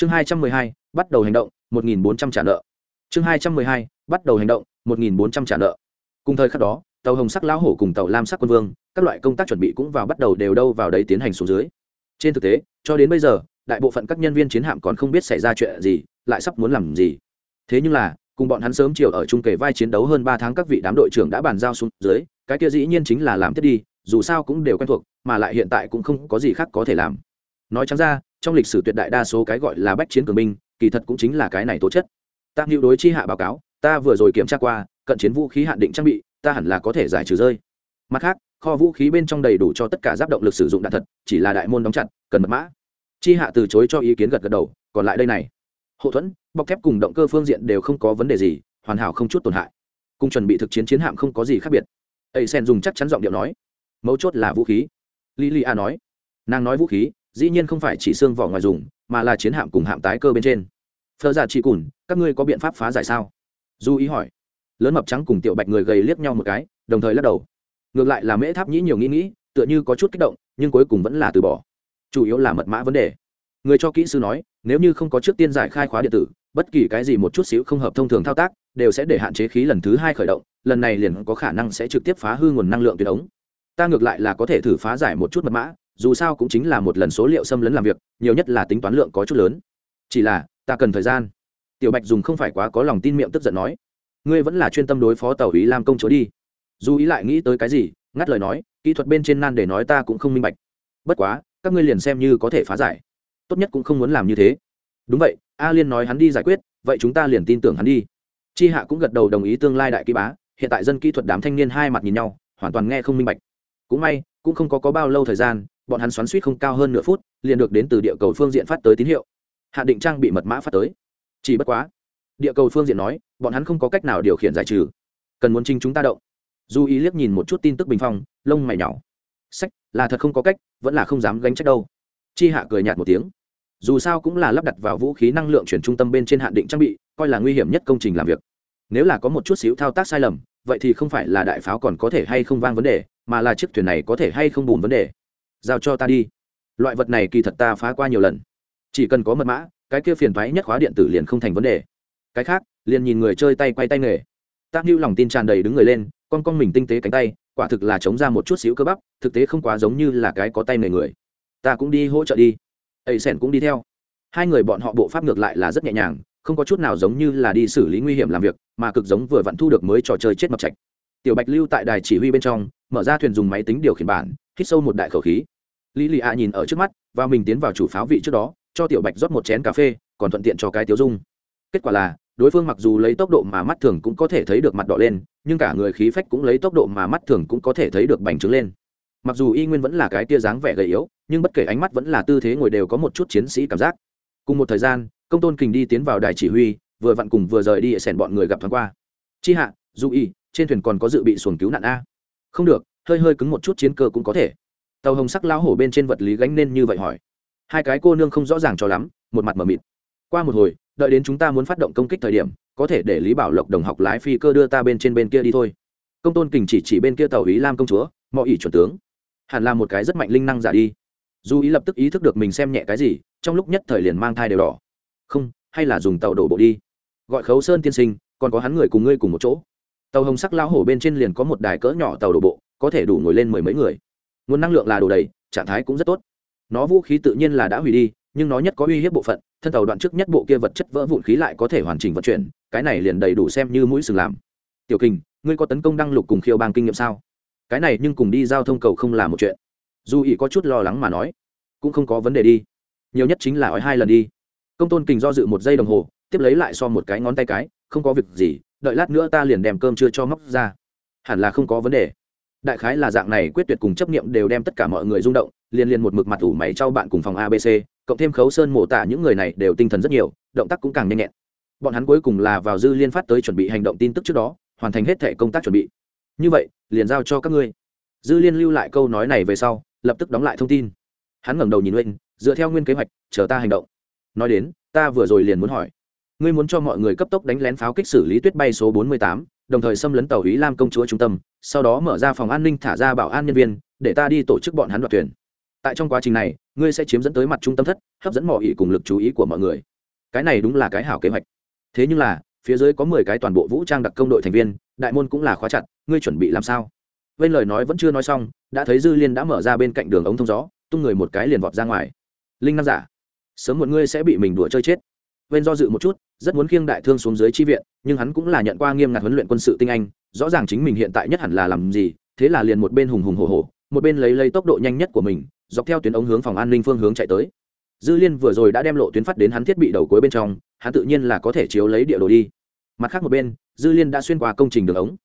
chương hai trăm mười hai, bắt đầu hành động, một nghìn bốn trăm trả nợ. Chương hai trăm mười hai, bắt đầu hành động, một nghìn bốn trăm trả nợ. Cùng thời khắc đó, tàu hồng sắc lão hổ cùng tàu lam sắc quân vương, các loại công tác chuẩn bị cũng vào bắt đầu đều đâu vào đấy tiến hành xuống dưới. Trên thực tế, cho đến bây giờ, đại bộ phận các nhân viên chiến hạm còn không biết xảy ra chuyện gì, lại sắp muốn làm gì. Thế nhưng là, cùng bọn hắn sớm chiều ở chung kề vai chiến đấu hơn ba tháng các vị đám đội trưởng đã bàn giao xuống dưới, cái kia dĩ nhiên chính là làm tiếp đi, dù sao cũng đều quen thuộc, mà lại hiện tại cũng không có gì khác có thể làm. Nói chẳng ra trong lịch sử tuyệt đại đa số cái gọi là bách chiến cường binh, kỳ thật cũng chính là cái này tố chất. Ta hữu đối chi hạ báo cáo, ta vừa rồi kiểm tra qua, cận chiến vũ khí hạn định trang bị, ta hẳn là có thể giải trừ rơi. Mặt khác, kho vũ khí bên trong đầy đủ cho tất cả giáp động lực sử dụng đạn thật, chỉ là đại môn đóng chặt, cần mật mã. Chi hạ từ chối cho ý kiến gật gật đầu, còn lại đây này. Hậu thuẫn, bọc thép cùng động cơ phương diện đều không có vấn đề gì, hoàn hảo không chút tổn hại. Cùng chuẩn bị thực chiến chiến hạm không có gì khác biệt. Ấy sen dùng chắc chắn giọng điệu nói. Mấu chốt là vũ khí. Lili a nói. Nàng nói vũ khí dĩ nhiên không phải chỉ xương vỏ ngoài dùng, mà là chiến hạm cùng hạm tái cơ bên trên. Phờ giả chỉ cùn, các ngươi có biện pháp phá giải sao? Du ý hỏi. Lớn mập trắng cùng tiểu bạch người gầy liếc nhau một cái, đồng thời lắc đầu. Ngược lại là mễ tháp nhĩ nhiều nghĩ nghĩ, tựa như có chút kích động, nhưng cuối cùng vẫn là từ bỏ. Chủ yếu là mật mã vấn đề. Người cho kỹ sư nói, nếu như không có trước tiên giải khai khóa điện tử, bất kỳ cái gì một chút xíu không hợp thông thường thao tác, đều sẽ để hạn chế khí lần thứ hai khởi động, lần này liền có khả năng sẽ trực tiếp phá hư nguồn năng lượng tuyệt ống. Ta ngược lại là có thể thử phá giải một chút mật mã dù sao cũng chính là một lần số liệu xâm lấn làm việc nhiều nhất là tính toán lượng có chút lớn. Chỉ là ta cần thời gian. Tiểu bạch dùng không phải quá có lòng tin miệng tức giận nói. Ngươi vẫn là chuyên tâm đối phó tàu ý làm công chúa đi. Dù ý lại nghĩ tới cái gì ngắt lời nói kỹ thuật bên trên nan để nói ta cũng không minh bạch. Bất quá các ngươi liền xem như có thể phá giải. Tốt nhất cũng không muốn làm như thế. Đúng vậy a liên nói hắn đi giải quyết vậy chúng ta liền tin tưởng hắn đi. Chi hạ cũng gật đầu đồng ý tương lai đại ký bá hiện tại dân kỹ thuật đám thanh niên hai mặt nhìn nhau hoàn toàn nghe không minh bạch. Cũng may cũng không có, có bao lâu thời gian bọn hắn xoắn suýt không cao hơn nửa phút, liền được đến từ địa cầu phương diện phát tới tín hiệu. Hạ định trang bị mật mã phát tới. Chỉ bất quá, địa cầu phương diện nói, bọn hắn không có cách nào điều khiển giải trừ. Cần muốn trinh chúng ta động. Dù ý liếc nhìn một chút tin tức bình phong, lông mày nhỏ sách, là thật không có cách, vẫn là không dám gánh trách đâu. Chi hạ cười nhạt một tiếng. Dù sao cũng là lắp đặt vào vũ khí năng lượng chuyển trung tâm bên trên hạn định trang bị, coi là nguy hiểm nhất công trình làm việc. Nếu là có một chút xíu thao tác sai lầm, vậy thì không phải là đại pháo còn có thể hay không vang vấn đề, mà là chiếc thuyền này có thể hay không bùn vấn đề giao cho ta đi. Loại vật này kỳ thật ta phá qua nhiều lần. Chỉ cần có mật mã, cái kia phiền thoái nhất khóa điện tử liền không thành vấn đề. Cái khác, liền nhìn người chơi tay quay tay nghề. Tác hữu lòng tin tràn đầy đứng người lên, con con mình tinh tế cánh tay, quả thực là chống ra một chút xíu cơ bắp, thực tế không quá giống như là cái có tay nghề người. Ta cũng đi hỗ trợ đi. Ây sen cũng đi theo. Hai người bọn họ bộ pháp ngược lại là rất nhẹ nhàng, không có chút nào giống như là đi xử lý nguy hiểm làm việc, mà cực giống vừa vặn thu được mới trò chơi chết mập trạch. tiểu bạch lưu tại đài chỉ huy bên trong, mở ra thuyền dùng máy tính điều khiển bản, hít sâu một đại khẩu khí lý lì ạ nhìn ở trước mắt, và mình tiến vào chủ pháo vị trước đó, cho tiểu bạch rót một chén cà phê, còn thuận tiện cho cái tiêu dung. Kết quả là, đối phương mặc dù lấy tốc độ mà mắt thường cũng có thể thấy được mặt đỏ lên, nhưng cả người khí phách cũng lấy tốc độ mà mắt thường cũng có thể thấy được bành trướng lên. Mặc dù y nguyên vẫn là cái tia dáng vẻ gầy yếu, nhưng bất kể ánh mắt vẫn là tư thế ngồi đều có một chút chiến sĩ cảm giác. Cùng một thời gian, công tôn kình đi tiến vào đài chỉ huy, vừa vặn cùng vừa rời đi sẻn bọn người gặp thoáng qua. Chi hạ dù y, trên thuyền còn có dự bị xuồng cứu nạn a. Không được, hơi hơi cứng một chút chiến cơ cũng có thể tàu hồng sắc lao hổ bên trên vật lý gánh nên như vậy hỏi. Hai cái cô nương không rõ ràng cho lắm, một mặt mờ mịt. Qua một hồi, đợi đến chúng ta muốn phát động công kích thời điểm, có thể để lý bảo lộc đồng học lái phi cơ đưa ta bên trên bên kia đi thôi. Công tôn kình chỉ chỉ bên kia tàu ý lam công chúa, mọi ỷ chuẩn tướng. Hẳn là một cái rất mạnh linh năng giả đi. Dù ý lập tức ý thức được mình xem nhẹ cái gì, trong lúc nhất thời liền mang thai đều đỏ. Không, hay là dùng tàu đổ bộ đi. Gọi khấu sơn tiên sinh, còn có hắn người cùng ngươi cùng một chỗ. Tàu hồng sắc lao hổ bên trên liền có một đài cỡ nhỏ tàu đổ bộ, có thể đủ ngồi lên mười mấy người nguồn năng lượng là đồ đầy, trạng thái cũng rất tốt. Nó vũ khí tự nhiên là đã hủy đi, nhưng nó nhất có uy hiếp bộ phận, thân tàu đoạn trước nhất bộ kia vật chất vỡ vụn khí lại có thể hoàn chỉnh vận chuyển, cái này liền đầy đủ xem như mũi sừng làm. Tiểu kình, ngươi có tấn công đăng lục cùng khiêu bang kinh nghiệm sao? Cái này nhưng cùng đi giao thông cầu không là một chuyện. Dù ý có chút lo lắng mà nói, cũng không có vấn đề đi. Nhiều nhất chính là ói hai lần đi. Công tôn kình do dự một giây đồng hồ, tiếp lấy lại so một cái ngón tay cái, không có việc gì, đợi lát nữa ta liền đem cơm chưa cho móc ra. Hẳn là không có vấn đề đại khái là dạng này quyết tuyệt cùng chấp nghiệm đều đem tất cả mọi người rung động liên liên một mực mặt ủ mày trao bạn cùng phòng abc cộng thêm khấu sơn mổ tả những người này đều tinh thần rất nhiều, động tác cũng càng nhanh nhẹn. Bọn hắn cuối cùng là vào dư liên phát tới chuẩn bị hành động tin tức trước đó, hoàn thành hết thể công tác chuẩn bị. Như vậy, liền giao cho các ngươi. Dư liên lưu lại câu nói này về sau, lập tức đóng lại thông tin. Hắn ngẩng đầu nhìn lên dựa theo nguyên kế hoạch, chờ ta hành động. Nói đến, ta vừa rồi liền muốn hỏi ngươi muốn cho mọi người cấp tốc đánh lén pháo kích xử lý tuyết bay số 48, đồng thời xâm lấn tàu ý lam công chúa trung tâm sau đó mở ra phòng an ninh thả ra bảo an nhân viên để ta đi tổ chức bọn hắn đoạt thuyền. Tại trong quá trình này ngươi sẽ chiếm dẫn tới mặt trung tâm thất hấp dẫn mọi ý cùng lực chú ý của mọi người. Cái này đúng là cái hảo kế hoạch. Thế nhưng là phía dưới có mười cái toàn bộ vũ trang đặc công đội thành viên đại môn cũng là khóa chặt ngươi chuẩn bị làm sao? Bên lời nói vẫn chưa nói xong đã thấy dư liên đã mở ra bên cạnh đường ống thông gió tung người một cái liền vọt ra ngoài. Linh năng giả sớm một ngươi sẽ bị mình đùa chơi chết bên do dự một chút rất muốn khiêng đại thương xuống dưới chi viện nhưng hắn cũng là nhận qua nghiêm ngặt huấn luyện quân sự tinh anh rõ ràng chính mình hiện tại nhất hẳn là làm gì thế là liền một bên hùng hùng hổ hổ, một bên lấy lấy tốc độ nhanh nhất của mình dọc theo tuyến ống hướng phòng an ninh phương hướng chạy tới. Dư liên vừa rồi đã đem lộ tuyến phát đến hắn thiết bị đầu cuối bên trong hắn tự nhiên là có thể chiếu lấy địa đồ đi. Mặt khác một bên dư liên đã xuyên qua công trình đường ống.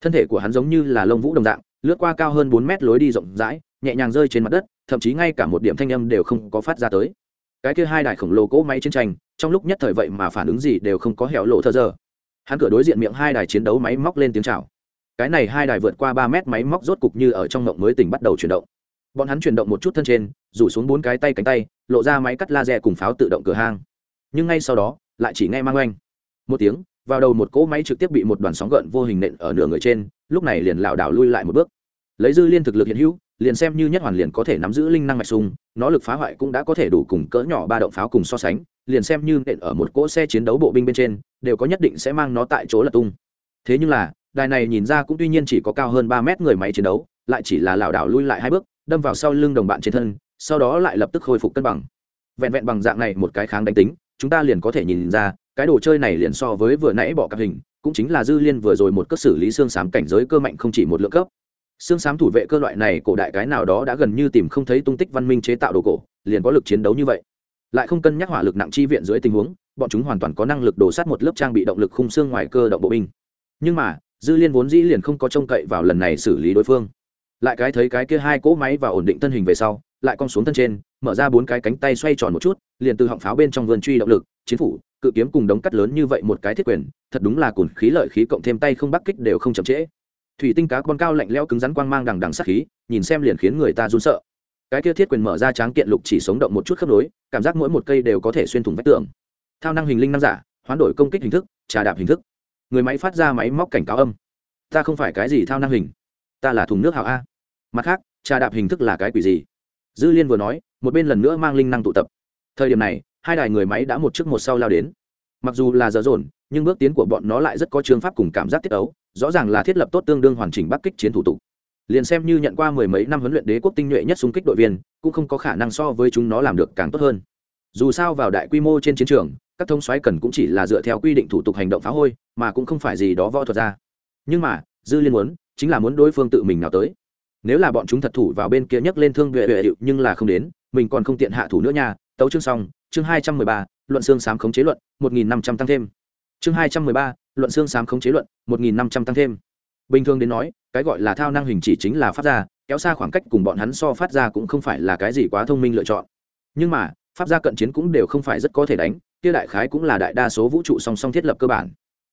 Thân thể của hắn giống như là lông vũ đồng dạng lướt qua cao hơn bốn mét lối đi rộng rãi nhẹ nhàng rơi trên mặt đất thậm chí ngay cả một điểm thanh âm đều không có phát ra tới cái kia hai đài khổng lồ cỗ máy chiến tranh, trong lúc nhất thời vậy mà phản ứng gì đều không có hẻo lộ thơ giờ. Hắn cửa đối diện miệng hai đài chiến đấu máy móc lên tiếng chào. Cái này hai đài vượt qua ba mét máy móc rốt cục như ở trong ngộng mới tỉnh bắt đầu chuyển động. Bọn hắn chuyển động một chút thân trên, rủ xuống bốn cái tay cánh tay, lộ ra máy cắt laser cùng pháo tự động cửa hang. Nhưng ngay sau đó, lại chỉ nghe mang oanh. Một tiếng, vào đầu một cỗ máy trực tiếp bị một đoàn sóng gợn vô hình nện ở nửa người trên, lúc này liền lảo đảo lui lại một bước. Lấy dư liên thực lực hiện hữu liền xem như nhất hoàn liền có thể nắm giữ linh năng mạch sung nó lực phá hoại cũng đã có thể đủ cùng cỡ nhỏ ba động pháo cùng so sánh, liền xem như nện ở một cỗ xe chiến đấu bộ binh bên trên, đều có nhất định sẽ mang nó tại chỗ lật tung. Thế nhưng là, đài này nhìn ra cũng tuy nhiên chỉ có cao hơn ba mét người máy chiến đấu, lại chỉ là lảo đảo lui lại hai bước, đâm vào sau lưng đồng bạn trên thân, sau đó lại lập tức khôi phục cân bằng. Vẹn vẹn bằng dạng này một cái kháng đánh tính, chúng ta liền có thể nhìn ra, cái đồ chơi này liền so với vừa nãy bỏ cặp hình, cũng chính là dư liên vừa rồi một cất xử lý xương xám cảnh giới cơ mạnh không chỉ một lượng cấp xương xám thủ vệ cơ loại này cổ đại cái nào đó đã gần như tìm không thấy tung tích văn minh chế tạo đồ cổ, liền có lực chiến đấu như vậy. Lại không cân nhắc hỏa lực nặng chi viện dưới tình huống, bọn chúng hoàn toàn có năng lực đổ sát một lớp trang bị động lực khung xương ngoài cơ động bộ binh. Nhưng mà, dư liên vốn dĩ liền không có trông cậy vào lần này xử lý đối phương. Lại cái thấy cái kia hai cỗ máy và ổn định thân hình về sau, lại cong xuống thân trên, mở ra bốn cái cánh tay xoay tròn một chút, liền từ họng pháo bên trong vườn truy động lực, chiến phủ, cự kiếm cùng đống cắt lớn như vậy một cái thiết quyền, thật đúng là cùn khí lợi khí cộng thêm tay không bắc kích đều không chậm trễ thủy tinh cá con cao lạnh lẽo cứng rắn quang mang đằng đằng sát khí, nhìn xem liền khiến người ta run sợ. Cái kia thiết quyền mở ra tráng kiện lục chỉ sống động một chút khớp nối, cảm giác mỗi một cây đều có thể xuyên thủng vách tường. Thao năng hình linh năng giả, hoán đổi công kích hình thức, trà đạp hình thức. Người máy phát ra máy móc cảnh cáo âm. Ta không phải cái gì thao năng hình. Ta là thùng nước hào a. Mặt khác, trà đạp hình thức là cái quỷ gì? Dư liên vừa nói, một bên lần nữa mang linh năng tụ tập. Thời điểm này, hai đài người máy đã một trước một sau lao đến. Mặc dù là dở dồn nhưng bước tiến của bọn nó lại rất có chương pháp cùng cảm giác tiết ấu, rõ ràng là thiết lập tốt tương đương hoàn chỉnh bắc kích chiến thủ tục. Liền xem như nhận qua mười mấy năm huấn luyện đế quốc tinh nhuệ nhất xung kích đội viên, cũng không có khả năng so với chúng nó làm được càng tốt hơn. Dù sao vào đại quy mô trên chiến trường, các thông xoáy cần cũng chỉ là dựa theo quy định thủ tục hành động phá hôi, mà cũng không phải gì đó võ thuật ra. Nhưng mà, dư liên muốn, chính là muốn đối phương tự mình nào tới. Nếu là bọn chúng thật thủ vào bên kia nhấc lên thương vệ vệ điệu nhưng là không đến, mình còn không tiện hạ thủ nữa nha. Tấu chương xong, chương hai trăm mười ba, luận xương sám khống chế luận, một nghìn năm trăm tăng thêm chương hai trăm mười ba, luận xương sám khống chế luận, một nghìn năm trăm tăng thêm. Bình thường đến nói, cái gọi là thao năng hình chỉ chính là phát ra, kéo xa khoảng cách cùng bọn hắn so phát ra cũng không phải là cái gì quá thông minh lựa chọn. Nhưng mà, pháp gia cận chiến cũng đều không phải rất có thể đánh, kia đại khái cũng là đại đa số vũ trụ song song thiết lập cơ bản.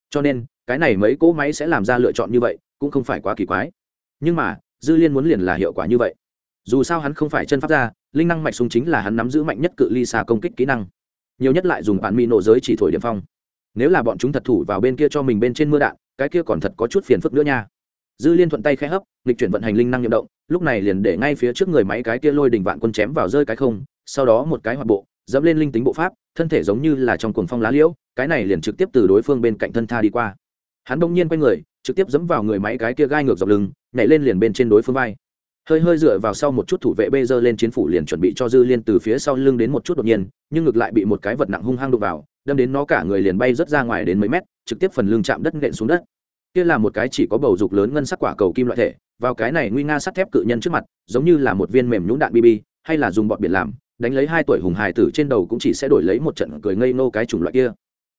Cho nên, cái này mấy cỗ máy sẽ làm ra lựa chọn như vậy, cũng không phải quá kỳ quái. Nhưng mà, dư liên muốn liền là hiệu quả như vậy. Dù sao hắn không phải chân pháp gia, linh năng mạch súng chính là hắn nắm giữ mạnh nhất cự ly xa công kích kỹ năng. Nhiều nhất lại dùng bản mỹ nổ giới chỉ thổi điểm phong nếu là bọn chúng thật thủ vào bên kia cho mình bên trên mưa đạn, cái kia còn thật có chút phiền phức nữa nha. Dư liên thuận tay khẽ hấp, nghịch chuyển vận hành linh năng nhiệm động, lúc này liền để ngay phía trước người máy cái kia lôi đình vạn quân chém vào rơi cái không, sau đó một cái hoạt bộ, dẫm lên linh tính bộ pháp, thân thể giống như là trong cuồng phong lá liễu, cái này liền trực tiếp từ đối phương bên cạnh thân tha đi qua. Hắn bỗng nhiên quay người, trực tiếp dẫm vào người máy cái kia gai ngược dọc lưng, nhảy lên liền bên trên đối phương vai. Hơi hơi dựa vào sau một chút thủ vệ bê dơ lên chiến phủ liền chuẩn bị cho dư liên từ phía sau lưng đến một chút đột nhiên, nhưng ngược lại bị một cái vật nặng hung hăng đụng vào đâm đến nó cả người liền bay rớt ra ngoài đến mấy mét, trực tiếp phần lưng chạm đất nện xuống đất. Kia là một cái chỉ có bầu dục lớn ngân sắc quả cầu kim loại thể, vào cái này nguy nga sắt thép cự nhân trước mặt, giống như là một viên mềm nhũng đạn bb hay là dùng bọn biển làm, đánh lấy hai tuổi hùng hài tử trên đầu cũng chỉ sẽ đổi lấy một trận cười ngây nô cái chủng loại kia.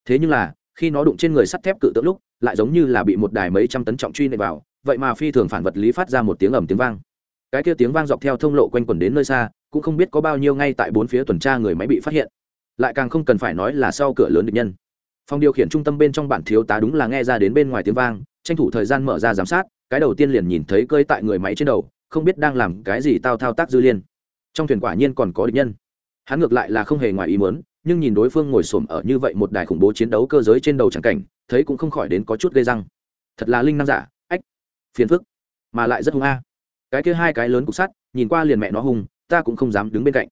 Thế nhưng là, khi nó đụng trên người sắt thép cự tượng lúc, lại giống như là bị một đài mấy trăm tấn trọng truy nện vào, vậy mà phi thường phản vật lý phát ra một tiếng ầm tiếng vang. Cái kia tiếng vang dọc theo thông lộ quanh quẩn đến nơi xa, cũng không biết có bao nhiêu ngay tại bốn phía tuần tra người máy bị phát hiện lại càng không cần phải nói là sau cửa lớn địch nhân. Phòng điều khiển trung tâm bên trong bản thiếu tá đúng là nghe ra đến bên ngoài tiếng vang, tranh thủ thời gian mở ra giám sát, cái đầu tiên liền nhìn thấy cơi tại người máy trên đầu, không biết đang làm cái gì tao thao tác dư liên. Trong thuyền quả nhiên còn có địch nhân. Hắn ngược lại là không hề ngoài ý muốn, nhưng nhìn đối phương ngồi xổm ở như vậy một đài khủng bố chiến đấu cơ giới trên đầu chẳng cảnh, thấy cũng không khỏi đến có chút gây răng. Thật là linh năng giả, ách, phiền phức, mà lại rất hung a. Cái kia hai cái lớn cục sắt, nhìn qua liền mẹ nó hung, ta cũng không dám đứng bên cạnh.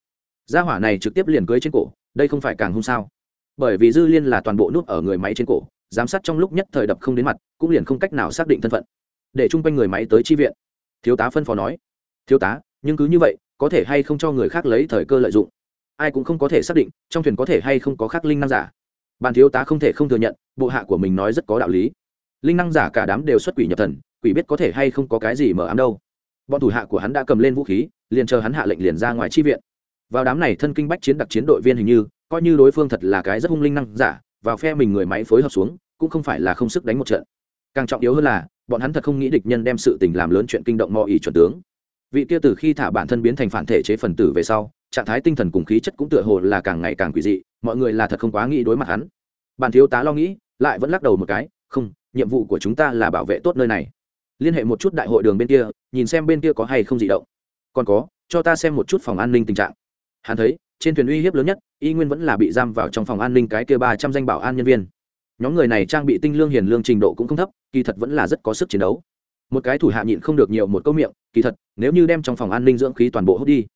Gia hỏa này trực tiếp liền cưới trên cổ đây không phải càng hung sao? Bởi vì dư liên là toàn bộ nút ở người máy trên cổ, giám sát trong lúc nhất thời đập không đến mặt, cũng liền không cách nào xác định thân phận. Để chung quanh người máy tới chi viện. Thiếu tá phân phó nói. Thiếu tá, nhưng cứ như vậy, có thể hay không cho người khác lấy thời cơ lợi dụng? Ai cũng không có thể xác định, trong thuyền có thể hay không có khác linh năng giả. Bàn thiếu tá không thể không thừa nhận, bộ hạ của mình nói rất có đạo lý. Linh năng giả cả đám đều xuất quỷ nhập thần, quỷ biết có thể hay không có cái gì mở ám đâu. Bọn thủ hạ của hắn đã cầm lên vũ khí, liền chờ hắn hạ lệnh liền ra ngoài chi viện vào đám này thân kinh bách chiến đặc chiến đội viên hình như, coi như đối phương thật là cái rất hung linh năng giả, vào phe mình người máy phối hợp xuống, cũng không phải là không sức đánh một trận. Càng trọng yếu hơn là, bọn hắn thật không nghĩ địch nhân đem sự tình làm lớn chuyện kinh động mò ý chuẩn tướng. Vị kia từ khi thả bản thân biến thành phản thể chế phần tử về sau, trạng thái tinh thần cùng khí chất cũng tựa hồ là càng ngày càng quỷ dị, mọi người là thật không quá nghĩ đối mặt hắn. Bàn thiếu tá lo nghĩ, lại vẫn lắc đầu một cái, không, nhiệm vụ của chúng ta là bảo vệ tốt nơi này. Liên hệ một chút đại hội đường bên kia, nhìn xem bên kia có hay không gì động. Còn có, cho ta xem một chút phòng an ninh tình trạng hắn thấy, trên thuyền uy hiếp lớn nhất, y nguyên vẫn là bị giam vào trong phòng an ninh cái kia ba trăm danh bảo an nhân viên. Nhóm người này trang bị tinh lương hiền lương trình độ cũng không thấp, kỳ thật vẫn là rất có sức chiến đấu. Một cái thủ hạ nhịn không được nhiều một câu miệng, kỳ thật, nếu như đem trong phòng an ninh dưỡng khí toàn bộ hút đi,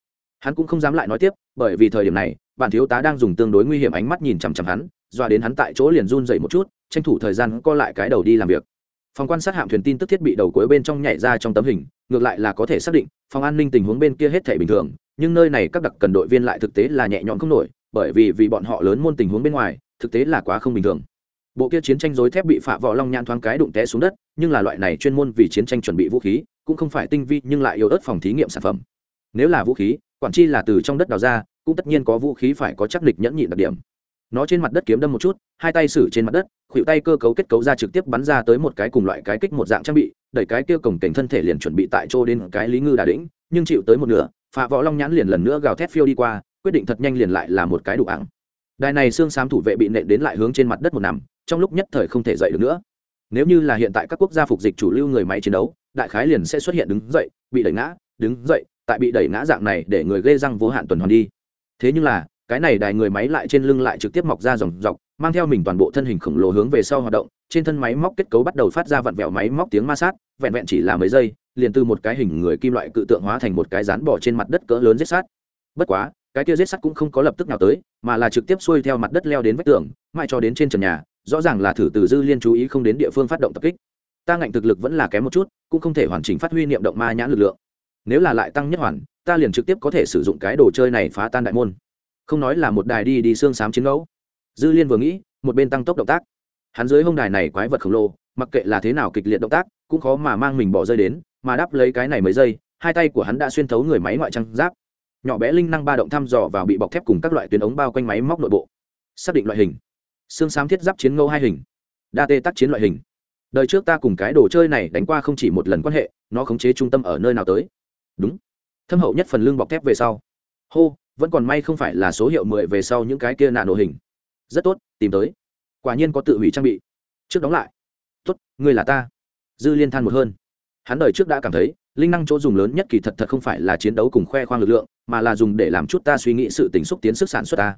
hắn cũng không dám lại nói tiếp, bởi vì thời điểm này, bản thiếu tá đang dùng tương đối nguy hiểm ánh mắt nhìn chằm chằm hắn doa đến hắn tại chỗ liền run dậy một chút, tranh thủ thời gian co lại cái đầu đi làm việc. Phòng quan sát hạm thuyền tin tức thiết bị đầu cuối bên trong nhảy ra trong tấm hình, ngược lại là có thể xác định, phòng an ninh tình huống bên kia hết thể bình thường nhưng nơi này các đặc cần đội viên lại thực tế là nhẹ nhõm không nổi, bởi vì vì bọn họ lớn môn tình huống bên ngoài, thực tế là quá không bình thường. Bộ kia chiến tranh dối thép bị phạ vỏ long nhãn thoáng cái đụng té xuống đất, nhưng là loại này chuyên môn vì chiến tranh chuẩn bị vũ khí, cũng không phải tinh vi nhưng lại yếu ớt phòng thí nghiệm sản phẩm. Nếu là vũ khí, quản chi là từ trong đất đào ra, cũng tất nhiên có vũ khí phải có chắc địch nhẫn nhịn đặc điểm. Nó trên mặt đất kiếm đâm một chút, hai tay xử trên mặt đất, khuỷu tay cơ cấu kết cấu ra trực tiếp bắn ra tới một cái cùng loại cái kích một dạng trang bị, đẩy cái kia cổng cảnh thân thể liền chuẩn bị tại chỗ đến cái lý ngư đà đĩnh, nhưng chịu tới một nửa phạ võ long nhãn liền lần nữa gào thét phiêu đi qua, quyết định thật nhanh liền lại là một cái đủ ảng. Đài này xương xám thủ vệ bị nện đến lại hướng trên mặt đất một nằm, trong lúc nhất thời không thể dậy được nữa. Nếu như là hiện tại các quốc gia phục dịch chủ lưu người máy chiến đấu, đại khái liền sẽ xuất hiện đứng dậy, bị đẩy ngã, đứng dậy, tại bị đẩy ngã dạng này để người gây răng vô hạn tuần hoàn đi. Thế nhưng là, cái này đài người máy lại trên lưng lại trực tiếp mọc ra dòng dọc, mang theo mình toàn bộ thân hình khổng lồ hướng về sau hoạt động, trên thân máy móc kết cấu bắt đầu phát ra vặn vẹo máy móc tiếng ma sát, vẹn vẹn chỉ là mấy giây liền từ một cái hình người kim loại cự tượng hóa thành một cái rán bỏ trên mặt đất cỡ lớn giết sát. Bất quá, cái kia giết sắt cũng không có lập tức nào tới, mà là trực tiếp xuôi theo mặt đất leo đến vách tường, mãi cho đến trên trần nhà, rõ ràng là thử từ dư liên chú ý không đến địa phương phát động tập kích. Ta ngạnh thực lực vẫn là kém một chút, cũng không thể hoàn chỉnh phát huy niệm động ma nhãn lực lượng. Nếu là lại tăng nhất hoàn, ta liền trực tiếp có thể sử dụng cái đồ chơi này phá tan đại môn. Không nói là một đài đi đi xương xám chiến ngẫu dư liên vừa nghĩ, một bên tăng tốc động tác. Hắn dưới hông đài này quái vật khổng lồ, mặc kệ là thế nào kịch liệt động tác, cũng khó mà mang mình bỏ rơi đến mà đáp lấy cái này mấy giây, hai tay của hắn đã xuyên thấu người máy ngoại trang giáp. Nhỏ bé linh năng ba động thăm dò vào bị bọc thép cùng các loại tuyến ống bao quanh máy móc nội bộ. Xác định loại hình. Xương xám thiết giáp chiến ngô hai hình. Đa tê tác chiến loại hình. Đời trước ta cùng cái đồ chơi này đánh qua không chỉ một lần quan hệ, nó khống chế trung tâm ở nơi nào tới? Đúng. Thâm hậu nhất phần lưng bọc thép về sau. Hô, vẫn còn may không phải là số hiệu mười về sau những cái kia nạn nổ hình. Rất tốt, tìm tới. Quả nhiên có tự hủy trang bị. Trước đóng lại. Tốt ngươi là ta. Dư liên than một hơn hắn đời trước đã cảm thấy, linh năng chỗ dùng lớn nhất kỳ thật thật không phải là chiến đấu cùng khoe khoang lực lượng, mà là dùng để làm chút ta suy nghĩ sự tình xúc tiến sức sản xuất ta.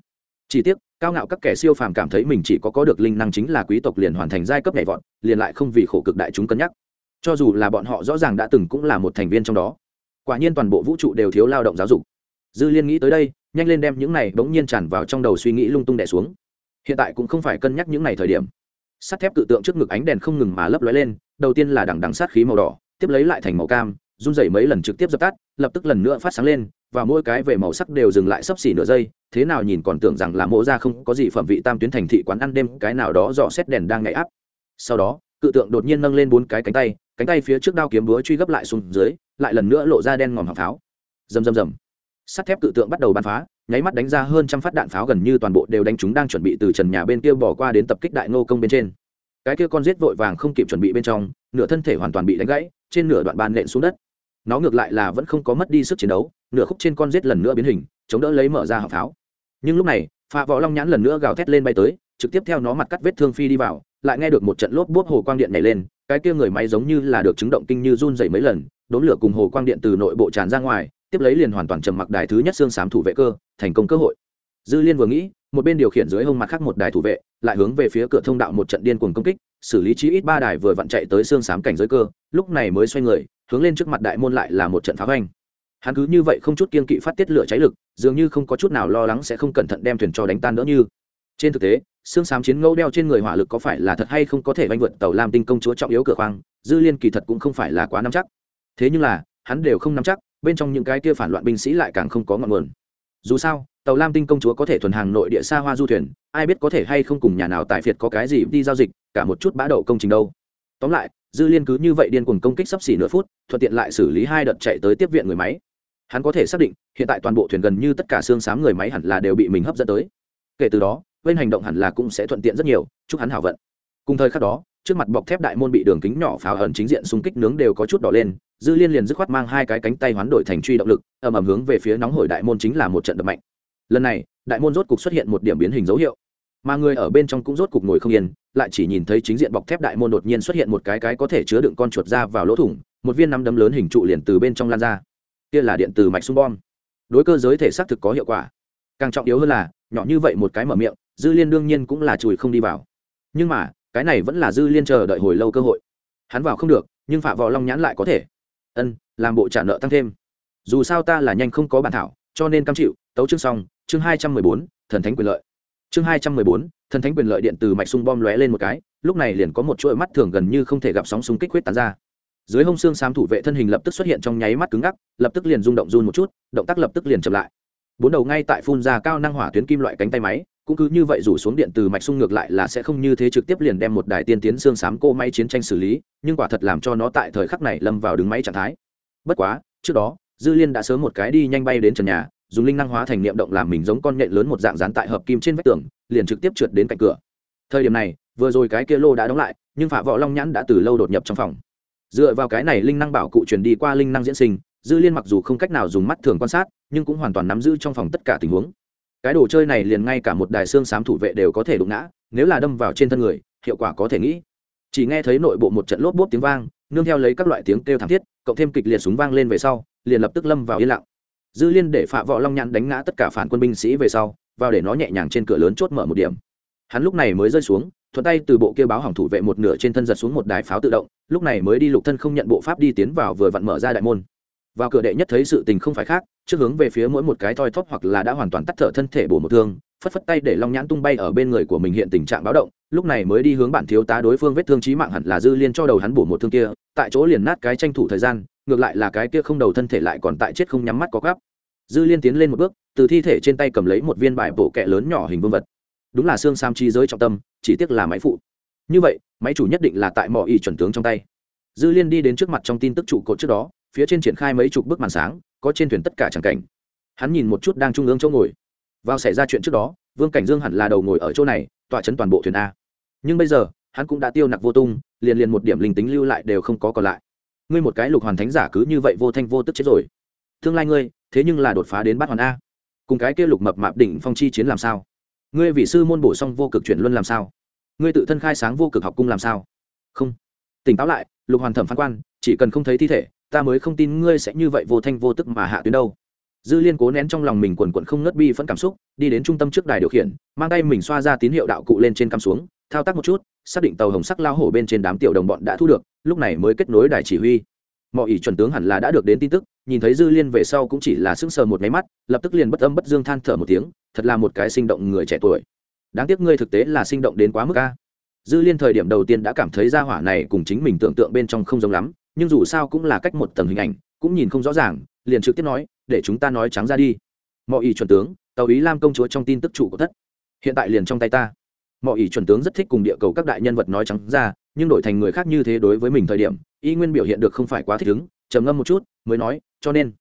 Chỉ tiếc, cao ngạo các kẻ siêu phàm cảm thấy mình chỉ có có được linh năng chính là quý tộc liền hoàn thành giai cấp nhảy vọt, liền lại không vì khổ cực đại chúng cân nhắc. Cho dù là bọn họ rõ ràng đã từng cũng là một thành viên trong đó. Quả nhiên toàn bộ vũ trụ đều thiếu lao động giáo dục. Dư liên nghĩ tới đây, nhanh lên đem những này bỗng nhiên tràn vào trong đầu suy nghĩ lung tung đẻ xuống. Hiện tại cũng không phải cân nhắc những này thời điểm. Sắt thép cự tượng trước ngực ánh đèn không ngừng mà lấp lóe lên, đầu tiên là đằng đằng sát khí màu đỏ tiếp lấy lại thành màu cam, run rẩy mấy lần trực tiếp dập tắt, lập tức lần nữa phát sáng lên, và mỗi cái về màu sắc đều dừng lại sấp xỉ nửa giây, thế nào nhìn còn tưởng rằng là mộ ra không có gì phẩm vị tam tuyến thành thị quán ăn đêm, cái nào đó dò xét đèn đang nhảy áp. Sau đó, cự tượng đột nhiên nâng lên bốn cái cánh tay cánh tay phía trước đao kiếm búa truy gấp lại xuống dưới, lại lần nữa lộ ra đen ngòm hàng pháo. Rầm rầm rầm. Sắt thép cự tượng bắt đầu bắn phá, nháy mắt đánh ra hơn trăm phát đạn pháo gần như toàn bộ đều đánh chúng đang chuẩn bị từ trần nhà bên kia bỏ qua đến tập kích đại ngô công bên trên. Cái kia con giết vội vàng không kịp chuẩn bị bên trong, nửa thân thể hoàn toàn bị đánh gãy trên nửa đoạn bàn nện xuống đất. Nó ngược lại là vẫn không có mất đi sức chiến đấu, nửa khúc trên con rết lần nữa biến hình, chống đỡ lấy mở ra họng pháo. Nhưng lúc này pha võ long nhãn lần nữa gào thét lên bay tới, trực tiếp theo nó mặt cắt vết thương phi đi vào, lại nghe được một trận lốp bốp hồ quang điện nhảy lên, cái kia người máy giống như là được chứng động kinh như run dày mấy lần, đốn lửa cùng hồ quang điện từ nội bộ tràn ra ngoài, tiếp lấy liền hoàn toàn trầm mặc đài thứ nhất xương xám thủ vệ cơ, thành công cơ hội. Dư liên vừa nghĩ, một bên điều khiển dưới hông mặt khác một đài thủ vệ, lại hướng về phía cửa thông đạo một trận điên cuồng công kích xử lý chí ít ba đài vừa vặn chạy tới xương xám cảnh giới cơ, lúc này mới xoay người, hướng lên trước mặt đại môn lại là một trận phá hoành. Hắn cứ như vậy không chút kiên kỵ phát tiết lửa cháy lực, dường như không có chút nào lo lắng sẽ không cẩn thận đem thuyền cho đánh tan đỡ như. Trên thực tế, xương xám chiến ngẫu đeo trên người hỏa lực có phải là thật hay không có thể vanh vượt tàu lam tinh công chúa trọng yếu cửa khoang, dư liên kỳ thật cũng không phải là quá nắm chắc. Thế nhưng là, hắn đều không nắm chắc, bên trong những cái kia phản loạn binh sĩ lại càng không có ngọn nguồn dù sao, tàu lam tinh công chúa có thể thuần hàng nội địa xa hoa du thuyền, ai biết có thể hay không cùng nhà nào tài phiệt có cái gì đi giao dịch, cả một chút bã đậu công trình đâu. Tóm lại, dư liên cứ như vậy điên cuồng công kích sắp xỉ nửa phút, thuận tiện lại xử lý hai đợt chạy tới tiếp viện người máy. Hắn có thể xác định, hiện tại toàn bộ thuyền gần như tất cả xương xám người máy hẳn là đều bị mình hấp dẫn tới. Kể từ đó, bên hành động hẳn là cũng sẽ thuận tiện rất nhiều, chúc hắn hảo vận. Cùng thời khắc đó trước mặt bọc thép đại môn bị đường kính nhỏ pháo ẩn chính diện xung kích nướng đều có chút đỏ lên, dư liên liền dứt khoát mang hai cái cánh tay hoán đổi thành truy động lực, ầm ầm hướng về phía nóng hổi đại môn chính là một trận đập mạnh. Lần này, đại môn rốt cục xuất hiện một điểm biến hình dấu hiệu. Mà người ở bên trong cũng rốt cục ngồi không yên, lại chỉ nhìn thấy chính diện bọc thép đại môn đột nhiên xuất hiện một cái cái có thể chứa đựng con chuột ra vào lỗ thủng, một viên nắm đấm lớn hình trụ liền từ bên trong lan ra. Kia là điện từ mạch sung bom. Đối cơ giới thể xác thực có hiệu quả. Càng trọng yếu hơn là, nhỏ như vậy một cái mở miệng, dư liên đương nhiên cũng là chùi không đi vào. Nhưng mà cái này vẫn là dư liên chờ đợi hồi lâu cơ hội. Hắn vào không được, nhưng phạm võ long nhãn lại có thể. Ân, làm bộ trả nợ tăng thêm. Dù sao ta là nhanh không có bản thảo, cho nên cam chịu, tấu chương xong, chương hai trăm mười bốn, thần thánh quyền lợi. Chương hai trăm mười bốn, thần thánh quyền lợi điện từ mạch sung bom lóe lên một cái, lúc này liền có một chuỗi mắt thường gần như không thể gặp sóng súng kích huyết tán ra. Dưới hông xương xám thủ vệ thân hình lập tức xuất hiện trong nháy mắt cứng ngắc, lập tức liền rung động run một chút, động tác lập tức liền chậm lại. Bốn đầu ngay tại phun ra cao năng hỏa tuyến kim loại cánh tay máy cũng cứ như vậy rủ xuống điện từ mạch sung ngược lại là sẽ không như thế trực tiếp liền đem một đài tiên tiến xương xám cô máy chiến tranh xử lý, nhưng quả thật làm cho nó tại thời khắc này lâm vào đứng máy trạng thái. Bất quá, trước đó, dư liên đã sớm một cái đi nhanh bay đến trần nhà, dùng linh năng hóa thành niệm động làm mình giống con nhện lớn một dạng dán tại hợp kim trên vách tường, liền trực tiếp trượt đến cạnh cửa. Thời điểm này, vừa rồi cái kia lô đã đóng lại, nhưng phả võ long nhãn đã từ lâu đột nhập trong phòng. Dựa vào cái này linh năng bảo cụ truyền đi qua linh năng diễn sinh, dư liên mặc dù không cách nào dùng mắt thường quan sát, nhưng cũng hoàn toàn nắm giữ trong phòng tất cả tình huống cái đồ chơi này liền ngay cả một đài xương xám thủ vệ đều có thể đụng ngã, nếu là đâm vào trên thân người, hiệu quả có thể nghĩ. Chỉ nghe thấy nội bộ một trận lốp bốp tiếng vang, nương theo lấy các loại tiếng kêu thảm thiết, cộng thêm kịch liệt súng vang lên về sau, liền lập tức lâm vào yên lặng. Dư liên để phạ võ long nhãn đánh ngã tất cả phản quân binh sĩ về sau, vào để nó nhẹ nhàng trên cửa lớn chốt mở một điểm. Hắn lúc này mới rơi xuống, thuận tay từ bộ kia báo hỏng thủ vệ một nửa trên thân giật xuống một đài pháo tự động, lúc này mới đi lục thân không nhận bộ pháp đi tiến vào vừa vặn mở ra đại môn vào cửa đệ nhất thấy sự tình không phải khác, trước hướng về phía mỗi một cái thoi thóp hoặc là đã hoàn toàn tắt thở thân thể bổ một thương, phất phất tay để long nhãn tung bay ở bên người của mình hiện tình trạng báo động, lúc này mới đi hướng bản thiếu tá đối phương vết thương trí mạng hẳn là dư liên cho đầu hắn bổ một thương kia, tại chỗ liền nát cái tranh thủ thời gian, ngược lại là cái kia không đầu thân thể lại còn tại chết không nhắm mắt có gắp dư liên tiến lên một bước, từ thi thể trên tay cầm lấy một viên bài bộ kẹ lớn nhỏ hình vương vật. Đúng là xương sam chi giới trọng tâm, chỉ tiếc là máy phụ. Như vậy, máy chủ nhất định là tại mỏ y chuẩn tướng trong tay. Dư liên đi đến trước mặt trong tin tức trụ cột trước đó phía trên triển khai mấy chục bức màn sáng, có trên thuyền tất cả tràng cảnh. Hắn nhìn một chút đang trung ương chỗ ngồi. Vào xảy ra chuyện trước đó, vương cảnh dương hẳn là đầu ngồi ở chỗ này, tọa chấn toàn bộ thuyền a. Nhưng bây giờ, hắn cũng đã tiêu nặc vô tung, liền liền một điểm linh tính lưu lại đều không có còn lại. Ngươi một cái lục hoàn thánh giả cứ như vậy vô thanh vô tức chết rồi. Tương lai ngươi, thế nhưng là đột phá đến bát hoàn a. Cùng cái kia lục mập mạp đỉnh phong chi chiến làm sao? Ngươi vị sư môn bổ song vô cực chuyển luân làm sao? Ngươi tự thân khai sáng vô cực học cung làm sao? Không. Tỉnh táo lại, lục hoàn thẩm phán quan, chỉ cần không thấy thi thể ta mới không tin ngươi sẽ như vậy vô thanh vô tức mà hạ tuyến đâu. Dư liên cố nén trong lòng mình quần quận không ngớt bi phẫn cảm xúc, đi đến trung tâm trước đài điều khiển, mang tay mình xoa ra tín hiệu đạo cụ lên trên cắm xuống, thao tác một chút, xác định tàu hồng sắc lao hổ bên trên đám tiểu đồng bọn đã thu được, lúc này mới kết nối đài chỉ huy. Mọi ý chuẩn tướng hẳn là đã được đến tin tức, nhìn thấy dư liên về sau cũng chỉ là sững sờ một máy mắt, lập tức liền bất âm bất dương than thở một tiếng, thật là một cái sinh động người trẻ tuổi. Đáng tiếc ngươi thực tế là sinh động đến quá mức ca dư liên thời điểm đầu tiên đã cảm thấy ra hỏa này cùng chính mình tưởng tượng bên trong không giống lắm nhưng dù sao cũng là cách một tầng hình ảnh, cũng nhìn không rõ ràng, liền trực tiếp nói, để chúng ta nói trắng ra đi. Mọi ý chuẩn tướng, tàu ý lam công chúa trong tin tức chủ của thất. Hiện tại liền trong tay ta. Mọi ý chuẩn tướng rất thích cùng địa cầu các đại nhân vật nói trắng ra, nhưng đổi thành người khác như thế đối với mình thời điểm, y nguyên biểu hiện được không phải quá thích ứng, trầm ngâm một chút, mới nói, cho nên.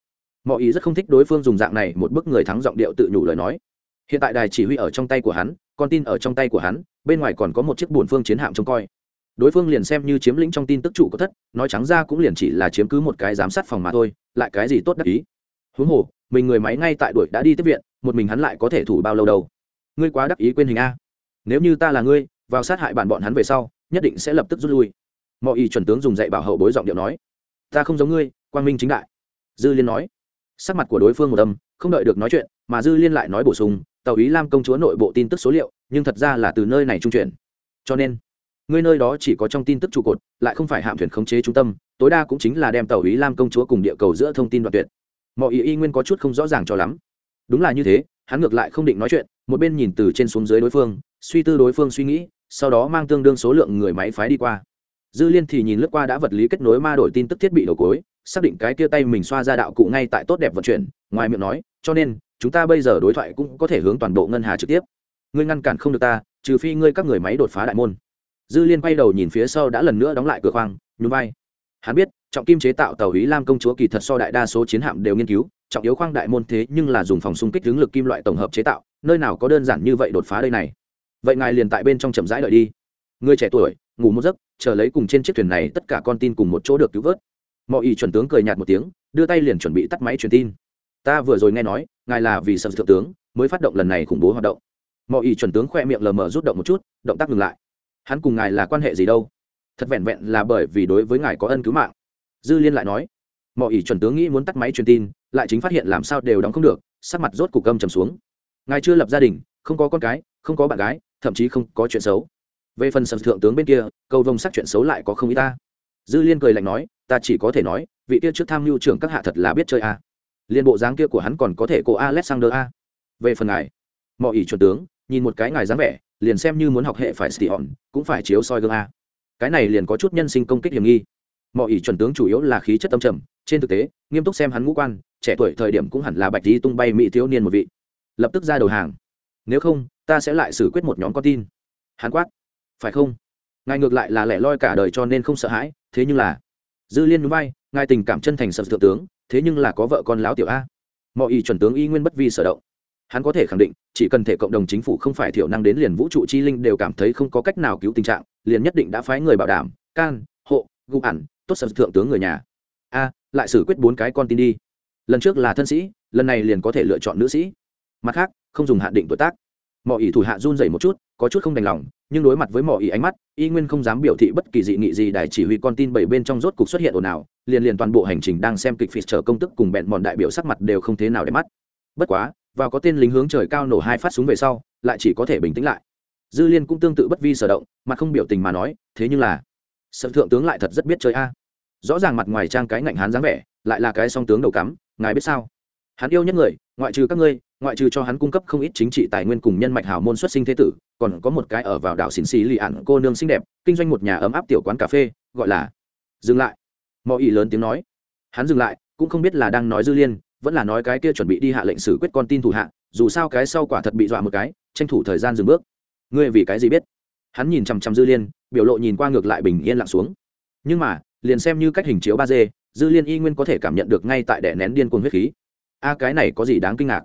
Mọi ý rất không thích đối phương dùng dạng này một bức người thắng giọng điệu tự nhủ lời nói. Hiện tại đài chỉ huy ở trong tay của hắn, con tin ở trong tay của hắn, bên ngoài còn có một chiếc bổn phương chiến hạm trông coi đối phương liền xem như chiếm lĩnh trong tin tức chủ có thất, nói trắng ra cũng liền chỉ là chiếm cứ một cái giám sát phòng mà thôi, lại cái gì tốt đắc ý. Huống hồ, mình người máy ngay tại đuổi đã đi tiếp viện, một mình hắn lại có thể thủ bao lâu đâu. Ngươi quá đắc ý quên hình a. Nếu như ta là ngươi, vào sát hại bản bọn hắn về sau, nhất định sẽ lập tức rút lui. Mọi ý chuẩn tướng dùng dạy bảo hậu bối giọng điệu nói. Ta không giống ngươi, quang minh chính đại. Dư liên nói. Sắc mặt của đối phương một âm, không đợi được nói chuyện, mà dư liên lại nói bổ sung, tàu ý lam công chúa nội bộ tin tức số liệu, nhưng thật ra là từ nơi này trung chuyển. Cho nên ngươi nơi đó chỉ có trong tin tức trụ cột, lại không phải hạm thuyền khống chế trung tâm, tối đa cũng chính là đem tàu ý lam công chúa cùng địa cầu giữa thông tin đoạn tuyệt. Mọi ý y nguyên có chút không rõ ràng cho lắm. Đúng là như thế, hắn ngược lại không định nói chuyện, một bên nhìn từ trên xuống dưới đối phương, suy tư đối phương suy nghĩ, sau đó mang tương đương số lượng người máy phái đi qua. Dư liên thì nhìn lướt qua đã vật lý kết nối ma đổi tin tức thiết bị đầu cối, xác định cái kia tay mình xoa ra đạo cụ ngay tại tốt đẹp vận chuyển, ngoài miệng nói, cho nên, chúng ta bây giờ đối thoại cũng có thể hướng toàn bộ ngân hà trực tiếp. Ngươi ngăn cản không được ta, trừ phi ngươi các người máy đột phá đại môn dư liên quay đầu nhìn phía sau đã lần nữa đóng lại cửa khoang, nhún vai. Hắn biết, trọng kim chế tạo tàu ý lam công chúa kỳ thật so đại đa số chiến hạm đều nghiên cứu, trọng yếu khoang đại môn thế nhưng là dùng phòng xung kích hướng lực kim loại tổng hợp chế tạo, nơi nào có đơn giản như vậy đột phá đây này. Vậy ngài liền tại bên trong chậm rãi đợi đi. Người trẻ tuổi, ngủ một giấc, chờ lấy cùng trên chiếc thuyền này tất cả con tin cùng một chỗ được cứu vớt. Mọi ý chuẩn tướng cười nhạt một tiếng, đưa tay liền chuẩn bị tắt máy truyền tin. Ta vừa rồi nghe nói, ngài là vì sợ thượng tướng, mới phát động lần này khủng bố hoạt động. Mọi ý chuẩn tướng khoe miệng lờ mờ rút động một chút, động tác ngừng lại hắn cùng ngài là quan hệ gì đâu? Thật vẹn vẹn là bởi vì đối với ngài có ân cứu mạng. Dư liên lại nói. Mọi ý chuẩn tướng nghĩ muốn tắt máy truyền tin, lại chính phát hiện làm sao đều đóng không được, sắc mặt rốt cục âm trầm xuống. Ngài chưa lập gia đình, không có con cái, không có bạn gái, thậm chí không có chuyện xấu. Về phần sầm thượng tướng bên kia, câu vông sắc chuyện xấu lại có không ý ta. Dư liên cười lạnh nói, ta chỉ có thể nói, vị kia trước tham mưu trưởng các hạ thật là biết chơi a. Liên bộ dáng kia của hắn còn có thể cô alexander a. Về phần ngài. Mọi ý chuẩn tướng, nhìn một cái ngài dáng vẻ liền xem như muốn học hệ phải xì hòn, cũng phải chiếu soi gương a. Cái này liền có chút nhân sinh công kích hiểm nghi. Mọi ý chuẩn tướng chủ yếu là khí chất tâm trầm, trên thực tế, nghiêm túc xem hắn ngũ quan, trẻ tuổi thời điểm cũng hẳn là bạch lý tung bay mỹ thiếu niên một vị. Lập tức ra đầu hàng. Nếu không, ta sẽ lại xử quyết một nhóm con tin. Hắn quát. Phải không? Ngài ngược lại là lẻ loi cả đời cho nên không sợ hãi, thế nhưng là, dư liên núi bay, ngài tình cảm chân thành sập thượng tướng, thế nhưng là có vợ con láo tiểu a. Mọi ý chuẩn tướng y nguyên bất vi sở động hắn có thể khẳng định, chỉ cần thể cộng đồng chính phủ không phải thiểu năng đến liền vũ trụ chi linh đều cảm thấy không có cách nào cứu tình trạng, liền nhất định đã phái người bảo đảm, can, hộ gu ẩn tốt sở thượng tướng người nhà. A, lại xử quyết bốn cái con tin đi. Lần trước là thân sĩ, lần này liền có thể lựa chọn nữ sĩ. Mặt khác, không dùng hạn định tuổi tác. Mọi ý thủ hạ run dày một chút, có chút không đành lòng, nhưng đối mặt với mọi ý ánh mắt, y nguyên không dám biểu thị bất kỳ dị nghị gì đài chỉ huy con tin bảy bên trong rốt cục xuất hiện ồn ào, liền liền toàn bộ hành trình đang xem kịch phịt chờ công tức cùng bẹn mòn đại biểu sắc mặt đều không thế nào để mắt. Bất quá và có tên lính hướng trời cao nổ hai phát súng về sau, lại chỉ có thể bình tĩnh lại. Dư liên cũng tương tự bất vi sở động mặt không biểu tình mà nói, thế nhưng là sợ thượng tướng lại thật rất biết chơi a. Rõ ràng mặt ngoài trang cái ngạnh hán dáng vẻ, lại là cái song tướng đầu cắm, ngài biết sao? Hắn yêu nhất người, ngoại trừ các ngươi, ngoại trừ cho hắn cung cấp không ít chính trị tài nguyên cùng nhân mạch hào môn xuất sinh thế tử, còn có một cái ở vào đảo xỉn xì lì ạn cô nương xinh đẹp, kinh doanh một nhà ấm áp tiểu quán cà phê, gọi là dừng lại. Mọi ý lớn tiếng nói. Hắn dừng lại cũng không biết là đang nói dư liên vẫn là nói cái kia chuẩn bị đi hạ lệnh xử quyết con tin thủ hạ, dù sao cái sau quả thật bị dọa một cái, tranh thủ thời gian dừng bước. Ngươi vì cái gì biết? Hắn nhìn chằm chằm dư liên, biểu lộ nhìn qua ngược lại bình yên lặng xuống. Nhưng mà, liền xem như cách hình chiếu ba d, dư liên y nguyên có thể cảm nhận được ngay tại đẻ nén điên cuồng huyết khí. A, cái này có gì đáng kinh ngạc?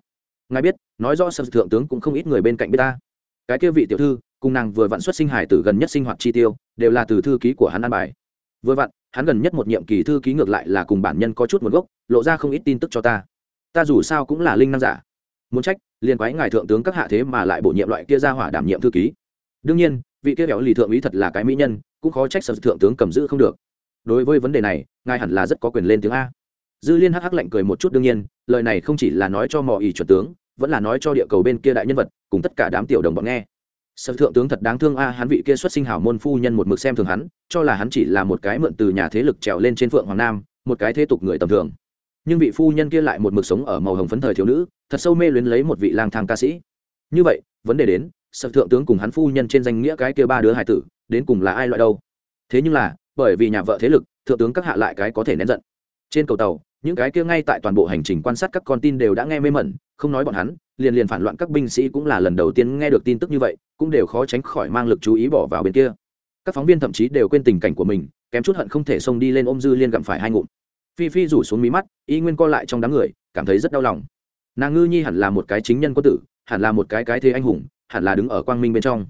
Ngài biết, nói rõ sân thượng tướng cũng không ít người bên cạnh biết ta. Cái kia vị tiểu thư, cùng nàng vừa vạn xuất sinh hải tử gần nhất sinh hoạt chi tiêu, đều là từ thư ký của hắn an bài vừa vặn, hắn gần nhất một nhiệm kỳ thư ký ngược lại là cùng bản nhân có chút nguồn gốc, lộ ra không ít tin tức cho ta. Ta dù sao cũng là linh năng giả. Muốn trách, liền quái ngài thượng tướng các hạ thế mà lại bổ nhiệm loại kia ra hỏa đảm nhiệm thư ký. Đương nhiên, vị kia béo lì thượng ý thật là cái mỹ nhân, cũng khó trách sở thượng tướng cầm giữ không được. Đối với vấn đề này, ngài hẳn là rất có quyền lên tiếng a. Dư liên hắc hắc lạnh cười một chút đương nhiên, lời này không chỉ là nói cho mò ý chuẩn tướng, vẫn là nói cho địa cầu bên kia đại nhân vật, cùng tất cả đám tiểu đồng bọn nghe sở thượng tướng thật đáng thương a, hắn vị kia xuất sinh hảo môn phu nhân một mực xem thường hắn, cho là hắn chỉ là một cái mượn từ nhà thế lực trèo lên trên phượng hoàng nam, một cái thế tục người tầm thường. Nhưng vị phu nhân kia lại một mực sống ở màu hồng phấn thời thiếu nữ, thật sâu mê luyến lấy một vị lang thang ca sĩ. Như vậy, vấn đề đến, sở thượng tướng cùng hắn phu nhân trên danh nghĩa cái kia ba đứa hải tử, đến cùng là ai loại đâu? Thế nhưng là, bởi vì nhà vợ thế lực, thượng tướng các hạ lại cái có thể nén giận. Trên cầu tàu, những cái kia ngay tại toàn bộ hành trình quan sát các con tin đều đã nghe mê mẩn, không nói bọn hắn liền liền phản loạn các binh sĩ cũng là lần đầu tiên nghe được tin tức như vậy, cũng đều khó tránh khỏi mang lực chú ý bỏ vào bên kia. Các phóng viên thậm chí đều quên tình cảnh của mình, kém chút hận không thể xông đi lên ôm dư liên gặm phải hai ngụm. Phi phi rủ xuống mí mắt, y nguyên co lại trong đám người, cảm thấy rất đau lòng. Nàng ngư nhi hẳn là một cái chính nhân quân tử, hẳn là một cái cái thế anh hùng, hẳn là đứng ở quang minh bên trong.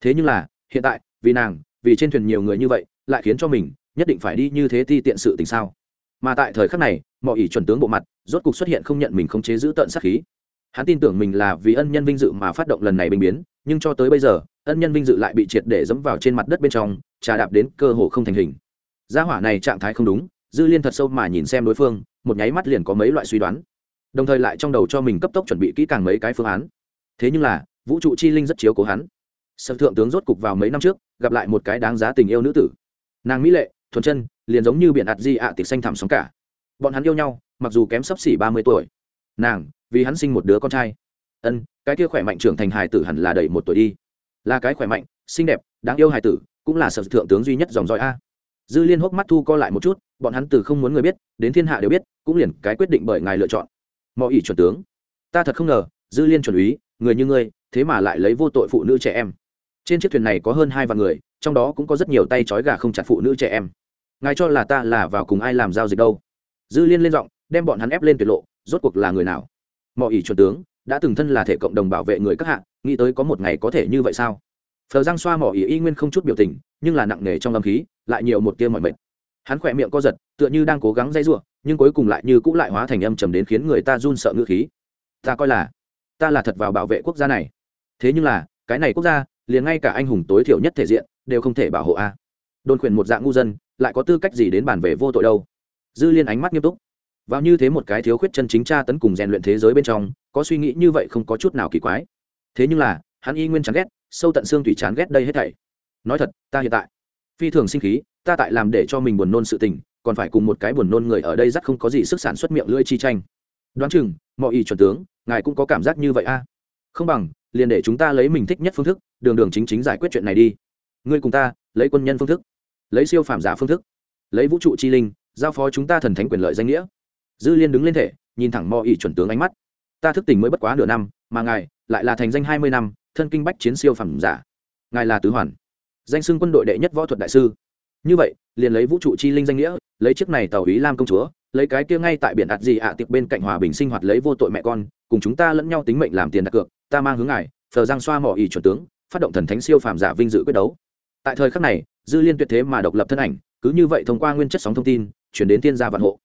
Thế nhưng là, hiện tại, vì nàng, vì trên thuyền nhiều người như vậy, lại khiến cho mình, nhất định phải đi như thế ti tiện sự tình sao? Mà tại thời khắc này, mọi ỷ chuẩn tướng bộ mặt, rốt cục xuất hiện không nhận mình không chế giữ tận sát khí hắn tin tưởng mình là vì ân nhân vinh dự mà phát động lần này bình biến, nhưng cho tới bây giờ, ân nhân vinh dự lại bị triệt để dẫm vào trên mặt đất bên trong, trà đạp đến cơ hồ không thành hình. Gia hỏa này trạng thái không đúng, dư liên thật sâu mà nhìn xem đối phương, một nháy mắt liền có mấy loại suy đoán. Đồng thời lại trong đầu cho mình cấp tốc chuẩn bị kỹ càng mấy cái phương án. Thế nhưng là, vũ trụ chi linh rất chiếu cố hắn. Sở thượng tướng rốt cục vào mấy năm trước, gặp lại một cái đáng giá tình yêu nữ tử. Nàng mỹ lệ, thuần chân, liền giống như biển ạt di ạ à tịch xanh thảm sóng cả. Bọn hắn yêu nhau, mặc dù kém sấp xỉ ba mươi tuổi. Nàng vì hắn sinh một đứa con trai. Ân, cái kia khỏe mạnh trưởng thành hài tử hẳn là đầy một tuổi đi. Là cái khỏe mạnh, xinh đẹp, đáng yêu hài tử, cũng là sở thượng tướng duy nhất dòng dõi a. Dư liên hốc mắt thu co lại một chút, bọn hắn từ không muốn người biết, đến thiên hạ đều biết, cũng liền cái quyết định bởi ngài lựa chọn. Mọi ý chuẩn tướng. Ta thật không ngờ, dư liên chuẩn úy, người như ngươi, thế mà lại lấy vô tội phụ nữ trẻ em. Trên chiếc thuyền này có hơn hai vạn người, trong đó cũng có rất nhiều tay trói gà không chặt phụ nữ trẻ em. Ngài cho là ta là vào cùng ai làm giao dịch đâu? Dư liên lên giọng, đem bọn hắn ép lên tuyệt lộ, rốt cuộc là người nào? Mọi ý chuẩn tướng, đã từng thân là thể cộng đồng bảo vệ người các hạng nghĩ tới có một ngày có thể như vậy sao? Phờ giang xoa mỏ ý y nguyên không chút biểu tình, nhưng là nặng nề trong âm khí, lại nhiều một tia mọi mệt. Hắn khỏe miệng co giật, tựa như đang cố gắng dây giụa, nhưng cuối cùng lại như cũng lại hóa thành âm trầm đến khiến người ta run sợ ngữ khí. Ta coi là, ta là thật vào bảo vệ quốc gia này. Thế nhưng là, cái này quốc gia, liền ngay cả anh hùng tối thiểu nhất thể diện, đều không thể bảo hộ a. Đồn khuyển một dạng ngu dân, lại có tư cách gì đến bàn về vô tội đâu? Dư liên ánh mắt nghiêm túc vào như thế một cái thiếu khuyết chân chính tra tấn cùng rèn luyện thế giới bên trong, có suy nghĩ như vậy không có chút nào kỳ quái. Thế nhưng là, hắn y nguyên chán ghét, sâu tận xương thủy chán ghét đây hết thảy. Nói thật, ta hiện tại, phi thường sinh khí, ta tại làm để cho mình buồn nôn sự tình, còn phải cùng một cái buồn nôn người ở đây rất không có gì sức sản xuất miệng lưỡi chi tranh. Đoán chừng, mọi ý chuẩn tướng, ngài cũng có cảm giác như vậy a. Không bằng, liền để chúng ta lấy mình thích nhất phương thức, đường đường chính chính giải quyết chuyện này đi. Ngươi cùng ta, lấy quân nhân phương thức, lấy siêu phàm giả phương thức, lấy vũ trụ chi linh, giao phó chúng ta thần thánh quyền lợi danh nghĩa dư liên đứng lên thể, nhìn thẳng mò ỉ chuẩn tướng ánh mắt. Ta thức tỉnh mới bất quá nửa năm, mà ngài lại là thành danh hai mươi năm, thân kinh bách chiến siêu phẩm giả. Ngài là tứ hoàn. Danh xưng quân đội đệ nhất võ thuật đại sư. Như vậy, liền lấy vũ trụ chi linh danh nghĩa, lấy chiếc này tàu ý lam công chúa, lấy cái kia ngay tại biển ạt gì ạ tiệc bên cạnh hòa bình sinh hoạt lấy vô tội mẹ con, cùng chúng ta lẫn nhau tính mệnh làm tiền đặt cược, ta mang hướng ngài, thờ giang xoa mỏ ý chuẩn tướng, phát động thần thánh siêu phàm giả vinh dự quyết đấu. Tại thời khắc này, dư liên tuyệt thế mà độc lập thân ảnh, cứ như vậy thông qua nguyên chất sóng thông tin, chuyển đến tiên gia vạn hộ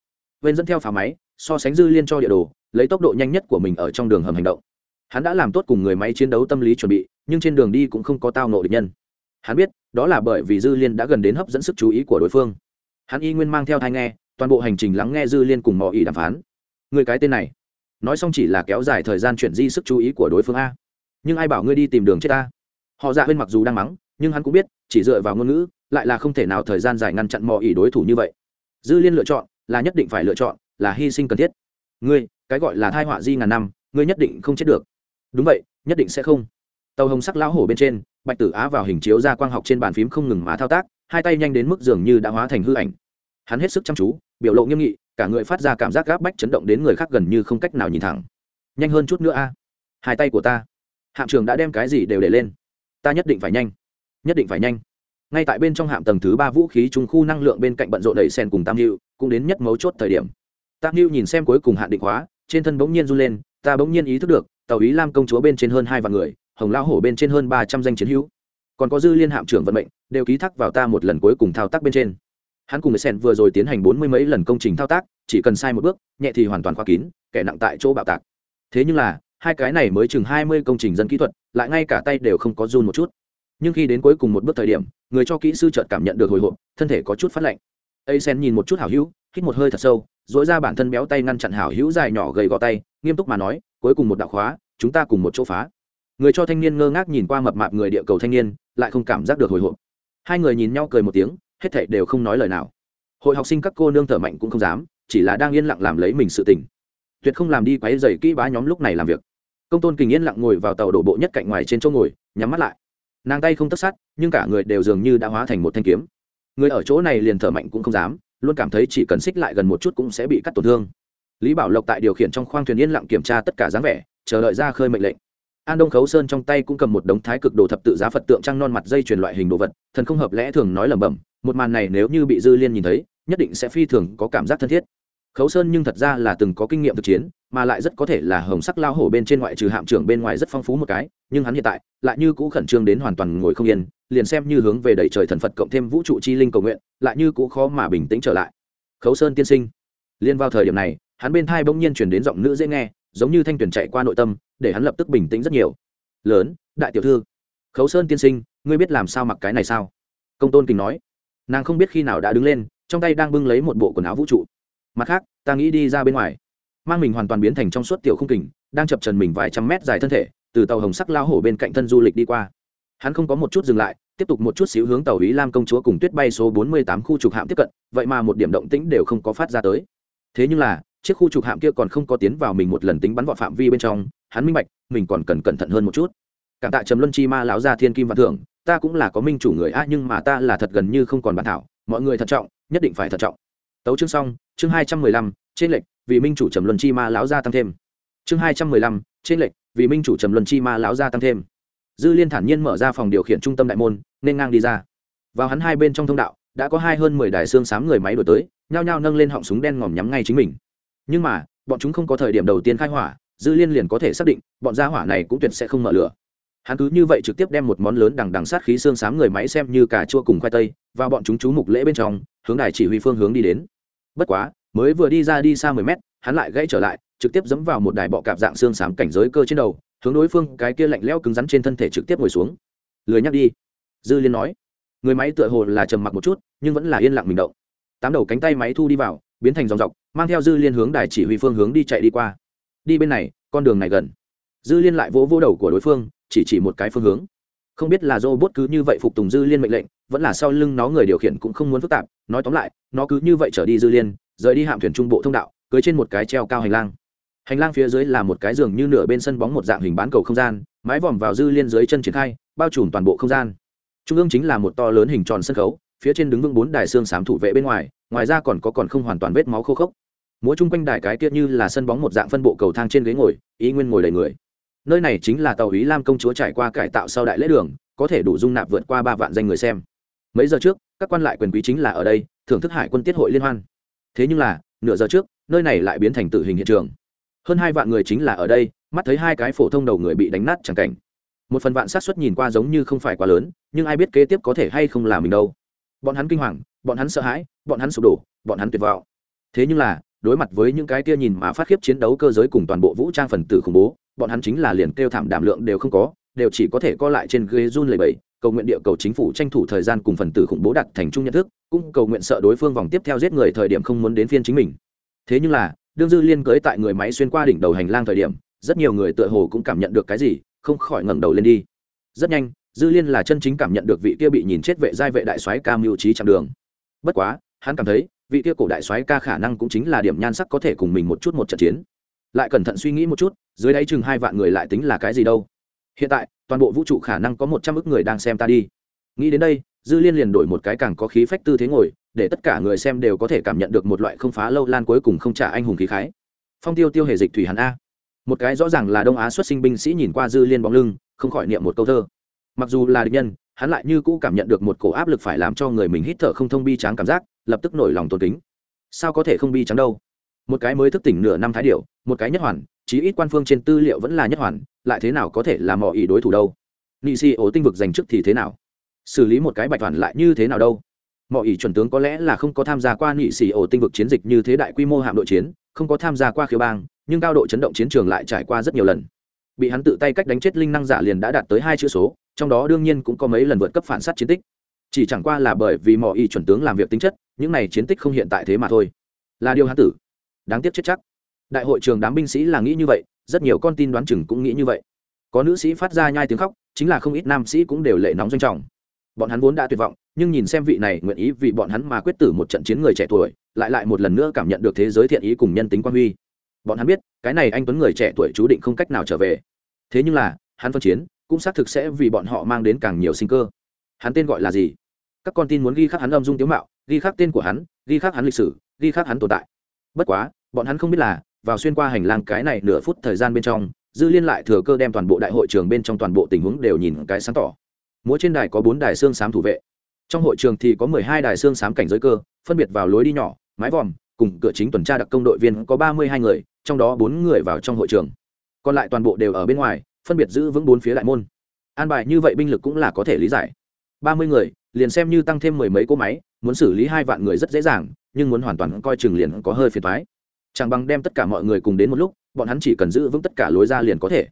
bên dẫn theo phá máy, so sánh dư liên cho địa đồ, lấy tốc độ nhanh nhất của mình ở trong đường hầm hành động. Hắn đã làm tốt cùng người máy chiến đấu tâm lý chuẩn bị, nhưng trên đường đi cũng không có tao nộ địch nhân. Hắn biết, đó là bởi vì dư liên đã gần đến hấp dẫn sức chú ý của đối phương. Hắn y nguyên mang theo thai nghe, toàn bộ hành trình lắng nghe dư liên cùng mọi ý đàm phán. Người cái tên này, nói xong chỉ là kéo dài thời gian chuyển di sức chú ý của đối phương a. Nhưng ai bảo ngươi đi tìm đường chết ta? Họ dạ bên mặc dù đang mắng, nhưng hắn cũng biết, chỉ dựa vào ngôn ngữ, lại là không thể nào thời gian dài ngăn chặn mọi ý đối thủ như vậy. Dư liên lựa chọn là nhất định phải lựa chọn, là hy sinh cần thiết. Ngươi, cái gọi là thai họa di ngàn năm, ngươi nhất định không chết được. Đúng vậy, nhất định sẽ không. Tàu hồng sắc lão hổ bên trên, bạch tử á vào hình chiếu ra quang học trên bàn phím không ngừng má thao tác, hai tay nhanh đến mức dường như đã hóa thành hư ảnh. Hắn hết sức chăm chú, biểu lộ nghiêm nghị, cả người phát ra cảm giác gáp bách chấn động đến người khác gần như không cách nào nhìn thẳng. Nhanh hơn chút nữa a. Hai tay của ta. Hạm trường đã đem cái gì đều để lên. Ta nhất định phải nhanh. Nhất định phải nhanh. Ngay tại bên trong hạm tầng thứ ba vũ khí trung khu năng lượng bên cạnh bận rộn đẩy sen cùng tam hữu cũng đến nhất mấu chốt thời điểm. Tam hữu nhìn xem cuối cùng hạn định hóa, trên thân bỗng nhiên run lên, ta bỗng nhiên ý thức được, tàu ý lam công chúa bên trên hơn hai vạn người, hồng lao hổ bên trên hơn ba trăm danh chiến hữu. Còn có dư liên hạm trưởng vận mệnh, đều ký thác vào ta một lần cuối cùng thao tác bên trên. Hắn cùng sen vừa rồi tiến hành bốn mươi mấy lần công trình thao tác, chỉ cần sai một bước, nhẹ thì hoàn toàn khóa kín, kẻ nặng tại chỗ bạo tạc. Thế nhưng là, hai cái này mới chừng hai mươi công trình dân kỹ thuật, lại ngay cả tay đều không có run một chút. Nhưng khi đến cuối cùng một bước thời điểm, người cho kỹ sư chợt cảm nhận được hồi hộp, thân thể có chút phát lạnh a sen nhìn một chút hảo hữu, hít một hơi thật sâu dỗi ra bản thân béo tay ngăn chặn hảo hữu dài nhỏ gầy gò tay, nghiêm túc mà nói, cuối cùng một đạo khóa, chúng ta cùng một chỗ phá. Người cho thanh niên ngơ ngác nhìn qua mập mạp người địa cầu thanh niên, lại không cảm giác được hồi hộp. Hai người nhìn nhau cười một tiếng, hết thảy đều không nói lời nào. Hội học sinh các cô nương thở mạnh cũng không dám, chỉ là đang yên lặng làm lấy mình sự tình. Tuyệt không làm đi quấy dày kỹ bá nhóm lúc này làm việc. Công tôn kình yên lặng ngồi vào tàu đổ bộ nhất cạnh ngoài trên chỗ ngồi, nhắm mắt lại. Nàng tay không tất sát, nhưng cả người đều dường như đã hóa thành một thanh kiếm người ở chỗ này liền thở mạnh cũng không dám, luôn cảm thấy chỉ cần xích lại gần một chút cũng sẽ bị cắt tổn thương. Lý bảo lộc tại điều khiển trong khoang thuyền yên lặng kiểm tra tất cả dáng vẻ, chờ đợi ra khơi mệnh lệnh. An đông khấu sơn trong tay cũng cầm một đống thái cực đồ thập tự giá phật tượng trăng non mặt dây truyền loại hình đồ vật, thần không hợp lẽ thường nói lẩm bẩm, một màn này nếu như bị dư liên nhìn thấy, nhất định sẽ phi thường có cảm giác thân thiết. Khấu sơn nhưng thật ra là từng có kinh nghiệm thực chiến mà lại rất có thể là hồng sắc lao hổ bên trên ngoại trừ hạm trưởng bên ngoài rất phong phú một cái, nhưng hắn hiện tại lại như cũ khẩn trương đến hoàn toàn ngồi không yên, liền xem như hướng về đẩy trời thần phật cộng thêm vũ trụ chi linh cầu nguyện, lại như cũ khó mà bình tĩnh trở lại. Khấu sơn tiên sinh. Liên vào thời điểm này, hắn bên thai bỗng nhiên chuyển đến giọng nữ dễ nghe, giống như thanh tuyển chạy qua nội tâm, để hắn lập tức bình tĩnh rất nhiều. Lớn, đại tiểu thư. Khấu sơn tiên sinh, ngươi biết làm sao mặc cái này sao? Công tôn kình nói. Nàng không biết khi nào đã đứng lên, trong tay đang bưng lấy một bộ quần áo vũ trụ. Mặt khác, ta nghĩ đi ra bên ngoài mang mình hoàn toàn biến thành trong suốt tiểu không kình, đang chập trần mình vài trăm mét dài thân thể, từ tàu hồng sắc lao hổ bên cạnh thân du lịch đi qua. Hắn không có một chút dừng lại, tiếp tục một chút xíu hướng tàu ý lam công chúa cùng tuyết bay số bốn mươi tám khu trục hạm tiếp cận, vậy mà một điểm động tĩnh đều không có phát ra tới. Thế nhưng là, chiếc khu trục hạm kia còn không có tiến vào mình một lần tính bắn vọt phạm vi bên trong, hắn minh bạch, mình còn cần cẩn thận hơn một chút. Cảm tạ trầm luân chi ma lão gia thiên kim và thượng ta cũng là có minh chủ người a nhưng mà ta là thật gần như không còn bản thảo, mọi người thận trọng, nhất định phải thận trọng. Tấu chương xong, chương hai trăm mười lăm trên lệnh vì minh chủ trầm luân chi ma lão gia tăng thêm. Chương hai trăm mười lăm, trên lệnh vì minh chủ trầm luân chi ma lão gia tăng thêm. Dư liên thản nhiên mở ra phòng điều khiển trung tâm đại môn, nên ngang đi ra. Vào hắn hai bên trong thông đạo, đã có hai hơn mười đài xương xám người máy đổi tới, nhao nhao nâng lên họng súng đen ngòm nhắm ngay chính mình. Nhưng mà, bọn chúng không có thời điểm đầu tiên khai hỏa, dư liên liền có thể xác định, bọn gia hỏa này cũng tuyệt sẽ không mở lửa. Hắn cứ như vậy trực tiếp đem một món lớn đằng đằng sát khí xương xám người máy xem như cà chua cùng khoai tây và bọn chúng chú mục lễ bên trong, hướng đài chỉ huy phương hướng đi đến. Bất quá mới vừa đi ra đi xa mười mét, hắn lại gãy trở lại, trực tiếp dẫm vào một đài bọ cạp dạng xương xám cảnh giới cơ trên đầu, hướng đối phương cái kia lạnh lẽo cứng rắn trên thân thể trực tiếp ngồi xuống. Lười nhắc đi. Dư liên nói. Người máy tựa hồ là trầm mặc một chút, nhưng vẫn là yên lặng mình động. Tám đầu cánh tay máy thu đi vào, biến thành dòng dọc, mang theo dư liên hướng đài chỉ huy phương hướng đi chạy đi qua. Đi bên này, con đường này gần. Dư liên lại vỗ vỗ đầu của đối phương, chỉ chỉ một cái phương hướng. Không biết là robot cứ như vậy phục tùng dư liên mệnh lệnh, vẫn là sau lưng nó người điều khiển cũng không muốn phức tạp. Nói tóm lại, nó cứ như vậy trở đi dư liên rời đi hạm thuyền trung bộ thông đạo, cưới trên một cái treo cao hành lang. Hành lang phía dưới là một cái giường như nửa bên sân bóng một dạng hình bán cầu không gian, mái vòm vào dư liên dưới chân triển khai, bao trùm toàn bộ không gian. Trung ương chính là một to lớn hình tròn sân khấu, phía trên đứng vững bốn đài xương xám thủ vệ bên ngoài ngoài ra còn có còn không hoàn toàn vết máu khô khốc. Múa chung quanh đài cái tiết như là sân bóng một dạng phân bộ cầu thang trên ghế ngồi, ý nguyên ngồi đầy người. Nơi này chính là tàu ý lam công chúa trải qua cải tạo sau đại lễ đường, có thể đủ dung nạp vượt qua ba vạn danh người xem. Mấy giờ trước, các quan lại quyền quý chính là ở đây, thưởng thức hải quân tiết hội liên hoan thế nhưng là, nửa giờ trước, nơi này lại biến thành tử hình hiện trường. Hơn hai vạn người chính là ở đây, mắt thấy hai cái phổ thông đầu người bị đánh nát chẳng cảnh. Một phần vạn sát xuất nhìn qua giống như không phải quá lớn, nhưng ai biết kế tiếp có thể hay không là mình đâu. Bọn hắn kinh hoàng, bọn hắn sợ hãi, bọn hắn sụp đổ, bọn hắn tuyệt vọng. Thế nhưng là, đối mặt với những cái kia nhìn mà phát khiếp chiến đấu cơ giới cùng toàn bộ vũ trang phần tử khủng bố, bọn hắn chính là liền kêu thảm đảm lượng đều không có đều chỉ có thể co lại trên ghế run lầy bẫy cầu nguyện địa cầu chính phủ tranh thủ thời gian cùng phần tử khủng bố đặt thành chung nhận thức, cũng cầu nguyện sợ đối phương vòng tiếp theo giết người thời điểm không muốn đến phiên chính mình. Thế nhưng là, đương dư liên cưới tại người máy xuyên qua đỉnh đầu hành lang thời điểm, rất nhiều người tựa hồ cũng cảm nhận được cái gì, không khỏi ngẩng đầu lên đi. Rất nhanh, dư liên là chân chính cảm nhận được vị kia bị nhìn chết vệ giai vệ đại soái ca mưu trí chặng đường. Bất quá, hắn cảm thấy, vị kia cổ đại soái ca khả năng cũng chính là điểm nhan sắc có thể cùng mình một chút một trận chiến. Lại cẩn thận suy nghĩ một chút, dưới đáy chừng hai vạn người lại tính là cái gì đâu? Hiện tại, toàn bộ vũ trụ khả năng có một trăm ước người đang xem ta đi. Nghĩ đến đây, dư liên liền đổi một cái càng có khí phách tư thế ngồi, để tất cả người xem đều có thể cảm nhận được một loại không phá lâu lan cuối cùng không trả anh hùng khí khái. Phong tiêu tiêu hề dịch thủy hàn a. Một cái rõ ràng là đông á xuất sinh binh sĩ nhìn qua dư liên bóng lưng, không khỏi niệm một câu thơ. Mặc dù là địch nhân, hắn lại như cũ cảm nhận được một cổ áp lực phải làm cho người mình hít thở không thông bi tráng cảm giác, lập tức nổi lòng tôn kính. Sao có thể không bi trắng đâu? Một cái mới thức tỉnh nửa năm thái điệu một cái nhất hoàn, chí ít quan phương trên tư liệu vẫn là nhất hoàn, lại thế nào có thể làm mọi ý đối thủ đâu? Nị si ố tinh vực giành chức thì thế nào? Xử lý một cái bạch hoàn lại như thế nào đâu? Mọi ý chuẩn tướng có lẽ là không có tham gia qua nị xì ổ tinh vực chiến dịch như thế đại quy mô hạm đội chiến, không có tham gia qua khiếu bang, nhưng cao độ chấn động chiến trường lại trải qua rất nhiều lần. Bị hắn tự tay cách đánh chết linh năng giả liền đã đạt tới hai chữ số, trong đó đương nhiên cũng có mấy lần vượt cấp phản s á t chiến tích. Chỉ chẳng qua là bởi vì mọi ý chuẩn tướng làm việc tính chất, những này chiến tích không hiện tại thế mà thôi. Là điều hắn tử đáng tiếc chết chắc. Đại hội trường đám binh sĩ là nghĩ như vậy, rất nhiều con tin đoán chừng cũng nghĩ như vậy. Có nữ sĩ phát ra nhai tiếng khóc, chính là không ít nam sĩ cũng đều lệ nóng doanh trọng. Bọn hắn vốn đã tuyệt vọng, nhưng nhìn xem vị này nguyện ý vì bọn hắn mà quyết tử một trận chiến người trẻ tuổi, lại lại một lần nữa cảm nhận được thế giới thiện ý cùng nhân tính quan huy. Bọn hắn biết, cái này anh tuấn người trẻ tuổi chú định không cách nào trở về. Thế nhưng là, hắn phân chiến, cũng xác thực sẽ vì bọn họ mang đến càng nhiều sinh cơ. Hắn tên gọi là gì? Các con tin muốn ghi khắc hắn âm dung tiếu mạo, ghi khắc tên của hắn, ghi khắc hắn lịch sử, ghi khắc hắn tồn tại bất quá, bọn hắn không biết là, vào xuyên qua hành lang cái này nửa phút thời gian bên trong, dư liên lại thừa cơ đem toàn bộ đại hội trường bên trong toàn bộ tình huống đều nhìn cái sáng tỏ. Múa trên đài có bốn đài xương xám thủ vệ. Trong hội trường thì có mười hai đài xương xám cảnh giới cơ, phân biệt vào lối đi nhỏ, mái vòm, cùng cửa chính tuần tra đặc công đội viên có ba mươi hai người, trong đó bốn người vào trong hội trường. Còn lại toàn bộ đều ở bên ngoài, phân biệt giữ vững bốn phía đại môn. An bài như vậy binh lực cũng là có thể lý giải. Ba mươi người, liền xem như tăng thêm mười mấy cỗ máy, muốn xử lý hai vạn người rất dễ dàng nhưng muốn hoàn toàn coi chừng liền có hơi phiền thoái chẳng bằng đem tất cả mọi người cùng đến một lúc, bọn hắn chỉ cần giữ vững tất cả lối ra liền có thể.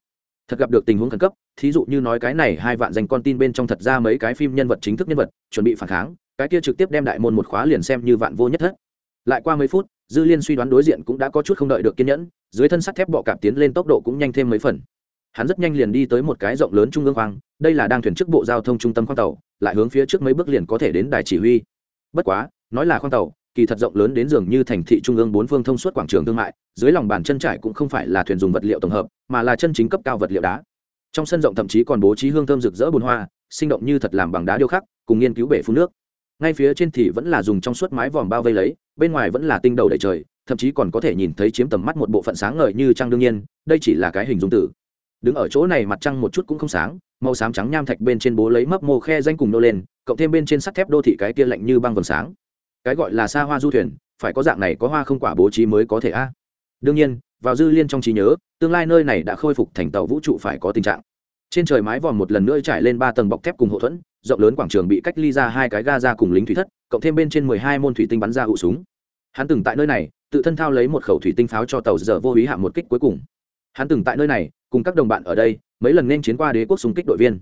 Thật gặp được tình huống khẩn cấp, thí dụ như nói cái này hai vạn dành con tin bên trong thật ra mấy cái phim nhân vật chính thức nhân vật, chuẩn bị phản kháng, cái kia trực tiếp đem đại môn một khóa liền xem như vạn vô nhất thất. Lại qua mấy phút, dư liên suy đoán đối diện cũng đã có chút không đợi được kiên nhẫn, dưới thân sắt thép bọ cạp tiến lên tốc độ cũng nhanh thêm mấy phần. Hắn rất nhanh liền đi tới một cái rộng lớn trung ương khoang, đây là đang thuyền trước bộ giao thông trung tâm khoang tàu, lại hướng phía trước mấy bước liền có thể đến đài chỉ huy. Bất quá, nói là khoang tàu kỳ thật rộng lớn đến dường như thành thị trung ương bốn phương thông suốt quảng trường thương mại, dưới lòng bàn chân trải cũng không phải là thuyền dùng vật liệu tổng hợp, mà là chân chính cấp cao vật liệu đá. Trong sân rộng thậm chí còn bố trí hương thơm rực rỡ bồn hoa, sinh động như thật làm bằng đá điêu khắc, cùng nghiên cứu bể phun nước. Ngay phía trên thì vẫn là dùng trong suốt mái vòm bao vây lấy, bên ngoài vẫn là tinh đầu đầy trời, thậm chí còn có thể nhìn thấy chiếm tầm mắt một bộ phận sáng ngời như trăng đương nhiên, đây chỉ là cái hình dung tử. Đứng ở chỗ này mặt trăng một chút cũng không sáng, màu xám trắng nham thạch bên trên bố lấy mấp mô khe danh cùng nô lên, cộng thêm bên trên sắt thép đô thị cái kia lạnh như băng vầng sáng cái gọi là xa hoa du thuyền, phải có dạng này có hoa không quả bố trí mới có thể a. Đương nhiên, vào dư liên trong trí nhớ, tương lai nơi này đã khôi phục thành tàu vũ trụ phải có tình trạng. Trên trời mái vòm một lần nữa trải lên ba tầng bọc thép cùng hậu thuẫn, rộng lớn quảng trường bị cách ly ra hai cái ga ra cùng lính thủy thất, cộng thêm bên trên mười hai môn thủy tinh bắn ra hụ súng. Hắn từng tại nơi này, tự thân thao lấy một khẩu thủy tinh pháo cho tàu giờ vô ý hạ một kích cuối cùng. Hắn từng tại nơi này, cùng các đồng bạn ở đây, mấy lần nên chiến qua đế quốc xung kích đội viên.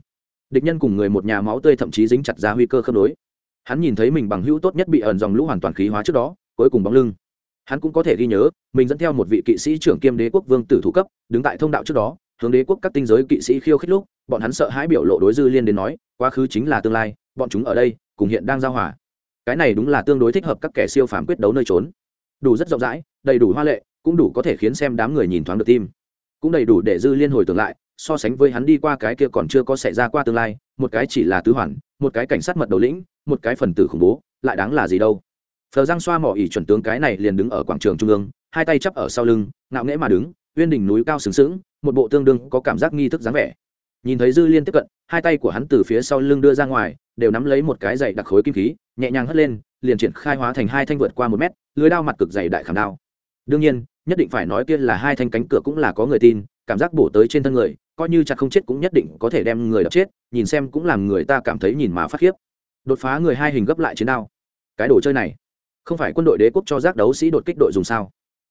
Địch nhân cùng người một nhà máu tươi thậm chí dính chặt ra nguy cơ khớp nối hắn nhìn thấy mình bằng hữu tốt nhất bị ẩn dòng lũ hoàn toàn khí hóa trước đó, cuối cùng bóng lưng. Hắn cũng có thể ghi nhớ, mình dẫn theo một vị kỵ sĩ trưởng kiêm đế quốc vương tử thủ cấp, đứng tại thông đạo trước đó, hướng đế quốc các tinh giới kỵ sĩ khiêu khích lúc, bọn hắn sợ hãi biểu lộ đối dư liên đến nói, quá khứ chính là tương lai, bọn chúng ở đây, cùng hiện đang giao hòa. Cái này đúng là tương đối thích hợp các kẻ siêu phàm quyết đấu nơi trốn. Đủ rất rộng rãi, đầy đủ hoa lệ, cũng đủ có thể khiến xem đám người nhìn thoáng được tim. Cũng đầy đủ để dư liên hồi tưởng lại so sánh với hắn đi qua cái kia còn chưa có xảy ra qua tương lai, một cái chỉ là tứ hoàn, một cái cảnh sát mật đầu lĩnh, một cái phần tử khủng bố, lại đáng là gì đâu. Phờ giang xoa mỏ ỉ chuẩn tướng cái này liền đứng ở quảng trường trung ương, hai tay chắp ở sau lưng, ngạo nghễ mà đứng, uyên đỉnh núi cao sừng sững, một bộ tương đương có cảm giác nghi thức dáng vẻ. Nhìn thấy dư liên tiếp cận, hai tay của hắn từ phía sau lưng đưa ra ngoài, đều nắm lấy một cái dày đặc khối kim khí, nhẹ nhàng hất lên, liền triển khai hóa thành hai thanh vượt qua một mét, lưới đao mặt cực dày đại khảm đao. Đương nhiên, nhất định phải nói kia là hai thanh cánh cửa cũng là có người tin, cảm giác bổ tới trên thân người coi như chặt không chết cũng nhất định có thể đem người đập chết, nhìn xem cũng làm người ta cảm thấy nhìn mà phát khiếp. Đột phá người hai hình gấp lại chiến đao. Cái đồ chơi này, không phải quân đội đế quốc cho giác đấu sĩ đột kích đội dùng sao?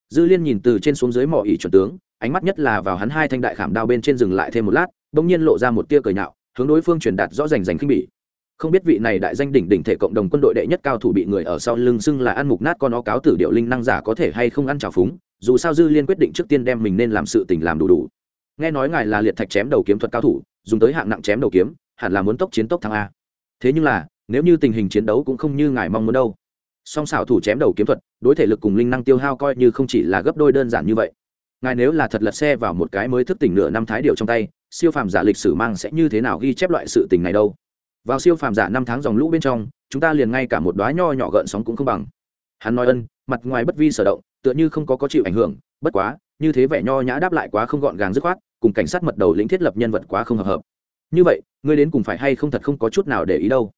Dư liên nhìn từ trên xuống dưới mỏ ỉ chuẩn tướng, ánh mắt nhất là vào hắn hai thanh đại khảm đao bên trên dừng lại thêm một lát, bỗng nhiên lộ ra một tia cười nhạo, hướng đối phương truyền đạt rõ rành rành khinh bỉ. Không biết vị này đại danh đỉnh đỉnh thể cộng đồng quân đội đệ nhất cao thủ bị người ở sau lưng xưng là ăn mục nát con nó cáo tử điệu linh năng giả có thể hay không ăn trào phúng, dù sao dư liên quyết định trước tiên đem mình nên làm sự tình làm đủ đủ nghe nói ngài là liệt thạch chém đầu kiếm thuật cao thủ, dùng tới hạng nặng chém đầu kiếm, hẳn là muốn tốc chiến tốc thắng a. Thế nhưng là, nếu như tình hình chiến đấu cũng không như ngài mong muốn đâu. Song xảo thủ chém đầu kiếm thuật, đối thể lực cùng linh năng tiêu hao coi như không chỉ là gấp đôi đơn giản như vậy. Ngài nếu là thật lật xe vào một cái mới thức tỉnh nửa năm thái điều trong tay, siêu phàm giả lịch sử mang sẽ như thế nào ghi chép loại sự tình này đâu? Vào siêu phàm giả năm tháng dòng lũ bên trong, chúng ta liền ngay cả một đoá nho nhỏ gợn sóng cũng không bằng. Hắn nói ân, mặt ngoài bất vi sở động, tựa như không có có chịu ảnh hưởng, bất quá, như thế vẻ nho nhã đáp lại quá không gọn gàng dứt khoát cùng cảnh sát mật đầu lĩnh thiết lập nhân vật quá không hợp hợp. Như vậy, ngươi đến cùng phải hay không thật không có chút nào để ý đâu.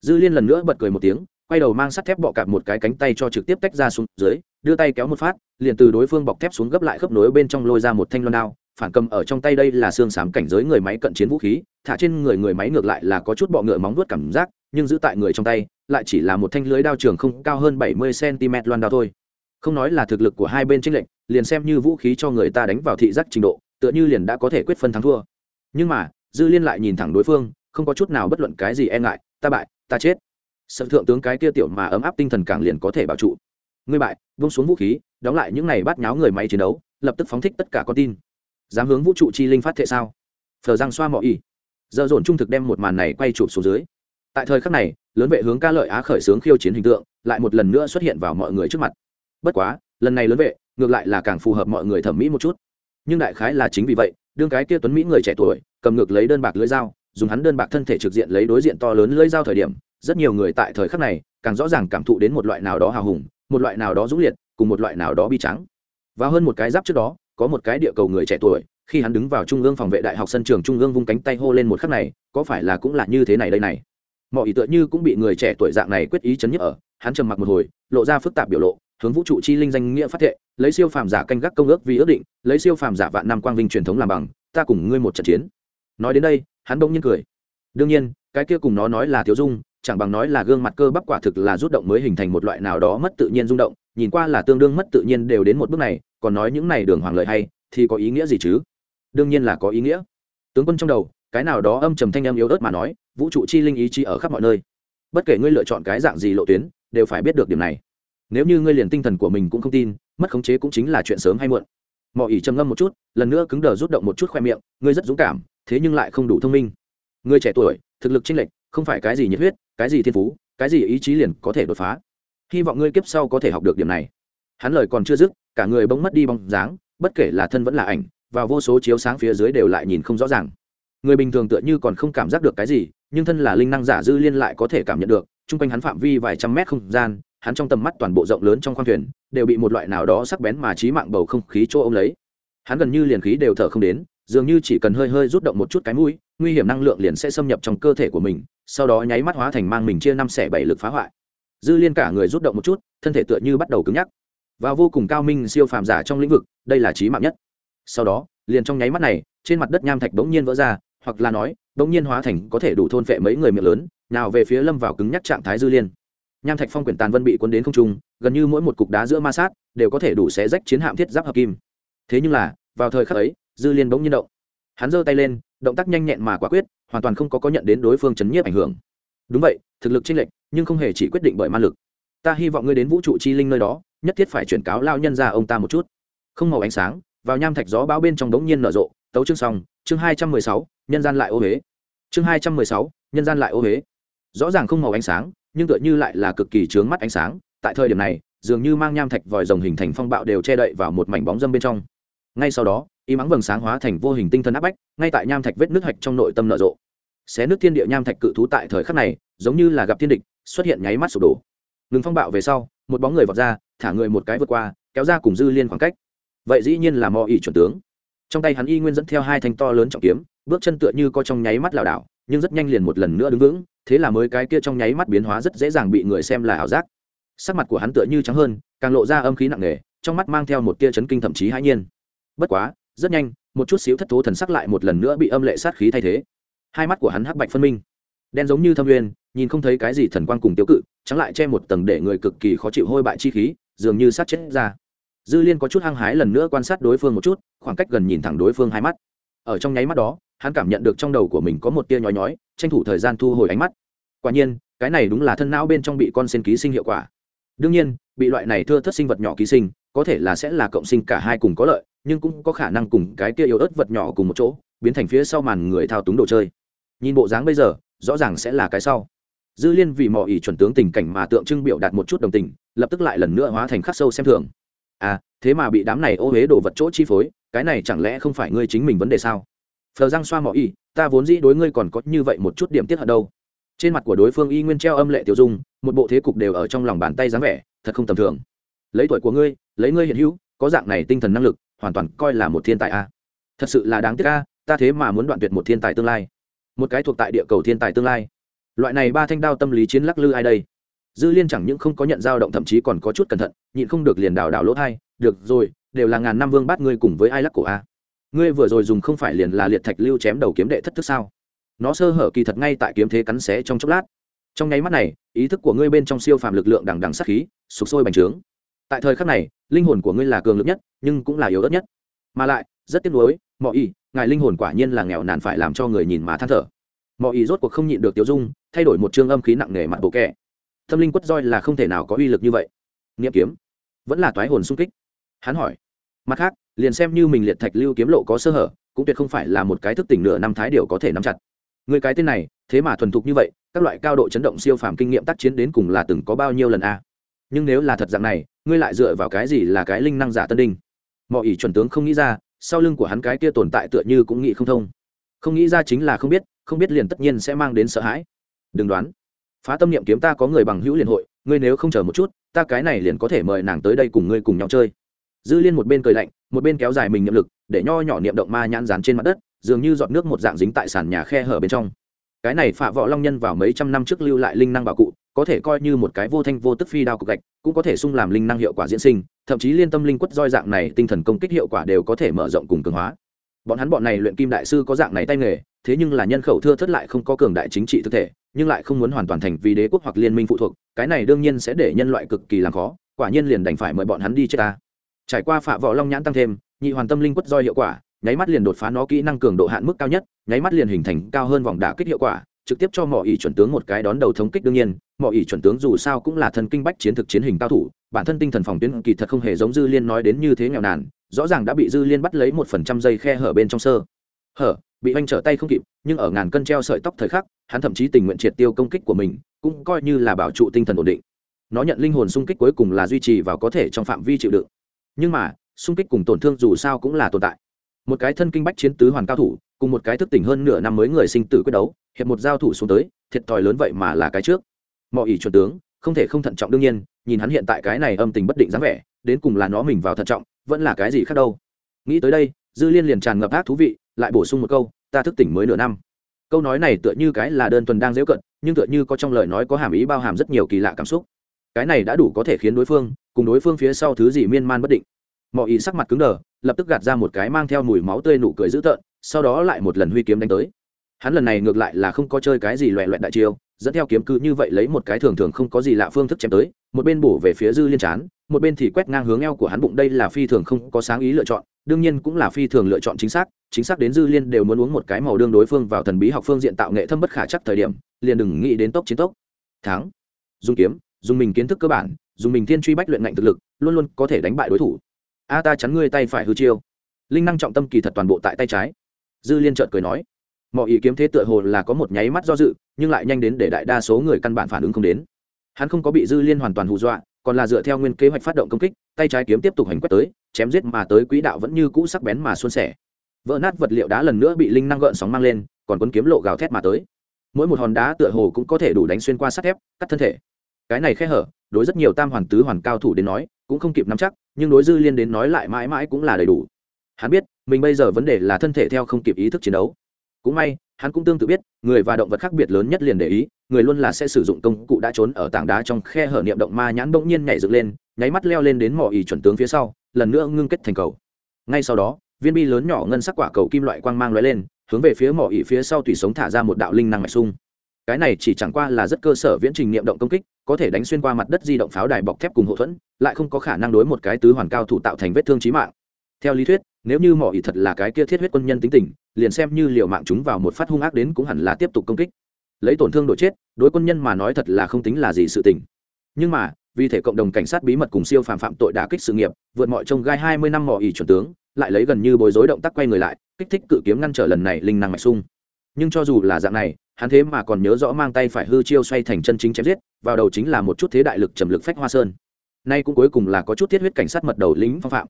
Dư liên lần nữa bật cười một tiếng, quay đầu mang sắt thép bọ cạp một cái cánh tay cho trực tiếp tách ra xuống dưới, đưa tay kéo một phát, liền từ đối phương bọc thép xuống gấp lại khớp nối bên trong lôi ra một thanh loan đao, phản cầm ở trong tay đây là xương xám cảnh giới người máy cận chiến vũ khí, thả trên người người máy ngược lại là có chút bọ ngựa móng vuốt cảm giác, nhưng giữ tại người trong tay, lại chỉ là một thanh lưới đao trường không cao hơn bảy mươi cm loan đao thôi. Không nói là thực lực của hai bên tranh lệnh liền xem như vũ khí cho người ta đánh vào thị giác trình độ tựa như liền đã có thể quyết phân thắng thua. Nhưng mà, dư liên lại nhìn thẳng đối phương, không có chút nào bất luận cái gì e ngại, ta bại, ta chết. Sợ thượng tướng cái kia tiểu mà ấm áp tinh thần càng liền có thể bảo trụ. Ngươi bại vung xuống vũ khí, đóng lại những này bắt nháo người máy chiến đấu, lập tức phóng thích tất cả con tin. Dám hướng vũ trụ chi linh phát thệ sao? Thờ răng xoa mọi ý giờ dồn trung thực đem một màn này quay chụp xuống dưới. Tại thời khắc này, lớn vệ hướng ca lợi á khởi xướng khiêu chiến hình tượng, lại một lần nữa xuất hiện vào mọi người trước mặt. Bất quá, lần này lớn vệ, ngược lại là càng phù hợp mọi người thẩm mỹ một chút nhưng đại khái là chính vì vậy, đương cái kia tuấn mỹ người trẻ tuổi, cầm ngược lấy đơn bạc lưỡi dao, dùng hắn đơn bạc thân thể trực diện lấy đối diện to lớn lưỡi dao thời điểm, rất nhiều người tại thời khắc này, càng rõ ràng cảm thụ đến một loại nào đó hào hùng, một loại nào đó dũng liệt, cùng một loại nào đó bi trắng và hơn một cái giáp trước đó, có một cái địa cầu người trẻ tuổi, khi hắn đứng vào trung ương phòng vệ đại học sân trường trung ương vung cánh tay hô lên một khắc này, có phải là cũng là như thế này đây này? Mọi ý tựa như cũng bị người trẻ tuổi dạng này quyết ý chấn nhức ở, hắn trầm mặc một hồi, lộ ra phức tạp biểu lộ, hướng vũ trụ chi linh danh nghĩa phát thệ lấy siêu phàm giả canh gác công ước vì ước định, lấy siêu phàm giả vạn năm quang vinh truyền thống làm bằng, ta cùng ngươi một trận chiến. Nói đến đây, hắn bỗng nhiên cười. Đương nhiên, cái kia cùng nó nói là thiếu dung, chẳng bằng nói là gương mặt cơ bắp quả thực là rút động mới hình thành một loại nào đó mất tự nhiên rung động, nhìn qua là tương đương mất tự nhiên đều đến một bước này, còn nói những này đường hoàng lợi hay, thì có ý nghĩa gì chứ? Đương nhiên là có ý nghĩa. Tướng quân trong đầu, cái nào đó âm trầm thanh âm yếu ớt mà nói, vũ trụ chi linh ý chí ở khắp mọi nơi. Bất kể ngươi lựa chọn cái dạng gì lộ tuyến, đều phải biết được điểm này nếu như ngươi liền tinh thần của mình cũng không tin, mất khống chế cũng chính là chuyện sớm hay muộn. Mỏ ỉ trầm ngâm một chút, lần nữa cứng đờ rút động một chút khoe miệng, ngươi rất dũng cảm, thế nhưng lại không đủ thông minh. Ngươi trẻ tuổi, thực lực chênh lệch, không phải cái gì nhiệt huyết, cái gì thiên phú, cái gì ý chí liền có thể đột phá. Hy vọng ngươi kiếp sau có thể học được điểm này. Hắn lời còn chưa dứt, cả người bỗng mất đi bóng dáng, bất kể là thân vẫn là ảnh và vô số chiếu sáng phía dưới đều lại nhìn không rõ ràng. Người bình thường tựa như còn không cảm giác được cái gì, nhưng thân là linh năng giả dư liên lại có thể cảm nhận được, chung quanh hắn phạm vi vài trăm mét không gian hắn trong tầm mắt toàn bộ rộng lớn trong khoang thuyền, đều bị một loại nào đó sắc bén mà trí mạng bầu không khí chỗ ôm lấy. Hắn gần như liền khí đều thở không đến, dường như chỉ cần hơi hơi rút động một chút cái mũi, nguy hiểm năng lượng liền sẽ xâm nhập trong cơ thể của mình, sau đó nháy mắt hóa thành mang mình chia năm xẻ bảy lực phá hoại. Dư liên cả người rút động một chút, thân thể tựa như bắt đầu cứng nhắc. Và vô cùng cao minh siêu phàm giả trong lĩnh vực, đây là trí mạng nhất. Sau đó, liền trong nháy mắt này, trên mặt đất nham thạch bỗng nhiên vỡ ra, hoặc là nói, bỗng nhiên hóa thành có thể đủ thôn phệ mấy người miệng lớn, nào về phía lâm vào cứng nhắc trạng thái dư liên nham thạch phong quyển tàn vân bị cuốn đến không trung, gần như mỗi một cục đá giữa ma sát đều có thể đủ xé rách chiến hạm thiết giáp hợp kim. Thế nhưng là, vào thời khắc ấy, dư liên bỗng nhiên động. Hắn giơ tay lên, động tác nhanh nhẹn mà quả quyết, hoàn toàn không có có nhận đến đối phương chấn nhiếp ảnh hưởng. Đúng vậy, thực lực chênh lệch, nhưng không hề chỉ quyết định bởi ma lực. Ta hy vọng ngươi đến vũ trụ chi linh nơi đó, nhất thiết phải chuyển cáo lao nhân ra ông ta một chút. Không màu ánh sáng, vào nham thạch gió bão bên trong đống nhiên nở rộ, tấu chương xong, chương hai trăm mười sáu, nhân gian lại ô huế. Chương hai trăm mười sáu, nhân gian lại ô huế. Rõ ràng không màu ánh sáng nhưng tựa như lại là cực kỳ chướng mắt ánh sáng, tại thời điểm này, dường như mang nham thạch vòi rồng hình thành phong bạo đều che đậy vào một mảnh bóng dâm bên trong. Ngay sau đó, y mắng vầng sáng hóa thành vô hình tinh thần áp bách, ngay tại nham thạch vết nước hạch trong nội tâm nở rộ. Xé nước thiên địa nham thạch cự thú tại thời khắc này, giống như là gặp thiên địch, xuất hiện nháy mắt sụp đổ. Ngừng phong bạo về sau, một bóng người vọt ra, thả người một cái vượt qua, kéo ra cùng dư liên khoảng cách. Vậy dĩ nhiên là mò ỉ chuẩn tướng. Trong tay hắn y nguyên dẫn theo hai thanh to lớn trọng kiếm, bước chân tựa như có trong nháy mắt lảo đảo nhưng rất nhanh liền một lần nữa đứng vững, thế là mới cái kia trong nháy mắt biến hóa rất dễ dàng bị người xem là ảo giác. Sắc mặt của hắn tựa như trắng hơn, càng lộ ra âm khí nặng nề, trong mắt mang theo một tia chấn kinh thậm chí hãi nhiên. Bất quá, rất nhanh, một chút xíu thất thố thần sắc lại một lần nữa bị âm lệ sát khí thay thế. Hai mắt của hắn hắc bạch phân minh, đen giống như thâm nguyên, nhìn không thấy cái gì thần quang cùng tiêu cự, trắng lại che một tầng để người cực kỳ khó chịu hôi bại chi khí, dường như sát chết ra. Dư liên có chút hăng hái lần nữa quan sát đối phương một chút, khoảng cách gần nhìn thẳng đối phương hai mắt. Ở trong nháy mắt đó hắn cảm nhận được trong đầu của mình có một tia nhói nhói, tranh thủ thời gian thu hồi ánh mắt. Quả nhiên, cái này đúng là thân não bên trong bị con sen ký sinh hiệu quả. Đương nhiên, bị loại này thưa thất sinh vật nhỏ ký sinh, có thể là sẽ là cộng sinh cả hai cùng có lợi, nhưng cũng có khả năng cùng cái kia yếu ớt vật nhỏ cùng một chỗ, biến thành phía sau màn người thao túng đồ chơi. Nhìn bộ dáng bây giờ, rõ ràng sẽ là cái sau. Dư liên vì mọi ý chuẩn tướng tình cảnh mà tượng trưng biểu đạt một chút đồng tình, lập tức lại lần nữa hóa thành khắc sâu xem thường. À thế mà bị đám này ô huế đồ vật chỗ chi phối, cái này chẳng lẽ không phải ngươi chính mình vấn đề sao? Phờ răng xoa mỏ y ta vốn dĩ đối ngươi còn có như vậy một chút điểm tiết ở đâu? Trên mặt của đối phương y nguyên treo âm lệ tiêu dung, một bộ thế cục đều ở trong lòng bàn tay dáng vẻ, thật không tầm thường. Lấy tuổi của ngươi, lấy ngươi hiện hữu, có dạng này tinh thần năng lực, hoàn toàn coi là một thiên tài a. Thật sự là đáng tiếc a, ta thế mà muốn đoạn tuyệt một thiên tài tương lai. Một cái thuộc tại địa cầu thiên tài tương lai. Loại này ba thanh đao tâm lý chiến lắc lư ai đây? Dư liên chẳng những không có nhận dao động, thậm chí còn có chút cẩn thận, nhịn không được liền đào đảo lỗ thai. Được rồi, đều là ngàn năm vương bắt ngươi cùng với ai lắc cổ a? Ngươi vừa rồi dùng không phải liền là liệt thạch lưu chém đầu kiếm đệ thất thức sao? Nó sơ hở kỳ thật ngay tại kiếm thế cắn xé trong chốc lát. Trong nháy mắt này, ý thức của ngươi bên trong siêu phàm lực lượng đằng đằng sát khí, sụp sôi bành trướng. Tại thời khắc này, linh hồn của ngươi là cường lực nhất, nhưng cũng là yếu ớt nhất. Mà lại, rất tiếc nuối mọi ý ngài linh hồn quả nhiên là nghèo nàn phải làm cho người nhìn mà than thở. Mọi ý rốt cuộc không nhịn được tiêu dung, thay đổi một chương âm khí nặng nề mặt bộ kẻ tâm linh quất roi là không thể nào có uy lực như vậy. Nghiệm kiếm, vẫn là toái hồn sung kích. Hắn hỏi mặt khác, liền xem như mình liệt thạch lưu kiếm lộ có sơ hở, cũng tuyệt không phải là một cái thức tỉnh nửa năm thái điều có thể nắm chặt. Người cái tên này, thế mà thuần thục như vậy, các loại cao độ chấn động siêu phàm kinh nghiệm tác chiến đến cùng là từng có bao nhiêu lần a? Nhưng nếu là thật dạng này, ngươi lại dựa vào cái gì là cái linh năng giả tân đinh? Mọi ý chuẩn tướng không nghĩ ra, sau lưng của hắn cái kia tồn tại tựa như cũng nghĩ không thông. Không nghĩ ra chính là không biết không biết liền tất nhiên sẽ mang đến sợ hãi. Đừng đoán. Phá tâm niệm kiếm ta có người bằng hữu liền hội, ngươi nếu không chờ một chút, ta cái này liền có thể mời nàng tới đây cùng ngươi cùng nhau chơi dư liên một bên cười lạnh, một bên kéo dài mình niệm lực, để nho nhỏ niệm động ma nhãn dán trên mặt đất, dường như giọt nước một dạng dính tại sàn nhà khe hở bên trong. Cái này phạ võ long nhân vào mấy trăm năm trước lưu lại linh năng bảo cụ, có thể coi như một cái vô thanh vô tức phi đao cục gạch, cũng có thể sung làm linh năng hiệu quả diễn sinh, thậm chí liên tâm linh quất roi dạng này tinh thần công kích hiệu quả đều có thể mở rộng cùng cường hóa. Bọn hắn bọn này luyện kim đại sư có dạng này tay nghề, thế nhưng là nhân khẩu thưa thất lại không có cường đại chính trị thực thể, nhưng lại không muốn hoàn toàn thành vì đế quốc hoặc liên minh phụ thuộc, cái này đương nhiên sẽ để nhân loại cực kỳ làm khó, quả nhiên liền đành phải mời bọn hắn đi chết ta trải qua phạ võ long nhãn tăng thêm, nhị hoàn tâm linh quất roi hiệu quả, nháy mắt liền đột phá nó kỹ năng cường độ hạn mức cao nhất, nháy mắt liền hình thành cao hơn vòng đả kích hiệu quả, trực tiếp cho mọi ý chuẩn tướng một cái đón đầu thống kích đương nhiên mọi ý chuẩn tướng dù sao cũng là thần kinh bách chiến thực chiến hình cao thủ, bản thân tinh thần phòng tuyến kỳ thật không hề giống dư liên nói đến như thế nghèo nàn, rõ ràng đã bị dư liên bắt lấy một phần trăm dây khe hở bên trong sơ. Hở, bị anh trở tay không kịp, nhưng ở ngàn cân treo sợi tóc thời khắc, hắn thậm chí tình nguyện triệt tiêu công kích của mình, cũng coi như là bảo trụ tinh thần ổn định. Nó nhận linh hồn xung kích cuối cùng là duy trì và có thể trong phạm vi chịu đựng nhưng mà, xung kích cùng tổn thương dù sao cũng là tồn tại. Một cái thân kinh bách chiến tứ hoàn cao thủ, cùng một cái thức tỉnh hơn nửa năm mới người sinh tử quyết đấu, hiệp một giao thủ xuống tới, thiệt thòi lớn vậy mà là cái trước. Mọi ý chuẩn tướng, không thể không thận trọng đương nhiên, nhìn hắn hiện tại cái này âm tình bất định dáng vẻ, đến cùng là nó mình vào thận trọng, vẫn là cái gì khác đâu. Nghĩ tới đây, dư liên liền tràn ngập ác thú vị, lại bổ sung một câu, ta thức tỉnh mới nửa năm. Câu nói này tựa như cái là đơn tuần đang dễ cận, nhưng tựa như có trong lời nói có hàm ý bao hàm rất nhiều kỳ lạ cảm xúc cái này đã đủ có thể khiến đối phương, cùng đối phương phía sau thứ gì miên man bất định. Mọi ý sắc mặt cứng đờ, lập tức gạt ra một cái mang theo mùi máu tươi nụ cười dữ tợn, sau đó lại một lần huy kiếm đánh tới. Hắn lần này ngược lại là không có chơi cái gì loẹ loẹt đại chiêu, dẫn theo kiếm cứ như vậy lấy một cái thường thường không có gì lạ phương thức chém tới, một bên bổ về phía dư liên chán, một bên thì quét ngang hướng eo của hắn bụng, đây là phi thường không có sáng ý lựa chọn, đương nhiên cũng là phi thường lựa chọn chính xác chính xác đến dư liên đều muốn uống một cái màu đương đối phương vào thần bí học phương diện tạo nghệ thâm bất khả chắc thời điểm, liền đừng nghĩ đến tốc chiến tốc. Thắng. Dùng kiếm dùng mình kiến thức cơ bản, dùng mình thiên truy bách luyện ngạnh thực lực, luôn luôn có thể đánh bại đối thủ. A, ta chắn ngươi tay phải hư chiêu. Linh năng trọng tâm kỳ thật toàn bộ tại tay trái. Dư liên trợt cười nói. Mọi ý kiếm thế tựa hồ là có một nháy mắt do dự, nhưng lại nhanh đến để đại đa số người căn bản phản ứng không đến. Hắn không có bị dư liên hoàn toàn hù dọa, còn là dựa theo nguyên kế hoạch phát động công kích, tay trái kiếm tiếp tục hành quét tới, chém giết mà tới quỹ đạo vẫn như cũ sắc bén mà xuân sẻ. Vỡ nát vật liệu đá lần nữa bị linh năng gợn sóng mang lên, còn quân kiếm lộ gào thét mà tới. Mỗi một hòn đá tựa hồ cũng có thể đủ đánh xuyên qua sắt thép, cắt thân thể cái này khe hở, đối rất nhiều tam hoàn tứ hoàn cao thủ đến nói, cũng không kịp nắm chắc, nhưng đối dư liên đến nói lại mãi mãi cũng là đầy đủ. Hắn biết, mình bây giờ vấn đề là thân thể theo không kịp ý thức chiến đấu. Cũng may, hắn cũng tương tự biết, người và động vật khác biệt lớn nhất liền để ý, người luôn là sẽ sử dụng công cụ đã trốn ở tảng đá trong khe hở niệm động ma nhãn bỗng nhiên nhảy dựng lên, nháy mắt leo lên đến mỏ ỉ chuẩn tướng phía sau, lần nữa ngưng kết thành cầu. Ngay sau đó, viên bi lớn nhỏ ngân sắc quả cầu kim loại quang mang lóe lên, hướng về phía mỏ ỉ phía sau tùy sống thả ra một đạo linh năng mạch sung cái này chỉ chẳng qua là rất cơ sở viễn trình niệm động công kích có thể đánh xuyên qua mặt đất di động pháo đài bọc thép cùng hậu thuẫn, lại không có khả năng đối một cái tứ hoàn cao thủ tạo thành vết thương trí mạng. Theo lý thuyết, nếu như mỏ ỉ thật là cái kia thiết huyết quân nhân tính tình, liền xem như liệu mạng chúng vào một phát hung ác đến cũng hẳn là tiếp tục công kích. Lấy tổn thương đội chết, đối quân nhân mà nói thật là không tính là gì sự tình. Nhưng mà, vì thể cộng đồng cảnh sát bí mật cùng siêu phàm phạm tội đả kích sự nghiệp, vượt mọi trông gai hai mươi năm mỏ ỉ chuẩn tướng, lại lấy gần như bối rối động tác quay người lại, kích thích cự kiếm ngăn trở lần này linh năng mạch sung nhưng cho dù là dạng này hắn thế mà còn nhớ rõ mang tay phải hư chiêu xoay thành chân chính chém giết, vào đầu chính là một chút thế đại lực trầm lực phách hoa sơn. Nay cũng cuối cùng là có chút thiết huyết cảnh sát mật đầu lính phong phạm.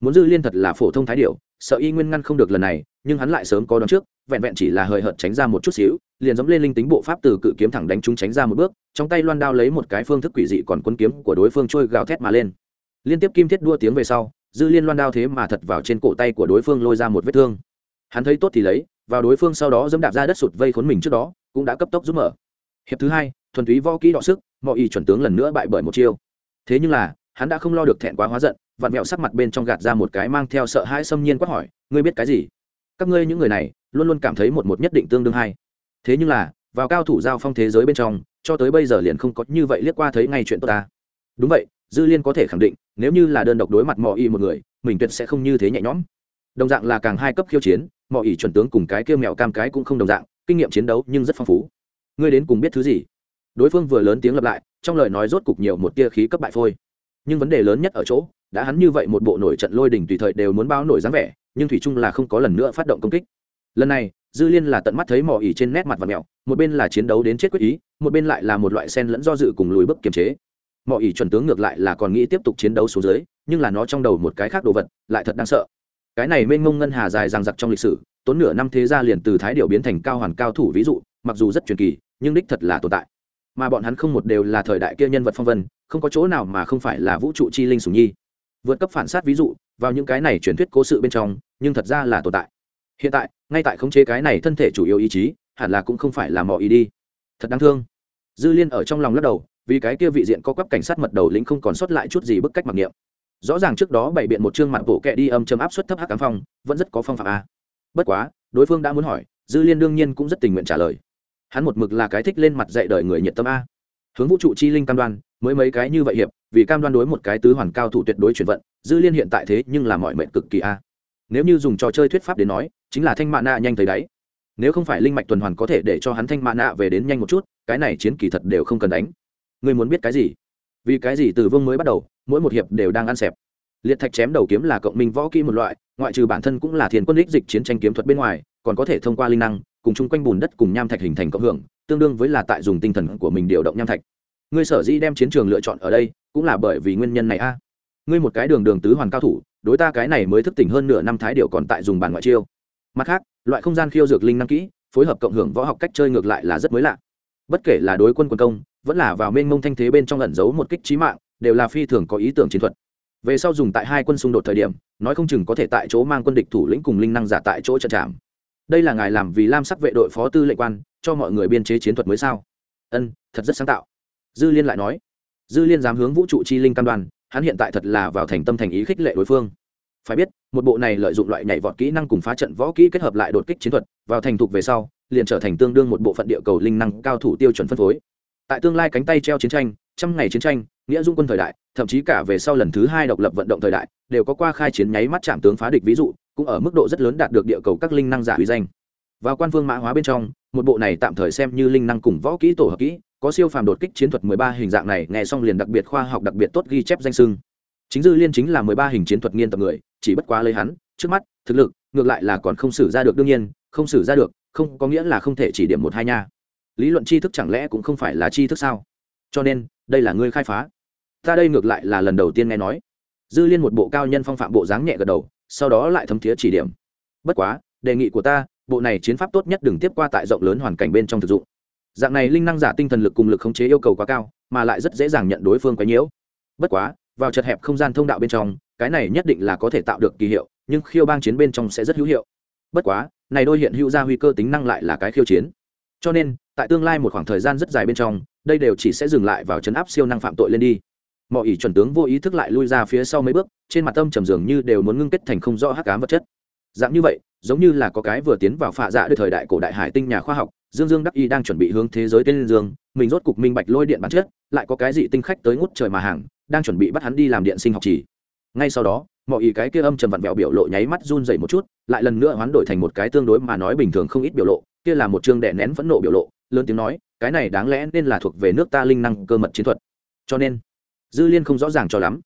Muốn dư liên thật là phổ thông thái điệu sợ y nguyên ngăn không được lần này, nhưng hắn lại sớm có đón trước, vẹn vẹn chỉ là hời hợt tránh ra một chút xíu, liền giống lên linh tính bộ pháp từ cự kiếm thẳng đánh chúng tránh ra một bước, trong tay loan đao lấy một cái phương thức quỷ dị còn quân kiếm của đối phương trôi gào thét mà lên. Liên tiếp kim thiết đua tiếng về sau dư liên loan đao thế mà thật vào trên cổ tay của đối phương lôi ra một vết thương. Hắn thấy tốt thì lấy vào đối phương sau đó dẫm đạp ra đất sụt vây khốn mình trước đó, cũng đã cấp tốc giúp mở. Hiệp thứ hai, thuần túy võ kỹ đọ sức mọi ý chuẩn tướng lần nữa bại bởi một chiêu. Thế nhưng là, hắn đã không lo được thẹn quá hóa giận, vặn mẹo sắc mặt bên trong gạt ra một cái mang theo sợ hãi xâm nhiên quát hỏi, ngươi biết cái gì? Các ngươi những người này, luôn luôn cảm thấy một một nhất định tương đương hay thế nhưng là, vào cao thủ giao phong thế giới bên trong, cho tới bây giờ liền không có như vậy liếc qua thấy ngay chuyện tốt ta. Đúng vậy, dư liên có thể khẳng định, nếu như là đơn độc đối mặt mọi y một người, mình tuyệt sẽ không như thế nhẹ nhõm đồng dạng là càng hai cấp khiêu chiến mọi ý chuẩn tướng cùng cái kêu mẹo cam cái cũng không đồng dạng, kinh nghiệm chiến đấu nhưng rất phong phú. Ngươi đến cùng biết thứ gì? Đối phương vừa lớn tiếng lặp lại, trong lời nói rốt cục nhiều một tia khí cấp bại phôi. Nhưng vấn đề lớn nhất ở chỗ, đã hắn như vậy một bộ nổi trận lôi đình tùy thời đều muốn bao nổi dáng vẻ, nhưng thủy trung là không có lần nữa phát động công kích. Lần này, dư liên là tận mắt thấy mỏ ỉ trên nét mặt và mẹo một bên là chiến đấu đến chết quyết ý, một bên lại là một loại sen lẫn do dự cùng lùi bước kiềm chế. Mỏ ỉ chuẩn tướng ngược lại là còn nghĩ tiếp tục chiến đấu xuống dưới, nhưng là nó trong đầu một cái khác đồ vật, lại thật đáng sợ cái này mênh mông ngân hà dài ràng giặc trong lịch sử, tốn nửa năm thế gia liền từ thái điệu biến thành cao hoàn cao thủ ví dụ, mặc dù rất truyền kỳ, nhưng đích thật là tồn tại. Mà bọn hắn không một đều là thời đại kia nhân vật phong vân, không có chỗ nào mà không phải là vũ trụ chi linh sùng nhi. Vượt cấp phản sát ví dụ, vào những cái này truyền thuyết cố sự bên trong, nhưng thật ra là tồn tại. Hiện tại, ngay tại khống chế cái này thân thể chủ yếu ý chí, hẳn là cũng không phải là mọi ý đi. Thật đáng thương. Dư liên ở trong lòng lắc đầu, vì cái kia vị diện có cấp cảnh sát mật đầu lĩnh không còn sót lại chút gì bức cách mặc niệm rõ ràng trước đó bày biện một chương mặt bộ kệ đi âm châm áp suất thấp hắc cám phong, vẫn rất có phong phạm a. Bất quá, đối phương đã muốn hỏi, dư liên đương nhiên cũng rất tình nguyện trả lời. Hắn một mực là cái thích lên mặt dạy đời người nhiệt tâm a. Hướng vũ trụ chi linh cam đoan, mới mấy cái như vậy hiệp, vì cam đoan đối một cái tứ hoàn cao thủ tuyệt đối chuyển vận, dư liên hiện tại thế nhưng là mọi mệnh cực kỳ a. Nếu như dùng trò chơi thuyết pháp đến nói, chính là thanh mạ nạ nhanh thấy đáy. Nếu không phải linh mạch tuần hoàn có thể để cho hắn thanh mạ nạ về đến nhanh một chút, cái này chiến kỳ thật đều không cần đánh. Ngươi muốn biết cái gì? Vì cái gì từ vương mới bắt đầu mỗi một hiệp đều đang ăn xẹp. Liệt thạch chém đầu kiếm là cộng minh võ kỹ một loại, ngoại trừ bản thân cũng là thiền quân đích dịch chiến tranh kiếm thuật bên ngoài, còn có thể thông qua linh năng, cùng chung quanh bùn đất cùng nham thạch hình thành cộng hưởng, tương đương với là tại dùng tinh thần của mình điều động nham thạch. Ngươi sở dĩ đem chiến trường lựa chọn ở đây, cũng là bởi vì nguyên nhân này a. Ngươi một cái đường đường tứ hoàn cao thủ, đối ta cái này mới thức tỉnh hơn nửa năm thái điệu còn tại dùng bàn ngoại chiêu. Mặt khác, loại không gian khiêu dược linh năng kỹ, phối hợp cộng hưởng võ học cách chơi ngược lại là rất mới lạ. Bất kể là đối quân quân công, vẫn là vào mênh mông thanh thế bên trong ẩn giấu một kích trí mạng đều là phi thường có ý tưởng chiến thuật. Về sau dùng tại hai quân xung đột thời điểm, nói không chừng có thể tại chỗ mang quân địch thủ lĩnh cùng linh năng giả tại chỗ trận trạm. Đây là ngài làm vì lam sắc vệ đội phó tư lệnh quan, cho mọi người biên chế chiến thuật mới sao? Ân, thật rất sáng tạo. Dư liên lại nói. Dư liên dám hướng vũ trụ chi linh cam đoan, hắn hiện tại thật là vào thành tâm thành ý khích lệ đối phương. Phải biết, một bộ này lợi dụng loại nhảy vọt kỹ năng cùng phá trận võ kỹ kết hợp lại đột kích chiến thuật, vào thành thục về sau, liền trở thành tương đương một bộ phận địa cầu linh năng cao thủ tiêu chuẩn phân phối. Tại tương lai cánh tay treo chiến tranh trăm ngày chiến tranh, nghĩa dung quân thời đại, thậm chí cả về sau lần thứ hai độc lập vận động thời đại, đều có qua khai chiến nháy mắt chạm tướng phá địch ví dụ, cũng ở mức độ rất lớn đạt được địa cầu các linh năng giả uy danh. Vào quan vương mã hóa bên trong, một bộ này tạm thời xem như linh năng cùng võ kỹ tổ hợp kỹ, có siêu phàm đột kích chiến thuật 13 hình dạng này, nghe xong liền đặc biệt khoa học đặc biệt tốt ghi chép danh sưng chính dư liên chính là 13 hình chiến thuật nghiên tập người, chỉ bất quá lấy hắn, trước mắt, thực lực, ngược lại là còn không xử ra được đương nhiên, không xử ra được, không có nghĩa là không thể chỉ điểm một hai nha. Lý luận tri thức chẳng lẽ cũng không phải là tri thức sao? Cho nên đây là ngươi khai phá. Ta đây ngược lại là lần đầu tiên nghe nói. Dư liên một bộ cao nhân phong phạm bộ dáng nhẹ gật đầu, sau đó lại thấm thiế chỉ điểm. Bất quá, đề nghị của ta, bộ này chiến pháp tốt nhất đừng tiếp qua tại rộng lớn hoàn cảnh bên trong thực dụng. Dạng này linh năng giả tinh thần lực cùng lực khống chế yêu cầu quá cao, mà lại rất dễ dàng nhận đối phương quấy nhiễu. Bất quá, vào chật hẹp không gian thông đạo bên trong, cái này nhất định là có thể tạo được kỳ hiệu, nhưng khiêu bang chiến bên trong sẽ rất hữu hiệu. Bất quá, này đôi hiện hữu ra nguy cơ tính năng lại là cái khiêu chiến. Cho nên tại tương lai một khoảng thời gian rất dài bên trong, đây đều chỉ sẽ dừng lại vào chấn áp siêu năng phạm tội lên đi. Mọi ý chuẩn tướng vô ý thức lại lui ra phía sau mấy bước, trên mặt tâm trầm dường như đều muốn ngưng kết thành không rõ hắc ám vật chất. Dạng như vậy, giống như là có cái vừa tiến vào phạ dạ đời thời đại cổ đại hải tinh nhà khoa học, dương dương đắc y đang chuẩn bị hướng thế giới tên dương, mình rốt cục minh bạch lôi điện bản chất, lại có cái gì tinh khách tới ngút trời mà hàng, đang chuẩn bị bắt hắn đi làm điện sinh học chỉ ngay sau đó mọi ý cái kia âm trầm vặn vẹo biểu lộ nháy mắt run dày một chút, lại lần nữa hoán đổi thành một cái tương đối mà nói bình thường không ít biểu lộ, kia là một chương đẻ nén phẫn nộ biểu lộ lớn tiếng nói, cái này đáng lẽ nên là thuộc về nước ta linh năng cơ mật chiến thuật. Cho nên, dư liên không rõ ràng cho lắm.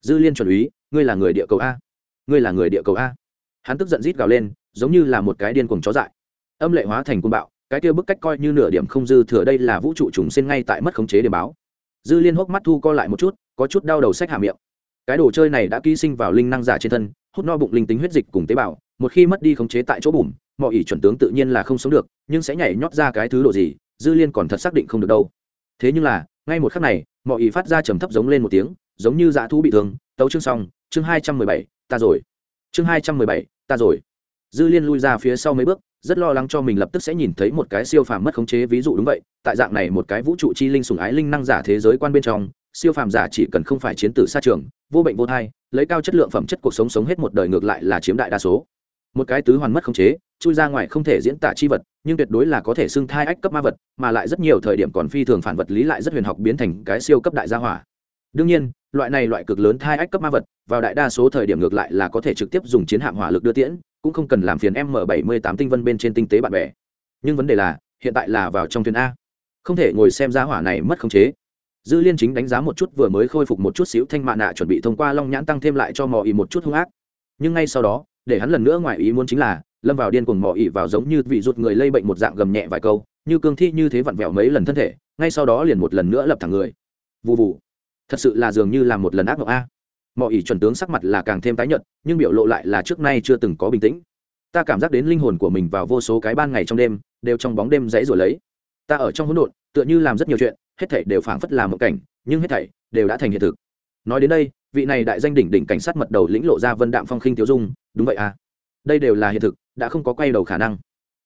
Dư liên chuẩn úy, ngươi là người địa cầu a. Ngươi là người địa cầu a. Hắn tức giận rít gào lên, giống như là một cái điên cuồng chó dại. Âm lệ hóa thành côn bạo, cái kia bức cách coi như nửa điểm không dư thừa đây là vũ trụ trùng sinh ngay tại mất khống chế để báo. Dư liên hốc mắt thu co lại một chút, có chút đau đầu sách hạ miệng. Cái đồ chơi này đã ký sinh vào linh năng giả trên thân, hút no bụng linh tính huyết dịch cùng tế bào, một khi mất đi khống chế tại chỗ bùm mọi ỷ chuẩn tướng tự nhiên là không sống được, nhưng sẽ nhảy nhót ra cái thứ độ gì, dư liên còn thật xác định không được đâu. Thế nhưng là, ngay một khắc này mọi ỷ phát ra trầm thấp giống lên một tiếng, giống như dã thú bị thương, tấu chương xong, chương hai trăm mười bảy, ta rồi. Chương hai trăm mười bảy, ta rồi. Dư liên lui ra phía sau mấy bước, rất lo lắng cho mình lập tức sẽ nhìn thấy một cái siêu phàm mất khống chế ví dụ đúng vậy, tại dạng này một cái vũ trụ chi linh sùng ái linh năng giả thế giới quan bên trong, siêu phàm giả chỉ cần không phải chiến tử xa trường, vô bệnh vô thai, lấy cao chất lượng phẩm chất cuộc sống sống hết một đời ngược lại là chiếm đại đa số. Một cái tứ hoàn mất khống chế chui ra ngoài không thể diễn tả chi vật, nhưng tuyệt đối là có thể xưng thai ách cấp ma vật, mà lại rất nhiều thời điểm còn phi thường phản vật lý lại rất huyền học biến thành cái siêu cấp đại gia hỏa. Đương nhiên, loại này loại cực lớn thai ách cấp ma vật, vào đại đa số thời điểm ngược lại là có thể trực tiếp dùng chiến hạm hỏa lực đưa tiễn, cũng không cần làm phiền m bảy mươi tám tinh vân bên trên tinh tế bạn bè. Nhưng vấn đề là, hiện tại là vào trong thuyền a. Không thể ngồi xem giá hỏa này mất khống chế. Dư liên chính đánh giá một chút vừa mới khôi phục một chút xíu thanh mạ nạ chuẩn bị thông qua long nhãn tăng thêm lại cho mò ý một chút hung ác. Nhưng ngay sau đó, để hắn lần nữa ngoài ý muốn chính là lâm vào điên cuồng mò ỉ vào giống như vị rụt người lây bệnh một dạng gầm nhẹ vài câu, như cương thi như thế vặn vẹo mấy lần thân thể, ngay sau đó liền một lần nữa lập thẳng người. Vụ vụ thật sự là dường như là một lần ác mộng a. Mò ỉ chuẩn tướng sắc mặt là càng thêm tái nhợt, nhưng biểu lộ lại là trước nay chưa từng có bình tĩnh. Ta cảm giác đến linh hồn của mình vào vô số cái ban ngày trong đêm, đều trong bóng đêm dãy rồi lấy. Ta ở trong hỗn độn, tựa như làm rất nhiều chuyện, hết thảy đều phảng phất là một cảnh, nhưng hết thảy đều đã thành hiện thực. Nói đến đây, vị này đại danh đỉnh đỉnh cảnh sát mật đầu lĩnh lộ ra vân đạm phong khinh tiêu dung, đúng vậy à? Đây đều là hiện thực, đã không có quay đầu khả năng.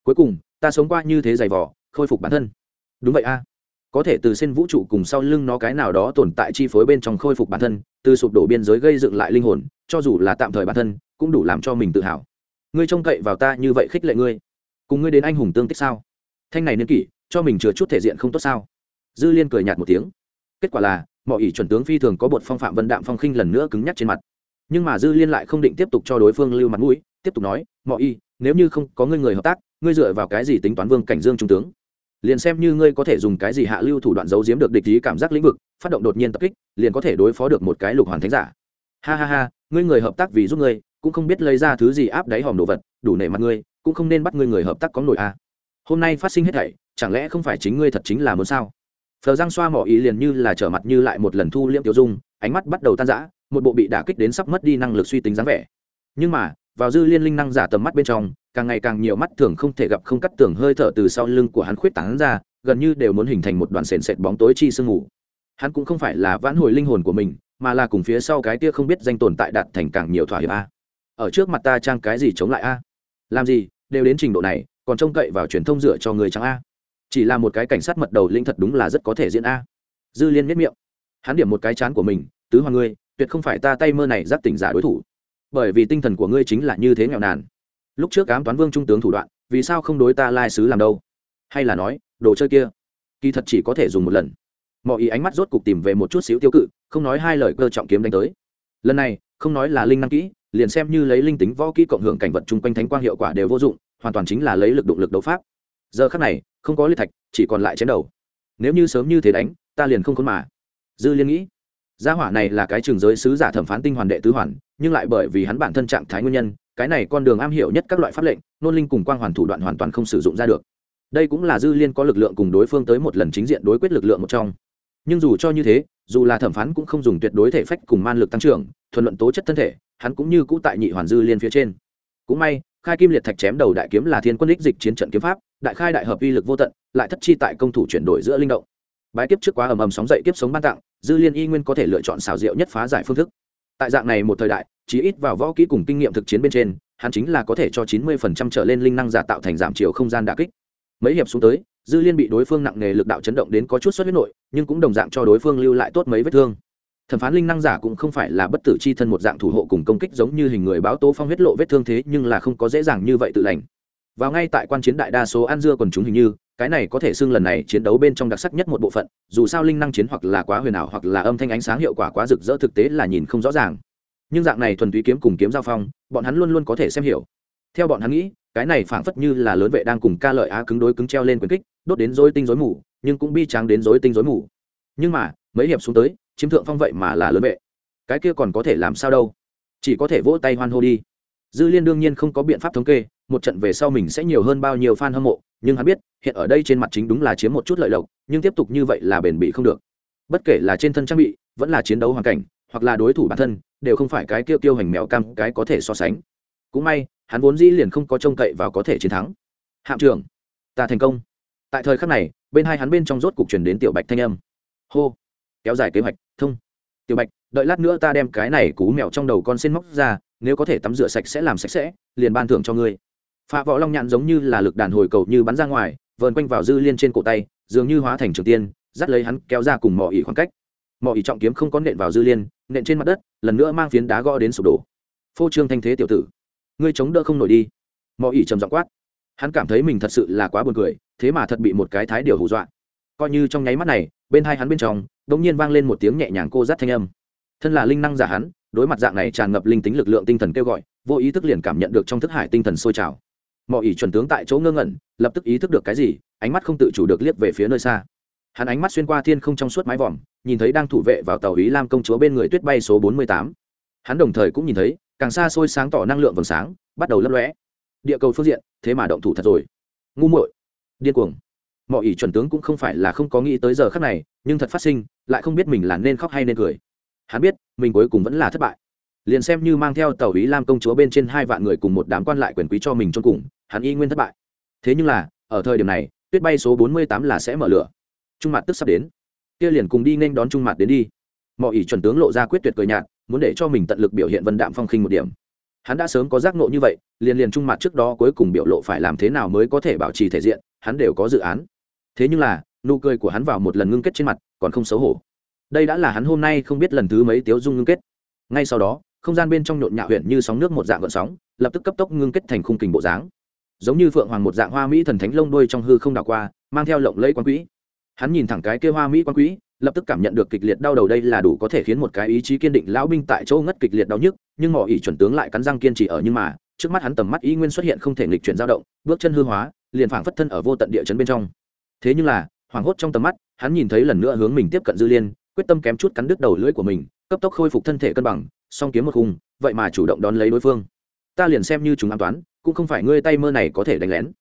Cuối cùng, ta sống qua như thế dày vỏ khôi phục bản thân. Đúng vậy a. Có thể từ xin vũ trụ cùng sau lưng nó cái nào đó tồn tại chi phối bên trong khôi phục bản thân, từ sụp đổ biên giới gây dựng lại linh hồn, cho dù là tạm thời bản thân, cũng đủ làm cho mình tự hào. Ngươi trông cậy vào ta như vậy khích lệ ngươi. Cùng ngươi đến anh hùng tương tích sao? Thanh này niên kỷ, cho mình chừa chút thể diện không tốt sao? Dư liên cười nhạt một tiếng. Kết quả là mọi ỷ chuẩn tướng phi thường có bột phong phạm vân đạm phong khinh lần nữa cứng nhắc trên mặt. Nhưng mà dư liên lại không định tiếp tục cho đối phương lưu mặt mũi tiếp tục nói mọi y, nếu như không có ngươi người hợp tác, ngươi dựa vào cái gì tính toán vương cảnh dương trung tướng? Liền xem như ngươi có thể dùng cái gì hạ lưu thủ đoạn giấu giếm được địch ý cảm giác lĩnh vực, phát động đột nhiên tập kích, liền có thể đối phó được một cái lục hoàn thánh giả. Ha ha ha, ngươi người hợp tác vì giúp ngươi, cũng không biết lấy ra thứ gì áp đáy hòm đồ vật, đủ nể mặt ngươi, cũng không nên bắt ngươi người hợp tác có nổi a. Hôm nay phát sinh hết thảy, chẳng lẽ không phải chính ngươi thật chính là muốn sao? Phờ giang xoa mỏ ý liền như là trở mặt như lại một lần thu liễm tiêu dung, ánh mắt bắt đầu tan rã, một bộ bị đả kích đến sắp mất đi năng lực suy tính dáng vẻ. Nhưng mà vào dư liên linh năng giả tầm mắt bên trong, càng ngày càng nhiều mắt thường không thể gặp không cắt tường hơi thở từ sau lưng của hắn khuyết tán ra, gần như đều muốn hình thành một đoạn sền sệt bóng tối chi sương ngủ hắn cũng không phải là vãn hồi linh hồn của mình, mà là cùng phía sau cái tia không biết danh tồn tại đạt thành càng nhiều thỏa hiệp a. Ở trước mặt ta trang cái gì chống lại a? Làm gì, đều đến trình độ này, còn trông cậy vào truyền thông dựa cho người trắng a? Chỉ là một cái cảnh sát mật đầu linh thật đúng là rất có thể diễn a. Dư liên miết miệng. Hắn điểm một cái chán của mình, tứ hoàng ngươi, tuyệt không phải ta tay mơ này giáp tỉnh giả đối thủ bởi vì tinh thần của ngươi chính là như thế nghèo nàn. Lúc trước cám toán vương trung tướng thủ đoạn, vì sao không đối ta lai sứ làm đâu? Hay là nói, đồ chơi kia, kỳ thật chỉ có thể dùng một lần. Mọi ý ánh mắt rốt cục tìm về một chút xíu tiêu cự, không nói hai lời cơ trọng kiếm đánh tới. Lần này, không nói là linh năng kỹ, liền xem như lấy linh tính võ kỹ cộng hưởng cảnh vật chung quanh thánh quang hiệu quả đều vô dụng, hoàn toàn chính là lấy lực động lực đấu pháp. Giờ khắc này, không có liệt thạch, chỉ còn lại chém đầu. Nếu như sớm như thế đánh, ta liền không khốn mà. Dư liên nghĩ, gia hỏa này là cái trường giới sứ giả thẩm phán tinh hoàn đệ tứ hoàn nhưng lại bởi vì hắn bản thân trạng thái nguyên nhân, cái này con đường am hiểu nhất các loại pháp lệnh, nôn linh cùng quang hoàn thủ đoạn hoàn toàn không sử dụng ra được. Đây cũng là dư liên có lực lượng cùng đối phương tới một lần chính diện đối quyết lực lượng một trong. Nhưng dù cho như thế, dù là thẩm phán cũng không dùng tuyệt đối thể phách cùng man lực tăng trưởng thuận luận tố chất thân thể, hắn cũng như cũ tại nhị hoàn dư liên phía trên. Cũng may, khai kim liệt thạch chém đầu đại kiếm là thiên quân đích dịch chiến trận kiếm pháp, đại khai đại hợp uy lực vô tận, lại thất chi tại công thủ chuyển đổi giữa linh động. Bái kiếp trước quá ầm ầm sóng dậy kiếp sống ban tặng, dư liên y nguyên có thể lựa chọn xảo diệu nhất phá giải phương thức tại dạng này một thời đại, chí ít vào võ kỹ cùng kinh nghiệm thực chiến bên trên, hắn chính là có thể cho chín mươi phần trăm trở lên linh năng giả tạo thành giảm chiều không gian đà kích. Mấy hiệp xuống tới, dư liên bị đối phương nặng nề lực đạo chấn động đến có chút xuất huyết nội, nhưng cũng đồng dạng cho đối phương lưu lại tốt mấy vết thương. Thẩm phán linh năng giả cũng không phải là bất tử c h i thân một dạng thủ hộ cùng công kích giống như hình người báo tố phong huyết lộ vết thương thế, nhưng là không có dễ dàng như vậy tự lành. Vào ngay tại quan chiến đại đa số ăn dưa còn chúng hình như cái này có thể xưng lần này chiến đấu bên trong đặc sắc nhất một bộ phận, dù sao linh năng chiến hoặc là quá huyền ảo hoặc là âm thanh ánh sáng hiệu quả quá rực rỡ thực tế là nhìn không rõ ràng. Nhưng dạng này thuần túy kiếm cùng kiếm giao phong, bọn hắn luôn luôn có thể xem hiểu. Theo bọn hắn nghĩ, cái này phảng phất như là lớn vệ đang cùng ca lợi á cứng đối cứng treo lên quyền kích, đốt đến dối tinh dối mù, nhưng cũng bi tráng đến dối tinh dối mù. Nhưng mà, mấy hiệp xuống tới, chiếm thượng phong vậy mà là lớn vệ. Cái kia còn có thể làm sao đâu? Chỉ có thể vỗ tay hoan hô đi. Dư liên đương nhiên không có biện pháp thống kê, một trận về sau mình sẽ nhiều hơn bao nhiêu fan hâm mộ nhưng hắn biết, hiện ở đây trên mặt chính đúng là chiếm một chút lợi lộc, nhưng tiếp tục như vậy là bền bỉ không được. Bất kể là trên thân trang bị, vẫn là chiến đấu hoàn cảnh, hoặc là đối thủ bản thân, đều không phải cái kêu tiêu hành mèo cam cái có thể so sánh. Cũng may, hắn vốn dĩ liền không có trông cậy vào có thể chiến thắng. Hạm trưởng, ta thành công. Tại thời khắc này, bên hai hắn bên trong rốt cục chuyển đến tiểu bạch thanh âm. Hô, kéo dài kế hoạch, thông. Tiểu bạch, đợi lát nữa ta đem cái này cú mèo trong đầu con xin móc ra, nếu có thể tắm rửa sạch sẽ làm sạch sẽ, liền ban thưởng cho ngươi phạ võ long nhạn giống như là lực đàn hồi cầu như bắn ra ngoài, vờn quanh vào dư liên trên cổ tay, dường như hóa thành trường tiên, dắt lấy hắn kéo ra cùng mỏ ỉ khoảng cách. Mỏ ỉ trọng kiếm không có nện vào dư liên, nện trên mặt đất, lần nữa mang phiến đá gõ đến sụp đổ. Phô trương thanh thế tiểu tử, ngươi chống đỡ không nổi đi. Mỏ ỉ trầm giọng quát. Hắn cảm thấy mình thật sự là quá buồn cười, thế mà thật bị một cái thái điều hù dọa. Coi như trong nháy mắt này, bên hai hắn bên trong đ nhiên vang lên một tiếng nhẹ nhàng cô dắt thanh âm. Thân là linh năng giả hắn, đối mặt dạng này tràn ngập linh tính lực lượng tinh thần kêu gọi, vô ý thức liền cảm nhận được trong thức hải tinh thần sôi trào mọi ỷ chuẩn tướng tại chỗ ngơ ngẩn, lập tức ý thức được cái gì, ánh mắt không tự chủ được liếc về phía nơi xa. Hắn ánh mắt xuyên qua thiên không trong suốt mái vòm, nhìn thấy đang thủ vệ vào tàu ý lam công chúa bên người tuyết bay số bốn mươi tám. Hắn đồng thời cũng nhìn thấy, càng xa xôi sáng tỏ năng lượng vầng sáng, bắt đầu lấp lóe. Địa cầu phương diện, thế mà động thủ thật rồi. Ngu muội. Điên cuồng. Mọi ỷ chuẩn tướng cũng không phải là không có nghĩ tới giờ khắc này, nhưng thật phát sinh, lại không biết mình là nên khóc hay nên cười. Hắn biết, mình cuối cùng vẫn là thất bại liền xem như mang theo tàu ý lam công chúa bên trên hai vạn người cùng một đám quan lại quyền quý cho mình trong cùng, hắn y nguyên thất bại. Thế nhưng là, ở thời điểm này, tuyết bay số bốn mươi tám là sẽ mở lửa. Trung mặt tức sắp đến. Kia liền cùng đi nên đón trung mặt đến đi. Mọi ý chuẩn tướng lộ ra quyết tuyệt cười nhạt, muốn để cho mình tận lực biểu hiện vân đạm phong khinh một điểm. Hắn đã sớm có giác nộ như vậy, liền liền trung mặt trước đó cuối cùng biểu lộ phải làm thế nào mới có thể bảo trì thể diện, hắn đều có dự án. Thế nhưng là, nụ cười của hắn vào một lần ngưng kết trên mặt, còn không xấu hổ. Đây đã là hắn hôm nay không biết lần thứ mấy tiếu dung ngưng kết. Ngay sau đó không gian bên trong nhộn nhạo huyện như sóng nước một dạng gợn sóng, lập tức cấp tốc ngưng kết thành khung kình bộ dáng. Giống như phượng hoàng một dạng hoa mỹ thần thánh lông đuôi trong hư không đảo qua, mang theo lộng lẫy quan quỹ. Hắn nhìn thẳng cái kia hoa mỹ quan quỹ, lập tức cảm nhận được kịch liệt đau đầu đây là đủ có thể khiến một cái ý chí kiên định lão binh tại chỗ ngất kịch liệt đau nhức, nhưng mỏ ỷ chuẩn tướng lại cắn răng kiên trì ở nhưng mà, trước mắt hắn tầm mắt ý nguyên xuất hiện không thể nghịch chuyển dao động, bước chân hư hóa, liền phảng phất thân ở vô tận địa chấn bên trong. Thế nhưng là, hoảng hốt trong tầm mắt, hắn nhìn thấy lần nữa hướng mình tiếp cận dư liên, quyết tâm kém chút cắn đứt đầu lưỡi của mình, cấp tốc khôi phục thân thể cân bằng song kiếm một khung, vậy mà chủ động đón lấy đối phương. Ta liền xem như chúng an toán, cũng không phải ngươi tay mơ này có thể đánh lén.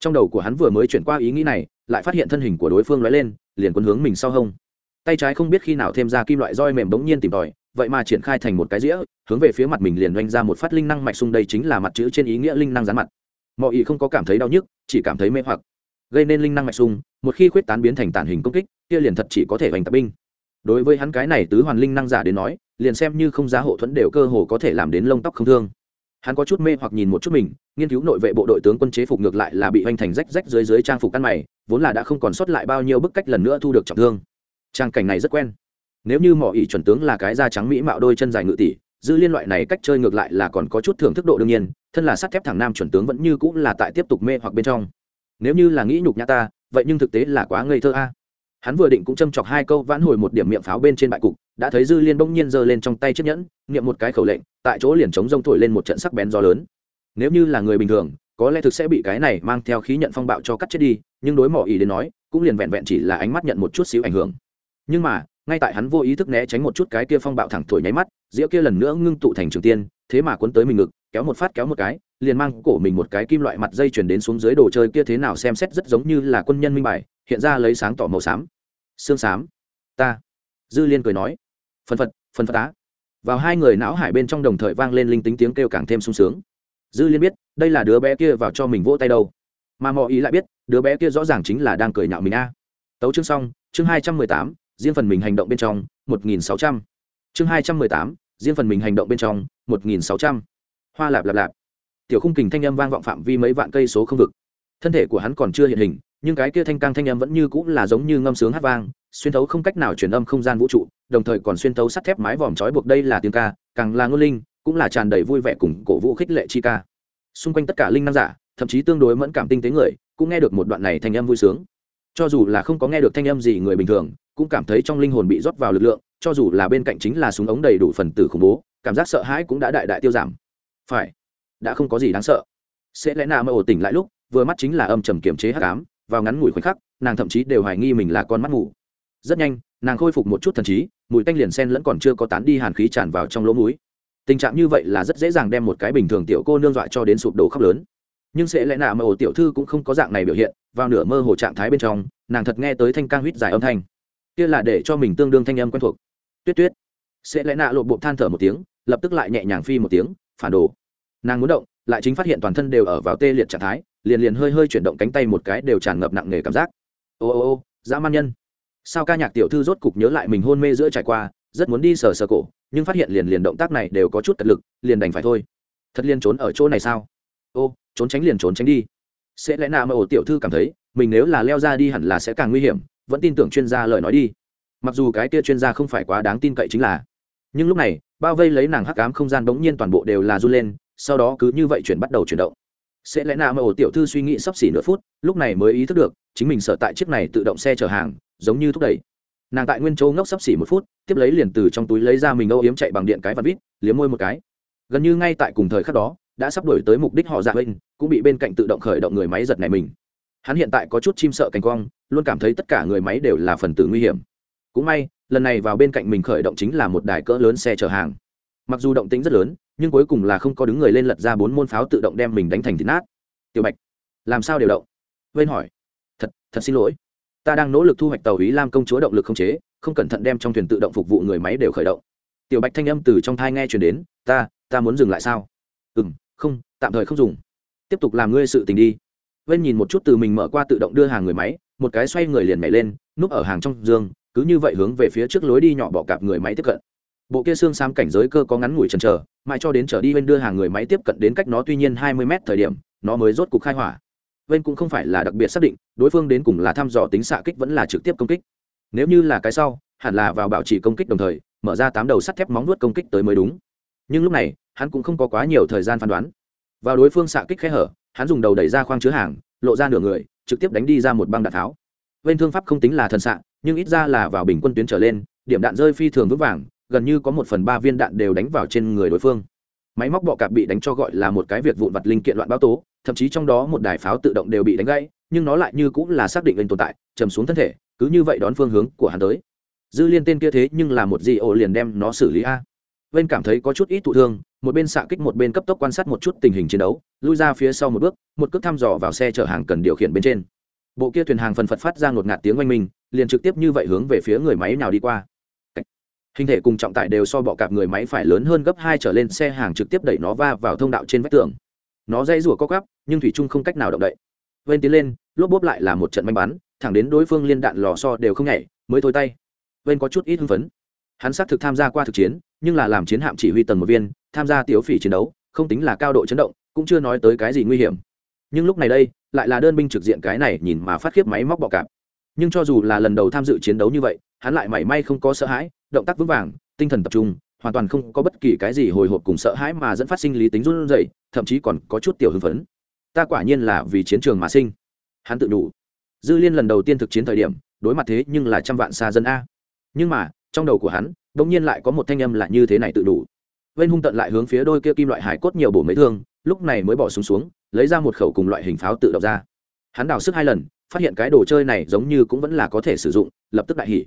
Trong đầu của hắn vừa mới chuyển qua ý nghĩ này, lại phát hiện thân hình của đối phương lóe lên, liền quân hướng mình sau hông. Tay trái không biết khi nào thêm ra kim loại roi mềm bỗng nhiên tìm tòi, vậy mà triển khai thành một cái dĩa hướng về phía mặt mình liền doanh ra một phát linh năng mạch sung đây chính là mặt chữ trên ý nghĩa linh năng rán mặt. Mọi ý không có cảm thấy đau nhức, chỉ cảm thấy mê hoặc. Gây nên linh năng mạch sung một khi khuyết tán biến thành tản hình công kích, kia liền thật chỉ có thể hoành tập binh đối với hắn cái này tứ hoàn linh năng giả đến nói, liền xem như không giá hộ thuẫn đều cơ hồ có thể làm đến lông tóc không thương. Hắn có chút mê hoặc nhìn một chút mình, nghiên cứu nội vệ bộ đội tướng quân chế phục ngược lại là bị hoành thành rách rách dưới dưới trang phục căn mày, vốn là đã không còn sót lại bao nhiêu bức cách lần nữa thu được trọng thương. Trang cảnh này rất quen. Nếu như mỏ ỉ chuẩn tướng là cái da trắng mỹ mạo đôi chân dài ngự tỷ dư liên loại này cách chơi ngược lại là còn có chút thưởng thức độ đương nhiên, thân là sắt thép thẳng nam chuẩn tướng vẫn như cũng là tại tiếp tục mê hoặc bên trong. Nếu như là nghĩ nhục nhã ta, vậy nhưng thực tế là quá ngây thơ a hắn vừa định cũng châm chọc hai câu vãn hồi một điểm miệng pháo bên trên bại cục, đã thấy dư liên bỗng nhiên giơ lên trong tay chiếc nhẫn, niệm một cái khẩu lệnh, tại chỗ liền chống rông thổi lên một trận sắc bén gió lớn. Nếu như là người bình thường, có lẽ thực sẽ bị cái này mang theo khí nhận phong bạo cho cắt chết đi, nhưng đối mỏ ý đến nói, cũng liền vẹn vẹn chỉ là ánh mắt nhận một chút xíu ảnh hưởng. Nhưng mà, ngay tại hắn vô ý thức né tránh một chút cái kia phong bạo thẳng thổi nháy mắt diễu kia lần nữa ngưng tụ thành trường tiên, thế mà cuốn tới mình ngực, kéo một phát kéo một cái, liền mang cổ mình một cái kim loại mặt dây chuyển đến xuống dưới đồ chơi kia thế nào xem xét rất giống như là quân nhân minh bài hiện ra lấy sáng tỏ màu xám. Xương xám. Ta. Dư liên cười nói. Phân phật phân phật á. Vào hai người não hải bên trong đồng thời vang lên linh tính tiếng kêu càng thêm sung sướng. Dư liên biết, đây là đứa bé kia vào cho mình vỗ tay đâu. Mà mọi ý lại biết, đứa bé kia rõ ràng chính là đang cười nhạo mình a. Tấu chương xong, chương hai trăm mười tám, riêng phần mình hành động bên trong, một nghìn sáu trăm. Chương hai trăm mười tám, riêng phần mình hành động bên trong, một nghìn sáu trăm. Hoa lạp lạp lạp. Tiểu khung kình thanh âm vang vọng phạm vi mấy vạn cây số không vực. Thân thể của hắn còn chưa hiện hình nhưng cái kia thanh cang thanh âm vẫn như cũng là giống như ngâm sướng hát vang, xuyên thấu không cách nào truyền âm không gian vũ trụ, đồng thời còn xuyên thấu sắt thép mái vòm trói buộc đây là tiếng ca, càng là ngôn linh, cũng là tràn đầy vui vẻ cùng cổ vũ khích lệ chi ca. Xung quanh tất cả linh năng giả, thậm chí tương đối mẫn cảm tinh tế người, cũng nghe được một đoạn này thanh âm vui sướng. Cho dù là không có nghe được thanh âm gì người bình thường, cũng cảm thấy trong linh hồn bị rót vào lực lượng, cho dù là bên cạnh chính là súng ống đầy đủ phần tử khủng bố, cảm giác sợ hãi cũng đã đại đại tiêu giảm. Phải, đã không có gì đáng sợ. Sẽ lẽ nào mà ổ tỉnh lại lúc, vừa mắt chính là âm trầm kiềm chế hắc ám vào ngắn ngủi khoảnh khắc, nàng thậm chí đều hoài nghi mình là con mắt ngủ rất nhanh, nàng khôi phục một chút thần trí, mùi tanh liền sen lẫn còn chưa có tán đi hàn khí tràn vào trong lỗ mũi. Tình trạng như vậy là rất dễ dàng đem một cái bình thường tiểu cô nương dọa cho đến sụp đổ khóc lớn. Nhưng sẽ lẽ nào mà ổ tiểu thư cũng không có dạng này biểu hiện, vào nửa mơ hồ trạng thái bên trong, nàng thật nghe tới thanh cang huýt dài âm thanh. Kia là để cho mình tương đương thanh âm quen thuộc. Tuyết tuyết. Sẽ lẽ nạ lộ bộ than thở một tiếng, lập tức lại nhẹ nhàng phi một tiếng, phản đồ. Nàng muốn động, lại chính phát hiện toàn thân đều ở vào tê liệt trạng thái liền liền hơi hơi chuyển động cánh tay một cái đều tràn ngập nặng nề cảm giác. Ô ô ô, dã man nhân. Sao ca nhạc tiểu thư rốt cục nhớ lại mình hôn mê giữa trải qua, rất muốn đi sờ sờ cổ, nhưng phát hiện liền liền động tác này đều có chút cật lực, liền đành phải thôi. Thật liên trốn ở chỗ này sao? Ô, trốn tránh liền trốn tránh đi. Sẽ lẽ nào mà ổ tiểu thư cảm thấy, mình nếu là leo ra đi hẳn là sẽ càng nguy hiểm, vẫn tin tưởng chuyên gia lời nói đi. Mặc dù cái kia chuyên gia không phải quá đáng tin cậy chính là, nhưng lúc này, bao vây lấy nàng hắc ám không gian bỗng nhiên toàn bộ đều là run lên, sau đó cứ như vậy chuyển bắt đầu chuyển động sẽ lẽ nào mà ổ tiểu thư suy nghĩ sắp xỉ nửa phút, lúc này mới ý thức được, chính mình sợ tại chiếc này tự động xe chở hàng, giống như thúc đẩy. Nàng tại nguyên châu ngốc sắp xỉ một phút, tiếp lấy liền từ trong túi lấy ra mình âu yếm chạy bằng điện cái và vít, liếm môi một cái. Gần như ngay tại cùng thời khắc đó, đã sắp đổi tới mục đích họ dạ bên cũng bị bên cạnh tự động khởi động người máy giật này mình. Hắn hiện tại có chút chim sợ cánh quang, luôn cảm thấy tất cả người máy đều là phần tử nguy hiểm. Cũng may, lần này vào bên cạnh mình khởi động chính là một đài cỡ lớn xe chở hàng mặc dù động tính rất lớn, nhưng cuối cùng là không có đứng người lên lật ra bốn môn pháo tự động đem mình đánh thành thịt nát. Tiểu bạch, làm sao điều động? Vên hỏi. Thật thật xin lỗi. Ta đang nỗ lực thu hoạch tàu ý lam công chúa động lực không chế, không cẩn thận đem trong thuyền tự động phục vụ người máy đều khởi động. Tiểu bạch thanh âm từ trong thai nghe chuyển đến, ta ta muốn dừng lại sao? Ừ m không, tạm thời không dùng. Tiếp tục làm ngươi sự tình đi. Vên nhìn một chút từ mình mở qua tự động đưa hàng người máy, một cái xoay người liền nhảy lên, núp ở hàng trong giường, cứ như vậy hướng về phía trước lối đi nhỏ bọ cạp người máy tiếp cận bộ kia xương xám cảnh giới cơ có ngắn ngủi chần chờ, mãi cho đến trở đi bên đưa hàng người máy tiếp cận đến cách nó tuy nhiên hai mươi mét thời điểm, nó mới rốt cuộc khai hỏa. Bên cũng không phải là đặc biệt xác định, đối phương đến cùng là thăm dò tính xạ kích vẫn là trực tiếp công kích. Nếu như là cái sau, hẳn là vào bảo trì công kích đồng thời, mở ra tám đầu sắt thép móng nuốt công kích tới mới đúng. Nhưng lúc này, hắn cũng không có quá nhiều thời gian phán đoán. Vào đối phương xạ kích khẽ hở, hắn dùng đầu đẩy ra khoang chứa hàng, lộ ra nửa người, trực tiếp đánh đi ra một băng đạn tháo. Bên thương pháp không tính là thần xạ, nhưng ít ra là vào bình quân tuyến trở lên, điểm đạn rơi phi thường vững vàng gần như có một phần ba viên đạn đều đánh vào trên người đối phương. Máy móc bọ cạp bị đánh cho gọi là một cái việc vụn vặt linh kiện loạn báo tố, thậm chí trong đó một đài pháo tự động đều bị đánh gãy, nhưng nó lại như cũng là xác định linh tồn tại chầm xuống thân thể, cứ như vậy đón phương hướng của hắn tới. Dư liên tên kia thế nhưng là một gì ổ liền đem nó xử lý a. Bên cảm thấy có chút ít thụ thương, một bên xạ kích một bên cấp tốc quan sát một chút tình hình chiến đấu, lui ra phía sau một bước, một cước thăm dò vào xe chở hàng cần điều khiển bên trên. Bộ kia thuyền hàng phần phật phát ra ngột ngạt tiếng oanh minh, liền trực tiếp như vậy hướng về phía người máy nào đi qua hình thể cùng trọng tải đều so bọ cạp người máy phải lớn hơn gấp hai trở lên, xe hàng trực tiếp đẩy nó va vào thông đạo trên vách tường. Nó dây rủa co cắp nhưng thủy trung không cách nào động đậy. Vên tiến lên, lốp bốp lại là một trận manh bắn thẳng đến đối phương liên đạn lò so đều không nhảy, mới thôi tay. Vên có chút ít hưng phấn. Hắn xác thực tham gia qua thực chiến, nhưng là làm chiến hạm chỉ huy tầng một viên, tham gia tiểu phỉ chiến đấu, không tính là cao độ chấn động, cũng chưa nói tới cái gì nguy hiểm. Nhưng lúc này đây, lại là đơn binh trực diện cái này nhìn mà phát khiếp máy móc bọ cạp. Nhưng cho dù là lần đầu tham dự chiến đấu như vậy, hắn lại mảy may không có sợ hãi động tác vững vàng, tinh thần tập trung, hoàn toàn không có bất kỳ cái gì hồi hộp cùng sợ hãi mà dẫn phát sinh lý tính run rẩy, thậm chí còn có chút tiểu hưng phấn. Ta quả nhiên là vì chiến trường mà sinh. Hắn tự đủ. Dư liên lần đầu tiên thực chiến thời điểm, đối mặt thế nhưng là trăm vạn xa dân a. Nhưng mà, trong đầu của hắn đ ỗ n g nhiên lại có một thanh âm là như thế này tự đủ. Vên hung tận lại hướng phía đôi kia kim loại hải cốt nhiều bổ mấy thương, lúc này mới bỏ xuống xuống, lấy ra một khẩu cùng loại hình pháo tự động ra. Hắn đào sức hai lần, phát hiện cái đồ chơi này giống như cũng vẫn là có thể sử dụng, lập tức đại hỉ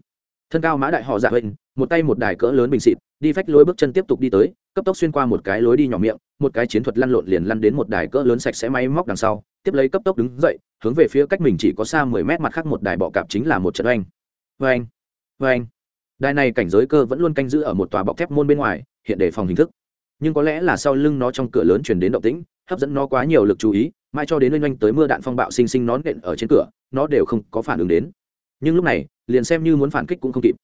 thân cao mã đại họ dạ hình một tay một đài cỡ lớn bình xịt, đi phách lối bước chân tiếp tục đi tới, cấp tốc xuyên qua một cái lối đi nhỏ miệng, một cái chiến thuật lăn lộn liền lăn đến một đài cỡ lớn sạch sẽ máy móc đằng sau, tiếp lấy cấp tốc đứng dậy, hướng về phía cách mình chỉ có xa mười mét mặt khác một đài bọ cạp chính là một trận oanh. Oanh oanh. Đài này cảnh giới cơ vẫn luôn canh giữ ở một tòa bọc thép môn bên ngoài, hiện để phòng hình thức. Nhưng có lẽ là sau lưng nó trong cửa lớn truyền đến động tĩnh, hấp dẫn nó quá nhiều lực chú ý mai cho đến oanh oanh tới mưa đạn phong bạo sinh sinh nón nện ở trên cửa, nó đều không có phản ứng đến nhưng lúc này liền xem như muốn phản kích cũng không kịp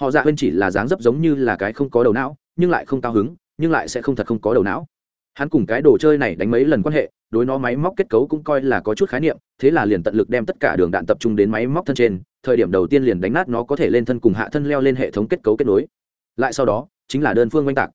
họ dạ bên chỉ là dáng dấp giống như là cái không có đầu não nhưng lại không cao hứng nhưng lại sẽ không thật không có đầu não hắn cùng cái đồ chơi này đánh mấy lần quan hệ đối nó máy móc kết cấu cũng coi là có chút khái niệm thế là liền tận lực đem tất cả đường đạn tập trung đến máy móc thân trên thời điểm đầu tiên liền đánh nát nó có thể lên thân cùng hạ thân leo lên hệ thống kết cấu kết nối lại sau đó chính là đơn phương oanh tạc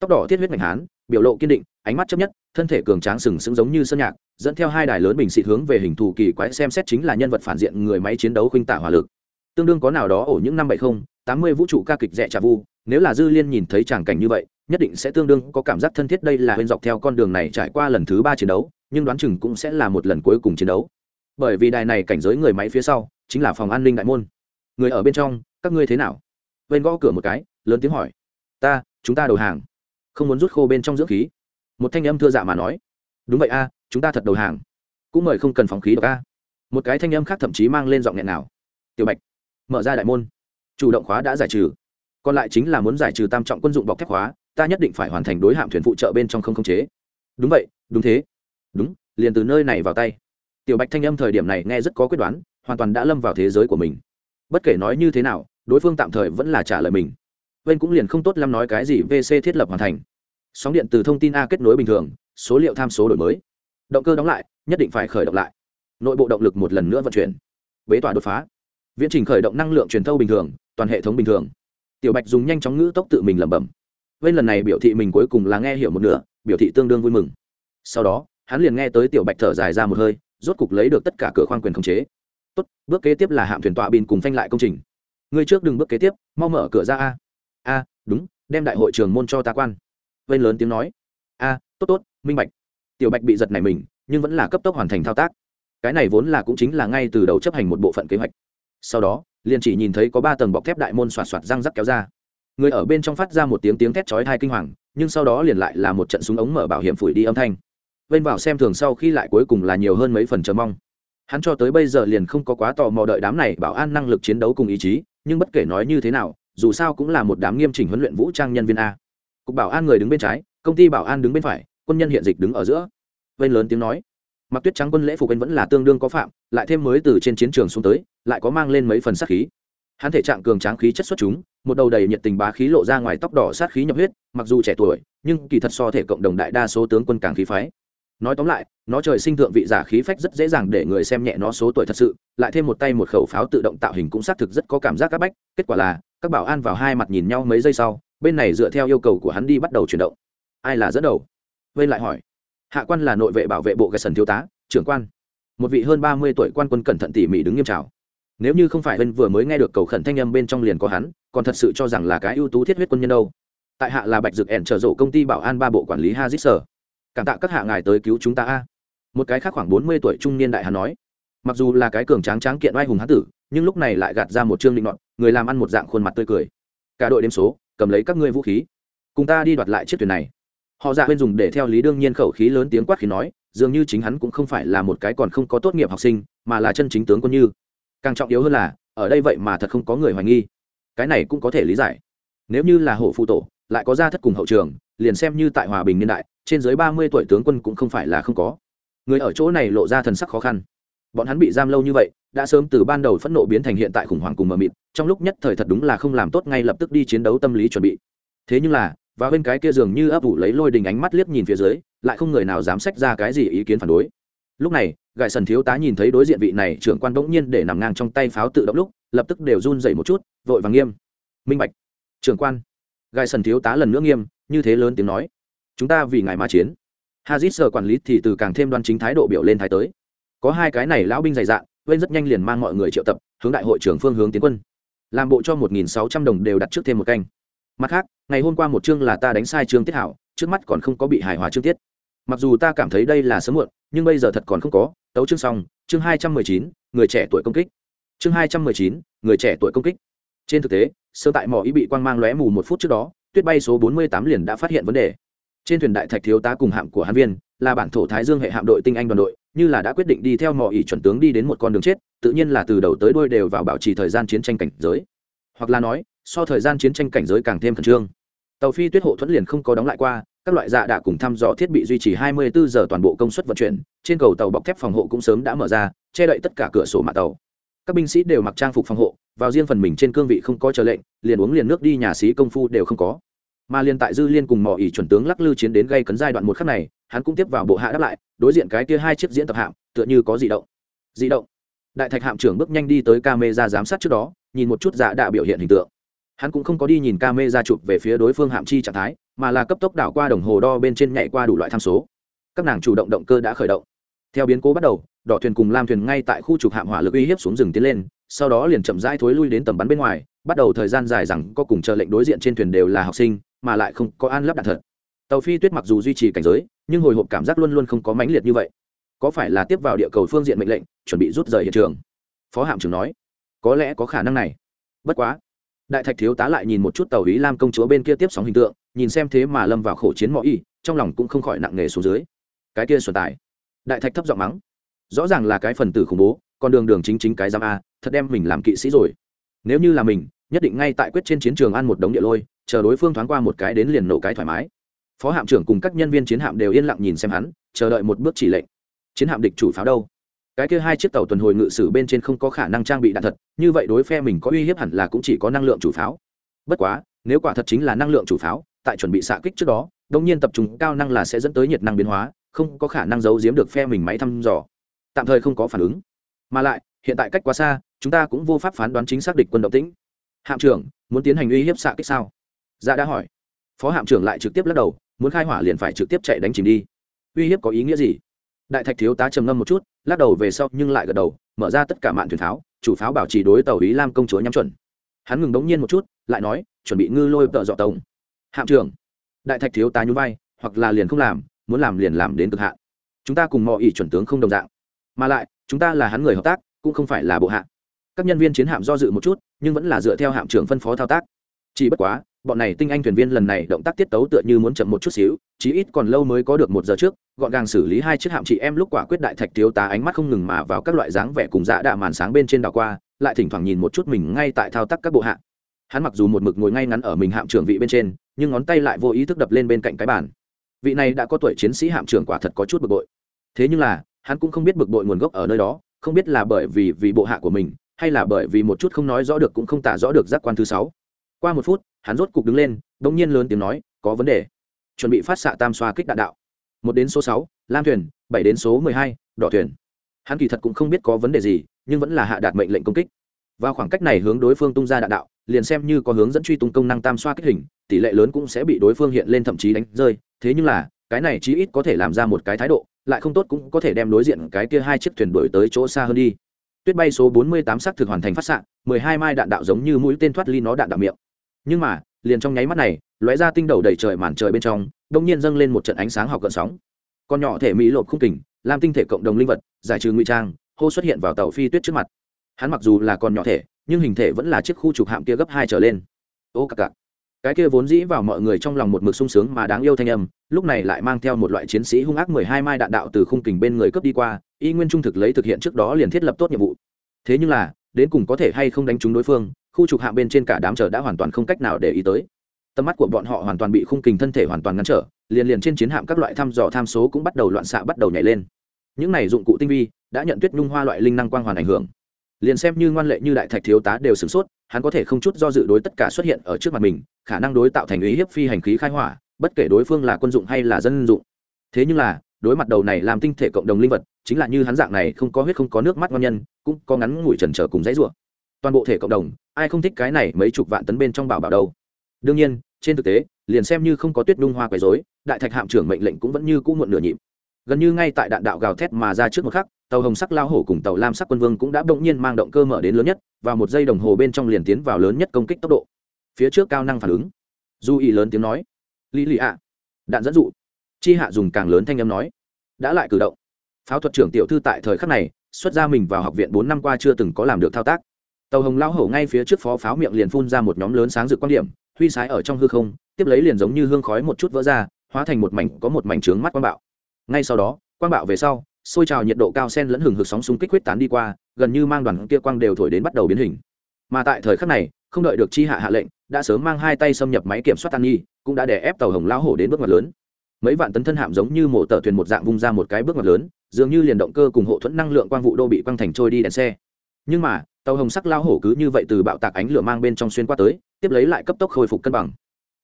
tóc đỏ thiết huyết mạnh hán biểu lộ kiên định ánh mắt chấp nhất, thân thể cường tráng sừng sững giống như sơn nhạc, dẫn theo hai đài lớn bình xịt hướng về hình thù kỳ quái xem xét chính là nhân vật phản diện người máy chiến đấu khuynh tả hỏa lực. Tương đương có nào đó ở những năm bảy mươi tám mươi vũ trụ ca kịch rẻ trà vu, nếu là dư liên nhìn thấy tràng cảnh như vậy, nhất định sẽ tương đương có cảm giác thân thiết đây là huyên dọc theo con đường này trải qua lần thứ ba chiến đấu, nhưng đoán chừng cũng sẽ là một lần cuối cùng chiến đấu. Bởi vì đài này cảnh giới người máy phía sau, chính là phòng an ninh đại môn. Người ở bên trong, các ngươi thế nào? Bên gõ cửa một cái, lớn tiếng hỏi. Ta, chúng ta đầu hàng. Không muốn rút khô bên trong dưỡng khí một thanh âm thưa dạ mà nói, đúng vậy a, chúng ta thật đầu hàng. Cũng mời không cần phóng khí độc a. Một cái thanh âm khác thậm chí mang lên giọng nghẹn nào. Tiểu bạch, mở ra đại môn. Chủ động khóa đã giải trừ. Còn lại chính là muốn giải trừ tam trọng quân dụng bọc thép khóa, ta nhất định phải hoàn thành đối hạm thuyền phụ trợ bên trong không khống chế. Đúng vậy, đúng thế. Đúng, liền từ nơi này vào tay. Tiểu bạch thanh âm thời điểm này nghe rất có quyết đoán, hoàn toàn đã lâm vào thế giới của mình. Bất kể nói như thế nào, đối phương tạm thời vẫn là trả lời mình. Bên cũng liền không tốt lắm nói cái gì vc thiết lập hoàn thành sóng điện từ thông tin a kết nối bình thường, số liệu tham số đổi mới. Động cơ đóng lại, nhất định phải khởi động lại. Nội bộ động lực một lần nữa vận chuyển. Bế tỏa đột phá. Viễn trình khởi động năng lượng truyền thâu bình thường, toàn hệ thống bình thường. Tiểu bạch dùng nhanh chóng ngữ tốc tự mình lẩm bẩm. Vây lần này biểu thị mình cuối cùng là nghe hiểu một nửa, biểu thị tương đương vui mừng. Sau đó, hắn liền nghe tới tiểu bạch thở dài ra một hơi, rốt cục lấy được tất cả cửa khoang quyền khống chế. Tốt, bước kế tiếp là hạm thuyền tọa bin cùng phanh lại công trình. Ngươi trước đừng bước kế tiếp, mau mở cửa ra a. A, đúng, đem đại hội trường môn cho ta quan vên lớn tiếng nói. A, tốt tốt, minh bạch. Tiểu bạch bị giật này mình, nhưng vẫn là cấp tốc hoàn thành thao tác. Cái này vốn là cũng chính là ngay từ đầu chấp hành một bộ phận kế hoạch. Sau đó, liền chỉ nhìn thấy có ba tầng bọc thép đại môn xoạt xoạt răng rắc kéo ra. Người ở bên trong phát ra một tiếng tiếng thét chói thai kinh hoàng, nhưng sau đó liền lại là một trận súng ống mở bảo hiểm phủi đi âm thanh. Vênh vào xem thường sau khi lại cuối cùng là nhiều hơn mấy phần chờ mong. Hắn cho tới bây giờ liền không có quá tò mò đợi đám này bảo an năng lực chiến đấu cùng ý chí, nhưng bất kể nói như thế nào, dù sao cũng là một đám nghiêm chỉnh huấn luyện vũ trang nhân viên a cục bảo an người đứng bên trái, công ty bảo an đứng bên phải, quân nhân hiện dịch đứng ở giữa. Vên lớn tiếng nói. Mặc tuyết trắng quân lễ phục anh vẫn là tương đương có phạm, lại thêm mới từ trên chiến trường xuống tới, lại có mang lên mấy phần sát khí. Hắn thể trạng cường tráng khí chất xuất chúng, một đầu đầy nhiệt tình bá khí lộ ra ngoài tóc đỏ sát khí nhập huyết, mặc dù trẻ tuổi, nhưng kỳ thật so thể cộng đồng đại đa số tướng quân càng khí phái. Nói tóm lại, nó trời sinh thượng vị giả khí phách rất dễ dàng để người xem nhẹ nó số tuổi thật sự, lại thêm một tay một khẩu pháo tự động tạo hình cũng xác thực rất có cảm giác áp bách, kết quả là, các bảo an vào hai mặt nhìn nhau mấy giây sau bên này dựa theo yêu cầu của hắn đi bắt đầu chuyển động. Ai là dẫn đầu? Vên lại hỏi. Hạ quan là nội vệ bảo vệ bộ gạch sần thiếu tá, trưởng quan. Một vị hơn ba mươi tuổi quan quân cẩn thận tỉ mỉ đứng nghiêm trào nếu như không phải vân vừa mới nghe được cầu khẩn thanh âm bên trong liền có hắn, còn thật sự cho rằng là cái ưu tú thiết huyết quân nhân đâu. Tại hạ là bạch dực ẻn trở rộ công ty bảo an ba bộ quản lý ha dít sở. Cảm tạ các hạ ngài tới cứu chúng ta a. Một cái khác khoảng bốn mươi tuổi trung niên đại hà nói. Mặc dù là cái cường tráng tráng kiện oai hùng hán tử, nhưng lúc này lại gạt ra một chương định nọn người làm ăn một dạng khuôn mặt tươi cười. Cả đội đêm số cầm lấy các ngươi vũ khí. Cùng ta đi đoạt lại chiếc thuyền này. Họ dạ bên dùng để theo lý đương nhiên khẩu khí lớn tiếng quát khi nói, dường như chính hắn cũng không phải là một cái còn không có tốt nghiệp học sinh, mà là chân chính tướng quân như. Càng trọng yếu hơn là, ở đây vậy mà thật không có người hoài nghi. Cái này cũng có thể lý giải. Nếu như là hổ phụ tổ, lại có ra thất cùng hậu trường, liền xem như tại hòa bình niên đại, trên dưới ba mươi tuổi tướng quân cũng không phải là không có. Người ở chỗ này lộ ra thần sắc khó khăn. Bọn hắn bị giam lâu như vậy đã sớm từ ban đầu phẫn nộ biến thành hiện tại khủng hoảng cùng mờ mịt, trong lúc nhất thời thật đúng là không làm tốt ngay lập tức đi chiến đấu tâm lý chuẩn bị. Thế nhưng là, và bên cái kia dường như ấp ủ lấy lôi đình ánh mắt liếc nhìn phía dưới, lại không người nào dám sách ra cái gì ý kiến phản đối. Lúc này gại sần thiếu tá nhìn thấy đối diện vị này trưởng quan bỗng nhiên để nằm ngang trong tay pháo tự động lúc, lập tức đều run dậy một chút, vội và nghiêm. Minh bạch. Trưởng quan. Gại sần thiếu tá lần nữa nghiêm, như thế lớn tiếng nói. Chúng ta vì ngài mà chiến. Hazit sở quản lý thì từ càng thêm đoan chính thái độ biểu lên thái tới. Có hai cái này lão binh dày dạn quên rất nhanh liền mang mọi người triệu tập, hướng đại hội trưởng phương hướng tiến quân. Làm bộ cho một nghìn sáu trăm đồng đều đặt trước thêm một canh. Mặt khác, ngày hôm qua một chương là ta đánh sai chương tiết hảo, trước mắt còn không có bị hài hòa chương tiết. Mặc dù ta cảm thấy đây là sớm muộn, nhưng bây giờ thật còn không có, tấu chương xong, chương hai trăm mười chín, người trẻ tuổi công kích. Chương hai trăm mười chín, người trẻ tuổi công kích. Trên thực tế sơ tại mỏ ý bị quang mang lóe mù một phút trước đó, tuyết bay số bốn mươi tám liền đã phát hiện vấn đề. Trên thuyền đại thạch thiếu tá cùng hạm của hàn viên, là bản thổ thái dương hệ hạm đội tinh anh đoàn đội như là đã quyết định đi theo mọi ý chuẩn tướng đi đến một con đường chết, tự nhiên là từ đầu tới đuôi đều vào bảo trì thời gian chiến tranh cảnh giới. Hoặc là nói, so thời gian chiến tranh cảnh giới càng thêm khẩn trương. Tàu phi tuyết hộ thuẫn liền không có đóng lại qua, các loại dạ đã cùng thăm dò thiết bị duy trì 24 giờ toàn bộ công suất vận chuyển, trên cầu tàu bọc thép phòng hộ cũng sớm đã mở ra, che đậy tất cả cửa sổ mạ tàu. Các binh sĩ đều mặc trang phục phòng hộ, vào riêng phần mình trên cương vị không có chờ lệnh, liền uống liền nước đi, nhà sĩ công phu đều không có. Mà liền tại dư liên cùng mỏ ỉ chuẩn tướng lắc lư chiến đến gây cấn giai đoạn một khắc này hắn cũng tiếp vào bộ hạ đáp lại, đối diện cái kia hai chiếc diễn tập hạm, tựa như có di động. Di động. Đại thạch hạm trưởng bước nhanh đi tới camera giám sát trước đó, nhìn một chút dạ đạ biểu hiện hình tượng. Hắn cũng không có đi nhìn camera chụp về phía đối phương hạm chi trạng thái, mà là cấp tốc đảo qua đồng hồ đo bên trên nhảy qua đủ loại tham số. Các nàng chủ động động cơ đã khởi động. Theo biến cố bắt đầu, đỏ thuyền cùng lam thuyền ngay tại khu trục hạm hỏa lực uy hiếp xuống rừng tiến lên, sau đó liền chậm rãi thối lui đến tầm bắn bên ngoài, bắt đầu thời gian dài rằng có cùng chờ lệnh đối diện trên thuyền đều là học sinh, mà lại không có an lắp đạn thật tàu phi tuyết mặc dù duy trì cảnh giới, nhưng hồi hộp cảm giác luôn luôn không có mãnh liệt như vậy. Có phải là tiếp vào địa cầu phương diện mệnh lệnh, chuẩn bị rút rời hiện trường? Phó hạm trưởng nói. Có lẽ có khả năng này. Bất quá, đại thạch thiếu tá lại nhìn một chút tàu ý lam công chúa bên kia tiếp sóng hình tượng, nhìn xem thế mà lâm vào khổ chiến mọi y, trong lòng cũng không khỏi nặng nề xuống dưới. Cái kia xuân tài. Đại thạch thấp giọng mắng. Rõ ràng là cái phần tử khủng bố còn đường đường chính chính cái giam a, thật đem mình làm kỵ sĩ rồi. Nếu như là mình, nhất định ngay tại quyết trên chiến trường ăn một đống địa lôi, chờ đối phương thoáng qua một cái đến liền nổ cái thoải mái phó hạm trưởng cùng các nhân viên chiến hạm đều yên lặng nhìn xem hắn, chờ đợi một bước chỉ lệnh. Chiến hạm địch chủ pháo đâu? Cái kia hai chiếc tàu tuần hồi ngự sử bên trên không có khả năng trang bị đạn thật, như vậy đối phe mình có uy hiếp hẳn là cũng chỉ có năng lượng chủ pháo. Bất quá, nếu quả thật chính là năng lượng chủ pháo, tại chuẩn bị xạ kích trước đó đông nhiên tập trung cao năng là sẽ dẫn tới nhiệt năng biến hóa, không có khả năng giấu giếm được phe mình máy thăm dò. Tạm thời không có phản ứng. Mà lại, hiện tại cách quá xa, chúng ta cũng vô pháp phán đoán chính xác địch quân động tĩnh. Hạm trưởng, muốn tiến hành uy hiếp xạ kích sao? Dạ đã hỏi. Phó hạm trưởng lại trực tiếp lắc đầu muốn khai hỏa liền phải trực tiếp chạy đánh chìm đi. Uy hiếp có ý nghĩa gì? Đại thạch thiếu tá trầm ngâm một chút lắc đầu về sau nhưng lại gật đầu mở ra tất cả mạn thuyền pháo chủ pháo bảo trì đối tàu ý lam công chúa nhắm chuẩn. Hắn ngừng đống nhiên một chút lại nói chuẩn bị ngư lôi tợ dọ tổng, hạm trưởng. Đại thạch thiếu tá nhún vai hoặc là liền không làm muốn làm liền làm đến cực hạn. Chúng ta cùng mọi ý chuẩn tướng không đồng dạng. Mà lại chúng ta là hắn người hợp tác cũng không phải là bộ hạ. Các nhân viên chiến hạm do dự một chút nhưng vẫn là dựa theo hạm trưởng phân phó thao tác. Chỉ bất quá bọn này tinh anh thuyền viên lần này động tác tiết tấu tựa như muốn chậm một chút xíu, chí ít còn lâu mới có được một giờ trước, gọn gàng xử lý hai chiếc hạm chị em lúc quả quyết đại thạch thiếu tá ánh mắt không ngừng mà vào các loại dáng vẻ cùng dạ đạ màn sáng bên trên đảo qua, lại thỉnh thoảng nhìn một chút mình ngay tại thao tác các bộ hạ. Hắn mặc dù một mực ngồi ngay ngắn ở mình hạm trưởng vị bên trên, nhưng ngón tay lại vô ý thức đập lên bên cạnh cái bàn. Vị này đã có tuổi chiến sĩ hạm trưởng quả thật có chút bực bội. Thế nhưng là, hắn cũng không biết bực bội nguồn gốc ở nơi đó, không biết là bởi vì vì bộ hạ của mình, hay là bởi vì một chút không nói rõ được cũng không tả rõ được giác quan thứ sáu qua một phút, hắn rốt cục đứng lên đ ỗ n g nhiên lớn tiếng nói, có vấn đề. Chuẩn bị phát xạ tam xoa kích đạn đạo. Một đến số sáu, lam thuyền, bảy đến số mười hai, đỏ thuyền. Hắn kỳ thật cũng không biết có vấn đề gì, nhưng vẫn là hạ đạt mệnh lệnh công kích. Vào khoảng cách này hướng đối phương tung ra đạn đạo, liền xem như có hướng dẫn truy tung công năng tam xoa kích hình, tỷ lệ lớn cũng sẽ bị đối phương hiện lên thậm chí đánh rơi. Thế nhưng là, cái này chí ít có thể làm ra một cái thái độ, lại không tốt cũng có thể đem đối diện cái kia hai chiếc thuyền đổi tới chỗ xa hơn đi. Tuyết bay số 48 sắc thực hoàn thành phát xạ 12 mai đạn đạo giống như mũi tên thoát ly nó đạn đạo miệng nhưng mà, liền trong nháy mắt này, lóe ra tinh đầu đầy trời màn trời bên trong, đông nhiên dâng lên một trận ánh sáng học cận sóng. Con nhỏ thể mỹ lộp khung kình, làm tinh thể cộng đồng linh vật, giải trừ ngụy trang, hô xuất hiện vào tàu phi tuyết trước mặt. Hắn mặc dù là con nhỏ thể, nhưng hình thể vẫn là chiếc khu trục hạm kia gấp hai trở lên. Ô cà cà cái kia vốn dĩ vào mọi người trong lòng một mực sung sướng mà đáng yêu thanh âm, lúc này lại mang theo một loại chiến sĩ hung ác mười hai mai đạn đạo từ khung kình bên người cướp đi qua, y nguyên trung thực lấy thực hiện trước đó liền thiết lập tốt nhiệm vụ. Thế nhưng là, đến cùng có thể hay không đánh trúng đối phương khu trục hạm bên trên cả đám chờ đã hoàn toàn không cách nào để ý tới. Tầm mắt của bọn họ hoàn toàn bị khung kình thân thể hoàn toàn ngăn trở, liền liền trên chiến hạm các loại thăm dò tham số cũng bắt đầu loạn xạ bắt đầu nhảy lên. Những này dụng cụ tinh vi đã nhận tuyết nhung hoa loại linh năng quang hoàn ảnh hưởng. Liền xem như ngoan lệ như đại thạch thiếu tá đều sửng sốt, hắn có thể không chút do dự đối tất cả xuất hiện ở trước mặt mình, khả năng đối tạo thành ý hiếp phi hành khí khai hỏa, bất kể đối phương là quân dụng hay là dân dụng. Thế nhưng là, đối mặt đầu này làm tinh thể cộng đồng linh vật, chính là như hắn dạng này không có huyết không có nước mắt ngon nhân, cũng có ngắn ngủi trần trở cùng dãy rủa toàn bộ thể cộng đồng, ai không thích cái này mấy chục vạn tấn bên trong bảo bảo đâu. Đương nhiên, trên thực tế, liền xem như không có tuyết đung hoa quấy rối, đại thạch hạm trưởng mệnh lệnh cũng vẫn như cũ muộn nửa nhịp. Gần như ngay tại đạn đạo gào thét mà ra trước một khắc, tàu hồng sắc lao hổ cùng tàu lam sắc quân vương cũng đã bỗng nhiên mang động cơ mở đến lớn nhất và một giây đồng hồ bên trong liền tiến vào lớn nhất công kích tốc độ. Phía trước cao năng phản ứng. Du ý lớn tiếng nói. Lý lì ạ. Đạn dẫn dụ. Chi hạ dùng càng lớn thanh âm nói. Đã lại cử động. Pháo thuật trưởng tiểu thư tại thời khắc này, xuất ra mình vào học viện bốn năm qua chưa từng có làm được thao tác tàu hồng lao hổ ngay phía trước phó pháo miệng liền phun ra một nhóm lớn sáng rực quan điểm, huy sái ở trong hư không, tiếp lấy liền giống như hương khói một chút vỡ ra, hóa thành một mảnh, có một mảnh trướng mắt quang bạo. Ngay sau đó, quang bạo về sau, xôi trào nhiệt độ cao sen lẫn hừng hực sóng xung kích huyết tán đi qua, gần như mang đoàn kia quang đều thổi đến bắt đầu biến hình. Mà tại thời khắc này, không đợi được chi hạ hạ lệnh, đã sớm mang hai tay xâm nhập máy kiểm soát tan nghi cũng đã đè ép tàu hồng lao hổ đến bước ngoặt lớn. Mấy vạn tấn thân hạm giống như mổ tờ thuyền một dạng vung ra một cái bước ngoặt lớn, dường như liền động cơ cùng hộ thuẫn năng lượng quang vụ đô bị quang thành trôi đi đèn xe. Nhưng mà tàu hồng sắc lao hổ cứ như vậy từ bạo tạc ánh lửa mang bên trong xuyên qua tới, tiếp lấy lại cấp tốc khôi phục cân bằng.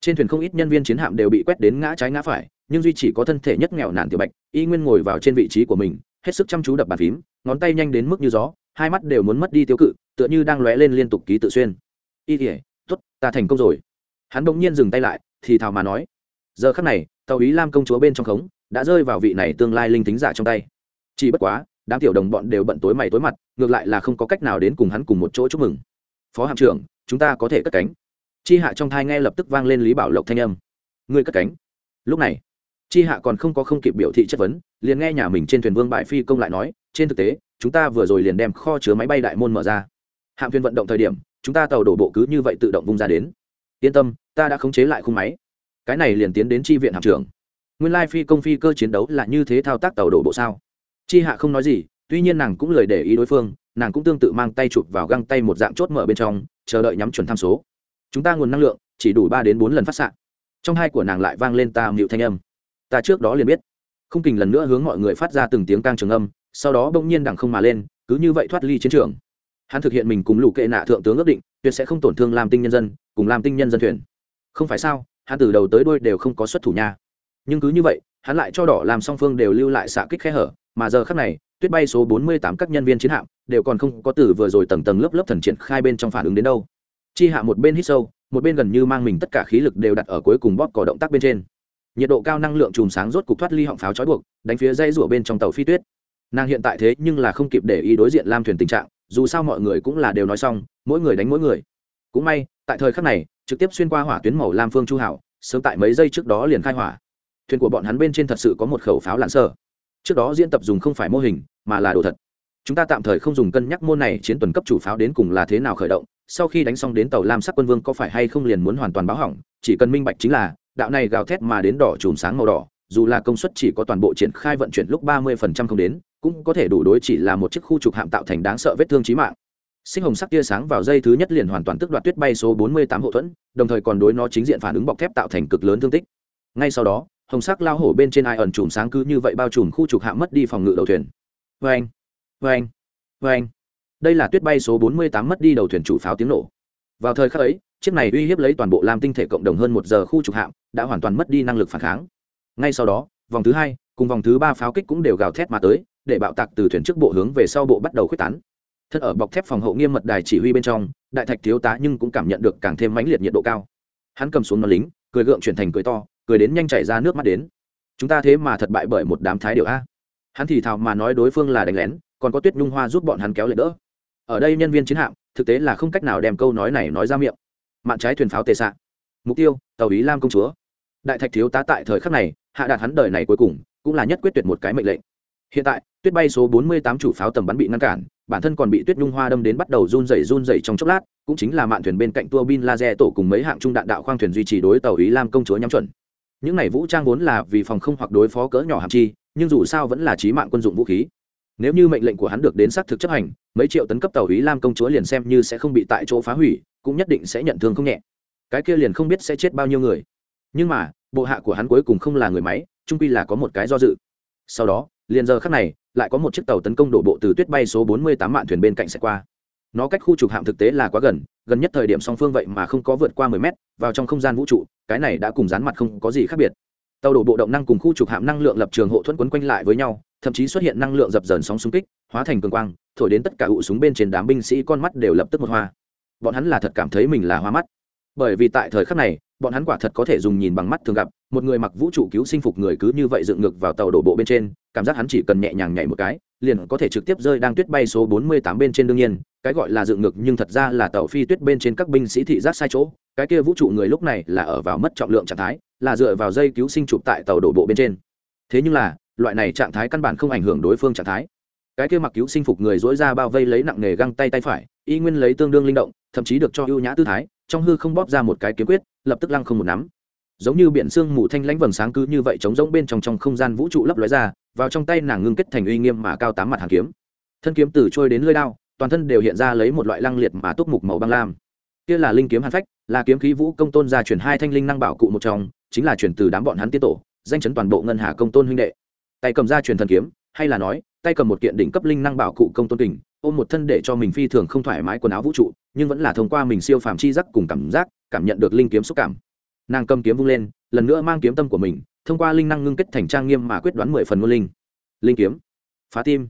Trên thuyền không ít nhân viên chiến hạm đều bị quét đến ngã trái ngã phải, nhưng duy chỉ có thân thể nhất nghèo nàn tiểu bạch, y nguyên ngồi vào trên vị trí của mình, hết sức chăm chú đập bàn phím, ngón tay nhanh đến mức như gió, hai mắt đều muốn mất đi tiêu cự, tựa như đang lóe lên liên tục ký tự xuyên. Y thể t ố t ta thành công rồi. Hắn bỗng nhiên dừng tay lại, thì thào mà nói, giờ khắc này, tàu ý lam công chúa bên trong khống, đã rơi vào vị này tương lai linh tính giả trong tay. Chỉ bất quá đám tiểu đồng bọn đều bận tối mày tối mặt, ngược lại là không có cách nào đến cùng hắn cùng một chỗ chúc mừng. Phó hạm trưởng, chúng ta có thể cất cánh. Chi hạ trong thai nghe lập tức vang lên lý bảo lộc thanh âm. Ngươi cất cánh. Lúc này, chi hạ còn không có không kịp biểu thị chất vấn, liền nghe nhà mình trên thuyền vương bại phi công lại nói, trên thực tế, chúng ta vừa rồi liền đem kho chứa máy bay đại môn mở ra. Hạm thuyền vận động thời điểm, chúng ta tàu đổ bộ cứ như vậy tự động vung ra đến. Yên tâm, ta đã khống chế lại khung máy. Cái này liền tiến đến chi viện hạm trưởng. Nguyên lai phi công phi cơ chiến đấu là như thế thao tác tàu đổ bộ sao? Chi hạ không nói gì, tuy nhiên nàng cũng lời để ý đối phương, nàng cũng tương tự mang tay chụp vào găng tay một dạng chốt mở bên trong, chờ đợi nhắm chuẩn tham số. Chúng ta nguồn năng lượng, chỉ đủ ba đến bốn lần phát s trong hai của nàng lại vang lên ta mịu thanh âm. Ta trước đó liền biết. Không kình lần nữa hướng mọi người phát ra từng tiếng cang trường âm, sau đó bỗng nhiên đằng không mà lên, cứ như vậy thoát ly chiến trường. Hắn thực hiện mình cùng lũ kệ nạ thượng tướng ước định, tuyệt sẽ không tổn thương làm tinh nhân dân, cùng làm tinh nhân dân thuyền. Không phải sao, hắn từ đầu tới đôi đều không có xuất thủ nha. Nhưng cứ như vậy, hắn lại cho đỏ làm song phương đều lưu lại xạ kích khe hở mà giờ khắc này, tuyết bay số 48 các nhân viên chiến hạm đều còn không có từ vừa rồi tầng tầng lớp lớp thần triển khai bên trong phản ứng đến đâu. Chi hạ một bên hít sâu, một bên gần như mang mình tất cả khí lực đều đặt ở cuối cùng bóp cỏ động tác bên trên. Nhiệt độ cao năng lượng chùm sáng rốt cục thoát ly họng pháo trói buộc, đánh phía dây rủa bên trong tàu phi tuyết. Nàng hiện tại thế nhưng là không kịp để ý đối diện lam thuyền tình trạng, dù sao mọi người cũng là đều nói xong, mỗi người đánh mỗi người. Cũng may, tại thời khắc này, trực tiếp xuyên qua hỏa tuyến màu lam phương chu hảo, sớm tại mấy giây trước đó liền khai hỏa. Thuyền của bọn hắn bên trên thật sự có một khẩu pháo lặn sở trước đó diễn tập dùng không phải mô hình, mà là đồ thật. Chúng ta tạm thời không dùng cân nhắc môn này chiến tuần cấp chủ pháo đến cùng là thế nào khởi động, sau khi đánh xong đến tàu lam sắc quân vương có phải hay không liền muốn hoàn toàn báo hỏng, chỉ cần minh bạch chính là, đạo này gào thét mà đến đỏ chùm sáng màu đỏ, dù là công suất chỉ có toàn bộ triển khai vận chuyển lúc ba mươi phần trăm không đến, cũng có thể đủ đối chỉ là một chiếc khu trục hạm tạo thành đáng sợ vết thương chí mạng. Sinh hồng sắc tia sáng vào dây thứ nhất liền hoàn toàn tức đoạt tuyết bay số bốn mươi tám hậu thuẫn, đồng thời còn đối nó chính diện phản ứng bọc thép tạo thành cực lớn thương tích. Ngay sau đó hồng sắc lao hổ bên trên ai ẩn chùm sáng cứ như vậy bao trùm khu trục hạ mất đi phòng ngự đầu thuyền. Vê anh vê anh vê anh đây là tuyết bay số 48 mất đi đầu thuyền chủ pháo tiếng nổ. Vào thời khắc ấy, chiếc này uy hiếp lấy toàn bộ lam tinh thể cộng đồng hơn một giờ khu trục hạm đã hoàn toàn mất đi năng lực phản kháng. Ngay sau đó, vòng thứ hai cùng vòng thứ ba pháo kích cũng đều gào thét mà tới, để bạo tạc từ thuyền trước bộ hướng về sau bộ bắt đầu khuếch tán. Thật ở bọc thép phòng hộ nghiêm mật đài chỉ huy bên trong, đại thạch thiếu tá nhưng cũng cảm nhận được càng thêm mãnh liệt nhiệt độ cao. Hắn cầm xuống nó lính, cười gượng chuyển thành cười to cười đến nhanh chảy ra nước mắt đến. Chúng ta thế mà thật bại bởi một đám thái điệu a. Hắn thì thào mà nói đối phương là đánh lén, còn có tuyết nhung hoa giúp bọn hắn kéo lệ đỡ. Ở đây nhân viên chiến hạm, thực tế là không cách nào đem câu nói này nói ra miệng. Mạn trái thuyền pháo tề xạ. Mục tiêu, tàu ý lam công chúa. Đại thạch thiếu tá tại thời khắc này, hạ đạt hắn đời này cuối cùng, cũng là nhất quyết tuyệt một cái mệnh lệnh. Hiện tại, tuyết bay số 48 chủ pháo tầm bắn bị ngăn cản, bản thân còn bị tuyết nhung hoa đâm đến bắt đầu run rẩy run rẩy trong chốc lát, cũng chính là mạn thuyền bên cạnh tua bin laser tổ cùng mấy hạng trung đạn đạo khoang thuyền duy trì đối tàu ý lam công chúa nhắm chuẩn những này vũ trang vốn là vì phòng không hoặc đối phó cỡ nhỏ hàm chi, nhưng dù sao vẫn là trí mạng quân dụng vũ khí. Nếu như mệnh lệnh của hắn được đến xác thực chấp hành, mấy triệu tấn cấp tàu ý lam công chúa liền xem như sẽ không bị tại chỗ phá hủy, cũng nhất định sẽ nhận thương không nhẹ. Cái kia liền không biết sẽ chết bao nhiêu người. Nhưng mà, bộ hạ của hắn cuối cùng không là người máy trung quy là có một cái do dự. Sau đó, liền giờ khắc này, lại có một chiếc tàu tấn công đổ bộ từ tuyết bay số 48 mạn thuyền bên cạnh sẽ qua nó cách khu trục hạm thực tế là quá gần gần nhất thời điểm song phương vậy mà không có vượt qua 10 mét, vào trong không gian vũ trụ, cái này đã cùng dán mặt không có gì khác biệt. Tàu đổ bộ động năng cùng khu trục hạm năng lượng lập trường hộ thuẫn quấn quanh lại với nhau, thậm chí xuất hiện năng lượng dập dờn sóng xung kích, hóa thành cường quang, thổi đến tất cả ụ súng bên trên đám binh sĩ con mắt đều lập tức một hoa. Bọn hắn là thật cảm thấy mình là hoa mắt. Bởi vì tại thời khắc này, bọn hắn quả thật có thể dùng nhìn bằng mắt thường gặp, một người mặc vũ trụ cứu sinh phục người cứ như vậy dựng ngược vào tàu đổ bộ bên trên, cảm giác hắn chỉ cần nhẹ nhàng nhảy một cái liền có thể trực tiếp rơi đang tuyết bay số 48 bên trên đương nhiên, cái gọi là dựng ngược nhưng thật ra là tàu phi tuyết bên trên các binh sĩ thị giác sai chỗ, cái kia vũ trụ người lúc này là ở vào mất trọng lượng trạng thái, là dựa vào dây cứu sinh chụp tại tàu đổ bộ bên trên. Thế nhưng là, loại này trạng thái căn bản không ảnh hưởng đối phương trạng thái. Cái kia mặc cứu sinh phục người duỗi ra bao vây lấy nặng nghề găng tay tay phải, y nguyên lấy tương đương linh động, thậm chí được cho ưu nhã tư thái, trong hư không bóp ra một cái kiếm quyết, lập tức lăng không một nắm giống như biển sương mù thanh lãnh vầng sáng cứ như vậy trống rỗng bên trong trong không gian vũ trụ lấp lóe ra, vào trong tay nàng ngưng kết thành uy nghiêm mà cao tám mặt hàng kiếm. Thân kiếm từ trôi đến lưỡi đao, toàn thân đều hiện ra lấy một loại lăng liệt mà túc mục màu băng lam. Kia là linh kiếm hàn phách, là kiếm khí vũ công tôn gia truyền hai thanh linh năng bảo cụ một trong, chính là truyền từ đám bọn hắn tiết tổ, danh chấn toàn bộ ngân hà công tôn huynh đệ. Tay cầm ra truyền thần kiếm, hay là nói, tay cầm một kiện đỉnh cấp linh năng bảo cụ công tôn kình, ôm một thân để cho mình phi thường không thoải mái quần áo vũ trụ, nhưng vẫn là thông qua mình siêu phàm chi giác cùng cảm giác, cảm nhận được linh kiếm xúc cảm nàng cầm kiếm vung lên, lần nữa mang kiếm tâm của mình, thông qua linh năng ngưng kết thành trang nghiêm mà quyết đoán mười phần ngôn linh. Linh kiếm. Phá tim.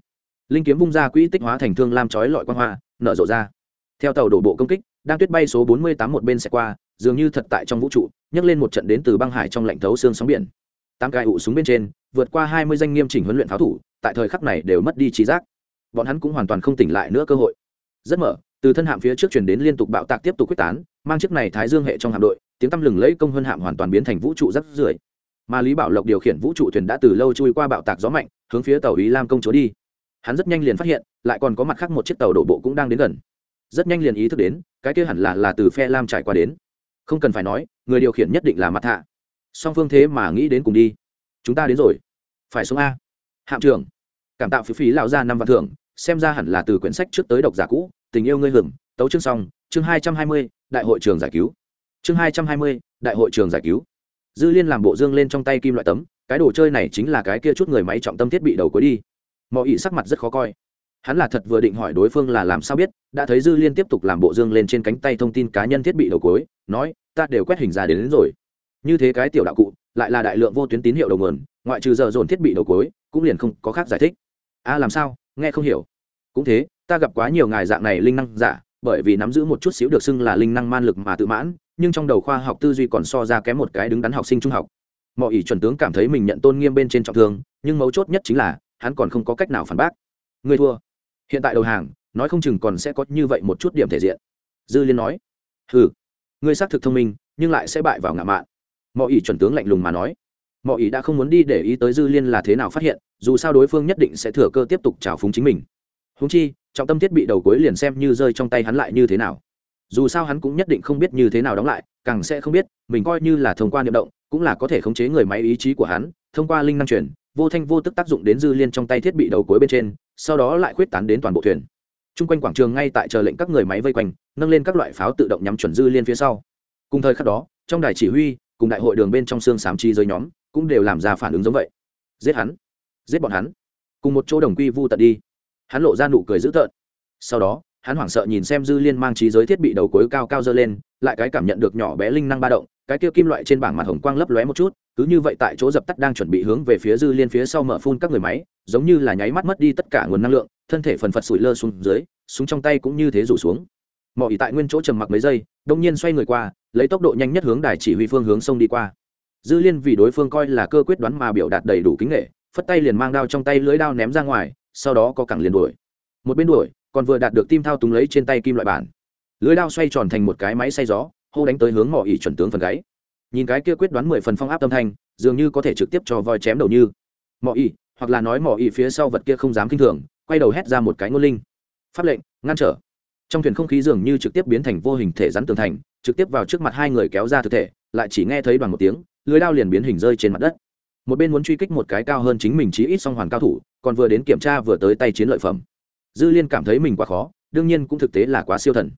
Linh kiếm vung ra quỹ tích hóa thành thương lam chói lọi quan hoa, nở rộ ra. Theo tàu đổ bộ công kích, đang tuyết bay số bốn mươi tám một bên sẽ qua, dường như thật tại trong vũ trụ, nhấc lên một trận đến từ băng hải trong lạnh thấu xương sóng biển. Tám cài ụ súng bên trên, vượt qua hai mươi danh nghiêm chỉnh huấn luyện pháo thủ, tại thời khắc này đều mất đi trí giác. Bọn hắn cũng hoàn toàn không tỉnh lại nữa cơ hội. Rất mở, từ thân hạm phía trước chuyển đến liên tục bạo tạc tiếp tục quyết tán, mang chiếc này thái dương hệ trong hạm đội tiếng tăm lừng lẫy công hơn hạm hoàn toàn biến thành vũ trụ rất rưởi. Mà lý bảo lộc điều khiển vũ trụ thuyền đã từ lâu chui qua bạo tạc gió mạnh, hướng phía tàu ý lam công chúa đi. Hắn rất nhanh liền phát hiện, lại còn có mặt khác một chiếc tàu đổ bộ cũng đang đến gần. Rất nhanh liền ý thức đến, cái kia hẳn là là từ phe lam trải qua đến. Không cần phải nói, người điều khiển nhất định là mặt hạ. Song phương thế mà nghĩ đến cùng đi. Chúng ta đến rồi. Phải xuống a. Hạm trưởng, cảm tạo phí phí lão ra năm vạn thưởng, xem ra hẳn là từ quyển sách trước tới độc giả cũ, tình yêu ngươi hưởng tấu chương xong, chương hai trăm hai mươi, đại hội trường giải cứu chương hai trăm hai mươi đại hội trường giải cứu. Dư liên làm bộ dương lên trong tay kim loại tấm cái đồ chơi này chính là cái kia chút người máy trọng tâm thiết bị đầu cuối đi. Mọi ý sắc mặt rất khó coi. Hắn là thật vừa định hỏi đối phương là làm sao biết đã thấy dư liên tiếp tục làm bộ dương lên trên cánh tay thông tin cá nhân thiết bị đầu cuối nói ta đều quét hình ra đến, đến rồi. Như thế cái tiểu đạo cụ lại là đại lượng vô tuyến tín hiệu đầu nguồn ngoại trừ giờ dồn thiết bị đầu cuối cũng liền không có khác giải thích. A làm sao? Nghe không hiểu. Cũng thế ta gặp quá nhiều ngài dạng này linh năng giả bởi vì nắm giữ một chút xíu được xưng là linh năng man lực mà tự mãn, nhưng trong đầu khoa học tư duy còn so ra kém một cái đứng đắn học sinh trung học. Mọi ỷ chuẩn tướng cảm thấy mình nhận tôn nghiêm bên trên trọng thương, nhưng mấu chốt nhất chính là, hắn còn không có cách nào phản bác. Người thua. Hiện tại đầu hàng, nói không chừng còn sẽ có như vậy một chút điểm thể diện. Dư liên nói. Ừ ngươi xác thực thông minh, nhưng lại sẽ bại vào ngã mạn. Mọi ỷ chuẩn tướng lạnh lùng mà nói. Mọi ỷ đã không muốn đi để ý tới dư liên là thế nào phát hiện, dù sao đối phương nhất định sẽ thừa cơ tiếp tục trào phúng chính mình húng chi, trọng tâm thiết bị đầu cuối liền xem như rơi trong tay hắn lại như thế nào. Dù sao hắn cũng nhất định không biết như thế nào đóng lại, càng sẽ không biết, mình coi như là thông qua niệm động, cũng là có thể khống chế người máy ý chí của hắn, thông qua linh năng truyền, vô thanh vô tức tác dụng đến dư liên trong tay thiết bị đầu cuối bên trên, sau đó lại khuyết tán đến toàn bộ thuyền. T r u n g quanh quảng trường ngay tại chờ lệnh các người máy vây quanh, nâng lên các loại pháo tự động nhắm chuẩn dư liên phía sau. Cùng thời khắc đó, trong đài chỉ huy, cùng đại hội đường bên trong xương sám chi giới nhóm, cũng đều làm ra phản ứng giống vậy. Giết hắn. Giết bọn hắn. Cùng một chỗ đồng quy vu tận đi hắn lộ ra nụ cười dữ tợn. Sau đó, hắn hoảng sợ nhìn xem dư liên mang trí giới thiết bị đầu cối cao cao dơ lên, lại cái cảm nhận được nhỏ bé linh năng ba động, cái kia kim loại trên bảng mặt hồng quang lấp lóe một chút, cứ như vậy tại chỗ dập tắt đang chuẩn bị hướng về phía dư liên phía sau mở phun các người máy, giống như là nháy mắt mất đi tất cả nguồn năng lượng, thân thể phần phật sủi lơ xuống dưới, súng trong tay cũng như thế rủ xuống. Mọi ý tại nguyên chỗ trầm mặc mấy giây, đông nhiên xoay người qua, lấy tốc độ nhanh nhất hướng đài chỉ huy phương hướng sông đi qua. Dư liên vì đối phương coi là cơ quyết đoán mà biểu đạt đầy đủ kính nghệ phất tay liền mang đao trong tay lưới đao ném ra ngoài sau đó có cẳng liền đuổi. Một bên đuổi, còn vừa đạt được tim thao túng lấy trên tay kim loại bản. Lưới đao xoay tròn thành một cái máy xay gió, hô đánh tới hướng mỏ ỉ chuẩn tướng phần gáy. Nhìn cái kia quyết đoán mười phần phong áp tâm thanh, dường như có thể trực tiếp cho voi chém đầu như. Mỏ ỉ, hoặc là nói mỏ ỉ phía sau vật kia không dám kinh thường, quay đầu hét ra một cái ngôn linh. Pháp lệnh, ngăn trở. Trong thuyền không khí dường như trực tiếp biến thành vô hình thể rắn tường thành, trực tiếp vào trước mặt hai người kéo ra thực thể, lại chỉ nghe thấy đoàn một tiếng, lưới đao liền biến hình rơi trên mặt đất. Một bên muốn truy kích một cái cao hơn chính mình chí ít song hoàn cao thủ còn vừa đến kiểm tra vừa tới tay chiến lợi phẩm. Dư liên cảm thấy mình quá khó, đương nhiên cũng thực tế là quá siêu thần.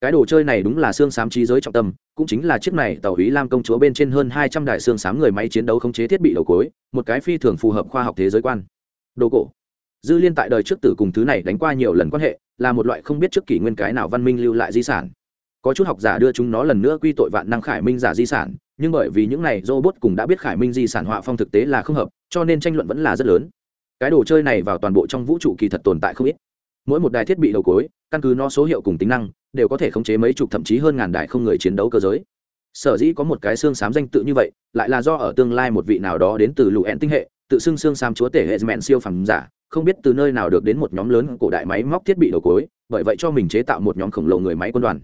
Cái đồ chơi này đúng là xương xám trí giới trọng tâm, cũng chính là chiếc này tàu ý lam công chúa bên trên hơn hai trăm đại xương xám người máy chiến đấu khống chế thiết bị đầu cối, một cái phi thường phù hợp khoa học thế giới quan. Đồ cổ. Dư liên tại đời trước tử cùng thứ này đánh qua nhiều lần quan hệ, là một loại không biết trước kỷ nguyên cái nào văn minh lưu lại di sản. Có chút học giả đưa chúng nó lần nữa quy tội vạn năng khải minh giả di sản, nhưng bởi vì những này robot cùng đã biết khải minh di sản họa phong thực tế là không hợp, cho nên tranh luận vẫn là rất lớn cái đồ chơi này vào toàn bộ trong vũ trụ kỳ thật tồn tại không ít. Mỗi một đài thiết bị đầu cối căn cứ nó số hiệu cùng tính năng, đều có thể khống chế mấy chục thậm chí hơn ngàn đài không người chiến đấu cơ giới. Sở dĩ có một cái xương xám danh tự như vậy, lại là do ở tương lai một vị nào đó đến từ lũ ẹn tinh hệ, tự xưng xương xám chúa tể hệ mẹn siêu phẩm giả, không biết từ nơi nào được đến một nhóm lớn cổ đại máy móc thiết bị đầu cối bởi vậy cho mình chế tạo một nhóm khổng lồ người máy quân đoàn.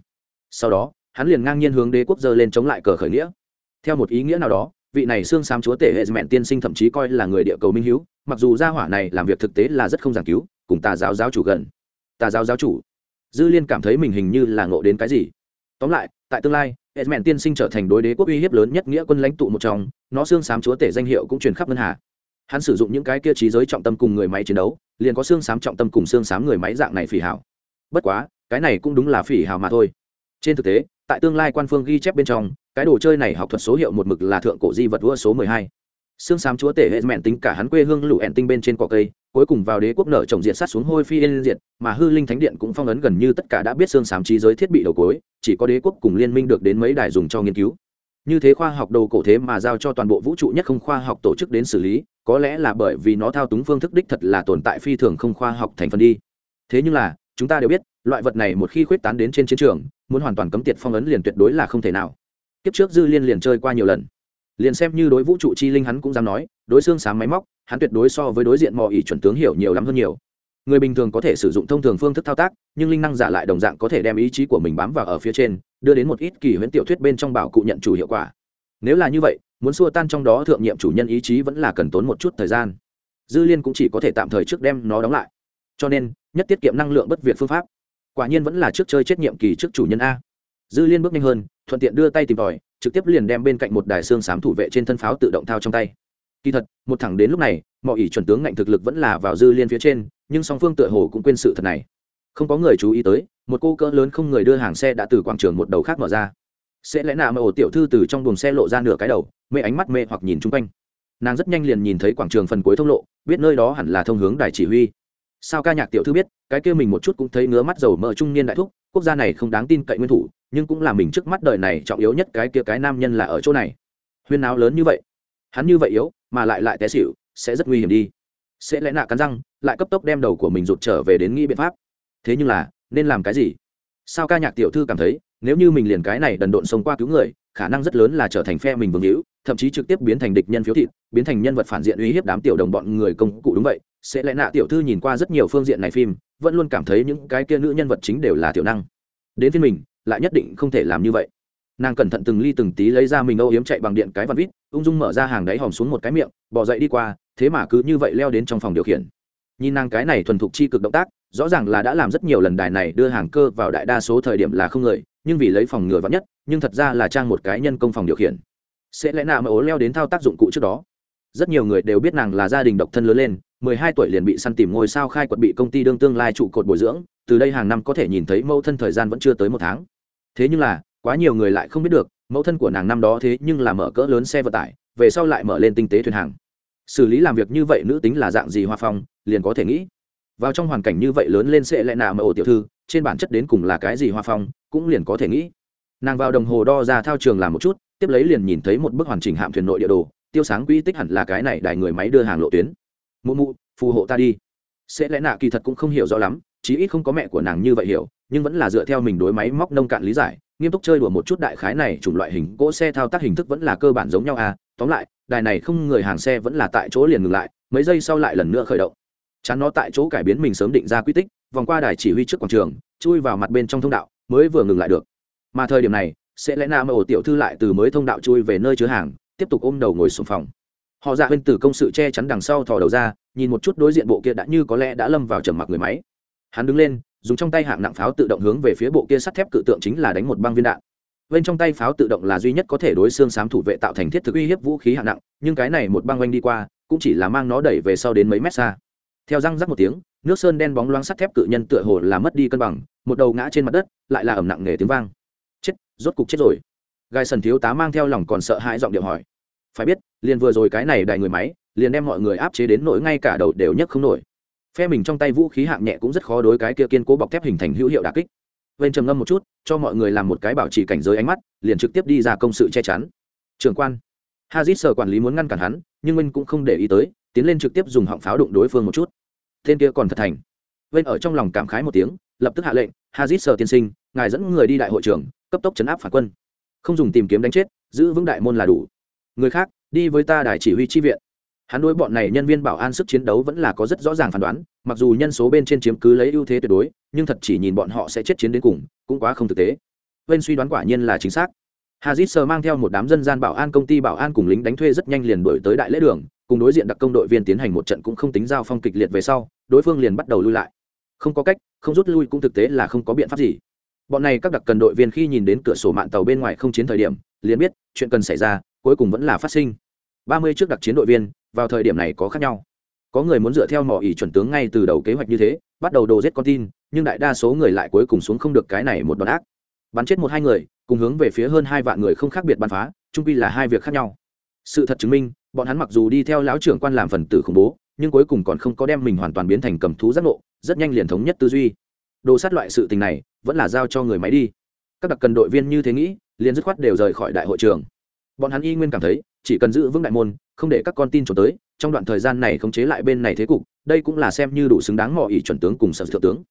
Sau đó, hắn liền ngang nhiên hướng đế quốc dơ lên chống lại cờ khởi nghĩa. Theo một ý nghĩa nào đó vị này xương xám chúa tể hệ mẹn tiên sinh thậm chí coi là người địa cầu minh hiếu, mặc dù gia hỏa này làm việc thực tế là rất không giảng cứu, cùng tà giáo giáo chủ gần. Tà giáo giáo chủ. Dư liên cảm thấy mình hình như là ngộ đến cái gì. Tóm lại, tại tương lai, hệ mẹn tiên sinh trở thành đối đế quốc uy hiếp lớn nhất nghĩa quân lãnh tụ một trong, nó xương xám chúa tể danh hiệu cũng truyền khắp ngân hà. Hắn sử dụng những cái kia trí giới trọng tâm cùng người máy chiến đấu, liền có xương xám trọng tâm cùng xương xám người máy dạng này phỉ hảo. Bất quá, cái này cũng đúng là phỉ hảo mà thôi. Trên thực tế tại tương lai quan phương ghi chép bên trong, cái đồ chơi này học thuật số hiệu một mực là thượng cổ di vật vua số mười hai. Xương xám chúa tể hệ mẹn tính cả hắn quê hương lũ ẹn tinh bên trên cỏ cây, cuối cùng vào đế quốc nợ trồng diện sát xuống hôi phi yên diệt, mà hư linh thánh điện cũng phong ấn gần như tất cả đã biết xương xám trí giới thiết bị đầu cối chỉ có đế quốc cùng liên minh được đến mấy đài dùng cho nghiên cứu. Như thế khoa học đồ cổ thế mà giao cho toàn bộ vũ trụ nhất không khoa học tổ chức đến xử lý, có lẽ là bởi vì nó thao túng phương thức đích thật là tồn tại phi thường không khoa học thành phần đi. Thế nhưng là, chúng ta đều biết, loại vật này một khi khuyết tán đến trên chiến trường muốn hoàn toàn cấm tiệt phong ấn liền tuyệt đối là không thể nào. Kiếp trước dư liên liền chơi qua nhiều lần. Liền xem như đối vũ trụ chi linh hắn cũng dám nói, đối xương sáng máy móc, hắn tuyệt đối so với đối diện mò ỉ chuẩn tướng hiểu nhiều lắm hơn nhiều. Người bình thường có thể sử dụng thông thường phương thức thao tác, nhưng linh năng giả lại đồng dạng có thể đem ý chí của mình bám vào ở phía trên, đưa đến một ít kỳ huyễn tiểu thuyết bên trong bảo cụ nhận chủ hiệu quả. Nếu là như vậy, muốn xua tan trong đó thượng nhiệm chủ nhân ý chí vẫn là cần tốn một chút thời gian. Dư liên cũng chỉ có thể tạm thời trước đem nó đóng lại. Cho nên, nhất tiết kiệm năng lượng bất việt phương pháp quả nhiên vẫn là trước chơi chết nhiệm kỳ trước chủ nhân a. Dư liên bước nhanh hơn, thuận tiện đưa tay tìm tòi, trực tiếp liền đem bên cạnh một đài xương xám thủ vệ trên thân pháo tự động thao trong tay. Kỳ thật, một thẳng đến lúc này, mọi ỷ chuẩn tướng ngạnh thực lực vẫn là vào dư liên phía trên, nhưng song phương tựa hồ cũng quên sự thật này. Không có người chú ý tới, một cô cỡ lớn không người đưa hàng xe đã từ quảng trường một đầu khác mở ra. Sẽ lẽ nào mà ổ tiểu thư từ trong buồng xe lộ ra nửa cái đầu, mê ánh mắt mê hoặc nhìn chung quanh. Nàng rất nhanh liền nhìn thấy quảng trường phần cuối thông lộ, biết nơi đó hẳn là thông hướng đài chỉ huy sao ca nhạc tiểu thư biết, cái kia mình một chút cũng thấy ngứa mắt dầu mỡ trung niên đại thúc, quốc gia này không đáng tin cậy nguyên thủ, nhưng cũng là mình trước mắt đời này trọng yếu nhất cái kia cái nam nhân là ở chỗ này. Huyên náo lớn như vậy, hắn như vậy yếu, mà lại lại té xỉu, sẽ rất nguy hiểm đi. Sẽ lẽ nạ cắn răng, lại cấp tốc đem đầu của mình rụt trở về đến nghĩ biện pháp. Thế nhưng là, nên làm cái gì? Sao ca nhạc tiểu thư cảm thấy, nếu như mình liền cái này đần độn sống qua cứu người, khả năng rất lớn là trở thành phe mình vương hữu, thậm chí trực tiếp biến thành địch nhân phiếu thịt, biến thành nhân vật phản diện uy hiếp đám tiểu đồng bọn người công cụ đúng vậy sẽ lẽ nạ tiểu thư nhìn qua rất nhiều phương diện này phim, vẫn luôn cảm thấy những cái kia nữ nhân vật chính đều là tiểu năng. Đến phiên mình, lại nhất định không thể làm như vậy. Nàng cẩn thận từng ly từng tí lấy ra mình âu yếm chạy bằng điện cái vằn vít, ung dung mở ra hàng đáy hòm xuống một cái miệng, bỏ dậy đi qua, thế mà cứ như vậy leo đến trong phòng điều khiển. Nhìn nàng cái này thuần thục chi cực động tác, rõ ràng là đã làm rất nhiều lần đài này đưa hàng cơ vào đại đa số thời điểm là không người, nhưng vì lấy phòng ngừa vắn nhất, nhưng thật ra là trang một cái nhân công phòng điều khiển. Sẽ lẽ nào mà ố leo đến thao tác dụng cụ trước đó. Rất nhiều người đều biết nàng là gia đình độc thân lớn lên mười hai tuổi liền bị săn tìm ngôi sao khai quật bị công ty đương tương lai trụ cột bồi dưỡng, từ đây hàng năm có thể nhìn thấy mẫu thân thời gian vẫn chưa tới một tháng. Thế nhưng là, quá nhiều người lại không biết được, mẫu thân của nàng năm đó thế nhưng là mở cỡ lớn xe vận tải, về sau lại mở lên tinh tế thuyền hàng. Xử lý làm việc như vậy nữ tính là dạng gì hoa phong, liền có thể nghĩ. Vào trong hoàn cảnh như vậy lớn lên sẽ lại nào mà ổ tiểu thư, trên bản chất đến cùng là cái gì hoa phong, cũng liền có thể nghĩ. Nàng vào đồng hồ đo ra thao trường làm một chút, tiếp lấy liền nhìn thấy một bức hoàn chỉnh hạm thuyền nội địa đồ, tiêu sáng quỹ tích hẳn là cái này đài người máy đưa hàng lộ tuyến mụ mụ, phù hộ ta đi. Sẽ lẽ nạ kỳ thật cũng không hiểu rõ lắm, chí ít không có mẹ của nàng như vậy hiểu, nhưng vẫn là dựa theo mình đối máy móc nông cạn lý giải, nghiêm túc chơi đùa một chút đại khái này chủng loại hình, cỗ xe thao tác hình thức vẫn là cơ bản giống nhau à. Tóm lại, đài này không người hàng xe vẫn là tại chỗ liền ngừng lại, mấy giây sau lại lần nữa khởi động. Chắn nó tại chỗ cải biến mình sớm định ra quy tích, vòng qua đài chỉ huy trước quảng trường, chui vào mặt bên trong thông đạo, mới vừa ngừng lại được. Mà thời điểm này, sẽ lẽ nam ổ tiểu thư lại từ mới thông đạo chui về nơi chứa hàng, tiếp tục ôm đầu ngồi xuống phòng họ dạ bên từ công sự che chắn đằng sau thò đầu ra, nhìn một chút đối diện bộ kia đã như có lẽ đã lâm vào trầm mặc người máy. Hắn đứng lên, dùng trong tay hạng nặng pháo tự động hướng về phía bộ kia sắt thép cự tượng chính là đánh một băng viên đạn. Bên trong tay pháo tự động là duy nhất có thể đối xương xám thủ vệ tạo thành thiết thực uy hiếp vũ khí hạng nặng, nhưng cái này một băng oanh đi qua, cũng chỉ là mang nó đẩy về sau đến mấy mét xa. Theo răng rắc một tiếng, nước sơn đen bóng loáng sắt thép cự nhân tựa hồ là mất đi cân bằng, một đầu ngã trên mặt đất, lại là ẩm nặng nghề tiếng vang. Chết, rốt cục chết rồi. Gai sần thiếu tá mang theo lòng còn sợ hãi giọng điệu hỏi phải biết, liền vừa rồi cái này đài người máy, liền đem mọi người áp chế đến nỗi ngay cả đầu đều nhấc không nổi. Phe mình trong tay vũ khí hạng nhẹ cũng rất khó đối cái kia kiên cố bọc thép hình thành hữu hiệu đà kích. Vên trầm ngâm một chút, cho mọi người làm một cái bảo trì cảnh giới ánh mắt, liền trực tiếp đi ra công sự che chắn. Trường quan. Hazit sở quản lý muốn ngăn cản hắn, nhưng minh cũng không để ý tới, tiến lên trực tiếp dùng họng pháo đụng đối phương một chút. Tên kia còn thật thành. Vên ở trong lòng cảm khái một tiếng, lập tức hạ lệnh, hazit sở tiên sinh, ngài dẫn người đi đại hội trưởng, cấp tốc chấn áp phản quân. Không dùng tìm kiếm đánh chết, giữ vững đại môn là đủ người khác, đi với ta đài chỉ huy chi viện. Hắn đối bọn này nhân viên bảo an sức chiến đấu vẫn là có rất rõ ràng phán đoán, mặc dù nhân số bên trên chiếm cứ lấy ưu thế tuyệt đối, nhưng thật chỉ nhìn bọn họ sẽ chết chiến đến cùng, cũng quá không thực tế. Bên suy đoán quả nhiên là chính xác. Hazit sờ mang theo một đám dân gian bảo an công ty bảo an cùng lính đánh thuê rất nhanh liền đổi tới đại lễ đường, cùng đối diện đặc công đội viên tiến hành một trận cũng không tính giao phong kịch liệt về sau, đối phương liền bắt đầu lui lại. Không có cách, không rút lui cũng thực tế là không có biện pháp gì. Bọn này các đặc cần đội viên khi nhìn đến cửa sổ mạng tàu bên ngoài không chiến thời điểm, liền biết chuyện cần xảy ra cuối cùng vẫn là phát sinh. Ba mươi trước đặc chiến đội viên, vào thời điểm này có khác nhau. Có người muốn dựa theo mỏ ỉ chuẩn tướng ngay từ đầu kế hoạch như thế, bắt đầu đồ giết con tin, nhưng đại đa số người lại cuối cùng xuống không được cái này một đòn ác. Bắn chết một hai người, cùng hướng về phía hơn hai vạn người không khác biệt bắn phá trung quy là hai việc khác nhau. Sự thật chứng minh, bọn hắn mặc dù đi theo lão trưởng quan làm phần tử khủng bố, nhưng cuối cùng còn không có đem mình hoàn toàn biến thành cầm thú giác ngộ, rất nhanh liền thống nhất tư duy. Đồ sát loại sự tình này, vẫn là giao cho người máy đi. Các đặc cần đội viên như thế nghĩ, liền dứt khoát đều rời khỏi đại hội trường bọn hắn y nguyên cảm thấy, chỉ cần giữ vững đại môn, không để các con tin trốn tới, trong đoạn thời gian này khống chế lại bên này thế cục, đây cũng là xem như đủ xứng đáng ngọ ý chuẩn tướng cùng sở thượng tướng.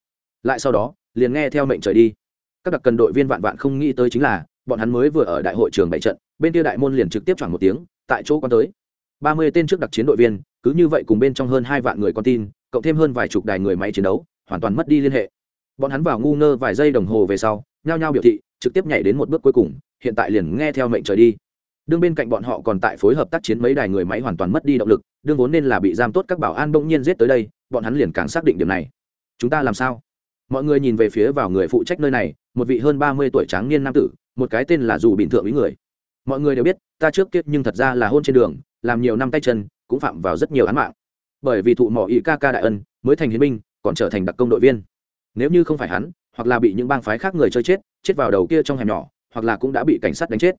Lại sau đó, liền nghe theo mệnh trời đi. Các đặc cần đội viên vạn vạn không nghĩ tới chính là, bọn hắn mới vừa ở đại hội trường bảy trận, bên kia đại môn liền trực tiếp chẳng một tiếng, tại chỗ quan tới. Ba mươi tên trước đặc chiến đội viên, cứ như vậy cùng bên trong hơn hai vạn người con tin, cộng thêm hơn vài chục đài người máy chiến đấu, hoàn toàn mất đi liên hệ. Bọn hắn vào ngu ngơ vài giây đồng hồ về sau, nhao nhao biểu thị, trực tiếp nhảy đến một bước cuối cùng, hiện tại liền nghe theo mệnh trời đi đương bên cạnh bọn họ còn tại phối hợp tác chiến mấy đài người máy hoàn toàn mất đi động lực, đương vốn nên là bị giam tốt các bảo an bỗng nhiên giết tới đây, bọn hắn liền càng xác định điểm này. Chúng ta làm sao? Mọi người nhìn về phía vào người phụ trách nơi này, một vị hơn ba mươi tuổi tráng niên nam tử, một cái tên là dù bình thượng ý người. Mọi người đều biết, ta trước kiết nhưng thật ra là hôn trên đường, làm nhiều năm tay chân, cũng phạm vào rất nhiều án mạng. Bởi vì thụ mỏ ý ca ca đại ân, mới thành hiến binh, còn trở thành đặc công đội viên. Nếu như không phải hắn, hoặc là bị những bang phái khác người chơi chết chết vào đầu kia trong hẻm nhỏ, hoặc là cũng đã bị cảnh sát đánh chết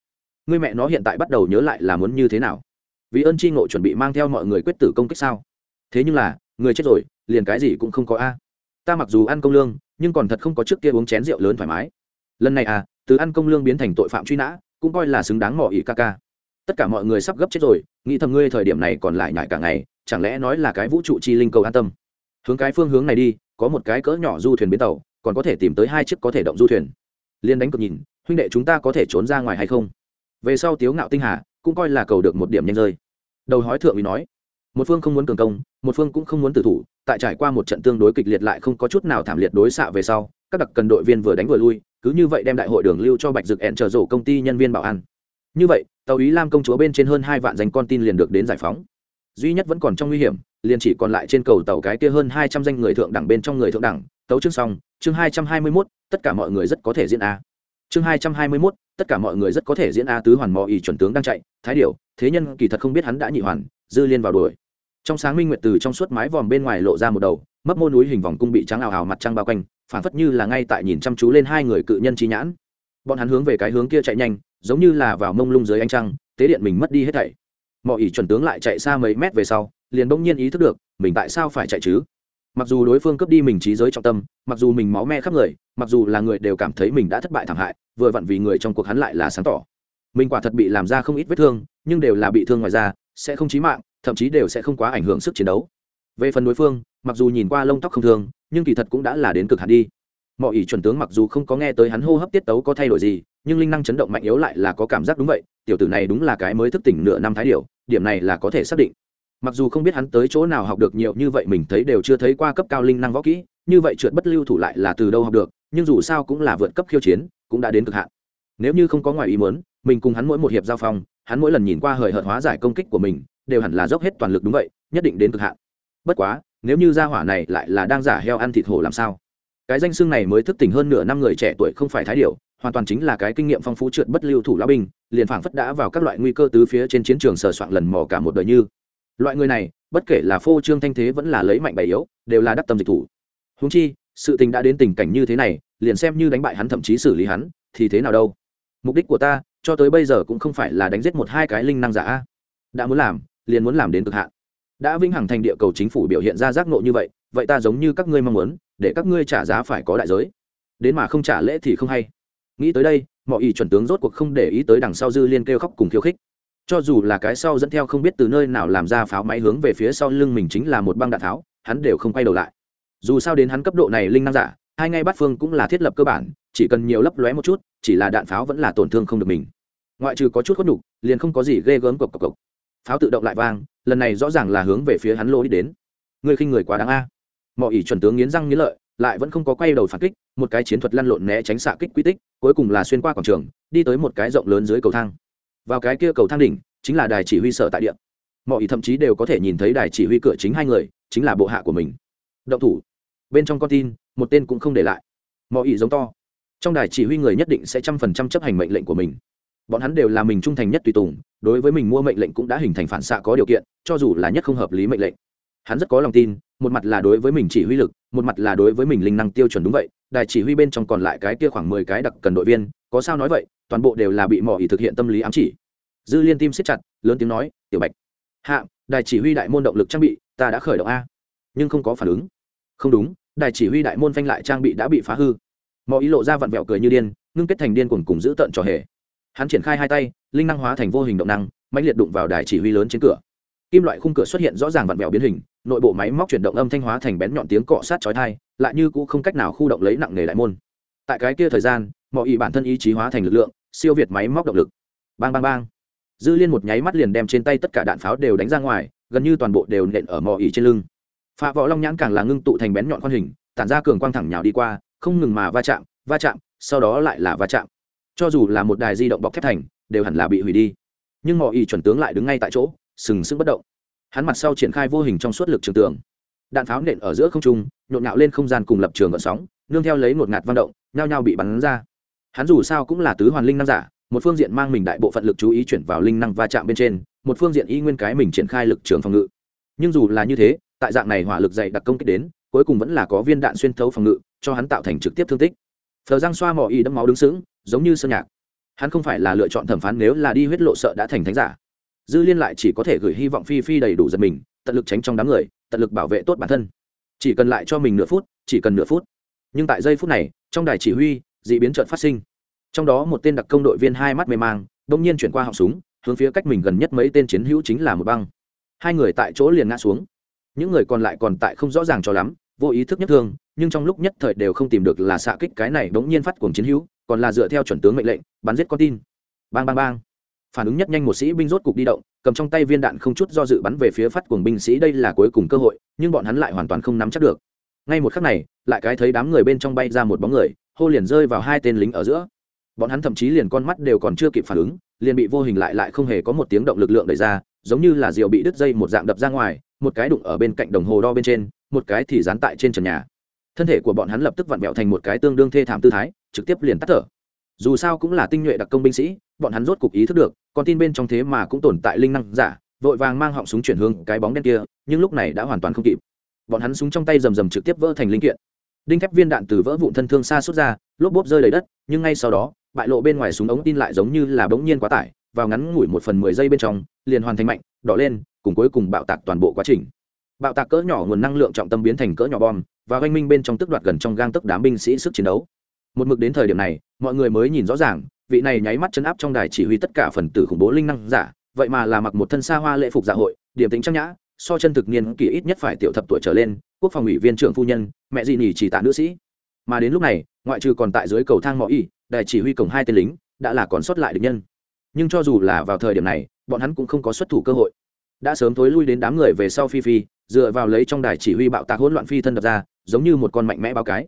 người mẹ nó hiện tại bắt đầu nhớ lại là muốn như thế nào? Vì ơn tri ngộ chuẩn bị mang theo mọi người quyết tử công kích sao? Thế nhưng là, người chết rồi, liền cái gì cũng không có a. À. Ta mặc dù ăn công lương, nhưng còn thật không có trước kia uống chén rượu lớn thoải mái. Lần này à từ ăn công lương biến thành tội phạm truy nã, cũng coi là xứng đáng mỏ ỉ ca ca. Tất cả mọi người sắp gấp chết rồi, nghĩ thầm ngươi thời điểm này còn lại nhải cả ngày, chẳng lẽ nói là cái vũ trụ chi linh cầu an tâm? Hướng cái phương hướng này đi, có một cái cỡ nhỏ du thuyền bến tàu, còn có thể tìm tới hai chiếc có thể động du thuyền. Liên đánh cực nhìn, huynh đệ chúng ta có thể trốn ra ngoài hay không? Về sau tiếu ngạo tinh hà cũng coi là cầu được một điểm nhanh rơi. Đầu hói thượng úy nói, một phương không muốn cường công, một phương cũng không muốn tử thủ, tại trải qua một trận tương đối kịch liệt lại không có chút nào thảm liệt đối xạ về sau, các đặc cần đội viên vừa đánh vừa lui, cứ như vậy đem đại hội đường lưu cho bạch dực ẹn trở rổ công ty nhân viên bảo an. Như vậy, tàu ý lam công chúa bên trên hơn hai vạn danh con tin liền được đến giải phóng. Duy nhất vẫn còn trong nguy hiểm, liền chỉ còn lại trên cầu tàu cái kia hơn hai trăm danh người thượng đẳng bên trong người thượng đẳng. Tấu chương xong, chương hai trăm hai mươi mốt, tất cả mọi người rất có thể diễn a chương hai trăm hai mươi mốt tất cả mọi người rất có thể diễn a tứ hoàn mò y chuẩn tướng đang chạy thái điểu, thế nhân kỳ thật không biết hắn đã nhị hoàn dư liên vào đuổi. Trong sáng minh nguyệt từ trong suốt mái vòm bên ngoài lộ ra một đầu mấp mô núi hình vòng cung bị trắng ảo ảo mặt trăng bao quanh phản phất như là ngay tại nhìn chăm chú lên hai người cự nhân trí nhãn. Bọn hắn hướng về cái hướng kia chạy nhanh giống như là vào mông lung dưới ánh trăng tế điện mình mất đi hết thảy. Mọi ý chuẩn tướng lại chạy xa mấy mét về sau liền bỗng nhiên ý thức được mình tại sao phải chạy chứ? Mặc dù đối phương cướp đi mình trí giới trọng tâm mặc dù mình máu me khắp người mặc dù là người đều cảm thấy mình đã thất bại thảm hại, vừa vặn vì người trong cuộc hắn lại là sáng tỏ. Mình quả thật bị làm ra không ít vết thương, nhưng đều là bị thương ngoài da, sẽ không chí mạng, thậm chí đều sẽ không quá ảnh hưởng sức chiến đấu. Về phần đối phương, mặc dù nhìn qua lông tóc không thương, nhưng kỳ thật cũng đã là đến cực hạn đi. Mọi ý chuẩn tướng mặc dù không có nghe tới hắn hô hấp tiết tấu có thay đổi gì, nhưng linh năng chấn động mạnh yếu lại là có cảm giác đúng vậy, tiểu tử này đúng là cái mới thức tỉnh nửa năm thái điều điểm này là có thể xác định. Mặc dù không biết hắn tới chỗ nào học được nhiều như vậy mình thấy đều chưa thấy qua cấp cao linh năng võ kỹ, như vậy trượt bất lưu thủ lại là từ đâu học được nhưng dù sao cũng là vượt cấp khiêu chiến, cũng đã đến cực hạn. Nếu như không có ngoài ý muốn, mình cùng hắn mỗi một hiệp giao phong, hắn mỗi lần nhìn qua hời hợt hóa giải công kích của mình, đều hẳn là dốc hết toàn lực đúng vậy, nhất định đến cực hạn. Bất quá, nếu như gia hỏa này lại là đang giả heo ăn thịt hổ làm sao? Cái danh xưng này mới thức tỉnh hơn nửa năm người trẻ tuổi không phải thái điệu hoàn toàn chính là cái kinh nghiệm phong phú trượt bất lưu thủ lão binh, liền phảng phất đã vào các loại nguy cơ tứ phía trên chiến trường sờ soạn lần mò cả một đời như. Loại người này, bất kể là phô trương thanh thế vẫn là lấy mạnh bày yếu, đều là đắc tâm dịch thủ. Húng chi, sự tình đã đến tình cảnh như thế này liền xem như đánh bại hắn thậm chí xử lý hắn, thì thế nào đâu? Mục đích của ta, cho tới bây giờ cũng không phải là đánh giết một hai cái linh năng giả. Đã muốn làm, liền muốn làm đến cực hạn. Đã vinh hằng thành địa cầu chính phủ biểu hiện ra giác nộ như vậy vậy ta giống như các ngươi mong muốn, để các ngươi trả giá phải có đại giới. Đến mà không trả lễ thì không hay. Nghĩ tới đây mọi ý chuẩn tướng rốt cuộc không để ý tới đằng sau dư liên kêu khóc cùng khiêu khích. Cho dù là cái sau dẫn theo không biết từ nơi nào làm ra pháo máy hướng về phía sau lưng mình chính là một băng đạn tháo, hắn đều không quay đầu lại. Dù sao đến hắn cấp độ này linh năng giả hai ngay bắt phương cũng là thiết lập cơ bản, chỉ cần nhiều lấp lóe một chút, chỉ là đạn pháo vẫn là tổn thương không được mình. Ngoại trừ có chút khuất nhục, liền không có gì ghê gớm cộc cộc cộc. Pháo tự động lại vang, lần này rõ ràng là hướng về phía hắn lô đi đến. Người khinh người quá đáng a. Mọi ỷ chuẩn tướng nghiến răng nghiến lợi, lại vẫn không có quay đầu phản kích, một cái chiến thuật lăn lộn né tránh xạ kích quy tích, cuối cùng là xuyên qua quảng trường, đi tới một cái rộng lớn dưới cầu thang. Vào cái kia cầu thang đỉnh, chính là đài chỉ huy sở tại địa. Mọi ý thậm chí đều có thể nhìn thấy đài chỉ huy cửa chính hai người, chính là bộ hạ của mình. Động thủ. Bên trong con tin một tên cũng không để lại. Mọi ý giống to. Trong đài chỉ huy người nhất định sẽ trăm phần trăm chấp hành mệnh lệnh của mình. Bọn hắn đều là mình trung thành nhất tùy tùng, đối với mình mua mệnh lệnh cũng đã hình thành phản xạ có điều kiện, cho dù là nhất không hợp lý mệnh lệnh. Hắn rất có lòng tin, một mặt là đối với mình chỉ huy lực, một mặt là đối với mình linh năng tiêu chuẩn đúng vậy, đài chỉ huy bên trong còn lại cái kia khoảng mười cái đặc cần đội viên, có sao nói vậy, toàn bộ đều là bị mỏ ý thực hiện tâm lý ám chỉ. Dư liên tim siết chặt, lớn tiếng nói, tiểu bạch, hạ, đài chỉ huy đại môn động lực trang bị, ta đã khởi động a. Nhưng không có phản ứng. Không đúng đài chỉ huy đại môn phanh lại trang bị đã bị phá hư. Mọi ý lộ ra vặn vẹo cười như điên, ngưng kết thành điên cuồng cùng giữ tận trò hề. Hắn triển khai hai tay, linh năng hóa thành vô hình động năng mạnh liệt đụng vào đài chỉ huy lớn trên cửa. Kim loại khung cửa xuất hiện rõ ràng vặn vẹo biến hình, nội bộ máy móc chuyển động âm thanh hóa thành bén nhọn tiếng cọ sát chói thai lại như cũ không cách nào khu động lấy nặng nghề đại môn. Tại cái kia thời gian mọi ý bản thân ý chí hóa thành lực lượng, siêu việt máy móc động lực. Bang bang bang. Dư liên một nháy mắt liền đem trên tay tất cả đạn pháo đều đánh ra ngoài, gần như toàn bộ đều nện ở mò ỉ trên lưng phá võ long nhãn càng là ngưng tụ thành bén nhọn con hình, tản ra cường quang thẳng nhào đi qua, không ngừng mà va chạm va chạm, sau đó lại là va chạm. Cho dù là một đài di động bọc thép thành, đều hẳn là bị hủy đi. Nhưng mọi ý chuẩn tướng lại đứng ngay tại chỗ, sừng sững bất động. Hắn mặt sau triển khai vô hình trong suốt lực trường tường. Đạn pháo nện ở giữa không trung, nhộn nhạo lên không gian cùng lập trường gợn sóng, nương theo lấy một ngạt văn động, nhao nhao bị bắn ra. Hắn dù sao cũng là tứ hoàn linh năng giả, một phương diện mang mình đại bộ phận lực chú ý chuyển vào linh năng va chạm bên trên, một phương diện y nguyên cái mình triển khai lực trường phòng ngự. Nhưng dù là như thế tại dạng này hỏa lực dày đặc công kích đến, cuối cùng vẫn là có viên đạn xuyên thấu phòng ngự, cho hắn tạo thành trực tiếp thương tích. Phờ giang xoa mỏ y đẫm máu đứng sững, giống như sơn nhạc. Hắn không phải là lựa chọn thẩm phán nếu là đi huyết lộ sợ đã thành thánh giả. Dư liên lại chỉ có thể gửi hy vọng phi phi đầy đủ giật mình, tận lực tránh trong đám người, tận lực bảo vệ tốt bản thân. Chỉ cần lại cho mình nửa phút, chỉ cần nửa phút. Nhưng tại giây phút này, trong đài chỉ huy d ị biến trợn phát sinh. Trong đó một tên đặc công đội viên hai mắt mê mang đột nhiên chuyển qua họng súng, hướng phía cách mình gần nhất mấy tên chiến hữu chính là một băng. Hai người tại chỗ liền ngã xuống những người còn lại còn tại không rõ ràng cho lắm, vô ý thức nhất thương, nhưng trong lúc nhất thời đều không tìm được là xạ kích cái này bỗng nhiên phát cuồng chiến hữu, còn là dựa theo chuẩn tướng mệnh lệnh, bắn giết con tin. Bang bang bang. Phản ứng nhất nhanh một sĩ binh rốt cục đi động, cầm trong tay viên đạn không chút do dự bắn về phía phát cuồng binh sĩ đây là cuối cùng cơ hội, nhưng bọn hắn lại hoàn toàn không nắm chắc được. Ngay một khắc này, lại cái thấy đám người bên trong bay ra một bóng người, hô liền rơi vào hai tên lính ở giữa. Bọn hắn thậm chí liền con mắt đều còn chưa kịp phản ứng, liền bị vô hình lại lại không hề có một tiếng động lực lượng đẩy ra, giống như là rượu bị đứt dây một dạng đập ra ngoài một cái đụng ở bên cạnh đồng hồ đo bên trên, một cái thì dán tại trên trần nhà. Thân thể của bọn hắn lập tức vặn vẹo thành một cái tương đương thê thảm tư thái, trực tiếp liền tắt thở. Dù sao cũng là tinh nhuệ đặc công binh sĩ, bọn hắn rốt cục ý thức được, con tin bên trong thế mà cũng tồn tại linh năng giả, vội vàng mang họng súng chuyển hướng cái bóng đen kia, nhưng lúc này đã hoàn toàn không kịp. Bọn hắn súng trong tay rầm rầm trực tiếp vỡ thành linh kiện. Đinh thép viên đạn từ vỡ vụn thân thương xa suốt ra, lốp bốp rơi đầy đất, nhưng ngay sau đó, bại lộ bên ngoài súng ống tin lại giống như là bỗng nhiên quá tải, vào ngắn ngủi một phần mười giây bên trong, liền hoàn thành mạnh, đỏ lên cùng cuối cùng bạo tạc toàn bộ quá trình. Bạo tạc cỡ nhỏ nguồn năng lượng trọng tâm biến thành cỡ nhỏ bom, và oanh minh bên trong tức đoạt gần trong gang tức đám binh sĩ sức chiến đấu. Một mực đến thời điểm này, mọi người mới nhìn rõ ràng, vị này nháy mắt chấn áp trong đài chỉ huy tất cả phần tử khủng bố linh năng giả, vậy mà là mặc một thân xa hoa lễ phục dạ hội, điểm tính trang nhã, so chân thực niên kỳ ít nhất phải tiểu thập tuổi trở lên, quốc phòng ủy viên trưởng phu nhân, mẹ dị nỉ chỉ tạ nữ sĩ. Mà đến lúc này, ngoại trừ còn tại dưới cầu thang mọi y đài chỉ huy cổng hai tên lính đã là còn sót lại được nhân. Nhưng cho dù là vào thời điểm này, bọn hắn cũng không có xuất thủ cơ hội đã sớm thối lui đến đám người về sau phi phi, dựa vào lấy trong đài chỉ huy bạo tạc hỗn loạn phi thân đập ra, giống như một con mạnh mẽ báo cái.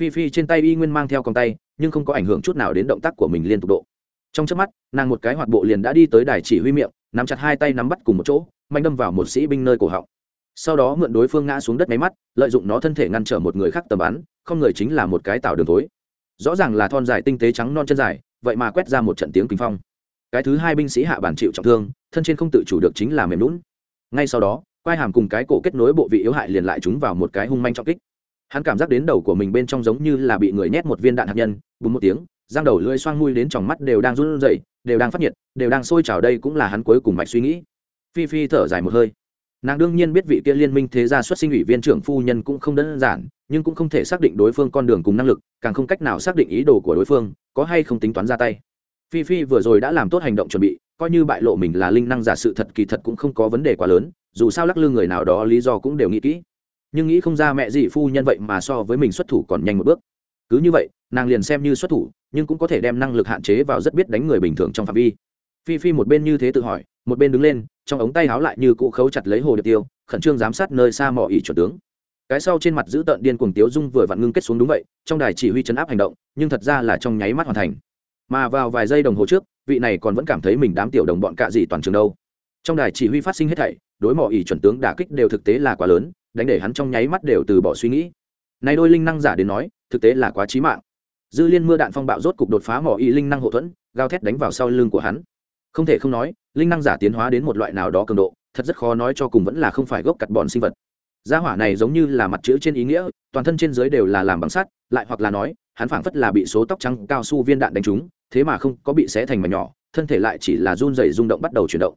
Phi phi trên tay y nguyên mang theo con tay, nhưng không có ảnh hưởng chút nào đến động tác của mình liên tục độ. Trong trước mắt, nàng một cái hoạt bộ liền đã đi tới đài chỉ huy miệng, nắm chặt hai tay nắm bắt cùng một chỗ, mạnh đâm vào một sĩ binh nơi cổ họng. Sau đó mượn đối phương ngã xuống đất máy mắt, lợi dụng nó thân thể ngăn trở một người khác tầm bắn, không người chính là một cái tạo đường tối rõ ràng là thon dài tinh tế trắng non chân dài, vậy mà quét ra một trận tiếng kinh phong cái thứ hai binh sĩ hạ bản chịu trọng thương, thân trên không tự chủ được chính là mềm lún. Ngay sau đó, quai hàm cùng cái cổ kết nối bộ vị yếu hại liền lại chúng vào một cái hung manh trọng kích. Hắn cảm giác đến đầu của mình bên trong giống như là bị người nhét một viên đạn hạt nhân, bùng một tiếng, giang đầu lưỡi xoang mui đến tròng mắt đều đang run rẩy, đều đang phát nhiệt, đều đang sôi trào đây cũng là hắn cuối cùng mạch suy nghĩ. Phi phi thở dài một hơi. Nàng đương nhiên biết vị kia liên minh thế gia xuất sinh ủy viên trưởng phu nhân cũng không đơn giản, nhưng cũng không thể xác định đối phương con đường cùng năng lực, càng không cách nào xác định ý đồ của đối phương, có hay không tính toán ra tay phi phi vừa rồi đã làm tốt hành động chuẩn bị, coi như bại lộ mình là linh năng giả sự thật kỳ thật cũng không có vấn đề quá lớn, dù sao lắc lư người nào đó lý do cũng đều nghĩ kỹ. Nhưng nghĩ không ra mẹ gì phu nhân vậy mà so với mình xuất thủ còn nhanh một bước. Cứ như vậy, nàng liền xem như xuất thủ, nhưng cũng có thể đem năng lực hạn chế vào rất biết đánh người bình thường trong phạm vi. Phi phi một bên như thế tự hỏi, một bên đứng lên, trong ống tay háo lại như cụ khấu chặt lấy hồ điệp tiêu, khẩn trương giám sát nơi xa mỏ ỉ chuẩn tướng. Cái sau trên mặt giữ tợn điên cuồng tiếu dung vừa vặn ngưng kết xuống đúng vậy, trong đài chỉ huy chấn áp hành động, nhưng thật ra là trong nháy mắt hoàn thành mà vào vài giây đồng hồ trước, vị này còn vẫn cảm thấy mình đám tiểu đồng bọn cạ gì toàn trường đâu. Trong đài chỉ huy phát sinh hết thảy, đối mỏ ỉ chuẩn tướng đả kích đều thực tế là quá lớn, đánh để hắn trong nháy mắt đều từ bỏ suy nghĩ. Này đôi linh năng giả đến nói, thực tế là quá chí mạng. Dư liên mưa đạn phong bạo rốt cục đột phá mỏ ỉ linh năng hậu thuẫn gao thét đánh vào sau lưng của hắn. Không thể không nói, linh năng giả tiến hóa đến một loại nào đó cường độ, thật rất khó nói cho cùng vẫn là không phải gốc cặt bọn sinh vật. Gia hỏa này giống như là mặt chữ trên ý nghĩa, toàn thân trên dưới đều là làm bằng sắt, lại hoặc là nói hắn phảng phất là bị số tóc trắng cao su viên đạn đánh trúng, thế mà không có bị xé thành mảnh nhỏ, thân thể lại chỉ là run rẩy rung động bắt đầu chuyển động.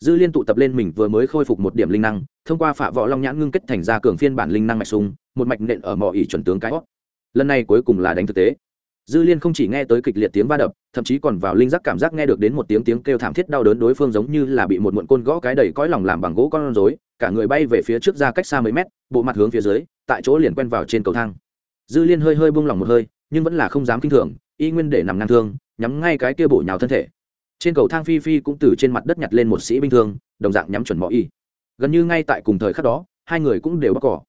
Dư liên tụ tập lên mình vừa mới khôi phục một điểm linh năng, thông qua phạ võ long nhãn ngưng kết thành ra cường phiên bản linh năng mạch sung, một mạch nện ở mỏ ỉ chuẩn tướng cái hót. Lần này cuối cùng là đánh thực tế. Dư liên không chỉ nghe tới kịch liệt tiếng va đập, thậm chí còn vào linh giác cảm giác nghe được đến một tiếng tiếng kêu thảm thiết đau đớn đối phương giống như là bị một muộn côn gõ cái đầy cõi lòng làm bằng gỗ con rối, cả người bay về phía trước ra cách xa mấy mét, bộ mặt hướng phía dưới, tại chỗ liền quen vào trên cầu thang. Dư liên hơi hơi buông lỏng một hơi nhưng vẫn là không dám kinh thường, y nguyên để nằm ngang thương, nhắm ngay cái kia bổ nhào thân thể. Trên cầu thang phi phi cũng từ trên mặt đất nhặt lên một sĩ binh thương, đồng dạng nhắm chuẩn mọi y. Gần như ngay tại cùng thời khắc đó, hai người cũng đều bắt cỏ.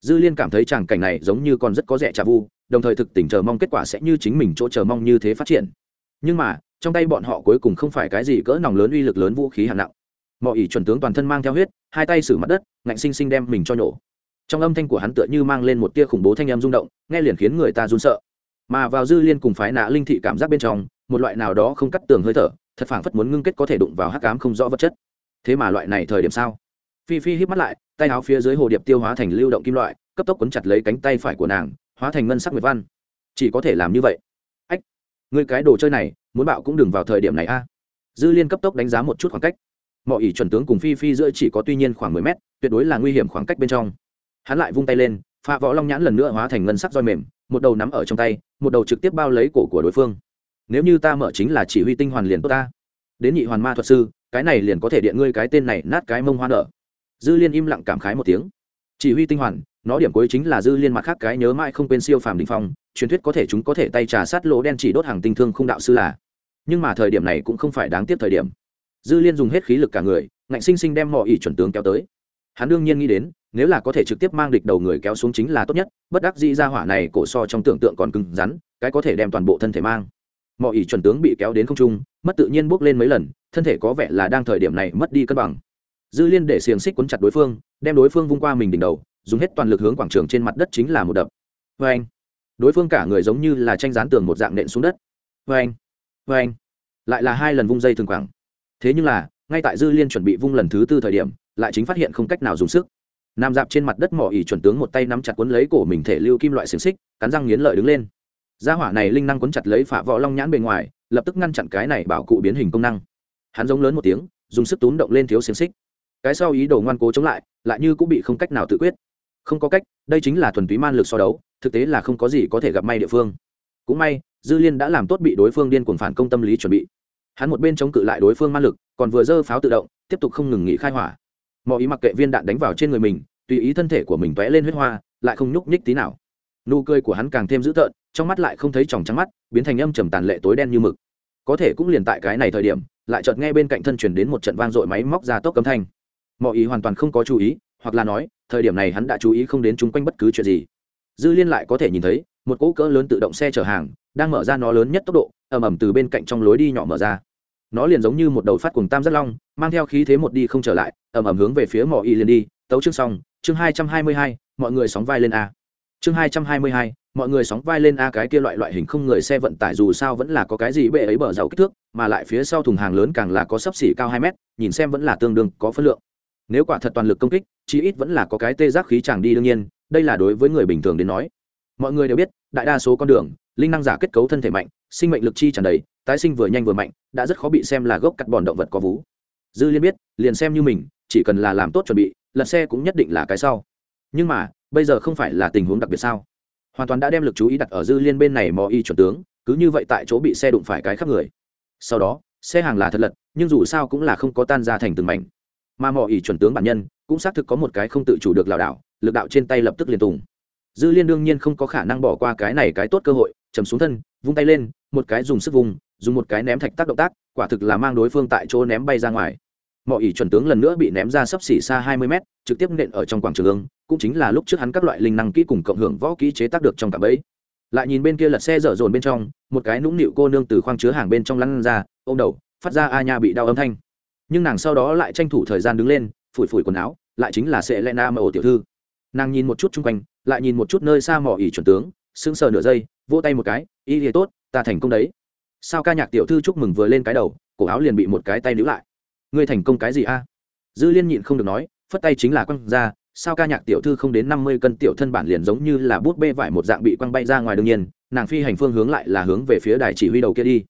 Dư liên cảm thấy tràng cảnh này giống như còn rất có rẻ trà vu, đồng thời thực tình chờ mong kết quả sẽ như chính mình chỗ chờ mong như thế phát triển. Nhưng mà, trong tay bọn họ cuối cùng không phải cái gì cỡ nòng lớn uy lực lớn vũ khí hạng nặng. Mọi ý chuẩn tướng toàn thân mang theo huyết, hai tay xử mặt đất, ngạnh sinh sinh đem mình cho nhổ. Trong âm thanh của hắn tựa như mang lên một tia khủng bố thanh âm rung động, nghe liền khiến người ta run sợ mà vào dư liên cùng phái nạ linh thị cảm giác bên trong, một loại nào đó không cắt tường hơi thở, thật phảng phất muốn ngưng kết có thể đụng vào hắc cám không rõ vật chất. Thế mà loại này thời điểm sao? Phi phi hít mắt lại, tay áo phía dưới hồ điệp tiêu hóa thành lưu động kim loại, cấp tốc quấn chặt lấy cánh tay phải của nàng, hóa thành ngân sắc nguyệt văn. Chỉ có thể làm như vậy. Ách người cái đồ chơi này, muốn bạo cũng đừng vào thời điểm này a. Dư liên cấp tốc đánh giá một chút khoảng cách. Mọi ý chuẩn tướng cùng phi phi giữa chỉ có tuy nhiên khoảng mười mét, tuyệt đối là nguy hiểm khoảng cách bên trong. Hắn lại vung tay lên pha võ long nhãn lần nữa hóa thành ngân sắc roi mềm một đầu nắm ở trong tay, một đầu trực tiếp bao lấy cổ của đối phương. Nếu như ta mở chính là chỉ huy tinh hoàn liền tốt ta. Đến nhị hoàn ma thuật sư, cái này liền có thể điện ngươi cái tên này nát cái mông hoa nở. Dư liên im lặng cảm khái một tiếng. Chỉ huy tinh hoàn, nó điểm cuối chính là dư liên mặt khác cái nhớ mãi không quên siêu phàm đình phong, truyền thuyết có thể chúng có thể tay trà sát lỗ đen chỉ đốt hàng tinh thương không đạo sư là. Nhưng mà thời điểm này cũng không phải đáng tiếc thời điểm. Dư liên dùng hết khí lực cả người, ngạnh sinh sinh đem mọi ý chuẩn tướng kéo tới. Hắn đương nhiên nghĩ đến nếu là có thể trực tiếp mang địch đầu người kéo xuống chính là tốt nhất, bất đắc dĩ ra hỏa này cổ so trong tưởng tượng còn cứng rắn, cái có thể đem toàn bộ thân thể mang. Mọi ý chuẩn tướng bị kéo đến không trung, mất tự nhiên bước lên mấy lần, thân thể có vẻ là đang thời điểm này mất đi cân bằng. Dư liên để xiềng xích quấn chặt đối phương, đem đối phương vung qua mình đỉnh đầu, dùng hết toàn lực hướng quảng trường trên mặt đất chính là một đập. Vê anh. Đối phương cả người giống như là tranh dán tường một dạng nện xuống đất. Vê anh. Vê anh. Lại là hai lần vung dây thường quảng. Thế nhưng là, ngay tại dư liên chuẩn bị vung lần thứ tư thời điểm, lại chính phát hiện không cách nào dùng sức nam dạp trên mặt đất mỏ ỉ chuẩn tướng một tay nắm chặt cuốn lấy cổ mình thể lưu kim loại xiềng xích, cắn răng nghiến lợi đứng lên. Gia hỏa này linh năng cuốn chặt lấy phả võ long nhãn bề ngoài, lập tức ngăn chặn cái này bảo cụ biến hình công năng. Hắn giống lớn một tiếng, dùng sức túm động lên thiếu xiềng xích. Cái sau ý đồ ngoan cố chống lại lại như cũng bị không cách nào tự quyết. Không có cách, đây chính là thuần túy man lực so đấu, thực tế là không có gì có thể gặp may địa phương. Cũng may, dư liên đã làm tốt bị đối phương điên cuồng phản công tâm lý chuẩn bị. Hắn một bên chống cự lại đối phương man lực, còn vừa dơ pháo tự động, tiếp tục không ngừng nghỉ khai hỏa mọi ý mặc kệ viên đạn đánh vào trên người mình, tùy ý thân thể của mình tóe lên huyết hoa, lại không nhúc nhích tí nào. Nụ cười của hắn càng thêm dữ tợn, trong mắt lại không thấy tròng trắng mắt, biến thành âm trầm tàn lệ tối đen như mực. Có thể cũng liền tại cái này thời điểm, lại chợt nghe bên cạnh thân chuyển đến một trận vang dội máy móc ra tốc cấm thanh. Mọi ý hoàn toàn không có chú ý, hoặc là nói, thời điểm này hắn đã chú ý không đến chung quanh bất cứ chuyện gì. Dư liên lại có thể nhìn thấy, một cỗ cỡ lớn tự động xe chở hàng, đang mở ra nó lớn nhất tốc độ, ầm ầm từ bên cạnh trong lối đi nhỏ mở ra nó liền giống như một đầu phát cùng tam giác long, mang theo khí thế một đi không trở lại ẩm ầm hướng về phía mỏ y liền đi. Tấu chương xong, chương hai trăm hai mươi hai, mọi người sóng vai lên a. Chương hai trăm hai mươi hai, mọi người sóng vai lên a cái kia loại loại hình không người xe vận tải dù sao vẫn là có cái gì bệ ấy bờ giàu kích thước, mà lại phía sau thùng hàng lớn càng là có sấp xỉ cao hai mét, nhìn xem vẫn là tương đương có phân lượng. Nếu quả thật toàn lực công kích, chí ít vẫn là có cái tê giác khí chàng đi đương nhiên, đây là đối với người bình thường đến nói. Mọi người đều biết, đại đa số con đường, linh năng giả kết cấu thân thể mạnh sinh mệnh lực chi tràn đầy, tái sinh vừa nhanh vừa mạnh, đã rất khó bị xem là gốc cắt bòn động vật có vú. Dư liên biết, liền xem như mình, chỉ cần là làm tốt chuẩn bị, lật xe cũng nhất định là cái sau. Nhưng mà, bây giờ không phải là tình huống đặc biệt sao? Hoàn toàn đã đem lực chú ý đặt ở dư liên bên này mò y chuẩn tướng, cứ như vậy tại chỗ bị xe đụng phải cái khắp người. Sau đó, xe hàng là thật lật, nhưng dù sao cũng là không có tan ra thành từng mảnh. Mà mò y chuẩn tướng bản nhân, cũng xác thực có một cái không tự chủ được lảo đảo, lực đạo trên tay lập tức liền tùng. Dư liên đương nhiên không có khả năng bỏ qua cái này cái tốt cơ hội, chầm xuống thân vung tay lên, một cái dùng sức vùng dùng một cái ném thạch tác động tác, quả thực là mang đối phương tại chỗ ném bay ra ngoài. Mọi ỷ chuẩn tướng lần nữa bị ném ra sấp xỉ xa hai mươi mét, trực tiếp nện ở trong quảng trường cũng chính là lúc trước hắn các loại linh năng kỹ cùng cộng hưởng võ kỹ chế tác được trong cạm ấy lại nhìn bên kia lật xe dở dồn bên trong, một cái nũng nịu cô nương từ khoang chứa hàng bên trong lăn ra ô m đầu, phát ra a nha bị đau âm thanh. Nhưng nàng sau đó lại tranh thủ thời gian đứng lên, phủi phủi quần áo, lại chính là sệ lẽ na mà ổ tiểu thư. Nàng nhìn một chút chung quanh, lại nhìn một chút nơi xa mỏ ỉ chuẩn tướng, sững sờ nửa giây, vỗ tay một cái y thì tốt, ta thành công đấy. Sao ca nhạc tiểu thư chúc mừng vừa lên cái đầu, cổ áo liền bị một cái tay níu lại. Ngươi thành công cái gì a? Dư liên nhịn không được nói, phất tay chính là quăng ra, sao ca nhạc tiểu thư không đến năm mươi cân tiểu thân bản liền giống như là bút bê vải một dạng bị quăng bay ra ngoài đương nhiên, nàng phi hành phương hướng lại là hướng về phía đài chỉ huy đầu kia đi.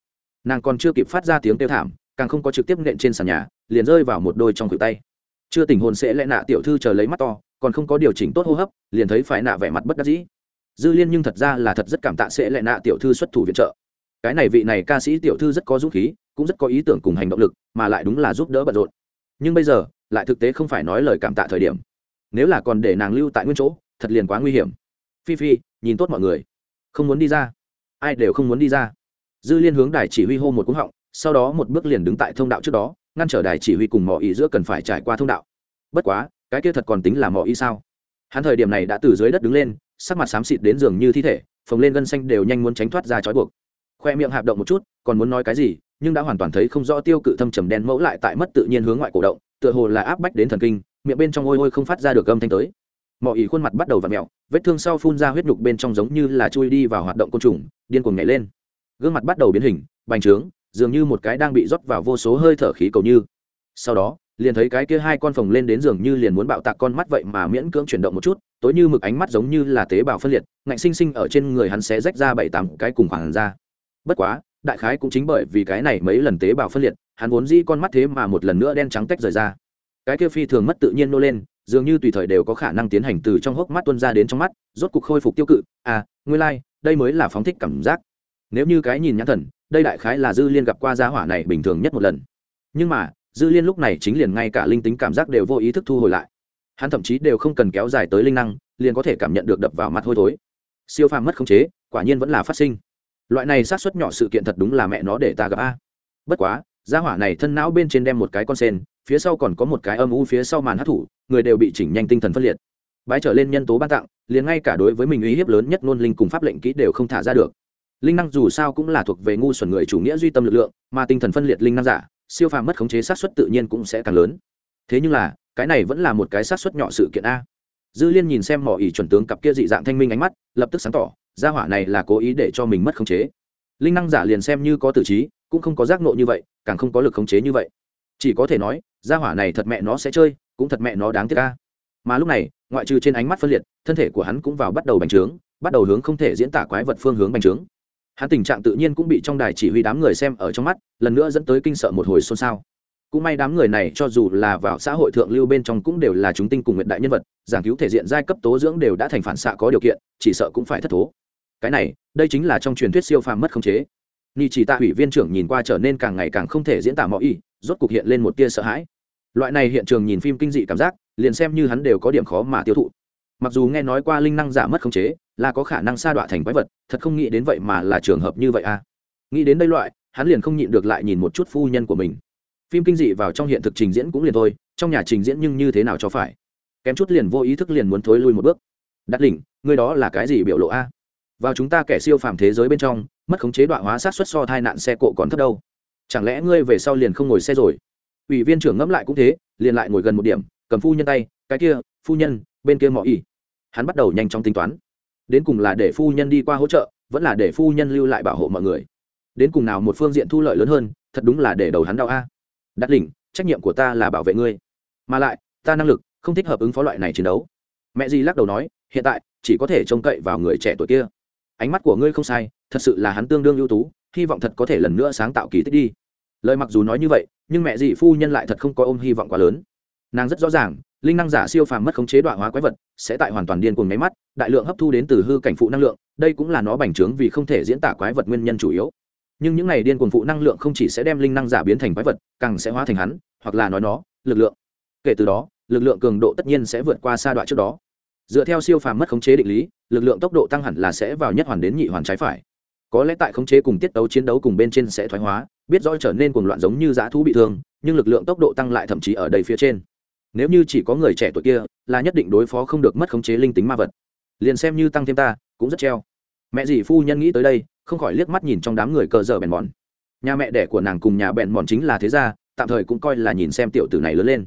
Nàng còn chưa kịp phát ra tiếng kêu thảm, càng không có trực tiếp nện trên sàn nhà, liền rơi vào một đôi trong cự tay. Chưa tình hồn sẽ lẽ nạ tiểu thư chờ lấy mắt to, còn không có điều chỉnh tốt hô hấp, liền thấy phải nạ vẻ mặt bất đắc dĩ dư liên nhưng thật ra là thật rất cảm tạ sẽ lại nạ tiểu thư xuất thủ viện trợ. Cái này vị này ca sĩ tiểu thư rất có dũng khí, cũng rất có ý tưởng cùng hành động lực, mà lại đúng là giúp đỡ bận rộn. Nhưng bây giờ, lại thực tế không phải nói lời cảm tạ thời điểm. Nếu là còn để nàng lưu tại nguyên chỗ, thật liền quá nguy hiểm. Phi phi, nhìn tốt mọi người. Không muốn đi ra. Ai đều không muốn đi ra. Dư liên hướng đài chỉ huy hô một cúng họng, sau đó một bước liền đứng tại thông đạo trước đó, ngăn trở đài chỉ huy cùng mọi ý giữa cần phải trải qua thông đạo. Bất quá, cái kia thật còn tính là mọi ý sao? Hắn thời điểm này đã từ dưới đất đứng lên sắc mặt xám xịt đến giường như thi thể, phồng lên gân xanh đều nhanh muốn tránh thoát ra trói buộc. Khoe miệng hạp động một chút, còn muốn nói cái gì, nhưng đã hoàn toàn thấy không rõ tiêu cự thâm trầm đen mẫu lại tại mất tự nhiên hướng ngoại cổ động, tựa hồ là áp bách đến thần kinh, miệng bên trong ôi ôi không phát ra được âm thanh tới. Mọi ý khuôn mặt bắt đầu v ặ mẹo, vết thương sau phun ra huyết nhục bên trong giống như là chui đi vào hoạt động côn trùng, điên cuồng nhảy lên. Gương mặt bắt đầu biến hình, bành trướng, dường như một cái đang bị rót vào vô số hơi thở khí cầu như. Sau đó liền thấy cái kia hai con phồng lên đến giường như liền muốn bạo tạc con mắt vậy mà miễn cưỡng chuyển động một chút tối như mực ánh mắt giống như là tế bào phân liệt ngạnh sinh sinh ở trên người hắn sẽ rách ra bảy tám cái cùng khoảng ra. Bất quá đại khái cũng chính bởi vì cái này mấy lần tế bào phân liệt hắn vốn dĩ con mắt thế mà một lần nữa đen trắng tách rời ra. Cái kia phi thường mất tự nhiên nô lên dường như tùy thời đều có khả năng tiến hành từ trong hốc mắt tuân ra đến trong mắt rốt cục khôi phục tiêu cự. À nguyên lai、like, đây mới là phóng thích cảm giác. Nếu như cái nhìn nhãn thần đây đại khái là dư liên gặp qua gia hỏa này bình thường nhất một lần. Nhưng mà dư liên lúc này chính liền ngay cả linh tính cảm giác đều vô ý thức thu hồi lại. Hắn thậm chí đều không cần kéo dài tới linh năng, liền có thể cảm nhận được đập vào mặt hôi thối. Siêu phàm mất khống chế, quả nhiên vẫn là phát sinh. Loại này sát xuất nhỏ sự kiện thật đúng là mẹ nó để ta gặp a. Bất quá, gia hỏa này thân não bên trên đem một cái con sen, phía sau còn có một cái âm u phía sau màn hát thủ người đều bị chỉnh nhanh tinh thần phân liệt. Bái trở lên nhân tố ban tặng, liền ngay cả đối với mình uy hiếp lớn nhất ngôn linh cùng pháp lệnh kỹ đều không thả ra được. Linh năng dù sao cũng là thuộc về ngu xuẩn người chủ nghĩa duy tâm lực lượng, mà tinh thần phân liệt linh năng giả siêu phàm mất khống chế sát xuất tự nhiên cũng sẽ càng lớn. Thế nhưng là, cái này vẫn là một cái sát xuất nhỏ sự kiện a. Dư liên nhìn xem mỏ ỉ chuẩn tướng cặp kia dị dạng thanh minh ánh mắt, lập tức sáng tỏ, gia hỏa này là cố ý để cho mình mất khống chế. Linh năng giả liền xem như có tử trí, cũng không có giác nộ như vậy, càng không có lực khống chế như vậy. Chỉ có thể nói, gia hỏa này thật mẹ nó sẽ chơi, cũng thật mẹ nó đáng tiếc ca mà lúc này, ngoại trừ trên ánh mắt phân liệt, thân thể của hắn cũng vào bắt đầu bành trướng, bắt đầu hướng không thể diễn tả quái vật phương hướng bành trướng hắn tình trạng tự nhiên cũng bị trong đài chỉ huy đám người xem ở trong mắt, lần nữa dẫn tới kinh sợ một hồi xôn xao. Cũng may đám người này cho dù là vào xã hội thượng lưu bên trong cũng đều là chúng tinh cùng nguyện đại nhân vật, giảng cứu thể diện giai cấp tố dưỡng đều đã thành phản xạ có điều kiện, chỉ sợ cũng phải thất thố. Cái này, đây chính là trong truyền thuyết siêu phàm mất khống chế. Ni chỉ tạ ủy viên trưởng nhìn qua trở nên càng ngày càng không thể diễn tả mọi ý, rốt cục hiện lên một tia sợ hãi. Loại này hiện trường nhìn phim kinh dị cảm giác, liền xem như hắn đều có điểm khó mà tiêu thụ mặc dù nghe nói qua linh năng giả mất khống chế, là có khả năng sa đọa thành quái vật, thật không nghĩ đến vậy mà là trường hợp như vậy à. Nghĩ đến đây loại, hắn liền không nhịn được lại nhìn một chút phu nhân của mình. Phim kinh dị vào trong hiện thực trình diễn cũng liền thôi, trong nhà trình diễn nhưng như thế nào cho phải. Kém chút liền vô ý thức liền muốn thối lui một bước. Đắt đỉnh, ngươi đó là cái gì biểu lộ a? Vào chúng ta kẻ siêu phàm thế giới bên trong, mất khống chế đoạn hóa sát xuất so thai nạn xe cộ còn thấp đâu. Chẳng lẽ ngươi về sau liền không ngồi xe rồi? Ủy viên trưởng ngẫm lại cũng thế, liền lại ngồi gần một điểm, cầm phu nhân tay, cái kia, phu nhân bên kia mỏ ỉ hắn bắt đầu nhanh chóng tính toán. Đến cùng là để phu nhân đi qua hỗ trợ, vẫn là để phu nhân lưu lại bảo hộ mọi người. Đến cùng nào một phương diện thu lợi lớn hơn, thật đúng là để đầu hắn đau a. À. đắt đỉnh trách nhiệm của ta là bảo vệ ngươi. Mà lại, ta năng lực không thích hợp ứng phó loại này chiến đấu. Mẹ di lắc đầu nói, hiện tại, chỉ có thể trông cậy vào người trẻ tuổi kia. Ánh mắt của ngươi không sai, thật sự là hắn tương đương ưu tú, hy vọng thật có thể lần nữa sáng tạo kỳ tích đi. Lời mặc dù nói như vậy, nhưng mẹ Dị phu nhân lại thật không có ôm hy vọng quá lớn nàng rất rõ ràng, linh năng giả siêu phàm mất khống chế đoạn hóa quái vật, sẽ tại hoàn toàn điên cuồng máy mắt, đại lượng hấp thu đến từ hư cảnh phụ năng lượng, đây cũng là nó bành trướng vì không thể diễn tả quái vật nguyên nhân chủ yếu. Nhưng những này điên cuồng phụ năng lượng không chỉ sẽ đem linh năng giả biến thành quái vật, càng sẽ hóa thành hắn, hoặc là nói nó, lực lượng. Kể từ đó, lực lượng cường độ tất nhiên sẽ vượt qua xa đoạn trước đó. Dựa theo siêu phàm mất khống chế định lý, lực lượng tốc độ tăng hẳn là sẽ vào nhất hoàn đến nhị hoàn trái phải. Có lẽ tại khống chế cùng tiết tấu chiến đấu cùng bên trên sẽ thoái hóa, biết rõ trở nên cuồng loạn giống như dã thú bị thương, nhưng lực lượng tốc độ tăng lại thậm chí ở đây phía trên nếu như chỉ có người trẻ tuổi kia, là nhất định đối phó không được mất khống chế linh tính ma vật. Liền xem như tăng thêm ta, cũng rất treo. Mẹ dì phu nhân nghĩ tới đây, không khỏi liếc mắt nhìn trong đám người cờ dở bèn mòn. Nhà mẹ đẻ của nàng cùng nhà bèn mòn chính là thế gia, tạm thời cũng coi là nhìn xem tiểu tử này lớn lên.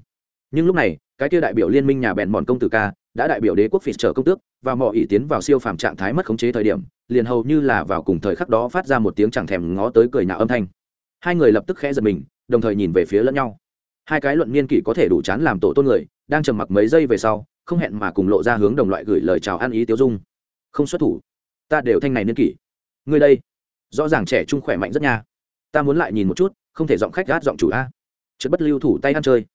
Nhưng lúc này, cái kia đại biểu liên minh nhà bèn mòn công tử ca, đã đại biểu đế quốc phỉ trở công tước, và mò ỉ tiến vào siêu phàm trạng thái mất khống chế thời điểm, liền hầu như là vào cùng thời khắc đó phát ra một tiếng chẳng thèm ngó tới cười nhạo âm thanh. Hai người lập tức khẽ giật mình, đồng thời nhìn về phía lẫn nhau hai cái luận niên kỷ có thể đủ chán làm tổ tôn người, đang trầm mặc mấy giây về sau, không hẹn mà cùng lộ ra hướng đồng loại gửi lời chào ăn ý tiêu dung. Không xuất thủ, ta đều thanh này niên kỷ. Ngươi đây, rõ ràng trẻ trung khỏe mạnh rất nha. Ta muốn lại nhìn một chút, không thể giọng khách gát giọng chủ a. Chất bất lưu thủ tay ăn chơi.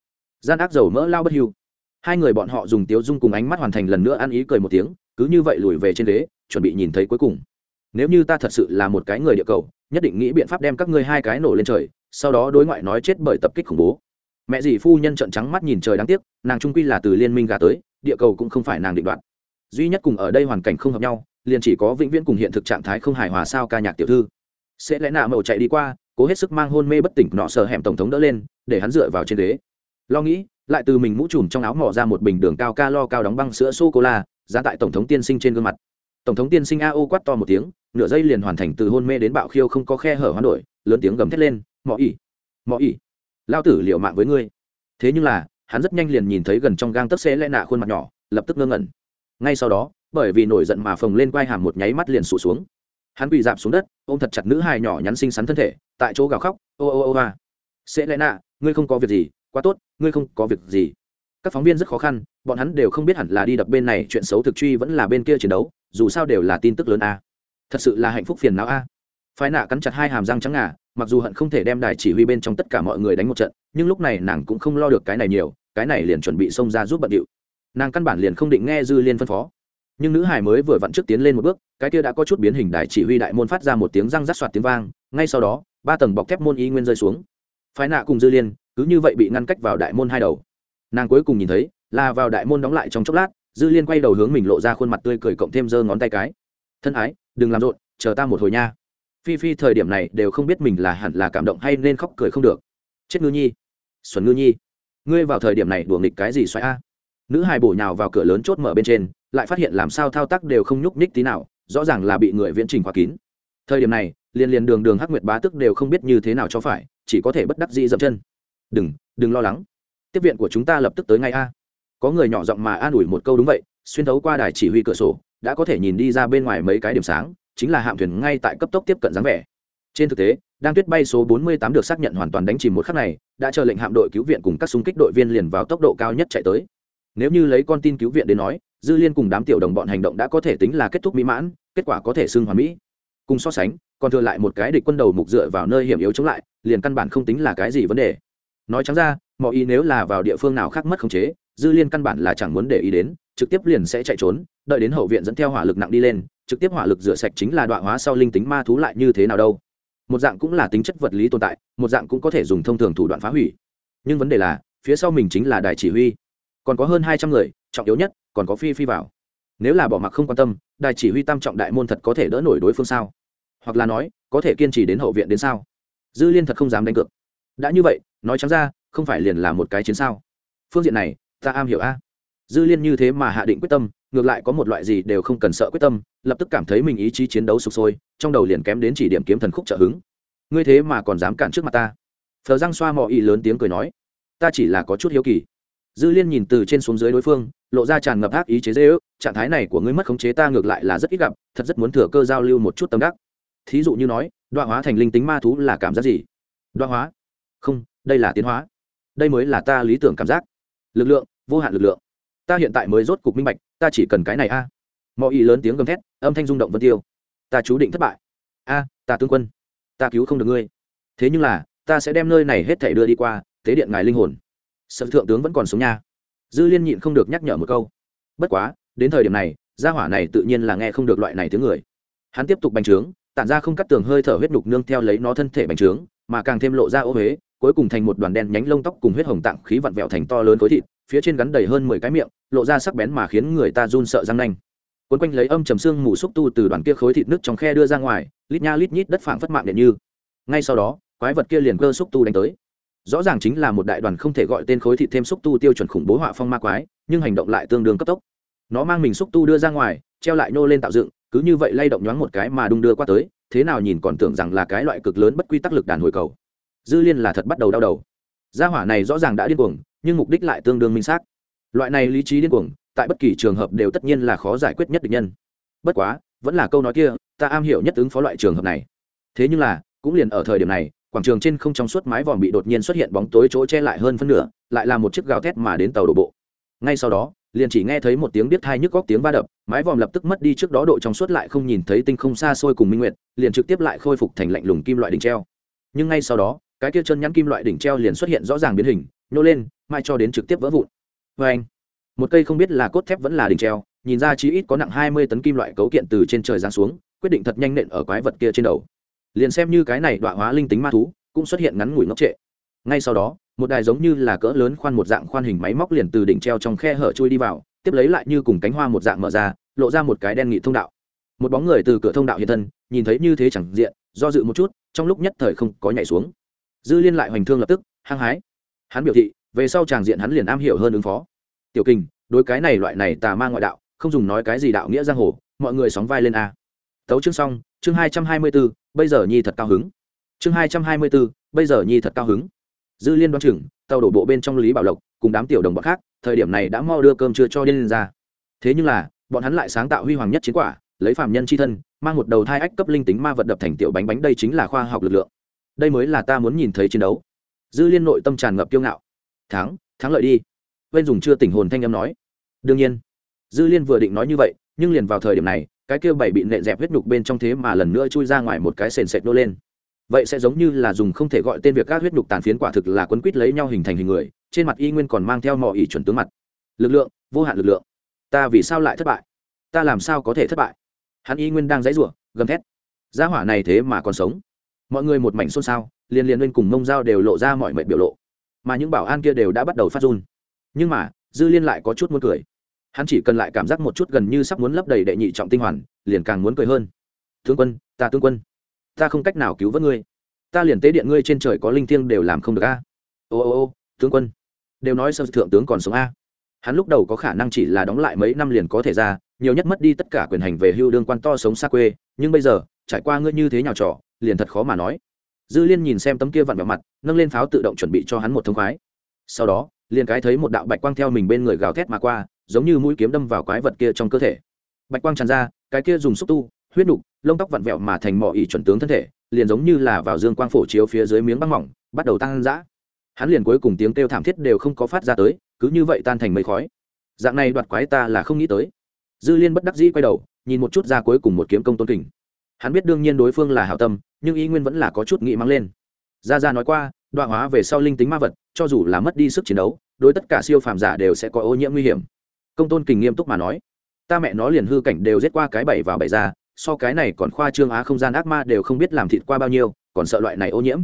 Gian ác dầu mỡ lao bất hưu. Hai người bọn họ dùng tiếu dung cùng ánh mắt hoàn thành lần nữa ăn ý cười một tiếng, cứ như vậy lùi về trên ghế, chuẩn bị nhìn thấy cuối cùng. Nếu như ta thật sự là một cái người địa cầu, nhất định nghĩ biện pháp đem các ngươi hai cái nổ lên trời, sau đó đối ngoại nói chết bởi tập kích khủng bố mẹ dì phu nhân trận trắng mắt nhìn trời đáng tiếc, nàng trung quy là từ liên minh gà tới, địa cầu cũng không phải nàng định đoạt. Duy nhất cùng ở đây hoàn cảnh không hợp nhau, liền chỉ có vĩnh viễn cùng hiện thực trạng thái không hài hòa sao ca nhạc tiểu thư. Sẽ lẽ nạ mậu chạy đi qua, cố hết sức mang hôn mê bất tỉnh nọ sợ hẻm tổng thống đỡ lên, để hắn dựa vào trên ghế. Lo nghĩ, lại từ mình mũ trùm trong áo mỏ ra một bình đường cao ca lo cao đóng băng sữa sô cô la giá tại tổng thống tiên sinh trên gương mặt. Tổng thống tiên sinh a ô quát to một tiếng, nửa giây liền hoàn thành từ hôn mê đến bạo khiêu không có khe hở hoán đổi, lớn tiếng gầm thét lên mỏ ỉ mỏ ỉ lao tử liệu mạng với ngươi. Thế nhưng là, hắn rất nhanh liền nhìn thấy gần trong gang tấc xế lẽ nạ khuôn mặt nhỏ, lập tức ngơ ngẩn. Ngay sau đó, bởi vì nổi giận mà phồng lên quai hàm một nháy mắt liền sụt xuống. Hắn quỳ dạp xuống đất, ôm thật chặt nữ hài nhỏ nhắn xinh xắn thân thể, tại chỗ gào khóc, ô ô ô, hoa. Sẽ lẽ nạ, ngươi không có việc gì, quá tốt, ngươi không có việc gì. Các phóng viên rất khó khăn, bọn hắn đều không biết hẳn là đi đập bên này, chuyện xấu thực truy vẫn là bên kia chiến đấu, dù sao đều là tin tức lớn a. Thật sự là hạnh phúc phiền não a. Phái nạ cắn chặt hai hàm răng trắng ngà mặc dù hận không thể đem đài chỉ huy bên trong tất cả mọi người đánh một trận, nhưng lúc này nàng cũng không lo được cái này nhiều, cái này liền chuẩn bị xông ra giúp bận điệu. Nàng căn bản liền không định nghe dư liên phân phó. Nhưng nữ hải mới vừa vặn trước tiến lên một bước, cái kia đã có chút biến hình đài chỉ huy đại môn phát ra một tiếng răng rắt soạt tiếng vang, ngay sau đó, ba tầng bọc thép môn y nguyên rơi xuống. Phái nạ cùng dư liên cứ như vậy bị ngăn cách vào đại môn hai đầu. Nàng cuối cùng nhìn thấy, là vào đại môn đóng lại trong chốc lát, dư liên quay đầu hướng mình lộ ra khuôn mặt tươi cười cộng thêm giơ ngón tay cái. Thân ái, đừng làm rộn, chờ ta một hồi nha phi phi thời điểm này đều không biết mình là hẳn là cảm động hay nên khóc cười không được. Chết ngư nhi. Xuân ngư nhi. Ngươi vào thời điểm này đùa nghịch cái gì xoáy a? Nữ hài bổ nhào vào cửa lớn chốt mở bên trên, lại phát hiện làm sao thao tác đều không nhúc nhích tí nào, rõ ràng là bị người viễn trình khóa kín. Thời điểm này, liền liền đường đường hắc nguyệt bá tức đều không biết như thế nào cho phải, chỉ có thể bất đắc dĩ dậm chân. Đừng đừng lo lắng. Tiếp viện của chúng ta lập tức tới ngay a. Có người nhỏ giọng mà an ủi một câu đúng vậy, xuyên thấu qua đài chỉ huy cửa sổ, đã có thể nhìn đi ra bên ngoài mấy cái điểm sáng chính là hạm thuyền ngay tại cấp tốc tiếp cận dáng vẻ. Trên thực tế, đang tuyết bay số 48 được xác nhận hoàn toàn đánh chìm một khắc này, đã chờ lệnh hạm đội cứu viện cùng các xung kích đội viên liền vào tốc độ cao nhất chạy tới. Nếu như lấy con tin cứu viện đến nói, dư liên cùng đám tiểu đồng bọn hành động đã có thể tính là kết thúc mỹ mãn, kết quả có thể xưng hoàn mỹ. Cùng so sánh, còn thừa lại một cái địch quân đầu mục dựa vào nơi hiểm yếu chống lại, liền căn bản không tính là cái gì vấn đề. Nói trắng ra, mọi ý nếu là vào địa phương nào khác mất khống chế, dư liên căn bản là chẳng muốn để ý đến, trực tiếp liền sẽ chạy trốn, đợi đến hậu viện dẫn theo hỏa lực nặng đi lên trực tiếp hỏa lực rửa sạch chính là đoạn hóa sau linh tính ma thú lại như thế nào đâu. Một dạng cũng là tính chất vật lý tồn tại, một dạng cũng có thể dùng thông thường thủ đoạn phá hủy. Nhưng vấn đề là, phía sau mình chính là đài chỉ huy. Còn có hơn hai trăm người, trọng yếu nhất, còn có phi phi vào. Nếu là bỏ mặc không quan tâm, đài chỉ huy tam trọng đại môn thật có thể đỡ nổi đối phương sao? Hoặc là nói, có thể kiên trì đến hậu viện đến sao? Dư liên thật không dám đánh cược. Đã như vậy, nói trắng ra, không phải liền là một cái chiến sao? Phương diện này, ta am hiểu a. Dư liên như thế mà hạ định quyết tâm, ngược lại có một loại gì đều không cần sợ quyết tâm lập tức cảm thấy mình ý chí chiến đấu sụp sôi, trong đầu liền kém đến chỉ điểm kiếm thần khúc trợ hứng. Ngươi thế mà còn dám cản trước mặt ta? Phờ răng xoa mò ý lớn tiếng cười nói. Ta chỉ là có chút hiếu kỳ. Dư liên nhìn từ trên xuống dưới đối phương, lộ ra tràn ngập ác ý chế dễ ước trạng thái này của ngươi mất khống chế ta ngược lại là rất ít gặp, thật rất muốn thừa cơ giao lưu một chút tâm đắc. Thí dụ như nói đoạn hóa thành linh tính ma thú là cảm giác gì? Đoạn hóa? Không, đây là tiến hóa. Đây mới là ta lý tưởng cảm giác. Lực lượng, vô hạn lực lượng. Ta hiện tại mới rốt cục minh bạch, ta chỉ cần cái này a mọi ý lớn tiếng gầm thét, âm thanh rung động vân tiêu. Ta chú định thất bại. A, ta tướng quân, ta cứu không được ngươi. Thế nhưng là, ta sẽ đem nơi này hết thể đưa đi qua, tế điện ngài linh hồn. Sợ thượng tướng vẫn còn sống nha. Dư liên nhịn không được nhắc nhở một câu. Bất quá, đến thời điểm này, gia hỏa này tự nhiên là nghe không được loại này tiếng người. Hắn tiếp tục bành trướng, tản ra không cắt tường hơi thở huyết nục nương theo lấy nó thân thể bành trướng, mà càng thêm lộ ra ô huế, cuối cùng thành một đoàn đen nhánh lông tóc cùng huyết hồng tạng khí vặn vẹo thành to lớn khối thịt, phía trên gắn đầy hơn mười cái miệng, lộ ra sắc bén mà khiến người ta run sợ răng nanh quấn quanh lấy âm trầm xương mù xúc tu từ đoàn kia khối thịt nước trong khe đưa ra ngoài, lít nha lít nhít đất phảng phất mạng điện như. Ngay sau đó, quái vật kia liền cơ xúc tu đánh tới. Rõ ràng chính là một đại đoàn không thể gọi tên khối thịt thêm xúc tu tiêu chuẩn khủng bố họa phong ma quái, nhưng hành động lại tương đương cấp tốc. Nó mang mình xúc tu đưa ra ngoài, treo lại nô lên tạo dựng, cứ như vậy lay động nhoáng một cái mà đung đưa qua tới, thế nào nhìn còn tưởng rằng là cái loại cực lớn bất quy tắc lực đàn hồi cầu. Dư liên là thật bắt đầu đau đầu. Gia hỏa này rõ ràng đã điên cuồng, nhưng mục đích lại tương đương minh xác. Loại này lý trí điên cuồng tại bất kỳ trường hợp đều tất nhiên là khó giải quyết nhất định nhân. Bất quá, vẫn là câu nói kia, ta am hiểu nhất ứng phó loại trường hợp này. Thế nhưng là, cũng liền ở thời điểm này, quảng trường trên không trong suốt mái vòm bị đột nhiên xuất hiện bóng tối chỗ che lại hơn phân nửa, lại là một chiếc gào thét mà đến tàu đổ bộ. Ngay sau đó, liền chỉ nghe thấy một tiếng biết thai nhức góc tiếng va đập, mái vòm lập tức mất đi trước đó độ trong suốt lại không nhìn thấy tinh không xa xôi cùng minh nguyệt, liền trực tiếp lại khôi phục thành lạnh lùng kim loại đỉnh treo. Nhưng ngay sau đó, cái kia chân nhắn kim loại đỉnh treo liền xuất hiện rõ ràng biến hình, nhô lên mai cho đến trực tiếp vỡ vụn. Vê anh một cây không biết là cốt thép vẫn là đỉnh treo, nhìn ra chí ít có nặng hai mươi tấn kim loại cấu kiện từ trên trời giáng xuống, quyết định thật nhanh nện ở quái vật kia trên đầu. Liền xem như cái này đọa hóa linh tính ma thú, cũng xuất hiện ngắn ngủi ngốc trệ. Ngay sau đó, một đài giống như là cỡ lớn khoan một dạng khoan hình máy móc liền từ đỉnh treo trong khe hở chui đi vào, tiếp lấy lại như cùng cánh hoa một dạng mở ra, lộ ra một cái đen nghị thông đạo. Một bóng người từ cửa thông đạo hiện thân, nhìn thấy như thế chẳng diện, do dự một chút, trong lúc nhất thời không có nhảy xuống. Dư liên lại hoành thương lập tức, hăng hái. Hắn biểu thị, về sau tràng diện hắn liền am hiểu hơn ứng phó tiểu kình, đối cái này loại này tà ma ngoại đạo, không dùng nói cái gì đạo nghĩa giang hồ, mọi người sóng vai lên a. Tấu chương xong, chương hai trăm hai mươi b ố bây giờ nhi thật cao hứng. Chương hai trăm hai mươi b ố bây giờ nhi thật cao hứng. Dư liên đoan chừng, tàu đổ bộ bên trong lý bảo lộc, cùng đám tiểu đồng bọn khác, thời điểm này đã mo đưa cơm chưa cho điên ra. Thế nhưng là, bọn hắn lại sáng tạo huy hoàng nhất chiến quả, lấy phạm nhân c h i thân, mang một đầu thai ách cấp linh tính ma vật đập thành tiểu bánh bánh đây chính là khoa học lực lượng. Đây mới là ta muốn nhìn thấy chiến đấu. Dư liên nội tâm tràn ngập kiêu ngạo. Thắng thắng lợi đi bên dùng chưa tỉnh hồn thanh âm nói. Đương nhiên, dư liên vừa định nói như vậy, nhưng liền vào thời điểm này, cái kia bảy bị nệ dẹp huyết nhục bên trong thế mà lần nữa chui ra ngoài một cái sền sệt nô lên. Vậy sẽ giống như là dùng không thể gọi tên việc các huyết nhục tàn phiến quả thực là quấn quýt lấy nhau hình thành hình người, trên mặt y nguyên còn mang theo mọi ý chuẩn tướng mặt. Lực lượng, vô hạn lực lượng. Ta vì sao lại thất bại? Ta làm sao có thể thất bại? Hắn y nguyên đang dãy rủa gầm thét. Gia hỏa này thế mà còn sống. Mọi người một mảnh xôn xao liên liên lên cùng mông dao đều lộ ra mọi mệnh biểu lộ. Mà những bảo an kia đều đã bắt đầu phát run nhưng mà, dư liên lại có chút muốn cười. Hắn chỉ cần lại cảm giác một chút gần như sắp muốn lấp đầy đệ nhị trọng tinh hoàn, liền càng muốn cười hơn. Tướng quân, ta tướng quân. Ta không cách nào cứu vớt ngươi. Ta liền tế điện ngươi trên trời có linh thiêng đều làm không được a. Ô ô ô, tướng quân. Đều nói sơ thượng tướng còn sống a. Hắn lúc đầu có khả năng chỉ là đóng lại mấy năm liền có thể ra, nhiều nhất mất đi tất cả quyền hành về hưu đương quan to sống xa quê, nhưng bây giờ, trải qua ngươi như thế nhào trò, liền thật khó mà nói. Dư liên nhìn xem tấm kia vặn vẹo mặt, nâng lên pháo tự động chuẩn bị cho hắn một thông khoái. Sau đó liền cái thấy một đạo bạch quang theo mình bên người gào thét mà qua, giống như mũi kiếm đâm vào quái vật kia trong cơ thể. Bạch quang tràn ra, cái kia dùng xúc tu, huyết đục lông tóc vặn vẹo mà thành mỏ ỉ chuẩn tướng thân thể, liền giống như là vào dương quang phổ chiếu phía dưới miếng băng mỏng, bắt đầu tăng dã hắn liền cuối cùng tiếng kêu thảm thiết đều không có phát ra tới, cứ như vậy tan thành mây khói. Dạng này đoạt quái ta là không nghĩ tới. Dư liên bất đắc dĩ quay đầu, nhìn một chút ra cuối cùng một kiếm công tôn kình. Hắn biết đương nhiên đối phương là hảo tâm, nhưng ý nguyên vẫn là có chút nghĩ mắng lên. Ra ra nói qua đoạn hóa về sau linh tính ma vật cho dù là mất đi sức chiến đấu, đối tất cả siêu phàm giả đều sẽ có ô nhiễm nguy hiểm. Công tôn kình nghiêm túc mà nói, ta mẹ nó liền hư cảnh đều giết qua cái bảy vào bảy ra, so cái này còn khoa trương á không gian ác ma đều không biết làm thịt qua bao nhiêu, còn sợ loại này ô nhiễm.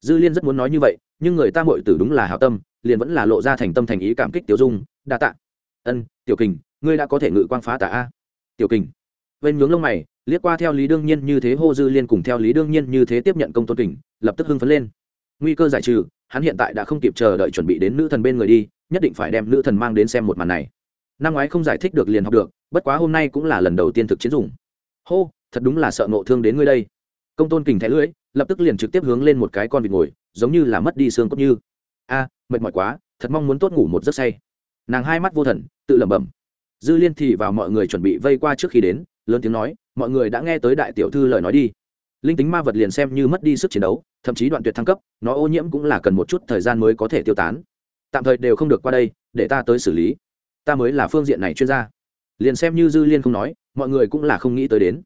Dư liên rất muốn nói như vậy, nhưng người ta mội tử đúng là hảo tâm, liền vẫn là lộ ra thành tâm thành ý cảm kích tiểu dung, đa tạ. Ân, tiểu kình, ngươi đã có thể ngự quang phá tả a. Tiểu kình. Bên nhướng lông mày, liếc qua theo lý đương nhiên như thế hô dư liên cùng theo lý đương nhiên như thế tiếp nhận công tôn kình, lập tức hưng phấn lên. Nguy cơ giải trừ hắn hiện tại đã không kịp chờ đợi chuẩn bị đến nữ thần bên người đi, nhất định phải đem nữ thần mang đến xem một màn này. Năm ngoái không giải thích được liền học được, bất quá hôm nay cũng là lần đầu tiên thực chiến dùng. Hô, thật đúng là sợ nộ thương đến ngươi đây. Công tôn kình thẻ lưỡi, lập tức liền trực tiếp hướng lên một cái con vịt ngồi, giống như là mất đi xương cốt như. A, mệt mỏi quá, thật mong muốn tốt ngủ một giấc say. Nàng hai mắt vô thần, tự lẩm bẩm. Dư liên thì vào mọi người chuẩn bị vây qua trước khi đến, lớn tiếng nói, mọi người đã nghe tới đại tiểu thư lời nói đi linh tính ma vật liền xem như mất đi sức chiến đấu, thậm chí đoạn tuyệt thăng cấp, nó ô nhiễm cũng là cần một chút thời gian mới có thể tiêu tán. Tạm thời đều không được qua đây, để ta tới xử lý. Ta mới là phương diện này chuyên gia. Liền xem như dư liên không nói, mọi người cũng là không nghĩ tới đến.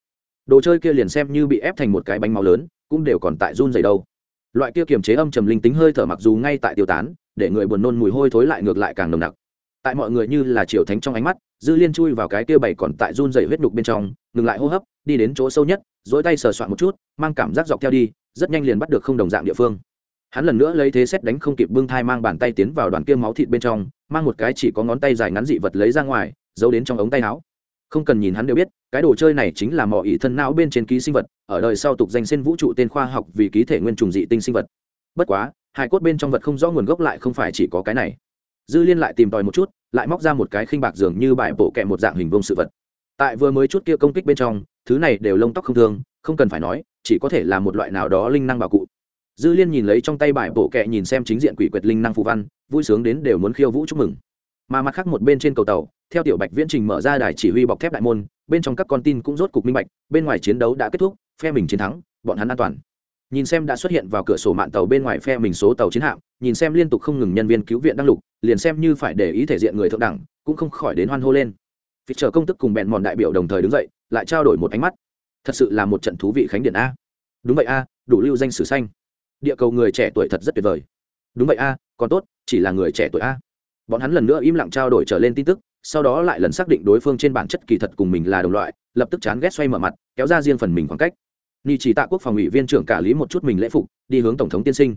Đồ chơi kia liền xem như bị ép thành một cái bánh máu lớn, cũng đều còn tại run dày đâu. Loại kia kiềm chế âm trầm linh tính hơi thở mặc dù ngay tại tiêu tán, để người buồn nôn mùi hôi thối lại ngược lại càng nồng nặc tại mọi người như là triều thánh trong ánh mắt, dư liên chui vào cái kia bảy còn tại run dày huyết nhục bên trong, ngừng lại hô hấp, đi đến chỗ sâu nhất dỗi tay sờ soạn một chút, mang cảm giác dọc theo đi, rất nhanh liền bắt được không đồng dạng địa phương. Hắn lần nữa lấy thế xét đánh không kịp bưng thai mang bàn tay tiến vào đoàn kia máu thịt bên trong, mang một cái chỉ có ngón tay dài ngắn dị vật lấy ra ngoài, giấu đến trong ống tay áo. Không cần nhìn hắn đều biết, cái đồ chơi này chính là mỏ ỉ thân não bên trên ký sinh vật, ở đời sau tục danh xen vũ trụ tên khoa học vì ký thể nguyên trùng dị tinh sinh vật. Bất quá hai cốt bên trong vật không rõ nguồn gốc lại không phải chỉ có cái này dư liên lại tìm tòi một chút, lại móc ra một cái khinh bạc dường như bài bộ kẹ một dạng hình vông sự vật. Tại vừa mới chút kia công kích bên trong, thứ này đều lông tóc không thương, không cần phải nói, chỉ có thể là một loại nào đó linh năng bảo cụ. Dư liên nhìn lấy trong tay bài bộ kẹ nhìn xem chính diện quỷ quyệt linh năng phù văn, vui sướng đến đều muốn khiêu vũ chúc mừng. Mà mặt khác một bên trên cầu tàu, theo tiểu bạch viễn trình mở ra đài chỉ huy bọc thép đại môn, bên trong các con tin cũng rốt cục minh bạch, bên ngoài chiến đấu đã kết thúc, phe mình chiến thắng, bọn hắn an toàn. Nhìn xem đã xuất hiện vào cửa sổ mạng tàu bên ngoài phe mình số tàu chiến hạm, nhìn xem liên tục không ngừng nhân viên cứu viện đăng lục liền xem như phải để ý thể diện người thượng đẳng, cũng không khỏi đến hoan hô lên. Vì chờ công tức cùng bèn mòn đại biểu đồng thời đứng dậy, lại trao đổi một ánh mắt. Thật sự là một trận thú vị khánh điện a. Đúng vậy a, đủ lưu danh sử xanh. Địa cầu người trẻ tuổi thật rất tuyệt vời. Đúng vậy a, còn tốt, chỉ là người trẻ tuổi a. Bọn hắn lần nữa im lặng trao đổi trở lên tin tức, sau đó lại lần xác định đối phương trên bản chất kỳ thật cùng mình là đồng loại, lập tức chán ghét xoay mở mặt, kéo ra riêng phần mình khoảng cách. Ni chỉ tạ quốc phòng ủy viên trưởng cả lý một chút mình lễ phục, đi hướng tổng thống tiên sinh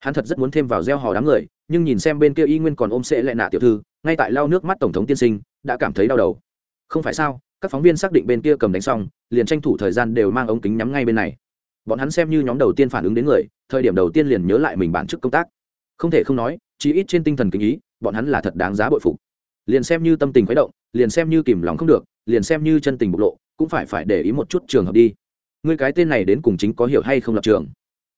hắn thật rất muốn thêm vào gieo hò đám người, nhưng nhìn xem bên kia y nguyên còn ôm sệ lại nạ tiểu thư, ngay tại lau nước mắt tổng thống tiên sinh, đã cảm thấy đau đầu. Không phải sao, các phóng viên xác định bên kia cầm đánh xong, liền tranh thủ thời gian đều mang ống kính nhắm ngay bên này. Bọn hắn xem như nhóm đầu tiên phản ứng đến người, thời điểm đầu tiên liền nhớ lại mình bản chức công tác. Không thể không nói, chí ít trên tinh thần kính ý, bọn hắn là thật đáng giá bội phục. Liền xem như tâm tình khuấy động, liền xem như kìm lòng không được, liền xem như chân tình bộc lộ, cũng phải phải để ý một chút trường hợp đi. Ngươi cái tên này đến cùng chính có hiểu hay không lập trường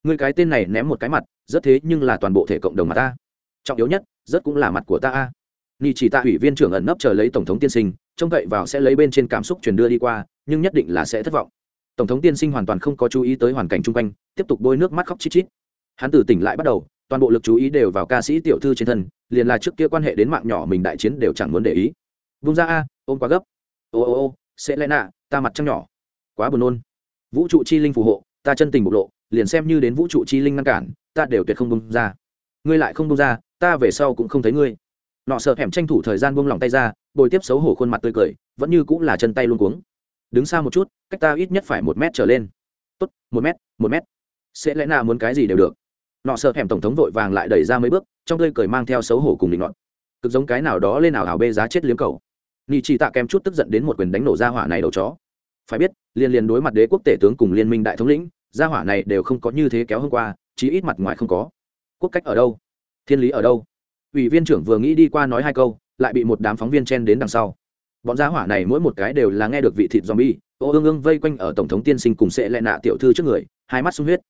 người cái tên này ném một cái mặt, rất thế nhưng là toàn bộ thể cộng đồng mà ta. Trọng yếu nhất, rất cũng là mặt của ta a. Ni chỉ tạ ủy viên trưởng ẩn nấp chờ lấy tổng thống tiên sinh, trông cậy vào sẽ lấy bên trên cảm xúc truyền đưa đi qua, nhưng nhất định là sẽ thất vọng. Tổng thống tiên sinh hoàn toàn không có chú ý tới hoàn cảnh chung quanh, tiếp tục bôi nước mắt khóc chít chít. Hắn từ tỉnh lại bắt đầu, toàn bộ lực chú ý đều vào ca sĩ tiểu thư trên thân, liền là trước kia quan hệ đến mạng nhỏ mình đại chiến đều chẳng muốn để ý. Vung ra a, ôm quá gấp. Ô ô ô sẽ lẽ nạ ta mặt trăng nhỏ. Quá buồn nôn. Vũ trụ chi linh phù hộ, ta chân tình bộc lộ liền xem như đến vũ trụ chi linh ngăn cản, ta đều tuyệt không bông ra. Ngươi lại không bông ra, ta về sau cũng không thấy ngươi. Nọ sợ hẻm tranh thủ thời gian buông lỏng tay ra, bồi tiếp xấu hổ khuôn mặt tươi cười, vẫn như cũng là chân tay luôn cuống. Đứng xa một chút, cách ta ít nhất phải một mét trở lên. Tốt, một mét một mét. Sẽ lẽ nào muốn cái gì đều được. Nọ sợ hẻm tổng thống vội vàng lại đẩy ra mấy bước, trong tươi cười mang theo xấu hổ cùng định ngọn cực giống cái nào đó lên nào hào bê giá chết liếm cầu. Nị chỉ tạ kém chút tức giận đến một quyền đánh nổ ra hỏa này đầu chó. Phải biết, liên liên đối mặt đế quốc tể tướng cùng liên minh đại thống lĩnh gia hỏa này đều không có như thế kéo hôm qua, chí ít mặt ngoài không có. Quốc cách ở đâu? Thiên lý ở đâu? Ủy viên trưởng vừa nghĩ đi qua nói hai câu, lại bị một đám phóng viên chen đến đằng sau. Bọn gia hỏa này mỗi một cái đều là nghe được vị thịt zombie, ô ương ương vây quanh ở tổng thống tiên sinh cùng sẽ lẹ nạ tiểu thư trước người, hai mắt sung huyết.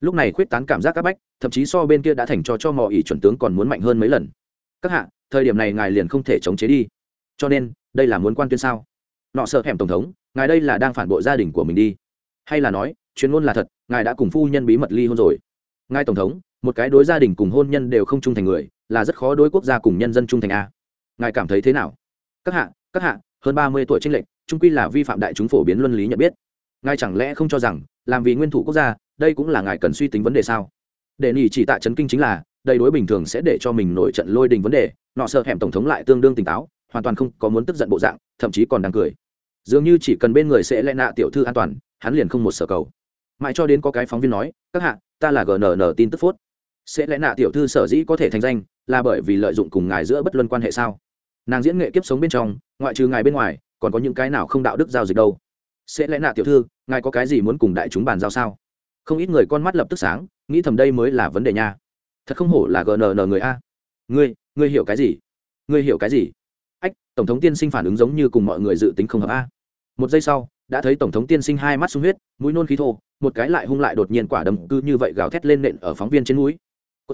Lúc này khuyết tán cảm giác các bách, thậm chí so bên kia đã thành cho cho mò ỉ chuẩn tướng còn muốn mạnh hơn mấy lần. Các hạ, thời điểm này ngài liền không thể chống chế đi. Cho nên, đây là muốn quan tuyên sao? Nọ sợ hẻm tổng thống, ngài đây là đang phản bội gia đình của mình đi. Hay là nói chuyên môn là thật, ngài đã cùng phu nhân bí mật ly hôn rồi. Ngài tổng thống, một cái đối gia đình cùng hôn nhân đều không trung thành người, là rất khó đối quốc gia cùng nhân dân trung thành a. Ngài cảm thấy thế nào? Các hạ các hạ, hơn ba mươi tuổi tranh lệch, trung quy là vi phạm đại chúng phổ biến luân lý nhận biết. Ngài chẳng lẽ không cho rằng, làm vì nguyên thủ quốc gia, đây cũng là ngài cần suy tính vấn đề sao? Để nỉ chỉ tạ chấn kinh chính là, đây đối bình thường sẽ để cho mình nổi trận lôi đình vấn đề, nọ sợ hẻm tổng thống lại tương đương tỉnh táo, hoàn toàn không có muốn tức giận bộ dạng, thậm chí còn đang cười. Dường như chỉ cần bên người sẽ lẽ nạ tiểu thư an toàn, hắn liền không một sở cầu mãi cho đến có cái phóng viên nói, các hạ, ta là gnn tin tức phốt. Sẽ lẽ nạ tiểu thư sở dĩ có thể thành danh, là bởi vì lợi dụng cùng ngài giữa bất luân quan hệ sao? Nàng diễn nghệ kiếp sống bên trong, ngoại trừ ngài bên ngoài, còn có những cái nào không đạo đức giao dịch đâu? Sẽ lẽ nạ tiểu thư, ngài có cái gì muốn cùng đại chúng bàn giao sao? Không ít người con mắt lập tức sáng, nghĩ thầm đây mới là vấn đề nha. Thật không hổ là gnn người a. Ngươi ngươi hiểu cái gì? Ngươi hiểu cái gì? Ách, tổng thống tiên sinh phản ứng giống như cùng mọi người dự tính không hợp a. Một giây sau đã thấy tổng thống tiên sinh hai mắt sung huyết, mũi nôn khí thô, một cái lại hung lại đột nhiên quả đầm cư như vậy gào thét lên nện ở phóng viên trên núi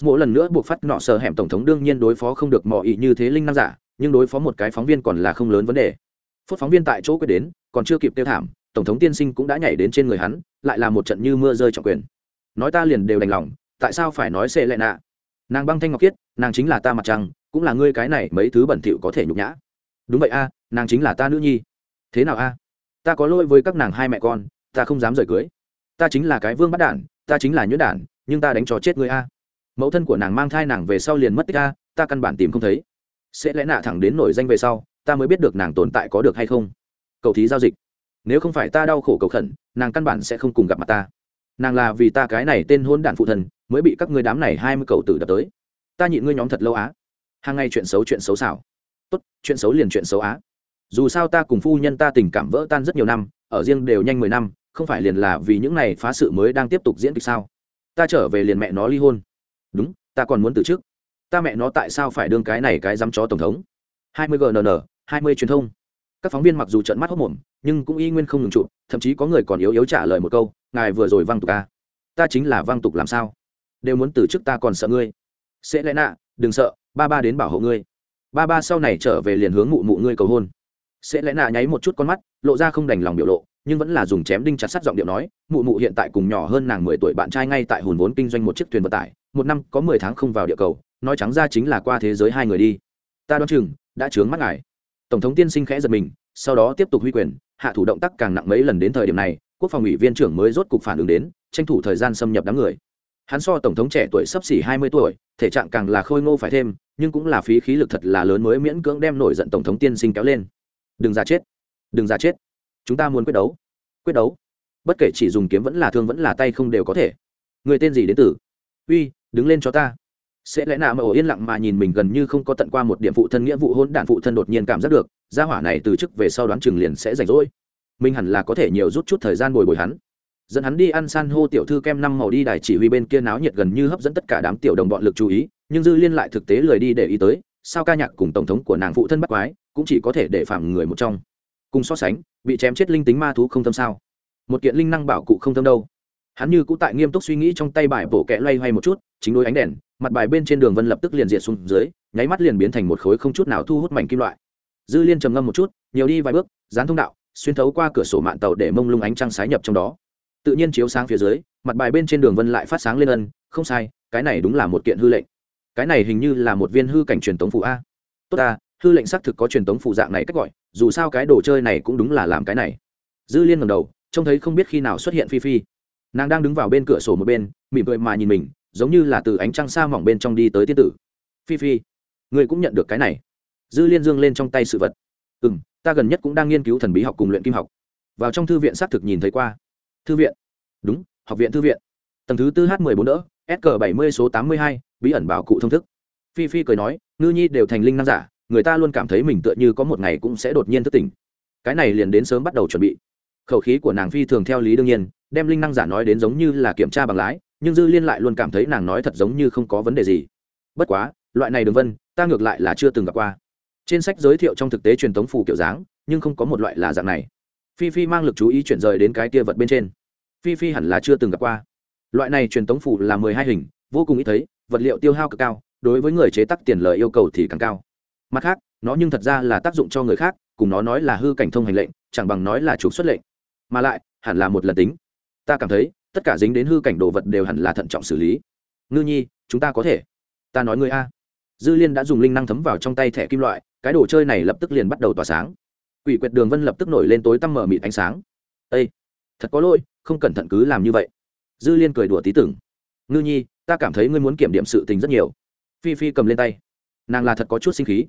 mỗi lần nữa buộc phát nọ sờ hẻm tổng thống đương nhiên đối phó không được mò ý như thế linh năng giả, nhưng đối phó một cái phóng viên còn là không lớn vấn đề. Phút phóng viên tại chỗ quyết đến, còn chưa kịp tiêu thảm, tổng thống tiên sinh cũng đã nhảy đến trên người hắn, lại là một trận như mưa rơi trọng quyền. Nói ta liền đều đành lòng, tại sao phải nói xê lệ nạ? Nàng băng thanh ngọc kiết nàng chính là ta mặt trăng, cũng là ngươi cái này mấy thứ bẩn thỉu có thể nhục nhã. Đúng vậy a, nàng chính là ta nữ nhi. Thế nào a? Ta có lỗi với các nàng hai mẹ con, ta không dám rời cưới. Ta chính là cái vương bắt đản, ta chính là nhuyễn đản, nhưng ta đánh cho chết ngươi a. Mẫu thân của nàng mang thai nàng về sau liền mất tích a, ta căn bản tìm không thấy. Sẽ lẽ nạ thẳng đến nổi danh về sau, ta mới biết được nàng tồn tại có được hay không. Cầu thí giao dịch. Nếu không phải ta đau khổ cầu khẩn, nàng căn bản sẽ không cùng gặp mặt ta. Nàng là vì ta cái này tên hôn đản phụ thần, mới bị các ngươi đám này hai mươi cầu tử đập tới. Ta nhịn ngươi nhóm thật lâu á. Hàng ngày chuyện xấu chuyện xấu xảo. Tốt, chuyện xấu liền chuyện xấu á dù sao ta cùng phu nhân ta tình cảm vỡ tan rất nhiều năm ở riêng đều nhanh mười năm không phải liền là vì những này phá sự mới đang tiếp tục diễn kịch sao? Ta trở về liền mẹ nó ly hôn. Đúng ta còn muốn từ chức ta mẹ nó tại sao phải đương cái này cái dám chó tổng thống? Hai mươi gnn hai mươi truyền thông. Các phóng viên mặc dù trận mắt hốc mồm nhưng cũng y nguyên không ngừng trụ, thậm chí có người còn yếu yếu trả lời một câu ngài vừa rồi văng tục ta ta chính là văng tục làm sao? Đều muốn từ chức ta còn sợ ngươi. Sẽ lẽ nạ đừng sợ ba ba đến bảo hộ ngươi. Ba ba sau này trở về liền hướng mụ mụ ngươi cầu hôn sẽ lẽ nạ nháy một chút con mắt, lộ ra không đành lòng biểu lộ, nhưng vẫn là dùng chém đinh chặt sắt giọng điệu nói, mụ mụ hiện tại cùng nhỏ hơn nàng mười tuổi bạn trai ngay tại hùn vốn kinh doanh một chiếc thuyền vận tải, một năm có mười tháng không vào địa cầu, nói trắng ra chính là qua thế giới hai người đi. Ta đoán chừng, đã chướng mắt ngài. Tổng thống tiên sinh khẽ giật mình, sau đó tiếp tục huy quyền, hạ thủ động tác càng nặng mấy lần đến thời điểm này, quốc phòng ủy viên trưởng mới rốt cục phản ứng đến, tranh thủ thời gian xâm nhập đám người. Hắn so tổng thống trẻ tuổi sắp xỉ hai mươi tuổi, thể trạng càng là khôi ngô phải thêm, nhưng cũng là phí khí lực thật là lớn mới miễn cưỡng đem nổi giận tổng thống tiên sinh kéo lên đừng ra chết. Đừng ra chết. Chúng ta muốn quyết đấu. Quyết đấu. Bất kể chỉ dùng kiếm vẫn là thương vẫn là tay không đều có thể. Người tên gì đến tử uy, đứng lên cho ta. Sẽ lẽ nào mà ổ yên lặng mà nhìn mình gần như không có tận qua một điểm phụ thân nghĩa vụ hôn đản phụ thân đột nhiên cảm giác được, gia hỏa này từ chức về sau đoán chừng liền sẽ rảnh rỗi. Mình hẳn là có thể nhiều rút chút thời gian bồi bồi hắn. Dẫn hắn đi ăn san hô tiểu thư kem năm màu đi đài chỉ huy bên kia náo nhiệt gần như hấp dẫn tất cả đám tiểu đồng bọn lực chú ý, nhưng dư liên lại thực tế lười đi để ý tới sao ca nhạc cùng tổng thống của nàng phụ thân bắt quái cũng chỉ có thể để phạm người một trong. Cùng so sánh, bị chém chết linh tính ma thú không tâm sao. Một kiện linh năng bảo cụ không tâm đâu. Hắn như cũng tại nghiêm túc suy nghĩ trong tay bài bổ kẹ loay hoay một chút, chính đôi ánh đèn, mặt bài bên trên đường vân lập tức liền diệt xuống dưới, nháy mắt liền biến thành một khối không chút nào thu hút mảnh kim loại. Dư liên trầm ngâm một chút, nhiều đi vài bước, dán thông đạo, xuyên thấu qua cửa sổ mạng tàu để mông lung ánh trăng sái nhập trong đó. Tự nhiên chiếu sáng phía dưới, mặt bài bên trên đường vân lại phát sáng lên ân, không sai, cái này đúng là một kiện hư lệnh cái này hình như là một viên hư cảnh truyền tống phụ a. Tốt ta, hư lệnh xác thực có truyền tống phụ dạng này cách gọi, dù sao cái đồ chơi này cũng đúng là làm cái này. Dư liên ngầm đầu, trông thấy không biết khi nào xuất hiện phi phi. Nàng đang đứng vào bên cửa sổ một bên, mỉm cười mà nhìn mình, giống như là từ ánh trăng xa mỏng bên trong đi tới tiên tử. Phi phi người cũng nhận được cái này. Dư liên dương lên trong tay sự vật. Ừ m ta gần nhất cũng đang nghiên cứu thần bí học cùng luyện kim học. Vào trong thư viện xác thực nhìn thấy qua. Thư viện? Đúng, học viện thư viện. Tầng thứ tư h mười bốn đỡ s bảy mươi số tám mươi hai, bí ẩn bảo cụ thông thức. Phi phi cười nói, ngư nhi đều thành linh năng giả, người ta luôn cảm thấy mình tựa như có một ngày cũng sẽ đột nhiên thức tỉnh. Cái này liền đến sớm bắt đầu chuẩn bị. Khẩu khí của nàng phi thường theo lý đương nhiên, đem linh năng giả nói đến giống như là kiểm tra bằng lái, nhưng dư liên lại luôn cảm thấy nàng nói thật giống như không có vấn đề gì. Bất quá, loại này đường vân, ta ngược lại là chưa từng gặp qua. Trên sách giới thiệu trong thực tế truyền thống phù kiểu dáng, nhưng không có một loại là dạng này. Phi phi mang lực chú ý chuyển rời đến cái kia vật bên trên. Phi phi hẳn là chưa từng gặp qua loại này truyền thống phủ là mười hai hình, vô cùng ít thấy, vật liệu tiêu hao cực cao, đối với người chế tác tiền lời yêu cầu thì càng cao. Mặt khác, nó nhưng thật ra là tác dụng cho người khác, cùng nó nói là hư cảnh thông hành lệnh, chẳng bằng nói là trục xuất lệnh. Mà lại, hẳn là một lần tính. Ta cảm thấy, tất cả dính đến hư cảnh đồ vật đều hẳn là thận trọng xử lý. Ngư nhi, chúng ta có thể. Ta nói ngươi a. Dư liên đã dùng linh năng thấm vào trong tay thẻ kim loại, cái đồ chơi này lập tức liền bắt đầu tỏa sáng. Quỷ quyệt đường vân lập tức nổi lên tối tăm mở mịt ánh sáng. Ây thật có lỗi, không cẩn thận cứ làm như vậy dư liên cười đùa tí tưởng. Ngư nhi, ta cảm thấy ngươi muốn kiểm điểm sự tình rất nhiều. Phi phi cầm lên tay. Nàng là thật có chút sinh khí.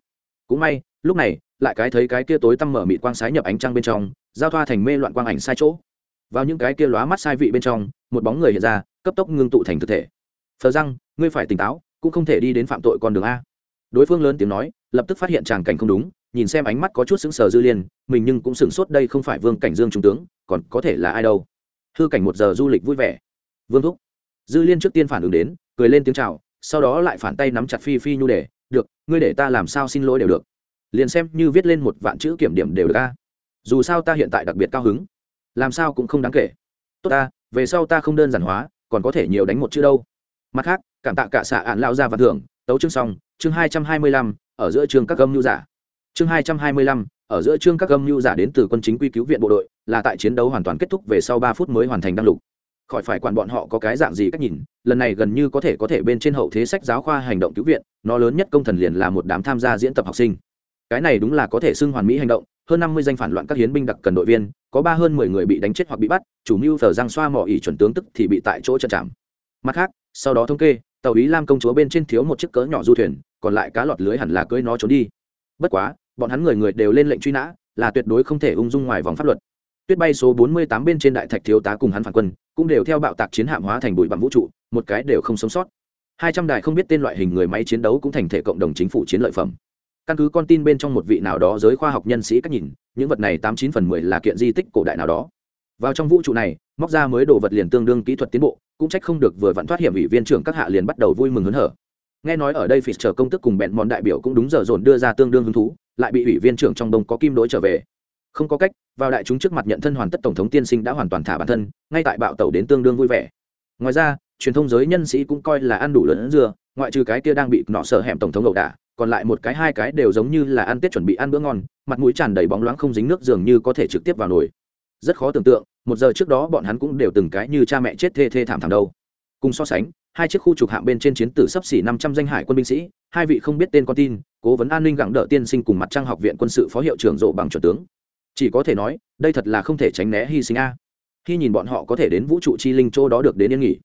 Cũng may, lúc này, lại cái thấy cái kia tối tăm mở mịt quang sái nhập ánh trăng bên trong, giao thoa thành mê loạn quang ảnh sai chỗ. Vào những cái kia lóa mắt sai vị bên trong, một bóng người hiện ra, cấp tốc ngưng tụ thành thực thể. Thờ răng, ngươi phải tỉnh táo, cũng không thể đi đến phạm tội con đường a. Đối phương lớn tiếng nói, lập tức phát hiện tràng cảnh không đúng, nhìn xem ánh mắt có chút sững sờ dư liên, mình nhưng cũng sửng sốt đây không phải vương cảnh dương trung tướng, còn có thể là ai đâu. Hư cảnh một giờ du lịch vui vẻ vương thúc. Dư liên trước tiên phản ứng đến, cười lên tiếng chào, sau đó lại phản tay nắm chặt phi phi nhu để, được, ngươi để ta làm sao xin lỗi đều được. Liền xem như viết lên một vạn chữ kiểm điểm đều được ta dù sao ta hiện tại đặc biệt cao hứng. Làm sao cũng không đáng kể. Tốt ta, về sau ta không đơn giản hóa, còn có thể nhiều đánh một chữ đâu. Mặt khác, cảm tạ cả xạ ạn lao ra và thưởng, tấu chương xong, chương hai trăm hai mươi lăm, ở giữa chương các gâm nhu giả. Chương hai trăm hai mươi lăm, ở giữa chương các gâm nhu giả đến từ quân chính quy cứu viện bộ đội, là tại chiến đấu hoàn toàn kết thúc về sau ba phút mới hoàn thành đăng lục khỏi phải quản bọn họ có cái dạng gì cách nhìn, lần này gần như có thể có thể bên trên hậu thế sách giáo khoa hành động cứu viện, nó lớn nhất công thần liền là một đám tham gia diễn tập học sinh. Cái này đúng là có thể xưng hoàn mỹ hành động, hơn năm mươi danh phản loạn các hiến binh đặc cần đội viên, có ba hơn mười người bị đánh chết hoặc bị bắt, chủ mưu thờ giang xoa mỏ ỉ chuẩn tướng tức thì bị tại chỗ trận chạm mặt khác, sau đó thống kê, tàu ý lam công chúa bên trên thiếu một chiếc cỡ nhỏ du thuyền, còn lại cá lọt lưới hẳn là cưỡi nó trốn đi. Bất quá, bọn hắn người người đều lên lệnh truy nã, là tuyệt đối không thể ung dung ngoài vòng pháp luật. Tuyết bay số bốn mươi tám bên trên đại thạch thiếu tá cùng hắn phản quân cũng đều theo bạo tạc chiến hạm hóa thành bụi bằng vũ trụ, một cái đều không sống sót. Hai trăm đài không biết tên loại hình người máy chiến đấu cũng thành thể cộng đồng chính phủ chiến lợi phẩm. Căn cứ con tin bên trong một vị nào đó giới khoa học nhân sĩ cách nhìn, những vật này tám chín phần mười là kiện di tích cổ đại nào đó. Vào trong vũ trụ này, móc ra mới đồ vật liền tương đương kỹ thuật tiến bộ, cũng trách không được vừa vặn thoát hiểm ủy viên trưởng các hạ liền bắt đầu vui mừng hớn hở. Nghe nói ở đây phỉ chờ công tức cùng bẹn món đại biểu cũng đúng giờ dồn đưa ra tương đương hứng thú, lại bị ủy viên trưởng trong đông có kim đỗi trở về. Không có cách vào đại chúng trước mặt nhận thân hoàn tất tổng thống tiên sinh đã hoàn toàn thả bản thân, ngay tại bạo tẩu đến tương đương vui vẻ. Ngoài ra, truyền thông giới nhân sĩ cũng coi là ăn đủ lớn dưa ngoại trừ cái kia đang bị nọ sợ hẻm tổng thống ẩu đả, còn lại một cái hai cái đều giống như là ăn tết chuẩn bị ăn bữa ngon, mặt mũi tràn đầy bóng loáng không dính nước dường như có thể trực tiếp vào nồi. Rất khó tưởng tượng, một giờ trước đó bọn hắn cũng đều từng cái như cha mẹ chết thê thê thảm thảm đâu. Cùng so sánh, hai chiếc khu trục hạng bên trên chiến tử sắp xỉ năm trăm danh hải quân binh sĩ, hai vị không biết tên con tin, cố vấn an ninh gặng đỡ tiên sinh cùng mặt trăng học viện quân sự phó hiệu trưởng rộ bằng chuẩn tướng chỉ có thể nói, đây thật là không thể tránh né hy sinh a. Khi nhìn bọn họ có thể đến vũ trụ chi linh chỗ đó được đến yên nghỉ.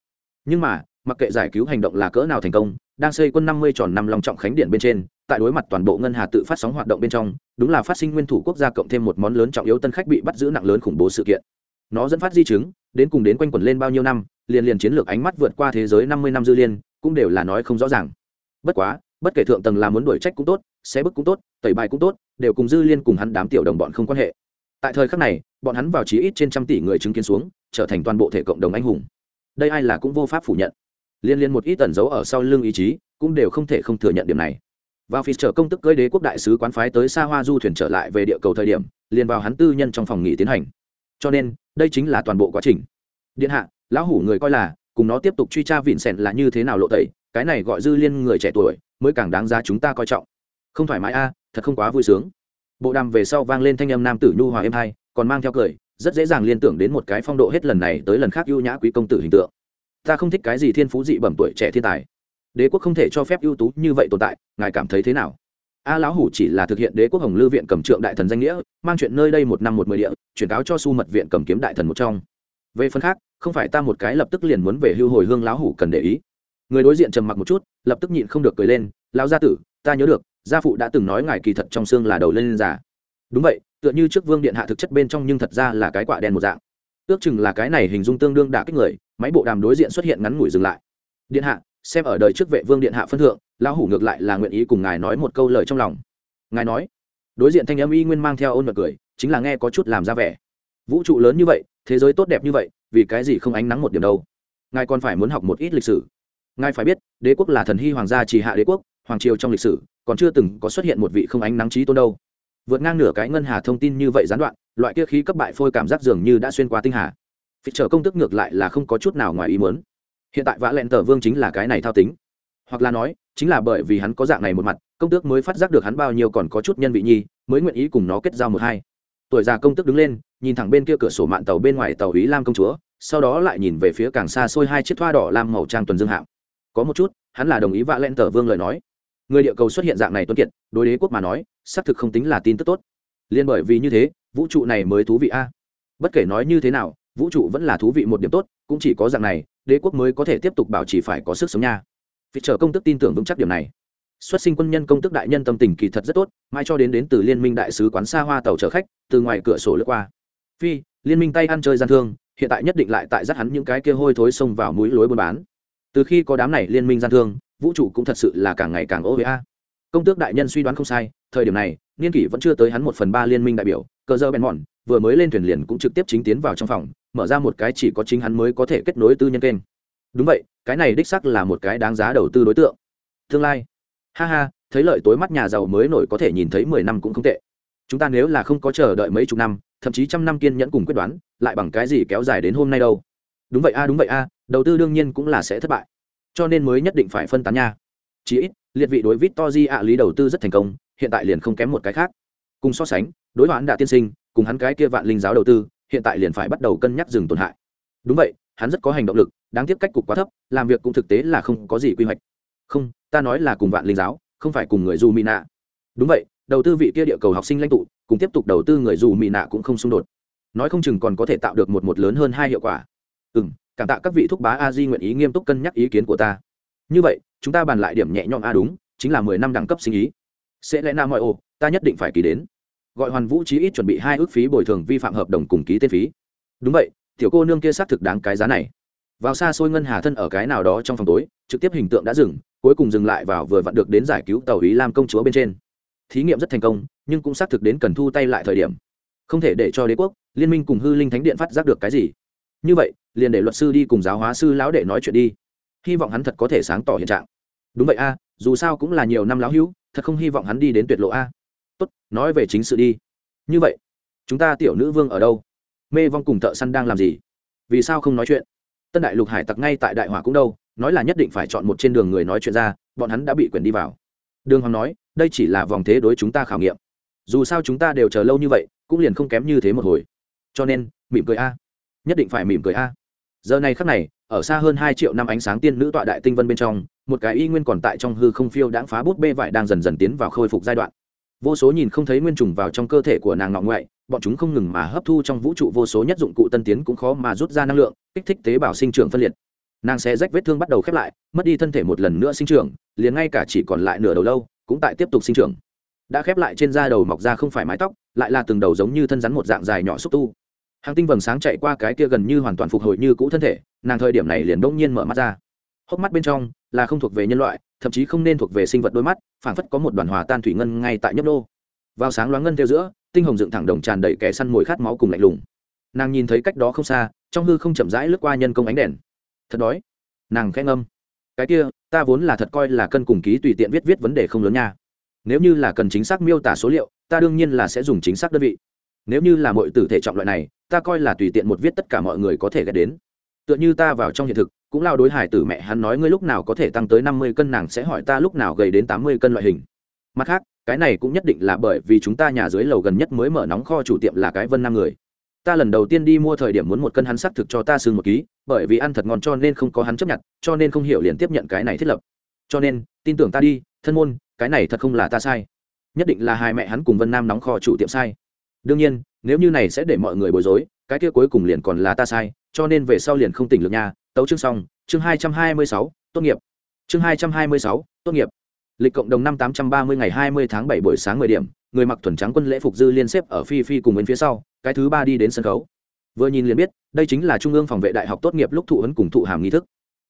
Nhưng mà, mặc kệ giải cứu hành động là cỡ nào thành công, đang xây quân năm mươi tròn năm long trọng khánh điện bên trên, tại đối mặt toàn bộ ngân hà tự phát sóng hoạt động bên trong, đúng là phát sinh nguyên thủ quốc gia cộng thêm một món lớn trọng yếu tân khách bị bắt giữ nặng lớn khủng bố sự kiện. Nó dẫn phát di chứng, đến cùng đến quanh quẩn lên bao nhiêu năm, liền liền chiến lược ánh mắt vượt qua thế giới năm mươi năm dư liên, cũng đều là nói không rõ ràng. Bất quá, bất kể thượng tầng là muốn đuổi trách cũng tốt sẽ bức cũng tốt, tẩy bài cũng tốt đều cùng dư liên cùng hắn đám tiểu đồng bọn không quan hệ. Tại thời khắc này, bọn hắn vào chí ít trên trăm tỷ người chứng kiến xuống, trở thành toàn bộ thể cộng đồng anh hùng. Đây ai là cũng vô pháp phủ nhận. Liên liên một ít tẩn giấu ở sau lưng ý chí, cũng đều không thể không thừa nhận điểm này. Vào phi trở công tức cưới đế quốc đại sứ quán phái tới xa hoa du thuyền trở lại về địa cầu thời điểm, liền vào hắn tư nhân trong phòng nghỉ tiến hành. Cho nên, đây chính là toàn bộ quá trình. Điện hạ, lão hủ người coi là, cùng nó tiếp tục truy tra vịn sẹn là như thế nào lộ tẩy, cái này gọi dư liên người trẻ tuổi, mới càng đáng giá chúng ta coi trọng. Không thoải mái a thật không quá vui sướng. Bộ đàm về sau vang lên thanh âm nam tử nhu hòa êm hai, còn mang theo cười, rất dễ dàng liên tưởng đến một cái phong độ hết lần này tới lần khác ưu nhã quý công tử hình tượng. Ta không thích cái gì thiên phú dị bẩm tuổi trẻ thiên tài. Đế quốc không thể cho phép ưu tú như vậy tồn tại, ngài cảm thấy thế nào? A lão hủ chỉ là thực hiện đế quốc hồng lư viện cầm trượng đại thần danh nghĩa, mang chuyện nơi đây một năm một mười địa, chuyển cáo cho su mật viện cầm kiếm đại thần một trong. Về phần khác, không phải ta một cái lập tức liền muốn về hưu hồi hương lão hủ cần để ý. Người đối diện trầm mặc một chút, lập tức nhịn không được cười lên, lão gia tử, ta nhớ được gia phụ đã từng nói ngài kỳ thật trong xương là đầu lên giả đúng vậy, tựa như trước vương điện hạ thực chất bên trong nhưng thật ra là cái quả đen một dạng. Ước chừng là cái này hình dung tương đương đả kích người, máy bộ đàm đối diện xuất hiện ngắn ngủi dừng lại. Điện hạ, xem ở đời trước vệ vương điện hạ phân thượng, lão hủ ngược lại là nguyện ý cùng ngài nói một câu lời trong lòng. Ngài nói, đối diện thanh âm y nguyên mang theo ôn mật cười, chính là nghe có chút làm ra vẻ. Vũ trụ lớn như vậy, thế giới tốt đẹp như vậy, vì cái gì không ánh nắng một điểm đâu? Ngài còn phải muốn học một ít lịch sử. Ngài phải biết, đế quốc là thần hy hoàng gia chỉ hạ đế quốc hoàng triều trong lịch sử, còn chưa từng có xuất hiện một vị không ánh nắng trí tôn đâu. Vượt ngang nửa cái ngân hà thông tin như vậy gián đoạn, loại kia khí cấp bại phôi cảm giác dường như đã xuyên qua tinh hà. Phịch trở công tức ngược lại là không có chút nào ngoài ý muốn. Hiện tại vã lẹn tờ vương chính là cái này thao tính. Hoặc là nói, chính là bởi vì hắn có dạng này một mặt, công tước mới phát giác được hắn bao nhiêu còn có chút nhân vị nhi, mới nguyện ý cùng nó kết giao một hai. Tuổi già công tước đứng lên, nhìn thẳng bên kia cửa sổ mạn tàu bên ngoài tàu ý lam công chúa, sau đó lại nhìn về phía càng xa xôi hai chiếc thoa đỏ lam màu trang tuần dương hạng. Có một chút, hắn là đồng ý vạ len tờ vương lời nói người địa cầu xuất hiện dạng này tuân kiệt, đối đế quốc mà nói, xác thực không tính là tin tức tốt. Liên bởi vì như thế, vũ trụ này mới thú vị a. Bất kể nói như thế nào, vũ trụ vẫn là thú vị một điểm tốt, cũng chỉ có dạng này, đế quốc mới có thể tiếp tục bảo trì phải có sức sống nha. Vì chờ công tức tin tưởng vững chắc điểm này. Xuất sinh quân nhân công tức đại nhân tâm tình kỳ thật rất tốt, mai cho đến đến từ liên minh đại sứ quán xa hoa tàu chở khách, từ ngoài cửa sổ lướt qua. Phi, liên minh tay ăn chơi gian thương, hiện tại nhất định lại tại dắt hắn những cái kia hôi thối xông vào mũi lối buôn bán. Từ khi có đám này liên minh gian thương vũ trụ cũng thật sự là càng ngày càng ô với a. Công tước đại nhân suy đoán không sai, thời điểm này, niên kỷ vẫn chưa tới hắn một phần ba liên minh đại biểu, cờ dơ bèn mòn, vừa mới lên thuyền liền cũng trực tiếp chính tiến vào trong phòng, mở ra một cái chỉ có chính hắn mới có thể kết nối tư nhân kênh. Đúng vậy, cái này đích sắc là một cái đáng giá đầu tư đối tượng. Tương lai. Ha ha, thấy lợi tối mắt nhà giàu mới nổi có thể nhìn thấy mười năm cũng không tệ. Chúng ta nếu là không có chờ đợi mấy chục năm, thậm chí trăm năm kiên nhẫn cùng quyết đoán, lại bằng cái gì kéo dài đến hôm nay đâu? Đúng vậy a, đúng vậy a, đầu tư đương nhiên cũng là sẽ thất bại cho nên mới nhất định phải phân tán nha. Chí ít, liệt vị đối vít to di ạ lý đầu tư rất thành công, hiện tại liền không kém một cái khác. Cùng so sánh, đối hoãn đã tiên sinh, cùng hắn cái kia vạn linh giáo đầu tư, hiện tại liền phải bắt đầu cân nhắc dừng tổn hại. Đúng vậy, hắn rất có hành động lực, đáng tiếc cách cục quá thấp, làm việc cũng thực tế là không có gì quy hoạch. Không, ta nói là cùng vạn linh giáo, không phải cùng người dù mỹ nạ. Đúng vậy, đầu tư vị kia địa cầu học sinh lãnh tụ, cùng tiếp tục đầu tư người dù mỹ nạ cũng không xung đột. Nói không chừng còn có thể tạo được một một lớn hơn hai hiệu quả. Ừ m cảm tạ các vị thúc bá a di nguyện ý nghiêm túc cân nhắc ý kiến của ta. Như vậy, chúng ta bàn lại điểm nhẹ nhõm a đúng, chính là mười năm đẳng cấp sinh ý. Sẽ lẽ na mọi ồ ta nhất định phải ký đến. Gọi hoàn vũ trí ít chuẩn bị hai ước phí bồi thường vi phạm hợp đồng cùng ký tên phí. Đúng vậy, tiểu cô nương kia xác thực đáng cái giá này. Vào xa xôi ngân hà thân ở cái nào đó trong phòng tối, trực tiếp hình tượng đã dừng, cuối cùng dừng lại vào vừa vặn được đến giải cứu tàu ý lam công chúa bên trên. Thí nghiệm rất thành công, nhưng cũng xác thực đến cần thu tay lại thời điểm. Không thể để cho đế quốc, liên minh cùng hư linh thánh điện phát giác được cái gì như vậy, liền để luật sư đi cùng giáo hóa sư lão đệ nói chuyện đi. Hy vọng hắn thật có thể sáng tỏ hiện trạng. Đúng vậy a, dù sao cũng là nhiều năm lão hữu, thật không hy vọng hắn đi đến tuyệt lộ a. Tốt, nói về chính sự đi. Như vậy, chúng ta tiểu nữ vương ở đâu? Mê vong cùng thợ săn đang làm gì? Vì sao không nói chuyện? Tân đại lục hải tặc ngay tại đại hỏa cũng đâu, nói là nhất định phải chọn một trên đường người nói chuyện ra, bọn hắn đã bị quyển đi vào. Đường hoàng nói, đây chỉ là vòng thế đối chúng ta khảo nghiệm. Dù sao chúng ta đều chờ lâu như vậy, cũng liền không kém như thế một hồi. Cho nên, mỉm cười a nhất định phải mỉm cười a. Giờ này khắc này, ở xa hơn hai triệu năm ánh sáng tiên nữ tọa đại tinh vân bên trong, một cái y nguyên còn tại trong hư không phiêu đãng phá bút bê vải đang dần dần tiến vào khôi phục giai đoạn. Vô số nhìn không thấy nguyên trùng vào trong cơ thể của nàng ngọ ngoại, bọn chúng không ngừng mà hấp thu trong vũ trụ vô số nhất dụng cụ tân tiến cũng khó mà rút ra năng lượng, kích thích tế bào sinh trưởng phân liệt. Nàng sẽ rách vết thương bắt đầu khép lại, mất đi thân thể một lần nữa sinh trưởng, liền ngay cả chỉ còn lại nửa đầu lâu, cũng tại tiếp tục sinh trưởng. Đã khép lại trên da đầu mọc ra không phải mái tóc, lại là từng đầu giống như thân rắn một dạng dài nhỏ xúc tu hàng tinh vầng sáng chạy qua cái kia gần như hoàn toàn phục hồi như cũ thân thể, nàng thời điểm này liền đông nhiên mở mắt ra. Hốc mắt bên trong là không thuộc về nhân loại, thậm chí không nên thuộc về sinh vật đôi mắt, phảng phất có một đoàn hòa tan thủy ngân ngay tại nhấp đô vào sáng loáng ngân theo giữa, tinh hồng dựng thẳng đồng tràn đầy kẻ săn mồi khát máu cùng lạnh lùng. Nàng nhìn thấy cách đó không xa, trong hư không chậm rãi lướt qua nhân công ánh đèn. Thật đói. Nàng khẽ ngâm. Cái kia, ta vốn là thật coi là cân cùng ký tùy tiện viết viết vấn đề không lớn nha. Nếu như là cần chính xác miêu tả số liệu, ta đương nhiên là sẽ dùng chính xác đơn vị nếu như là mọi tử thể trọng loại này, ta coi là tùy tiện một viết tất cả mọi người có thể ghét đến. Tựa như ta vào trong hiện thực, cũng lao đối hải tử mẹ hắn nói ngươi lúc nào có thể tăng tới năm mươi cân, nàng sẽ hỏi ta lúc nào gầy đến tám mươi cân loại hình. Mặt khác, cái này cũng nhất định là bởi vì chúng ta nhà dưới lầu gần nhất mới mở nóng kho chủ tiệm là cái vân nam người. Ta lần đầu tiên đi mua thời điểm muốn một cân hắn xác thực cho ta xương một ký, bởi vì ăn thật ngon cho nên không có hắn chấp nhận, cho nên không hiểu liền tiếp nhận cái này thiết lập. Cho nên, tin tưởng ta đi, thân môn, cái này thật không là ta sai. Nhất định là hai mẹ hắn cùng vân nam nóng kho chủ tiệm sai đương nhiên, nếu như này sẽ để mọi người bối rối, cái kia cuối cùng liền còn là ta sai, cho nên về sau liền không tỉnh được nha. Tấu chương xong, chương hai trăm hai mươi sáu, tốt nghiệp. Chương hai trăm hai mươi sáu, tốt nghiệp. Lịch cộng đồng năm tám trăm ba mươi ngày hai mươi tháng bảy buổi sáng mười điểm, người mặc thuần trắng quân lễ phục dư liên xếp ở phi phi cùng bên phía sau, cái thứ ba đi đến sân khấu. Vừa nhìn liền biết, đây chính là trung ương phòng vệ đại học tốt nghiệp lúc thụ ấn cùng thụ hàm nghi thức.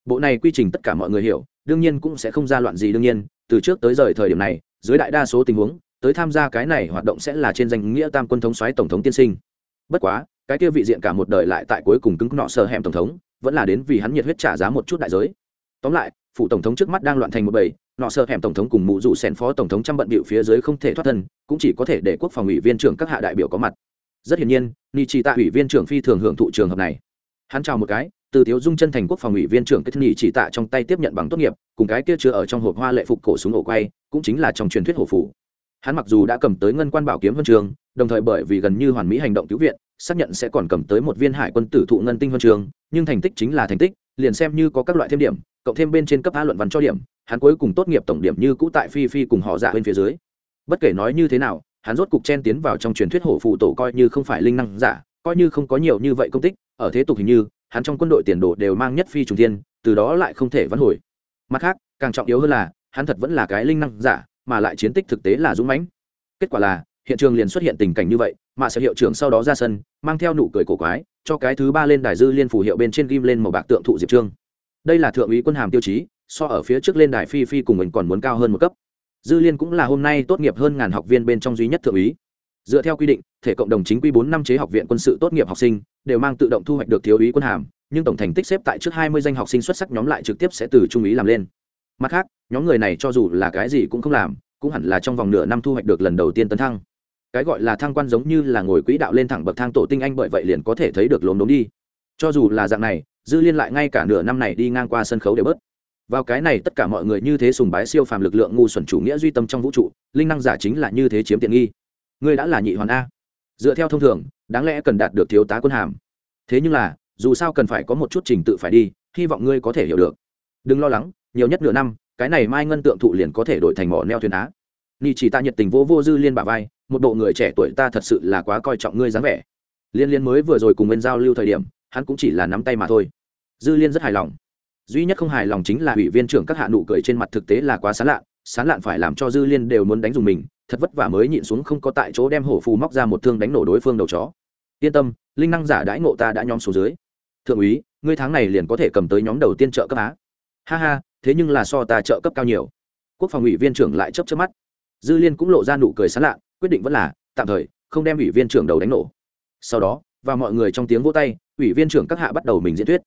Bộ này quy trình tất cả mọi người hiểu, đương nhiên cũng sẽ không ra loạn gì đương nhiên, từ trước tới rời thời điểm này, dưới đại đa số tình huống tới tham gia cái này hoạt động sẽ là trên danh nghĩa tam quân thống xoáy tổng thống tiên sinh. Bất quá, cái kia vị diện cả một đời lại tại cuối cùng cứng nọ sờ hẻm tổng thống, vẫn là đến vì hắn nhiệt huyết trả giá một chút đại giới. Tóm lại phụ tổng thống trước mắt đang loạn thành một bầy, nọ sờ hẻm tổng thống cùng mụ dụ xẻn phó tổng thống trăm bận bịu phía dưới không thể thoát thân, cũng chỉ có thể để quốc phòng ủy viên trưởng các hạ đại biểu có mặt. Rất hiển nhiên ni chỉ tạ ủy viên trưởng phi thường hưởng thụ trường hợp này. Hắn chào một cái, từ thiếu dung chân thành quốc phòng ủy viên trưởng kết nghị chỉ tạ trong tay tiếp nhận bằng tốt nghiệp, cùng cái kia chưa ở trong hộp hoa lệ phục cổ súng ổ quay, cũng chính là trong truyền thuyết hổ phủ hắn mặc dù đã cầm tới ngân quan bảo kiếm huân trường, đồng thời bởi vì gần như hoàn mỹ hành động cứu viện, xác nhận sẽ còn cầm tới một viên hải quân tử thụ ngân tinh huân trường, nhưng thành tích chính là thành tích, liền xem như có các loại thêm điểm, cộng thêm bên trên cấp a luận văn cho điểm, hắn cuối cùng tốt nghiệp tổng điểm như cũ tại phi phi cùng họ dạ bên phía dưới. Bất kể nói như thế nào, hắn rốt cục chen tiến vào trong truyền thuyết hổ phụ tổ coi như không phải linh năng giả, coi như không có nhiều như vậy công tích, ở thế tục hình như, hắn trong quân đội tiền đồ đều mang nhất phi trùng thiên, từ đó lại không thể vãn hồi. Mặt khác, càng trọng yếu hơn là, hắn thật vẫn là cái linh năng giả mà lại chiến tích thực tế là dũng mãnh. Kết quả là, hiện trường liền xuất hiện tình cảnh như vậy, mà sở hiệu trưởng sau đó ra sân, mang theo nụ cười cổ quái, cho cái thứ ba lên đài dư liên phủ hiệu bên trên ghim lên màu bạc tượng thụ diệp trương. Đây là thượng úy quân hàm tiêu chí, so ở phía trước lên đài phi phi cùng mình còn muốn cao hơn một cấp. Dư liên cũng là hôm nay tốt nghiệp hơn ngàn học viên bên trong duy nhất thượng úy. Dựa theo quy định, thể cộng đồng chính quy bốn năm chế học viện quân sự tốt nghiệp học sinh, đều mang tự động thu hoạch được thiếu úy quân hàm, nhưng tổng thành tích xếp tại trước hai mươi danh học sinh xuất sắc nhóm lại trực tiếp sẽ từ trung úy làm lên mặt khác, nhóm người này cho dù là cái gì cũng không làm, cũng hẳn là trong vòng nửa năm thu hoạch được lần đầu tiên tấn thăng. Cái gọi là thăng quan giống như là ngồi quỹ đạo lên thẳng bậc thang tổ tinh anh bởi vậy liền có thể thấy được lốm đốm đi. Cho dù là dạng này, dư liên lại ngay cả nửa năm này đi ngang qua sân khấu đều bớt. Vào cái này tất cả mọi người như thế sùng bái siêu phàm lực lượng ngu xuẩn chủ nghĩa duy tâm trong vũ trụ, linh năng giả chính là như thế chiếm tiện nghi. Ngươi đã là nhị hoàn a. Dựa theo thông thường, đáng lẽ cần đạt được thiếu tá quân hàm. Thế nhưng là, dù sao cần phải có một chút trình tự phải đi, hy vọng ngươi có thể hiểu được. Đừng lo lắng nhiều nhất nửa năm cái này mai ngân tượng thụ liền có thể đổi thành mỏ neo thuyền á. Ni chỉ ta nhiệt tình vô vô dư liên bà vai một bộ người trẻ tuổi ta thật sự là quá coi trọng ngươi dáng vẻ. Liên liên mới vừa rồi cùng nguyên giao lưu thời điểm hắn cũng chỉ là nắm tay mà thôi. Dư liên rất hài lòng. Duy nhất không hài lòng chính là ủy viên trưởng các hạ nụ cười trên mặt thực tế là quá sán lạn, sán lạn phải làm cho dư liên đều muốn đánh dùng mình thật vất vả mới nhịn xuống không có tại chỗ đem hổ phù móc ra một thương đánh nổ đối phương đầu chó. Yên tâm linh năng giả đãi ngộ ta đã nhóm xuống dưới. Thượng úy ngươi tháng này liền có thể cầm tới nhóm đầu tiên trợ cấp á. Ha ha thế nhưng là so ta trợ cấp cao nhiều. Quốc phòng ủy viên trưởng lại chấp chấp mắt. Dư liên cũng lộ ra nụ cười sán lạ, quyết định vẫn là, tạm thời, không đem ủy viên trưởng đầu đánh nổ. Sau đó, và mọi người trong tiếng vỗ tay, ủy viên trưởng các hạ bắt đầu mình diễn thuyết.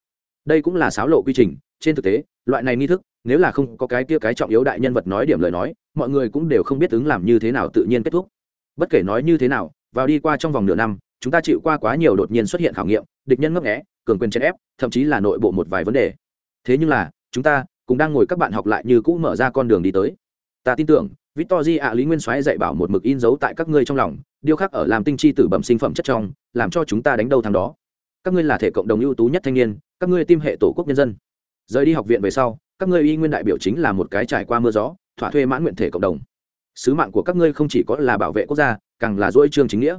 Đây cũng là sáo lộ quy trình, trên thực tế, loại này nghi thức, nếu là không có cái kia cái trọng yếu đại nhân vật nói điểm lời nói, mọi người cũng đều không biết ứng làm như thế nào tự nhiên kết thúc. Bất kể nói như thế nào, vào đi qua trong vòng nửa năm, chúng ta chịu qua quá nhiều đột nhiên xuất hiện khảo nghiệm, địch nhân ngấp nghẽ cường quyền chèn ép, thậm chí là nội bộ một vài vấn đề. Thế nhưng là, chúng ta cùng đang ngồi các bạn học lại như cũ mở ra con đường đi tới. Ta tin tưởng, victor ạ, lý nguyên soái dạy bảo một mực in dấu tại các ngươi trong lòng điêu khắc ở làm tinh chi tử bẩm sinh phẩm chất trong, làm cho chúng ta đánh đầu thằng đó. Các ngươi là thể cộng đồng ưu tú nhất thanh niên, các ngươi tim hệ tổ quốc nhân dân. Rời đi học viện về sau, các ngươi y nguyên đại biểu chính là một cái trải qua mưa gió, thỏa thuê mãn nguyện thể cộng đồng. Sứ mạng của các ngươi không chỉ có là bảo vệ quốc gia, càng là dỗi trương chính nghĩa.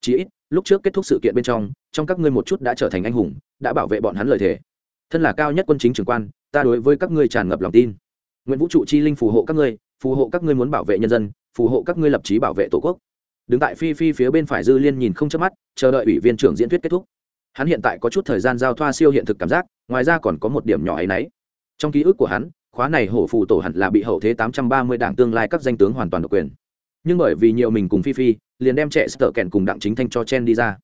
Chỉ ít, lúc trước kết thúc sự kiện bên trong trong các ngươi một chút đã trở thành anh hùng, đã bảo vệ bọn hắn lời thề. Thân là cao nhất quân chính trưởng quan ta đối với các ngươi tràn ngập lòng tin. Nguyện vũ trụ chi linh phù hộ các ngươi, phù hộ các ngươi muốn bảo vệ nhân dân, phù hộ các ngươi lập trí bảo vệ tổ quốc. Đứng tại phi phi phía bên phải dư liên nhìn không chớp mắt, chờ đợi ủy viên trưởng diễn thuyết kết thúc. Hắn hiện tại có chút thời gian giao thoa siêu hiện thực cảm giác, ngoài ra còn có một điểm nhỏ ấy nấy. Trong ký ức của hắn, khóa này hổ phù tổ hẳn là bị hậu thế tám trăm ba mươi đảng tương lai các danh tướng hoàn toàn độc quyền. Nhưng bởi vì nhiều mình cùng phi phi, liền đem trẻ sợ kèn cùng đặng chính thanh cho chen đi ra.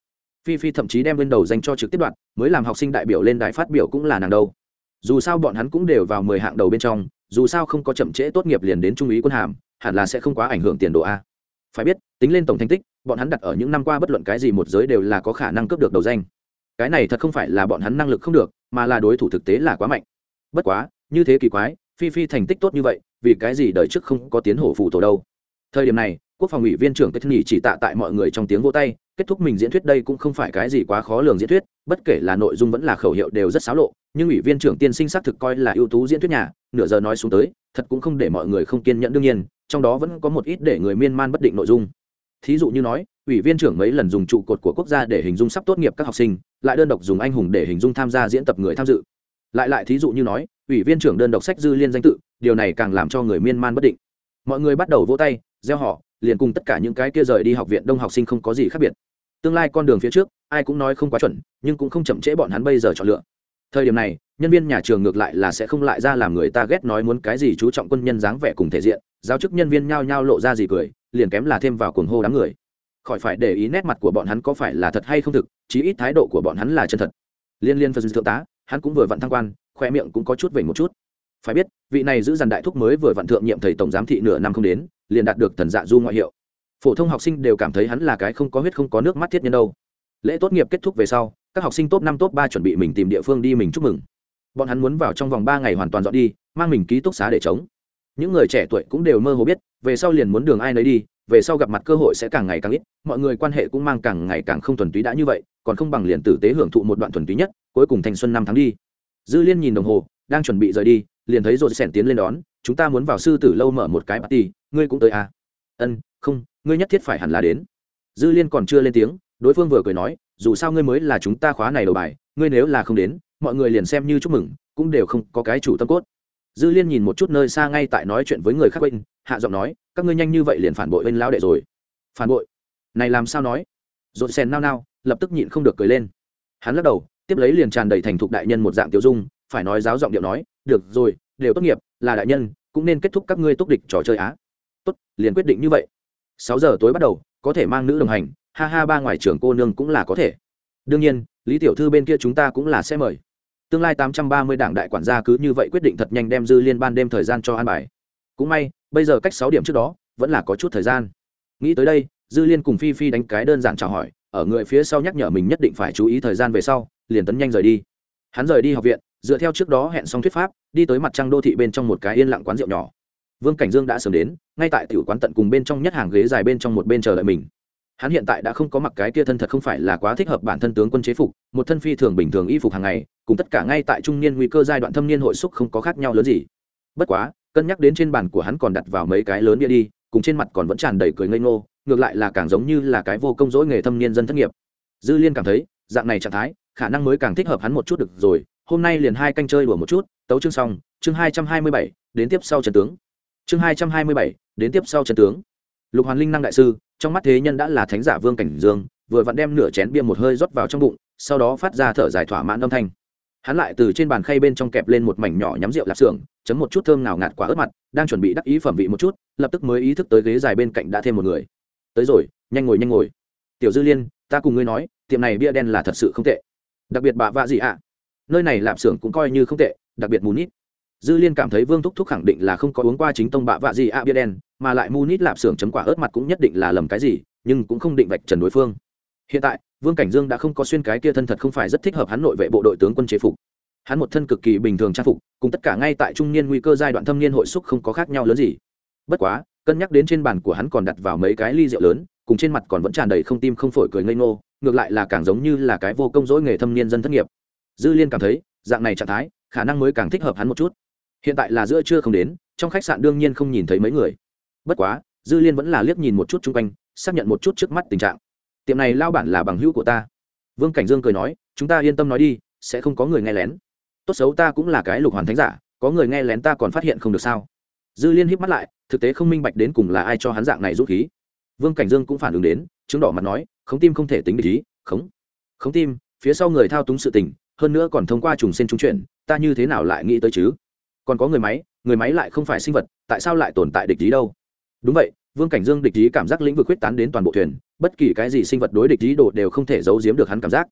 Phi phi thậm chí đem lên đầu dành cho trực tiếp đoạn, mới làm học sinh đại biểu lên đài phát biểu cũng là nàng đâu dù sao bọn hắn cũng đều vào mười hạng đầu bên trong, dù sao không có chậm trễ tốt nghiệp liền đến trung úy quân hàm, hẳn là sẽ không quá ảnh hưởng tiền đồ a. Phải biết, tính lên tổng thành tích, bọn hắn đặt ở những năm qua bất luận cái gì một giới đều là có khả năng cướp được đầu danh. Cái này thật không phải là bọn hắn năng lực không được, mà là đối thủ thực tế là quá mạnh. Bất quá, như thế kỳ quái, phi phi thành tích tốt như vậy, vì cái gì đời trước không có tiến hổ phụ tổ đâu? Thời điểm này, quốc phòng ủy viên trưởng cách nghỉ chỉ tạ tại mọi người trong tiếng vô tay kết thúc mình diễn thuyết đây cũng không phải cái gì quá khó lường diễn thuyết, bất kể là nội dung vẫn là khẩu hiệu đều rất xáo lộ, nhưng ủy viên trưởng tiên sinh xác thực coi là ưu tú diễn thuyết nhà, nửa giờ nói xuống tới, thật cũng không để mọi người không kiên nhẫn đương nhiên, trong đó vẫn có một ít để người miên man bất định nội dung. Thí dụ như nói, ủy viên trưởng mấy lần dùng trụ cột của quốc gia để hình dung sắp tốt nghiệp các học sinh, lại đơn độc dùng anh hùng để hình dung tham gia diễn tập người tham dự. Lại lại thí dụ như nói, ủy viên trưởng đơn độc sách dư liên danh tự, điều này càng làm cho người miên man bất định. Mọi người bắt đầu vỗ tay gieo họ liền cùng tất cả những cái kia rời đi học viện đông học sinh không có gì khác biệt tương lai con đường phía trước, ai cũng nói không quá chuẩn, nhưng cũng không chậm trễ bọn hắn bây giờ chọn lựa. Thời điểm này, nhân viên nhà trường ngược lại là sẽ không lại ra làm người ta ghét nói muốn cái gì chú trọng quân nhân dáng vẻ cùng thể diện, giáo chức nhân viên nhao nhao lộ ra gì cười, liền kém là thêm vào cuồng hô đám người. Khỏi phải để ý nét mặt của bọn hắn có phải là thật hay không thực, chí ít thái độ của bọn hắn là chân thật. Liên liên phân thượng tá, hắn cũng vừa vặn thăng quan khoe miệng cũng có chút vểnh một chút. Phải biết, vị này giữ dàn đại thúc mới vừa vặn thượng nhiệm thầy tổng giám thị nửa năm không đến, liền đạt được thần dạ du ngoại hiệu phổ thông học sinh đều cảm thấy hắn là cái không có huyết không có nước mắt thiết nhân đâu. Lễ tốt nghiệp kết thúc về sau, các học sinh top năm, top ba chuẩn bị mình tìm địa phương đi mình chúc mừng. Bọn hắn muốn vào trong vòng ba ngày hoàn toàn dọn đi, mang mình ký túc xá để chống những người trẻ tuổi cũng đều mơ hồ biết, về sau liền muốn đường ai nấy đi, về sau gặp mặt cơ hội sẽ càng ngày càng ít, mọi người quan hệ cũng mang càng ngày càng không thuần túy đã như vậy, còn không bằng liền tử tế hưởng thụ một đoạn thuần túy nhất, cuối cùng thành xuân năm tháng đi. Dư liên nhìn đồng hồ, đang chuẩn bị rời đi, liền thấy rồi sẻn tiến lên đón, chúng ta muốn vào sư tử lâu mở một cái party, ngươi cũng tới à? Ân, không ngươi nhất thiết phải hẳn là đến. Dư liên còn chưa lên tiếng, đối phương vừa cười nói, dù sao ngươi mới là chúng ta khóa này đầu bài, ngươi nếu là không đến, mọi người liền xem như chúc mừng, cũng đều không có cái chủ tâm cốt. Dư liên nhìn một chút nơi xa ngay tại nói chuyện với người khác bên, hạ giọng nói, các ngươi nhanh như vậy liền phản bội bên lão đệ rồi. Phản bội? Này làm sao nói? Rộn sèn nao nao, lập tức nhịn không được cười lên. Hắn lắc đầu, tiếp lấy liền tràn đầy thành thục đại nhân một dạng tiểu dung, phải nói giáo giọng điệu nói, được rồi, đều tốt nghiệp, là đại nhân, cũng nên kết thúc các ngươi túc địch trò chơi á. Tốt, liền quyết định như vậy sáu giờ tối bắt đầu, có thể mang nữ đồng hành. Ha ha, ba ngoài trường cô nương cũng là có thể. Đương nhiên, lý tiểu thư bên kia chúng ta cũng là sẽ mời. Tương lai tám trăm ba mươi đảng đại quản gia cứ như vậy quyết định thật nhanh đem dư liên ban đêm thời gian cho an bài. Cũng may, bây giờ cách sáu điểm trước đó, vẫn là có chút thời gian. Nghĩ tới đây, dư liên cùng phi phi đánh cái đơn giản chào hỏi. Ở người phía sau nhắc nhở mình nhất định phải chú ý thời gian về sau, liền tấn nhanh rời đi. Hắn rời đi học viện, dựa theo trước đó hẹn xong thuyết pháp, đi tới mặt trăng đô thị bên trong một cái yên lặng quán rượu nhỏ vương cảnh dương đã sớm đến, ngay tại tiểu quán tận cùng bên trong nhất hàng ghế dài bên trong một bên chờ đợi mình. Hắn hiện tại đã không có mặc cái kia thân thật không phải là quá thích hợp bản thân tướng quân chế phục, một thân phi thường bình thường y phục hàng ngày, cùng tất cả ngay tại trung niên nguy cơ giai đoạn thâm niên hội xúc không có khác nhau lớn gì. Bất quá, cân nhắc đến trên bàn của hắn còn đặt vào mấy cái lớn bia đi, cùng trên mặt còn vẫn tràn đầy cười ngây ngô, ngược lại là càng giống như là cái vô công dỗi nghề thâm niên dân thất nghiệp. Dư liên cảm thấy, dạng này trạng thái, khả năng mới càng thích hợp hắn một chút được rồi, hôm nay liền hai canh chơi đùa một chút, tấu chương xong, chương hai trăm hai mươi bảy, đến tiếp sau trần tướng chương hai trăm hai mươi bảy, đến tiếp sau trần tướng. Lục hoàn linh năng đại sư, trong mắt thế nhân đã là thánh giả vương cảnh dương, vừa vặn đem nửa chén bia một hơi rót vào trong bụng, sau đó phát ra thở dài thỏa mãn âm thanh. Hắn lại từ trên bàn khay bên trong kẹp lên một mảnh nhỏ nhắm rượu lạp xưởng, chấm một chút thơm nào ngạt quả ớt mặt, đang chuẩn bị đắc ý phẩm vị một chút, lập tức mới ý thức tới ghế dài bên cạnh đã thêm một người. Tới rồi, nhanh ngồi nhanh ngồi. Tiểu dư liên, ta cùng ngươi nói, tiệm này bia đen là thật sự không tệ. Đặc biệt bà vạ gì ạ? À? nơi này lạp xưởng cũng coi như không tệ, đặc biệt mù nít dư liên cảm thấy vương thúc thúc khẳng định là không có uống qua chính tông bạ vạ gì a bia đen, mà lại mù nít lạp xưởng chấm quả ớt mặt cũng nhất định là lầm cái gì, nhưng cũng không định vạch trần đối phương. Hiện tại, vương cảnh dương đã không có xuyên cái kia thân thật không phải rất thích hợp hắn nội vệ bộ đội tướng quân chế phục. Hắn một thân cực kỳ bình thường trang phục, cùng tất cả ngay tại trung niên nguy cơ giai đoạn thâm niên hội xúc không có khác nhau lớn gì. Bất quá, cân nhắc đến trên bàn của hắn còn đặt vào mấy cái ly rượu lớn, cùng trên mặt còn vẫn tràn đầy không tim không phổi cười ngây ngô, ngược lại là càng giống như là cái vô công dỗi nghề thâm niên dân thất nghiệp. Dư liên cảm thấy, dạng này trạng thái, khả năng mới càng thích hợp hắn một chút hiện tại là giữa trưa không đến, trong khách sạn đương nhiên không nhìn thấy mấy người. Bất quá, dư liên vẫn là liếc nhìn một chút chung quanh, xác nhận một chút trước mắt tình trạng. Tiệm này lao bản là bằng hữu của ta. Vương cảnh dương cười nói, chúng ta yên tâm nói đi, sẽ không có người nghe lén. Tốt xấu ta cũng là cái lục hoàn thánh giả, có người nghe lén ta còn phát hiện không được sao? Dư liên híp mắt lại, thực tế không minh bạch đến cùng là ai cho hắn dạng này rút khí. Vương cảnh dương cũng phản ứng đến, chứng đỏ mặt nói, khống tim không thể tính để ý, khống. Khống tim, phía sau người thao túng sự tình, hơn nữa còn thông qua trùng sen trung chuyển, ta như thế nào lại nghĩ tới chứ? Còn có người máy người máy lại không phải sinh vật, tại sao lại tồn tại địch ý đâu? Đúng vậy, vương cảnh dương địch ý cảm giác lĩnh vực quyết tán đến toàn bộ thuyền, bất kỳ cái gì sinh vật đối địch ý đồ đều không thể giấu giếm được hắn cảm giác.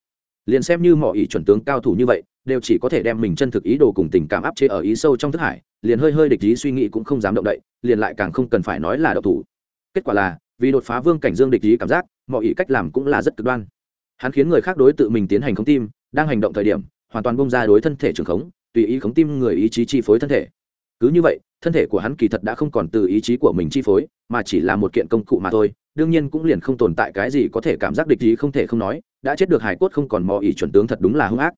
Liền xem như mọi ý chuẩn tướng cao thủ như vậy, đều chỉ có thể đem mình chân thực ý đồ cùng tình cảm áp chế ở ý sâu trong thức hải, liền hơi hơi địch ý suy nghĩ cũng không dám động đậy, liền lại càng không cần phải nói là độc thủ. Kết quả là, vì đột phá vương cảnh dương địch ý cảm giác mọi ý cách làm cũng là rất cực đoan. Hắn khiến người khác đối tự mình tiến hành không tim, đang hành động thời điểm, hoàn toàn bông ra đối thân thể trường khống tùy ý khống tim người ý chí chi phối thân thể. Cứ như vậy, thân thể của hắn kỳ thật đã không còn từ ý chí của mình chi phối, mà chỉ là một kiện công cụ mà thôi, đương nhiên cũng liền không tồn tại cái gì có thể cảm giác địch ý không thể không nói, đã chết được hải cốt không còn mò ý chuẩn tướng thật đúng là hung ác.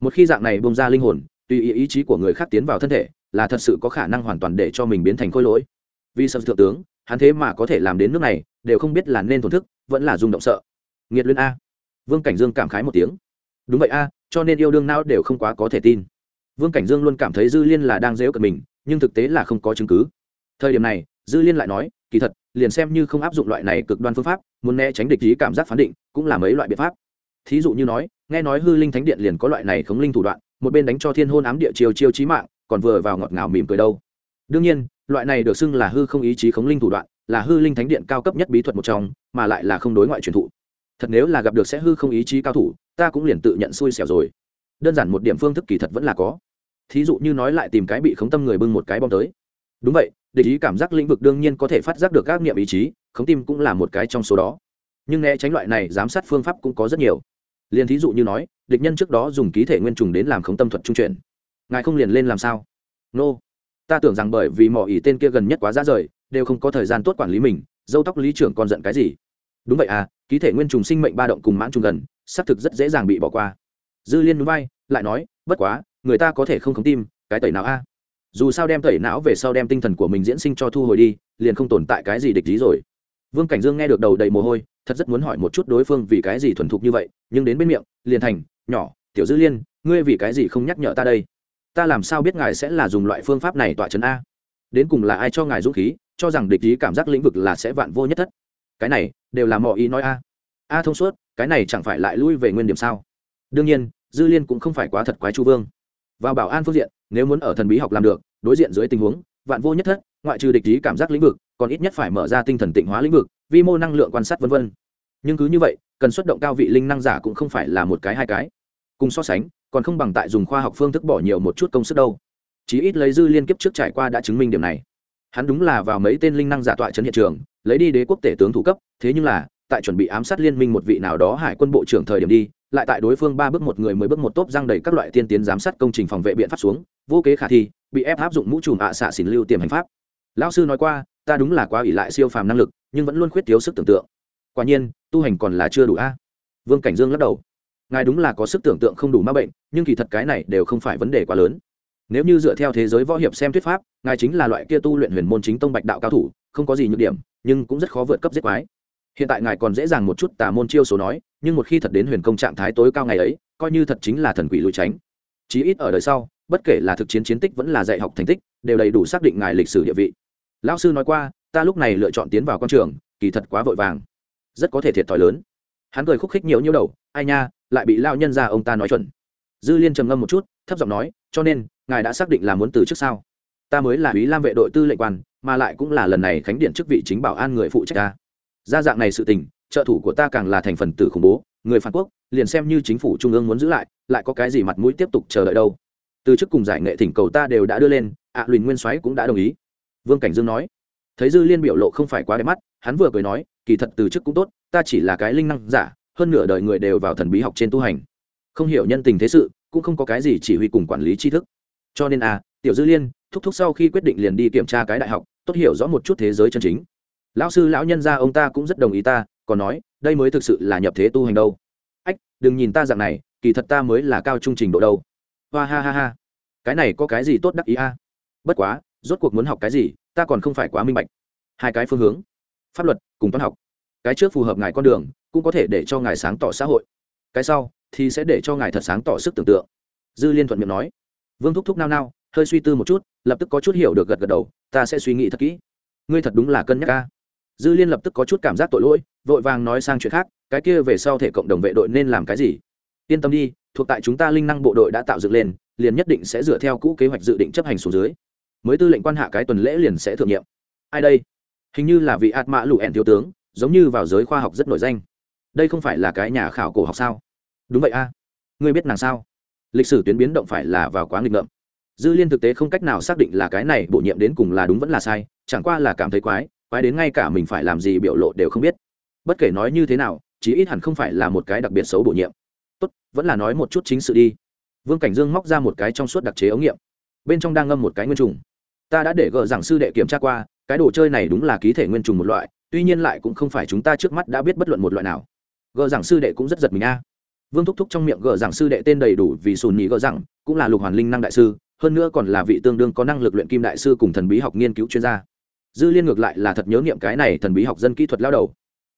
Một khi dạng này bông ra linh hồn, tùy ý ý chí của người khác tiến vào thân thể, là thật sự có khả năng hoàn toàn để cho mình biến thành khôi lỗi. Vì sợ thượng tướng, hắn thế mà có thể làm đến nước này, đều không biết là nên thổn thức, vẫn là rung động sợ. Nghiệt luyện a. Vương cảnh dương cảm khái một tiếng. Đúng vậy a, cho nên yêu đương nào đều không quá có thể tin vương cảnh dương luôn cảm thấy dư liên là đang dễu cận mình, nhưng thực tế là không có chứng cứ. Thời điểm này, dư liên lại nói, kỳ thật, liền xem như không áp dụng loại này cực đoan phương pháp, muốn né tránh địch ý cảm giác phán định, cũng là mấy loại biện pháp. Thí dụ như nói, nghe nói hư linh thánh điện liền có loại này khống linh thủ đoạn, một bên đánh cho thiên hôn ám địa chiều chiêu trí mạng, còn vừa vào ngọt ngào mỉm cười đâu. Đương nhiên, loại này được xưng là hư không ý chí khống linh thủ đoạn, là hư linh thánh điện cao cấp nhất bí thuật một trong, mà lại là không đối ngoại truyền thụ. Thật nếu là gặp được sẽ hư không ý chí cao thủ, ta cũng liền tự nhận xui xẻo rồi đơn giản một điểm phương thức kỳ thật vẫn là có. Thí dụ như nói lại tìm cái bị khống tâm người bưng một cái bom tới. Đúng vậy, địch ý cảm giác lĩnh vực đương nhiên có thể phát giác được các niệm ý chí, khống tim cũng là một cái trong số đó. Nhưng né tránh loại này giám sát phương pháp cũng có rất nhiều. Liền thí dụ như nói, địch nhân trước đó dùng ký thể nguyên trùng đến làm khống tâm thuật trung chuyển. Ngài không liền lên làm sao? Nô、no. ta tưởng rằng bởi vì mỏ ỉ tên kia gần nhất quá ra rời, đều không có thời gian tốt quản lý mình, dâu tóc lý trưởng còn giận cái gì? Đúng vậy à ký thể nguyên trùng sinh mệnh ba động cùng mãn trùng gần, xác thực rất dễ dàng bị bỏ qua dư liên núi bay lại nói, bất quá, người ta có thể không khống tim, cái tẩy não a. Dù sao đem tẩy não về sau đem tinh thần của mình diễn sinh cho thu hồi đi, liền không tồn tại cái gì địch lý rồi. Vương cảnh dương nghe được đầu đầy mồ hôi, thật rất muốn hỏi một chút đối phương vì cái gì thuần thục như vậy, nhưng đến bên miệng, liền thành, nhỏ, tiểu dư liên, ngươi vì cái gì không nhắc nhở ta đây? Ta làm sao biết ngài sẽ là dùng loại phương pháp này tọa chấn a? Đến cùng là ai cho ngài dũng khí, cho rằng địch ý cảm giác lĩnh vực là sẽ vạn vô nhất thất? Cái này, đều là mọi ý nói a. A thông suốt, cái này chẳng phải lại lui về nguyên điểm sao? Đương nhiên, dư liên cũng không phải quá thật quái chu vương. Vào bảo an phương diện, nếu muốn ở thần bí học làm được, đối diện dưới tình huống, vạn vô nhất thất, ngoại trừ địch ý cảm giác lĩnh vực, còn ít nhất phải mở ra tinh thần tịnh hóa lĩnh vực, vi mô năng lượng quan sát v v nhưng cứ như vậy, cần xuất động cao vị linh năng giả cũng không phải là một cái hai cái. Cùng so sánh, còn không bằng tại dùng khoa học phương thức bỏ nhiều một chút công sức đâu. Chí ít lấy dư liên kiếp trước trải qua đã chứng minh điểm này. Hắn đúng là vào mấy tên linh năng giả tọa trấn hiện trường, lấy đi đế quốc tể tướng thủ cấp, thế nhưng là tại chuẩn bị ám sát liên minh một vị nào đó hải quân bộ trưởng thời điểm đi, lại tại đối phương ba bước một người mới bước một tốp răng đầy các loại tiên tiến giám sát công trình phòng vệ biện pháp xuống, vô kế khả thi, bị ép áp dụng mũ trùm ạ xạ xỉn lưu tiềm hành pháp. Lão sư nói qua, ta đúng là quá ỷ lại siêu phàm năng lực, nhưng vẫn luôn khuyết thiếu sức tưởng tượng. Quả nhiên, tu hành còn là chưa đủ a. Vương cảnh dương lắc đầu. Ngài đúng là có sức tưởng tượng không đủ ma bệnh, nhưng kỳ thật cái này đều không phải vấn đề quá lớn. Nếu như dựa theo thế giới võ hiệp xem thuyết pháp, ngài chính là loại kia tu luyện huyền môn chính tông bạch đạo cao thủ, không có gì nhược điểm, nhưng cũng rất khó vượt cấp giết quái hiện tại ngài còn dễ dàng một chút tà môn chiêu số nói, nhưng một khi thật đến huyền công trạng thái tối cao ngày ấy, coi như thật chính là thần quỷ lùi tránh. Chí ít ở đời sau, bất kể là thực chiến chiến tích vẫn là dạy học thành tích, đều đầy đủ xác định ngài lịch sử địa vị. Lão sư nói qua, ta lúc này lựa chọn tiến vào con trường, kỳ thật quá vội vàng. Rất có thể thiệt thòi lớn. Hắn cười khúc khích nhiều nhiêu đầu, ai nha, lại bị lao nhân ra ông ta nói chuẩn. Dư liên trầm ngâm một chút, thấp giọng nói, cho nên, ngài đã xác định là muốn từ trước sao? Ta mới là ý lam vệ đội tư lệnh quan, mà lại cũng là lần này khánh điện chức vị chính bảo an người phụ trách ta ra dạng này sự tình trợ thủ của ta càng là thành phần tử khủng bố người phản quốc liền xem như chính phủ trung ương muốn giữ lại lại có cái gì mặt mũi tiếp tục chờ đợi đâu. Từ chức cùng giải nghệ thỉnh cầu ta đều đã đưa lên ạ à, luyện nguyên soái cũng đã đồng ý. Vương cảnh dương nói. Thấy dư liên biểu lộ không phải quá đẹp mắt hắn vừa cười nói kỳ thật từ chức cũng tốt ta chỉ là cái linh năng giả hơn nửa đời người đều vào thần bí học trên tu hành. Không hiểu nhân tình thế sự cũng không có cái gì chỉ huy cùng quản lý tri thức. Cho nên à tiểu dư liên thúc thúc sau khi quyết định liền đi kiểm tra cái đại học tốt hiểu rõ một chút thế giới chân chính lão sư lão nhân gia ông ta cũng rất đồng ý ta, còn nói, đây mới thực sự là nhập thế tu hành đâu. Ách, đừng nhìn ta dạng này, kỳ thật ta mới là cao trung trình độ đâu. Hoa ha ha ha. Cái này có cái gì tốt đắc ý a? Bất quá, rốt cuộc muốn học cái gì, ta còn không phải quá minh bạch. Hai cái phương hướng. Pháp luật cùng toán học. Cái trước phù hợp ngài con đường, cũng có thể để cho ngài sáng tỏ xã hội. Cái sau, thì sẽ để cho ngài thật sáng tỏ sức tưởng tượng. Dư liên thuận miệng nói. Vương thúc thúc nao nao, hơi suy tư một chút, lập tức có chút hiểu được gật gật đầu, ta sẽ suy nghĩ thật kỹ. Ngươi thật đúng là cân nhắc ca dư liên lập tức có chút cảm giác tội lỗi, vội vàng nói sang chuyện khác, cái kia về sau thể cộng đồng vệ đội nên làm cái gì? Yên tâm đi, thuộc tại chúng ta linh năng bộ đội đã tạo dựng lên, liền nhất định sẽ dựa theo cũ kế hoạch dự định chấp hành xuống dưới. Mới tư lệnh quan hạ cái tuần lễ liền sẽ thượng nhiệm. Ai đây? Hình như là vị ạt mã lụ ẻn thiếu tướng, giống như vào giới khoa học rất nổi danh. Đây không phải là cái nhà khảo cổ học sao? Đúng vậy a. Ngươi biết nàng sao? Lịch sử tuyến biến động phải là vào quá nghịch ngợm. Dư liên thực tế không cách nào xác định là cái này bổ nhiệm đến cùng là đúng vẫn là sai, chẳng qua là cảm thấy quái quái đến ngay cả mình phải làm gì biểu lộ đều không biết. Bất kể nói như thế nào, chí ít hẳn không phải là một cái đặc biệt xấu bổ nhiệm. Tốt, vẫn là nói một chút chính sự đi. Vương cảnh dương móc ra một cái trong suốt đặc chế ống nghiệm. Bên trong đang ngâm một cái nguyên trùng. Ta đã để gờ giảng sư đệ kiểm tra qua, cái đồ chơi này đúng là ký thể nguyên trùng một loại, tuy nhiên lại cũng không phải chúng ta trước mắt đã biết bất luận một loại nào. Gờ giảng sư đệ cũng rất giật mình a. Vương thúc thúc trong miệng gờ giảng sư đệ tên đầy đủ vì sùn nhì gờ giảng, cũng là lục hoàn linh năng đại sư, hơn nữa còn là vị tương đương có năng lực luyện kim đại sư cùng thần bí học nghiên cứu chuyên gia dư liên ngược lại là thật nhớ niệm cái này thần bí học dân kỹ thuật lao đầu.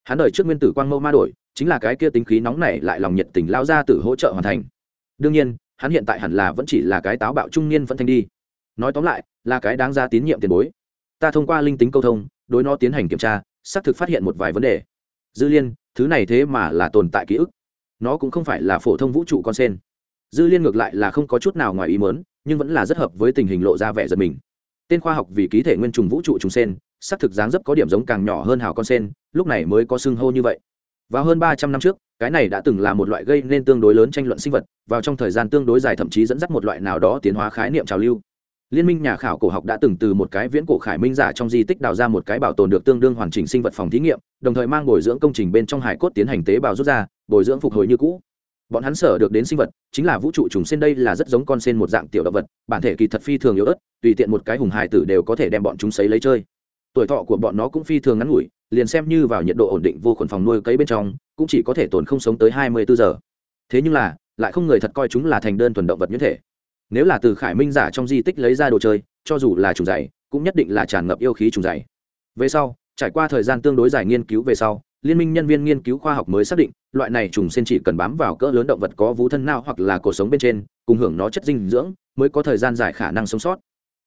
Hắn đời trước nguyên tử quang mẫu ma đổi, chính là cái kia tính khí nóng này lại lòng nhiệt tình lao ra từ hỗ trợ hoàn thành. Đương nhiên, hắn hiện tại hẳn là vẫn chỉ là cái táo bạo trung niên vẫn thanh đi. Nói tóm lại, là cái đáng ra tín nhiệm tiền bối. Ta thông qua linh tính câu thông, đối nó tiến hành kiểm tra, xác thực phát hiện một vài vấn đề. Dư liên, thứ này thế mà là tồn tại ký ức. Nó cũng không phải là phổ thông vũ trụ con sen. Dư liên ngược lại là không có chút nào ngoài ý mớn nhưng vẫn là rất hợp với tình hình lộ ra vẻ giật mình tên khoa học vì ký thể nguyên trùng vũ trụ trùng sen, xác thực dáng dấp có điểm giống càng nhỏ hơn hào con sen, lúc này mới có xưng hô như vậy. Vào hơn ba trăm năm trước, cái này đã từng là một loại gây nên tương đối lớn tranh luận sinh vật, vào trong thời gian tương đối dài thậm chí dẫn dắt một loại nào đó tiến hóa khái niệm trào lưu. Liên minh nhà khảo cổ học đã từng từ một cái viễn cổ khải minh giả trong di tích đào ra một cái bảo tồn được tương đương hoàn chỉnh sinh vật phòng thí nghiệm, đồng thời mang bồi dưỡng công trình bên trong hải cốt tiến hành tế bào rút ra, bồi dưỡng phục hồi như cũ. Bọn hắn sở được đến sinh vật, chính là vũ trụ trùng sen đây là rất giống con sen một dạng tiểu động vật, bản thể kỳ thật phi thường yếu ớt tùy tiện một cái hùng hài tử đều có thể đem bọn chúng sấy lấy chơi. Tuổi thọ của bọn nó cũng phi thường ngắn ngủi, liền xem như vào nhiệt độ ổn định vô khuẩn phòng nuôi cấy bên trong, cũng chỉ có thể tồn không sống tới hai mươi bốn giờ. Thế nhưng là, lại không người thật coi chúng là thành đơn thuần động vật như thể. Nếu là từ khải minh giả trong di tích lấy ra đồ chơi, cho dù là trùng dày, cũng nhất định là tràn ngập yêu khí trùng dày. Về sau, trải qua thời gian tương đối dài nghiên cứu về sau, liên minh nhân viên nghiên cứu khoa học mới xác định, loại này trùng sen chỉ cần bám vào cỡ lớn động vật có vú thân nào hoặc là cổ sống bên trên, cùng hưởng nó chất dinh dưỡng, mới có thời gian dài khả năng sống sót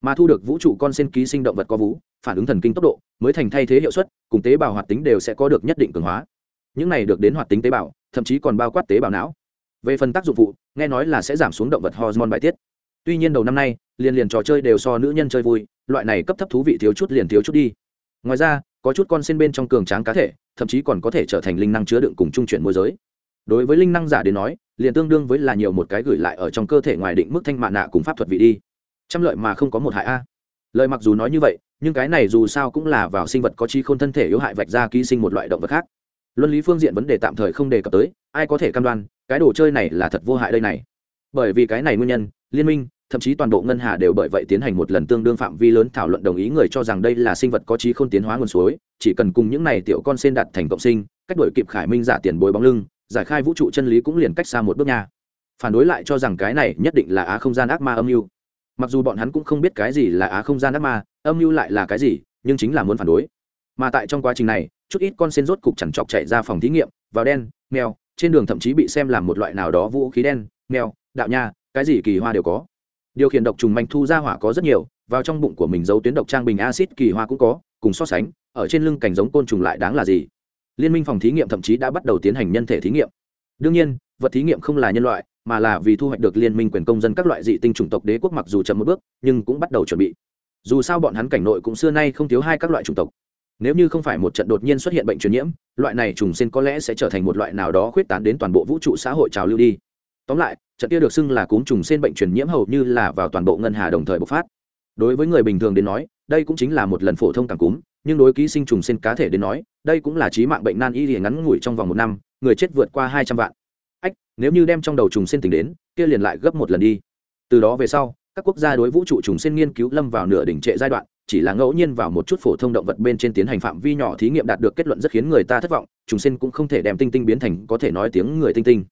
mà thu được vũ trụ con sen ký sinh động vật có vú, phản ứng thần kinh tốc độ, mới thành thay thế hiệu suất, cùng tế bào hoạt tính đều sẽ có được nhất định cường hóa. Những này được đến hoạt tính tế bào, thậm chí còn bao quát tế bào não. Về phần tác dụng phụ, nghe nói là sẽ giảm xuống động vật hormone bài tiết. Tuy nhiên đầu năm nay, liền liền trò chơi đều so nữ nhân chơi vui, loại này cấp thấp thú vị thiếu chút liền thiếu chút đi. Ngoài ra, có chút con sen bên trong cường tráng cá thể, thậm chí còn có thể trở thành linh năng chứa đựng cùng trung chuyển môi giới. Đối với linh năng giả đến nói, liền tương đương với là nhiều một cái gửi lại ở trong cơ thể ngoài định mức thanh mạ nạ cùng pháp thuật vị đi trăm lợi mà không có một hại a. Lợi mặc dù nói như vậy, nhưng cái này dù sao cũng là vào sinh vật có chi khôn thân thể yếu hại vạch ra ký sinh một loại động vật khác. Luân lý phương diện vấn đề tạm thời không đề cập tới, ai có thể cam đoan, cái đồ chơi này là thật vô hại đây này. Bởi vì cái này nguyên nhân, liên minh, thậm chí toàn bộ ngân hà đều bởi vậy tiến hành một lần tương đương phạm vi lớn thảo luận đồng ý người cho rằng đây là sinh vật có trí không tiến hóa nguồn suối, chỉ cần cùng những này tiểu con sen đặt thành cộng sinh, cách đổi kịp khải minh giả tiền bối bóng lưng, giải khai vũ trụ chân lý cũng liền cách xa một bước nha. Phản đối lại cho rằng cái này nhất định là á không gian ác ma âm mưu mặc dù bọn hắn cũng không biết cái gì là á không gian ác ma, âm mưu lại là cái gì, nhưng chính là muốn phản đối. Mà tại trong quá trình này, chút ít con sen rốt cục chẳng chọc chạy ra phòng thí nghiệm, vào đen, mèo, trên đường thậm chí bị xem làm một loại nào đó vũ khí đen, mèo, đạo nha, cái gì kỳ hoa đều có. Điều khiển độc trùng manh thu ra hỏa có rất nhiều, vào trong bụng của mình giấu tuyến độc trang bình acid kỳ hoa cũng có, cùng so sánh, ở trên lưng cảnh giống côn trùng lại đáng là gì? Liên minh phòng thí nghiệm thậm chí đã bắt đầu tiến hành nhân thể thí nghiệm. Đương nhiên, vật thí nghiệm không là nhân loại mà là vì thu hoạch được liên minh quyền công dân các loại dị tinh chủng tộc đế quốc mặc dù chậm một bước, nhưng cũng bắt đầu chuẩn bị. Dù sao bọn hắn cảnh nội cũng xưa nay không thiếu hai các loại chủng tộc. Nếu như không phải một trận đột nhiên xuất hiện bệnh truyền nhiễm, loại này trùng sinh có lẽ sẽ trở thành một loại nào đó khuyết tán đến toàn bộ vũ trụ xã hội trào lưu đi. Tóm lại, trận kia được xưng là cúm trùng sinh bệnh truyền nhiễm hầu như là vào toàn bộ ngân hà đồng thời bộc phát. Đối với người bình thường đến nói, đây cũng chính là một lần phổ thông càng cúm, nhưng đối ký sinh trùng sinh cá thể đến nói, đây cũng là trí mạng bệnh nan y liền ngắn ngủi trong vòng một năm, người chết vượt qua hai trăm vạn nếu như đem trong đầu trùng sinh tỉnh đến, kia liền lại gấp một lần đi. Từ đó về sau, các quốc gia đối vũ trụ trùng sinh nghiên cứu lâm vào nửa đỉnh trệ giai đoạn, chỉ là ngẫu nhiên vào một chút phổ thông động vật bên trên tiến hành phạm vi nhỏ thí nghiệm đạt được kết luận rất khiến người ta thất vọng, trùng sinh cũng không thể đem tinh tinh biến thành có thể nói tiếng người tinh tinh.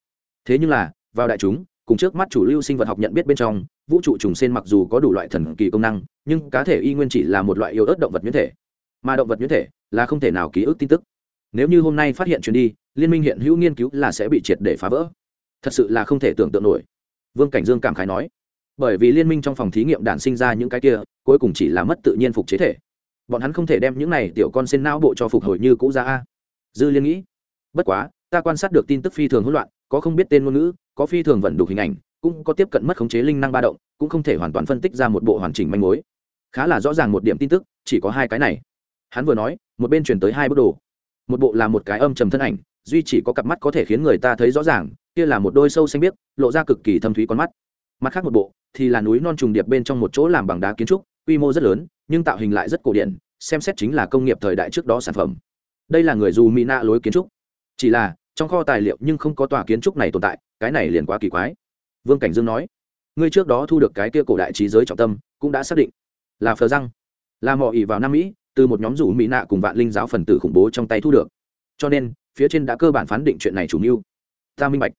Thế nhưng là, vào đại chúng, cùng trước mắt chủ lưu sinh vật học nhận biết bên trong, vũ trụ trùng sinh mặc dù có đủ loại thần kỳ công năng, nhưng cá thể y nguyên chỉ là một loại yếu ớt động vật nhuyễn thể. Mà động vật nhuyễn thể là không thể nào ký ức tin tức. Nếu như hôm nay phát hiện chuyến đi, liên minh hiện hữu nghiên cứu là sẽ bị triệt để phá vỡ thật sự là không thể tưởng tượng nổi. Vương cảnh dương cảm khái nói, bởi vì liên minh trong phòng thí nghiệm đản sinh ra những cái kia, cuối cùng chỉ là mất tự nhiên phục chế thể. Bọn hắn không thể đem những này tiểu con sen não bộ cho phục hồi như cũ ra a. Dư liên nghĩ, bất quá, ta quan sát được tin tức phi thường hỗn loạn, có không biết tên ngôn ngữ, có phi thường vận đục hình ảnh, cũng có tiếp cận mất khống chế linh năng ba động, cũng không thể hoàn toàn phân tích ra một bộ hoàn chỉnh manh mối. Khá là rõ ràng một điểm tin tức, chỉ có hai cái này. Hắn vừa nói, một bên truyền tới hai bức đồ. Một bộ là một cái âm trầm thân ảnh, duy chỉ có cặp mắt có thể khiến người ta thấy rõ ràng kia là một đôi sâu xanh biếc, lộ ra cực kỳ thâm thúy con mắt. Mặt khác một bộ, thì là núi non trùng điệp bên trong một chỗ làm bằng đá kiến trúc, quy mô rất lớn, nhưng tạo hình lại rất cổ điển, xem xét chính là công nghiệp thời đại trước đó sản phẩm. Đây là người dù mỹ nạ lối kiến trúc. Chỉ là, trong kho tài liệu nhưng không có tòa kiến trúc này tồn tại, cái này liền quá kỳ quái. Vương cảnh dương nói, ngươi trước đó thu được cái kia cổ đại trí giới trọng tâm, cũng đã xác định là phờ răng. Là mỏ ỉ vào nam mỹ, từ một nhóm rủ mỹ nạ cùng vạn linh giáo phần tử khủng bố trong tay thu được. Cho nên, phía trên đã cơ bản phán định chuyện này chủ mưu. Ta minh bạch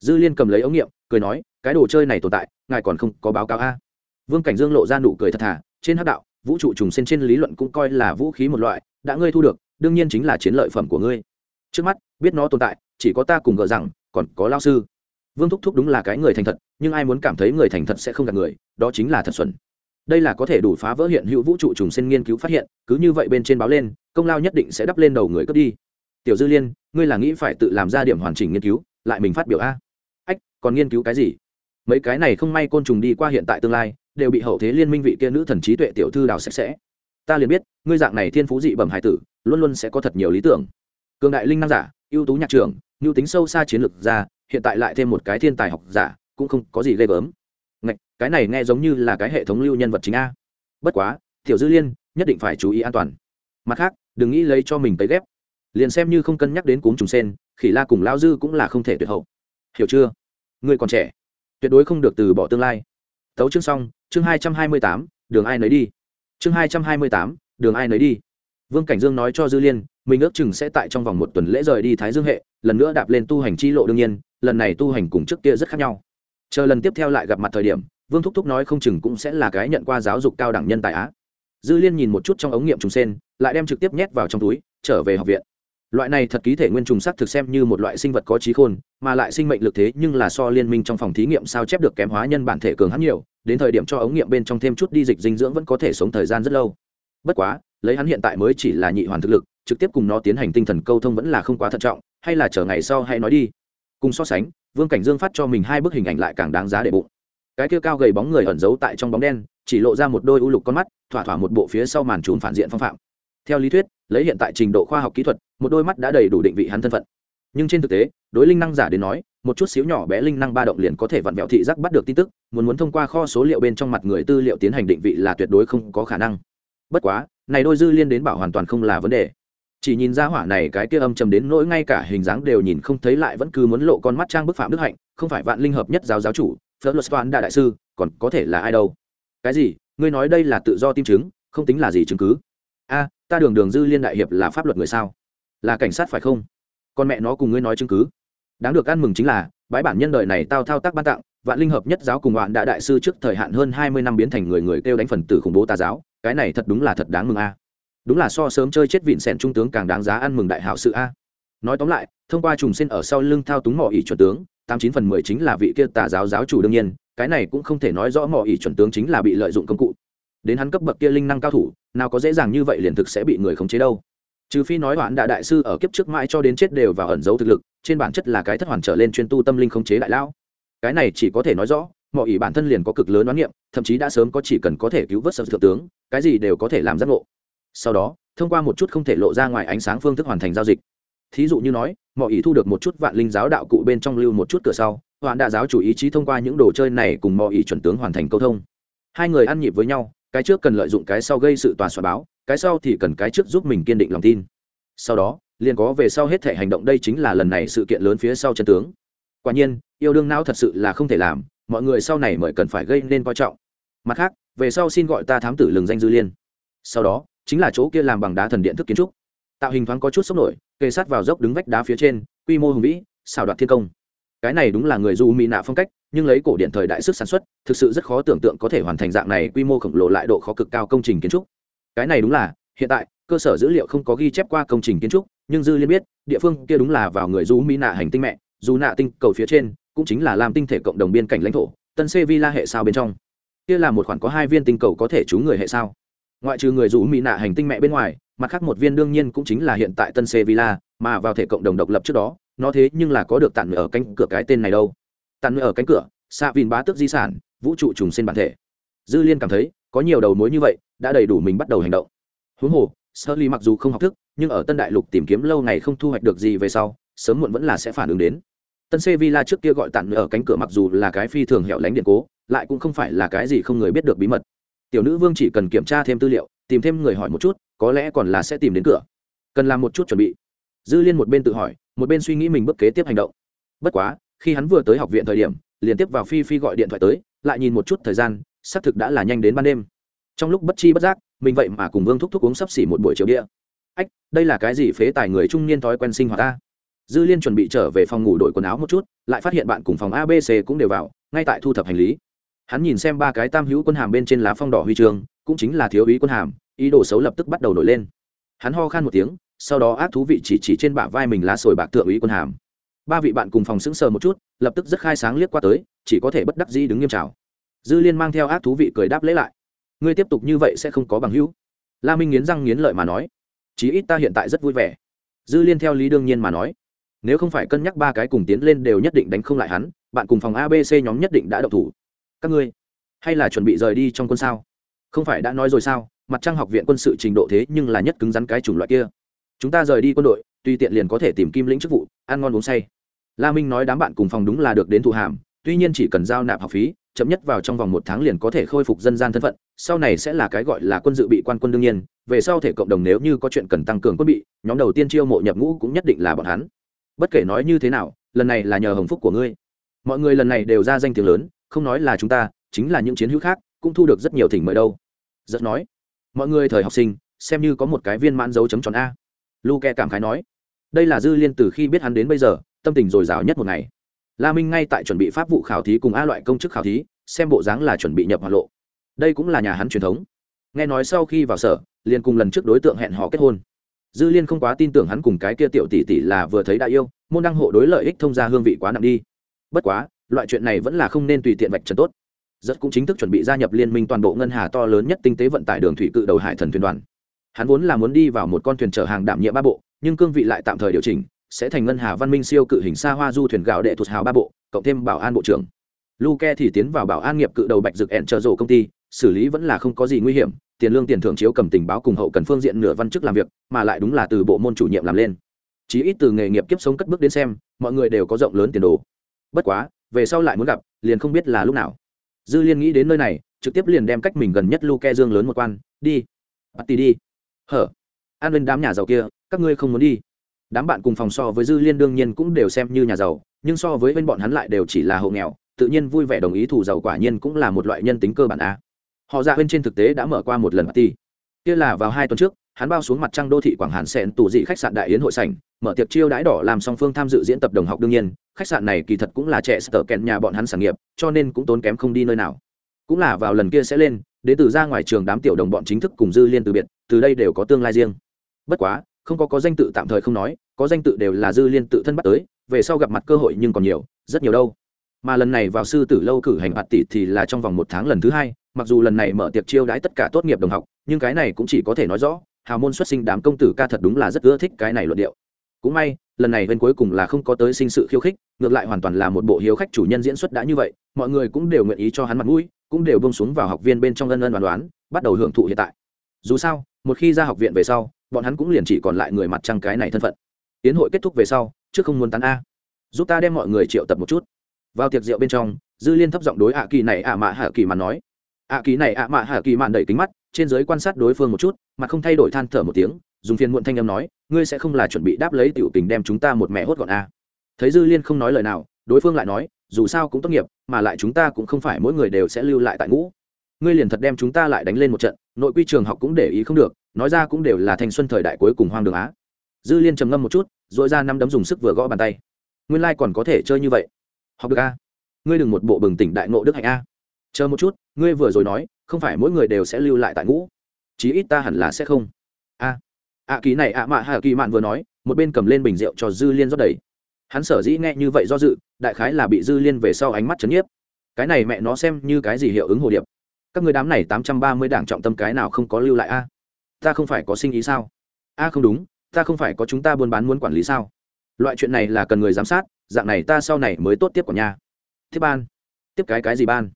dư liên cầm lấy ống nghiệm, cười nói, cái đồ chơi này tồn tại, ngài còn không có báo cáo a? Vương cảnh dương lộ ra nụ cười thật thà, trên hắc đạo, vũ trụ trùng sen trên lý luận cũng coi là vũ khí một loại, đã ngươi thu được, đương nhiên chính là chiến lợi phẩm của ngươi. Trước mắt, biết nó tồn tại, chỉ có ta cùng gợ rằng, còn có lao sư. Vương thúc thúc đúng là cái người thành thật, nhưng ai muốn cảm thấy người thành thật sẽ không gạt người, đó chính là thật xuẩn. Đây là có thể đủ phá vỡ hiện hữu vũ trụ trùng sinh nghiên cứu phát hiện, cứ như vậy bên trên báo lên, công lao nhất định sẽ đắp lên đầu người cướp đi. Tiểu dư liên, ngươi là nghĩ phải tự làm ra điểm hoàn chỉnh nghiên cứu, lại mình phát biểu a? Còn nghiên cứu cái gì? Mấy cái này không may côn trùng đi qua hiện tại tương lai đều bị hậu thế liên minh vị kia nữ thần trí tuệ tiểu thư đào sạch sẽ. Ta liền biết ngươi dạng này thiên phú dị bẩm hải tử luôn luôn sẽ có thật nhiều lý tưởng. Cường đại linh năng giả ưu tú nhạc trường nhu tính sâu xa chiến lược ra hiện tại lại thêm một cái thiên tài học giả cũng không có gì ghê gớm. Ngạch, cái này nghe giống như là cái hệ thống lưu nhân vật chính a. Bất quá tiểu dư liên nhất định phải chú ý an toàn. Mặt khác đừng nghĩ lấy cho mình tới ghép. Liền xem như không cân nhắc đến cúm trùng sen khỉ la cùng lao dư cũng là không thể tuyệt hậu. Hiểu chưa? Ngươi còn trẻ. Tuyệt đối không được từ bỏ tương lai. Tấu chương xong, chương hai trăm hai mươi tám, đường ai nấy đi. Chương hai trăm hai mươi tám, đường ai nấy đi. Vương cảnh dương nói cho dư liên, mình ước chừng sẽ tại trong vòng một tuần lễ rời đi thái dương hệ, lần nữa đạp lên tu hành chi lộ đương nhiên, lần này tu hành cùng trước kia rất khác nhau. Chờ lần tiếp theo lại gặp mặt thời điểm, vương thúc thúc nói không chừng cũng sẽ là cái nhận qua giáo dục cao đẳng nhân tài á. Dư liên nhìn một chút trong ống nghiệm trùng sen, lại đem trực tiếp nhét vào trong túi, trở về học viện loại này thật ký thể nguyên trùng sắc thực xem như một loại sinh vật có trí khôn, mà lại sinh mệnh lực thế nhưng là so liên minh trong phòng thí nghiệm sao chép được kém hóa nhân bản thể cường hắn nhiều, đến thời điểm cho ống nghiệm bên trong thêm chút đi dịch dinh dưỡng vẫn có thể sống thời gian rất lâu. Bất quá, lấy hắn hiện tại mới chỉ là nhị hoàn thực lực, trực tiếp cùng nó tiến hành tinh thần câu thông vẫn là không quá thận trọng, hay là chờ ngày sau hay nói đi. Cùng so sánh, vương cảnh dương phát cho mình hai bức hình ảnh lại càng đáng giá để bụng. Cái kia cao gầy bóng người ẩn giấu tại trong bóng đen, chỉ lộ ra một đôi u lục con mắt, thỏa thỏa một bộ phía sau màn trùm phản diện phong phạm theo lý thuyết, lấy hiện tại trình độ khoa học kỹ thuật, một đôi mắt đã đầy đủ định vị hắn thân phận. Nhưng trên thực tế, đối linh năng giả đến nói, một chút xíu nhỏ bé linh năng ba động liền có thể vặn vẹo thị giác bắt được tin tức, muốn muốn thông qua kho số liệu bên trong mặt người tư liệu tiến hành định vị là tuyệt đối không có khả năng. Bất quá, này đôi dư liên đến bảo hoàn toàn không là vấn đề. Chỉ nhìn ra hỏa này cái kia âm trầm đến nỗi ngay cả hình dáng đều nhìn không thấy lại vẫn cứ muốn lộ con mắt trang bức phạm đức hạnh, không phải vạn linh hợp nhất giáo giáo chủ phớt luật toàn đại đại sư, còn có thể là ai đâu. Cái gì? Ngươi nói đây là tự do tim chứng, không tính là gì chứng cứ. A ta đường đường dư liên đại hiệp là pháp luật người sao? Là cảnh sát phải không? Con mẹ nó cùng ngươi nói chứng cứ. Đáng được ăn mừng chính là, bái bản nhân đời này tao thao tác ban tặng, vạn linh hợp nhất giáo cùng bạn đã đại sư trước thời hạn hơn hai mươi năm biến thành người người kêu đánh phần tử khủng bố tà giáo, cái này thật đúng là thật đáng mừng a. Đúng là so sớm chơi chết vịn sẻn trung tướng càng đáng giá ăn mừng đại hảo sự a. Nói tóm lại, thông qua trùng xin ở sau lưng thao túng mỏ ỉ chuẩn tướng, tám chín phần mười chính là vị kia tà giáo giáo chủ đương nhiên, cái này cũng không thể nói rõ mỏ ỉ chuẩn tướng chính là bị lợi dụng công cụ đến hắn cấp bậc kia linh năng cao thủ, nào có dễ dàng như vậy liền thực sẽ bị người khống chế đâu. Trừ phi nói hoãn đại đại sư ở kiếp trước mãi cho đến chết đều vào ẩn giấu thực lực, trên bản chất là cái thất hoàn trở lên chuyên tu tâm linh khống chế đại lão. Cái này chỉ có thể nói rõ mọi ý bản thân liền có cực lớn đoán niệm, thậm chí đã sớm có chỉ cần có thể cứu vớt sợ thượng tướng, cái gì đều có thể làm giác ngộ. Sau đó, thông qua một chút không thể lộ ra ngoài ánh sáng phương thức hoàn thành giao dịch. Thí dụ như nói mọi ý thu được một chút vạn linh giáo đạo cụ bên trong lưu một chút cửa sau, hoạn đạ giáo chủ ý chí thông qua những đồ chơi này cùng mọi ý chuẩn tướng hoàn thành câu thông. Hai người ăn nhịp với nhau cái trước cần lợi dụng cái sau gây sự tòa soạn báo, cái sau thì cần cái trước giúp mình kiên định lòng tin. Sau đó, liền có về sau hết thể hành động đây chính là lần này sự kiện lớn phía sau chân tướng. Quả nhiên, yêu đương não thật sự là không thể làm, mọi người sau này mời cần phải gây nên coi trọng. Mặt khác, về sau xin gọi ta thám tử lừng danh dư liên. Sau đó, chính là chỗ kia làm bằng đá thần điện thức kiến trúc. Tạo hình thoáng có chút sốc nổi, kề sát vào dốc đứng vách đá phía trên, quy mô hùng vĩ, xào đoạt thiên công. Cái này đúng là người du mỹ nạ phong cách nhưng lấy cổ điện thời đại sức sản xuất, thực sự rất khó tưởng tượng có thể hoàn thành dạng này quy mô khổng lồ lại độ khó cực cao công trình kiến trúc. Cái này đúng là, hiện tại, cơ sở dữ liệu không có ghi chép qua công trình kiến trúc, nhưng dư liên biết, địa phương kia đúng là vào người du mỹ nạ hành tinh mẹ dù nạ tinh cầu phía trên, cũng chính là làm tinh thể cộng đồng biên cảnh lãnh thổ, tân xê villa hệ sao bên trong. Kia là một khoản có hai viên tinh cầu có thể trú người hệ sao. Ngoại trừ người rủ mỹ nạ hành tinh mẹ bên ngoài, mặt khác một viên đương nhiên cũng chính là hiện tại tân xê villa, mà vào thể cộng đồng độc lập trước đó, nó thế nhưng là có được tặng ở cánh cửa cái tên này đâu tặng ở cánh cửa, xạ vìn bá tước di sản, vũ trụ trùng sinh bản thể. Dư liên cảm thấy, có nhiều đầu mối như vậy, đã đầy đủ mình bắt đầu hành động. Huống hồ sơ ly mặc dù không học thức, nhưng ở tân đại lục tìm kiếm lâu ngày không thu hoạch được gì về sau, sớm muộn vẫn là sẽ phản ứng đến. Tân sevilla trước kia gọi tặng ở cánh cửa mặc dù là cái phi thường hẻo lánh điện cố, lại cũng không phải là cái gì không người biết được bí mật. Tiểu nữ vương chỉ cần kiểm tra thêm tư liệu, tìm thêm người hỏi một chút, có lẽ còn là sẽ tìm đến cửa. Cần làm một chút chuẩn bị. Dư liên một bên tự hỏi, một bên suy nghĩ mình bước kế tiếp hành động. Bất quá khi hắn vừa tới học viện thời điểm, liền tiếp vào phi phi gọi điện thoại tới, lại nhìn một chút thời gian, xác thực đã là nhanh đến ban đêm. Trong lúc bất chi bất giác, mình vậy mà cùng vương thúc thúc uống sắp xỉ một buổi chiều đĩa ách, đây là cái gì phế tài người trung niên thói quen sinh hoạt ta? Dư liên chuẩn bị trở về phòng ngủ đổi quần áo một chút, lại phát hiện bạn cùng phòng abc cũng đều vào, ngay tại thu thập hành lý. Hắn nhìn xem ba cái tam hữu quân hàm bên trên lá phong đỏ huy trường cũng chính là thiếu ý quân hàm, ý đồ xấu lập tức bắt đầu nổi lên. Hắn ho khan một tiếng, sau đó ác thú vị chỉ chỉ trên bả vai mình lá sồi bạc thượng ý quân hàm ba vị bạn cùng phòng sững sờ một chút, lập tức rất khai sáng liếc qua tới, chỉ có thể bất đắc dĩ đứng nghiêm trào dư liên mang theo ác thú vị cười đáp lễ lại. Ngươi tiếp tục như vậy sẽ không có bằng hữu. La minh nghiến răng nghiến lợi mà nói. Chí ít ta hiện tại rất vui vẻ. Dư liên theo lý đương nhiên mà nói. Nếu không phải cân nhắc ba cái cùng tiến lên đều nhất định đánh không lại hắn, bạn cùng phòng abc nhóm nhất định đã đậu thủ. Các ngươi, hay là chuẩn bị rời đi trong quân sao? Không phải đã nói rồi sao? Mặt trăng học viện quân sự trình độ thế nhưng là nhất cứng rắn cái chủng loại kia. Chúng ta rời đi quân đội tuy tiện liền có thể tìm kim lĩnh chức vụ, ăn ngon uống say la minh nói đám bạn cùng phòng đúng là được đến thụ hàm, tuy nhiên chỉ cần giao nạp học phí, chậm nhất vào trong vòng một tháng liền có thể khôi phục dân gian thân phận, sau này sẽ là cái gọi là quân dự bị quan quân đương nhiên, về sau thể cộng đồng nếu như có chuyện cần tăng cường quân bị, nhóm đầu tiên chiêu mộ nhập ngũ cũng nhất định là bọn hắn. Bất kể nói như thế nào, lần này là nhờ hồng phúc của ngươi. Mọi người lần này đều ra danh tiếng lớn, không nói là chúng ta, chính là những chiến hữu khác, cũng thu được rất nhiều thỉnh mời đâu. Rất nói, mọi người thời học sinh, xem như có một cái viên mãn dấu chấm tròn a. Luke cảm khái nói, đây là dư liên từ khi biết hắn đến bây giờ tâm tình dồi dào nhất một ngày. La minh ngay tại chuẩn bị pháp vụ khảo thí cùng a loại công chức khảo thí, xem bộ dáng là chuẩn bị nhập hỏa lộ. Đây cũng là nhà hắn truyền thống. Nghe nói sau khi vào sở, liền cùng lần trước đối tượng hẹn họ kết hôn. Dư liên không quá tin tưởng hắn cùng cái kia tiểu tỷ tỷ là vừa thấy đã yêu, môn đăng hộ đối lợi ích thông gia hương vị quá nặng đi. Bất quá, loại chuyện này vẫn là không nên tùy tiện vạch trần tốt. Rất cũng chính thức chuẩn bị gia nhập liên minh toàn bộ ngân hà to lớn nhất tinh tế vận tải đường thủy cự đầu hải thần thuyền đoàn. Hắn vốn là muốn đi vào một con thuyền chở hàng đảm nhiệm ba bộ, nhưng cương vị lại tạm thời điều chỉnh sẽ thành ngân hà văn minh siêu cự hình xa hoa du thuyền gạo đệ thuộc hào ba bộ, cộng thêm bảo an bộ trưởng. Luke thì tiến vào bảo an nghiệp cự đầu bạch dược ẹn trợ rổ công ty, xử lý vẫn là không có gì nguy hiểm, tiền lương tiền thưởng chiếu cầm tình báo cùng hậu cần phương diện nửa văn chức làm việc, mà lại đúng là từ bộ môn chủ nhiệm làm lên. Chí ít từ nghề nghiệp kiếp sống cất bước đến xem, mọi người đều có rộng lớn tiền đồ. Bất quá, về sau lại muốn gặp, liền không biết là lúc nào. Dư liên nghĩ đến nơi này, trực tiếp liền đem cách mình gần nhất luke dương lớn một quan, đi, bắt tì đi. Hở an lên đám nhà giàu kia, các ngươi không muốn đi đám bạn cùng phòng so với dư liên đương nhiên cũng đều xem như nhà giàu, nhưng so với bên bọn hắn lại đều chỉ là hộ nghèo, tự nhiên vui vẻ đồng ý thủ giàu quả nhiên cũng là một loại nhân tính cơ bản a. Họ dạ bên trên thực tế đã mở qua một lần party. Kia là vào hai tuần trước, hắn bao xuống mặt trăng đô thị quảng hàn xẹn tù dị khách sạn đại yến hội sảnh, mở tiệc chiêu đãi đỏ làm song phương tham dự diễn tập đồng học đương nhiên, khách sạn này kỳ thật cũng là trẻ sở kẹn nhà bọn hắn sản nghiệp, cho nên cũng tốn kém không đi nơi nào. Cũng là vào lần kia sẽ lên đến từ ra ngoài trường đám tiểu đồng bọn chính thức cùng dư liên từ biệt, từ đây đều có tương lai riêng. Bất quá không có có danh tự tạm thời không nói, có danh tự đều là dư liên tự thân bắt tới, về sau gặp mặt cơ hội nhưng còn nhiều, rất nhiều đâu. Mà lần này vào sư tử lâu cử hành hạt tỷ thì là trong vòng một tháng lần thứ hai, mặc dù lần này mở tiệc chiêu đãi tất cả tốt nghiệp đồng học, nhưng cái này cũng chỉ có thể nói rõ, hào môn xuất sinh đám công tử ca thật đúng là rất ưa thích cái này luận điệu. Cũng may, lần này bên cuối cùng là không có tới sinh sự khiêu khích, ngược lại hoàn toàn là một bộ hiếu khách chủ nhân diễn xuất đã như vậy, mọi người cũng đều nguyện ý cho hắn mặt mũi, cũng đều bông xuống vào học viên bên trong ân ân đoán đoán, bắt đầu hưởng thụ hiện tại. Dù sao, một khi ra học viện về sau bọn hắn cũng liền chỉ còn lại người mặt trăng cái này thân phận. Tiến hội kết thúc về sau chứ không muốn tán a. Giúp ta đem mọi người triệu tập một chút. Vào tiệc rượu bên trong, dư liên thấp giọng đối ạ kỳ này ạ mạ hạ kỳ mà nói. Ạ kỳ này ạ mạ hạ kỳ mạn đẩy kính mắt, trên giới quan sát đối phương một chút, mà không thay đổi than thở một tiếng, dùng phiền muộn thanh âm nói, ngươi sẽ không là chuẩn bị đáp lấy tiểu tình đem chúng ta một mẹ hốt gọn a. Thấy dư liên không nói lời nào, đối phương lại nói, dù sao cũng tốt nghiệp, mà lại chúng ta cũng không phải mỗi người đều sẽ lưu lại tại ngũ. Ngươi liền thật đem chúng ta lại đánh lên một trận, nội quy trường học cũng để ý không được nói ra cũng đều là thanh xuân thời đại cuối cùng hoang đường á. Dư liên trầm ngâm một chút dội ra năm đấm dùng sức vừa gõ bàn tay. Nguyên lai、like、còn có thể chơi như vậy. Học được a? Ngươi đừng một bộ bừng tỉnh đại ngộ đức hạnh a. Chờ một chút, ngươi vừa rồi nói, không phải mỗi người đều sẽ lưu lại tại ngũ. Chí ít ta hẳn là sẽ không. A. Ạ ký này ạ mạ hà kỳ mạn vừa nói, một bên cầm lên bình rượu cho dư liên rót đầy. Hắn sở dĩ nghe như vậy do dự, đại khái là bị dư liên về sau ánh mắt chấn nhiếp. Cái này mẹ nó xem như cái gì hiệu ứng hồ điệp. Các người đám này tám trăm ba mươi đảng trọng tâm cái nào không có lưu lại a? Ta không phải có sinh ý sao? A, không đúng, ta không phải có chúng ta buôn bán muốn quản lý sao? Loại chuyện này là cần người giám sát, dạng này ta sau này mới tốt tiếp của nhà tiếp ban. Tiếp cái cái gì ban?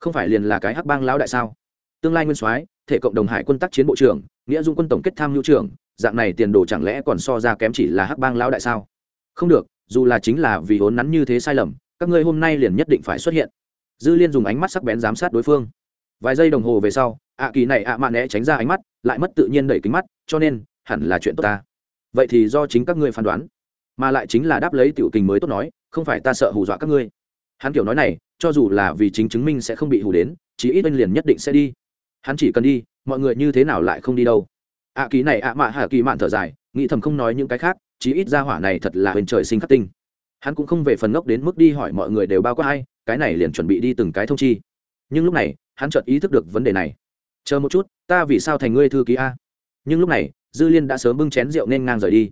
Không phải liền là cái hắc bang lão đại sao? Tương lai nguyên soái, thể cộng đồng hải quân tác chiến bộ trưởng, nghĩa dung quân tổng kết tham mưu trưởng, dạng này tiền đồ chẳng lẽ còn so ra kém chỉ là hắc bang lão đại sao? Không được, dù là chính là vì hốn nắn như thế sai lầm, các ngươi hôm nay liền nhất định phải xuất hiện. Dư liên dùng ánh mắt sắc bén giám sát đối phương vài giây đồng hồ về sau, ạ kỳ này ạ mạn né tránh ra ánh mắt, lại mất tự nhiên đẩy kính mắt, cho nên, hẳn là chuyện tốt ta. Vậy thì do chính các ngươi phán đoán, mà lại chính là đáp lấy tiểu tình mới tốt nói, không phải ta sợ hù dọa các ngươi. Hắn kiểu nói này, cho dù là vì chính chứng minh sẽ không bị hù đến, chí ít bên liền nhất định sẽ đi. Hắn chỉ cần đi, mọi người như thế nào lại không đi đâu. Ạ kỳ này ạ mạ hạ kỳ mạn thở dài, nghĩ thầm không nói những cái khác, chí ít ra hỏa này thật là huyền trời sinh khắc tinh. Hắn cũng không về phần ngốc đến mức đi hỏi mọi người đều bao quát hay cái này liền chuẩn bị đi từng cái thông chi. Nhưng lúc này hắn chợt ý thức được vấn đề này. Chờ một chút, ta vì sao thành ngươi thư ký a? Nhưng lúc này, dư liên đã sớm bưng chén rượu nên ngang rời đi.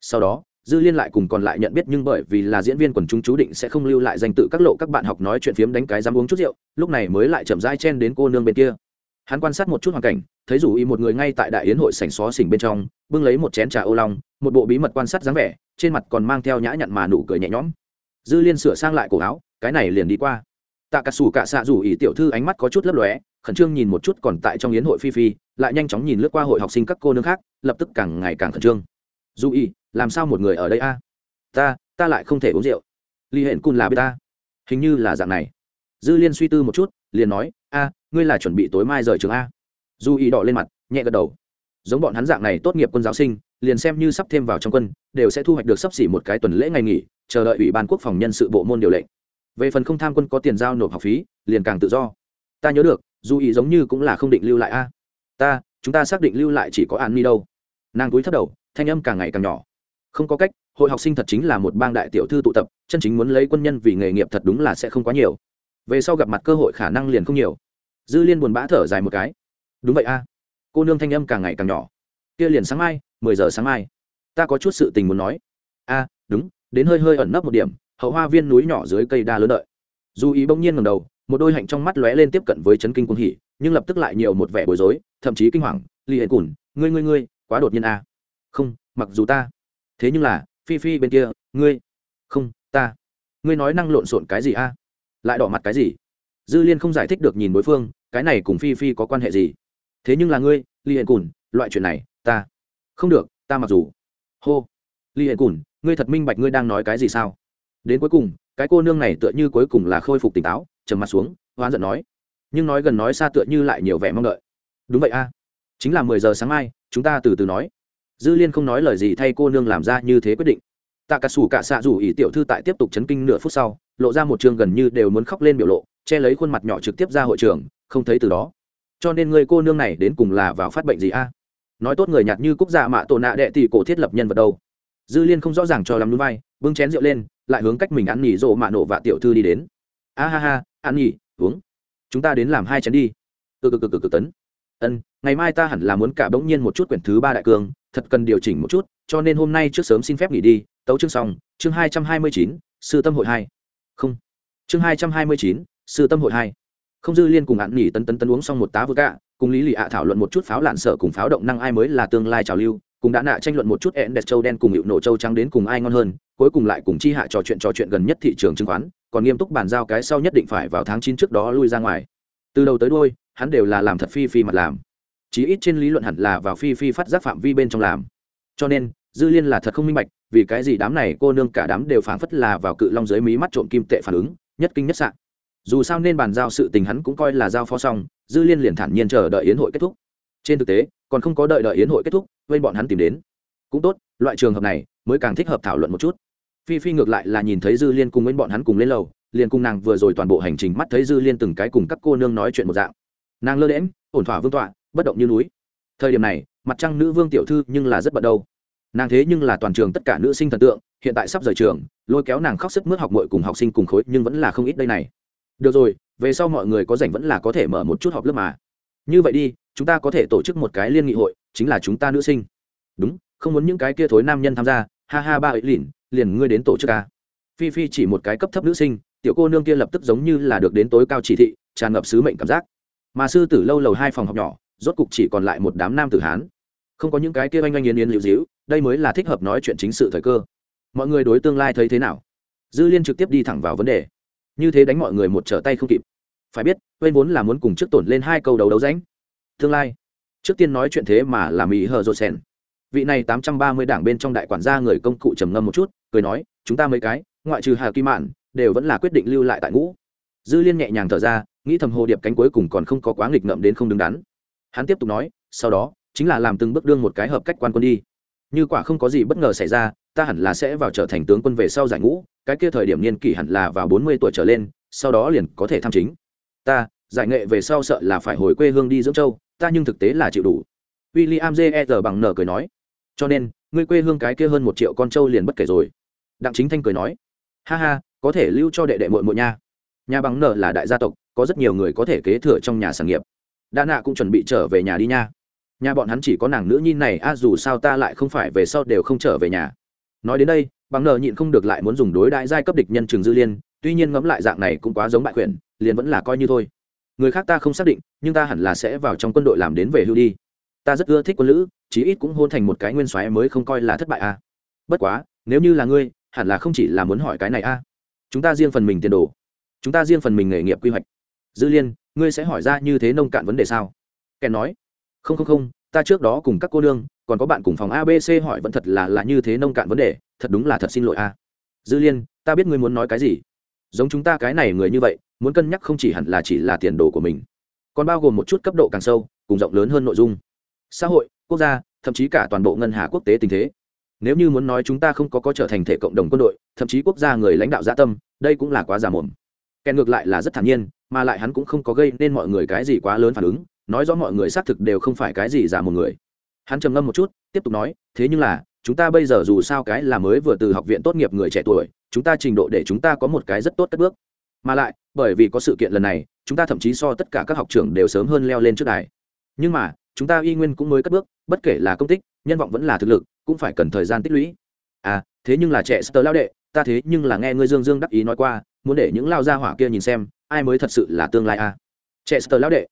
Sau đó, dư liên lại cùng còn lại nhận biết nhưng bởi vì là diễn viên quần chúng chú định sẽ không lưu lại danh tự các lộ các bạn học nói chuyện phiếm đánh cái dám uống chút rượu, lúc này mới lại chậm rãi chen đến cô nương bên kia. Hắn quan sát một chút hoàn cảnh, thấy rủ y một người ngay tại đại yến hội sảnh xó xỉnh bên trong, bưng lấy một chén trà ô long, một bộ bí mật quan sát dáng vẻ, trên mặt còn mang theo nhã nhặn mà nụ cười nhẹ nhõm. Dư liên sửa sang lại cổ áo, cái này liền đi qua tạ cả sủ cả xạ rủ Ý tiểu thư ánh mắt có chút lấp lóe khẩn trương nhìn một chút còn tại trong yến hội phi phi lại nhanh chóng nhìn lướt qua hội học sinh các cô nương khác lập tức càng ngày càng khẩn trương. Dù Ý, làm sao một người ở đây a? Ta ta lại không thể uống rượu. Ly hẹn cun là bê ta. Hình như là dạng này. Dư liên suy tư một chút liền nói a ngươi là chuẩn bị tối mai rời trường a. Dù ý đỏ lên mặt nhẹ gật đầu. Giống bọn hắn dạng này tốt nghiệp quân giáo sinh liền xem như sắp thêm vào trong quân đều sẽ thu hoạch được sắp xỉ một cái tuần lễ ngày nghỉ chờ đợi ủy ban quốc phòng nhân sự bộ môn điều lệnh về phần không tham quân có tiền giao nộp học phí, liền càng tự do. Ta nhớ được, dù ý giống như cũng là không định lưu lại a. Ta, chúng ta xác định lưu lại chỉ có an mi đâu. Nàng cúi thấp đầu, thanh âm càng ngày càng nhỏ. Không có cách, hội học sinh thật chính là một bang đại tiểu thư tụ tập, chân chính muốn lấy quân nhân vì nghề nghiệp thật đúng là sẽ không quá nhiều. Về sau gặp mặt cơ hội khả năng liền không nhiều. Dư liên buồn bã thở dài một cái. Đúng vậy a. Cô nương thanh âm càng ngày càng nhỏ. Kia liền sáng mai, mười giờ sáng mai. Ta có chút sự tình muốn nói. A, đúng, đến hơi hơi ẩn nấp một điểm hậu hoa viên núi nhỏ dưới cây đa lớn đợi. Dù ý bỗng nhiên ngầm đầu, một đôi hạnh trong mắt lóe lên tiếp cận với chấn kinh quân hỉ, nhưng lập tức lại nhiều một vẻ bối rối, thậm chí kinh hoàng ly hệ cùn, ngươi ngươi ngươi, quá đột nhiên à? không, mặc dù ta. Thế nhưng là, phi phi bên kia, ngươi? Không, ta. Ngươi nói năng lộn xộn cái gì a lại đỏ mặt cái gì? Dư liên không giải thích được nhìn đối phương, cái này cùng phi phi có quan hệ gì? Thế nhưng là ngươi li hệ cùn, loại chuyện này, ta. Không được, ta mặc dù. Hô li hệ cùn, ngươi thật minh bạch ngươi đang nói cái gì sao? Đến cuối cùng, cái cô nương này tựa như cuối cùng là khôi phục tỉnh táo, trầm mặt xuống, hoán giận nói. Nhưng nói gần nói xa tựa như lại nhiều vẻ mong đợi. Đúng vậy a. Chính là mười giờ sáng mai, chúng ta từ từ nói. Dư liên không nói lời gì thay cô nương làm ra như thế quyết định. Tạ cả sủ cả xạ rủ ý tiểu thư tại tiếp tục chấn kinh nửa phút sau, lộ ra một trường gần như đều muốn khóc lên biểu lộ, che lấy khuôn mặt nhỏ trực tiếp ra hội trường, không thấy từ đó. Cho nên người cô nương này đến cùng là vào phát bệnh gì a? Nói tốt người nhạt như cúc dạ mạ tổ nạ đệ tỷ cổ thiết lập nhân vật đâu? Dư liên không rõ ràng cho lắm núi vai, bưng chén rượu lên, lại hướng cách mình ăn nghỉ rộ mạ nổ và tiểu thư đi đến. A ha ha, ăn nghỉ uống. Chúng ta đến làm hai chén đi. Ừ cực cực cực cực tấn. Ân, ngày mai ta hẳn là muốn cả bỗng nhiên một chút quyển thứ ba đại cương thật cần điều chỉnh một chút, cho nên hôm nay trước sớm xin phép nghỉ đi. Tấu chương xong, chương hai trăm hai mươi chín, sư tâm hội hai. Không. Chương hai trăm hai mươi chín, sư tâm hội hai. Không, dư liên cùng ạn nghỉ tấn tấn tấn uống xong một tá vừa cạ cùng lý lì ạ thảo luận một chút pháo lạn sợ cùng pháo động năng ai mới là tương lai trào lưu cùng đã nạ tranh luận một chút ẹn đẹp châu đen cùng hiệu nổ châu trắng đến cùng ai ngon hơn, cuối cùng lại cùng chi hạ trò chuyện trò chuyện gần nhất thị trường chứng khoán, còn nghiêm túc bàn giao cái sau nhất định phải vào tháng chín trước đó lui ra ngoài. Từ đầu tới đôi hắn đều là làm thật phi phi mặt làm. Chí ít trên lý luận hẳn là vào phi phi phát giác phạm vi bên trong làm. Cho nên, dư liên là thật không minh bạch, vì cái gì đám này cô nương cả đám đều phảng phất là vào cự long dưới mí mắt trộm kim tệ phản ứng, nhất kinh nhất sạn dù sao nên bàn giao sự tình hắn cũng coi là giao phó xong, dư liên liền thản nhiên chờ đợi yến hội kết thúc. Trên thực tế, còn không có đợi đợi yến hội kết thúc vây bọn hắn tìm đến. Cũng tốt, loại trường hợp này mới càng thích hợp thảo luận một chút. Phi phi ngược lại là nhìn thấy dư liên cùng bên bọn hắn cùng lên lầu, liền cùng nàng vừa rồi toàn bộ hành trình mắt thấy dư liên từng cái cùng các cô nương nói chuyện một dạng. Nàng lơ đễm ổn thỏa vương tọa, bất động như núi. Thời điểm này, mặt trăng nữ vương tiểu thư nhưng là rất bận đâu. Nàng thế nhưng là toàn trường tất cả nữ sinh thần tượng, hiện tại sắp rời trường, lôi kéo nàng khóc sức mướt học mội cùng học sinh cùng khối, nhưng vẫn là không ít đây này. Được rồi, về sau mọi người có rảnh vẫn là có thể mở một chút họp lớp mà. Như vậy đi chúng ta có thể tổ chức một cái liên nghị hội, chính là chúng ta nữ sinh. Đúng, không muốn những cái kia thối nam nhân tham gia. Ha ha, ba ấy lìn liền ngươi đến tổ chức ca phi phi chỉ một cái cấp thấp nữ sinh, tiểu cô nương kia lập tức giống như là được đến tối cao chỉ thị, tràn ngập sứ mệnh cảm giác. Mà sư tử lâu lầu hai phòng học nhỏ, rốt cục chỉ còn lại một đám nam tử hán. Không có những cái kia oanh oanh yến yến liễu dĩu đây mới là thích hợp nói chuyện chính sự thời cơ. Mọi người đối tương lai thấy thế nào? Dư liên trực tiếp đi thẳng vào vấn đề. Như thế đánh mọi người một trở tay không kịp. Phải biết quên vốn là muốn cùng trước tổn lên hai câu đầu đấu ránh tương lai. Trước tiên nói chuyện thế mà là mỹ hờ rô sen. Vị này tám trăm ba mươi đảng bên trong đại quản gia người công cụ trầm ngâm một chút, cười nói, chúng ta mấy cái, ngoại trừ hà kim mạn, đều vẫn là quyết định lưu lại tại ngũ. Dư liên nhẹ nhàng thở ra, nghĩ thầm hồ điệp cánh cuối cùng còn không có quá nghịch ngợm đến không đứng đắn. Hắn tiếp tục nói, sau đó, chính là làm từng bước đương một cái hợp cách quan quân đi. Như quả không có gì bất ngờ xảy ra, ta hẳn là sẽ vào trở thành tướng quân về sau giải ngũ, cái kia thời điểm niên kỷ hẳn là vào bốn mươi tuổi trở lên, sau đó liền có thể tham chính. Ta, giải nghệ về sau sợ là phải hồi quê hương đi dưỡng châu ta nhưng thực tế là chịu đủ. W i l l i am e. bằng nở cười nói. Cho nên, ngươi quê hương cái kia hơn một triệu con trâu liền bất kể rồi. Đặng chính thanh cười nói. Ha ha, có thể lưu cho đệ đệ mội mội nha. Nhà bằng nở là đại gia tộc, có rất nhiều người có thể kế thừa trong nhà sản nghiệp. Đa nạ cũng chuẩn bị trở về nhà đi nha. Nhà bọn hắn chỉ có nàng nữ nhi này, a, dù sao ta lại không phải về sau đều không trở về nhà. Nói đến đây, bằng nợ nhịn không được lại muốn dùng đối đại giai cấp địch nhân trường dư liên, tuy nhiên ngẫm lại dạng này cũng quá giống bại quyền liền vẫn là coi như thôi người khác ta không xác định, nhưng ta hẳn là sẽ vào trong quân đội làm đến về hưu đi. Ta rất ưa thích quân lữ, chí ít cũng hôn thành một cái nguyên soái mới không coi là thất bại a bất quá, nếu như là ngươi, hẳn là không chỉ là muốn hỏi cái này a chúng ta riêng phần mình tiền đồ. Chúng ta riêng phần mình nghề nghiệp quy hoạch. Dư liên, ngươi sẽ hỏi ra như thế nông cạn vấn đề sao? Kèn nói, không không không, ta trước đó cùng các cô nương, còn có bạn cùng phòng abc hỏi vẫn thật là là như thế nông cạn vấn đề, thật đúng là thật xin lỗi a dư liên, ta biết ngươi muốn nói cái gì giống chúng ta cái này người như vậy, muốn cân nhắc không chỉ hẳn là chỉ là tiền đồ của mình, còn bao gồm một chút cấp độ càng sâu, cùng rộng lớn hơn nội dung. Xã hội, quốc gia, thậm chí cả toàn bộ ngân hà quốc tế tình thế. Nếu như muốn nói chúng ta không có có trở thành thể cộng đồng quân đội, thậm chí quốc gia người lãnh đạo gia tâm, đây cũng là quá giả mồm kèn ngược lại là rất thản nhiên, mà lại hắn cũng không có gây nên mọi người cái gì quá lớn phản ứng, nói rõ mọi người xác thực đều không phải cái gì giả một người. Hắn trầm ngâm một chút, tiếp tục nói, thế nhưng là chúng ta bây giờ dù sao cái là mới vừa từ học viện tốt nghiệp người trẻ tuổi, chúng ta trình độ để chúng ta có một cái rất tốt cất bước. Mà lại, bởi vì có sự kiện lần này, chúng ta thậm chí so tất cả các học trưởng đều sớm hơn leo lên trước đài. Nhưng mà, chúng ta y nguyên cũng mới cất bước, bất kể là công tích, nhân vọng vẫn là thực lực, cũng phải cần thời gian tích lũy. À thế nhưng là trẻ sơ lao đệ, ta thế nhưng là nghe ngươi dương dương đắc ý nói qua, muốn để những lao gia hỏa kia nhìn xem, ai mới thật sự là tương lai a? À. trẻ sơ lao đệ,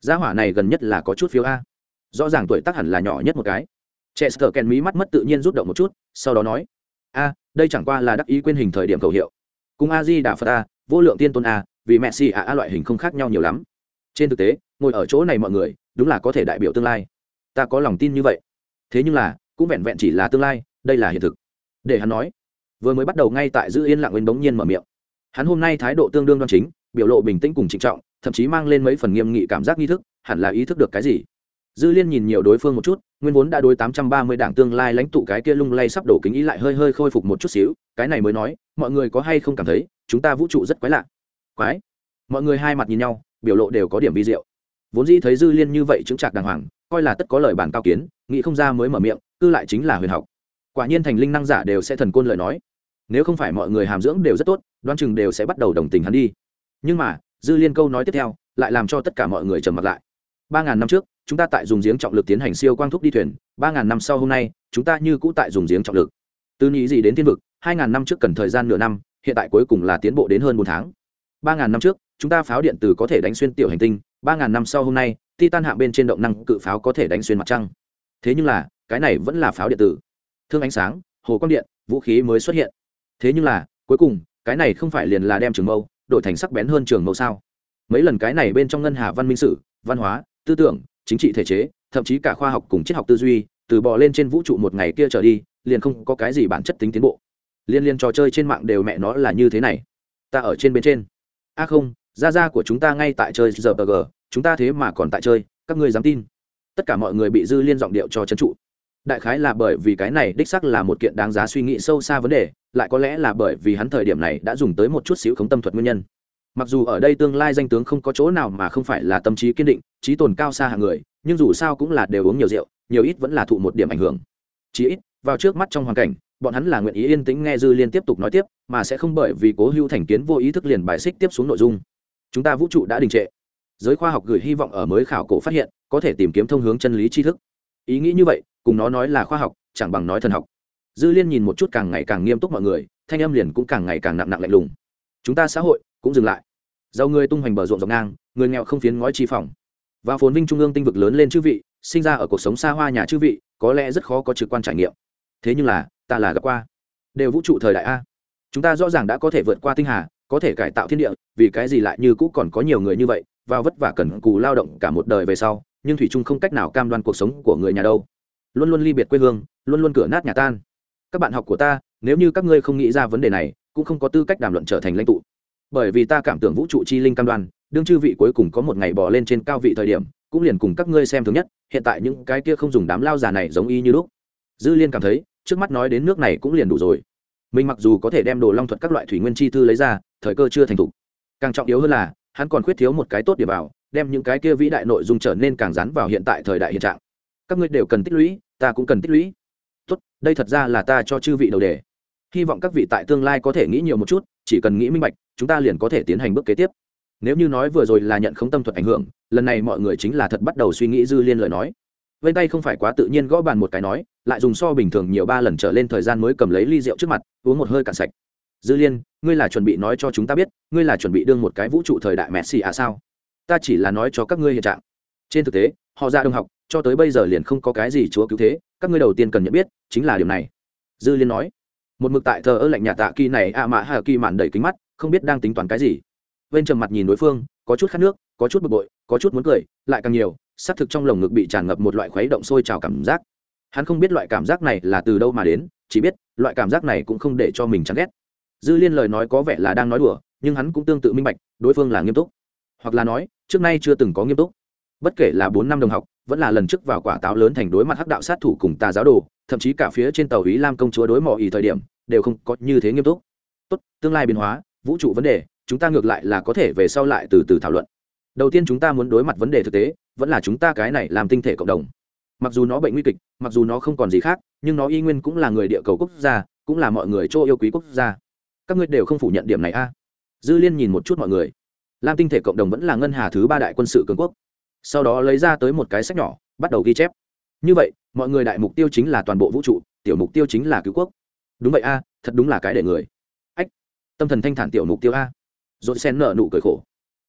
gia hỏa này gần nhất là có chút phiếu a. Rõ ràng tuổi tác hẳn là nhỏ nhất một cái trẻ sơ kèn mí mắt mất tự nhiên rút động một chút, sau đó nói, a, đây chẳng qua là đắc ý quên hình thời điểm cầu hiệu. Cùng a di đà phật a, vô lượng tiên tôn a, vì mẹ xì a a loại hình không khác nhau nhiều lắm. Trên thực tế, ngồi ở chỗ này mọi người, đúng là có thể đại biểu tương lai. Ta có lòng tin như vậy. Thế nhưng là, cũng vẹn vẹn chỉ là tương lai, đây là hiện thực. Để hắn nói, vừa mới bắt đầu ngay tại giữ yên lặng bên bỗng nhiên mở miệng. Hắn hôm nay thái độ tương đương đoan chính, biểu lộ bình tĩnh cùng trịnh trọng, thậm chí mang lên mấy phần nghiêm nghị cảm giác nghi thức, hẳn là ý thức được cái gì? Dư liên nhìn nhiều đối phương một chút, nguyên vốn đã đối tám trăm ba mươi đảng tương lai lãnh tụ cái kia lung lay sắp đổ kính ý lại hơi hơi khôi phục một chút xíu, cái này mới nói, mọi người có hay không cảm thấy, chúng ta vũ trụ rất quái lạ. Quái? Mọi người hai mặt nhìn nhau, biểu lộ đều có điểm vi diệu. Vốn dĩ thấy dư liên như vậy chứng trạc đàng hoàng, coi là tất có lời bản cao kiến, nghĩ không ra mới mở miệng, cư lại chính là huyền học. Quả nhiên thành linh năng giả đều sẽ thần côn lời nói. Nếu không phải mọi người hàm dưỡng đều rất tốt, đoán chừng đều sẽ bắt đầu đồng tình hắn đi. Nhưng mà, dư liên câu nói tiếp theo, lại làm cho tất cả mọi người trầm mặt lại. Ba ngàn năm trước chúng ta tại dùng giếng trọng lực tiến hành siêu quang thúc đi thuyền, ba ngàn năm sau hôm nay, chúng ta như cũ tại dùng giếng trọng lực. Từ nhị gì đến thiên vực, hai ngàn năm trước cần thời gian nửa năm, hiện tại cuối cùng là tiến bộ đến hơn bốn tháng. Ba ngàn năm trước, chúng ta pháo điện tử có thể đánh xuyên tiểu hành tinh, ba ngàn năm sau hôm nay, titan hạ bên trên động năng cự pháo có thể đánh xuyên mặt trăng. Thế nhưng là, cái này vẫn là pháo điện tử. Thương ánh sáng, hồ quang điện, vũ khí mới xuất hiện. Thế nhưng là, cuối cùng, cái này không phải liền là đem trường mâu, đổi thành sắc bén hơn trường mâu sao? Mấy lần cái này bên trong ngân hà văn minh sử, văn hóa, tư tưởng chính trị thể chế, thậm chí cả khoa học cùng triết học tư duy, từ bò lên trên vũ trụ một ngày kia trở đi, liền không có cái gì bản chất tính tiến bộ. Liên liên trò chơi trên mạng đều mẹ nó là như thế này. Ta ở trên bên trên. A à không, gia gia của chúng ta ngay tại chơi giờ bg chúng ta thế mà còn tại chơi, các ngươi dám tin. Tất cả mọi người bị dư liên giọng điệu cho trấn trụ. Đại khái là bởi vì cái này đích sắc là một kiện đáng giá suy nghĩ sâu xa vấn đề, lại có lẽ là bởi vì hắn thời điểm này đã dùng tới một chút xíu khống tâm thuật nguyên nhân mặc dù ở đây tương lai danh tướng không có chỗ nào mà không phải là tâm trí kiên định, trí tồn cao xa hàng người, nhưng dù sao cũng là đều uống nhiều rượu, nhiều ít vẫn là thụ một điểm ảnh hưởng. Chí ít, vào trước mắt trong hoàn cảnh, bọn hắn là nguyện ý yên tĩnh nghe dư liên tiếp tục nói tiếp, mà sẽ không bởi vì cố hữu thành kiến vô ý thức liền bài xích tiếp xuống nội dung. Chúng ta vũ trụ đã đình trệ. Giới khoa học gửi hy vọng ở mới khảo cổ phát hiện, có thể tìm kiếm thông hướng chân lý tri thức. Ý nghĩ như vậy, cùng nó nói là khoa học, chẳng bằng nói thần học. Dư liên nhìn một chút càng ngày càng nghiêm túc mọi người, thanh âm liền cũng càng ngày càng nặng nặng lạnh lùng. Chúng ta xã hội, cũng dừng lại giàu người tung hoành bờ ruộng dọc ngang, người nghèo không phiến ngói chi phòng. Và phồn vinh trung ương tinh vực lớn lên chư vị, sinh ra ở cuộc sống xa hoa nhà chư vị, có lẽ rất khó có trực quan trải nghiệm. Thế nhưng là, ta là gặp qua. Đều vũ trụ thời đại a. Chúng ta rõ ràng đã có thể vượt qua tinh hà, có thể cải tạo thiên địa, vì cái gì lại như cũ còn có nhiều người như vậy vào vất vả cần cù lao động cả một đời về sau, nhưng thủy trung không cách nào cam đoan cuộc sống của người nhà đâu. Luôn luôn ly biệt quê hương, luôn luôn cửa nát nhà tan. Các bạn học của ta, nếu như các ngươi không nghĩ ra vấn đề này, cũng không có tư cách đàm luận trở thành lãnh tụ bởi vì ta cảm tưởng vũ trụ chi linh cam đoan, đương chư vị cuối cùng có một ngày bỏ lên trên cao vị thời điểm, cũng liền cùng các ngươi xem thứ nhất, hiện tại những cái kia không dùng đám lao già này giống y như lúc. Dư liên cảm thấy, trước mắt nói đến nước này cũng liền đủ rồi. Mình mặc dù có thể đem đồ long thuật các loại thủy nguyên chi thư lấy ra, thời cơ chưa thành thục. Càng trọng yếu hơn là, hắn còn khuyết thiếu một cái tốt điểm vào, đem những cái kia vĩ đại nội dung trở nên càng rắn vào hiện tại thời đại hiện trạng. Các ngươi đều cần tích lũy, ta cũng cần tích lũy. Tốt, đây thật ra là ta cho chư vị đầu đề. Hy vọng các vị tại tương lai có thể nghĩ nhiều một chút chỉ cần nghĩ minh bạch, chúng ta liền có thể tiến hành bước kế tiếp. Nếu như nói vừa rồi là nhận không tâm thuật ảnh hưởng, lần này mọi người chính là thật bắt đầu suy nghĩ dư liên lời nói. Vây tay không phải quá tự nhiên gõ bàn một cái nói, lại dùng so bình thường nhiều ba lần trở lên thời gian mới cầm lấy ly rượu trước mặt, uống một hơi cạn sạch. Dư liên, ngươi là chuẩn bị nói cho chúng ta biết, ngươi là chuẩn bị đương một cái vũ trụ thời đại messi à sao? Ta chỉ là nói cho các ngươi hiện trạng. Trên thực tế, họ ra đông học, cho tới bây giờ liền không có cái gì chúa cứu thế, các ngươi đầu tiên cần nhận biết chính là điều này. Dư liên nói một mực tại thờ ơ lạnh nhà tạ kỳ này ạ mã hà kỳ mạn đẩy kính mắt, không biết đang tính toán cái gì. Bên trầm mặt nhìn đối phương, có chút khát nước, có chút bực bội, có chút muốn cười, lại càng nhiều, xác thực trong lồng ngực bị tràn ngập một loại khuấy động sôi trào cảm giác. Hắn không biết loại cảm giác này là từ đâu mà đến, chỉ biết, loại cảm giác này cũng không để cho mình chán ghét. Dư liên lời nói có vẻ là đang nói đùa, nhưng hắn cũng tương tự minh bạch, đối phương là nghiêm túc. Hoặc là nói, trước nay chưa từng có nghiêm túc. Bất kể là bốn năm đồng học, vẫn là lần trước vào quả táo lớn thành đối mặt hắc đạo sát thủ cùng tà giáo đồ thậm chí cả phía trên tàu ý lam công chúa đối mò ý thời điểm, đều không có như thế nghiêm túc. Tốt, tương lai biến hóa, vũ trụ vấn đề, chúng ta ngược lại là có thể về sau lại từ từ thảo luận. Đầu tiên chúng ta muốn đối mặt vấn đề thực tế, vẫn là chúng ta cái này làm tinh thể cộng đồng. Mặc dù nó bệnh nguy kịch, mặc dù nó không còn gì khác, nhưng nó y nguyên cũng là người địa cầu quốc gia, cũng là mọi người chỗ yêu quý quốc gia. Các ngươi đều không phủ nhận điểm này a. Dư liên nhìn một chút mọi người. Lam tinh thể cộng đồng vẫn là ngân hà thứ ba đại quân sự cường quốc. Sau đó lấy ra tới một cái sách nhỏ, bắt đầu ghi chép. Như vậy mọi người đại mục tiêu chính là toàn bộ vũ trụ tiểu mục tiêu chính là cứu quốc. Đúng vậy a thật đúng là cái để người. Ách tâm thần thanh thản tiểu mục tiêu a. Dội sen nợ nụ cười khổ.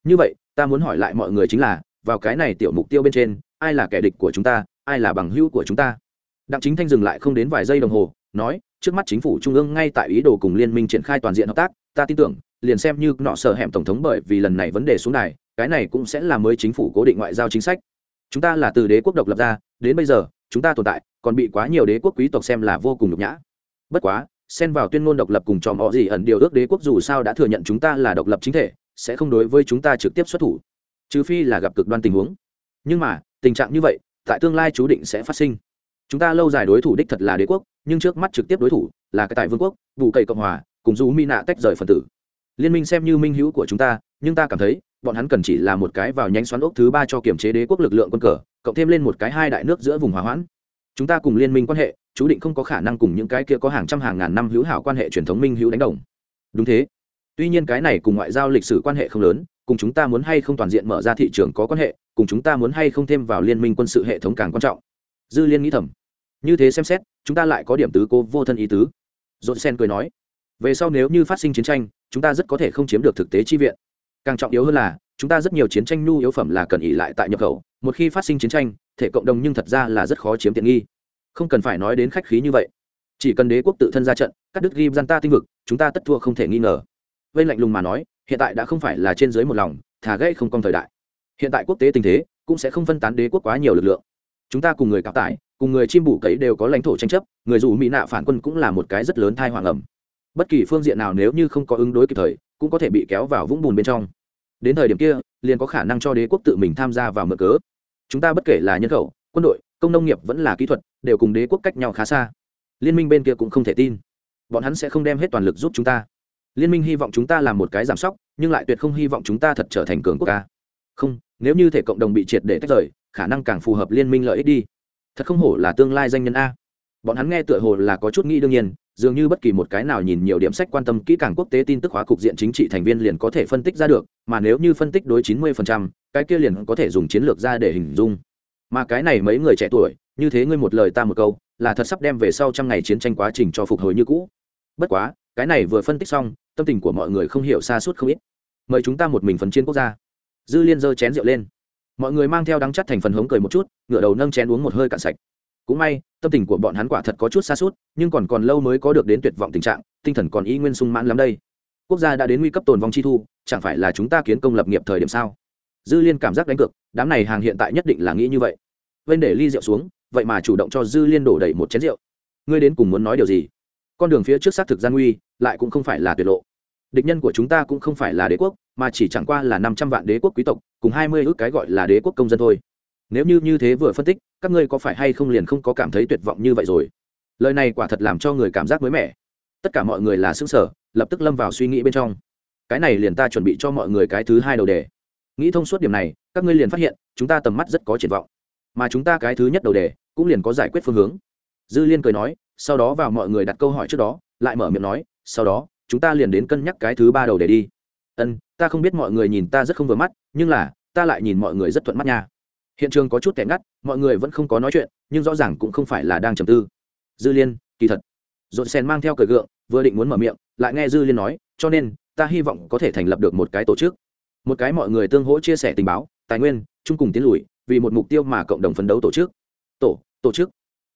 Như vậy ta muốn hỏi lại mọi người chính là vào cái này tiểu mục tiêu bên trên ai là kẻ địch của chúng ta ai là bằng hữu của chúng ta? Đặng chính thanh dừng lại không đến vài giây đồng hồ nói trước mắt chính phủ trung ương ngay tại ý đồ cùng liên minh triển khai toàn diện hợp tác ta tin tưởng liền xem như nọ sợ hẻm tổng thống bởi vì lần này vấn đề xuống này, cái này cũng sẽ là mới chính phủ cố định ngoại giao chính sách chúng ta là từ đế quốc độc lập ra, đến bây giờ, chúng ta tồn tại, còn bị quá nhiều đế quốc quý tộc xem là vô cùng nhục nhã. Bất quá, xen vào tuyên ngôn độc lập cùng tròm họ gì ẩn điều ước đế quốc dù sao đã thừa nhận chúng ta là độc lập chính thể, sẽ không đối với chúng ta trực tiếp xuất thủ. Trừ phi là gặp cực đoan tình huống. Nhưng mà, tình trạng như vậy, tại tương lai chú định sẽ phát sinh. Chúng ta lâu dài đối thủ đích thật là đế quốc, nhưng trước mắt trực tiếp đối thủ là cái tại vương quốc vụ cậy cộng hòa, cùng dù mỹ nạ tách rời phần tử. Liên minh xem như minh hữu của chúng ta, nhưng ta cảm thấy bọn hắn cần chỉ là một cái vào nhánh xoắn ốc thứ ba cho kiểm chế đế quốc lực lượng quân cờ, cộng thêm lên một cái hai đại nước giữa vùng hòa hoãn. Chúng ta cùng liên minh quan hệ, chú định không có khả năng cùng những cái kia có hàng trăm hàng ngàn năm hữu hảo quan hệ truyền thống minh hữu đánh đồng. Đúng thế. Tuy nhiên cái này cùng ngoại giao lịch sử quan hệ không lớn, cùng chúng ta muốn hay không toàn diện mở ra thị trường có quan hệ, cùng chúng ta muốn hay không thêm vào liên minh quân sự hệ thống càng quan trọng. Dư liên nghĩ thầm. Như thế xem xét, chúng ta lại có điểm tứ cô vô thân ý tứ. Dồn sen cười nói. Về sau nếu như phát sinh chiến tranh, chúng ta rất có thể không chiếm được thực tế chi viện càng trọng yếu hơn là, chúng ta rất nhiều chiến tranh nhu yếu phẩm là cần ỉ lại tại nhập khẩu. Một khi phát sinh chiến tranh, thể cộng đồng nhưng thật ra là rất khó chiếm tiện nghi. Không cần phải nói đến khách khí như vậy. Chỉ cần đế quốc tự thân ra trận, cắt đứt ghim gian ta tinh vực, chúng ta tất thua không thể nghi ngờ. Vây lạnh lùng mà nói, hiện tại đã không phải là trên dưới một lòng thả gãy không còn thời đại. Hiện tại quốc tế tình thế cũng sẽ không phân tán đế quốc quá nhiều lực lượng. Chúng ta cùng người cạo tải, cùng người chim bủ cấy đều có lãnh thổ tranh chấp, người dù mỹ nạ phản quân cũng là một cái rất lớn thai hoàng ẩm. Bất kỳ phương diện nào nếu như không có ứng đối kịp thời, cũng có thể bị kéo vào vũng bùn bên trong đến thời điểm kia, liền có khả năng cho đế quốc tự mình tham gia vào mở cớ. Chúng ta bất kể là nhân khẩu, quân đội, công nông nghiệp vẫn là kỹ thuật, đều cùng đế quốc cách nhau khá xa. Liên minh bên kia cũng không thể tin. Bọn hắn sẽ không đem hết toàn lực giúp chúng ta. Liên minh hy vọng chúng ta làm một cái giảm sóc, nhưng lại tuyệt không hy vọng chúng ta thật trở thành cường quốc ca. Không, nếu như thể cộng đồng bị triệt để tách rời, khả năng càng phù hợp liên minh lợi ích đi. Thật không hổ là tương lai danh nhân a. Bọn hắn nghe tựa hồ là có chút nghĩ đương nhiên dường như bất kỳ một cái nào nhìn nhiều điểm sách quan tâm kỹ càng quốc tế tin tức hóa cục diện chính trị thành viên liền có thể phân tích ra được, mà nếu như phân tích đối chín mươi cái kia liền có thể dùng chiến lược ra để hình dung. Mà cái này mấy người trẻ tuổi, như thế ngươi một lời ta một câu, là thật sắp đem về sau trăm ngày chiến tranh quá trình cho phục hồi như cũ. Bất quá, cái này vừa phân tích xong, tâm tình của mọi người không hiểu xa suốt không ít. Mời chúng ta một mình phấn chiến quốc gia. Dư liên giơ chén rượu lên. Mọi người mang theo đắng chắt thành phần hống cười một chút, ngửa đầu nâng chén uống một hơi cạn sạch cũng may, tâm tình của bọn hắn quả thật có chút xa suốt, nhưng còn còn lâu mới có được đến tuyệt vọng tình trạng, tinh thần còn y nguyên sung mãn lắm đây. Quốc gia đã đến nguy cấp tồn vong chi thu, chẳng phải là chúng ta kiến công lập nghiệp thời điểm sao? Dư liên cảm giác đánh cược, đám này hàng hiện tại nhất định là nghĩ như vậy. Vên để ly rượu xuống, vậy mà chủ động cho dư liên đổ đầy một chén rượu. Ngươi đến cùng muốn nói điều gì? Con đường phía trước xác thực gian nguy, lại cũng không phải là tuyệt lộ. Địch nhân của chúng ta cũng không phải là đế quốc, mà chỉ chẳng qua là năm trăm vạn đế quốc quý tộc, cùng hai mươi ước cái gọi là đế quốc công dân thôi nếu như như thế vừa phân tích, các ngươi có phải hay không liền không có cảm thấy tuyệt vọng như vậy rồi? Lời này quả thật làm cho người cảm giác mới mẻ. Tất cả mọi người là xứng sở lập tức lâm vào suy nghĩ bên trong. Cái này liền ta chuẩn bị cho mọi người cái thứ hai đầu đề. Nghĩ thông suốt điểm này, các ngươi liền phát hiện, chúng ta tầm mắt rất có triển vọng. Mà chúng ta cái thứ nhất đầu đề, cũng liền có giải quyết phương hướng. Dư liên cười nói, sau đó vào mọi người đặt câu hỏi trước đó, lại mở miệng nói, sau đó, chúng ta liền đến cân nhắc cái thứ ba đầu đề đi. Ân, ta không biết mọi người nhìn ta rất không vừa mắt, nhưng là, ta lại nhìn mọi người rất thuận mắt nha hiện trường có chút kẻ ngắt, mọi người vẫn không có nói chuyện, nhưng rõ ràng cũng không phải là đang trầm tư. Dư liên, kỳ thật. Dồn sen mang theo cờ gượng, vừa định muốn mở miệng, lại nghe dư liên nói, cho nên, ta hy vọng có thể thành lập được một cái tổ chức. Một cái mọi người tương hỗ chia sẻ tình báo, tài nguyên, chung cùng tiến lùi, vì một mục tiêu mà cộng đồng phấn đấu tổ chức. Tổ tổ chức.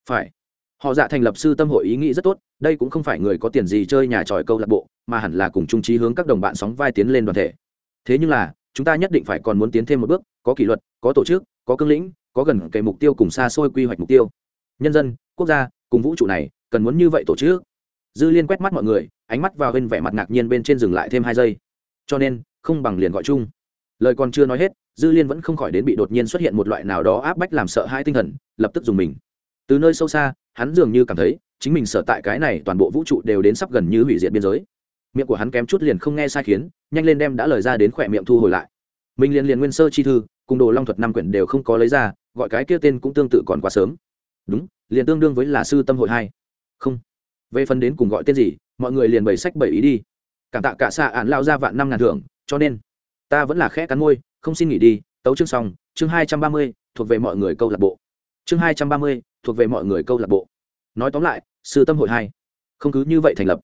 Phải. Họ dạ thành lập sư tâm hội ý nghĩ rất tốt, đây cũng không phải người có tiền gì chơi nhà tròi câu lạc bộ, mà hẳn là cùng trung trí hướng các đồng bạn sóng vai tiến lên đoàn thể. Thế nhưng là, chúng ta nhất định phải còn muốn tiến thêm một bước, có kỷ luật, có tổ chức có cương lĩnh, có gần kề mục tiêu cùng xa xôi quy hoạch mục tiêu. Nhân dân, quốc gia, cùng vũ trụ này, cần muốn như vậy tổ chức. Dư liên quét mắt mọi người, ánh mắt vào bên vẻ mặt ngạc nhiên bên trên dừng lại thêm hai giây. Cho nên, không bằng liền gọi chung. Lời còn chưa nói hết, dư liên vẫn không khỏi đến bị đột nhiên xuất hiện một loại nào đó áp bách làm sợ hai tinh thần, lập tức dùng mình. Từ nơi sâu xa, hắn dường như cảm thấy, chính mình sợ tại cái này toàn bộ vũ trụ đều đến sắp gần như hủy diệt biên giới. Miệng của hắn kém chút liền không nghe sai khiến, nhanh lên đem đã lời ra đến khỏe miệng thu hồi lại. Mình liền liền nguyên sơ chi thư cùng đồ long thuật năm quyển đều không có lấy ra, gọi cái kia tên cũng tương tự còn quá sớm. Đúng, liền tương đương với là sư tâm hội hai. Không. Về phần đến cùng gọi tên gì, mọi người liền bày sách bày ý đi. Cảm tạ cả xạ ạn lao ra vạn năm ngàn thưởng, cho nên, ta vẫn là khẽ cắn môi, không xin nghỉ đi, tấu chương xong, chương hai trăm ba mươi, thuộc về mọi người câu lạc bộ. Chương hai trăm ba mươi, thuộc về mọi người câu lạc bộ. Nói tóm lại, sư tâm hội hai. Không cứ như vậy thành lập.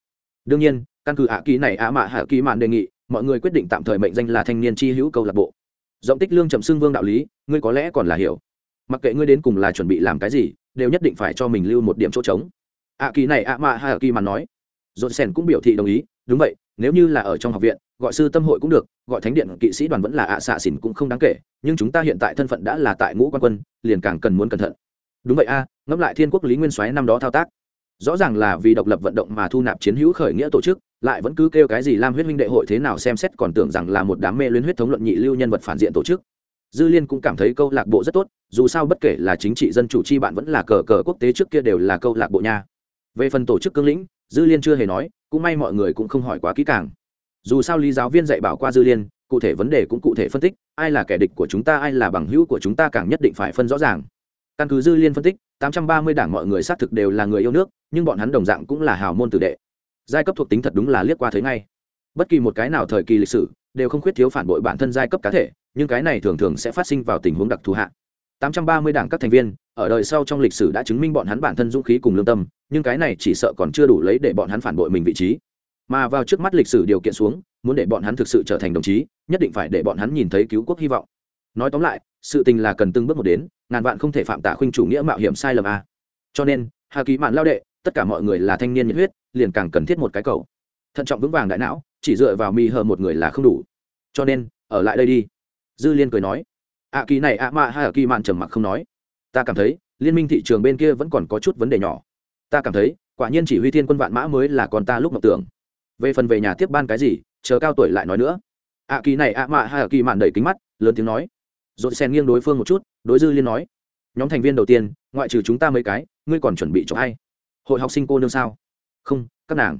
Đương nhiên, căn cứ hạ ký này ạ mạ hạ ký mạn đề nghị, mọi người quyết định tạm thời mệnh danh là thanh niên chi hữu câu lạc bộ giọng tích lương trầm xưng vương đạo lý, ngươi có lẽ còn là hiểu. Mặc kệ ngươi đến cùng là chuẩn bị làm cái gì, đều nhất định phải cho mình lưu một điểm chỗ trống. Ạ kỳ này ạ mạ hạ kỳ mà nói. Dồn sen cũng biểu thị đồng ý, đúng vậy, nếu như là ở trong học viện, gọi sư tâm hội cũng được, gọi thánh điện kỵ sĩ đoàn vẫn là ạ xạ xỉn cũng không đáng kể, nhưng chúng ta hiện tại thân phận đã là tại ngũ quan quân, liền càng cần muốn cẩn thận. Đúng vậy a, ngẫm lại thiên quốc lý nguyên soái năm đó thao tác. Rõ ràng là vì độc lập vận động mà thu nạp chiến hữu khởi nghĩa tổ chức lại vẫn cứ kêu cái gì lam huyết huynh đệ hội thế nào xem xét còn tưởng rằng là một đám mê luyến huyết thống luận nhị lưu nhân vật phản diện tổ chức. Dư liên cũng cảm thấy câu lạc bộ rất tốt, dù sao bất kể là chính trị dân chủ chi bạn vẫn là cờ cờ quốc tế trước kia đều là câu lạc bộ nha. Về phần tổ chức cương lĩnh, dư liên chưa hề nói, cũng may mọi người cũng không hỏi quá kỹ càng. Dù sao lý giáo viên dạy bảo qua dư liên, cụ thể vấn đề cũng cụ thể phân tích, ai là kẻ địch của chúng ta, ai là bằng hữu của chúng ta càng nhất định phải phân rõ ràng. Căn cứ dư liên phân tích 830 đảng mọi người xác thực đều là người yêu nước, nhưng bọn hắn đồng dạng cũng là hào môn tử đệ giai cấp thuộc tính thật đúng là liếc qua thấy ngay. Bất kỳ một cái nào thời kỳ lịch sử, đều không khuyết thiếu phản bội bản thân giai cấp cá thể, nhưng cái này thường thường sẽ phát sinh vào tình huống đặc thù hạ. 830 đảng các thành viên, ở đời sau trong lịch sử đã chứng minh bọn hắn bản thân dũng khí cùng lương tâm, nhưng cái này chỉ sợ còn chưa đủ lấy để bọn hắn phản bội mình vị trí. Mà vào trước mắt lịch sử điều kiện xuống, muốn để bọn hắn thực sự trở thành đồng chí, nhất định phải để bọn hắn nhìn thấy cứu quốc hy vọng. Nói tóm lại, sự tình là cần từng bước một đến, ngàn vạn không thể phạm tả khuynh chủ nghĩa mạo hiểm sai lầm a. Cho nên, hà ký mạn lao đệ tất cả mọi người là thanh niên nhiệt huyết, liền càng cần thiết một cái cầu. Thận trọng vững vàng đại não, chỉ dựa vào mi hờ một người là không đủ. Cho nên, ở lại đây đi. Dư liên cười nói. Ạ kỳ này ạ mạ hay ạ kỳ mạn trầm mặc không nói. Ta cảm thấy, liên minh thị trường bên kia vẫn còn có chút vấn đề nhỏ. Ta cảm thấy, quả nhiên chỉ huy thiên quân vạn mã mới là con ta lúc mộng tưởng. Về phần về nhà tiếp ban cái gì, chờ cao tuổi lại nói nữa. Ạ kỳ này ạ mạ hay ạ kỳ mạn đẩy kính mắt, lớn tiếng nói. Rồi xen nghiêng đối phương một chút, đối dư liên nói. Nhóm thành viên đầu tiên, ngoại trừ chúng ta mấy cái, ngươi còn chuẩn bị cho ai? Hội học sinh cô nương sao? Không, các nàng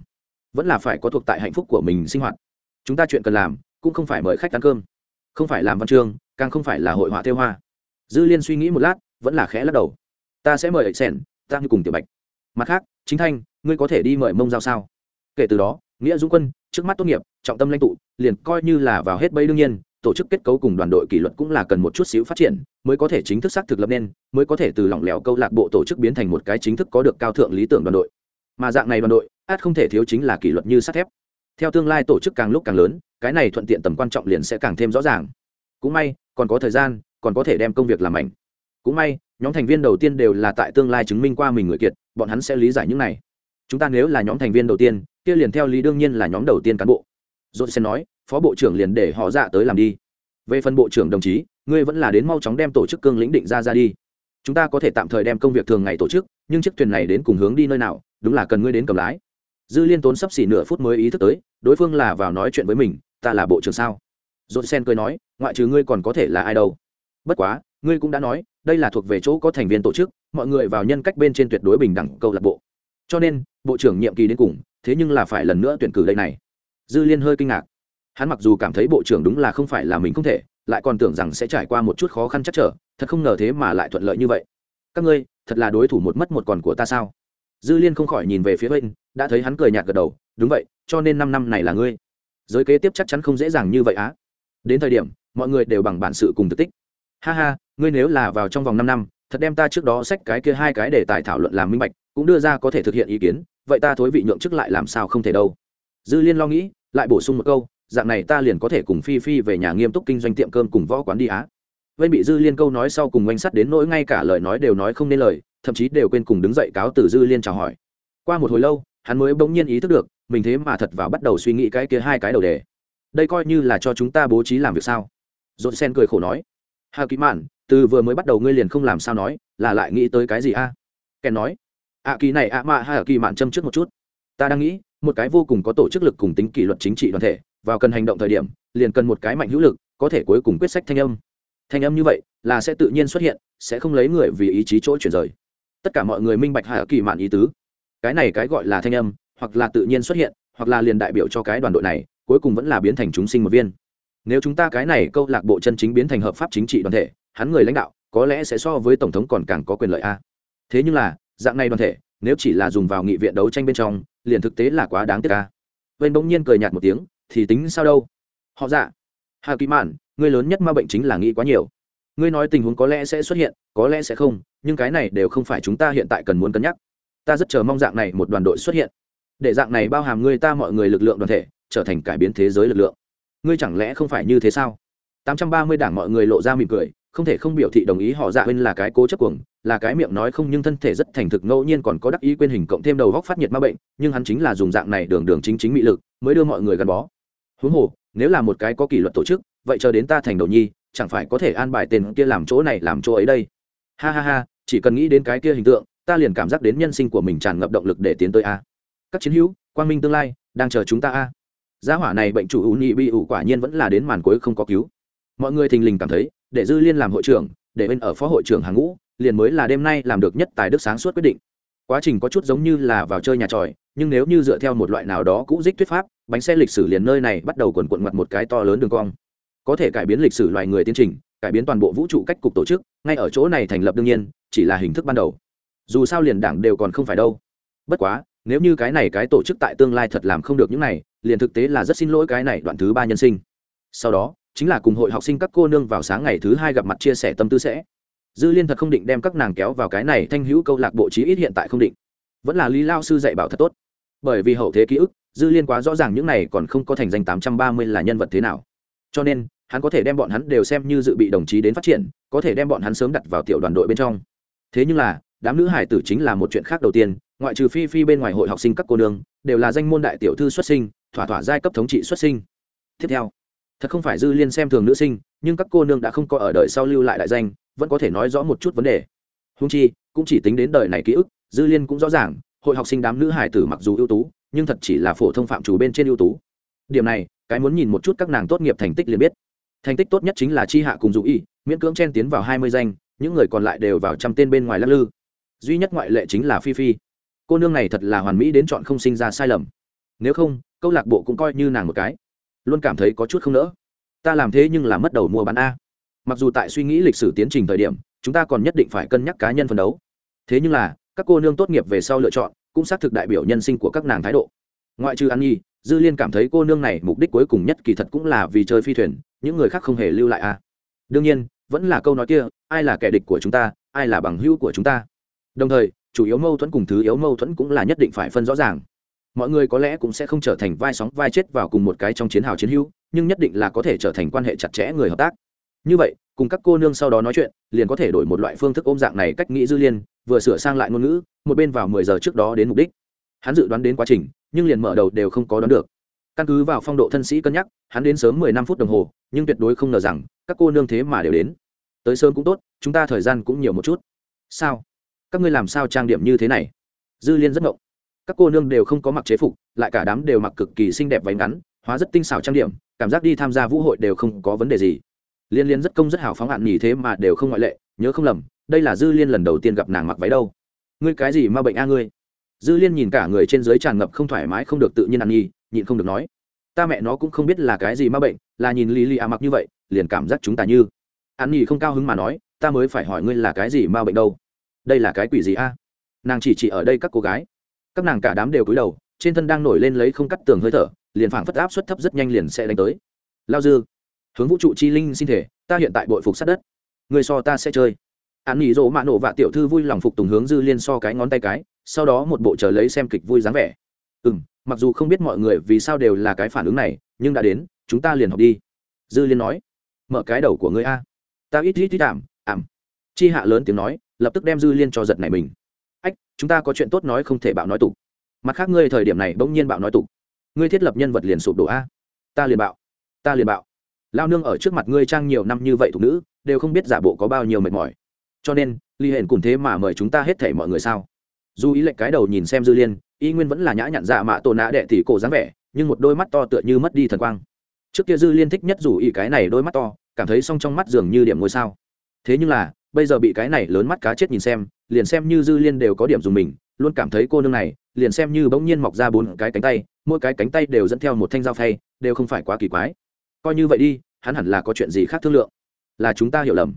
vẫn là phải có thuộc tại hạnh phúc của mình sinh hoạt. Chúng ta chuyện cần làm cũng không phải mời khách ăn cơm, không phải làm văn chương, càng không phải là hội họa theo hoa. Dư liên suy nghĩ một lát, vẫn là khẽ lắc đầu. Ta sẽ mời ẩy sẻn, ta như cùng tiểu bạch. Mặt khác, chính thanh, ngươi có thể đi mời mông giao sao? Kể từ đó, nghĩa dũng quân, trước mắt tốt nghiệp, trọng tâm lãnh tụ, liền coi như là vào hết bấy đương nhiên tổ chức kết cấu cùng đoàn đội kỷ luật cũng là cần một chút xíu phát triển, mới có thể chính thức xác thực lập nên, mới có thể từ lỏng lẻo câu lạc bộ tổ chức biến thành một cái chính thức có được cao thượng lý tưởng đoàn đội. Mà dạng này đoàn đội, át không thể thiếu chính là kỷ luật như sắt thép. Theo tương lai tổ chức càng lúc càng lớn, cái này thuận tiện tầm quan trọng liền sẽ càng thêm rõ ràng. Cũng may, còn có thời gian, còn có thể đem công việc làm mạnh cũng may, nhóm thành viên đầu tiên đều là tại tương lai chứng minh qua mình người kiệt, bọn hắn sẽ lý giải những này. Chúng ta nếu là nhóm thành viên đầu tiên, kia liền theo lý đương nhiên là nhóm đầu tiên cán bộ. Dốt sẽ nói phó bộ trưởng liền để họ dạ tới làm đi. Về phần bộ trưởng đồng chí, ngươi vẫn là đến mau chóng đem tổ chức cương lĩnh định ra ra đi. Chúng ta có thể tạm thời đem công việc thường ngày tổ chức, nhưng chiếc thuyền này đến cùng hướng đi nơi nào, đúng là cần ngươi đến cầm lái. Dư liên tốn sắp xỉ nửa phút mới ý thức tới, đối phương là vào nói chuyện với mình, ta là bộ trưởng sao? Dồn sen cười nói, ngoại trừ ngươi còn có thể là ai đâu? Bất quá, ngươi cũng đã nói, đây là thuộc về chỗ có thành viên tổ chức, mọi người vào nhân cách bên trên tuyệt đối bình đẳng câu lạc bộ. Cho nên, bộ trưởng nhiệm kỳ đến cùng, thế nhưng là phải lần nữa tuyển cử đây này. Dư liên hơi kinh ngạc hắn mặc dù cảm thấy bộ trưởng đúng là không phải là mình không thể, lại còn tưởng rằng sẽ trải qua một chút khó khăn chắc trở, thật không ngờ thế mà lại thuận lợi như vậy. Các ngươi, thật là đối thủ một mất một còn của ta sao? Dư liên không khỏi nhìn về phía bên, đã thấy hắn cười nhạt gật đầu, đúng vậy, cho nên năm năm này là ngươi. Giới kế tiếp chắc chắn không dễ dàng như vậy á. Đến thời điểm, mọi người đều bằng bản sự cùng thực tích. Ha ha, ngươi nếu là vào trong vòng năm năm, thật đem ta trước đó xách cái kia hai cái để tài thảo luận làm minh bạch, cũng đưa ra có thể thực hiện ý kiến, vậy ta thối vị nhượng chức lại làm sao không thể đâu. Dư liên lo nghĩ, lại bổ sung một câu dạng này ta liền có thể cùng phi phi về nhà nghiêm túc kinh doanh tiệm cơm cùng võ quán đi á. Vây bị dư liên câu nói sau cùng oanh sắt đến nỗi ngay cả lời nói đều nói không nên lời, thậm chí đều quên cùng đứng dậy cáo từ dư liên chào hỏi. Qua một hồi lâu, hắn mới bỗng nhiên ý thức được, mình thế mà thật vào bắt đầu suy nghĩ cái kia hai cái đầu đề. Đây coi như là cho chúng ta bố trí làm việc sao? Dồn sen cười khổ nói. Hà ký mạn, từ vừa mới bắt đầu ngươi liền không làm sao nói, là lại nghĩ tới cái gì a? À? kèn nói. Ạ kỳ này ạ mạ hà kỳ mạn châm trước một chút. Ta đang nghĩ một cái vô cùng có tổ chức lực cùng tính kỷ luật chính trị đoàn thể, vào cần hành động thời điểm, liền cần một cái mạnh hữu lực, có thể cuối cùng quyết sách thanh âm. Thanh âm như vậy, là sẽ tự nhiên xuất hiện, sẽ không lấy người vì ý chí chỗ chuyển rời. Tất cả mọi người minh bạch hạ kỳ mạn ý tứ. Cái này cái gọi là thanh âm, hoặc là tự nhiên xuất hiện, hoặc là liền đại biểu cho cái đoàn đội này, cuối cùng vẫn là biến thành chúng sinh một viên. Nếu chúng ta cái này câu lạc bộ chân chính biến thành hợp pháp chính trị đoàn thể, hắn người lãnh đạo, có lẽ sẽ so với tổng thống còn càng có quyền lợi a. Thế nhưng là, dạng này đoàn thể nếu chỉ là dùng vào nghị viện đấu tranh bên trong, liền thực tế là quá đáng tiếc ca vên bỗng nhiên cười nhạt một tiếng, thì tính sao đâu? Họ dạ. Hà kỳ mạn, người lớn nhất ma bệnh chính là nghĩ quá nhiều. Ngươi nói tình huống có lẽ sẽ xuất hiện, có lẽ sẽ không, nhưng cái này đều không phải chúng ta hiện tại cần muốn cân nhắc. Ta rất chờ mong dạng này một đoàn đội xuất hiện. Để dạng này bao hàm ngươi ta mọi người lực lượng đoàn thể, trở thành cải biến thế giới lực lượng. Ngươi chẳng lẽ không phải như thế sao? 830 đảng mọi người lộ ra mỉm cười, không thể không biểu thị đồng ý họ dạ bên là cái cố chấp cuồng là cái miệng nói không nhưng thân thể rất thành thực, ngẫu nhiên còn có đắc ý quên hình cộng thêm đầu góc phát nhiệt ma bệnh, nhưng hắn chính là dùng dạng này đường đường chính chính mị lực mới đưa mọi người gắn bó. Huống hồ, nếu là một cái có kỷ luật tổ chức, vậy chờ đến ta thành đầu nhi, chẳng phải có thể an bài tên kia làm chỗ này, làm chỗ ấy đây. Ha ha ha, chỉ cần nghĩ đến cái kia hình tượng, ta liền cảm giác đến nhân sinh của mình tràn ngập động lực để tiến tới a. Các chiến hữu, quang minh tương lai, đang chờ chúng ta a. Gia hỏa này bệnh chủ ủ nhị bị ủ quả nhiên vẫn là đến màn cuối không có cứu. Mọi người thình lình cảm thấy, để dư liên làm hội trưởng, để bên ở phó hội trưởng hàng ngũ liền mới là đêm nay làm được nhất tài đức sáng suốt quyết định. Quá trình có chút giống như là vào chơi nhà tròi, nhưng nếu như dựa theo một loại nào đó cũ dích thuyết pháp, bánh xe lịch sử liền nơi này bắt đầu quần quận mặt một cái to lớn đường cong. Có thể cải biến lịch sử loài người tiến trình, cải biến toàn bộ vũ trụ cách cục tổ chức, ngay ở chỗ này thành lập đương nhiên, chỉ là hình thức ban đầu. Dù sao liền đảng đều còn không phải đâu. Bất quá, nếu như cái này cái tổ chức tại tương lai thật làm không được những này, liền thực tế là rất xin lỗi cái này đoạn thứ ba nhân sinh. Sau đó, chính là cùng hội học sinh các cô nương vào sáng ngày thứ hai gặp mặt chia sẻ tâm tư sẽ dư liên thật không định đem các nàng kéo vào cái này thanh hữu câu lạc bộ chí ít hiện tại không định. Vẫn là lý lao sư dạy bảo thật tốt. Bởi vì hậu thế ký ức, dư liên quá rõ ràng những này còn không có thành danh tám trăm ba mươi là nhân vật thế nào. Cho nên, hắn có thể đem bọn hắn đều xem như dự bị đồng chí đến phát triển, có thể đem bọn hắn sớm đặt vào tiểu đoàn đội bên trong. Thế nhưng là, đám nữ hải tử chính là một chuyện khác đầu tiên, ngoại trừ phi phi bên ngoài hội học sinh các cô nương, đều là danh môn đại tiểu thư xuất sinh, thỏa thỏa giai cấp thống trị xuất sinh. Tiếp theo, thật không phải dư liên xem thường nữ sinh, nhưng các cô nương đã không có ở đời sau lưu lại đại danh vẫn có thể nói rõ một chút vấn đề. Húng chi, cũng chỉ tính đến đời này ký ức, dư liên cũng rõ ràng, hội học sinh đám nữ hải tử mặc dù ưu tú, nhưng thật chỉ là phổ thông phạm chủ bên trên ưu tú. Điểm này, cái muốn nhìn một chút các nàng tốt nghiệp thành tích liền biết. Thành tích tốt nhất chính là chi hạ cùng dù y, miễn cưỡng chen tiến vào hai mươi danh, những người còn lại đều vào trăm tên bên ngoài lắc lư. Duy nhất ngoại lệ chính là phi phi. Cô nương này thật là hoàn mỹ đến chọn không sinh ra sai lầm. Nếu không, câu lạc bộ cũng coi như nàng một cái. Luôn cảm thấy có chút không nỡ. Ta làm thế nhưng là mất đầu mua bán a mặc dù tại suy nghĩ lịch sử tiến trình thời điểm, chúng ta còn nhất định phải cân nhắc cá nhân phân đấu. Thế nhưng là, các cô nương tốt nghiệp về sau lựa chọn, cũng xác thực đại biểu nhân sinh của các nàng thái độ. Ngoại trừ an nhi, dư liên cảm thấy cô nương này mục đích cuối cùng nhất kỳ thật cũng là vì chơi phi thuyền, những người khác không hề lưu lại a đương nhiên, vẫn là câu nói kia, ai là kẻ địch của chúng ta, ai là bằng hữu của chúng ta. Đồng thời, chủ yếu mâu thuẫn cùng thứ yếu mâu thuẫn cũng là nhất định phải phân rõ ràng. Mọi người có lẽ cũng sẽ không trở thành vai sóng vai chết vào cùng một cái trong chiến hào chiến hữu, nhưng nhất định là có thể trở thành quan hệ chặt chẽ người hợp tác như vậy, cùng các cô nương sau đó nói chuyện, liền có thể đổi một loại phương thức ôm dạng này cách nghĩ dư liên, vừa sửa sang lại ngôn ngữ, một bên vào mười giờ trước đó đến mục đích. Hắn dự đoán đến quá trình, nhưng liền mở đầu đều không có đoán được. Căn cứ vào phong độ thân sĩ cân nhắc, hắn đến sớm mười năm phút đồng hồ, nhưng tuyệt đối không ngờ rằng, các cô nương thế mà đều đến. Tới sớm cũng tốt, chúng ta thời gian cũng nhiều một chút. Sao? Các ngươi làm sao trang điểm như thế này? Dư liên rất ngộng. Các cô nương đều không có mặc chế phục, lại cả đám đều mặc cực kỳ xinh đẹp váy ngắn, hóa rất tinh xảo trang điểm, cảm giác đi tham gia vũ hội đều không có vấn đề gì liên liên rất công rất hào phóng hạn nhì thế mà đều không ngoại lệ, nhớ không lầm, đây là dư liên lần đầu tiên gặp nàng mặc váy đâu. Ngươi cái gì mà bệnh a ngươi? Dư liên nhìn cả người trên dưới tràn ngập không thoải mái không được tự nhiên ăn nhi nhịn không được nói. Ta mẹ nó cũng không biết là cái gì mà bệnh, là nhìn lì lì à mặc như vậy, liền cảm giác chúng ta như. Ăn nhi không cao hứng mà nói, ta mới phải hỏi ngươi là cái gì mà bệnh đâu. Đây là cái quỷ gì a? Nàng chỉ chỉ ở đây các cô gái. Các nàng cả đám đều cúi đầu, trên thân đang nổi lên lấy không cắt tường hơi thở, liền phảng phất áp suất thấp rất nhanh liền sẽ đánh tới. Lao dư hướng vũ trụ chi linh xin thể, ta hiện tại bội phục sát đất. Người so ta sẽ chơi. Hắn nghỉ rỗ mạ nổ vạ tiểu thư vui lòng phục tùng hướng dư liên so cái ngón tay cái, sau đó một bộ chờ lấy xem kịch vui dáng vẻ. Ừ m mặc dù không biết mọi người vì sao đều là cái phản ứng này, nhưng đã đến, chúng ta liền học đi. Dư liên nói, mở cái đầu của ngươi a. Ta ít ít ít ảm ảm. Chi hạ lớn tiếng nói, lập tức đem dư liên cho giật này mình. Ách, chúng ta có chuyện tốt nói không thể bạo nói tục. Mặt khác ngươi thời điểm này bỗng nhiên bạo nói tục. Ngươi thiết lập nhân vật liền sụp đổ a. Ta liền bạo. Ta liền bạo lao nương ở trước mặt ngươi trang nhiều năm như vậy thuộc nữ, đều không biết giả bộ có bao nhiêu mệt mỏi. Cho nên ly hển cùng thế mà mời chúng ta hết thể mọi người sao? Dù ý lệnh cái đầu nhìn xem dư liên, y nguyên vẫn là nhã nhặn dạ mạ tổ nạ đệ tỷ cổ dáng vẻ, nhưng một đôi mắt to tựa như mất đi thần quang. Trước kia dư liên thích nhất dù ý cái này đôi mắt to, cảm thấy song trong mắt dường như điểm ngôi sao. Thế nhưng là, bây giờ bị cái này lớn mắt cá chết nhìn xem, liền xem như dư liên đều có điểm dùng mình, luôn cảm thấy cô nương này, liền xem như bỗng nhiên mọc ra bốn cái cánh tay, mỗi cái cánh tay đều dẫn theo một thanh dao phay, đều không phải quá kỳ quái. Coi như vậy đi hắn hẳn là có chuyện gì khác thương lượng. Là chúng ta hiểu lầm.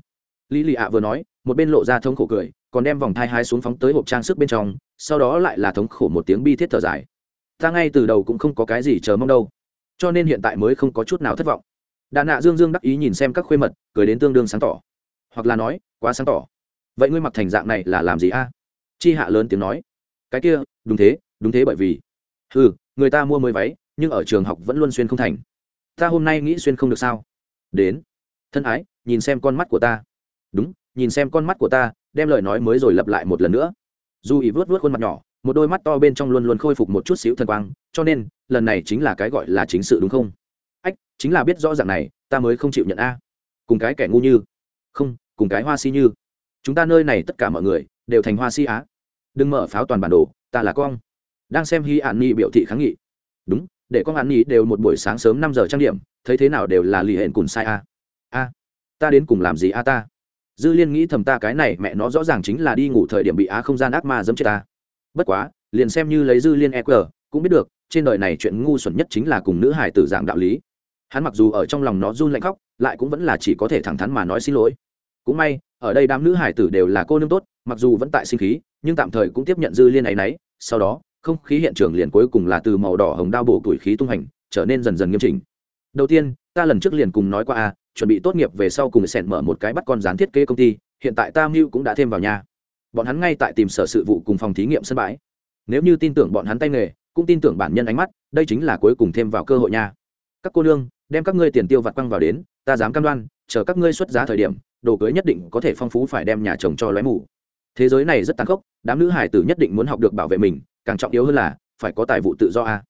Lý lì ạ vừa nói, một bên lộ ra thống khổ cười, còn đem vòng thai hai xuống phóng tới hộp trang sức bên trong, sau đó lại là thống khổ một tiếng bi thiết thở dài. Ta ngay từ đầu cũng không có cái gì chờ mong đâu, cho nên hiện tại mới không có chút nào thất vọng. Đà nạ dương dương đắc ý nhìn xem các khuê mật, cười đến tương đương sáng tỏ. Hoặc là nói, quá sáng tỏ. Vậy ngươi mặc thành dạng này là làm gì a? À? Chi hạ lớn tiếng nói. Cái kia, đúng thế đúng thế bởi vì ừ người ta mua mới váy, nhưng ở trường học vẫn luôn xuyên không thành. Ta hôm nay nghĩ xuyên không được sao? Đến. Thân ái, nhìn xem con mắt của ta. Đúng, nhìn xem con mắt của ta, đem lời nói mới rồi lặp lại một lần nữa. Dù ý vớt vớt khuôn mặt nhỏ, một đôi mắt to bên trong luôn luôn khôi phục một chút xíu thần quang, cho nên, lần này chính là cái gọi là chính sự đúng không? Ách, chính là biết rõ ràng này, ta mới không chịu nhận a. Cùng cái kẻ ngu như. Không, cùng cái hoa si như. Chúng ta nơi này tất cả mọi người, đều thành hoa si á. Đừng mở pháo toàn bản đồ, ta là con đang xem hy ạn nhi biểu thị kháng nghị. Đúng để con hắn nhí đều một buổi sáng sớm năm giờ trang điểm, thấy thế nào đều là lì hẹn cùng sai a. A, ta đến cùng làm gì a ta? Dư liên nghĩ thầm ta cái này mẹ nó rõ ràng chính là đi ngủ thời điểm bị á không gian ác ma dẫm chết ta. Bất quá, liền xem như lấy dư liên eq cũng biết được, trên đời này chuyện ngu xuẩn nhất chính là cùng nữ hải tử giảng đạo lý. Hắn mặc dù ở trong lòng nó run lạnh khóc, lại cũng vẫn là chỉ có thể thẳng thắn mà nói xin lỗi. Cũng may, ở đây đám nữ hải tử đều là cô nương tốt, mặc dù vẫn tại sinh khí, nhưng tạm thời cũng tiếp nhận dư liên ấ y n ấ y sau đó không khí hiện trường liền cuối cùng là từ màu đỏ hồng đao bổ tuổi khí tung hành trở nên dần dần nghiêm chỉnh. Đầu tiên, ta lần trước liền cùng nói qua a, chuẩn bị tốt nghiệp về sau cùng sẻn mở một cái bắt con rán thiết kế công ty, hiện tại ta mưu cũng đã thêm vào nhà. Bọn hắn ngay tại tìm sở sự vụ cùng phòng thí nghiệm sân bãi. Nếu như tin tưởng bọn hắn tay nghề, cũng tin tưởng bản nhân ánh mắt, đây chính là cuối cùng thêm vào cơ hội nha. Các cô nương, đem các ngươi tiền tiêu vặt quăng vào đến, ta dám cam đoan, chờ các ngươi xuất giá thời điểm, đồ cưới nhất định có thể phong phú phải đem nhà chồng cho lóe mù. Thế giới này rất tàn khốc, đám nữ hải tử nhất định muốn học được bảo vệ mình càng trọng yếu hơn là phải có tài vụ tự do a.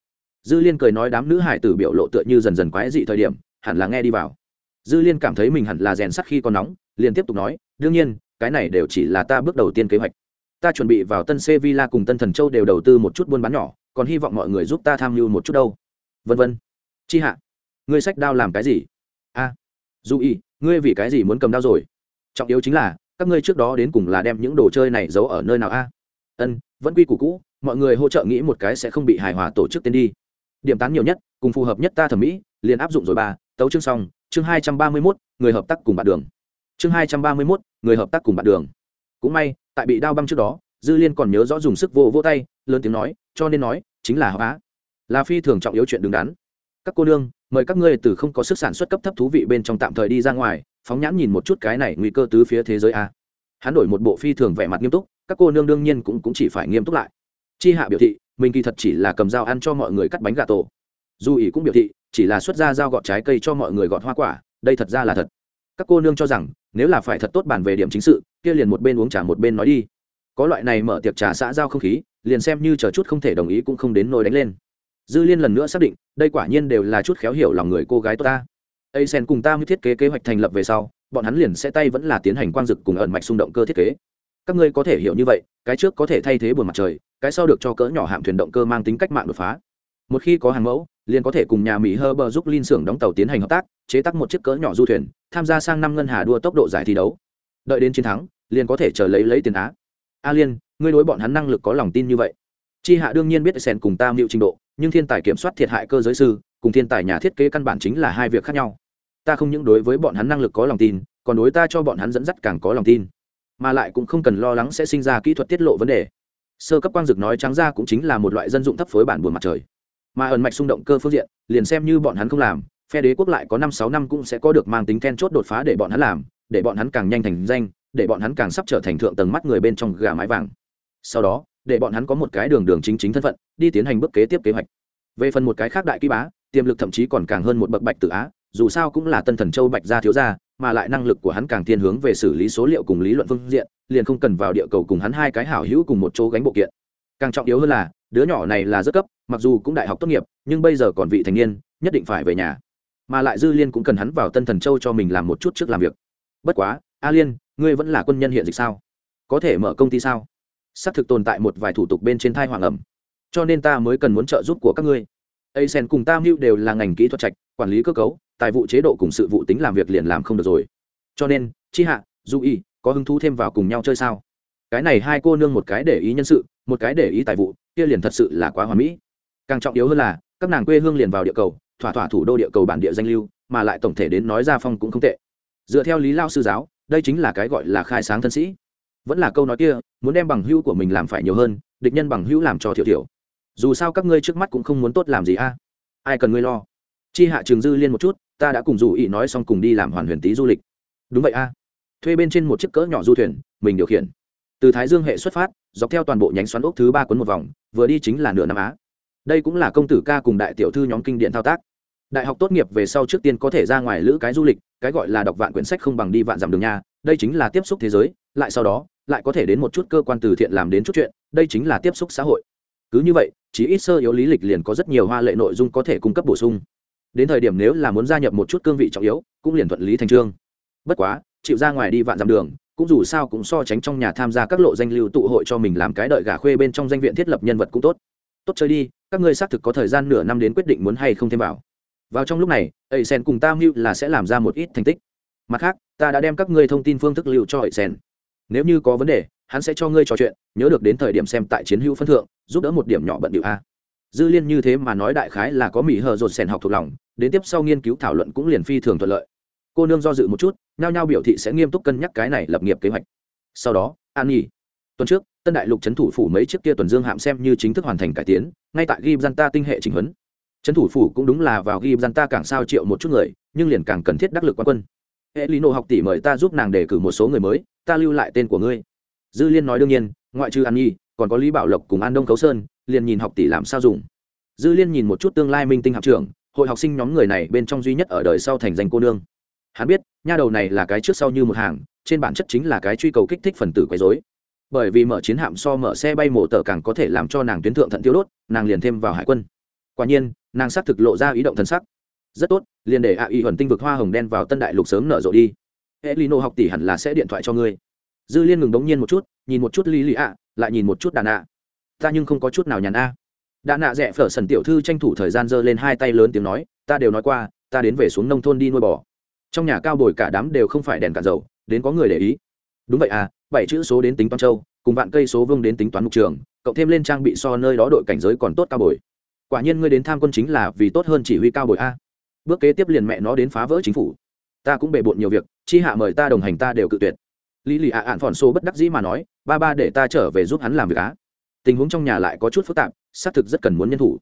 Dư liên cười nói đám nữ hải tử biểu lộ tựa như dần dần quái dị thời điểm hẳn là nghe đi vào. Dư liên cảm thấy mình hẳn là rèn sắt khi còn nóng liền tiếp tục nói đương nhiên cái này đều chỉ là ta bước đầu tiên kế hoạch. Ta chuẩn bị vào tân sevilla cùng tân thần châu đều đầu tư một chút buôn bán nhỏ còn hy vọng mọi người giúp ta tham mưu một chút đâu. Vân vân. Chi hạ ngươi sách đao làm cái gì? A à, dù y ngươi vì cái gì muốn cầm đao rồi? Trọng yếu chính là các ngươi trước đó đến cùng là đem những đồ chơi này giấu ở nơi nào a? Ân vẫn quy củ cũ mọi người hỗ trợ nghĩ một cái sẽ không bị hài hòa tổ chức tên đi. Điểm tán nhiều nhất cùng phù hợp nhất ta thẩm mỹ liền áp dụng rồi ba tấu chương xong chương hai trăm ba mươi mốt người hợp tác cùng bạn đường. Chương hai trăm ba mươi mốt người hợp tác cùng bạn đường. Cũng may tại bị đao băng trước đó dư liên còn nhớ rõ dùng sức vô vô tay lớn tiếng nói cho nên nói chính là hóa. Là phi thường trọng yếu chuyện đứng đắn. Các cô nương mời các ngươi từ không có sức sản xuất cấp thấp thú vị bên trong tạm thời đi ra ngoài phóng nhãn nhìn một chút cái này nguy cơ tứ phía thế giới a. Hắn đổi một bộ phi thường vẻ mặt nghiêm túc các cô nương đương nhiên cũng, cũng chỉ phải nghiêm túc lại chi hạ biểu thị, mình kỳ thật chỉ là cầm dao ăn cho mọi người cắt bánh gà tổ. Dù ỉ cũng biểu thị, chỉ là xuất ra dao gọt trái cây cho mọi người gọt hoa quả, đây thật ra là thật. Các cô nương cho rằng, nếu là phải thật tốt bàn về điểm chính sự, kia liền một bên uống trà một bên nói đi. Có loại này mở tiệc trà xã giao không khí, liền xem như chờ chút không thể đồng ý cũng không đến nôi đánh lên. Dư liên lần nữa xác định, đây quả nhiên đều là chút khéo hiểu lòng người cô gái tốt ta. A sen cùng ta mới thiết kế kế hoạch thành lập về sau, bọn hắn liền sẽ tay vẫn là tiến hành quang dực cùng ẩn mạch xung động cơ thiết kế các ngươi có thể hiểu như vậy, cái trước có thể thay thế buồn mặt trời, cái sau được cho cỡ nhỏ hạm thuyền động cơ mang tính cách mạng đột phá. Một khi có hàng mẫu, liền có thể cùng nhà mỹ hơ bờ giúp linh xưởng đóng tàu tiến hành hợp tác, chế tác một chiếc cỡ nhỏ du thuyền, tham gia sang năm ngân hà đua tốc độ giải thi đấu. Đợi đến chiến thắng, liền có thể chờ lấy lấy tiền á. A liên, ngươi đối bọn hắn năng lực có lòng tin như vậy? Chi hạ đương nhiên biết sen cùng ta mưu trình độ, nhưng thiên tài kiểm soát thiệt hại cơ giới sư, cùng thiên tài nhà thiết kế căn bản chính là hai việc khác nhau. Ta không những đối với bọn hắn năng lực có lòng tin, còn đối ta cho bọn hắn dẫn dắt càng có lòng tin mà lại cũng không cần lo lắng sẽ sinh ra kỹ thuật tiết lộ vấn đề. Sơ cấp quang dực nói trắng ra cũng chính là một loại dân dụng thấp phối bản buồn mặt trời. Mà ẩn mạch xung động cơ phương diện, liền xem như bọn hắn không làm, phe đế quốc lại có năm sáu năm cũng sẽ có được mang tính then chốt đột phá để bọn hắn làm, để bọn hắn càng nhanh thành danh, để bọn hắn càng sắp trở thành thượng tầng mắt người bên trong gà mái vàng. Sau đó, để bọn hắn có một cái đường đường chính chính thân phận, đi tiến hành bước kế tiếp kế hoạch. Về phần một cái khác đại ký bá, tiềm lực thậm chí còn càng hơn một bậc bạch tự á, dù sao cũng là tân thần châu bạch gia thiếu gia mà lại năng lực của hắn càng thiên hướng về xử lý số liệu cùng lý luận phương diện, liền không cần vào địa cầu cùng hắn hai cái hảo hữu cùng một chỗ gánh bộ kiện. Càng trọng yếu hơn là, đứa nhỏ này là rất cấp, mặc dù cũng đại học tốt nghiệp, nhưng bây giờ còn vị thành niên, nhất định phải về nhà. Mà lại dư liên cũng cần hắn vào tân thần châu cho mình làm một chút trước làm việc. Bất quá, a liên, ngươi vẫn là quân nhân hiện dịch sao? Có thể mở công ty sao? Xác thực tồn tại một vài thủ tục bên trên thai hoàng ẩm. Cho nên ta mới cần muốn trợ giúp của các ngươi. A sen cùng ta mưu đều là ngành kỹ thuật trạch, quản lý cơ cấu tài vụ chế độ cùng sự vụ tính làm việc liền làm không được rồi. Cho nên, chi hạ du y có hứng thú thêm vào cùng nhau chơi sao? Cái này hai cô nương một cái để ý nhân sự, một cái để ý tài vụ, kia liền thật sự là quá hoà mỹ. Càng trọng yếu hơn là, các nàng quê hương liền vào địa cầu, thỏa thỏa thủ đô địa cầu bản địa danh lưu, mà lại tổng thể đến nói ra phong cũng không tệ. Dựa theo lý lao sư giáo, đây chính là cái gọi là khai sáng thân sĩ. Vẫn là câu nói kia, muốn đem bằng hữu của mình làm phải nhiều hơn, địch nhân bằng hữu làm cho thiểu thiểu. Dù sao các ngươi trước mắt cũng không muốn tốt làm gì a. Ai cần ngươi lo? Chi hạ trường dư liên một chút ta đã cùng dù ý nói xong cùng đi làm hoàn huyền tí du lịch. Đúng vậy a. Thuê bên trên một chiếc cỡ nhỏ du thuyền, mình điều khiển. Từ thái dương hệ xuất phát, dọc theo toàn bộ nhánh xoắn ốc thứ ba quấn một vòng, vừa đi chính là nửa năm á. Đây cũng là công tử ca cùng đại tiểu thư nhóm kinh điện thao tác. Đại học tốt nghiệp về sau trước tiên có thể ra ngoài lữ cái du lịch, cái gọi là đọc vạn quyển sách không bằng đi vạn dặm đường nha. Đây chính là tiếp xúc thế giới, lại sau đó, lại có thể đến một chút cơ quan từ thiện làm đến chút chuyện, đây chính là tiếp xúc xã hội. Cứ như vậy chỉ ít sơ yếu lý lịch liền có rất nhiều hoa lệ nội dung có thể cung cấp bổ sung đến thời điểm nếu là muốn gia nhập một chút cương vị trọng yếu, cũng liền thuận lý thành trương. Bất quá, chịu ra ngoài đi vạn dặm đường, cũng dù sao cũng so tránh trong nhà tham gia các lộ danh lưu tụ hội cho mình làm cái đợi gà khuê bên trong danh viện thiết lập nhân vật cũng tốt. Tốt chơi đi, các ngươi xác thực có thời gian nửa năm đến quyết định muốn hay không thêm vào. Vào trong lúc này ẩy sen cùng ta mưu là sẽ làm ra một ít thành tích. Mặt khác, ta đã đem các ngươi thông tin phương thức lưu cho ẩy sen nếu như có vấn đề, hắn sẽ cho ngươi trò chuyện, nhớ được đến thời điểm xem tại chiến hữu phân thượng, giúp đỡ một điểm nhỏ bận điệu a dư liên như thế mà nói đại khái là có mỹ hờ rột sèn học thuộc lòng, đến tiếp sau nghiên cứu thảo luận cũng liền phi thường thuận lợi. Cô nương do dự một chút, nhao nhao biểu thị sẽ nghiêm túc cân nhắc cái này lập nghiệp kế hoạch. Sau đó, an nhi, tuần trước, tân đại lục trấn thủ phủ mấy chiếc kia tuần dương hạm xem như chính thức hoàn thành cải tiến, ngay tại ghi dân ta tinh hệ chỉnh huấn. Trấn thủ phủ cũng đúng là vào ghi dân ta càng sao triệu một chút người, nhưng liền càng cần thiết đắc lực quan quân. Hệ lý nộ học tỷ mời ta giúp nàng đề cử một số người mới, ta lưu lại tên của ngươi. Dư liên nói đương nhiên, ngoại trừ an nhi, còn có lý bảo lộc cùng an đông cấu sơn liền nhìn học tỷ làm sao dùng. Dư liên nhìn một chút tương lai minh tinh học trưởng, hội học sinh nhóm người này bên trong duy nhất ở đời sau thành danh cô nương. Hắn biết, nha đầu này là cái trước sau như một hàng, trên bản chất chính là cái truy cầu kích thích phần tử quấy dối bởi vì mở chiến hạm so mở xe bay mổ tờ càng có thể làm cho nàng tuyến thượng thận tiêu đốt, nàng liền thêm vào hải quân. Quả nhiên, nàng xác thực lộ ra ý động thân sắc. Rất tốt, liền để ạ y huẩn tinh vực hoa hồng đen vào tân đại lục sớm nở rộ đi. Hệ lino học tỷ hẳn là sẽ điện thoại cho ngươi. Dư liên ngừng đống nhiên một chút, nhìn một chút lý lì ạ, lại nhìn một chút đàn ạ ta nhưng không có chút nào nhàn a. Đã nạ rẽ phở sần tiểu thư tranh thủ thời gian giơ lên hai tay lớn tiếng nói, ta đều nói qua, ta đến về xuống nông thôn đi nuôi bò. Trong nhà cao bồi cả đám đều không phải đèn cả dầu, đến có người để ý. Đúng vậy à bảy chữ số đến tính toán châu, cùng vạn cây số vương đến tính toán mục trường, cộng thêm lên trang bị so nơi đó đội cảnh giới còn tốt cao bồi. Quả nhiên ngươi đến tham quân chính là vì tốt hơn chỉ huy cao bồi a. Bước kế tiếp liền mẹ nó đến phá vỡ chính phủ. Ta cũng bề bộn nhiều việc, chi hạ mời ta đồng hành ta đều cự tuyệt. Lý lì ạ ạn phòn xô bất đắc dĩ mà nói, ba ba để ta trở về giúp hắn làm việc á tình huống trong nhà lại có chút phức tạp, xác thực rất cần muốn nhân thủ.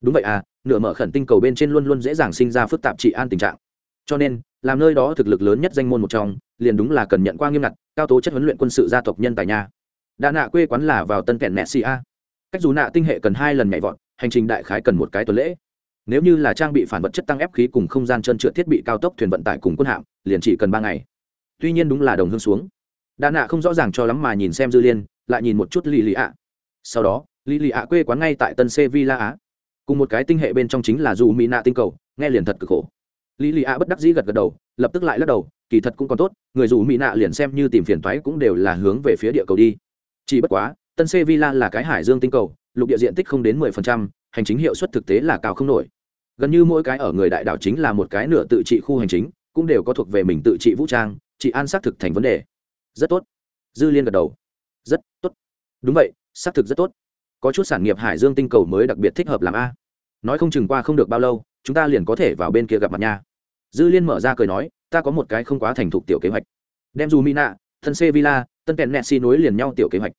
Đúng vậy à nửa mở khẩn tinh cầu bên trên luôn luôn dễ dàng sinh ra phức tạp trị an tình trạng. Cho nên, làm nơi đó thực lực lớn nhất danh môn một trong, liền đúng là cần nhận qua nghiêm ngặt, cao tố chất huấn luyện quân sự gia tộc nhân tài nhà đà nạ quê quán là vào tân kẹn messi a. Cách dù nạ tinh hệ cần hai lần nhảy vọt, hành trình đại khái cần một cái tuần lễ. Nếu như là trang bị phản vật chất tăng ép khí cùng không gian chân trượt thiết bị cao tốc thuyền vận tải cùng quân hạm, liền chỉ cần ba ngày. Tuy nhiên đúng là đồng hương xuống. Đà nạ không rõ ràng cho lắm mà nhìn xem dư liên, lại nhìn một chút lì lì ạ sau đó lì lì ạ quê quán ngay tại tân sevilla á. Cùng một cái tinh hệ bên trong chính là dù mỹ nạ tinh cầu, nghe liền thật cực khổ. Lý lì ạ bất đắc dĩ gật gật đầu, lập tức lại lắc đầu, kỳ thật cũng còn tốt, người dù mỹ nạ liền xem như tìm phiền toái cũng đều là hướng về phía địa cầu đi. Chỉ bất quá, tân sevilla là cái hải dương tinh cầu, lục địa diện tích không đến mười phần trăm, hành chính hiệu suất thực tế là cao không nổi. Gần như mỗi cái ở người đại đảo chính là một cái nửa tự trị khu hành chính, cũng đều có thuộc về mình tự trị vũ trang, trị an xác thực thành vấn đề. Rất tốt. Dư liên gật đầu. Rất tốt. Đúng vậy xác thực rất tốt. Có chút sản nghiệp hải dương tinh cầu mới đặc biệt thích hợp làm a. Nói không chừng qua không được bao lâu, chúng ta liền có thể vào bên kia gặp mặt nha. Dư liên mở ra cười nói, ta có một cái không quá thành thục tiểu kế hoạch. Đem dù mina, thân sevilla tân kèn messi nối liền nhau tiểu kế hoạch.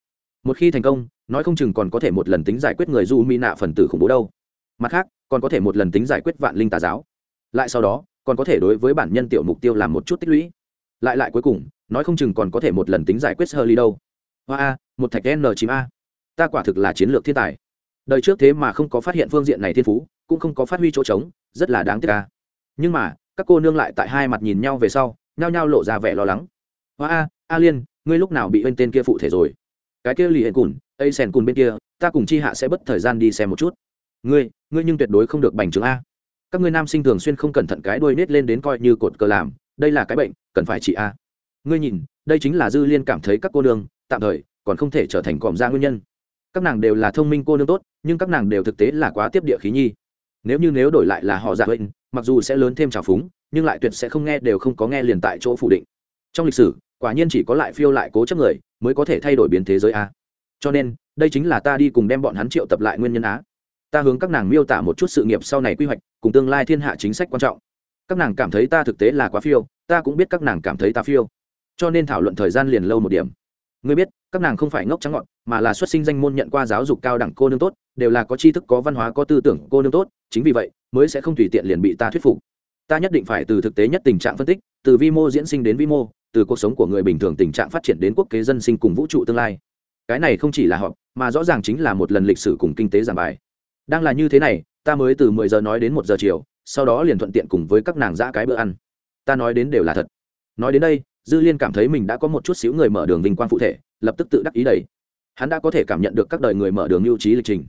Một khi thành công, nói không chừng còn có thể một lần tính giải quyết người du mina phần tử khủng bố đâu. Mặt khác, còn có thể một lần tính giải quyết vạn linh tà giáo. Lại sau đó, còn có thể đối với bản nhân tiểu mục tiêu làm một chút tích lũy. Lại lại cuối cùng, nói không chừng còn có thể một lần tính giải quyết sơ ly đâu. Hoa a, một thạch n chín a ta quả thực là chiến lược thiên tài. Đời trước thế mà không có phát hiện phương diện này thiên phú, cũng không có phát huy chỗ trống, rất là đáng tiếc ca nhưng mà, các cô nương lại tại hai mặt nhìn nhau về sau, nhao nhao lộ ra vẻ lo lắng. Hoa a a liên, ngươi lúc nào bị bên tên kia phụ thể rồi? Cái kia lì hệ cùn ây sèn cùn bên kia, ta cùng chi hạ sẽ bất thời gian đi xem một chút. Ngươi ngươi nhưng tuyệt đối không được bành trướng a. Các ngươi nam sinh thường xuyên không cẩn thận cái đuôi nết lên đến coi như cột cờ làm, đây là cái bệnh, cần phải trị a. Ngươi nhìn, đây chính là dư liên cảm thấy các cô nương, tạm thời, còn không thể trở thành còm ra nguyên nhân các nàng đều là thông minh cô nương tốt, nhưng các nàng đều thực tế là quá tiếp địa khí nhi. Nếu như nếu đổi lại là họ dạ giả bệnh mặc dù sẽ lớn thêm trào phúng, nhưng lại tuyệt sẽ không nghe, đều không có nghe liền tại chỗ phủ định. Trong lịch sử, quả nhiên chỉ có lại phiêu lại cố chấp người mới có thể thay đổi biến thế giới a. Cho nên, đây chính là ta đi cùng đem bọn hắn triệu tập lại nguyên nhân á ta hướng các nàng miêu tả một chút sự nghiệp sau này quy hoạch, cùng tương lai thiên hạ chính sách quan trọng. Các nàng cảm thấy ta thực tế là quá phiêu, ta cũng biết các nàng cảm thấy ta phiêu. Cho nên thảo luận thời gian liền lâu một điểm ngươi biết, các nàng không phải ngốc trắng ngọn, mà là xuất sinh danh môn nhận qua giáo dục cao đẳng cô nương tốt, đều là có tri thức, có văn hóa, có tư tưởng cô nương tốt, chính vì vậy, mới sẽ không tùy tiện liền bị ta thuyết phục. Ta nhất định phải từ thực tế nhất tình trạng phân tích, từ vi mô diễn sinh đến vi mô, từ cuộc sống của người bình thường tình trạng phát triển đến quốc kế dân sinh cùng vũ trụ tương lai. Cái này không chỉ là họ mà rõ ràng chính là một lần lịch sử cùng kinh tế giảng bài. Đang là như thế này, ta mới từ mười giờ nói đến một giờ chiều, sau đó liền thuận tiện cùng với các nàng giã cái bữa ăn. Ta nói đến đều là thật. Nói đến đây dư liên cảm thấy mình đã có một chút xíu người mở đường vinh quang phụ thể, lập tức tự đắc ý đầy hắn đã có thể cảm nhận được các đời người mở đường lưu trí lịch trình.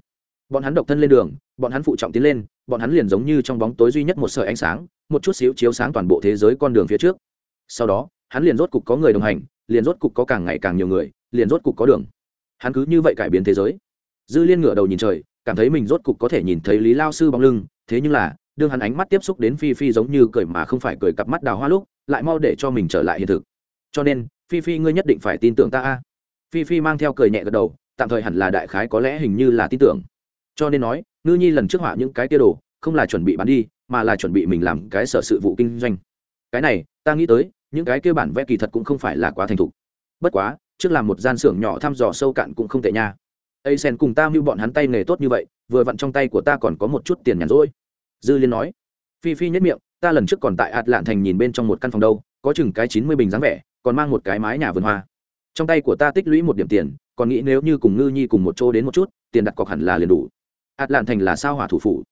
Bọn hắn độc thân lên đường, bọn hắn phụ trọng tiến lên, bọn hắn liền giống như trong bóng tối duy nhất một sợi ánh sáng, một chút xíu chiếu sáng toàn bộ thế giới con đường phía trước. Sau đó, hắn liền rốt cục có người đồng hành, liền rốt cục có càng ngày càng nhiều người, liền rốt cục có đường. Hắn cứ như vậy cải biến thế giới. Dư liên ngửa đầu nhìn trời, cảm thấy mình rốt cục có thể nhìn thấy lý lao sư bóng lưng, thế nhưng là, đương hắn ánh mắt tiếp xúc đến phi phi giống như cười mà không phải cười cặp mắt đào hoa lúc lại mau để cho mình trở lại hiện thực. Cho nên, phi phi ngươi nhất định phải tin tưởng ta a. Phi phi mang theo cười nhẹ gật đầu, tạm thời hẳn là đại khái có lẽ hình như là tin tưởng. Cho nên nói, ngư nhi lần trước họa những cái tia đồ, không là chuẩn bị bán đi, mà là chuẩn bị mình làm cái sở sự vụ kinh doanh. Cái này, ta nghĩ tới, những cái kia bản vẽ kỳ thật cũng không phải là quá thành thục. Bất quá, trước làm một gian xưởng nhỏ thăm dò sâu cạn cũng không tệ nha. Ây sen cùng ta mưu bọn hắn tay nghề tốt như vậy, vừa vặn trong tay của ta còn có một chút tiền nhàn rỗi. Dư liên nói. Phi phi nhất miệng ta lần trước còn tại ạt lạn thành nhìn bên trong một căn phòng đâu, có chừng cái chín mươi bình dáng vẻ, còn mang một cái mái nhà vườn hoa. Trong tay của ta tích lũy một điểm tiền, còn nghĩ nếu như cùng ngư nhi cùng một chỗ đến một chút, tiền đặt cọc hẳn là liền đủ. Ạt lạn thành là sao hỏa thủ phủ.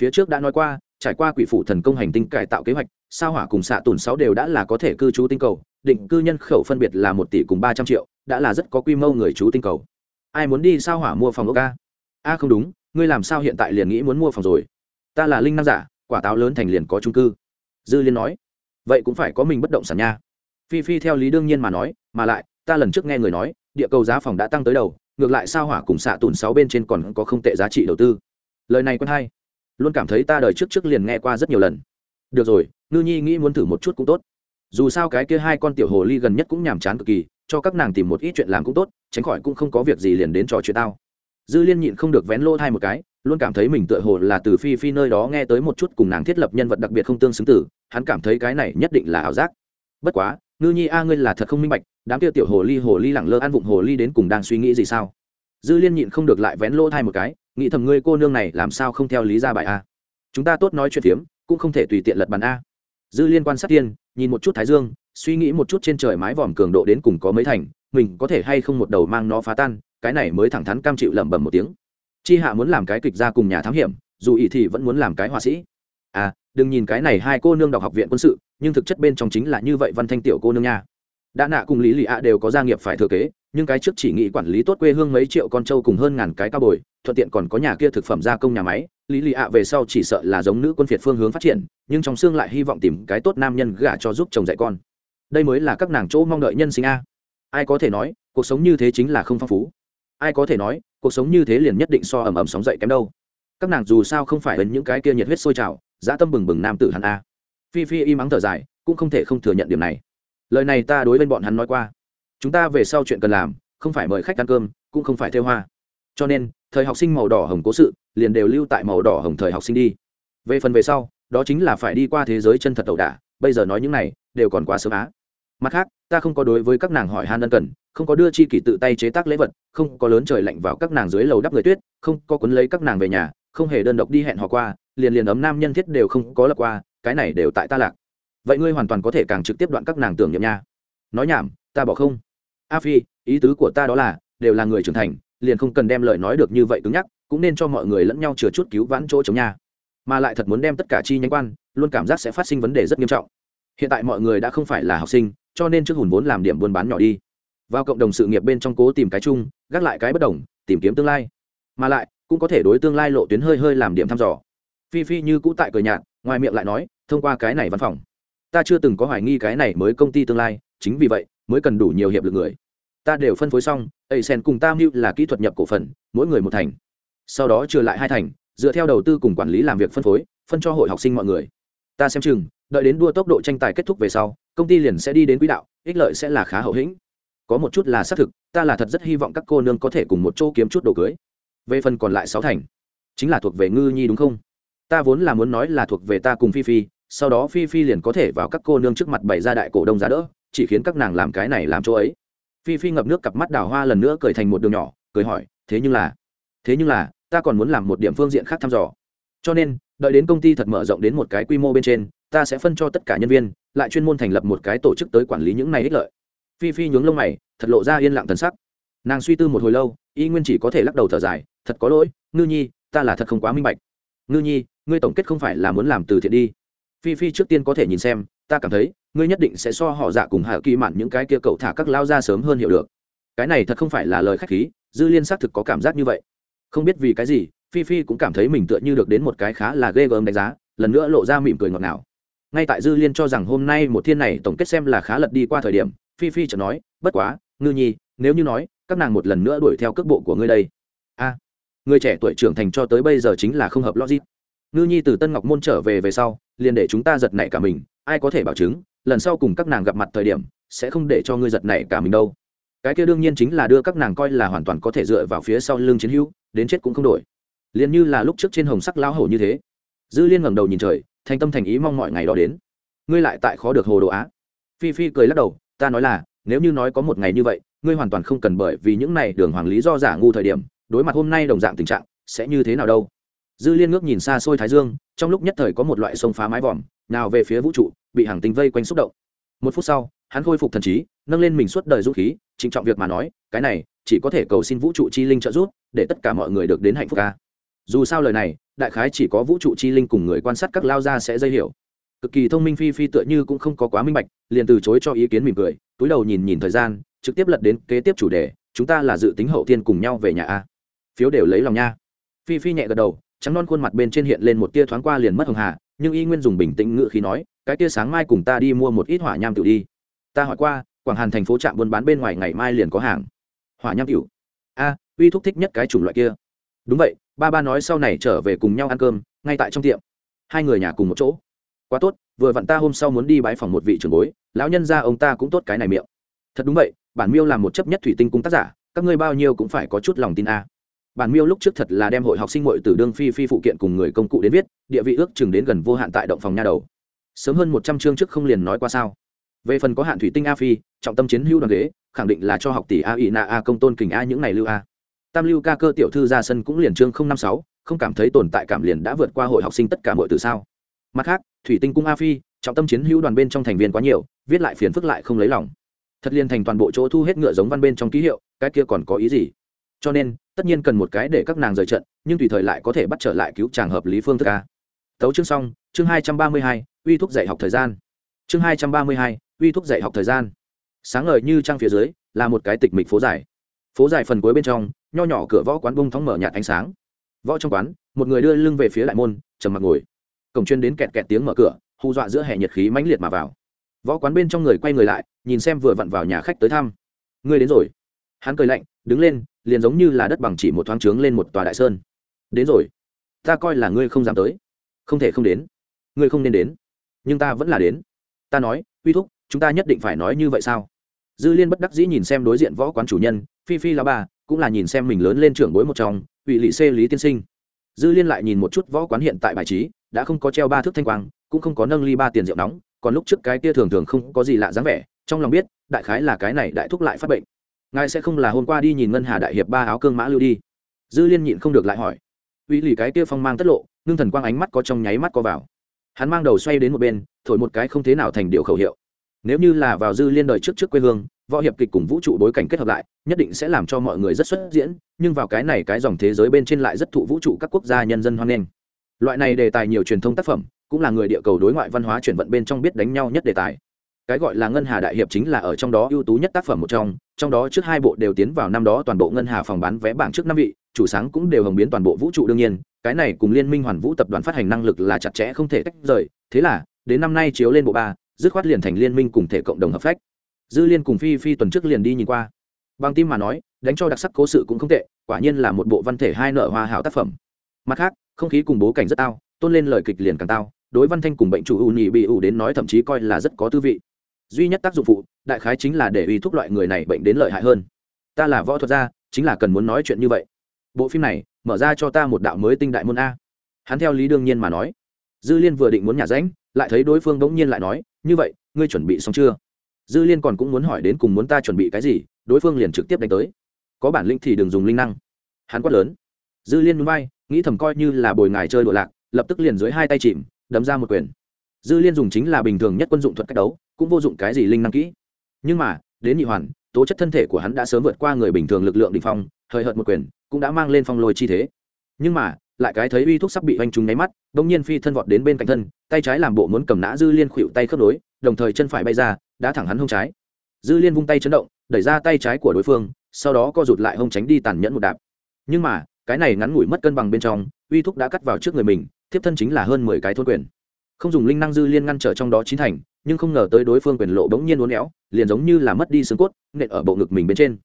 Phía trước đã nói qua, trải qua quỷ phủ thần công hành tinh cải tạo kế hoạch, sao hỏa cùng xạ tùn sáu đều đã là có thể cư trú tinh cầu, định cư nhân khẩu phân biệt là một tỷ cùng ba trăm triệu, đã là rất có quy mô người trú tinh cầu. Ai muốn đi sao hỏa mua phòng ốc a? A không đúng, ngươi làm sao hiện tại liền nghĩ muốn mua phòng rồi? Ta là linh năng giả quả táo lớn thành liền có trung cư. Dư liên nói, vậy cũng phải có mình bất động sản nha. Phi phi theo lý đương nhiên mà nói, mà lại, ta lần trước nghe người nói, địa cầu giá phòng đã tăng tới đầu, ngược lại sao hỏa cùng xạ tùn sáu bên trên còn có không tệ giá trị đầu tư. Lời này quen hay. Luôn cảm thấy ta đời trước trước liền nghe qua rất nhiều lần. Được rồi, ngư nhi nghĩ muốn thử một chút cũng tốt. Dù sao cái kia hai con tiểu hồ ly gần nhất cũng nhàm chán cực kỳ, cho các nàng tìm một ít chuyện làm cũng tốt, tránh khỏi cũng không có việc gì liền đến trò chuyện tao. Dư liên nhịn không được vén lỗ thai một cái luôn cảm thấy mình tựa hồ là từ phi phi nơi đó nghe tới một chút cùng nàng thiết lập nhân vật đặc biệt không tương xứng tử, hắn cảm thấy cái này nhất định là ảo giác. Bất quá, ngư nhi, a, ngươi là thật không minh bạch, đám kia tiểu hồ ly hồ ly lẳng lơ ăn vụng, hồ ly đến cùng đang suy nghĩ gì sao? Dư liên nhịn không được lại vén lỗ thai một cái, nghĩ thầm ngươi cô nương này làm sao không theo lý ra bài a? Chúng ta tốt nói chuyện phiếm, cũng không thể tùy tiện lật bàn a. Dư liên quan sát tiên, nhìn một chút thái dương, suy nghĩ một chút trên trời mái vòm cường độ đến cùng có mấy thành, mình có thể hay không một đầu mang nó phá tan, cái này mới thẳng thắn cam chịu lẩm bẩm một tiếng chi hạ muốn làm cái kịch ra cùng nhà thám hiểm, dù ỷ thì vẫn muốn làm cái họa sĩ. À đừng nhìn cái này hai cô nương đọc học viện quân sự, nhưng thực chất bên trong chính là như vậy văn thanh tiểu cô nương nha. Đã nạ cùng lý lì ạ đều có gia nghiệp phải thừa kế, nhưng cái trước chỉ nghĩ quản lý tốt quê hương mấy triệu con trâu cùng hơn ngàn cái cao bồi, thuận tiện còn có nhà kia thực phẩm gia công nhà máy. Lý lì ạ về sau chỉ sợ là giống nữ quân phiệt phương hướng phát triển, nhưng trong xương lại hy vọng tìm cái tốt nam nhân gả cho giúp chồng dạy con. Đây mới là các nàng chỗ mong đợi nhân sinh a. Ai có thể nói, cuộc sống như thế chính là không phong phú ai có thể nói, cuộc sống như thế liền nhất định so ầm ầm sóng dậy kém đâu. Các nàng dù sao không phải đến những cái kia nhiệt huyết sôi trào, dã tâm bừng bừng nam tử hắn a. Phi phi im mắng thở dài, cũng không thể không thừa nhận điểm này. Lời này ta đối bên bọn hắn nói qua. Chúng ta về sau chuyện cần làm, không phải mời khách ăn cơm, cũng không phải theo hoa. Cho nên, thời học sinh màu đỏ hồng cố sự, liền đều lưu tại màu đỏ hồng thời học sinh đi. Về phần về sau, đó chính là phải đi qua thế giới chân thật đầu đả, bây giờ nói những này, đều còn quá sớm á. Mặt khác, ta không có đối với các nàng hỏi han ân cần không có đưa chi kỷ tự tay chế tác lễ vật, không có lớn trời lạnh vào các nàng dưới lầu đắp người tuyết, không có quấn lấy các nàng về nhà, không hề đơn độc đi hẹn họ qua, liền liền ấm nam nhân thiết đều không có lập qua, cái này đều tại ta lạc. Vậy ngươi hoàn toàn có thể càng trực tiếp đoạn các nàng tưởng nhậm nha. Nói nhảm, ta bỏ không. A phi, ý tứ của ta đó là, đều là người trưởng thành, liền không cần đem lời nói được như vậy cứng nhắc, cũng nên cho mọi người lẫn nhau chừa chút cứu vãn chỗ chống nha. Mà lại thật muốn đem tất cả chi nhánh quan, luôn cảm giác sẽ phát sinh vấn đề rất nghiêm trọng. Hiện tại mọi người đã không phải là học sinh, cho nên trước hùn vốn làm điểm buôn bán nhỏ đi vào cộng đồng sự nghiệp bên trong cố tìm cái chung, gác lại cái bất đồng, tìm kiếm tương lai. Mà lại, cũng có thể đối tương lai lộ tuyến hơi hơi làm điểm thăm dò. Phi phi như cũ tại cười nhạt, ngoài miệng lại nói, thông qua cái này văn phòng, ta chưa từng có hoài nghi cái này mới công ty tương lai, chính vì vậy, mới cần đủ nhiều hiệp lực người. Ta đều phân phối xong ây sen cùng ta mưu là kỹ thuật nhập cổ phần, mỗi người một thành. Sau đó trừ lại hai thành, dựa theo đầu tư cùng quản lý làm việc phân phối, phân cho hội học sinh mọi người. Ta xem chừng, đợi đến đua tốc độ tranh tài kết thúc về sau, công ty liền sẽ đi đến quỹ đạo, ích lợi sẽ là khá hậu hĩnh có một chút là xác thực, ta là thật rất hy vọng các cô nương có thể cùng một chỗ kiếm chút đồ cưới. Về phần còn lại sáu thành, chính là thuộc về ngư nhi đúng không? Ta vốn là muốn nói là thuộc về ta cùng phi phi, sau đó phi phi liền có thể vào các cô nương trước mặt bày ra đại cổ đông giá đỡ, chỉ khiến các nàng làm cái này làm chỗ ấy. Phi phi ngập nước cặp mắt đào hoa lần nữa cười thành một đường nhỏ, cười hỏi, thế nhưng là, thế nhưng là, ta còn muốn làm một điểm phương diện khác thăm dò. Cho nên, đợi đến công ty thật mở rộng đến một cái quy mô bên trên, ta sẽ phân cho tất cả nhân viên, lại chuyên môn thành lập một cái tổ chức tới quản lý những này ích lợi phi phi nhướng lông mày, thật lộ ra yên lặng thần sắc. Nàng suy tư một hồi lâu, y nguyên chỉ có thể lắc đầu thở dài, thật có lỗi, ngư nhi, ta là thật không quá minh bạch. Ngư nhi, ngươi tổng kết không phải là muốn làm từ thiện đi. Phi phi trước tiên có thể nhìn xem, ta cảm thấy, ngươi nhất định sẽ so họ dạ cùng hạ kỳ mạn những cái kia cậu thả các lao ra sớm hơn hiểu được. Cái này thật không phải là lời khách khí, dư liên xác thực có cảm giác như vậy. Không biết vì cái gì, phi phi cũng cảm thấy mình tựa như được đến một cái khá là ghê gớm đánh giá, lần nữa lộ ra mỉm cười ngọt ngào ngay tại dư liên cho rằng hôm nay một thiên này tổng kết xem là khá lật đi qua thời điểm, phi phi chợt nói, bất quá, ngư nhi, nếu như nói, các nàng một lần nữa đuổi theo cước bộ của ngươi đây. A, người trẻ tuổi trưởng thành cho tới bây giờ chính là không hợp logic. Ngư nhi từ tân ngọc môn trở về về sau, liền để chúng ta giật nảy cả mình, ai có thể bảo chứng, lần sau cùng các nàng gặp mặt thời điểm, sẽ không để cho ngươi giật nảy cả mình đâu. Cái kia đương nhiên chính là đưa các nàng coi là hoàn toàn có thể dựa vào phía sau lưng chiến hữu, đến chết cũng không đổi. Liền như là lúc trước trên hồng sắc lão hổ như thế. Dư liên ngẩng đầu nhìn trời thành tâm thành ý mong mọi ngày đó đến. Ngươi lại tại khó được hồ đồ á. Phi phi cười lắc đầu, ta nói là, nếu như nói có một ngày như vậy, ngươi hoàn toàn không cần bởi vì những này đường hoàng lý do giả ngu thời điểm, đối mặt hôm nay đồng dạng tình trạng, sẽ như thế nào đâu. Dư liên ngước nhìn xa xôi thái dương, trong lúc nhất thời có một loại sông phá mái vòm, nào về phía vũ trụ, bị hàng tinh vây quanh xúc động. Một phút sau, hắn khôi phục thần trí, nâng lên mình suốt đời dũng khí, trịnh trọng việc mà nói, cái này, chỉ có thể cầu xin vũ trụ chi linh trợ giúp, để tất cả mọi người được đến hạnh phúc ca dù sao lời này đại khái chỉ có vũ trụ chi linh cùng người quan sát các lao ra sẽ dây hiểu. Cực kỳ thông minh phi phi tựa như cũng không có quá minh bạch, liền từ chối cho ý kiến mỉm cười, túi đầu nhìn nhìn thời gian, trực tiếp lật đến kế tiếp chủ đề, chúng ta là dự tính hậu tiên cùng nhau về nhà a. Phiếu đều lấy lòng nha. Phi phi nhẹ gật đầu, trắng non khuôn mặt bên trên hiện lên một tia thoáng qua liền mất hồng hà, nhưng y nguyên dùng bình tĩnh ngự khí nói, cái tia sáng mai cùng ta đi mua một ít hỏa nham tự đi. Ta hỏi qua, quảng hàn thành phố trạm buôn bán bên ngoài ngày mai liền có hàng. Hỏa nham tiểu? A, uy thúc thích nhất cái chủng loại kia. Đúng vậy ba ba nói sau này trở về cùng nhau ăn cơm, ngay tại trong tiệm. Hai người nhà cùng một chỗ. Quá tốt, vừa vặn ta hôm sau muốn đi bái phòng một vị trưởng bối, lão nhân ra ông ta cũng tốt cái này miệng. Thật đúng vậy, bản miêu là một chấp nhất thủy tinh cung tác giả, các ngươi bao nhiêu cũng phải có chút lòng tin a. Bản miêu lúc trước thật là đem hội học sinh hội từ đương phi phi phụ kiện cùng người công cụ đến viết, địa vị ước chừng đến gần vô hạn tại động phòng nha đầu. Sớm hơn một trăm chương trước không liền nói qua sao. Về phần có hạn thủy tinh a phi, trọng tâm chiến hữu đoàn ghế, khẳng định là cho học tỷ a ỵ na a công tôn kình a những ngày lưu a tam lưu ca cơ tiểu thư ra sân cũng liền chương không năm sáu, không cảm thấy tồn tại cảm liền đã vượt qua hội học sinh tất cả mọi từ sao. Mặt khác, thủy tinh cung a phi, trọng tâm chiến hữu đoàn bên trong thành viên quá nhiều, viết lại phiền phức lại không lấy lòng. Thật liền thành toàn bộ chỗ thu hết ngựa giống văn bên trong ký hiệu, cái kia còn có ý gì? Cho nên, tất nhiên cần một cái để các nàng rời trận, nhưng tùy thời lại có thể bắt trở lại cứu chàng hợp lý phương thức ca tấu chương xong, chương hai trăm ba mươi hai, uy thúc dạy học thời gian. Chương hai trăm ba mươi hai, uy thúc dạy học thời gian. Sáng ngời như trang phía dưới, là một cái tịch mịch phố dài. Phố dài phần cuối bên trong nho nhỏ cửa võ quán bông thóng mở nhạt ánh sáng. Võ trong quán, một người đưa lưng về phía đại môn, trầm mặc ngồi. Cổng chuyên đến kẹt kẹt tiếng mở cửa, hù dọa giữa hệ nhiệt khí mãnh liệt mà vào. Võ quán bên trong người quay người lại, nhìn xem vừa vặn vào nhà khách tới thăm. Ngươi đến rồi. Hắn cười lạnh, đứng lên, liền giống như là đất bằng chỉ một thoáng trướng lên một tòa đại sơn. Đến rồi. Ta coi là ngươi không dám tới. Không thể không đến. Ngươi không nên đến. Nhưng ta vẫn là đến. Ta nói, uy thúc, chúng ta nhất định phải nói như vậy sao? Dư liên bất đắc dĩ nhìn xem đối diện võ quán chủ nhân, phi phi là bà cũng là nhìn xem mình lớn lên trưởng bối một trong ủy lỵ xê lý tiên sinh. Dư liên lại nhìn một chút võ quán hiện tại bài trí, đã không có treo ba thước thanh quang, cũng không có nâng ly ba tiền rượu nóng, còn lúc trước cái kia thường thường không có gì lạ dáng vẻ, trong lòng biết, đại khái là cái này đại thúc lại phát bệnh. Ngài sẽ không là hôm qua đi nhìn ngân hà đại hiệp ba áo cương mã lưu đi. Dư liên nhịn không được lại hỏi. Uy lì cái kia phong mang tất lộ, ngưng thần quang ánh mắt có trong nháy mắt có vào. Hắn mang đầu xoay đến một bên, thổi một cái không thế nào thành điều khẩu hiệu. Nếu như là vào dư liên đời trước trước quê hương võ hiệp kịch cùng vũ trụ bối cảnh kết hợp lại, nhất định sẽ làm cho mọi người rất xuất diễn, nhưng vào cái này cái dòng thế giới bên trên lại rất thụ vũ trụ các quốc gia nhân dân hoan nghênh. Loại này đề tài nhiều truyền thông tác phẩm, cũng là người địa cầu đối ngoại văn hóa chuyển vận bên trong biết đánh nhau nhất đề tài. Cái gọi là ngân hà đại hiệp chính là ở trong đó ưu tú nhất tác phẩm một trong trong đó trước hai bộ đều tiến vào năm đó toàn bộ ngân hà phòng bán vé bảng trước năm vị, chủ sáng cũng đều hồng biến toàn bộ vũ trụ đương nhiên, cái này cùng liên minh hoàn vũ tập đoàn phát hành năng lực là chặt chẽ không thể tách rời, thế là, đến năm nay chiếu lên bộ ba, dứt khoát liền thành liên minh cùng thể cộng đồng hợp phách dư liên cùng phi phi tuần trước liền đi nhìn qua. Bằng tim mà nói, đánh cho đặc sắc cố sự cũng không tệ, quả nhiên là một bộ văn thể hai nợ hoa hảo tác phẩm. Mặt khác, không khí cùng bố cảnh rất tao, tôn lên lời kịch liền càng tao, đối văn thanh cùng bệnh chủ ưu nhị bị ủ đến nói thậm chí coi là rất có tư vị. Duy nhất tác dụng phụ, đại khái chính là để uy thúc loại người này bệnh đến lợi hại hơn. Ta là võ thuật gia, chính là cần muốn nói chuyện như vậy. Bộ phim này, mở ra cho ta một đạo mới tinh đại môn a. Hắn theo lý đương nhiên mà nói. Dư liên vừa định muốn nhả ránh, lại thấy đối phương bỗng nhiên lại nói, như vậy, ngươi chuẩn bị xong chưa? Dư liên còn cũng muốn hỏi đến cùng muốn ta chuẩn bị cái gì, đối phương liền trực tiếp đánh tới. Có bản linh thì đừng dùng linh năng. Hắn quát lớn. Dư liên núi bay nghĩ thầm coi như là bồi ngài chơi đội lạc, lập tức liền dưới hai tay chìm, đấm ra một quyền. Dư liên dùng chính là bình thường nhất quân dụng thuật cách đấu, cũng vô dụng cái gì linh năng kỹ. Nhưng mà, đến nhị hoàn, tố chất thân thể của hắn đã sớm vượt qua người bình thường lực lượng đ ỉ n h phong hời hợt một quyền, cũng đã mang lên phong lôi chi thế. Nhưng mà, lại cái thấy uy thuốc sắp bị oanh trúng nháy mắt đ ỗ n g nhiên phi thân vọt đến bên cạnh thân, tay trái làm bộ muốn cầm nã dư liên khuỵu tay khớp nối, đồng thời chân phải bay ra đã thẳng hắn hông trái. Dư liên vung tay chấn động, đẩy ra tay trái của đối phương, sau đó co rụt lại hông tránh đi tàn nhẫn một đạp. Nhưng mà, cái này ngắn ngủi mất cân bằng bên trong, uy thúc đã cắt vào trước người mình, thiếp thân chính là hơn mười cái thôn quyền. Không dùng linh năng dư liên ngăn trở trong đó chín thành, nhưng không ngờ tới đối phương quyền lộ bỗng nhiên uốn éo, liền giống như là mất đi xương cốt, nện ở bộ ngực mình bên trên.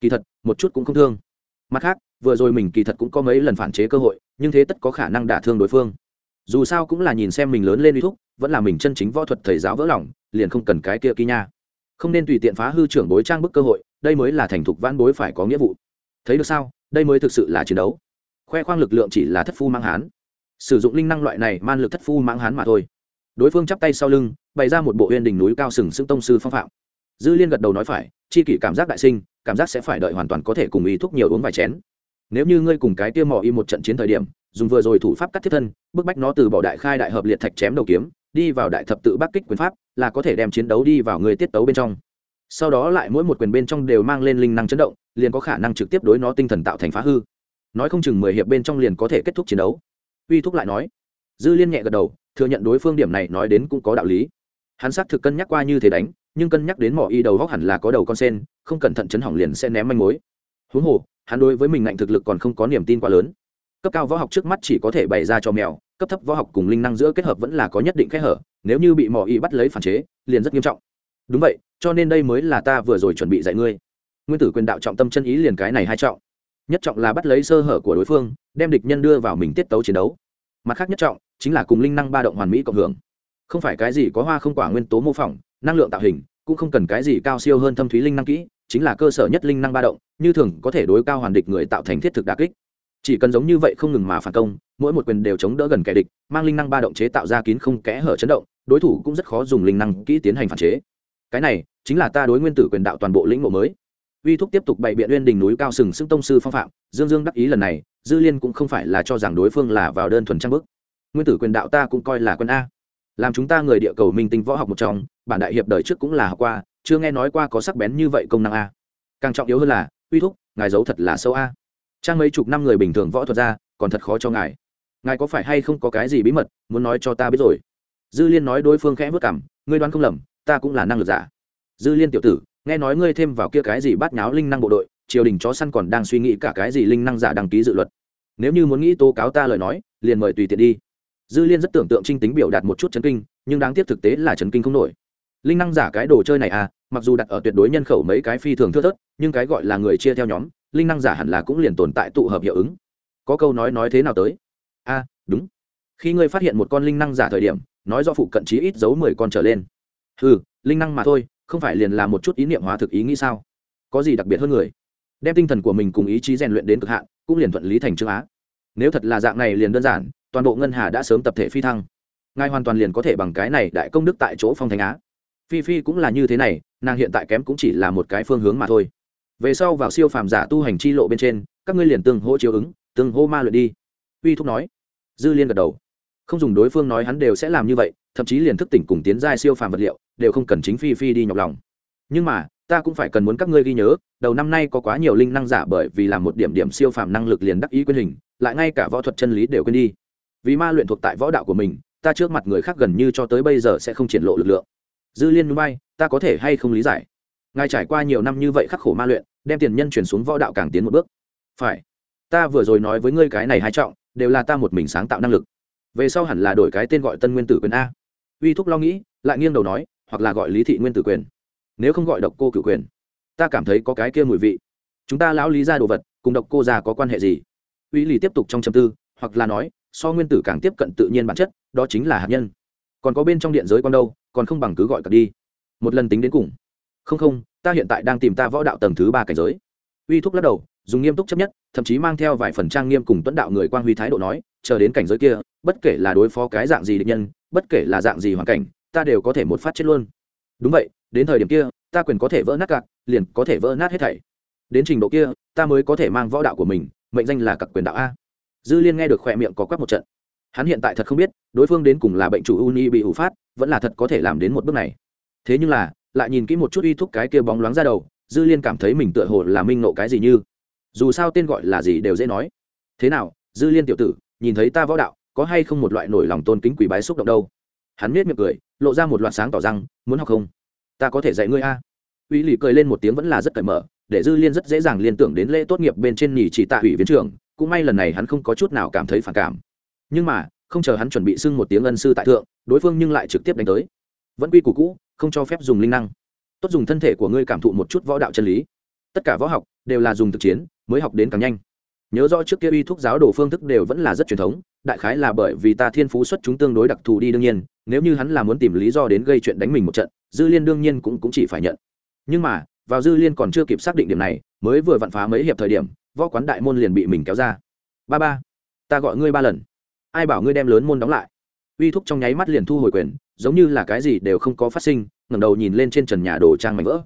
Kỳ thật, một chút cũng không thương. Mặt khác, vừa rồi mình kỳ thật cũng có mấy lần phản chế cơ hội, nhưng thế tất có khả năng đả thương đối phương. Dù sao cũng là nhìn xem mình lớn lên uy thúc vẫn là mình chân chính võ thuật thầy giáo vỡ lòng, liền không cần cái kia kỳ nha. Không nên tùy tiện phá hư trưởng bối trang bức cơ hội, đây mới là thành thục vãn bối phải có nghĩa vụ. Thấy được sao? Đây mới thực sự là chiến đấu. Khoe khoang lực lượng chỉ là thất phu mang hán. Sử dụng linh năng loại này man lực thất phu mang hán mà thôi. Đối phương chắp tay sau lưng, bày ra một bộ uyên đỉnh núi cao sừng sững tông sư phong phạm. Dư liên gật đầu nói phải, chi kỷ cảm giác đại sinh, cảm giác sẽ phải đợi hoàn toàn có thể cùng ý thuốc nhiều uống vài chén. Nếu như ngươi cùng cái tiêu mò y một trận chiến thời điểm, dùng vừa rồi thủ pháp cắt thiết thân, bức bách nó từ bỏ đại khai đại hợp liệt thạch chém đầu kiếm đi vào đại thập tự bắc kích quyền pháp, là có thể đem chiến đấu đi vào người tiết tấu bên trong. Sau đó lại mỗi một quyền bên trong đều mang lên linh năng chấn động, liền có khả năng trực tiếp đối nó tinh thần tạo thành phá hư. Nói không chừng mười hiệp bên trong liền có thể kết thúc chiến đấu. Uy thúc lại nói. Dư liên nhẹ gật đầu, thừa nhận đối phương điểm này nói đến cũng có đạo lý. Hắn xác thực cân nhắc qua như thế đánh, nhưng cân nhắc đến mỏ y đầu góc hẳn là có đầu con sen, không cẩn thận chấn hỏng liền sẽ ném manh mối. Huống hồ, hắn đối với mình ngạnh thực lực còn không có niềm tin quá lớn. Cấp cao võ học trước mắt chỉ có thể bày ra cho mèo cấp thấp võ học cùng linh năng giữa kết hợp vẫn là có nhất định kẽ hở, nếu như bị mỏ y bắt lấy phản chế, liền rất nghiêm trọng. Đúng vậy, cho nên đây mới là ta vừa rồi chuẩn bị dạy ngươi. Nguyên tử quyền đạo trọng tâm chân ý liền cái này hai trọng. Nhất trọng là bắt lấy sơ hở của đối phương, đem địch nhân đưa vào mình tiết tấu chiến đấu. Mặt khác nhất trọng chính là cùng linh năng ba động hoàn mỹ cộng hưởng. Không phải cái gì có hoa không quả nguyên tố mô phỏng, năng lượng tạo hình, cũng không cần cái gì cao siêu hơn thâm thúy linh năng kỹ, chính là cơ sở nhất linh năng ba động, như thường có thể đối cao hoàn địch người tạo thành thiết thực đà kích chỉ cần giống như vậy không ngừng mà phản công, mỗi một quyền đều chống đỡ gần kẻ địch, mang linh năng ba động chế tạo ra kín không kẽ hở chấn động, đối thủ cũng rất khó dùng linh năng kỹ tiến hành phản chế. Cái này chính là ta đối nguyên tử quyền đạo toàn bộ lĩnh ngộ mới. Uy thúc tiếp tục bày biện uyên đỉnh núi cao sừng sững tông sư phong phạm, dương dương đắc ý lần này, dư liên cũng không phải là cho rằng đối phương là vào đơn thuần trang bức. Nguyên tử quyền đạo ta cũng coi là quân a. Làm chúng ta người địa cầu minh tinh võ học một trong, bản đại hiệp đời trước cũng là học qua, chưa nghe nói qua có sắc bén như vậy công năng a. Càng trọng yếu hơn là, uy thúc, ngài giấu thật là sâu a trang mấy chục năm người bình thường võ thuật ra, còn thật khó cho ngài. Ngài có phải hay không có cái gì bí mật muốn nói cho ta biết rồi? Dư liên nói đối phương khẽ vất cảm, ngươi đoán không lầm, ta cũng là năng lực giả. Dư liên tiểu tử, nghe nói ngươi thêm vào kia cái gì bắt nháo linh năng bộ đội, triều đình chó săn còn đang suy nghĩ cả cái gì linh năng giả đăng ký dự luật. Nếu như muốn nghĩ tố cáo ta lời nói, liền mời tùy tiện đi. Dư liên rất tưởng tượng trinh tính biểu đạt một chút chấn kinh, nhưng đáng tiếc thực tế là chấn kinh không nổi. Linh năng giả cái đồ chơi này à mặc dù đặt ở tuyệt đối nhân khẩu mấy cái phi thường thưa thớt, nhưng cái gọi là người chia theo nhóm linh năng giả hẳn là cũng liền tồn tại tụ hợp hiệu ứng. Có câu nói nói thế nào tới? A, đúng. Khi ngươi phát hiện một con linh năng giả thời điểm, nói do phụ cận trí ít giấu mười con trở lên. Ừ linh năng mà thôi, không phải liền là một chút ý niệm hóa thực ý nghĩ sao? Có gì đặc biệt hơn người? Đem tinh thần của mình cùng ý chí rèn luyện đến cực hạn, cũng liền thuận lý thành trương á. Nếu thật là dạng này liền đơn giản, toàn bộ ngân hà đã sớm tập thể phi thăng. Ngài hoàn toàn liền có thể bằng cái này đại công đức tại chỗ phong thành á. Phi phi cũng là như thế này, nàng hiện tại kém cũng chỉ là một cái phương hướng mà thôi về sau vào siêu phàm giả tu hành chi lộ bên trên, các ngươi liền tương hỗ chiếu ứng, tương hô ma luyện đi. Uy thúc nói. Dư liên gật đầu. Không dùng đối phương nói hắn đều sẽ làm như vậy, thậm chí liền thức tỉnh cùng tiến giai siêu phàm vật liệu, đều không cần chính phi phi đi nhọc lòng. Nhưng mà, ta cũng phải cần muốn các ngươi ghi nhớ, đầu năm nay có quá nhiều linh năng giả bởi vì làm một điểm điểm siêu phàm năng lực liền đắc ý quyền hình, lại ngay cả võ thuật chân lý đều quên đi. Vì ma luyện thuộc tại võ đạo của mình, ta trước mặt người khác gần như cho tới bây giờ sẽ không triển lộ lực lượng. Dư liên núi bay ta có thể hay không lý giải? Ngài trải qua nhiều năm như vậy khắc khổ ma luyện, đem tiền nhân chuyển xuống võ đạo càng tiến một bước. Phải. Ta vừa rồi nói với ngươi cái này hai trọng, đều là ta một mình sáng tạo năng lực. Về sau hẳn là đổi cái tên gọi tân nguyên tử quyền a. Uy thúc lo nghĩ, lại nghiêng đầu nói, hoặc là gọi lý thị nguyên tử quyền. Nếu không gọi độc cô cử quyền, ta cảm thấy có cái kia mùi vị. Chúng ta lão lý ra đồ vật, cùng độc cô già có quan hệ gì? Uy lì tiếp tục trong châm tư, hoặc là nói, so nguyên tử càng tiếp cận tự nhiên bản chất, đó chính là hạt nhân. Còn có bên trong điện giới con đâu, còn không bằng cứ gọi cặp đi. Một lần tính đến cùng không không, ta hiện tại đang tìm ta võ đạo tầng thứ ba cảnh giới. Uy thúc lắc đầu, dùng nghiêm túc chấp nhất, thậm chí mang theo vài phần trang nghiêm cùng tuấn đạo người quan huy thái độ nói, chờ đến cảnh giới kia, bất kể là đối phó cái dạng gì địch nhân, bất kể là dạng gì hoàn cảnh, ta đều có thể một phát chết luôn. Đúng vậy, đến thời điểm kia, ta quyền có thể vỡ nát cặc liền có thể vỡ nát hết thảy. Đến trình độ kia, ta mới có thể mang võ đạo của mình, mệnh danh là cặp quyền đạo a. Dư liên nghe được khỏe miệng có quắc một trận. Hắn hiện tại thật không biết, đối phương đến cùng là bệnh chủ uni bị ủ phát, vẫn là thật có thể làm đến một bước này. Thế nhưng là lại nhìn kỹ một chút uy thúc cái kia bóng loáng ra đầu, dư liên cảm thấy mình tựa hồ là minh nộ cái gì như. Dù sao tên gọi là gì đều dễ nói. Thế nào, dư liên tiểu tử, nhìn thấy ta võ đạo, có hay không một loại nổi lòng tôn kính quỷ bái xúc động đâu? Hắn nết miệng cười, lộ ra một loạt sáng tỏ răng muốn học không? Ta có thể dạy ngươi a. Uy lì cười lên một tiếng vẫn là rất cởi mở, để dư liên rất dễ dàng liên tưởng đến lễ tốt nghiệp bên trên nhì chỉ tạ ủy viên trưởng, cũng may lần này hắn không có chút nào cảm thấy phản cảm. Nhưng mà, không chờ hắn chuẩn bị xưng một tiếng ân sư tại thượng, đối phương nhưng lại trực tiếp đánh tới vẫn quy củ cũ không cho phép dùng linh năng. Tốt dùng thân thể của ngươi cảm thụ một chút võ đạo chân lý. Tất cả võ học đều là dùng thực chiến mới học đến càng nhanh. Nhớ rõ trước kia uy thuốc giáo đồ phương thức đều vẫn là rất truyền thống đại khái là bởi vì ta thiên phú xuất chúng tương đối đặc thù đi đương nhiên nếu như hắn là muốn tìm lý do đến gây chuyện đánh mình một trận dư liên đương nhiên cũng, cũng chỉ phải nhận. Nhưng mà vào dư liên còn chưa kịp xác định điểm này mới vừa vặn phá mấy hiệp thời điểm võ quán đại môn liền bị mình kéo ra. Ba ba ta gọi ngươi ba lần. Ai bảo ngươi đem lớn môn đóng lại? Uy thúc trong nháy mắt liền thu hồi quyền, giống như là cái gì đều không có phát sinh, ngẩng đầu nhìn lên trên trần nhà đồ trang mảnh vỡ.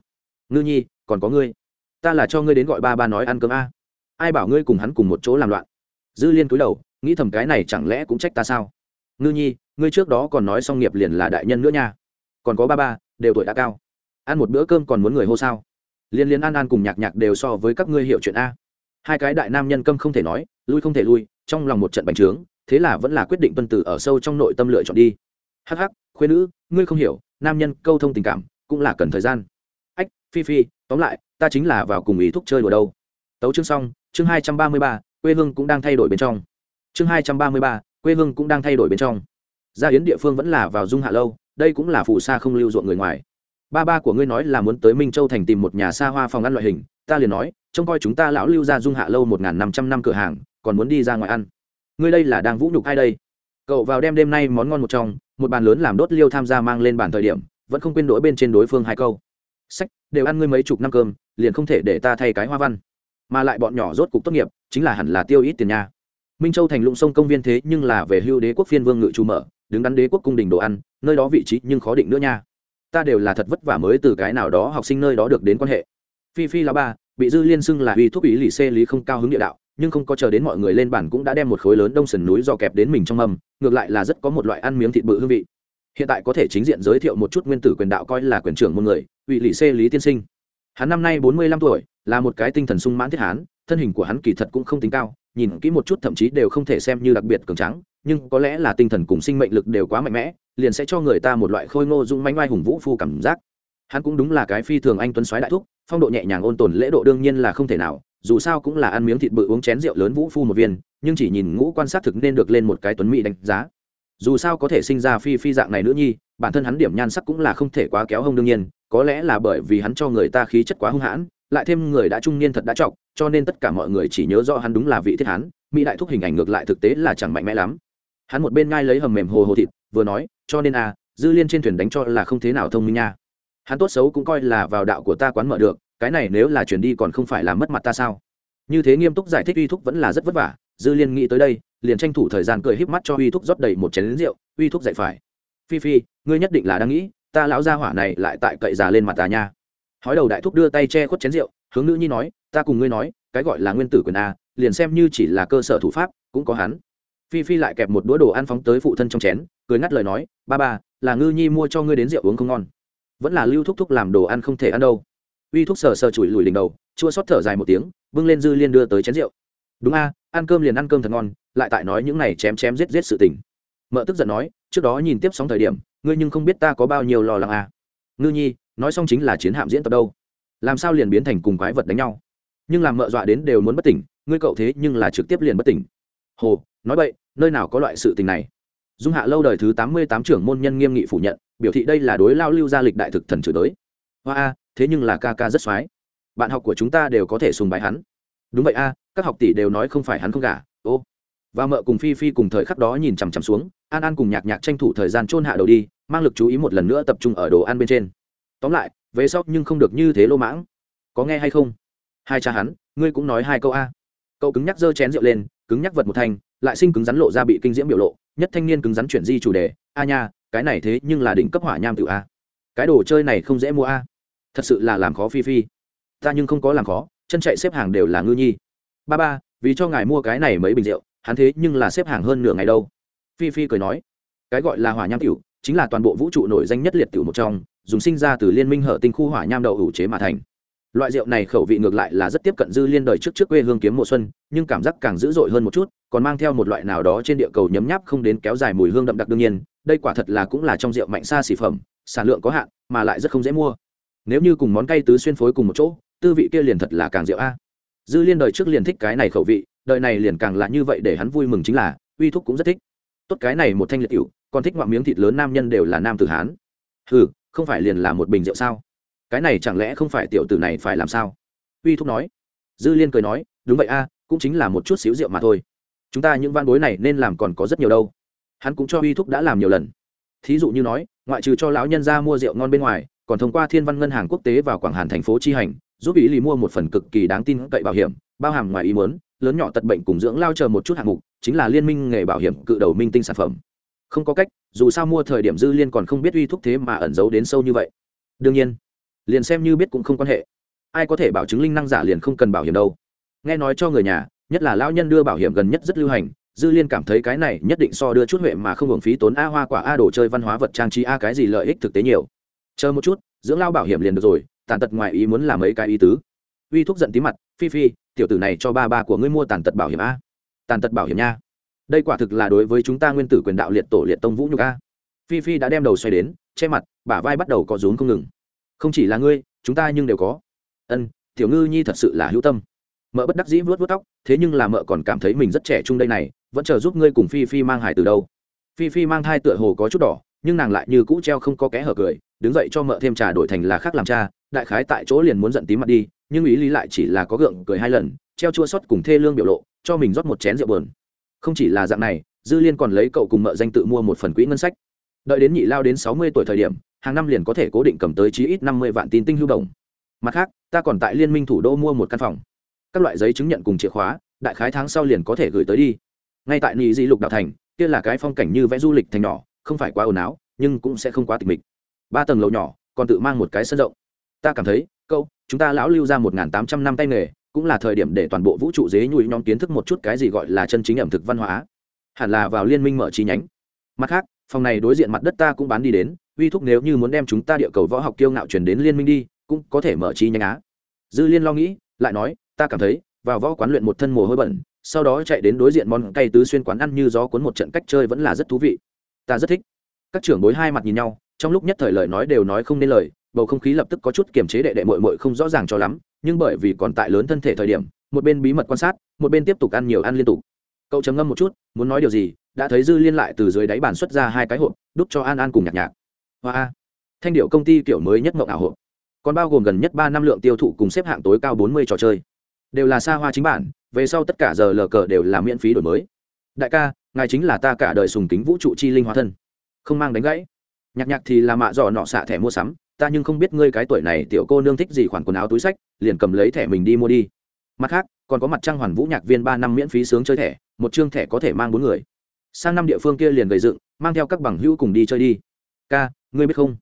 Ngư nhi, còn có ngươi. Ta là cho ngươi đến gọi ba ba nói ăn cơm a. Ai bảo ngươi cùng hắn cùng một chỗ làm loạn? Dư liên cúi đầu, nghĩ thầm cái này chẳng lẽ cũng trách ta sao? Ngư nhi, ngươi trước đó còn nói xong nghiệp liền là đại nhân nữa nha. Còn có ba ba, đều tuổi đã cao. Ăn một bữa cơm còn muốn người hô sao? Liên liên ăn ăn cùng nhạc nhạc đều so với các ngươi hiểu chuyện a. Hai cái đại nam nhân câm không thể nói, lui không thể lui, trong lòng một trận bành trướng thế là vẫn là quyết định tuân tử ở sâu trong nội tâm lựa chọn đi. Hắc hắc khuyên nữ, ngươi không hiểu, nam nhân câu thông tình cảm, cũng là cần thời gian. Ách, phi phi, tóm lại, ta chính là vào cùng ý thúc chơi đùa đâu. Tấu chương xong, chương hai trăm ba mươi ba, quê hương cũng đang thay đổi bên trong. Chương hai trăm ba mươi ba, quê hương cũng đang thay đổi bên trong. Gia hiến địa phương vẫn là vào dung hạ lâu, đây cũng là phụ sa không lưu ruộng người ngoài. Ba ba của ngươi nói là muốn tới minh châu thành tìm một nhà xa hoa phòng ăn loại hình, ta liền nói, trông coi chúng ta lão lưu ra dung hạ lâu một n g h n năm trăm năm cửa hàng, còn muốn đi ra ngoài ăn ngươi đây là đang vũ nhục ai đây? Cậu vào đem đêm nay món ngon một trong, một bàn lớn làm đốt liêu tham gia mang lên bàn thời điểm, vẫn không quên đổi bên trên đối phương hai câu. Sách, đều ăn ngươi mấy chục năm cơm, liền không thể để ta thay cái hoa văn. Mà lại bọn nhỏ rốt cục tốt nghiệp, chính là hẳn là tiêu ít tiền nha. Minh châu thành lụng sông công viên thế nhưng là về hưu đế quốc phiên vương ngự chủ mở, đứng đắn đế quốc cung đình đồ ăn, nơi đó vị trí nhưng khó định nữa nha. Ta đều là thật vất vả mới từ cái nào đó học sinh nơi đó được đến quan hệ. Phi phi là ba bị dư liên xưng là uy thuốc ý lì xê lý không cao hứng địa đạo nhưng không có chờ đến mọi người lên bàn cũng đã đem một khối lớn đông sườn núi dò kẹp đến mình trong mâm, ngược lại là rất có một loại ăn miếng thịt bự hương vị. Hiện tại có thể chính diện giới thiệu một chút nguyên tử quyền đạo coi là quyền trưởng một người, vị lỵ xê lý tiên sinh. Hắn năm nay bốn mươi lăm tuổi, là một cái tinh thần sung mãn thiết hán, thân hình của hắn kỳ thật cũng không tính cao, nhìn kỹ một chút thậm chí đều không thể xem như đặc biệt cường trắng nhưng có lẽ là tinh thần cùng sinh mệnh lực đều quá mạnh mẽ, liền sẽ cho người ta một loại khôi ngô dung manh oai hùng vũ phu cảm giác. Hắn cũng đúng là cái phi thường anh tuấn soái đại thúc, phong độ nhẹ nhàng ôn tồn lễ độ đương nhiên là không thể nào dù sao cũng là ăn miếng thịt bự uống chén rượu lớn vũ phu một viên, nhưng chỉ nhìn ngũ quan sát thực nên được lên một cái tuấn mỹ đánh giá. Dù sao có thể sinh ra phi phi dạng này nữ nhi, bản thân hắn điểm nhan sắc cũng là không thể quá kéo hông đương nhiên, có lẽ là bởi vì hắn cho người ta khí chất quá hung hãn, lại thêm người đã trung niên thật đã trọng, cho nên tất cả mọi người chỉ nhớ rõ hắn đúng là vị thiết hán, mỹ đại thúc hình ảnh ngược lại thực tế là chẳng mạnh mẽ lắm. Hắn một bên ngai lấy hầm mềm hồ hồ thịt, vừa nói, cho nên à dư liên trên thuyền đánh cho là không thế nào thông minh nha. Hắn tốt xấu cũng coi là vào đạo của ta quán mở được cái này nếu là chuyển đi còn không phải là mất mặt ta sao? Như thế nghiêm túc giải thích uy thúc vẫn là rất vất vả, dư liên nghĩ tới đây, liền tranh thủ thời gian cười híp mắt cho uy thúc rót đầy một chén rượu, uy thúc dạy phải. Phi phi, ngươi nhất định là đang nghĩ, ta lão gia hỏa này lại tại cậy già lên mặt ta nha. Hói đầu đại thúc đưa tay che khuất chén rượu, hướng nữ nhi nói, ta cùng ngươi nói, cái gọi là nguyên tử quyền a, liền xem như chỉ là cơ sở thủ pháp, cũng có hắn. Phi phi lại kẹp một đũa đồ ăn phóng tới phụ thân trong chén, cười ngắt lời nói, ba ba, là ngư nhi mua cho ngươi đến rượu uống không ngon. Vẫn là lưu thúc thúc làm đồ ăn không thể ăn đâu uy thuốc sờ sờ chùi lùi đỉnh đầu, chua xót thở dài một tiếng, bưng lên dư liên đưa tới chén rượu. Đúng a, ăn cơm liền ăn cơm thật ngon, lại tại nói những này chém chém giết giết sự tình. Mợ tức giận nói, trước đó nhìn tiếp sóng thời điểm, ngươi nhưng không biết ta có bao nhiêu lo lắng a ngư nhi, nói xong chính là chiến hạm diễn tập đâu. Làm sao liền biến thành cùng quái vật đánh nhau? Nhưng làm mợ dọa đến đều muốn bất tỉnh, ngươi cậu thế nhưng là trực tiếp liền bất tỉnh. Hồ, nói vậy nơi nào có loại sự tình này? Dung hạ lâu đời thứ tám mươi tám trưởng môn nhân nghiêm nghị phủ nhận, biểu thị đây là đối lao lưu gia lịch đại thực thần chửi tới hoa a thế nhưng là ca ca rất soái bạn học của chúng ta đều có thể sùng bái hắn. Đúng vậy a, các học tỷ đều nói không phải hắn không gả. Ô. Và mợ cùng phi phi cùng thời khắc đó nhìn chằm chằm xuống, an an cùng nhạc nhạc tranh thủ thời gian chôn hạ đầu đi, mang lực chú ý một lần nữa tập trung ở đồ ăn bên trên. Tóm lại, về sóc nhưng không được như thế lô mãng. Có nghe hay không? Hai cha hắn, ngươi cũng nói hai câu a. Cậu cứng nhắc giơ chén rượu lên, cứng nhắc vật một thanh, lại sinh cứng rắn lộ ra bị kinh diễm biểu lộ, nhất thanh niên cứng rắn chuyển di chủ đề. A nha, cái này thế nhưng là đỉnh cấp hỏa nham tự a. Cái đồ chơi này không dễ mua a thật sự là làm khó phi phi. Ta nhưng không có làm khó, chân chạy xếp hàng đều là ngư nhi. Ba ba, vì cho ngài mua cái này mấy bình rượu, hắn thế nhưng là xếp hàng hơn nửa ngày đâu. Phi phi cười nói, cái gọi là hỏa nham tiểu, chính là toàn bộ vũ trụ nổi danh nhất liệt tiểu một trong, dùng sinh ra từ liên minh hở tinh khu hỏa nham đậu hữu chế mà thành. Loại rượu này khẩu vị ngược lại là rất tiếp cận dư liên đời trước trước quê hương kiếm mùa xuân, nhưng cảm giác càng dữ dội hơn một chút, còn mang theo một loại nào đó trên địa cầu nhấm nháp không đến kéo dài mùi hương đậm đặc đương nhiên, đây quả thật là cũng là trong rượu mạnh xa xỉ phẩm, sản lượng có hạn, mà lại rất không dễ mua nếu như cùng món cay tứ xuyên phối cùng một chỗ, tư vị kia liền thật là càng rượu a. Dư liên đời trước liền thích cái này khẩu vị, đời này liền càng là như vậy để hắn vui mừng chính là, uy thúc cũng rất thích. Tốt cái này một thanh liệt cựu còn thích ngoạm miếng thịt lớn nam nhân đều là nam tử hán. Ừ không phải liền là một bình rượu sao? Cái này chẳng lẽ không phải tiểu tử này phải làm sao? Uy thúc nói. Dư liên cười nói, đúng vậy a, cũng chính là một chút xíu rượu mà thôi. Chúng ta những van bối này nên làm còn có rất nhiều đâu. Hắn cũng cho uy thúc đã làm nhiều lần. Thí dụ như nói, ngoại trừ cho lão nhân ra mua rượu ngon bên ngoài còn thông qua thiên văn ngân hàng quốc tế vào quảng hàn thành phố chi hành, giúp ý lì mua một phần cực kỳ đáng tin cậy bảo hiểm, bao hàm ngoài ý muốn, lớn nhỏ tật bệnh cùng dưỡng lao chờ một chút hạng mục, chính là liên minh nghề bảo hiểm cự đầu minh tinh sản phẩm. Không có cách, dù sao mua thời điểm dư liên còn không biết uy thuốc thế mà ẩn giấu đến sâu như vậy. Đương nhiên, liền xem như biết cũng không quan hệ. Ai có thể bảo chứng linh năng giả liền không cần bảo hiểm đâu. Nghe nói cho người nhà, nhất là lão nhân đưa bảo hiểm gần nhất rất lưu hành, dư liên cảm thấy cái này nhất định so đưa chút huệ mà không hưởng phí tốn a hoa quả a đồ chơi văn hóa vật trang trí a cái gì lợi ích thực tế nhiều chờ một chút, dưỡng lao bảo hiểm liền được rồi, tàn tật ngoài ý muốn làm mấy cái ý tứ. Uy thúc giận tí mặt, phi phi, tiểu tử này cho ba ba của ngươi mua tàn tật bảo hiểm a. Tàn tật bảo hiểm nha. Đây quả thực là đối với chúng ta nguyên tử quyền đạo liệt tổ liệt tông vũ nhục a. Phi phi đã đem đầu xoay đến, che mặt, bả vai bắt đầu có rốn không ngừng. Không chỉ là ngươi, chúng ta nhưng đều có. Ân, tiểu ngư nhi thật sự là hữu tâm. Mợ bất đắc dĩ vuốt vuốt tóc, thế nhưng là mợ còn cảm thấy mình rất trẻ trung đây này, vẫn chờ giúp ngươi cùng phi phi mang hải từ đâu. Phi phi mang thai tựa hồ có chút đỏ, nhưng nàng lại như cũ treo không có kẽ hở cười đứng dậy cho mợ thêm trà đổi thành là khác làm cha, đại khái tại chỗ liền muốn giận tím mặt đi, nhưng ý lý lại chỉ là có gượng cười hai lần, treo chua xót cùng thê lương biểu lộ, cho mình rót một chén rượu bờn không chỉ là dạng này, dư liên còn lấy cậu cùng mợ danh tự mua một phần quỹ ngân sách. Đợi đến nhị lao đến sáu mươi tuổi thời điểm, hàng năm liền có thể cố định cầm tới chí ít năm mươi vạn tin tinh hưu đồng. Mặt khác, ta còn tại liên minh thủ đô mua một căn phòng. Các loại giấy chứng nhận cùng chìa khóa, đại khái tháng sau liền có thể gửi tới đi. Ngay tại nị di lục đạo thành, kia là cái phong cảnh như vẽ du lịch thành nhỏ, không phải quá ồn áo nhưng cũng sẽ không quá tịch mịch ba tầng lầu nhỏ, còn tự mang một cái sân rộng. Ta cảm thấy câu chúng ta lão lưu ra một tám trăm năm tay nghề, cũng là thời điểm để toàn bộ vũ trụ dế nhùi nhóm kiến thức một chút cái gì gọi là chân chính ẩm thực văn hóa. Hẳn là vào liên minh mở chi nhánh. Mặt khác, phòng này đối diện mặt đất ta cũng bán đi đến, uy thúc nếu như muốn đem chúng ta địa cầu võ học kiêu ngạo chuyển đến liên minh đi, cũng có thể mở chi nhánh á. Dư liên lo nghĩ, lại nói, ta cảm thấy, vào võ quán luyện một thân mồ hôi bẩn, sau đó chạy đến đối diện món cây tứ xuyên quán ăn như gió cuốn một trận cách chơi vẫn là rất thú vị. Ta rất thích. Các trưởng bối hai mặt nhìn nhau trong lúc nhất thời lời nói đều nói không nên lời, bầu không khí lập tức có chút kiềm chế đệ đệ mội mội không rõ ràng cho lắm, nhưng bởi vì còn tại lớn thân thể thời điểm, một bên bí mật quan sát, một bên tiếp tục ăn nhiều ăn liên tục. Cậu trầm ngâm một chút, muốn nói điều gì, đã thấy dư liên lại từ dưới đáy bàn xuất ra hai cái hộp đúc cho an an cùng nhạc nhạc. Hoa thanh điệu công ty kiểu mới nhất mộng ảo hộp. Còn bao gồm gần nhất ba năm lượng tiêu thụ cùng xếp hạng tối cao bốn mươi trò chơi. Đều là xa hoa chính bản, về sau tất cả giờ lờ cờ đều là miễn phí đổi mới. Đại ca, ngài chính là ta cả đời sùng kính vũ trụ chi linh hóa thân. Không mang đánh gãy nhạc nhạc thì là mạ dò nọ xạ thẻ mua sắm, ta nhưng không biết ngươi cái tuổi này tiểu cô nương thích gì khoản quần áo túi sách, liền cầm lấy thẻ mình đi mua đi. Mặt khác, còn có mặt trăng hoàn vũ nhạc viên ba năm miễn phí sướng chơi thẻ, một chương thẻ có thể mang bốn người. Sang năm địa phương kia liền gầy dựng, mang theo các bằng hữu cùng đi chơi đi. Ca, ngươi biết không?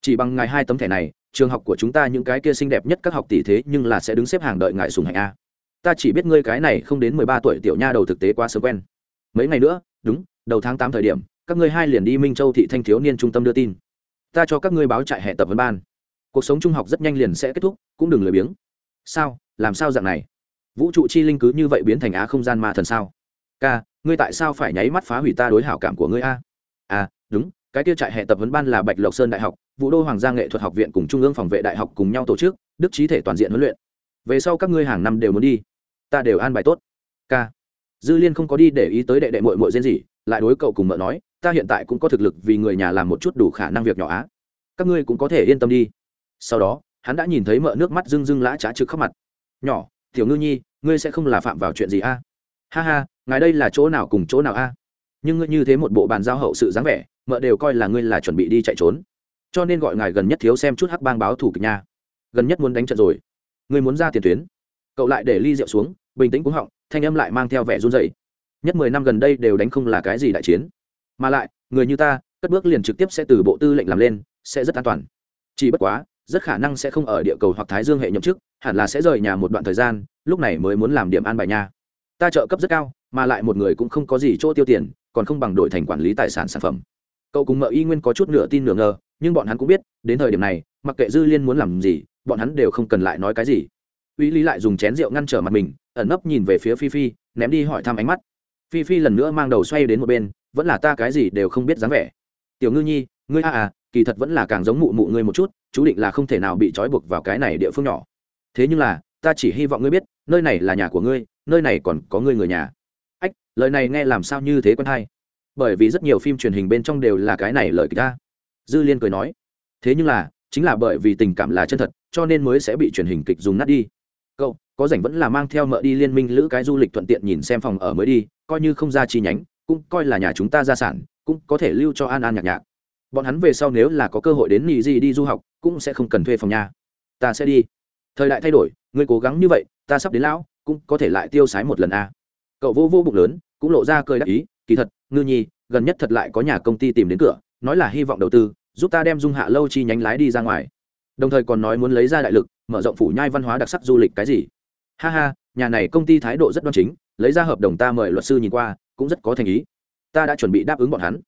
Chỉ bằng ngài hai tấm thẻ này, trường học của chúng ta những cái kia xinh đẹp nhất các học tỷ thế nhưng là sẽ đứng xếp hàng đợi ngài sùng hạnh a. Ta chỉ biết ngươi cái này không đến mười ba tuổi tiểu nha đầu thực tế quá sớm quen. Mấy ngày nữa, đúng, đầu tháng tám thời điểm các ngươi hai liền đi minh châu thị thanh thiếu niên trung tâm đưa tin. Ta cho các ngươi báo trại hệ tập vấn ban. Cuộc sống trung học rất nhanh liền sẽ kết thúc, cũng đừng lười biếng. Sao? Làm sao dạng này? Vũ trụ chi linh cứ như vậy biến thành á không gian ma thần sao? Ca, ngươi tại sao phải nháy mắt phá hủy ta đối hảo cảm của ngươi a? À đúng, cái tiêu trại hệ tập vấn ban là bạch lộc sơn đại học, vũ đô hoàng gia nghệ thuật học viện cùng trung ương phòng vệ đại học cùng nhau tổ chức, đức trí thể toàn diện huấn luyện. Về sau các ngươi hàng năm đều muốn đi. Ta đều an bài tốt. K dư liên không có đi để ý tới đệ đệ mội mội diễn gì lại đối cậu cùng mợ nói ta hiện tại cũng có thực lực vì người nhà làm một chút đủ khả năng việc nhỏ á. Các ngươi cũng có thể yên tâm đi. Sau đó, hắn đã nhìn thấy mợ nước mắt rưng rưng lã trá trực khóc mặt. Nhỏ, tiểu ngư nhi, ngươi sẽ không là phạm vào chuyện gì a ha ha, ngài đây là chỗ nào cùng chỗ nào a nhưng ngươi như thế một bộ bàn giao hậu sự dáng vẻ, mợ đều coi là ngươi là chuẩn bị đi chạy trốn. Cho nên gọi ngài gần nhất thiếu xem chút hắc bang báo thủ kịch nha. Gần nhất muốn đánh trận rồi. Ngươi muốn ra tiền tuyến. Cậu lại để ly rượu xuống, bình tĩnh cúng họng, thanh âm lại mang theo vẻ run dậy nhất mười năm gần đây đều đánh không là cái gì đại chiến mà lại, người như ta, cất bước liền trực tiếp sẽ từ bộ tư lệnh làm lên, sẽ rất an toàn. Chỉ bất quá, rất khả năng sẽ không ở địa cầu hoặc thái dương hệ nhậm chức, hẳn là sẽ rời nhà một đoạn thời gian, lúc này mới muốn làm điểm an bài nha. Ta trợ cấp rất cao, mà lại một người cũng không có gì chỗ tiêu tiền, còn không bằng đổi thành quản lý tài sản sản phẩm. Cậu cùng mợ y nguyên có chút nửa tin nửa ngờ, nhưng bọn hắn cũng biết, đến thời điểm này, mặc kệ dư liên muốn làm gì, bọn hắn đều không cần lại nói cái gì. Uy lý lại dùng chén rượu ngăn trở mặt mình, ẩn nấp nhìn về phía phi phi, ném đi hỏi thăm ánh mắt. Phi phi lần nữa mang đầu xoay đến một bên vẫn là ta cái gì đều không biết dáng vẻ. Tiểu ngư nhi, ngươi a à kỳ thật vẫn là càng giống mụ mụ ngươi một chút, chú định là không thể nào bị trói buộc vào cái này địa phương nhỏ. Thế nhưng là, ta chỉ hy vọng ngươi biết, nơi này là nhà của ngươi, nơi này còn có ngươi người nhà. Ách, lời này nghe làm sao như thế quân hay? Bởi vì rất nhiều phim truyền hình bên trong đều là cái này lời kỳ ta dư liên cười nói, thế nhưng là, chính là bởi vì tình cảm là chân thật, cho nên mới sẽ bị truyền hình kịch dùng nát đi. Cậu, có rảnh vẫn là mang theo mợ đi liên minh lữ cái du lịch thuận tiện nhìn xem phòng ở mới đi, coi như không ra chi nhánh cũng coi là nhà chúng ta gia sản, cũng có thể lưu cho an an nhạc nhạc. Bọn hắn về sau nếu là có cơ hội đến nghỉ gì đi du học, cũng sẽ không cần thuê phòng nhà. Ta sẽ đi. Thời đại thay đổi, ngươi cố gắng như vậy, ta sắp đến lão, cũng có thể lại tiêu sái một lần a cậu vô vô bụng lớn, cũng lộ ra cười đắc ý, kỳ thật, ngư nhi, gần nhất thật lại có nhà công ty tìm đến cửa, nói là hy vọng đầu tư, giúp ta đem dung hạ lâu chi nhánh lái đi ra ngoài. Đồng thời còn nói muốn lấy ra đại lực, mở rộng phủ nhai văn hóa đặc sắc du lịch cái gì. Ha ha, nhà này công ty thái độ rất đoan chính, lấy ra hợp đồng ta mời luật sư nhìn qua cũng rất có thành ý. Ta đã chuẩn bị đáp ứng bọn hắn.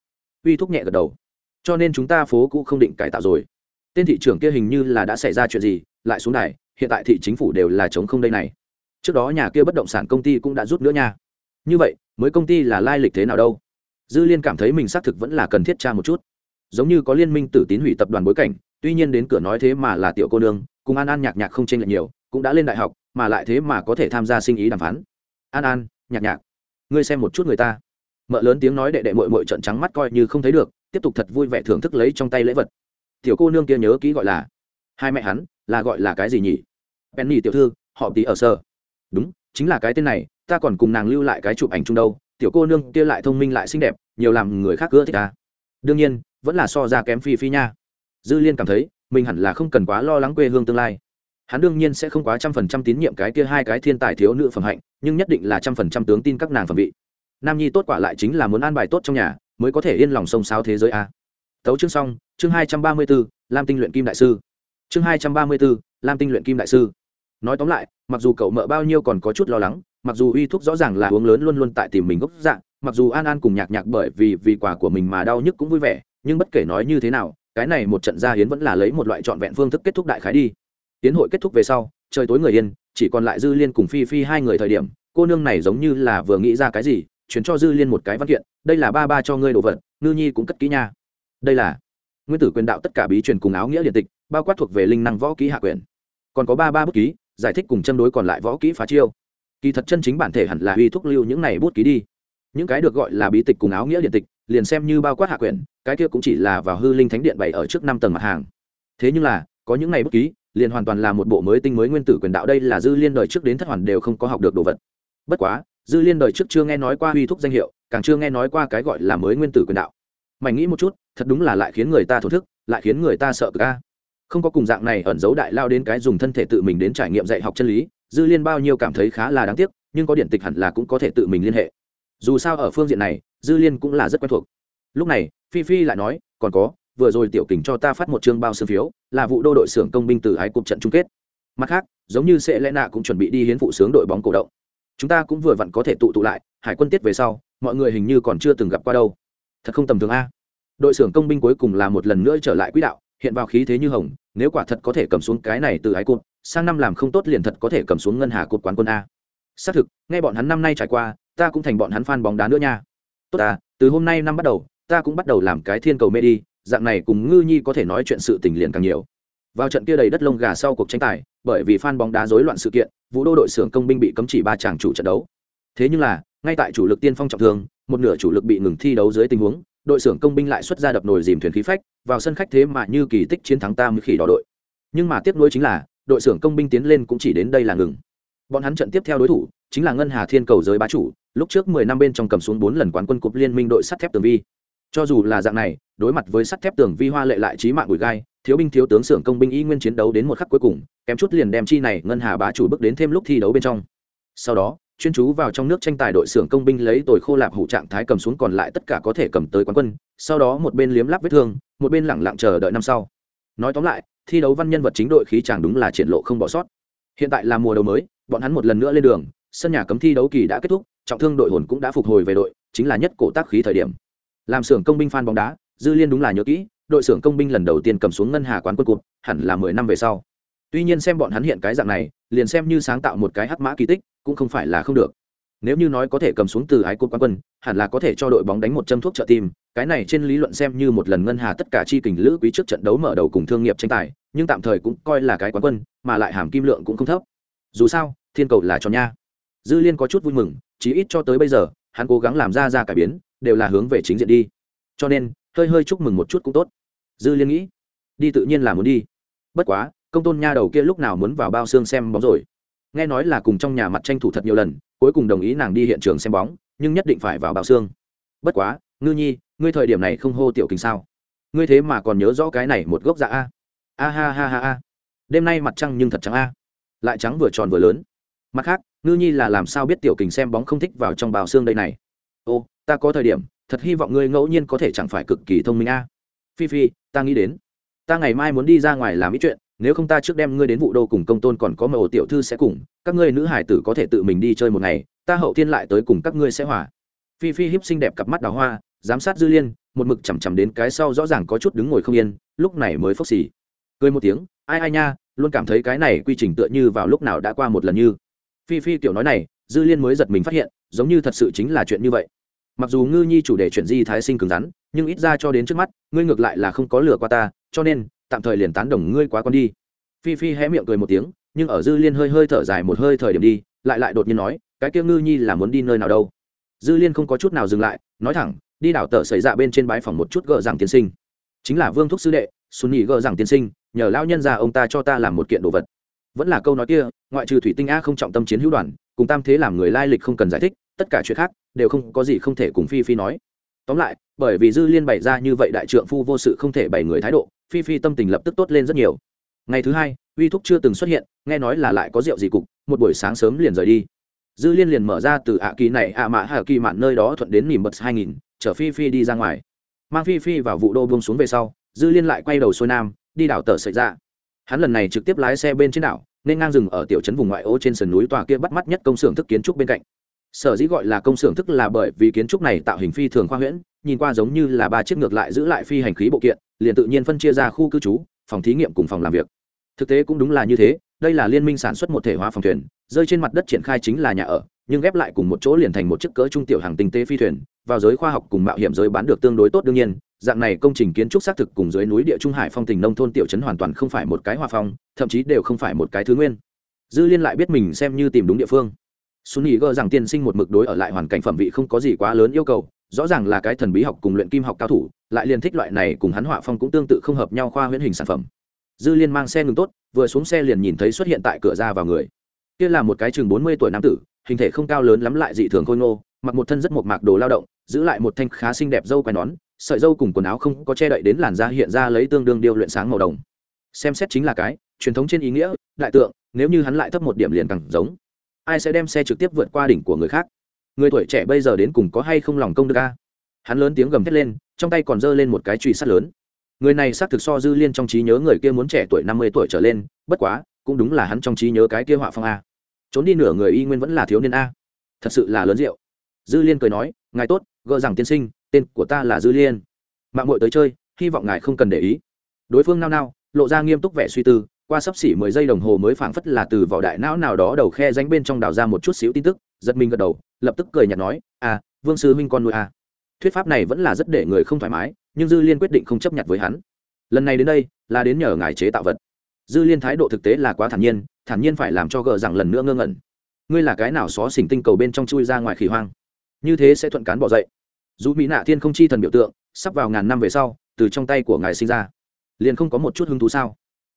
Uy thúc nhẹ gật đầu. Cho nên chúng ta phố cũ không định cải tạo rồi. Tên thị trưởng kia hình như là đã xảy ra chuyện gì, lại xuống này hiện tại thị chính phủ đều là chống không đây này. Trước đó nhà kia bất động sản công ty cũng đã rút nữa nha. Như vậy, mới công ty là lai lịch thế nào đâu? Dư liên cảm thấy mình xác thực vẫn là cần thiết tra một chút. Giống như có liên minh tử tín hủy tập đoàn bối cảnh, tuy nhiên đến cửa nói thế mà là tiểu cô nương, cùng an an nhạc nhạc không tranh lệch nhiều, cũng đã lên đại học, mà lại thế mà có thể tham gia sinh ý đàm phán. An an, nhạc nhạc ngươi xem một chút người ta. Mợ lớn tiếng nói đệ đệ mội mội trận trắng mắt coi như không thấy được, tiếp tục thật vui vẻ thưởng thức lấy trong tay lễ vật. Tiểu cô nương kia nhớ kỹ gọi là, hai mẹ hắn, là gọi là cái gì nhỉ? Penny tiểu thư, họ tí ở sơ đúng, chính là cái tên này, ta còn cùng nàng lưu lại cái chụp ảnh chung đâu, tiểu cô nương kia lại thông minh lại xinh đẹp, nhiều làm người khác cưa thích ta. Đương nhiên, vẫn là so ra kém phi phi nha. Dư liên cảm thấy, mình hẳn là không cần quá lo lắng quê hương tương lai hắn đương nhiên sẽ không quá trăm phần trăm tín nhiệm cái kia hai cái thiên tài thiếu nữ phẩm hạnh, nhưng nhất định là trăm phần trăm tướng tin các nàng phẩm vị. Nam nhi tốt quả lại chính là muốn an bài tốt trong nhà, mới có thể yên lòng sông sáo thế giới a. Tấu chương xong, chương hai trăm ba mươi b ố lam tinh luyện kim đại sư. Chương hai trăm ba mươi b ố lam tinh luyện kim đại sư. Nói tóm lại, mặc dù cậu mợ bao nhiêu còn có chút lo lắng, mặc dù uy thuốc rõ ràng là uống lớn luôn luôn tại tìm mình gốc dạng, mặc dù an an cùng nhạc nhạc bởi vì vì quả của mình mà đau nhức cũng vui vẻ, nhưng bất kể nói như thế nào, cái này một trận gia hiến vẫn là lấy một loại trọn vẹn phương thức kết thúc đại khái đi tiến hội kết thúc về sau, trời tối người yên, chỉ còn lại dư liên cùng phi phi hai người thời điểm. Cô nương này giống như là vừa nghĩ ra cái gì, chuyển cho dư liên một cái văn kiện, đây là ba ba cho ngươi đồ vật, ngư nhi cũng cất kỹ nha. Đây là? Nguyên tử quyền đạo tất cả bí truyền cùng áo nghĩa điện tịch, bao quát thuộc về linh năng võ ký hạ quyền. Còn có ba ba bút ký, giải thích cùng châm đối còn lại võ kỹ phá chiêu. Kỳ thật chân chính bản thể hẳn là uy thúc lưu những này bút ký đi. Những cái được gọi là bí tịch cùng áo nghĩa điện tịch, liền xem như bao quát hạ quyển cái kia cũng chỉ là vào hư linh thánh điện bày ở trước năm tầng mặt hàng. Thế nhưng là, có những này bút ký liền hoàn toàn là một bộ mới tinh mới nguyên tử quyền đạo. Đây là dư liên đời trước đến thất hoàn đều không có học được đồ vật. Bất quá, dư liên đời trước chưa nghe nói qua uy thúc danh hiệu, càng chưa nghe nói qua cái gọi là mới nguyên tử quyền đạo. Mày nghĩ một chút, thật đúng là lại khiến người ta thổ thức, lại khiến người ta sợ ca không có cùng dạng này ẩn giấu đại lao đến cái dùng thân thể tự mình đến trải nghiệm dạy học chân lý, dư liên bao nhiêu cảm thấy khá là đáng tiếc, nhưng có điện tịch hẳn là cũng có thể tự mình liên hệ. Dù sao ở phương diện này, dư liên cũng là rất quen thuộc. Lúc này, phi phi lại nói, còn có vừa rồi tiểu kình cho ta phát một chương bao xương phiếu, là vụ đô đội xưởng công binh từ ái cục trận chung kết. Mặt khác, giống như sẽ lẽ nạ cũng chuẩn bị đi hiến phụ sướng đội bóng cổ động. Chúng ta cũng vừa vặn có thể tụ tụ lại, hải quân tiết về sau, mọi người hình như còn chưa từng gặp qua đâu. Thật không tầm thường a. Đội xưởng công binh cuối cùng là một lần nữa trở lại quỹ đạo, hiện vào khí thế như hồng, nếu quả thật có thể cầm xuống cái này từ ái cụt sang năm làm không tốt liền thật có thể cầm xuống ngân hà cột quán quân a. Xác thực, nghe bọn hắn năm nay trải qua, ta cũng thành bọn hắn fan bóng đá nữa nha. Tốt à từ hôm nay năm bắt đầu, ta cũng bắt đầu làm cái thiên cầu mê đi dạng này cùng ngư nhi có thể nói chuyện sự tình liền càng nhiều. Vào trận kia đầy đất lông gà sau cuộc tranh tài, bởi vì fan bóng đá rối loạn sự kiện, vũ đô đội xưởng công binh bị cấm chỉ ba chàng chủ trận đấu. Thế nhưng là, ngay tại chủ lực tiên phong trọng thương, một nửa chủ lực bị ngừng thi đấu dưới tình huống, đội xưởng công binh lại xuất ra đập nồi dìm thuyền khí phách, vào sân khách thế mà như kỳ tích chiến thắng tam khỉ đỏ đội. Nhưng mà tiếc nối chính là, đội xưởng công binh tiến lên cũng chỉ đến đây là ngừng. Bọn hắn trận tiếp theo đối thủ, chính là ngân hà thiên cầu giới bá chủ, lúc trước mười năm bên trong cầm xuống bốn lần quán quân cúp liên minh đội sắt thép tường vi. Cho dù là dạng này đối mặt với sắt thép tường vi hoa lệ lại trí mạng bụi gai, thiếu binh, thiếu tướng xưởng công binh y nguyên chiến đấu đến một khắc cuối cùng, kém chút liền đem chi này ngân hà bá chủ bước đến thêm lúc thi đấu bên trong. Sau đó, chuyên chú vào trong nước tranh tài đội xưởng công binh lấy tồi khô lạp hủ trạng thái cầm xuống còn lại tất cả có thể cầm tới quán quân, sau đó một bên liếm lắp vết thương, một bên lẳng lặng chờ đợi năm sau. Nói tóm lại, thi đấu văn nhân vật chính đội khí chàng đúng là triển lộ không bỏ sót. Hiện tại là mùa đầu mới, bọn hắn một lần nữa lên đường, sân nhà cấm thi đấu kỳ đã kết thúc, trọng thương đội hồn cũng đã phục hồi về đội, chính là nhất cổ tác khí thời điểm. Làm xưởng công binh phan bóng đá dư liên đúng là nhớ kỹ, đội xưởng công binh lần đầu tiên cầm xuống ngân hà quán quân cụt, hẳn là mười năm về sau. Tuy nhiên xem bọn hắn hiện cái dạng này, liền xem như sáng tạo một cái hắc mã kỳ tích, cũng không phải là không được. Nếu như nói có thể cầm xuống từ ái cột quán quân, hẳn là có thể cho đội bóng đánh một châm thuốc trợ tim, cái này trên lý luận xem như một lần ngân hà tất cả chi kình lữ quý trước trận đấu mở đầu cùng thương nghiệp tranh tài, nhưng tạm thời cũng coi là cái quán quân, mà lại hàm kim lượng cũng không thấp. Dù sao, thiên cầu là cho nha. Dư liên có chút vui mừng, chí ít cho tới bây giờ, hắn cố gắng làm ra ra cải biến, đều là hướng về chính diện đi. Cho nên hơi hơi chúc mừng một chút cũng tốt. Dư liên nghĩ, đi tự nhiên là muốn đi. Bất quá, công tôn nha đầu kia lúc nào muốn vào bao xương xem bóng rồi. Nghe nói là cùng trong nhà mặt tranh thủ thật nhiều lần, cuối cùng đồng ý nàng đi hiện trường xem bóng, nhưng nhất định phải vào bao xương. Bất quá, ngư nhi, ngươi thời điểm này không hô tiểu kính sao? Ngươi thế mà còn nhớ rõ cái này một gốc dạ a. A ha ha ha a đêm nay mặt trăng nhưng thật trắng a. Lại trắng vừa tròn vừa lớn. Mặt khác, ngư nhi là làm sao biết tiểu kình xem bóng không thích vào trong bào xương đây này? Ô, ta có thời điểm thật hy vọng ngươi ngẫu nhiên có thể chẳng phải cực kỳ thông minh a. Phi phi, ta nghĩ đến. Ta ngày mai muốn đi ra ngoài làm ít chuyện, nếu không ta trước đem ngươi đến vụ đô cùng công tôn còn có mẫu tiểu thư sẽ cùng, các ngươi nữ hải tử có thể tự mình đi chơi một ngày, ta hậu thiên lại tới cùng các ngươi sẽ hòa. Phi phi hiếp xinh đẹp cặp mắt đào hoa, giám sát dư liên, một mực chằm chằm đến cái sau rõ ràng có chút đứng ngồi không yên, lúc này mới phốc xì. Cười một tiếng, ai ai nha, luôn cảm thấy cái này quy trình tựa như vào lúc nào đã qua một lần như. Phi phi kiểu nói này, dư liên mới giật mình phát hiện, giống như thật sự chính là chuyện như vậy mặc dù ngư nhi chủ đề chuyện di thái sinh cứng rắn, nhưng ít ra cho đến trước mắt, ngươi ngược lại là không có lừa qua ta, cho nên, tạm thời liền tán đồng ngươi quá con đi. Phi phi hé miệng cười một tiếng, nhưng ở dư liên hơi hơi thở dài một hơi thời điểm đi, lại lại đột nhiên nói, cái kia ngư nhi là muốn đi nơi nào đâu? Dư liên không có chút nào dừng lại, nói thẳng, đi đảo tờ xảy ra dạ bên trên bãi phòng một chút gợ rằng tiên sinh. Chính là vương thúc sư đệ, xuân nhị gợ rằng tiên sinh, nhờ lao nhân ra ông ta cho ta làm một kiện đồ vật. Vẫn là câu nói kia, ngoại trừ thủy tinh a không trọng tâm chiến hữu đoàn, cùng tam thế làm người lai lịch không cần giải thích tất cả chuyện khác đều không có gì không thể cùng phi phi nói. Tóm lại, bởi vì dư liên bày ra như vậy đại trượng phu vô sự không thể bày người thái độ, phi phi tâm tình lập tức tốt lên rất nhiều. Ngày thứ hai, uy thúc chưa từng xuất hiện, nghe nói là lại có rượu gì cục, một buổi sáng sớm liền rời đi. Dư liên liền mở ra từ ạ kỳ này, ạ mã hà kỳ mạn nơi đó thuận đến nỉm bật hai nghìn, chở phi phi đi ra ngoài. Mang phi phi vào vụ đô buông xuống về sau, dư liên lại quay đầu xuôi nam, đi đảo tờ xảy ra. Hắn lần này trực tiếp lái xe bên trên đảo, nên ngang rừng ở tiểu trấn vùng ngoại ô trên sườn núi tòa kia bắt mắt nhất công xưởng thức kiến trúc bên cạnh sở dĩ gọi là công xưởng thức là bởi vì kiến trúc này tạo hình phi thường khoa huyễn, nhìn qua giống như là ba chiếc ngược lại giữ lại phi hành khí bộ kiện, liền tự nhiên phân chia ra khu cư trú, phòng thí nghiệm cùng phòng làm việc. Thực tế cũng đúng là như thế, đây là liên minh sản xuất một thể hóa phòng thuyền, rơi trên mặt đất triển khai chính là nhà ở, nhưng ghép lại cùng một chỗ liền thành một chiếc cỡ trung tiểu hàng tinh tế phi thuyền, vào giới khoa học cùng mạo hiểm giới bán được tương đối tốt đương nhiên, dạng này công trình kiến trúc xác thực cùng dưới núi địa trung hải phong tình nông thôn tiểu trấn hoàn toàn không phải một cái hòa phong, thậm chí đều không phải một cái thứ nguyên. Dư liên lại biết mình xem như tìm đúng địa phương sunny gơ rằng tiên sinh một mực đối ở lại hoàn cảnh phẩm vị không có gì quá lớn yêu cầu, rõ ràng là cái thần bí học cùng luyện kim học cao thủ, lại liền thích loại này cùng hắn họa phong cũng tương tự không hợp nhau khoa huyễn hình sản phẩm. Dư liên mang xe ngừng tốt, vừa xuống xe liền nhìn thấy xuất hiện tại cửa ra vào người. Kia là một cái chừng bốn mươi tuổi nam tử, hình thể không cao lớn lắm lại dị thường khôi ngô, mặc một thân rất một mạc đồ lao động, giữ lại một thanh khá xinh đẹp dâu quai nón, sợi dâu cùng quần áo không có che đậy đến làn da hiện ra lấy tương đương điêu luyện sáng màu đồng. Xem xét chính là cái, truyền thống trên ý nghĩa, đại tượng, nếu như hắn lại thấp một điểm liền càng giống ai sẽ đem xe trực tiếp vượt qua đỉnh của người khác? Người tuổi trẻ bây giờ đến cùng có hay không lòng công được ca hắn lớn tiếng gầm thét lên, trong tay còn giơ lên một cái truy sát lớn. Người này xác thực so dư liên trong trí nhớ người kia muốn trẻ tuổi năm mươi tuổi trở lên, bất quá, cũng đúng là hắn trong trí nhớ cái kia họa phong a. Trốn đi nửa người y nguyên vẫn là thiếu niên a. Thật sự là lớn rượu. Dư liên cười nói, ngài tốt gợ rằng tiên sinh, tên của ta là dư liên. Mạng hội tới chơi, hy vọng ngài không cần để ý. Đối phương nao nao, lộ ra nghiêm túc vẻ suy tư qua sắp xỉ mười giây đồng hồ mới phảng phất là từ vỏ đại não nào đó đầu khe rãnh bên trong đào ra một chút xíu tin tức, giật mình gật đầu, lập tức cười nhạt nói à vương sư huynh con nuôi à. thuyết pháp này vẫn là rất để người không thoải mái, nhưng dư liên quyết định không chấp nhận với hắn. Lần này đến đây, là đến nhờ ngài chế tạo vật. Dư liên thái độ thực tế là quá thản nhiên thản nhiên phải làm cho gờ rằng lần nữa ngơ ngẩn. Ngươi là cái nào xó xỉnh tinh cầu bên trong chui ra ngoài khỉ hoang? Như thế sẽ thuận cán bỏ dậy. Dù mỹ nạ thiên không chi thần biểu tượng, sắp vào ngàn năm về sau, từ trong tay của ngài sinh ra. Liền không có một chút hứng thú sao?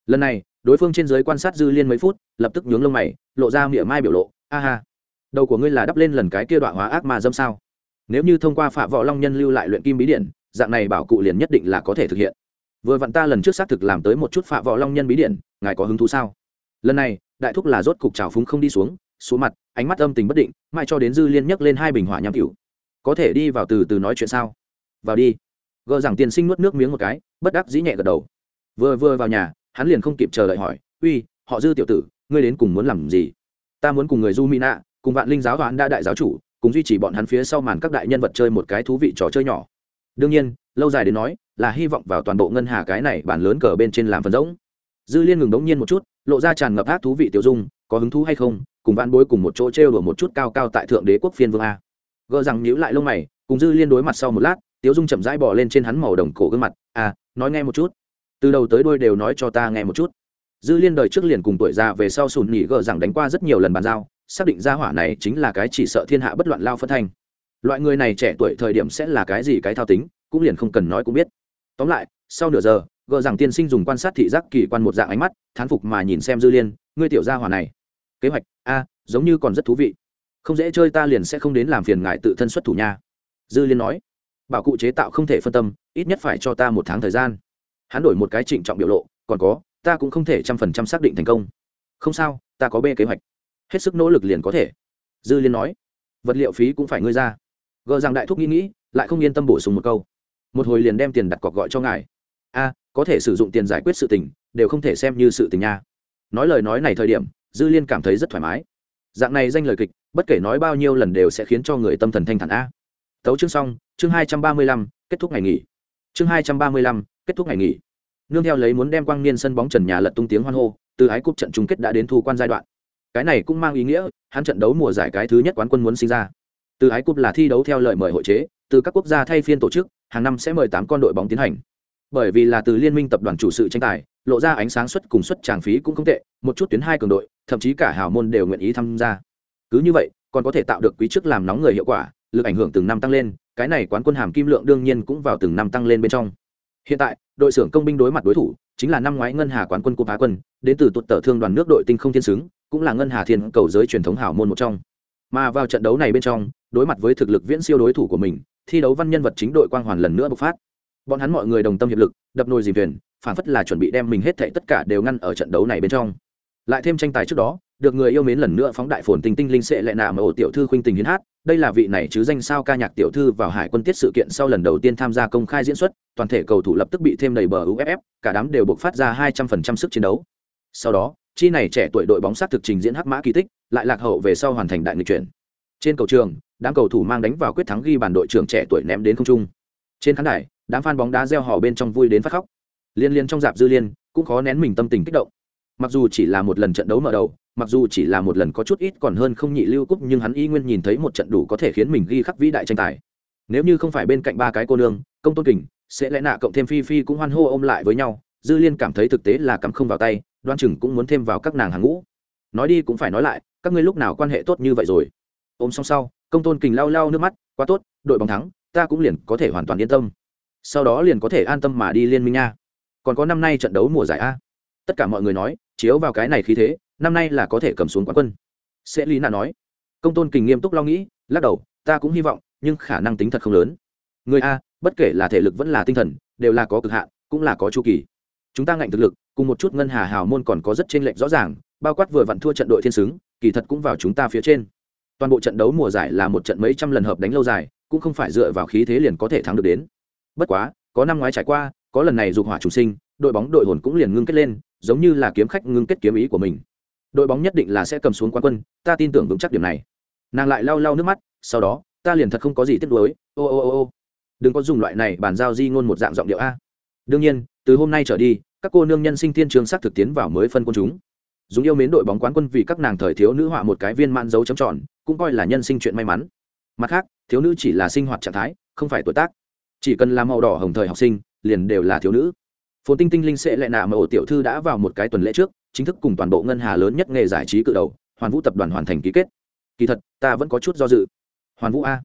Lần này, đối phương trên giới quan sát dư liên mấy phút, lập tức nhướng lông mày, lộ ra miệng mai biểu lộ, a ha, đầu của ngươi là đắp lên lần cái kia đoạn hóa ác mà dâm sao? Nếu như thông qua phạ võ long nhân lưu lại luyện kim bí điện, dạng này bảo cụ liền nhất định là có thể thực hiện. Vừa vặn ta lần trước xác thực làm tới một chút phạ võ long nhân bí điện, ngài có hứng thú sao? Lần này, đại thúc là rốt cục trào phúng không đi xuống xuống mặt, ánh mắt âm tình bất định mai cho đến dư liên nhấc lên hai bình hỏa nham cửu có thể đi vào từ từ nói chuyện sao? Vào đi. Gờ rằng tiền sinh nuốt nước miếng một cái, bất đắc dĩ nhẹ gật đầu. Vừa vừa vào nhà hắn liền không kịp chờ đợi hỏi, uy, họ dư tiểu tử, ngươi đến cùng muốn làm gì? Ta muốn cùng người du mỹ nạ cùng vạn linh giáo toán đa đại giáo chủ, cùng duy trì bọn hắn phía sau màn các đại nhân vật chơi một cái thú vị trò chơi nhỏ. Đương nhiên, lâu dài đến nói, là hy vọng vào toàn bộ ngân hà cái này bản lớn cờ bên trên làm phần rỗng. Dư liên ngừng đống nhiên một chút, lộ ra tràn ngập ác thú vị tiểu dung, có hứng thú hay không, cùng vạn bối cùng một chỗ trêu đùa một chút cao cao tại thượng đế quốc phiên vương a. Gỡ rằng nhíu lại lông mày, cùng dư liên đối mặt sau một lát, tiểu dung chậm rãi bỏ lên trên hắn màu đồng cổ gương mặt à nói nghe một chút từ đầu tới đuôi đều nói cho ta nghe một chút. Dư liên đời trước liền cùng tuổi già về sau sùn nhỉ gờ rằng đánh qua rất nhiều lần bàn giao, xác định ra hỏa này chính là cái chỉ sợ thiên hạ bất loạn lao phân thanh. Loại người này trẻ tuổi thời điểm sẽ là cái gì cái thao tính, cũng liền không cần nói cũng biết. Tóm lại, sau nửa giờ, gờ rằng tiên sinh dùng quan sát thị giác kỳ quan một dạng ánh mắt, thán phục mà nhìn xem dư liên, ngươi tiểu gia hỏa này, kế hoạch, a, giống như còn rất thú vị. Không dễ chơi ta liền sẽ không đến làm phiền ngại tự thân xuất thủ nha. Dư liên nói. Bảo cụ chế tạo không thể phân tâm, ít nhất phải cho ta một tháng thời gian hắn đổi một cái trịnh trọng biểu lộ, còn có, ta cũng không thể trăm phần trăm xác định thành công. Không sao, ta có b kế hoạch. Hết sức nỗ lực liền có thể. Dư liên nói. Vật liệu phí cũng phải ngươi ra. Gờ rằng đại thúc nghĩ nghĩ, lại không yên tâm bổ sung một câu. Một hồi liền đem tiền đặt cọc gọi cho ngài. A, có thể sử dụng tiền giải quyết sự tình, đều không thể xem như sự tình nha. Nói lời nói này thời điểm, dư liên cảm thấy rất thoải mái. Dạng này danh lời kịch, bất kể nói bao nhiêu lần đều sẽ khiến cho người tâm thần thanh thản a. Tấu chương xong, chương hai trăm ba mươi lăm, kết thúc ngày nghỉ. Chương hai trăm ba mươi lăm kết thúc ngày nghỉ. Nương theo lấy muốn đem quang niên sân bóng trần nhà lật tung tiếng hoan hô, từ ái cúp trận chung kết đã đến thu quan giai đoạn. Cái này cũng mang ý nghĩa, hắn trận đấu mùa giải cái thứ nhất quán quân muốn sinh ra. Từ ái cúp là thi đấu theo lời mời hội chế, từ các quốc gia thay phiên tổ chức, hàng năm sẽ mời tám con đội bóng tiến hành. Bởi vì là từ liên minh tập đoàn chủ sự tranh tài, lộ ra ánh sáng suất cùng suất tràng phí cũng không tệ, một chút tuyến hai cường đội, thậm chí cả hào môn đều nguyện ý tham gia. Cứ như vậy, còn có thể tạo được quý chức làm nóng người hiệu quả, lực ảnh hưởng từng năm tăng lên, cái này quán quân hàm kim lượng đương nhiên cũng vào từng năm tăng lên bên trong hiện tại, đội xưởng công binh đối mặt đối thủ chính là năm ngoái ngân hà quán quân cúp á quân, đến từ tụt tờ thương đoàn nước đội tinh không thiên xứng, cũng là ngân hà thiên cầu giới truyền thống hảo môn một trong. Mà vào trận đấu này bên trong, đối mặt với thực lực viễn siêu đối thủ của mình, thi đấu văn nhân vật chính đội quang hoàn lần nữa bộc phát. Bọn hắn mọi người đồng tâm hiệp lực, đập nồi dìm thuyền, phản phất là chuẩn bị đem mình hết thảy tất cả đều ngăn ở trận đấu này bên trong. Lại thêm tranh tài trước đó được người yêu mến lần nữa phóng đại phồn tinh tinh linh sẽ lại nạ mà ổ tiểu thư khuynh tình hiến hát. Đây là vị này chứ danh sao ca nhạc tiểu thư vào hải quân tiết sự kiện sau lần đầu tiên tham gia công khai diễn xuất, toàn thể cầu thủ lập tức bị thêm đầy bờ uff cả đám đều buộc phát ra hai trăm phần trăm sức chiến đấu. Sau đó, chi này trẻ tuổi đội bóng sát thực trình diễn hắc mã kỳ tích, lại lạc hậu về sau hoàn thành đại nghịch chuyển. Trên cầu trường, đám cầu thủ mang đánh vào quyết thắng ghi bàn đội trưởng trẻ tuổi ném đến không trung. Trên khán đài, đám fan bóng đá reo hò bên trong vui đến phát khóc. Liên liên trong dạp dư liên, cũng khó nén mình tâm tình kích động. Mặc dù chỉ là một lần trận đấu mở đầu mặc dù chỉ là một lần có chút ít còn hơn không nhị lưu cúp nhưng hắn y nguyên nhìn thấy một trận đủ có thể khiến mình ghi khắc vĩ đại tranh tài. Nếu như không phải bên cạnh ba cái cô nương, công tôn kình, sẽ lẽ nạ cộng thêm phi phi cũng hoan hô ôm lại với nhau, dư liên cảm thấy thực tế là cắm không vào tay, đoan chừng cũng muốn thêm vào các nàng hàng ngũ. Nói đi cũng phải nói lại, các ngươi lúc nào quan hệ tốt như vậy rồi? Ôm xong sau, công tôn kình lau lau nước mắt, quá tốt, đội bóng thắng, ta cũng liền có thể hoàn toàn yên tâm. Sau đó liền có thể an tâm mà đi liên minh nha còn có năm nay trận đấu mùa giải a. Tất cả mọi người nói, chiếu vào cái này khí thế năm nay là có thể cầm xuống quán quân. Sẽ lý nạ nói. Công tôn kình nghiêm túc lo nghĩ, lắc đầu, ta cũng hy vọng, nhưng khả năng tính thật không lớn. Người a, bất kể là thể lực vẫn là tinh thần, đều là có cực hạn, cũng là có chu kỳ. Chúng ta ngạnh thực lực, cùng một chút ngân hà hào môn còn có rất t r ê n lệch rõ ràng, bao quát vừa vặn thua trận đội thiên xứng, kỳ thật cũng vào chúng ta phía trên. Toàn bộ trận đấu mùa giải là một trận mấy trăm lần hợp đánh lâu dài, cũng không phải dựa vào khí thế liền có thể thắng được đến. Bất quá, có năm ngoái trải qua, có lần này dục hỏa chủ sinh, đội bóng đội hồn cũng liền ngưng kết lên, giống như là kiếm khách ngưng kết kiếm ý của mình đội bóng nhất định là sẽ cầm xuống quán quân, ta tin tưởng vững chắc điểm này. Nàng lại lau lau nước mắt, sau đó, ta liền thật không có gì tiếc nuối, ô ô ô ô. Đừng có dùng loại này bàn giao di ngôn một dạng giọng điệu a. Đương nhiên, từ hôm nay trở đi, các cô nương nhân sinh thiên trường sắc thực tiến vào mới phân quân chúng. Dùng yêu mến đội bóng quán quân vì các nàng thời thiếu nữ họa một cái viên man dấu chấm tròn, cũng coi là nhân sinh chuyện may mắn. Mặt khác, thiếu nữ chỉ là sinh hoạt trạng thái, không phải tuổi tác. Chỉ cần làm màu đỏ hồng thời học sinh, liền đều là thiếu nữ. Phồn tinh tinh linh sẽ lại nạ mà ổ tiểu thư đã vào một cái tuần lễ trước chính thức cùng toàn bộ ngân hà lớn nhất nghề giải trí cự đầu, hoàn vũ tập đoàn hoàn thành ký kết. Kỳ thật, ta vẫn có chút do dự. Hoàn vũ a.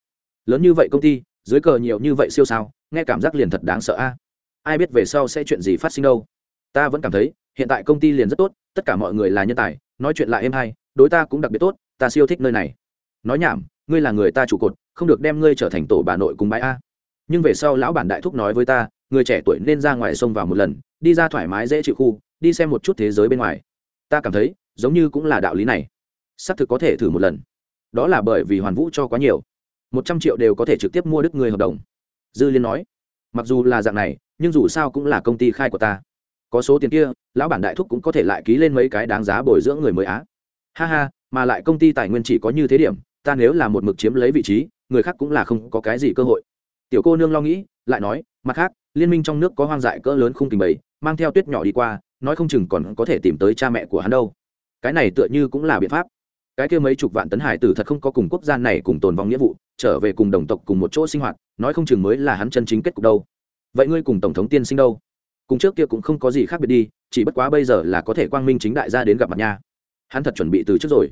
Lớn như vậy công ty, dưới cờ nhiều như vậy siêu sao, nghe cảm giác liền thật đáng sợ a. Ai biết về sau sẽ chuyện gì phát sinh đâu. Ta vẫn cảm thấy, hiện tại công ty liền rất tốt, tất cả mọi người là nhân tài, nói chuyện lại êm hay, đối ta cũng đặc biệt tốt, ta siêu thích nơi này. Nói nhảm, ngươi là người ta trụ cột, không được đem ngươi trở thành tổ bà nội cùng bãi a. Nhưng về sau lão bản đại thúc nói với ta, người trẻ tuổi nên ra ngoài sông vào một lần đi ra thoải mái dễ chịu khu, đi xem một chút thế giới bên ngoài. Ta cảm thấy, giống như cũng là đạo lý này. Xác thực có thể thử một lần. Đó là bởi vì hoàn vũ cho quá nhiều. Một trăm triệu đều có thể trực tiếp mua đứt người hợp đồng. Dư liên nói, mặc dù là dạng này, nhưng dù sao cũng là công ty khai của ta. Có số tiền kia, lão bản đại thúc cũng có thể lại ký lên mấy cái đáng giá bồi dưỡng người mới á. Ha ha, mà lại công ty tài nguyên chỉ có như thế điểm, ta nếu là một mực chiếm lấy vị trí, người khác cũng là không có cái gì cơ hội. Tiểu cô nương lo nghĩ, lại nói, mặt khác liên minh trong nước có hoang dại cỡ lớn khung tình bày mang theo tuyết nhỏ đi qua, nói không chừng còn có thể tìm tới cha mẹ của hắn đâu. Cái này tựa như cũng là biện pháp. Cái kia mấy chục vạn tấn hải tử thật không có cùng quốc gia này cùng tồn vong nghĩa vụ, trở về cùng đồng tộc cùng một chỗ sinh hoạt, nói không chừng mới là hắn chân chính kết cục đâu. Vậy ngươi cùng tổng thống tiên sinh đâu? Cùng trước kia cũng không có gì khác biệt đi, chỉ bất quá bây giờ là có thể quang minh chính đại gia đến gặp mặt nha. Hắn thật chuẩn bị từ trước rồi.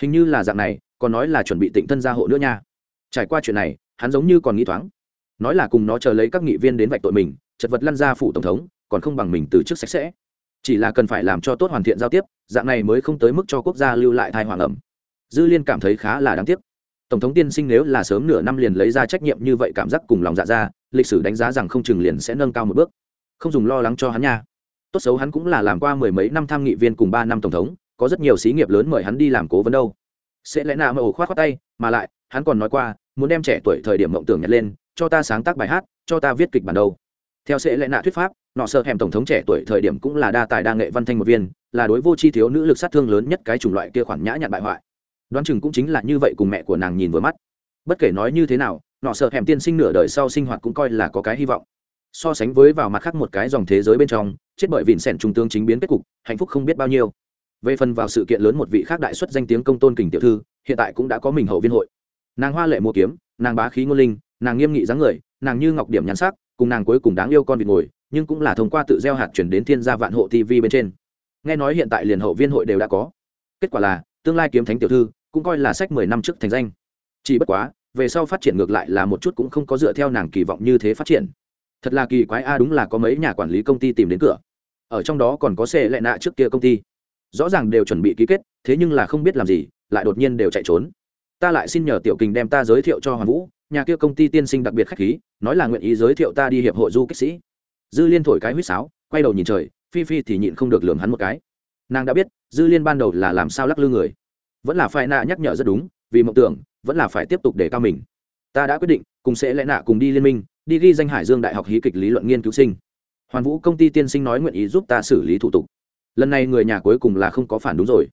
Hình như là dạng này, còn nói là chuẩn bị tịnh thân gia hộ nữa nha. Trải qua chuyện này, hắn giống như còn nghĩ thoáng nói là cùng nó chờ lấy các nghị viên đến vạch tội mình, chật vật lăn ra phủ tổng thống, còn không bằng mình từ trước sạch sẽ. Chỉ là cần phải làm cho tốt hoàn thiện giao tiếp, dạng này mới không tới mức cho quốc gia lưu lại thai hoàng ẩm. Dư liên cảm thấy khá là đáng tiếc. Tổng thống tiên sinh nếu là sớm nửa năm liền lấy ra trách nhiệm như vậy cảm giác cùng lòng dạ ra, lịch sử đánh giá rằng không chừng liền sẽ nâng cao một bước. Không dùng lo lắng cho hắn nha. Tốt xấu hắn cũng là làm qua mười mấy năm tham nghị viên cùng ba năm tổng thống, có rất nhiều xí nghiệp lớn mời hắn đi làm cố vấn đâu. Sẽ lẽ nào mà ổ khoát khoát tay, mà lại, hắn còn nói qua muốn đem trẻ tuổi thời điểm mộng tưởng nhặt lên, cho ta sáng tác bài hát, cho ta viết kịch bản đâu. Theo sẽ lẽ nạ thuyết pháp, nọ sợ hẻm tổng thống trẻ tuổi thời điểm cũng là đa tài đa nghệ văn thanh một viên, là đối vô chi thiếu nữ lực sát thương lớn nhất cái chủng loại kia khoản nhã nhặn bại hoại. Đoán chừng cũng chính là như vậy cùng mẹ của nàng nhìn vừa mắt. Bất kể nói như thế nào, nọ sợ hẻm tiên sinh nửa đời sau sinh hoạt cũng coi là có cái hy vọng. So sánh với vào mặt khác một cái dòng thế giới bên trong, chết bởi vịn sẻn trung tướng chính biến kết cục, hạnh phúc không biết bao nhiêu. Về phần vào sự kiện lớn một vị khác đại xuất danh tiếng công tôn kình tiểu thư, hiện tại cũng đã có mình hậu viên hội nàng hoa lệ mua kiếm, nàng bá khí ngôn linh, nàng nghiêm nghị dáng người, nàng như ngọc điểm nhắn sắc, cùng nàng cuối cùng đáng yêu con vịt ngồi, nhưng cũng là thông qua tự gieo hạt chuyển đến thiên gia vạn hộ tv bên trên. Nghe nói hiện tại liền hậu viên hội đều đã có. Kết quả là, tương lai kiếm thánh tiểu thư cũng coi là sách mười năm trước thành danh. Chỉ bất quá, về sau phát triển ngược lại là một chút cũng không có dựa theo nàng kỳ vọng như thế phát triển. Thật là kỳ quái a, đúng là có mấy nhà quản lý công ty tìm đến cửa. Ở trong đó còn có xe lệ nạ trước kia công ty. Rõ ràng đều chuẩn bị ký kết, thế nhưng là không biết làm gì, lại đột nhiên đều chạy trốn ta lại xin nhờ tiểu kình đem ta giới thiệu cho hoàng vũ, nhà kia công ty tiên sinh đặc biệt khách khí, nói là nguyện ý giới thiệu ta đi hiệp hội du kích sĩ. Dư liên thổi cái huýt sáo, quay đầu nhìn trời, phi phi thì nhịn không được lường hắn một cái. Nàng đã biết, dư liên ban đầu là làm sao lắc lư người. Vẫn là phải nạ nhắc nhở rất đúng, vì mộng tưởng, vẫn là phải tiếp tục để cao mình. Ta đã quyết định, cùng sẽ lẽ nạ cùng đi liên minh, đi ghi danh hải dương đại học hí kịch lý luận nghiên cứu sinh. Hoàn vũ công ty tiên sinh nói nguyện ý giúp ta xử lý thủ tục. Lần này người nhà cuối cùng là không có phản đúng rồi.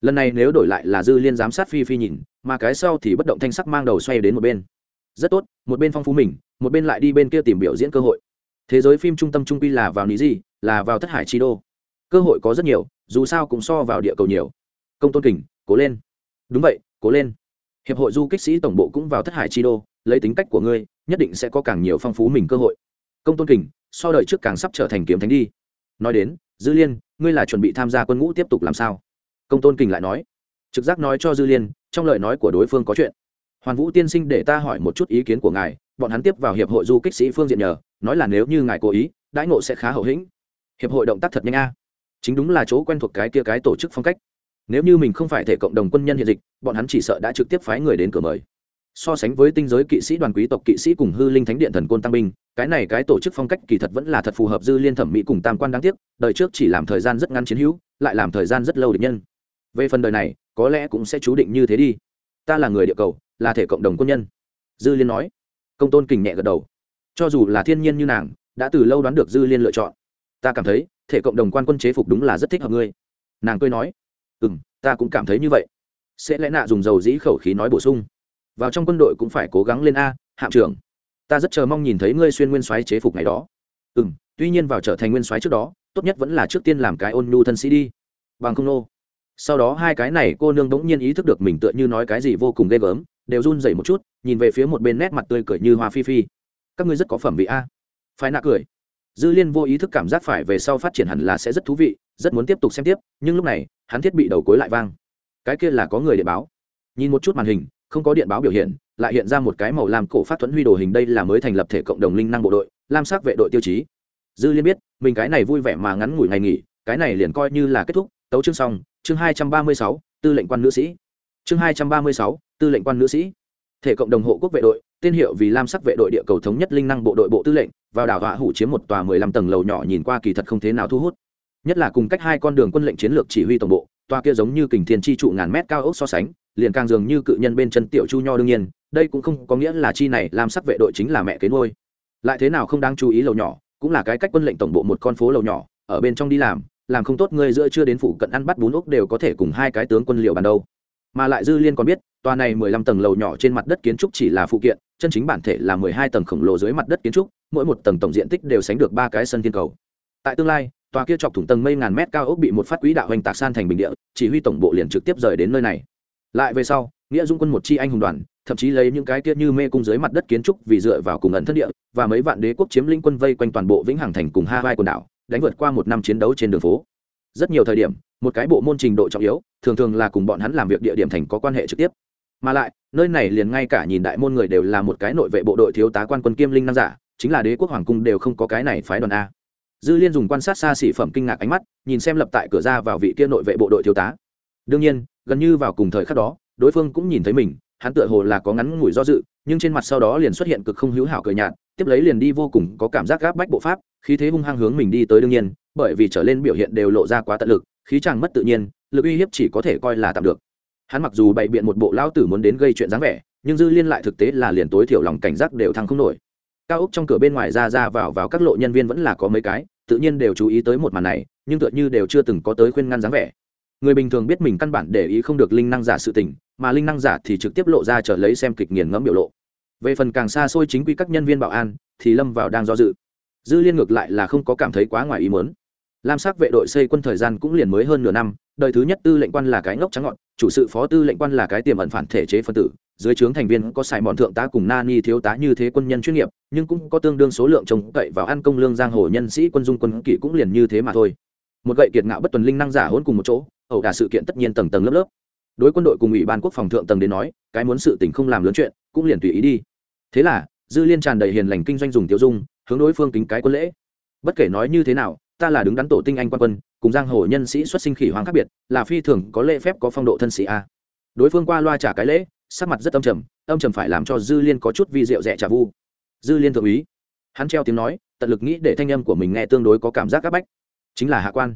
Lần này nếu đổi lại là dư liên giám sát phi phi nhìn mà cái sau thì bất động thanh sắc mang đầu xoay đến một bên. Rất tốt, một bên phong phú mình, một bên lại đi bên kia tìm biểu diễn cơ hội. Thế giới phim trung tâm trung quy là vào ní gì là vào thất hải chi đô. Cơ hội có rất nhiều, dù sao cũng so vào địa cầu nhiều. Công tôn kình, cố lên. Đúng vậy, cố lên. Hiệp hội du kích sĩ tổng bộ cũng vào thất hải chi đô, lấy tính cách của ngươi, nhất định sẽ có càng nhiều phong phú mình cơ hội. Công tôn kình, so đợi trước càng sắp trở thành kiếm thánh đi. Nói đến, dư liên, ngươi là chuẩn bị tham gia quân ngũ tiếp tục làm sao? Công tôn kình lại nói trực giác nói cho dư liên, trong lời nói của đối phương có chuyện. Hoàn vũ tiên sinh để ta hỏi một chút ý kiến của ngài, bọn hắn tiếp vào hiệp hội du kích sĩ phương diện nhờ, nói là nếu như ngài cố ý, đãi ngộ sẽ khá hậu hĩnh. Hiệp hội động tác thật nhanh a. Chính đúng là chỗ quen thuộc cái kia cái tổ chức phong cách. Nếu như mình không phải thể cộng đồng quân nhân hiện dịch, bọn hắn chỉ sợ đã trực tiếp phái người đến cửa mời. So sánh với tinh giới kỵ sĩ đoàn quý tộc kỵ sĩ cùng hư linh thánh điện thần côn tăng binh, cái này cái tổ chức phong cách kỳ thật vẫn là thật phù hợp dư liên thẩm mỹ cùng tam quan đáng tiếc, đời trước chỉ làm thời gian rất ngắn chiến hữu, lại làm thời gian rất lâu địch nhân. Về phần đời này có lẽ cũng sẽ chú định như thế đi. Ta là người địa cầu, là thể cộng đồng quân nhân. Dư liên nói. Công tôn kình nhẹ gật đầu. Cho dù là thiên nhiên như nàng, đã từ lâu đoán được dư liên lựa chọn. Ta cảm thấy, thể cộng đồng quan quân chế phục đúng là rất thích hợp ngươi. Nàng cười nói. Ừ m ta cũng cảm thấy như vậy. Sẽ lẽ nạ dùng dầu dĩ khẩu khí nói bổ sung. Vào trong quân đội cũng phải cố gắng lên a, hạm trưởng. Ta rất chờ mong nhìn thấy ngươi xuyên nguyên soái chế phục ngày đó. Ừ m tuy nhiên vào trở thành nguyên soái trước đó, tốt nhất vẫn là trước tiên làm cái ôn nhu thân sĩ đi. Bằng không nô sau đó hai cái này cô nương bỗng nhiên ý thức được mình tựa như nói cái gì vô cùng ghê gớm, đều run rẩy một chút, nhìn về phía một bên nét mặt tươi cười như hoa phi phi. Các ngươi rất có phẩm vị a. Phải nạ cười. Dư liên vô ý thức cảm giác phải về sau phát triển hẳn là sẽ rất thú vị, rất muốn tiếp tục xem tiếp, nhưng lúc này, hắn thiết bị đầu cuối lại vang. Cái kia là có người điện báo. Nhìn một chút màn hình, không có điện báo biểu hiện, lại hiện ra một cái màu lam cổ phát thuẫn huy đồ hình đây là mới thành lập thể cộng đồng linh năng bộ đội, lam sắc vệ đội tiêu chí. Dư liên biết, mình cái này vui vẻ mà ngắn ngủi ngày nghỉ, cái này liền coi như là kết thúc, tấu chương xong chương hai trăm ba mươi sáu, tư lệnh quan nữ sĩ. Chương hai trăm ba mươi sáu, tư lệnh quan nữ sĩ. Thể cộng đồng hộ quốc vệ đội, tên hiệu vì lam sắc vệ đội địa cầu thống nhất linh năng bộ đội bộ tư lệnh, vào đảo họa hủ chiếm một tòa mười lăm tầng lầu nhỏ nhìn qua kỳ thật không thế nào thu hút. Nhất là cùng cách hai con đường quân lệnh chiến lược chỉ huy tổng bộ, tòa kia giống như kình thiên chi trụ ngàn mét cao ốc so sánh, liền càng dường như cự nhân bên chân tiểu chu nho đương nhiên, đây cũng không có nghĩa là chi này lam sắc vệ đội chính là mẹ kế nuôi. Lại thế nào không đáng chú ý lầu nhỏ, cũng là cái cách quân lệnh tổng bộ một con phố lầu nhỏ, ở bên trong đi làm làm không tốt ngươi giữa chưa đến phủ cận ăn bắt bún ốc đều có thể cùng hai cái tướng quân liệu bàn đâu. Mà lại dư liên còn biết, tòa này mười lăm tầng lầu nhỏ trên mặt đất kiến trúc chỉ là phụ kiện, chân chính bản thể là mười hai tầng khổng lồ dưới mặt đất kiến trúc, mỗi một tầng tổng diện tích đều sánh được ba cái sân thiên cầu. Tại tương lai, tòa kia chọc thủng tầng mây ngàn mét cao ốc bị một phát quỹ đạo hoành tạc san thành bình địa, chỉ huy tổng bộ liền trực tiếp rời đến nơi này. Lại về sau, nghĩa dung quân một chi anh hùng đoàn, thậm chí lấy những cái kia như mê cung dưới mặt đất kiến trúc vì dựa vào cùng ẩn thân địa, và mấy vạn đế quốc chiếm lĩnh quân vây quanh toàn bộ vĩnh hằng thành cùng hai quần đảo đánh vượt qua một năm chiến đấu trên đường phố. Rất nhiều thời điểm, một cái bộ môn trình độ trọng yếu, thường thường là cùng bọn hắn làm việc địa điểm thành có quan hệ trực tiếp. Mà lại, nơi này liền ngay cả nhìn đại môn người đều là một cái nội vệ bộ đội thiếu tá quan quân kiêm linh nam giả, chính là đế quốc hoàng cung đều không có cái này phái đoàn a. Dư liên dùng quan sát xa xỉ phẩm kinh ngạc ánh mắt, nhìn xem lập tại cửa ra vào vị kia nội vệ bộ đội thiếu tá. Đương nhiên, gần như vào cùng thời khắc đó, đối phương cũng nhìn thấy mình hắn tựa hồ là có ngắn ngủi do dự, nhưng trên mặt sau đó liền xuất hiện cực không hữu hảo cười nhạt, tiếp lấy liền đi vô cùng có cảm giác gáp bách bộ pháp, khí thế hung hăng hướng mình đi tới đương nhiên, bởi vì trở lên biểu hiện đều lộ ra quá tận lực, khí chàng mất tự nhiên, lực uy hiếp chỉ có thể coi là tạm được. Hắn mặc dù bày biện một bộ lão tử muốn đến gây chuyện dáng vẻ, nhưng dư liên lại thực tế là liền tối thiểu lòng cảnh giác đều thăng không nổi. Cao ốc trong cửa bên ngoài ra ra vào vào các lộ nhân viên vẫn là có mấy cái, tự nhiên đều chú ý tới một màn này, nhưng tựa như đều chưa từng có tới khuyên ngăn dáng vẻ người bình thường biết mình căn bản để ý không được linh năng giả sự tình, mà linh năng giả thì trực tiếp lộ ra trở lấy xem kịch nghiền ngẫm biểu lộ. Về phần càng xa xôi chính quy các nhân viên bảo an, thì lâm vào đang do dự. Dư liên ngược lại là không có cảm thấy quá ngoài ý muốn. Lam sắc vệ đội xây quân thời gian cũng liền mới hơn nửa năm, đời thứ nhất tư lệnh quan là cái ngốc trắng ngọn, chủ sự phó tư lệnh quan là cái tiềm ẩn phản thể chế phân tử, dưới trướng thành viên có xài mòn thượng tá cùng na ni thiếu tá như thế quân nhân chuyên nghiệp, nhưng cũng có tương đương số lượng trông cậy vào ăn công lương giang hồ nhân sĩ quân dung quân kỷ cũng liền như thế mà thôi một gậy kiệt ngạo bất tuần linh năng giả hỗn cùng một chỗ, ẩu đả sự kiện tất nhiên tầng tầng lớp lớp. Đối quân đội cùng ủy ban quốc phòng thượng tầng đến nói, cái muốn sự tình không làm lớn chuyện, cũng liền tùy ý đi. Thế là, dư liên tràn đầy hiền lành kinh doanh dùng tiêu dung, hướng đối phương kính cái quân lễ. Bất kể nói như thế nào, ta là đứng đắn tổ tinh anh quan quân, cùng giang hồ nhân sĩ xuất sinh khỉ hoàng khác biệt, là phi thường có lễ phép có phong độ thân sĩ a. Đối phương qua loa trả cái lễ, sắc mặt rất âm trầm âm trầm phải làm cho dư liên có chút vi rượu rẻ trả vu. Dư liên thượng úy. Hắn treo tiếng nói, tận lực nghĩ để thanh âm của mình nghe tương đối có cảm giác áp bách chính là hạ quan.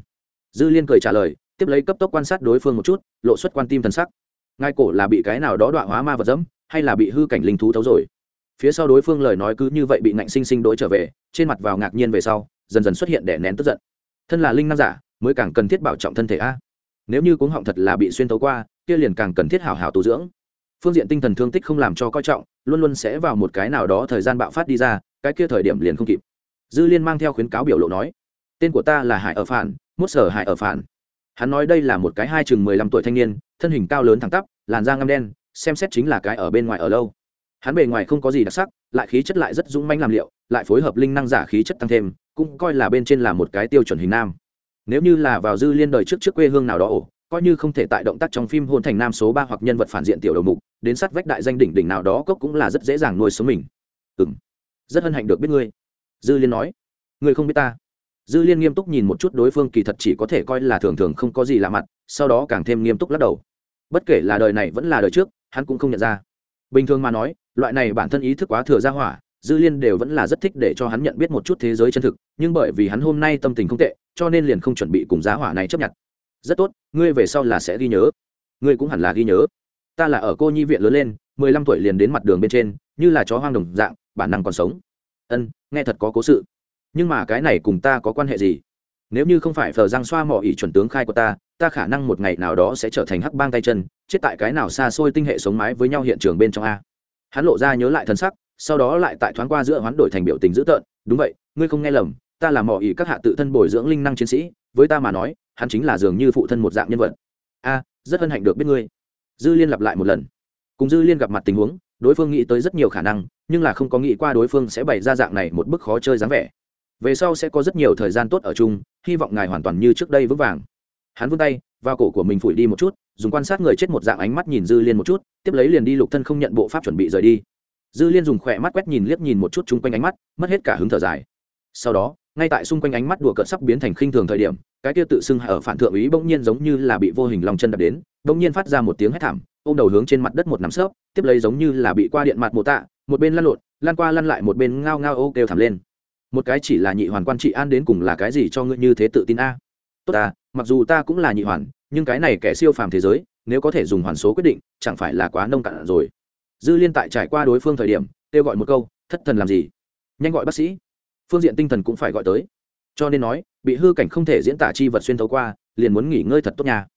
Dư liên cười trả lời, tiếp lấy cấp tốc quan sát đối phương một chút, lộ xuất quan tim thần sắc. Ngai cổ là bị cái nào đó đọa hóa ma vật dẫm, hay là bị hư cảnh linh thú thấu rồi? Phía sau đối phương lời nói cứ như vậy bị ngạnh sinh sinh đối trở về, trên mặt vào ngạc nhiên về sau, dần dần xuất hiện để nén tức giận. Thân là linh năng giả, mới càng cần thiết bảo trọng thân thể a. Nếu như cuống họng thật là bị xuyên tấu qua, kia liền càng cần thiết hảo hảo tu dưỡng. Phương diện tinh thần thương tích không làm cho coi trọng, luôn luôn sẽ vào một cái nào đó thời gian bạo phát đi ra, cái kia thời điểm liền không kịp. Dư liên mang theo khuyến cáo biểu lộ nói tên của ta là hải ở phản mốt sở hải ở phản hắn nói đây là một cái hai chừng mười lăm tuổi thanh niên, thân hình cao lớn thẳng tắp, làn da ngăm đen, xem xét chính là cái ở bên ngoài ở lâu. Hắn bề ngoài không có gì đặc sắc, lại khí chất lại rất dũng manh làm liệu, lại phối hợp linh năng giả khí chất tăng thêm, cũng coi là bên trên là một cái tiêu chuẩn hình nam. Nếu như là vào dư liên đời trước trước quê hương nào đó ổ, coi như không thể tại động tác trong phim hôn thành nam số ba hoặc nhân vật phản diện tiểu đầu mục, đến sát vách đại danh đỉnh đỉnh nào đó cốc cũng là rất dễ dàng nuôi sống mình. Ừ m rất hân hạnh được biết ngươi. Dư liên nói. Ngươi không biết ta dư liên nghiêm túc nhìn một chút đối phương kỳ thật chỉ có thể coi là thường thường không có gì lạ mặt, sau đó càng thêm nghiêm túc lắc đầu. Bất kể là đời này vẫn là đời trước, hắn cũng không nhận ra. Bình thường mà nói, loại này bản thân ý thức quá thừa ra hỏa, dư liên đều vẫn là rất thích để cho hắn nhận biết một chút thế giới chân thực, nhưng bởi vì hắn hôm nay tâm tình không tệ, cho nên liền không chuẩn bị cùng giá hỏa này chấp nhận. Rất tốt, ngươi về sau là sẽ ghi nhớ. Ngươi cũng hẳn là ghi nhớ. Ta là ở cô nhi viện lớn lên, mười lăm tuổi liền đến mặt đường bên trên, như là chó hoang đồng dạng, bản năng còn sống. Ân, nghe thật có cố sự nhưng mà cái này cùng ta có quan hệ gì? Nếu như không phải phờ giang xoa mỏ ỉ chuẩn tướng khai của ta ta khả năng một ngày nào đó sẽ trở thành hắc bang tay chân, chết tại cái nào xa xôi tinh hệ sống mái với nhau hiện trường bên trong a. Hắn lộ ra nhớ lại thân sắc, sau đó lại tại thoáng qua giữa hoán đổi thành biểu tình dữ tợn. Đúng vậy, ngươi không nghe lầm, ta là mỏ ỉ các hạ tự thân bồi dưỡng linh năng chiến sĩ, với ta mà nói, hắn chính là dường như phụ thân một dạng nhân vật. A, rất hân hạnh được biết ngươi. Dư liên lặp lại một lần. Cùng dư liên gặp mặt tình huống, đối phương nghĩ tới rất nhiều khả năng, nhưng là không có nghĩ qua đối phương sẽ bày ra dạng này một bức khó chơi dáng vẻ về sau sẽ có rất nhiều thời gian tốt ở chung, hy vọng ngài hoàn toàn như trước đây vững vàng. Hắn vươn tay, vào cổ của mình phủi đi một chút, dùng quan sát người chết một dạng ánh mắt nhìn dư liên một chút, tiếp lấy liền đi lục thân không nhận bộ pháp chuẩn bị rời đi. Dư liên dùng khỏe mắt quét nhìn liếc nhìn một chút chung quanh ánh mắt, mất hết cả hứng thở dài. Sau đó, ngay tại xung quanh ánh mắt đùa cợt sắp biến thành khinh thường thời điểm, cái kia tự xưng ở phản thượng ý bỗng nhiên giống như là bị vô hình lòng chân đập đến, bỗng nhiên phát ra một tiếng hét thảm, ôm đầu hướng trên mặt đất một nắm xớp tiếp lấy giống như là bị qua điện mặt mộ tạ, một bên lăn lộn, lăn qua lăn lại một bên ngao ngao ô kêu thảm lên một cái chỉ là nhị hoàn quan trị an đến cùng là cái gì cho ngươi như thế tự tin a? Tốt ta, mặc dù ta cũng là nhị hoàn, nhưng cái này kẻ siêu phàm thế giới, nếu có thể dùng hoàn số quyết định, chẳng phải là quá nông cạn rồi. Dư liên tại trải qua đối phương thời điểm, kêu gọi một câu, thất thần làm gì? Nhanh gọi bác sĩ. Phương diện tinh thần cũng phải gọi tới. Cho nên nói, bị hư cảnh không thể diễn tả chi vật xuyên thấu qua, liền muốn nghỉ ngơi thật tốt nhà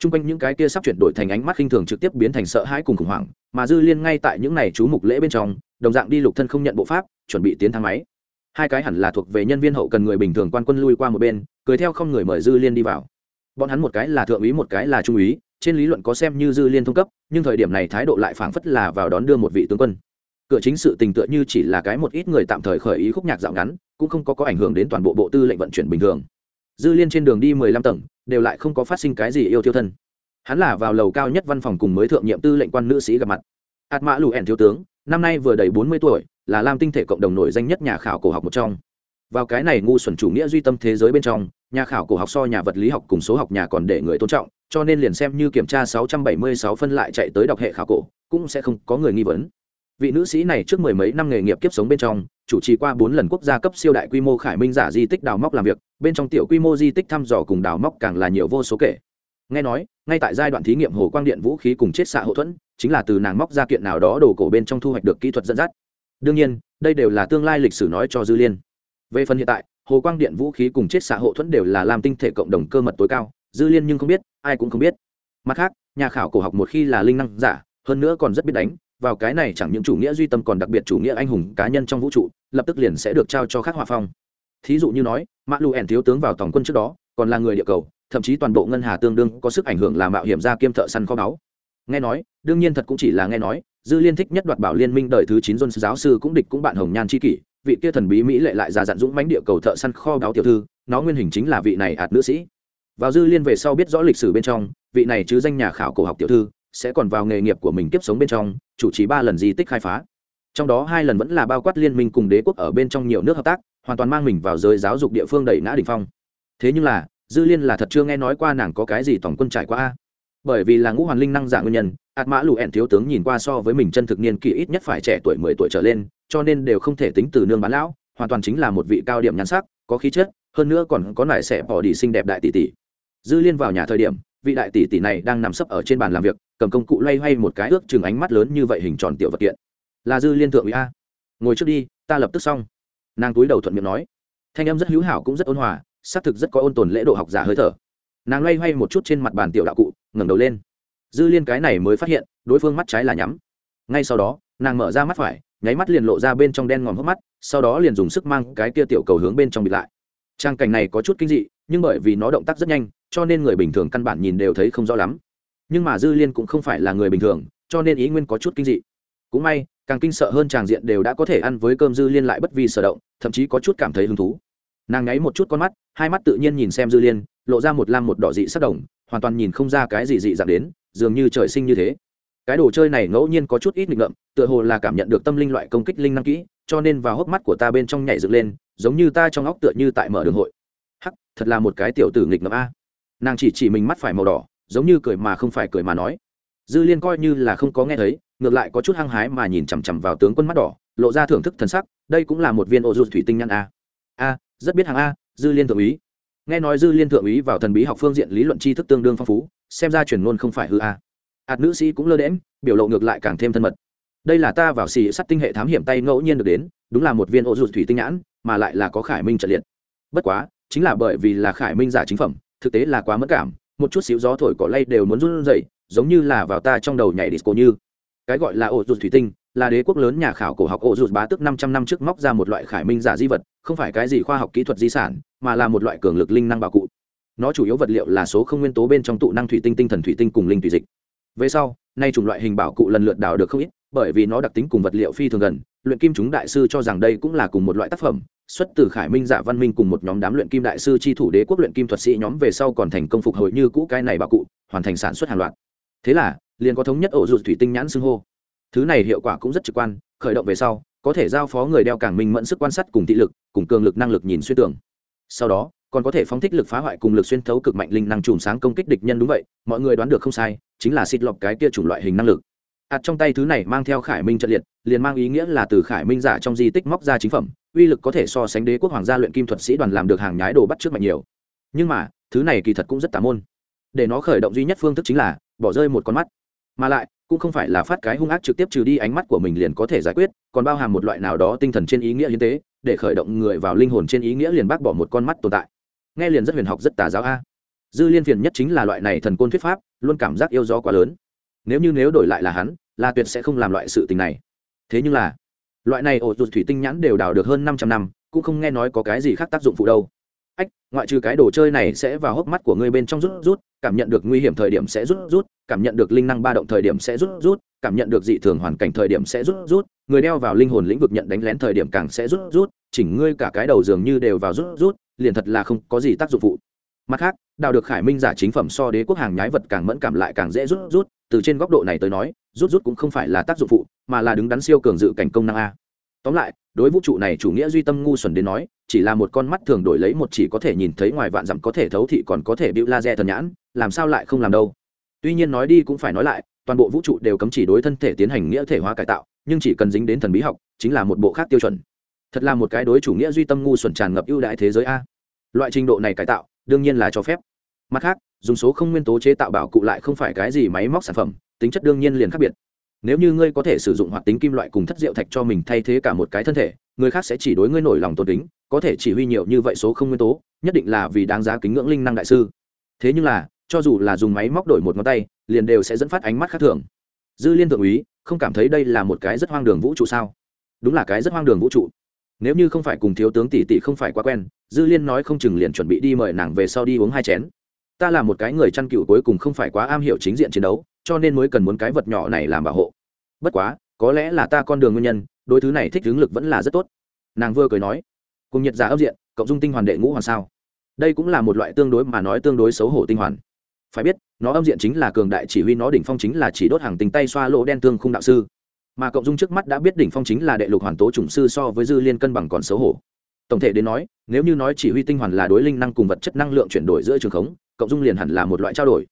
t r u n g quanh những cái kia sắp chuyển đổi thành ánh mắt khinh thường trực tiếp biến thành sợ hãi cùng khủng hoảng, mà dư liên ngay tại những n à y chú mục lễ bên trong, đồng dạng đi lục thân không nhận bộ pháp, chuẩn bị tiến thang máy hai cái hẳn là thuộc về nhân viên hậu cần người bình thường quan quân lui qua một bên, cười theo không người mời dư liên đi vào. Bọn hắn một cái là thượng úy, một cái là trung úy, trên lý luận có xem như dư liên thông cấp, nhưng thời điểm này thái độ lại phảng phất là vào đón đưa một vị tướng quân. Cửa chính sự tình tựa như chỉ là cái một ít người tạm thời khởi ý khúc nhạc dạo ngắn, cũng không có có ảnh hưởng đến toàn bộ bộ tư lệnh vận chuyển bình thường. Dư liên trên đường đi mười lăm tầng, đều lại không có phát sinh cái gì yêu thiêu thân. Hắn là vào lầu cao nhất văn phòng cùng mới thượng nhiệm tư lệnh quan nữ sĩ gặp mặt. Ạt mã lù ẻn thiếu tướng, năm nay vừa đầy bốn mươi tuổi là lam tinh thể cộng đồng nổi danh nhất nhà khảo cổ học một trong. Vào cái này ngu xuẩn chủ nghĩa duy tâm thế giới bên trong, nhà khảo cổ học so nhà vật lý học cùng số học nhà còn để người tôn trọng, cho nên liền xem như kiểm tra sáu trăm bảy mươi sáu phân lại chạy tới đọc hệ khảo cổ, cũng sẽ không có người nghi vấn. Vị nữ sĩ này trước mười mấy năm nghề nghiệp kiếp sống bên trong, chủ trì qua bốn lần quốc gia cấp siêu đại quy mô khải minh giả di tích đào móc làm việc, bên trong tiểu quy mô di tích thăm dò cùng đào móc càng là nhiều vô số kể. Nghe nói, ngay tại giai đoạn thí nghiệm hồ quang điện vũ khí cùng chết xạ hậu thuẫn, chính là từ nàng móc ra kiện nào đó đồ cổ bên trong thu hoạch được kỹ thuật dẫn dắt đương nhiên, đây đều là tương lai lịch sử nói cho dư liên. Về phần hiện tại, hồ quang điện vũ khí cùng chết xã hộ thuẫn đều là làm tinh thể cộng đồng cơ mật tối cao, dư liên nhưng không biết, ai cũng không biết. Mặt khác, nhà khảo cổ học một khi là linh năng giả, hơn nữa còn rất biết đánh, vào cái này chẳng những chủ nghĩa duy tâm còn đặc biệt chủ nghĩa anh hùng cá nhân trong vũ trụ, lập tức liền sẽ được trao cho khắc hòa phong. Thí dụ như nói, mã lù ẻn thiếu tướng vào tổng quân trước đó, còn là người địa cầu, thậm chí toàn bộ ngân hà tương đương có sức ảnh hưởng là mạo hiểm ra kiêm thợ săn kho báu. Nghe nói, đương nhiên thật cũng chỉ là nghe nói dư liên thích nhất đoạt bảo liên minh đời thứ chín dôn giáo sư cũng địch cũng bạn hồng nhan c kỷ, vị kia thần bí mỹ lệ lại già dặn dũng mánh địa cầu thợ săn kho báo tiểu thư, nó nguyên hình chính là vị này ạt nữ sĩ. Vào dư liên về sau biết rõ lịch sử bên trong, vị này chứ danh nhà khảo cổ học tiểu thư sẽ còn vào nghề nghiệp của mình kiếp sống bên trong, chủ trì ba lần di tích khai phá. Trong đó hai lần vẫn là bao quát liên minh cùng đế quốc ở bên trong nhiều nước hợp tác, hoàn toàn mang mình vào giới giáo dục địa phương đẩy ngã đ ỉ n h phong. Thế nhưng là, dư liên là thật chưa nghe nói qua nàng có cái gì tổng quân trải qua bởi vì là ngũ hoàn linh năng giả nguyên nhân Hạt mã lù ẹn thiếu tướng nhìn qua so với mình chân thực niên kỷ ít nhất phải trẻ tuổi mười tuổi trở lên, cho nên đều không thể tính từ nương bán lão, hoàn toàn chính là một vị cao điểm nhan sắc, có khí chất, hơn nữa còn có nải xẻ bỏ đi xinh đẹp đại tỷ tỷ. Dư liên vào nhà thời điểm, vị đại tỷ tỷ này đang nằm sấp ở trên bàn làm việc, cầm công cụ loay hoay một cái ước chừng ánh mắt lớn như vậy hình tròn tiểu vật kiện. Là dư liên thượng ủy a. Ngồi trước đi, ta lập tức xong. Nàng túi đầu thuận miệng nói. Thanh âm rất hữu hảo cũng rất ôn hòa, xác thực rất có ôn tồn lễ độ học giả hơi thở. Nàng loay hoay một chút trên mặt bàn tiểu đạo cụ, ngẩng đầu lên dư liên cái này mới phát hiện, đối phương mắt trái là nhắm. Ngay sau đó, nàng mở ra mắt phải, nháy mắt liền lộ ra bên trong đen ngòm hốc mắt, sau đó liền dùng sức mang cái kia tiểu cầu hướng bên trong bịt lại. Trang cảnh này có chút kinh dị, nhưng bởi vì nó động tác rất nhanh, cho nên người bình thường căn bản nhìn đều thấy không rõ lắm. Nhưng mà dư liên cũng không phải là người bình thường, cho nên ý nguyên có chút kinh dị. Cũng may, càng kinh sợ hơn tràng diện đều đã có thể ăn với cơm dư liên lại bất vi sở động, thậm chí có chút cảm thấy hứng thú. Nàng nháy một chút con mắt, hai mắt tự nhiên nhìn xem dư liên, lộ ra một lam một đỏ dị sắc đồng, hoàn toàn nhìn không ra cái gì dị dạng đến dường như trời sinh như thế. Cái đồ chơi này ngẫu nhiên có chút ít nghịch ngợm, tựa hồ là cảm nhận được tâm linh loại công kích linh năng kỹ, cho nên vào hốc mắt của ta bên trong nhảy dựng lên, giống như ta trong óc tựa như tại mở đường hội. Hắc, thật là một cái tiểu tử nghịch ngợm a. Nàng chỉ chỉ mình mắt phải màu đỏ, giống như cười mà không phải cười mà nói. Dư liên coi như là không có nghe thấy, ngược lại có chút hăng hái mà nhìn chằm chằm vào tướng quân mắt đỏ, lộ ra thưởng thức thần sắc, đây cũng là một viên ô dù thủy tinh nhăn a. A, rất biết hàng a, dư liên thượng úy nghe nói dư liên thượng úy vào thần bí học phương diện lý luận tri thức tương đương phong phú, xem ra truyền ngôn không phải hư a. Hạt nữ sĩ cũng lơ đễm biểu lộ ngược lại càng thêm thân mật. Đây là ta vào xì sắt tinh hệ thám hiểm tay ngẫu nhiên được đến, đúng là một viên ô ruột thủy tinh nhãn, mà lại là có khải minh trợ liệt. Bất quá, chính là bởi vì là khải minh giả chính phẩm, thực tế là quá mất cảm, một chút xíu gió thổi cỏ lay đều muốn run rẩy, giống như là vào ta trong đầu nhảy disco như. Cái gọi là ô ruột thủy tinh là đế quốc lớn nhà khảo cổ học ổ rụt bá tức năm trăm năm trước móc ra một loại khải minh giả di vật, không phải cái gì khoa học kỹ thuật di sản, mà là một loại cường lực linh năng bảo cụ. Nó chủ yếu vật liệu là số không nguyên tố bên trong tụ năng thủy tinh tinh thần thủy tinh cùng linh thủy dịch. Về sau, nay chủng loại hình bảo cụ lần lượt đào được không ít, bởi vì nó đặc tính cùng vật liệu phi thường gần, luyện kim chúng đại sư cho rằng đây cũng là cùng một loại tác phẩm, xuất từ khải minh giả văn minh cùng một nhóm đám luyện kim đại sư tri thủ đế quốc luyện kim thuật sĩ nhóm về sau còn thành công phục hồi như cũ cái này bảo cụ, hoàn thành sản xuất hàng loạt. Thế là, liền có thống nhất ổ rụt thủy tinh nhãn xưng hô thứ này hiệu quả cũng rất trực quan, khởi động về sau, có thể giao phó người đeo càng minh mẫn sức quan sát cùng thị lực, cùng cường lực năng lực nhìn xuyên tường. Sau đó, còn có thể phóng thích lực phá hoại cùng lực xuyên thấu cực mạnh linh năng chùm sáng công kích địch nhân đúng vậy, mọi người đoán được không sai, chính là xịt lọc cái kia chủng loại hình năng lực. Ạt trong tay thứ này mang theo khải minh trận liệt, liền mang ý nghĩa là từ khải minh giả trong di tích móc ra chính phẩm, uy lực có thể so sánh đế quốc hoàng gia luyện kim thuật sĩ đoàn làm được hàng nhái đồ bắt trước mạnh nhiều. Nhưng mà, thứ này kỳ thật cũng rất tà môn. Để nó khởi động duy nhất phương thức chính là, bỏ rơi một con mắt. Mà lại cũng không phải là phát cái hung ác trực tiếp trừ đi ánh mắt của mình liền có thể giải quyết, còn bao hàm một loại nào đó tinh thần trên ý nghĩa hiến tế, để khởi động người vào linh hồn trên ý nghĩa liền bác bỏ một con mắt tồn tại. Nghe liền rất huyền học, rất tà giáo a. Dư liên phiền nhất chính là loại này thần côn thuyết pháp, luôn cảm giác yêu gió quá lớn. Nếu như nếu đổi lại là hắn là tuyệt sẽ không làm loại sự tình này. Thế nhưng là, loại này ổ rụt thủy tinh nhãn đều đào được hơn năm trăm năm, cũng không nghe nói có cái gì khác tác dụng phụ đâu ách, ngoại trừ cái đồ chơi này sẽ vào hốc mắt của ngươi bên trong rút rút, cảm nhận được nguy hiểm thời điểm sẽ rút rút, cảm nhận được linh năng ba động thời điểm sẽ rút rút, cảm nhận được dị thường hoàn cảnh thời điểm sẽ rút rút, người đeo vào linh hồn lĩnh vực nhận đánh lén thời điểm càng sẽ rút rút, chỉnh ngươi cả cái đầu dường như đều vào rút rút, liền thật là không có gì tác dụng phụ. Mặt khác, đào được khải minh giả chính phẩm so đế quốc hàng nhái vật càng mẫn cảm lại càng dễ rút rút, từ trên góc độ này tới nói, rút rút cũng không phải là tác dụng phụ, mà là đứng đắn siêu cường dự cảnh công năng a tóm lại, đối vũ trụ này chủ nghĩa duy tâm ngu xuẩn đến nói, chỉ là một con mắt thường đổi lấy một chỉ có thể nhìn thấy ngoài vạn dặm có thể thấu thị còn có thể bịu laser thần nhãn, làm sao lại không làm đâu? Tuy nhiên nói đi cũng phải nói lại, toàn bộ vũ trụ đều cấm chỉ đối thân thể tiến hành nghĩa thể hóa cải tạo, nhưng chỉ cần dính đến thần bí học, chính là một bộ khác tiêu chuẩn. Thật là một cái đối chủ nghĩa duy tâm ngu xuẩn tràn ngập ưu đại thế giới a. Loại trình độ này cải tạo, đương nhiên là cho phép. Mặt khác, dùng số không nguyên tố chế tạo bảo cụ lại không phải cái gì máy móc sản phẩm, tính chất đương nhiên liền khác biệt nếu như ngươi có thể sử dụng hoạt tính kim loại cùng thất diệu thạch cho mình thay thế cả một cái thân thể, người khác sẽ chỉ đối ngươi nổi lòng tôn kính, có thể chỉ huy nhiều như vậy số không nguyên tố, nhất định là vì đáng giá kính ngưỡng linh năng đại sư. Thế nhưng là, cho dù là dùng máy móc đổi một ngón tay, liền đều sẽ dẫn phát ánh mắt khác thường. Dư liên thượng úy, không cảm thấy đây là một cái rất hoang đường vũ trụ sao? Đúng là cái rất hoang đường vũ trụ. Nếu như không phải cùng thiếu tướng tỷ tỷ không phải quá quen, dư liên nói không chừng liền chuẩn bị đi mời nàng về sau đi uống hai chén. Ta là một cái người chăn cựu cuối cùng không phải quá am hiểu chính diện chiến đấu cho nên mới cần muốn cái vật nhỏ này làm bảo hộ. Bất quá, có lẽ là ta con đường nguyên nhân đôi thứ này thích hướng lực vẫn là rất tốt. Nàng vừa cười nói. Cùng nhật giả ấp diện, cộng dung tinh hoàn đệ ngũ hoàn sao? Đây cũng là một loại tương đối mà nói tương đối xấu hổ tinh hoàn. Phải biết, nó âm diện chính là cường đại chỉ huy, nó đỉnh phong chính là chỉ đốt hàng tình tay xoa lỗ đen tương khung đạo sư. Mà cộng dung trước mắt đã biết đỉnh phong chính là đệ lục hoàn tố chủng sư so với dư liên cân bằng còn xấu hổ. Tổng thể đến nói, nếu như nói chỉ huy tinh hoàn là đối linh năng cùng vật chất năng lượng chuyển đổi giữa trường khống, cộng dung liền hẳn là một loại trao đổi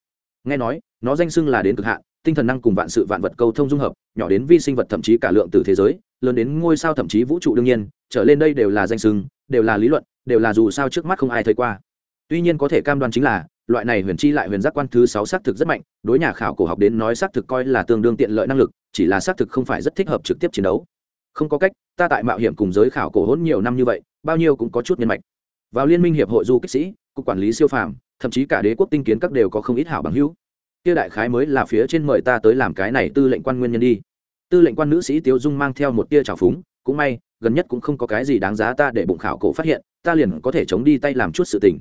nghe nói, nó danh xưng là đến cực hạn, tinh thần năng cùng vạn sự vạn vật câu thông dung hợp, nhỏ đến vi sinh vật thậm chí cả lượng từ thế giới, lớn đến ngôi sao thậm chí vũ trụ đương nhiên, trở lên đây đều là danh xưng, đều là lý luận, đều là dù sao trước mắt không ai thấy qua. Tuy nhiên có thể cam đoan chính là, loại này huyền chi lại huyền giác quan thứ sáu xác thực rất mạnh, đối nhà khảo cổ học đến nói xác thực coi là tương đương tiện lợi năng lực, chỉ là xác thực không phải rất thích hợp trực tiếp chiến đấu. Không có cách, ta tại mạo hiểm cùng giới khảo cổ hỗn nhiều năm như vậy, bao nhiêu cũng có chút nhân mạch. Vào liên minh hiệp hội du kích sĩ, cục quản lý siêu phàm thậm chí cả đế quốc tinh kiến các đều có không ít hảo bằng hữu. Kia đại khái mới là phía trên mời ta tới làm cái này tư lệnh quan nguyên nhân đi. Tư lệnh quan nữ sĩ tiếu dung mang theo một tia trào phúng, cũng may, gần nhất cũng không có cái gì đáng giá ta để bụng khảo cổ phát hiện, ta liền có thể chống đi tay làm chút sự tình.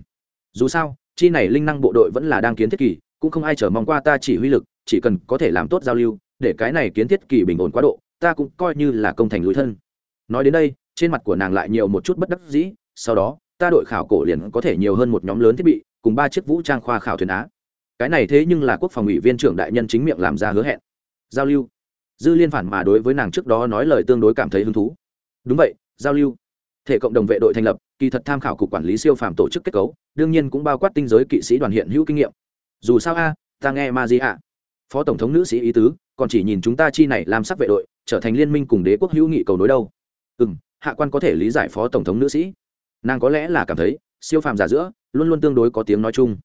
Dù sao, chi này linh năng bộ đội vẫn là đang kiến thiết kỳ, cũng không ai chờ mong qua ta chỉ huy lực, chỉ cần có thể làm tốt giao lưu, để cái này kiến thiết kỳ bình ổn quá độ, ta cũng coi như là công thành lối thân. Nói đến đây, trên mặt của nàng lại nhiều một chút bất đắc dĩ, sau đó, ta đội khảo cổ liền có thể nhiều hơn một nhóm lớn thiết bị cùng ba chiếc vũ trang khoa khảo thuyền á. Cái này thế nhưng là quốc phòng ủy viên trưởng đại nhân chính miệng làm ra hứa hẹn. Giao lưu. Dư liên phản mà đối với nàng trước đó nói lời tương đối cảm thấy hứng thú. Đúng vậy, giao lưu. Thể cộng đồng vệ đội thành lập, kỳ thật tham khảo cục quản lý siêu phàm tổ chức kết cấu, đương nhiên cũng bao quát tinh giới kỵ sĩ đoàn hiện hữu kinh nghiệm. Dù sao a, ta nghe ma di ạ. Phó tổng thống nữ sĩ ý tứ, còn chỉ nhìn chúng ta chi này làm sắc vệ đội, trở thành liên minh cùng đế quốc hữu nghị cầu nối đâu. Ừ m hạ quan có thể lý giải phó tổng thống nữ sĩ. Nàng có lẽ là cảm thấy, siêu phàm giả giữa luôn luôn tương đối có tiếng nói chung.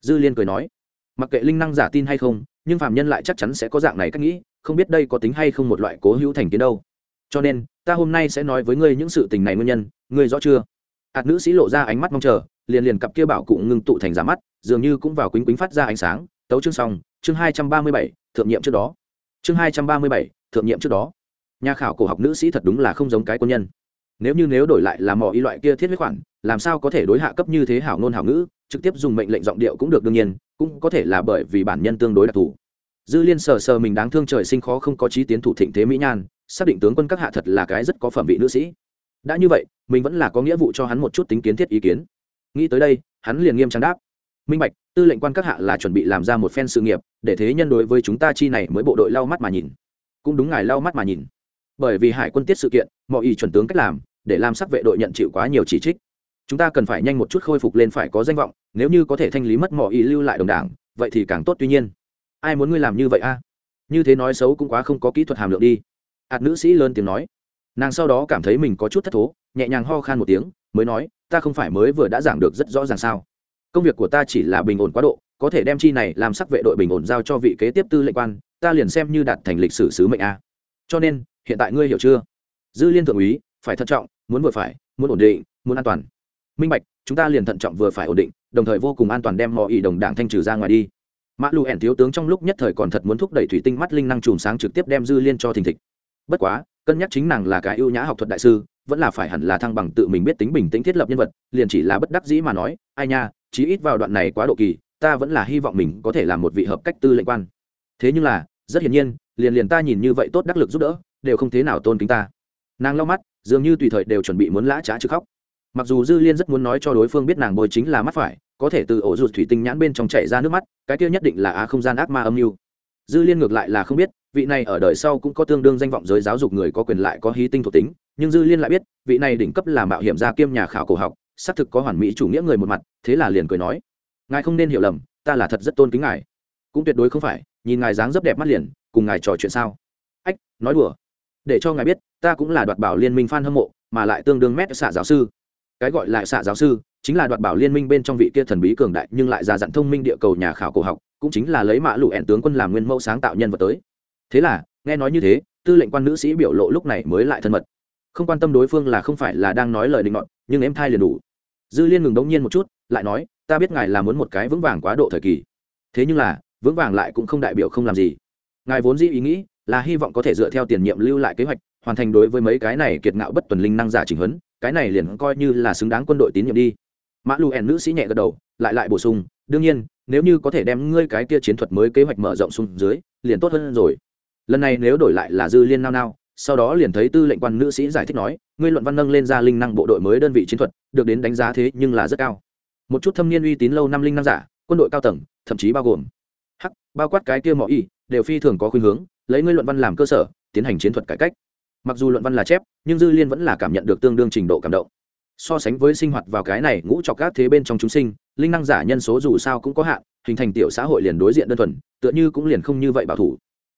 Dư liên cười nói, mặc kệ linh năng giả tin hay không, nhưng Phạm nhân lại chắc chắn sẽ có dạng này cách nghĩ, không biết đây có tính hay không một loại cố hữu thành kiến đâu. Cho nên, ta hôm nay sẽ nói với ngươi những sự tình này nguyên nhân, ngươi rõ chưa? Hạt nữ sĩ lộ ra ánh mắt mong chờ, liền liền cặp kia bảo cụ ngưng tụ thành giả mắt, dường như cũng vào quýnh quýnh phát ra ánh sáng, tấu chương xong, chương hai trăm ba mươi bảy, thượng nhiệm trước đó. Chương hai trăm ba mươi bảy, thượng nhiệm trước đó. Nhà khảo cổ học nữ sĩ thật đúng là không giống cái quân nhân. Nếu như nếu đổi lại là mỏ y loại kia thiết huyết khoản làm sao có thể đối hạ cấp như thế hảo ngôn hảo ngữ, trực tiếp dùng mệnh lệnh giọng điệu cũng được đương nhiên, cũng có thể là bởi vì bản nhân tương đối đặc thù. Dư liên sờ sờ mình đáng thương trời sinh khó không có trí tiến thủ thịnh thế mỹ nhan, xác định tướng quân các hạ thật là cái rất có phẩm vị nữ sĩ. Đã như vậy, mình vẫn là có nghĩa vụ cho hắn một chút tính kiến thiết ý kiến. Nghĩ tới đây, hắn liền nghiêm trang đáp. Minh bạch, tư lệnh quan các hạ là chuẩn bị làm ra một phen sự nghiệp, để thế nhân đối với chúng ta chi này mới bộ đội lau mắt mà nhìn. Cũng đúng ngài lau mắt mà nhìn. Bởi vì hải quân tiết sự kiện, mọi ý chuẩn tướng cách làm, để làm sắc vệ đội nhận chịu quá nhiều chỉ trích chúng ta cần phải nhanh một chút khôi phục lên phải có danh vọng, nếu như có thể thanh lý mất mọi ý lưu lại đồng đảng, vậy thì càng tốt tuy nhiên. Ai muốn ngươi làm như vậy a? Như thế nói xấu cũng quá không có kỹ thuật hàm lượng đi. Hạt nữ sĩ lớn tiếng nói. Nàng sau đó cảm thấy mình có chút thất thố, nhẹ nhàng ho khan một tiếng, mới nói, ta không phải mới vừa đã giảng được rất rõ ràng sao? Công việc của ta chỉ là bình ổn quá độ, có thể đem chi này làm sắc vệ đội bình ổn giao cho vị kế tiếp tư lệnh quan, ta liền xem như đạt thành lịch sử sứ mệnh a. Cho nên, hiện tại ngươi hiểu chưa? Dư liên thượng úy, phải thận trọng, muốn vừa phải, muốn ổn định, muốn an toàn minh bạch, chúng ta liền thận trọng vừa phải ổn định, đồng thời vô cùng an toàn đem mọi ý đồng đảng thanh trừ ra ngoài đi. Mã lù ẻn thiếu tướng trong lúc nhất thời còn thật muốn thúc đẩy thủy tinh mắt linh năng chùm sáng trực tiếp đem dư liên cho thình thịch. Bất quá, cân nhắc chính nàng là cái ưu nhã học thuật đại sư, vẫn là phải hẳn là thăng bằng tự mình biết tính bình tĩnh thiết lập nhân vật, liền chỉ là bất đắc dĩ mà nói, ai nha, chí ít vào đoạn này quá độ kỳ, ta vẫn là hy vọng mình có thể làm một vị hợp cách tư lệnh quan. Thế nhưng là, rất hiển nhiên, liền liền ta nhìn như vậy tốt đắc lực giúp đỡ, đều không thế nào tôn kính ta. Nàng lau mắt, dường như tùy thời đều chuẩn bị muốn lã trá chứ khóc mặc dù dư liên rất muốn nói cho đối phương biết nàng bôi chính là mắt phải, có thể từ ổ ruột thủy tinh nhãn bên trong chảy ra nước mắt, cái kia nhất định là á không gian ác ma âm mưu. Dư liên ngược lại là không biết, vị này ở đời sau cũng có tương đương danh vọng giới giáo dục người có quyền lại có hí tinh thuộc tính, nhưng dư liên lại biết, vị này đỉnh cấp là mạo hiểm gia kiêm nhà khảo cổ học, xác thực có hoàn mỹ chủ nghĩa người một mặt, thế là liền cười nói, ngài không nên hiểu lầm, ta là thật rất tôn kính ngài. Cũng tuyệt đối không phải, nhìn ngài dáng dấp đẹp mắt liền, cùng ngài trò chuyện sao? Ách, nói đùa. Để cho ngài biết, ta cũng là đoạt bảo liên minh f a n hâm mộ, mà lại tương đương mét xạ giáo sư cái gọi là xạ giáo sư, chính là đoạt bảo liên minh bên trong vị kia thần bí cường đại, nhưng lại già dặn thông minh địa cầu nhà khảo cổ học, cũng chính là lấy mã lụ ẹn tướng quân làm nguyên mẫu sáng tạo nhân vật tới. Thế là, nghe nói như thế, tư lệnh quan nữ sĩ biểu lộ lúc này mới lại thân mật. Không quan tâm đối phương là không phải là đang nói lời định ngọn nhưng em thai liền đủ. Dư liên ngừng đống nhiên một chút, lại nói, ta biết ngài là muốn một cái vững vàng quá độ thời kỳ. Thế nhưng là, vững vàng lại cũng không đại biểu không làm gì. Ngài vốn dĩ ý nghĩ là hy vọng có thể dựa theo tiền nhiệm lưu lại kế hoạch, hoàn thành đối với mấy cái này kiệt ngạo bất tuần linh năng giả chỉnh huấn cái này liền coi như là xứng đáng quân đội tín nhiệm đi. Mã lù ẻn nữ sĩ nhẹ gật đầu, lại lại bổ sung, đương nhiên, nếu như có thể đem ngươi cái kia chiến thuật mới kế hoạch mở rộng xuống dưới, liền tốt hơn rồi. Lần này nếu đổi lại là dư liên nao nao, sau đó liền thấy tư lệnh quan nữ sĩ giải thích nói, ngươi luận văn nâng lên ra linh năng bộ đội mới đơn vị chiến thuật, được đến đánh giá thế nhưng là rất cao. Một chút thâm niên uy tín lâu năm linh năng giả, quân đội cao tầng, thậm chí bao gồm hắc, bao quát cái kia mọi y, đều phi thường có khuynh hướng, lấy ngươi luận văn làm cơ sở, tiến hành chiến thuật cải cách mặc dù luận văn là chép, nhưng dư liên vẫn là cảm nhận được tương đương trình độ cảm động. So sánh với sinh hoạt vào cái này ngũ trọc các thế bên trong chúng sinh, linh năng giả nhân số dù sao cũng có hạn, hình thành tiểu xã hội liền đối diện đơn thuần, tựa như cũng liền không như vậy bảo thủ.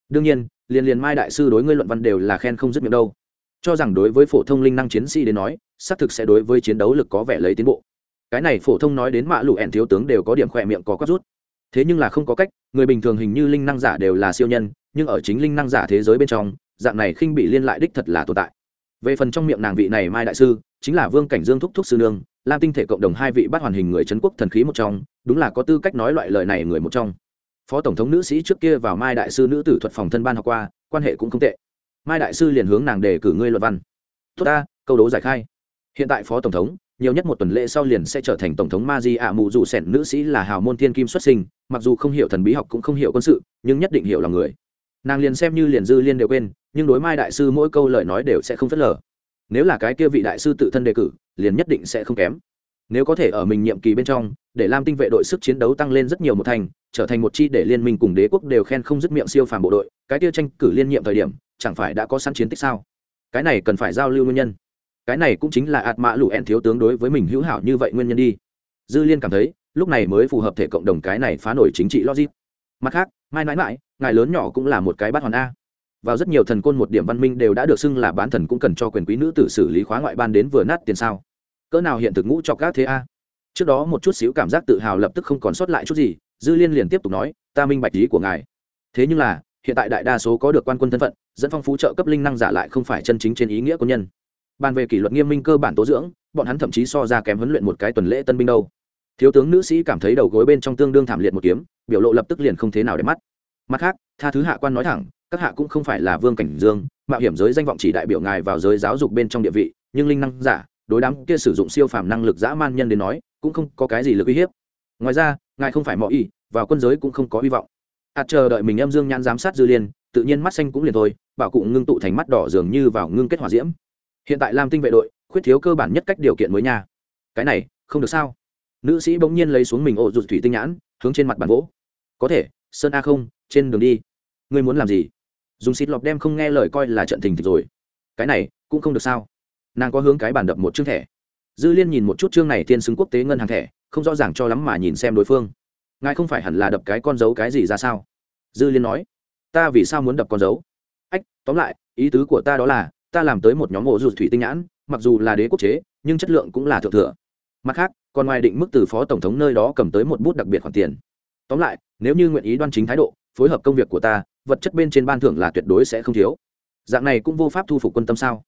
Đương nhiên, liền liền mai đại sư đối ngươi luận văn đều là khen không dứt miệng đâu. Cho rằng đối với phổ thông linh năng chiến sĩ đến nói, xác thực sẽ đối với chiến đấu lực có vẻ lấy tiến bộ. Cái này phổ thông nói đến mạ lụ ẻn thiếu tướng đều có điểm khỏe miệng có quát rút. Thế nhưng là không có cách, người bình thường hình như linh năng giả đều là siêu nhân, nhưng ở chính linh năng giả thế giới bên trong dạng này khinh bị liên lại đích thật là tồn tại. Về phần trong miệng nàng vị này mai đại sư, chính là vương cảnh dương thúc thúc sư nương, lam tinh thể cộng đồng hai vị bắt hoàn hình người trấn quốc thần khí một trong, đúng là có tư cách nói loại lời này người một trong. Phó tổng thống nữ sĩ trước kia vào mai đại sư nữ tử thuật phòng thân ban học qua, quan hệ cũng không tệ. Mai đại sư liền hướng nàng đề cử ngươi luận văn. Tốt ta, câu đố giải khai. Hiện tại phó tổng thống, nhiều nhất một tuần lễ sau liền sẽ trở thành tổng thống ma di ạ mù dù sẻn nữ sĩ là hào môn thiên kim xuất sinh, mặc dù không hiểu thần bí học cũng không hiểu quân sự, nhưng nhất định hiểu là người. Nàng liền xem như liền dư liên đều quên nhưng đối mai đại sư mỗi câu lời nói đều sẽ không phớt lờ. Nếu là cái kia vị đại sư tự thân đề cử, liền nhất định sẽ không kém. Nếu có thể ở mình nhiệm kỳ bên trong, để lam tinh vệ đội sức chiến đấu tăng lên rất nhiều một thành, trở thành một chi để liên minh cùng đế quốc đều khen không dứt miệng siêu phàm bộ đội, cái kia tranh cử liên nhiệm thời điểm, chẳng phải đã có sẵn chiến tích sao? Cái này cần phải giao lưu nguyên nhân. Cái này cũng chính là ạt mã lụ ẹn thiếu tướng đối với mình hữu hảo như vậy nguyên nhân đi. Dư liên cảm thấy, lúc này mới phù hợp thể cộng đồng cái này phá nổi chính trị logic. Mặt khác, mai mãi mãi, ngài lớn nhỏ cũng là một cái bát hoàn a vào rất nhiều thần côn một điểm văn minh đều đã được xưng là bán thần cũng cần cho quyền quý nữ tử xử lý khóa ngoại ban đến vừa nát tiền sao. Cỡ nào hiện thực ngũ cho các thế a? Trước đó một chút xíu cảm giác tự hào lập tức không còn sót lại chút gì, dư liên liền tiếp tục nói, ta minh bạch lý của ngài. Thế nhưng là, hiện tại đại đa số có được quan quân thân phận, dẫn phong phú trợ cấp linh năng giả lại không phải chân chính trên ý nghĩa của nhân. Bàn về kỷ luật nghiêm minh cơ bản tố dưỡng, bọn hắn thậm chí so ra kém huấn luyện một cái tuần lễ tân binh đâu. Thiếu tướng nữ sĩ cảm thấy đầu gối bên trong tương đương thảm liệt một kiếm, biểu lộ lập tức liền không thế nào để mắt. Mặt khác, tha thứ hạ quan nói thẳng các hạ cũng không phải là vương cảnh dương, mạo hiểm giới danh vọng chỉ đại biểu ngài vào giới giáo dục bên trong địa vị, nhưng linh năng giả, đối đám kia sử dụng siêu phàm năng lực dã man nhân đến nói, cũng không có cái gì lực uy hiếp. Ngoài ra, ngài không phải mọi ý vào quân giới cũng không có hy vọng. Ạt chờ đợi mình em dương nhãn giám sát dư liên, tự nhiên mắt xanh cũng liền thôi, bảo cụ ngưng tụ thành mắt đỏ dường như vào ngưng kết hỏa diễm. Hiện tại lam tinh vệ đội, khuyết thiếu cơ bản nhất cách điều kiện mới nha. Cái này, không được sao? Nữ sĩ bỗng nhiên lấy xuống mình ổ rụt thủy tinh nhãn, hướng trên mặt bàn gỗ có thể, sơn a không, trên đường đi. Ngươi muốn làm gì? Dùng xịt lọc đem không nghe lời coi là trận tình thịch rồi. Cái này, cũng không được sao. Nàng có hướng cái bàn đập một chương thẻ. Dư liên nhìn một chút chương này tiên xứng quốc tế ngân hàng thẻ, không rõ ràng cho lắm mà nhìn xem đối phương. Ngài không phải hẳn là đập cái con dấu cái gì ra sao? Dư liên nói. Ta vì sao muốn đập con dấu? Ách, tóm lại, ý tứ của ta đó là, ta làm tới một nhóm ổ ruột thủy tinh nhãn, mặc dù là đế quốc chế, nhưng chất lượng cũng là thượng thừa. Mặt khác, còn ngoài định mức từ phó tổng thống nơi đó cầm tới một bút đặc biệt khoản tiền. Tóm lại, nếu như nguyện ý đoan chính thái độ phối hợp công việc của ta, vật chất bên trên ban thưởng là tuyệt đối sẽ không thiếu. Dạng này cũng vô pháp thu phục quân tâm sao?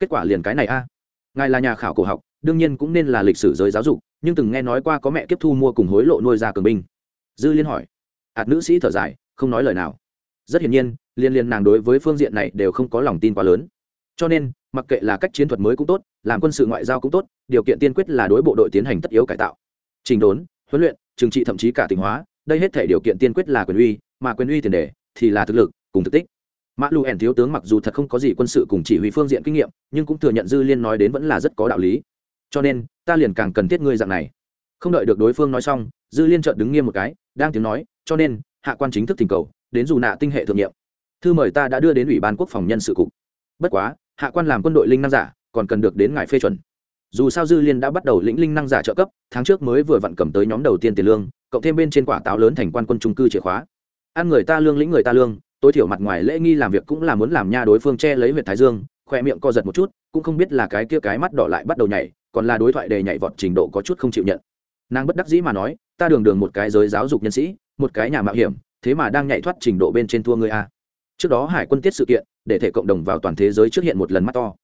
Kết quả liền cái này a. Ngài là nhà khảo cổ học, đương nhiên cũng nên là lịch sử giới giáo dục, nhưng từng nghe nói qua có mẹ kiếp thu mua cùng hối lộ nuôi ra cường binh. Dư liên hỏi. Hạt nữ sĩ thở dài, không nói lời nào. Rất hiển nhiên, liên liên nàng đối với phương diện này đều không có lòng tin quá lớn. Cho nên, mặc kệ là cách chiến thuật mới cũng tốt, làm quân sự ngoại giao cũng tốt, điều kiện tiên quyết là đối bộ đội tiến hành tất yếu cải tạo. Trình đốn, huấn luyện, trừng trị thậm chí cả tình hóa, đây hết thể điều kiện tiên quyết là quyền uy mà quyền uy tiền đề thì là thực lực cùng thực tích. Mã lu ẻn thiếu tướng mặc dù thật không có gì quân sự cùng chỉ huy phương diện kinh nghiệm, nhưng cũng thừa nhận dư liên nói đến vẫn là rất có đạo lý. Cho nên, ta liền càng cần thiết ngươi dạng này. Không đợi được đối phương nói xong, dư liên trợn đứng nghiêm một cái, đang tiếng nói, cho nên, hạ quan chính thức thỉnh cầu, đến dù nạ tinh hệ thượng nhiệm. Thư mời ta đã đưa đến ủy ban quốc phòng nhân sự cục. Bất quá, hạ quan làm quân đội linh năng giả, còn cần được đến ngài phê chuẩn. Dù sao dư liên đã bắt đầu lĩnh linh năng giả trợ cấp, tháng trước mới vừa vặn cầm tới nhóm đầu tiên tiền lương, cộng thêm bên trên quả táo lớn thành quan quân trung cư chìa khóa ăn người ta lương lĩnh người ta lương, tối thiểu mặt ngoài lễ nghi làm việc cũng là muốn làm nha đối phương che lấy huyện thái dương, khoe miệng co giật một chút, cũng không biết là cái kia cái mắt đỏ lại bắt đầu nhảy, còn là đối thoại đề nhảy vọt trình độ có chút không chịu nhận. Nàng bất đắc dĩ mà nói, ta đường đường một cái giới giáo dục nhân sĩ, một cái nhà mạo hiểm, thế mà đang nhảy thoát trình độ bên trên thua ngươi a. Trước đó hải quân tiết sự kiện, để thể cộng đồng vào toàn thế giới trước hiện một lần mắt to.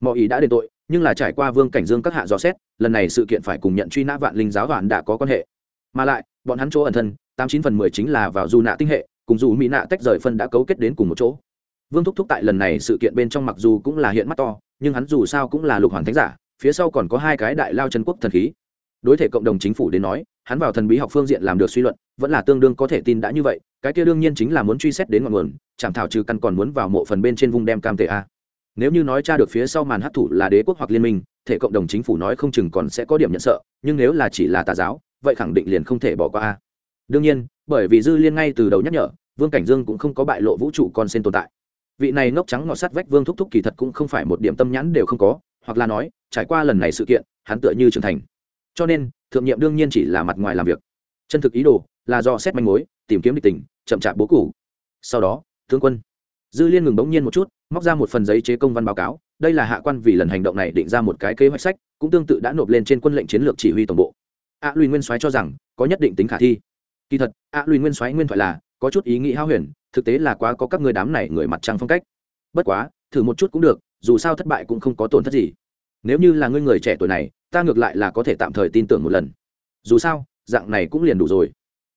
Mọi ý đã đền tội, nhưng là trải qua vương cảnh dương các hạ dò xét, lần này sự kiện phải cùng nhận truy nã vạn linh giáo vạn đã có quan hệ. Mà lại bọn hắn chỗ ẩn thân, tám chín phần mười chính là vào dù nạ tinh hệ, cùng dù mỹ nạ tách rời phân đã cấu kết đến cùng một chỗ. Vương thúc thúc tại lần này sự kiện bên trong mặc dù cũng là hiện mắt to, nhưng hắn dù sao cũng là lục hoàn thánh giả, phía sau còn có hai cái đại lao chân quốc thần khí. Đối thể cộng đồng chính phủ đến nói, hắn vào thần bí học phương diện làm được suy luận, vẫn là tương đương có thể tin đã như vậy, cái kia đương nhiên chính là muốn truy xét đến ngọn nguồn chẳng thảo trừ căn còn muốn vào mộ phần bên trên vùng đem cam tệ a. Nếu như nói cha được phía sau màn hấp thủ là đế quốc hoặc liên minh, thể cộng đồng chính phủ nói không chừng còn sẽ có điểm nhận sợ, nhưng nếu là chỉ là tà giáo vậy khẳng định liền không thể bỏ qua a. Đương nhiên, bởi vì dư liên ngay từ đầu nhắc nhở, vương cảnh dương cũng không có bại lộ vũ trụ con sen tồn tại. Vị này ngốc trắng ngọt sắt vách vương thúc thúc kỳ thật cũng không phải một điểm tâm nhãn đều không có, hoặc là nói, trải qua lần này sự kiện, hắn tựa như trưởng thành. Cho nên, thượng nhiệm đương nhiên chỉ là mặt ngoài làm việc. Chân thực ý đồ là do xét manh mối, tìm kiếm địch tình, chậm chạp bố cũ sau đó, tướng quân. Dư liên ngừng bỗng nhiên một chút, móc ra một phần giấy chế công văn báo cáo, đây là hạ quan vì lần hành động này định ra một cái kế hoạch sách, cũng tương tự đã nộp lên trên quân lệnh chiến lược chỉ huy tổng bộ a à, lùi nguyên soái cho rằng có nhất định tính khả thi. Kỳ thật a à, lùi nguyên soái nguyên thoại là có chút ý nghĩ hao huyền thực tế là quá có các người đám này người mặt trăng phong cách. Bất quá thử một chút cũng được dù sao thất bại cũng không có tổn thất gì. Nếu như là ngươi người trẻ tuổi này ta ngược lại là có thể tạm thời tin tưởng một lần. Dù sao dạng này cũng liền đủ rồi.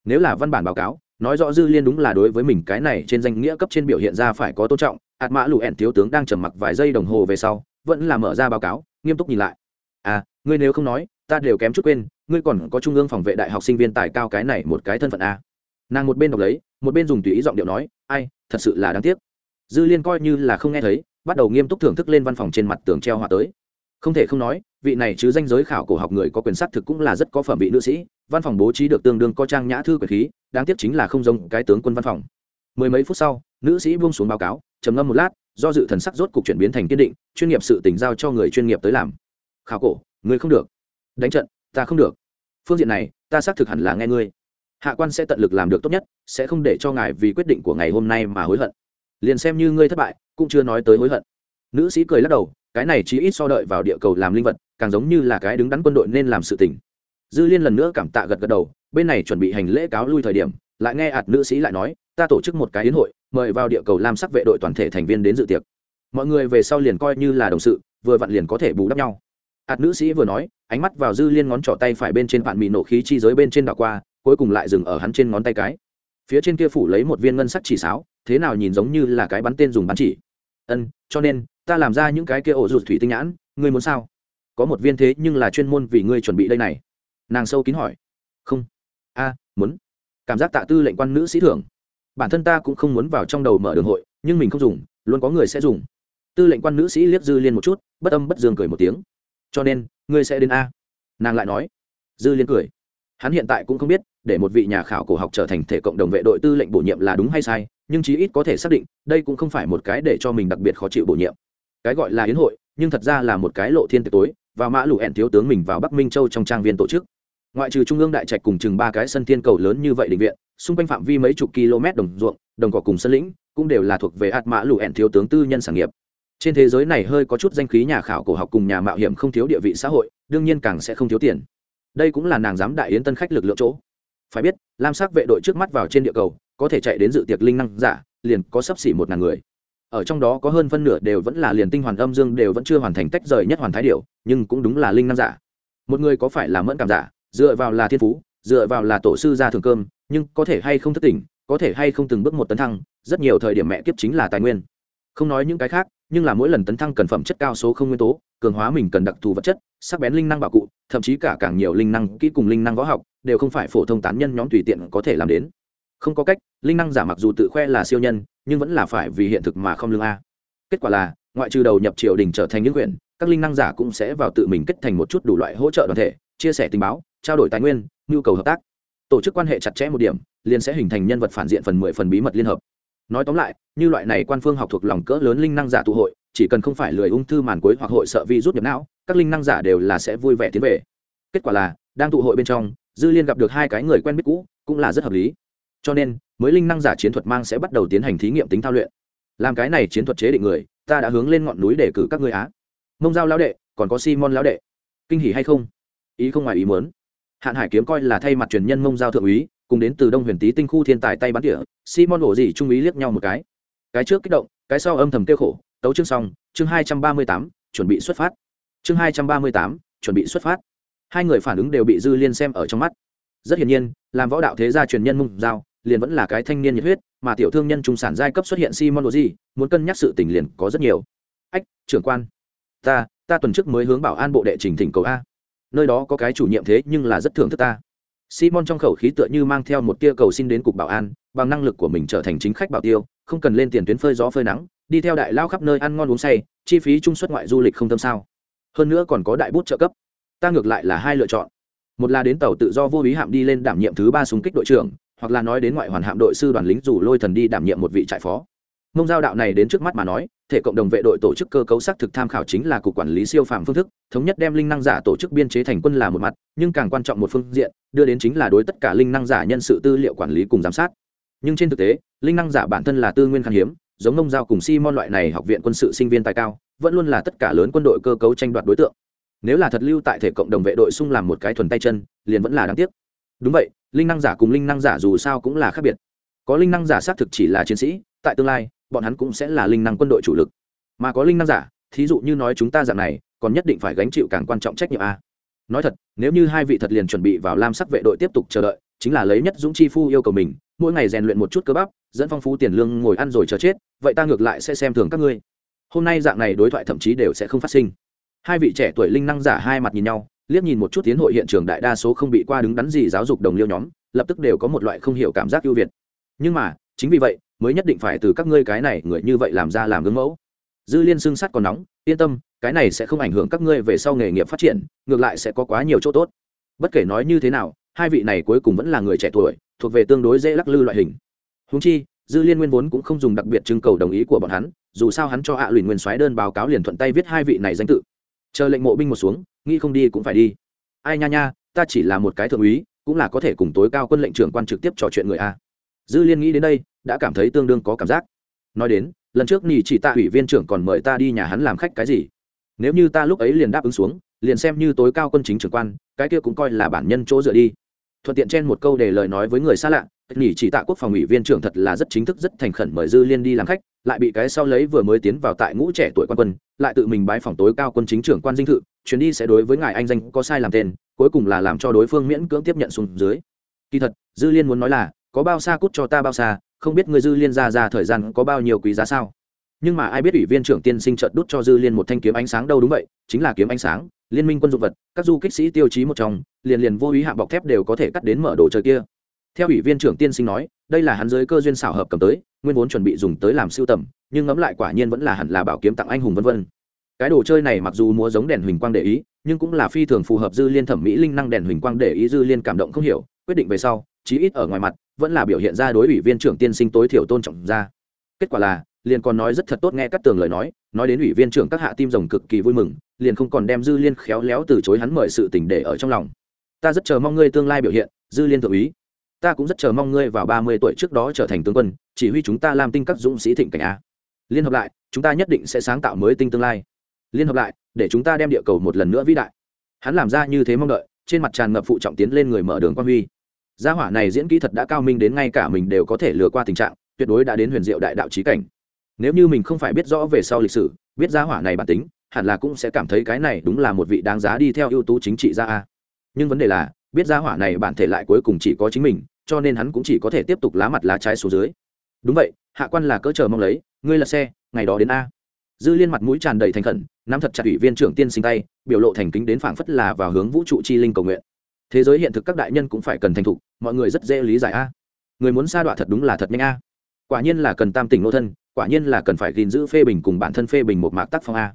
Nếu là văn bản báo cáo nói rõ dư liên đúng là đối với mình cái này trên danh nghĩa cấp trên biểu hiện ra phải có tôn trọng ạt mã lụ ẻn thiếu tướng đang trầm mặc vài giây đồng hồ về sau vẫn là mở ra báo cáo nghiêm túc nhìn lại. À ngươi nếu không nói ta đều kém chút quên, ngươi còn có trung ương phòng vệ đại học sinh viên tài cao cái này một cái thân phận a nàng một bên đọc lấy, một bên dùng tùy ý giọng điệu nói, ai, thật sự là đáng tiếc. Dư liên coi như là không nghe thấy, bắt đầu nghiêm túc thưởng thức lên văn phòng trên mặt tường treo họa tới. Không thể không nói, vị này chứ danh giới khảo cổ học người có quyền sát thực cũng là rất có phẩm vị nữ sĩ, văn phòng bố trí được tương đương có trang nhã thư quyền khí, đáng tiếc chính là không giống cái tướng quân văn phòng. Mười mấy phút sau, nữ sĩ buông xuống báo cáo, trầm ngâm một lát, do dự thần sắc rốt cục chuyển biến thành kiên định, chuyên nghiệp sự tỉnh giao cho người chuyên nghiệp tới làm. Khảo cổ người không được đánh trận, ta không được. Phương diện này, ta xác thực hẳn là nghe ngươi. Hạ quan sẽ tận lực làm được tốt nhất, sẽ không để cho ngài vì quyết định của ngày hôm nay mà hối hận. Liền xem như ngươi thất bại, cũng chưa nói tới hối hận. Nữ sĩ cười lắc đầu, cái này chỉ ít so đợi vào địa cầu làm linh vật, càng giống như là cái đứng đắn quân đội nên làm sự tình. Dư liên lần nữa cảm tạ gật gật đầu, bên này chuẩn bị hành lễ cáo lui thời điểm, lại nghe ạt nữ sĩ lại nói, ta tổ chức một cái yến hội, mời vào địa cầu làm sắc vệ đội toàn thể thành viên đến dự tiệc. Mọi người về sau liền coi như là đồng sự, vừa vặn liền có thể bù đắp nhau ạt nữ sĩ vừa nói, ánh mắt vào dư liên ngón trỏ tay phải bên trên bạn bị nổ khí chi giới bên trên đảo qua, cuối cùng lại dừng ở hắn trên ngón tay cái. Phía trên kia phủ lấy một viên ngân sắc chỉ sáo, thế nào nhìn giống như là cái bắn tên dùng bắn chỉ. Ân, cho nên, ta làm ra những cái kia ổ rụt thủy tinh nhãn, ngươi muốn sao? Có một viên thế nhưng là chuyên môn vì ngươi chuẩn bị đây này. Nàng sâu kín hỏi. Không. A, muốn. Cảm giác tạ tư lệnh quan nữ sĩ thưởng. Bản thân ta cũng không muốn vào trong đầu mở đường hội, nhưng mình không dùng, luôn có người sẽ dùng. Tư lệnh quan nữ sĩ liếc dư liên một chút, bất âm bất dương cười một tiếng cho nên, ngươi sẽ đến a. Nàng lại nói. Dư liên cười. Hắn hiện tại cũng không biết, để một vị nhà khảo cổ học trở thành thể cộng đồng vệ đội tư lệnh bổ nhiệm là đúng hay sai, nhưng chí ít có thể xác định, đây cũng không phải một cái để cho mình đặc biệt khó chịu bổ nhiệm. Cái gọi là yến hội, nhưng thật ra là một cái lộ thiên tiệc tối, và mã lụ hẹn thiếu tướng mình vào bắc minh châu trong trang viên tổ chức. Ngoại trừ trung ương đại trạch cùng chừng ba cái sân thiên cầu lớn như vậy định viện, xung quanh phạm vi mấy chục km đồng ruộng, đồng cỏ cùng sân lĩnh, cũng đều là thuộc về ạt mã lụ hẹn thiếu tướng tư nhân sản nghiệp trên thế giới này hơi có chút danh khí nhà khảo cổ học cùng nhà mạo hiểm không thiếu địa vị xã hội, đương nhiên càng sẽ không thiếu tiền. Đây cũng là nàng dám đại yến tân khách lực lượng chỗ. Phải biết, lam sắc vệ đội trước mắt vào trên địa cầu, có thể chạy đến dự tiệc linh năng giả, liền có sấp xỉ một ngàn người. Ở trong đó có hơn phân nửa đều vẫn là liền tinh hoàn âm dương đều vẫn chưa hoàn thành tách rời nhất hoàn thái điệu nhưng cũng đúng là linh năng giả. Một người có phải là mẫn cảm giả, dựa vào là thiên phú, dựa vào là tổ sư ra thường cơm, nhưng có thể hay không thất tình có thể hay không từng bước một tấn thăng, rất nhiều thời điểm mẹ kiếp chính là tài nguyên. Không nói những cái khác nhưng là mỗi lần tấn thăng cần phẩm chất cao số không nguyên tố, cường hóa mình cần đặc thù vật chất, sắc bén linh năng bảo cụ, thậm chí cả càng nhiều linh năng, kỹ cùng linh năng võ học, đều không phải phổ thông tán nhân nhóm tùy tiện có thể làm đến. Không có cách, linh năng giả mặc dù tự khoe là siêu nhân, nhưng vẫn là phải vì hiện thực mà không lương a. Kết quả là, ngoại trừ đầu nhập triều đình trở thành những quyển các linh năng giả cũng sẽ vào tự mình kết thành một chút đủ loại hỗ trợ đoàn thể, chia sẻ tình báo, trao đổi tài nguyên, nhu cầu hợp tác. Tổ chức quan hệ chặt chẽ một điểm, liền sẽ hình thành nhân vật phản diện phần mười phần bí mật liên hợp nói tóm lại, như loại này quan phương học thuộc lòng cỡ lớn linh năng giả tụ hội, chỉ cần không phải lười ung thư màn cuối hoặc hội sợ vi rút nhập não, các linh năng giả đều là sẽ vui vẻ tiến về. Kết quả là, đang tụ hội bên trong, dư liên gặp được hai cái người quen biết cũ, cũng là rất hợp lý. Cho nên, mới linh năng giả chiến thuật mang sẽ bắt đầu tiến hành thí nghiệm tính thao luyện. Làm cái này chiến thuật chế định người, ta đã hướng lên ngọn núi để cử các người á. Mông giao lão đệ, còn có simon lão đệ. Kinh hỉ hay không? Ý không ngoài ý muốn. Hạn hải kiếm coi là thay mặt truyền nhân mông giao thượng úy cùng đến từ đông huyền tý tinh khu thiên tài tay bắn tỉa, simon ổ gì trung úy liếc nhau một cái. Cái trước kích động, cái sau âm thầm kêu khổ, tấu chương xong, chương hai trăm ba mươi tám, chuẩn bị xuất phát. Chương hai trăm ba mươi tám, chuẩn bị xuất phát. Hai người phản ứng đều bị dư liên xem ở trong mắt. Rất hiển nhiên, làm võ đạo thế gia truyền nhân mông giao liền vẫn là cái thanh niên nhiệt huyết, mà tiểu thương nhân trung sản giai cấp xuất hiện simon ổ gì muốn cân nhắc sự tình liền có rất nhiều. Ách, trưởng quan, ta ta tuần trước mới hướng bảo an bộ đệ trình thỉnh cầu a. Nơi đó có cái chủ nhiệm thế nhưng là rất thưởng thức ta simon trong khẩu khí tựa như mang theo một tia cầu xin đến cục bảo an, bằng năng lực của mình trở thành chính khách bảo tiêu, không cần lên tiền tuyến phơi gió phơi nắng, đi theo đại lao khắp nơi ăn ngon uống say, chi phí trung xuất ngoại du lịch không tâm sao. Hơn nữa còn có đại bút trợ cấp. Ta ngược lại là hai lựa chọn. Một là đến tàu tự do vô ý hạm đi lên đảm nhiệm thứ ba súng kích đội trưởng, hoặc là nói đến ngoại hoàn hạm đội sư đoàn lính dù lôi thần đi đảm nhiệm một vị trại phó mông giao đạo này đến trước mắt mà nói, thể cộng đồng vệ đội tổ chức cơ cấu xác thực tham khảo chính là cục quản lý siêu phàm phương thức, thống nhất đem linh năng giả tổ chức biên chế thành quân là một mặt, nhưng càng quan trọng một phương diện, đưa đến chính là đối tất cả linh năng giả nhân sự tư liệu quản lý cùng giám sát. Nhưng trên thực tế, linh năng giả bản thân là tư nguyên khan hiếm, giống mông giao cùng Simon loại này học viện quân sự sinh viên tài cao, vẫn luôn là tất cả lớn quân đội cơ cấu tranh đoạt đối tượng. Nếu là thật lưu tại thể cộng đồng vệ đội xung làm một cái thuần tay chân, liền vẫn là đáng tiếc. Đúng vậy, linh năng giả cùng linh năng giả dù sao cũng là khác biệt. Có linh năng giả xác thực chỉ là chiến sĩ, tại tương lai bọn hắn cũng sẽ là linh năng quân đội chủ lực. Mà có linh năng giả, thí dụ như nói chúng ta dạng này, còn nhất định phải gánh chịu càng quan trọng trách nhiệm a. Nói thật, nếu như hai vị thật liền chuẩn bị vào lam sắc vệ đội tiếp tục chờ đợi, chính là lấy nhất dũng chi phu yêu cầu mình, mỗi ngày rèn luyện một chút cơ bắp, dẫn phong phú tiền lương ngồi ăn rồi chờ chết, vậy ta ngược lại sẽ xem thường các ngươi. Hôm nay dạng này đối thoại thậm chí đều sẽ không phát sinh. Hai vị trẻ tuổi linh năng giả hai mặt nhìn nhau, liếc nhìn một chút tiến hội hiện trường đại đa số không bị qua đứng đắn gì giáo dục đồng liêu nhóm, lập tức đều có một loại không hiểu cảm giác ưu việt. Nhưng mà, chính vì vậy mới nhất định phải từ các ngươi cái này người như vậy làm ra làm gương mẫu. Dư liên xương sắt còn nóng, yên tâm, cái này sẽ không ảnh hưởng các ngươi về sau nghề nghiệp phát triển, ngược lại sẽ có quá nhiều chỗ tốt. Bất kể nói như thế nào, hai vị này cuối cùng vẫn là người trẻ tuổi, thuộc về tương đối dễ lắc lư loại hình. Húng chi, dư liên nguyên vốn cũng không dùng đặc biệt trưng cầu đồng ý của bọn hắn, dù sao hắn cho hạ à luyện nguyên soái đơn báo cáo liền thuận tay viết hai vị này danh tự. Chờ lệnh mộ binh một xuống, nghĩ không đi cũng phải đi. Ai nha nha, ta chỉ là một cái thượng úy, cũng là có thể cùng tối cao quân lệnh trưởng quan trực tiếp trò chuyện người a. Dư liên nghĩ đến đây đã cảm thấy tương đương có cảm giác. Nói đến, lần trước nỉ chỉ tạ ủy viên trưởng còn mời ta đi nhà hắn làm khách cái gì? Nếu như ta lúc ấy liền đáp ứng xuống, liền xem như tối cao quân chính trưởng quan, cái kia cũng coi là bản nhân chỗ dựa đi. Thuận tiện chen một câu để lời nói với người xa lạ nỉ chỉ tạ quốc phòng ủy viên trưởng thật là rất chính thức, rất thành khẩn mời dư liên đi làm khách, lại bị cái sau lấy vừa mới tiến vào tại ngũ trẻ tuổi quan quân, lại tự mình bái phòng tối cao quân chính trưởng quan dinh thự, chuyến đi sẽ đối với ngài anh danh có sai làm tên, cuối cùng là làm cho đối phương miễn cưỡng tiếp nhận xuống dưới. Kỳ thật, dư liên muốn nói là, có bao xa cút cho ta bao xa không biết người dư liên ra ra thời gian có bao nhiêu quý giá sao? Nhưng mà ai biết ủy viên trưởng tiên sinh trợt đút cho dư liên một thanh kiếm ánh sáng đâu đúng vậy, chính là kiếm ánh sáng, liên minh quân dụng vật, các du kích sĩ tiêu chí một trong, liền liền vô ý hạ bọc thép đều có thể cắt đến mở đồ chơi kia. Theo ủy viên trưởng tiên sinh nói, đây là hắn giới cơ duyên xảo hợp cầm tới, nguyên vốn chuẩn bị dùng tới làm siêu tầm, nhưng ngẫm lại quả nhiên vẫn là hẳn là bảo kiếm tặng anh hùng vân vân. Cái đồ chơi này mặc dù múa giống đèn huỳnh quang để ý, nhưng cũng là phi thường phù hợp dư liên thẩm mỹ linh năng đèn huỳnh quang để ý dư liên cảm động không hiểu, quyết định về sau, chí ít ở ngoài mặt vẫn là biểu hiện ra đối ủy viên trưởng tiên sinh tối thiểu tôn trọng ra. Kết quả là, liền còn nói rất thật tốt nghe các tường lời nói nói đến ủy viên trưởng các hạ tim rồng cực kỳ vui mừng, liền không còn đem dư liên khéo léo từ chối hắn mời sự tình để ở trong lòng. Ta rất chờ mong ngươi tương lai biểu hiện, dư liên thượng úy. Ta cũng rất chờ mong ngươi vào ba mươi tuổi trước đó trở thành tướng quân, chỉ huy chúng ta làm tinh các dũng sĩ thịnh cảnh a. Liên hợp lại, chúng ta nhất định sẽ sáng tạo mới tinh tương lai. Liên hợp lại, để chúng ta đem địa cầu một lần nữa vĩ đại. Hắn làm ra như thế mong đợi, trên mặt tràn ngập phụ trọng tiến lên người mở đường quan huy gia hỏa này diễn kỹ thật đã cao minh đến ngay cả mình đều có thể lừa qua tình trạng, tuyệt đối đã đến huyền diệu đại đạo trí cảnh. Nếu như mình không phải biết rõ về sau lịch sử, biết gia hỏa này bản tính, hẳn là cũng sẽ cảm thấy cái này đúng là một vị đáng giá đi theo ưu tú chính trị gia a. Nhưng vấn đề là, biết gia hỏa này bản thể lại cuối cùng chỉ có chính mình, cho nên hắn cũng chỉ có thể tiếp tục lá mặt lá trái xuống dưới. Đúng vậy, hạ quan là cỡ chờ mong lấy, ngươi là xe, ngày đó đến a. Dư liên mặt mũi tràn đầy thành khẩn, nắm thật chặt ủy viên trưởng tiên sinh tay, biểu lộ thành kính đến phảng phất là vào hướng vũ trụ chi linh cầu nguyện thế giới hiện thực các đại nhân cũng phải cần thành thục, mọi người rất dễ lý giải a. Người muốn sa đọa thật đúng là thật nhanh a. Quả nhiên là cần tam tỉnh nô thân, quả nhiên là cần phải gìn giữ phê bình cùng bản thân phê bình một mạc tác phong a.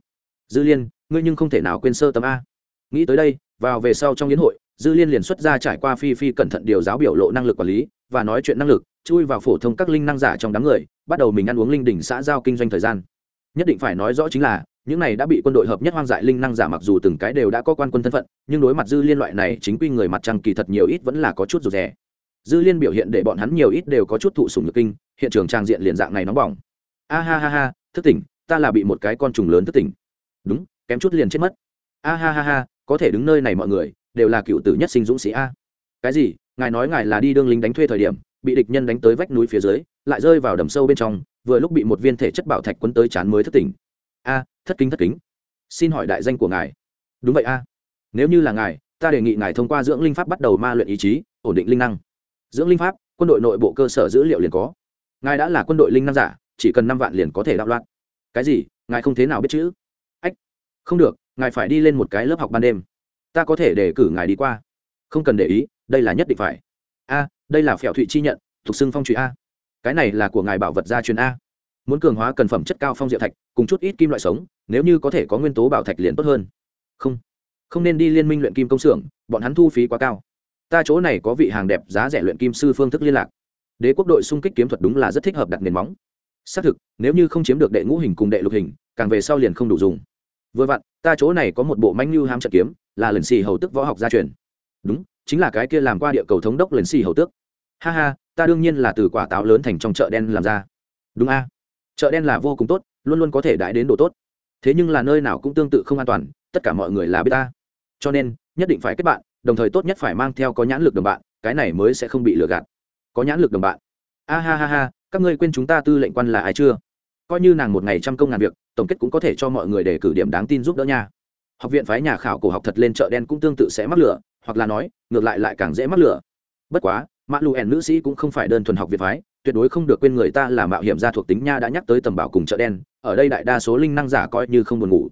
Dư liên, ngươi nhưng không thể nào quên sơ tấm a. Nghĩ tới đây, vào về sau trong hiến hội, dư liên liền xuất ra trải qua phi phi cẩn thận điều giáo biểu lộ năng lực quản lý và nói chuyện năng lực, chui vào phổ thông các linh năng giả trong đám người, bắt đầu mình ăn uống linh đỉnh xã giao kinh doanh thời gian. Nhất định phải nói rõ chính là những này đã bị quân đội hợp nhất hoang dại linh năng giả mặc dù từng cái đều đã có quan quân thân phận, nhưng đối mặt dư liên loại này, chính quy người mặt trăng kỳ thật nhiều ít vẫn là có chút rụt rè. Dư liên biểu hiện để bọn hắn nhiều ít đều có chút thụ sùng nhược kinh, hiện trường trang diện liền dạng này nóng bỏng. A ha ha ha, thức tỉnh, ta là bị một cái con trùng lớn thức tỉnh. Đúng, kém chút liền chết mất. A ha ha ha, có thể đứng nơi này mọi người, đều là cựu tử nhất sinh dũng sĩ a. Cái gì, ngài nói ngài là đi đương lính đánh thuê thời điểm, bị địch nhân đánh tới vách núi phía dưới, lại rơi vào đầm sâu bên trong, vừa lúc bị một viên thể chất bảo thạch quấn tới chán mới thức tỉnh a, thất kính thất kính. Xin hỏi đại danh của ngài. Đúng vậy a. Nếu như là ngài, ta đề nghị ngài thông qua dưỡng linh pháp bắt đầu ma luyện ý chí, ổn định linh năng. Dưỡng linh pháp, quân đội nội bộ cơ sở dữ liệu liền có. Ngài đã là quân đội linh năng giả, chỉ cần năm vạn liền có thể đạo loạn. Cái gì? Ngài không thế nào biết chữ ách, không được, ngài phải đi lên một cái lớp học ban đêm. Ta có thể để cử ngài đi qua. Không cần để ý, đây là nhất định phải. A, đây là phèo thụy chi nhận, thuộc xưng phong trụy a. Cái này là của ngài bảo vật gia truyền a muốn cường hóa cần phẩm chất cao phong diệu thạch, cùng chút ít kim loại sống, nếu như có thể có nguyên tố bảo thạch liền tốt hơn. Không không nên đi liên minh luyện kim công xưởng, bọn hắn thu phí quá cao. Ta chỗ này có vị hàng đẹp giá rẻ luyện kim sư phương thức liên lạc. Đế quốc đội xung kích kiếm thuật đúng là rất thích hợp đặt nền móng. Xác thực, nếu như không chiếm được đệ ngũ hình cùng đệ lục hình, càng về sau liền không đủ dùng. Vừa vặn, ta chỗ này có một bộ manh lưu ham trận kiếm, là lần xì hầu tức võ học gia truyền. Đúng, chính là cái kia làm qua địa cầu thống đốc lần xì hầu tước. Ha ha, ta đương nhiên là từ quả táo lớn thành trong chợ đen làm ra. Đúng a chợ đen là vô cùng tốt, luôn luôn có thể đãi đến độ tốt. Thế nhưng là nơi nào cũng tương tự không an toàn, tất cả mọi người là biết ta cho nên, nhất định phải kết bạn, đồng thời tốt nhất phải mang theo có nhãn lực đồng bạn, cái này mới sẽ không bị lừa gạt. Có nhãn lực đồng bạn. A ha ha ha, các ngươi quên chúng ta tư lệnh quan là ai chưa? Coi như nàng một ngày trăm công ngàn việc, tổng kết cũng có thể cho mọi người để cử điểm đáng tin giúp đỡ nha. Học viện phái nhà khảo cổ học thật lên chợ đen cũng tương tự sẽ mắc lửa hoặc là nói, ngược lại lại càng dễ mắc lửa bất quá, mã lù ẻn nữ sĩ cũng không phải đơn thuần học viện phái tuyệt đối không được quên người ta là mạo hiểm gia thuộc tính nha đã nhắc tới tầm bảo cùng chợ đen, ở đây đại đa số linh năng giả coi như không buồn ngủ.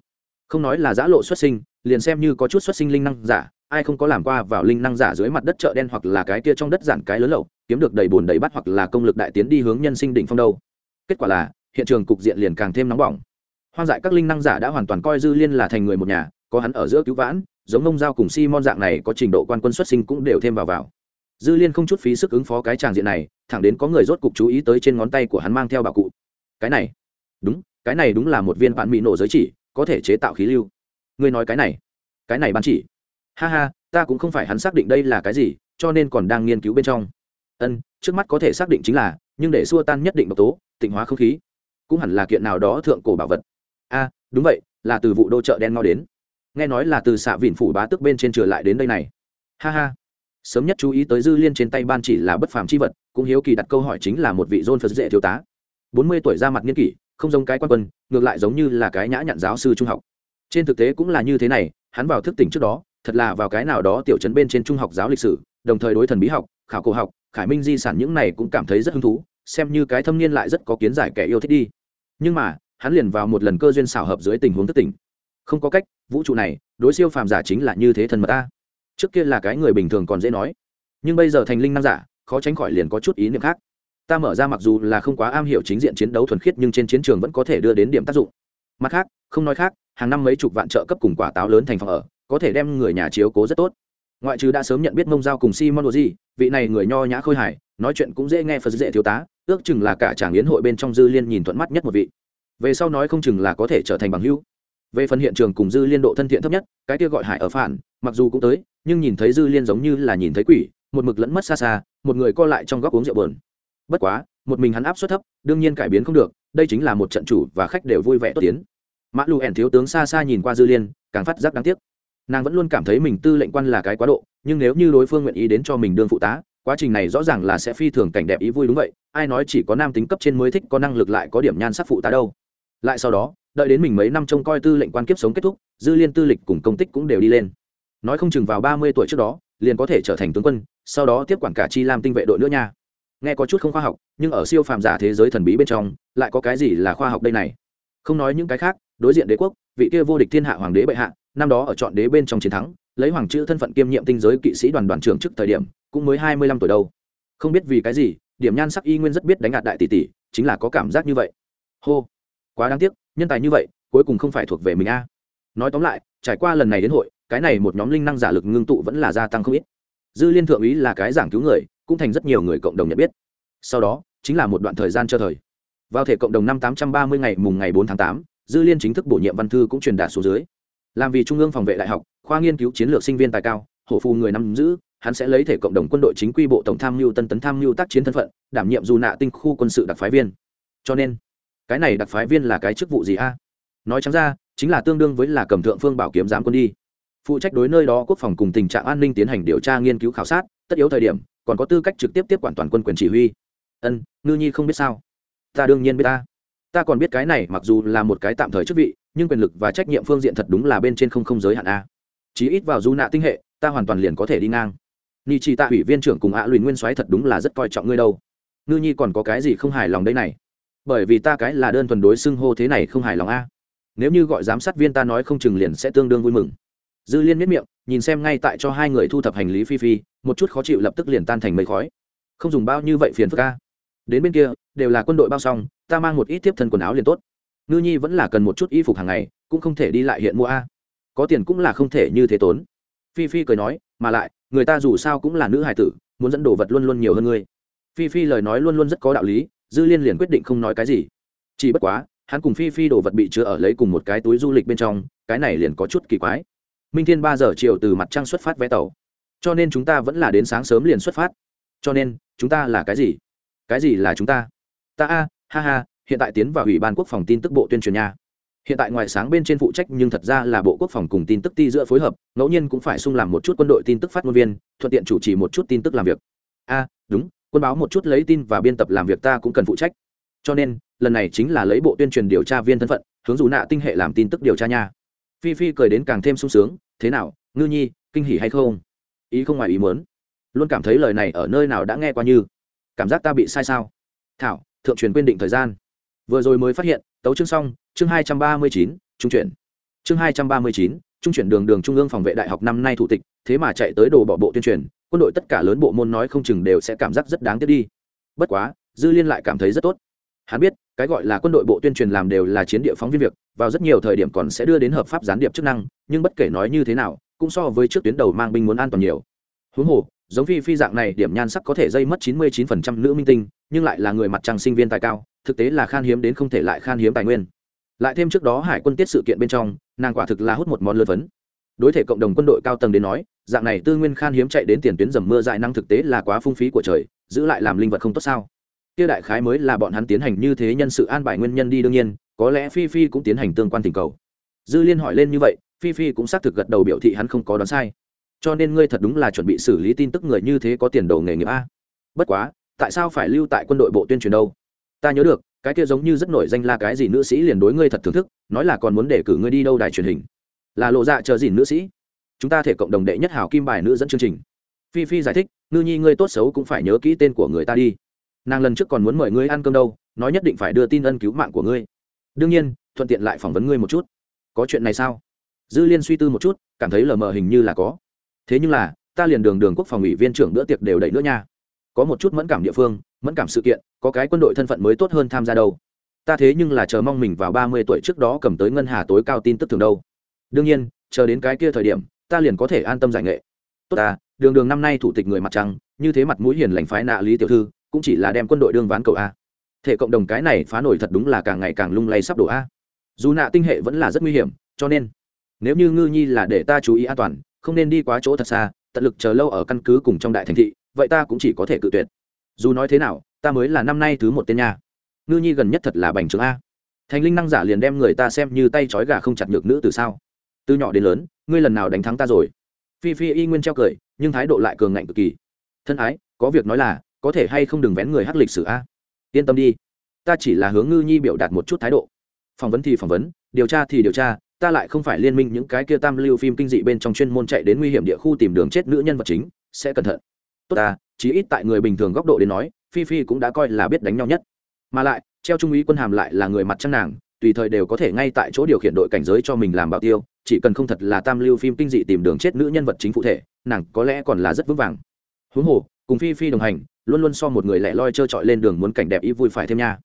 Không nói là giã lộ xuất sinh, liền xem như có chút xuất sinh linh năng giả, ai không có làm qua vào linh năng giả dưới mặt đất chợ đen hoặc là cái kia trong đất giản cái lớn lậu, kiếm được đầy bùn đầy bắt hoặc là công lực đại tiến đi hướng nhân sinh đỉnh phong đâu. Kết quả là, hiện trường cục diện liền càng thêm nóng bỏng. Hoang dại các linh năng giả đã hoàn toàn coi dư liên là thành người một nhà, có hắn ở giữa cứu vãn, giống nông giao cùng si mon dạng này có trình độ quan quân xuất sinh cũng đều thêm vào vào. Dư liên không chút phí sức ứng phó cái tràng diện này thẳng đến có người rốt cục chú ý tới trên ngón tay của hắn mang theo bảo cụ. Cái này. Đúng, cái này đúng là một viên bạn mỹ nổ giới chỉ, có thể chế tạo khí lưu. Ngươi nói cái này. Cái này ban chỉ. Ha ha, ta cũng không phải hắn xác định đây là cái gì, cho nên còn đang nghiên cứu bên trong. Ân, trước mắt có thể xác định chính là, nhưng để xua tan nhất định độc tố, tịnh hóa không khí. Cũng hẳn là kiện nào đó thượng cổ bảo vật. A, đúng vậy, là từ vụ đô chợ đen ngó đến. Nghe nói là từ xạ vịn phủ bá tước bên trên trở lại đến đây này. Ha ha sớm nhất chú ý tới dư liên trên tay ban chỉ là bất phàm c h i vật, cũng hiếu kỳ đặt câu hỏi chính là một vị john phật dễ thiếu tá. Bốn mươi tuổi ra mặt nghiên kỷ, không giống cái quan quân, ngược lại giống như là cái nhã nhặn giáo sư trung học. Trên thực tế cũng là như thế này, hắn vào thức tỉnh trước đó, thật là vào cái nào đó tiểu trấn bên trên trung học giáo lịch sử, đồng thời đối thần bí học, khảo cổ học, khải minh di sản những này cũng cảm thấy rất hứng thú, xem như cái thâm niên lại rất có kiến giải kẻ yêu thích đi. Nhưng mà, hắn liền vào một lần cơ duyên xảo hợp dưới tình huống thức tỉnh. Không có cách, vũ trụ này, đối siêu phàm giả chính là như thế thần mật ta trước kia là cái người bình thường còn dễ nói. Nhưng bây giờ thành linh năng giả, khó tránh khỏi liền có chút ý niệm khác. Ta mở ra mặc dù là không quá am hiểu chính diện chiến đấu thuần khiết nhưng trên chiến trường vẫn có thể đưa đến điểm tác dụng. Mặt khác, không nói khác, hàng năm mấy chục vạn trợ cấp cùng quả táo lớn thành phòng ở, có thể đem người nhà chiếu cố rất tốt. Ngoại trừ đã sớm nhận biết mông giao cùng simon oji, vị này người nho nhã khôi hài, nói chuyện cũng dễ nghe phật dễ thiếu tá, ước chừng là cả tràng yến hội bên trong dư liên nhìn thuận mắt nhất một vị. Về sau nói không chừng là có thể trở thành bằng hữu về phần hiện trường cùng dư liên độ thân thiện thấp nhất, cái kia gọi hải ở phản, mặc dù cũng tới, nhưng nhìn thấy dư liên giống như là nhìn thấy quỷ, một mực lẫn mất xa xa, một người co lại trong góc uống rượu bờn bất quá, một mình hắn áp suất thấp, đương nhiên cải biến không được, đây chính là một trận chủ và khách đều vui vẻ tốt tiến. Mã lù ẻn thiếu tướng xa xa nhìn qua dư liên, càng phát giác đáng tiếc. Nàng vẫn luôn cảm thấy mình tư lệnh quan là cái quá độ, nhưng nếu như đối phương nguyện ý đến cho mình đương phụ tá, quá trình này rõ ràng là sẽ phi thường cảnh đẹp ý vui đúng vậy, ai nói chỉ có nam tính cấp trên mới thích có năng lực lại có điểm nhan sắc phụ tá đâu lại sau đó, đợi đến mình mấy năm trông coi tư lệnh quan kiếp sống kết thúc, dư liên tư lịch cùng công tích cũng đều đi lên. Nói không chừng vào ba mươi tuổi trước đó, liền có thể trở thành tướng quân, sau đó tiếp quản cả chi lam tinh vệ đội nữa nha. Nghe có chút không khoa học, nhưng ở siêu phàm giả thế giới thần bí bên trong, lại có cái gì là khoa học đây này? Không nói những cái khác, đối diện đế quốc, vị kia vô địch thiên hạ hoàng đế bệ hạ, năm đó ở chọn đế bên trong chiến thắng, lấy hoàng chữ thân phận kiêm nhiệm tinh giới kỵ sĩ đoàn đoàn trưởng trước thời điểm, cũng mới hai mươi lăm tuổi đâu. Không biết vì cái gì, điểm nhan sắc y nguyên rất biết đánh ngạt đại tỷ tỷ, chính là có cảm giác như vậy. Hô quá đáng tiếc, nhân tài như vậy, cuối cùng không phải thuộc về mình a. Nói tóm lại, trải qua lần này đến hội, cái này một nhóm linh năng giả lực ngưng tụ vẫn là gia tăng không ít. Dư liên thượng úy là cái giảng cứu người, cũng thành rất nhiều người cộng đồng nhận biết. Sau đó, chính là một đoạn thời gian cho thời. Vào thể cộng đồng năm tám trăm ba mươi ngày mùng ngày bốn tháng tám, dư liên chính thức bổ nhiệm văn thư cũng truyền đạt xuống dưới. Làm vì trung ương phòng vệ đại học, khoa nghiên cứu chiến lược sinh viên tài cao, hổ phù người nắm giữ, hắn sẽ lấy thể cộng đồng quân đội chính quy bộ tổng tham mưu tân tấn tham mưu tác chiến thân phận, đảm nhiệm dù nạ tinh khu quân sự đặc phái viên. Cho nên cái này đặc phái viên là cái chức vụ gì a? Nói chẳng ra, chính là tương đương với là cầm thượng phương bảo kiếm giám quân đi. Phụ trách đối nơi đó quốc phòng cùng tình trạng an ninh tiến hành điều tra nghiên cứu khảo sát, tất yếu thời điểm, còn có tư cách trực tiếp tiếp quản toàn quân quyền chỉ huy. Ân, ngư nhi không biết sao? Ta đương nhiên biết ta. Ta còn biết cái này mặc dù là một cái tạm thời chức vị, nhưng quyền lực và trách nhiệm phương diện thật đúng là bên trên không không giới hạn a. Chí ít vào du nạ tinh hệ, ta hoàn toàn liền có thể đi ngang. Ni chỉ tạ ủy viên trưởng cùng ạ à luyện nguyên soái thật đúng là rất coi trọng ngươi đâu. Ngư nhi còn có cái gì không hài lòng đây này? Bởi vì ta cái là đơn thuần đối xưng hô thế này không hài lòng a. Nếu như gọi giám sát viên ta nói không chừng liền sẽ tương đương vui mừng. Dư liên miết miệng, nhìn xem ngay tại cho hai người thu thập hành lý phi phi, một chút khó chịu lập tức liền tan thành mây khói. Không dùng bao như vậy phiền phức ca đến bên kia, đều là quân đội bao xong, ta mang một ít tiếp thân quần áo liền tốt. Ngư nhi vẫn là cần một chút y phục hàng ngày, cũng không thể đi lại hiện mua a. Có tiền cũng là không thể như thế tốn. Phi phi cười nói, mà lại, người ta dù sao cũng là nữ hài tử, muốn dẫn đồ vật luôn luôn nhiều hơn ngươi phi phi lời nói luôn luôn rất có đạo lý dư liên liền quyết định không nói cái gì. Chỉ bất quá, hắn cùng phi phi đồ vật bị chứa ở lấy cùng một cái túi du lịch bên trong, cái này liền có chút kỳ quái. Minh thiên ba giờ chiều từ mặt trăng xuất phát vé tàu. Cho nên chúng ta vẫn là đến sáng sớm liền xuất phát. Cho nên, chúng ta là cái gì? Cái gì là chúng ta? Ta a, ha ha, hiện tại tiến vào ủy ban quốc phòng tin tức bộ tuyên truyền nha. Hiện tại ngoài sáng bên trên phụ trách nhưng thật ra là bộ quốc phòng cùng tin tức ti giữa phối hợp, ngẫu nhiên cũng phải sung làm một chút quân đội tin tức phát ngôn viên, thuận tiện chủ trì một chút tin tức làm việc. A, đúng quân báo một chút lấy tin và biên tập làm việc ta cũng cần phụ trách. Cho nên, lần này chính là lấy bộ tuyên truyền điều tra viên thân phận, hướng dù nạ tinh hệ làm tin tức điều tra nha. Phi phi cười đến càng thêm sung sướng, thế nào, ngư nhi, kinh hỉ hay không? Ý không ngoài ý muốn. Luôn cảm thấy lời này ở nơi nào đã nghe qua như? Cảm giác ta bị sai sao? Thảo, thượng truyền quyên định thời gian. Vừa rồi mới phát hiện, tấu chương xong, chương hai trăm ba mươi chín, trung chuyển. Chương hai trăm ba mươi chín, trung chuyển đường đường trung ương phòng vệ đại học năm nay thủ tịch, thế mà chạy tới đồ bỏ bộ tuyên truyền quân đội tất cả lớn bộ môn nói không chừng đều sẽ cảm giác rất đáng tiếc đi. Bất quá, dư liên lại cảm thấy rất tốt. Hắn biết, cái gọi là quân đội bộ tuyên truyền làm đều là chiến địa phóng viên việc, vào rất nhiều thời điểm còn sẽ đưa đến hợp pháp gián điệp chức năng, nhưng bất kể nói như thế nào, cũng so với trước tuyến đầu mang binh muốn an toàn nhiều. Huống hồ, giống phi phi dạng này, điểm nhan sắc có thể dây mất chín mươi 99% nữ minh tinh, nhưng lại là người mặt trăng sinh viên tài cao, thực tế là khan hiếm đến không thể lại khan hiếm tài nguyên. Lại thêm trước đó hải quân tiết sự kiện bên trong, nàng quả thực là hút một món lơ vấn đối thể cộng đồng quân đội cao tầng đến nói dạng này tư nguyên khan hiếm chạy đến tiền tuyến dầm mưa dại năng thực tế là quá phung phí của trời, giữ lại làm linh vật không tốt sao? Kia đại khái mới là bọn hắn tiến hành như thế nhân sự an bài nguyên nhân đi đương nhiên, có lẽ phi phi cũng tiến hành tương quan tình cầu. Dư liên hỏi lên như vậy, phi phi cũng xác thực gật đầu biểu thị hắn không có đoán sai. Cho nên ngươi thật đúng là chuẩn bị xử lý tin tức người như thế có tiền đồ nghề nghiệp a. Bất quá, tại sao phải lưu tại quân đội bộ tuyên truyền đâu? Ta nhớ được, cái kia giống như rất nổi danh là cái gì nữ sĩ liền đối ngươi thật thưởng thức, nói là còn muốn để cử ngươi đi đâu đài truyền hình. Là lộ dạ chờ gì nữ sĩ? Chúng ta thể cộng đồng đệ nhất hảo kim bài nữ dẫn chương trình. Phi phi giải thích, ngư nhi, ngươi tốt xấu cũng phải nhớ kỹ tên của người ta đi. Nàng lần trước còn muốn mời ngươi ăn cơm đâu, nói nhất định phải đưa tin ân cứu mạng của ngươi. Đương nhiên, thuận tiện lại phỏng vấn ngươi một chút. Có chuyện này sao? Dư liên suy tư một chút, cảm thấy lờ mờ hình như là có. Thế nhưng là, ta liền đường đường quốc phòng ủy viên trưởng bữa tiệc đều đẩy nữa nha. Có một chút mẫn cảm địa phương, mẫn cảm sự kiện, có cái quân đội thân phận mới tốt hơn tham gia đâu. Ta thế nhưng là chờ mong mình vào ba mươi tuổi trước đó cầm tới ngân hà tối cao tin tức thường đâu. Đương nhiên, chờ đến cái kia thời điểm ta liền có thể an tâm giải nghệ. Tốt ta, đường đường năm nay thủ tịch người mặt trăng, như thế mặt mũi hiền lành phái nạ lý tiểu thư, cũng chỉ là đem quân đội đương ván cầu a. Thể cộng đồng cái này phá nổi thật đúng là càng ngày càng lung lay sắp đổ a. Dù nạ tinh hệ vẫn là rất nguy hiểm, cho nên, nếu như ngư nhi là để ta chú ý an toàn, không nên đi quá chỗ thật xa, tận lực chờ lâu ở căn cứ cùng trong đại thành thị, vậy ta cũng chỉ có thể cự tuyệt. Dù nói thế nào, ta mới là năm nay thứ một tên nha. Ngư nhi gần nhất thật là bành trướng a. Thành linh năng giả liền đem người ta xem như tay trói gà không chặt nhược nữ từ sao từ nhỏ đến lớn, ngươi lần nào đánh thắng ta rồi? Phi phi y nguyên treo cười, nhưng thái độ lại cường ngạnh cực kỳ. Thân ái, có việc nói là, có thể hay không đừng vén người hắc lịch sử a? Yên tâm đi, ta chỉ là hướng ngư nhi biểu đạt một chút thái độ. Phỏng vấn thì phỏng vấn, điều tra thì điều tra, ta lại không phải liên minh những cái kia tam lưu phim kinh dị bên trong chuyên môn chạy đến nguy hiểm địa khu tìm đường chết nữ nhân vật chính, sẽ cẩn thận. Tốt ta, chí ít tại người bình thường góc độ đến nói, phi phi cũng đã coi là biết đánh nhau nhất. Mà lại, treo trung úy quân hàm lại là người mặt trăng nàng, tùy thời đều có thể ngay tại chỗ điều khiển đội cảnh giới cho mình làm bảo tiêu chỉ cần không thật là tam lưu phim kinh dị tìm đường chết nữ nhân vật chính phụ thể, nàng có lẽ còn là rất vững vàng. Huống hồ, cùng phi phi đồng hành, luôn luôn so một người lẻ loi trơ trọi lên đường muốn cảnh đẹp ý vui phải thêm nha.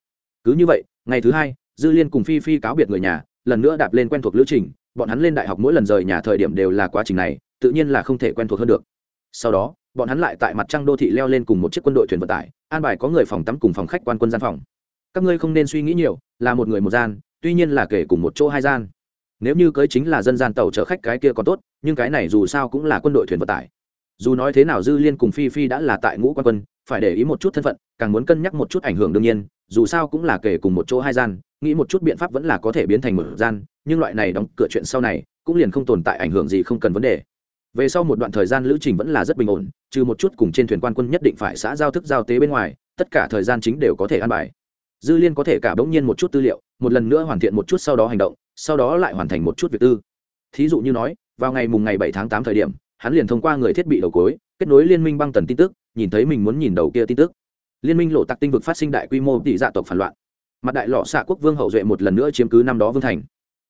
Cứ như vậy, ngày thứ hai, dư liên cùng phi phi cáo biệt người nhà, lần nữa đạp lên quen thuộc lữ trình, bọn hắn lên đại học mỗi lần rời nhà thời điểm đều là quá trình này, tự nhiên là không thể quen thuộc hơn được. Sau đó, bọn hắn lại tại mặt trăng đô thị leo lên cùng một chiếc quân đội thuyền vận tải, an bài có người phòng tắm cùng phòng khách quan quân gian phòng. Các ngươi không nên suy nghĩ nhiều, là một người một gian, tuy nhiên là kể cùng một chỗ hai gian nếu như cưới chính là dân gian tàu chở khách cái kia còn tốt, nhưng cái này dù sao cũng là quân đội thuyền vận tải. Dù nói thế nào dư liên cùng phi phi đã là tại ngũ quan quân, phải để ý một chút thân phận, càng muốn cân nhắc một chút ảnh hưởng đương nhiên, dù sao cũng là kể cùng một chỗ hai gian, nghĩ một chút biện pháp vẫn là có thể biến thành một gian, nhưng loại này đóng cửa chuyện sau này, cũng liền không tồn tại ảnh hưởng gì không cần vấn đề. Về sau một đoạn thời gian lữ trình vẫn là rất bình ổn, trừ một chút cùng trên thuyền quan quân nhất định phải xã giao thức giao tế bên ngoài, tất cả thời gian chính đều có thể ăn bài. Dư liên có thể cả bỗng nhiên một chút tư liệu, một lần nữa hoàn thiện một chút sau đó hành động sau đó lại hoàn thành một chút việc tư. Thí dụ như nói, vào ngày mùng ngày bảy tháng tám thời điểm, hắn liền thông qua người thiết bị đầu cối, kết nối liên minh băng tần tin tức, nhìn thấy mình muốn nhìn đầu kia tin tức. Liên minh lộ tặc tinh vực phát sinh đại quy mô tỷ dạ tộc phản loạn. Mặt đại lọ xạ quốc vương hậu duệ một lần nữa chiếm cứ năm đó vương thành.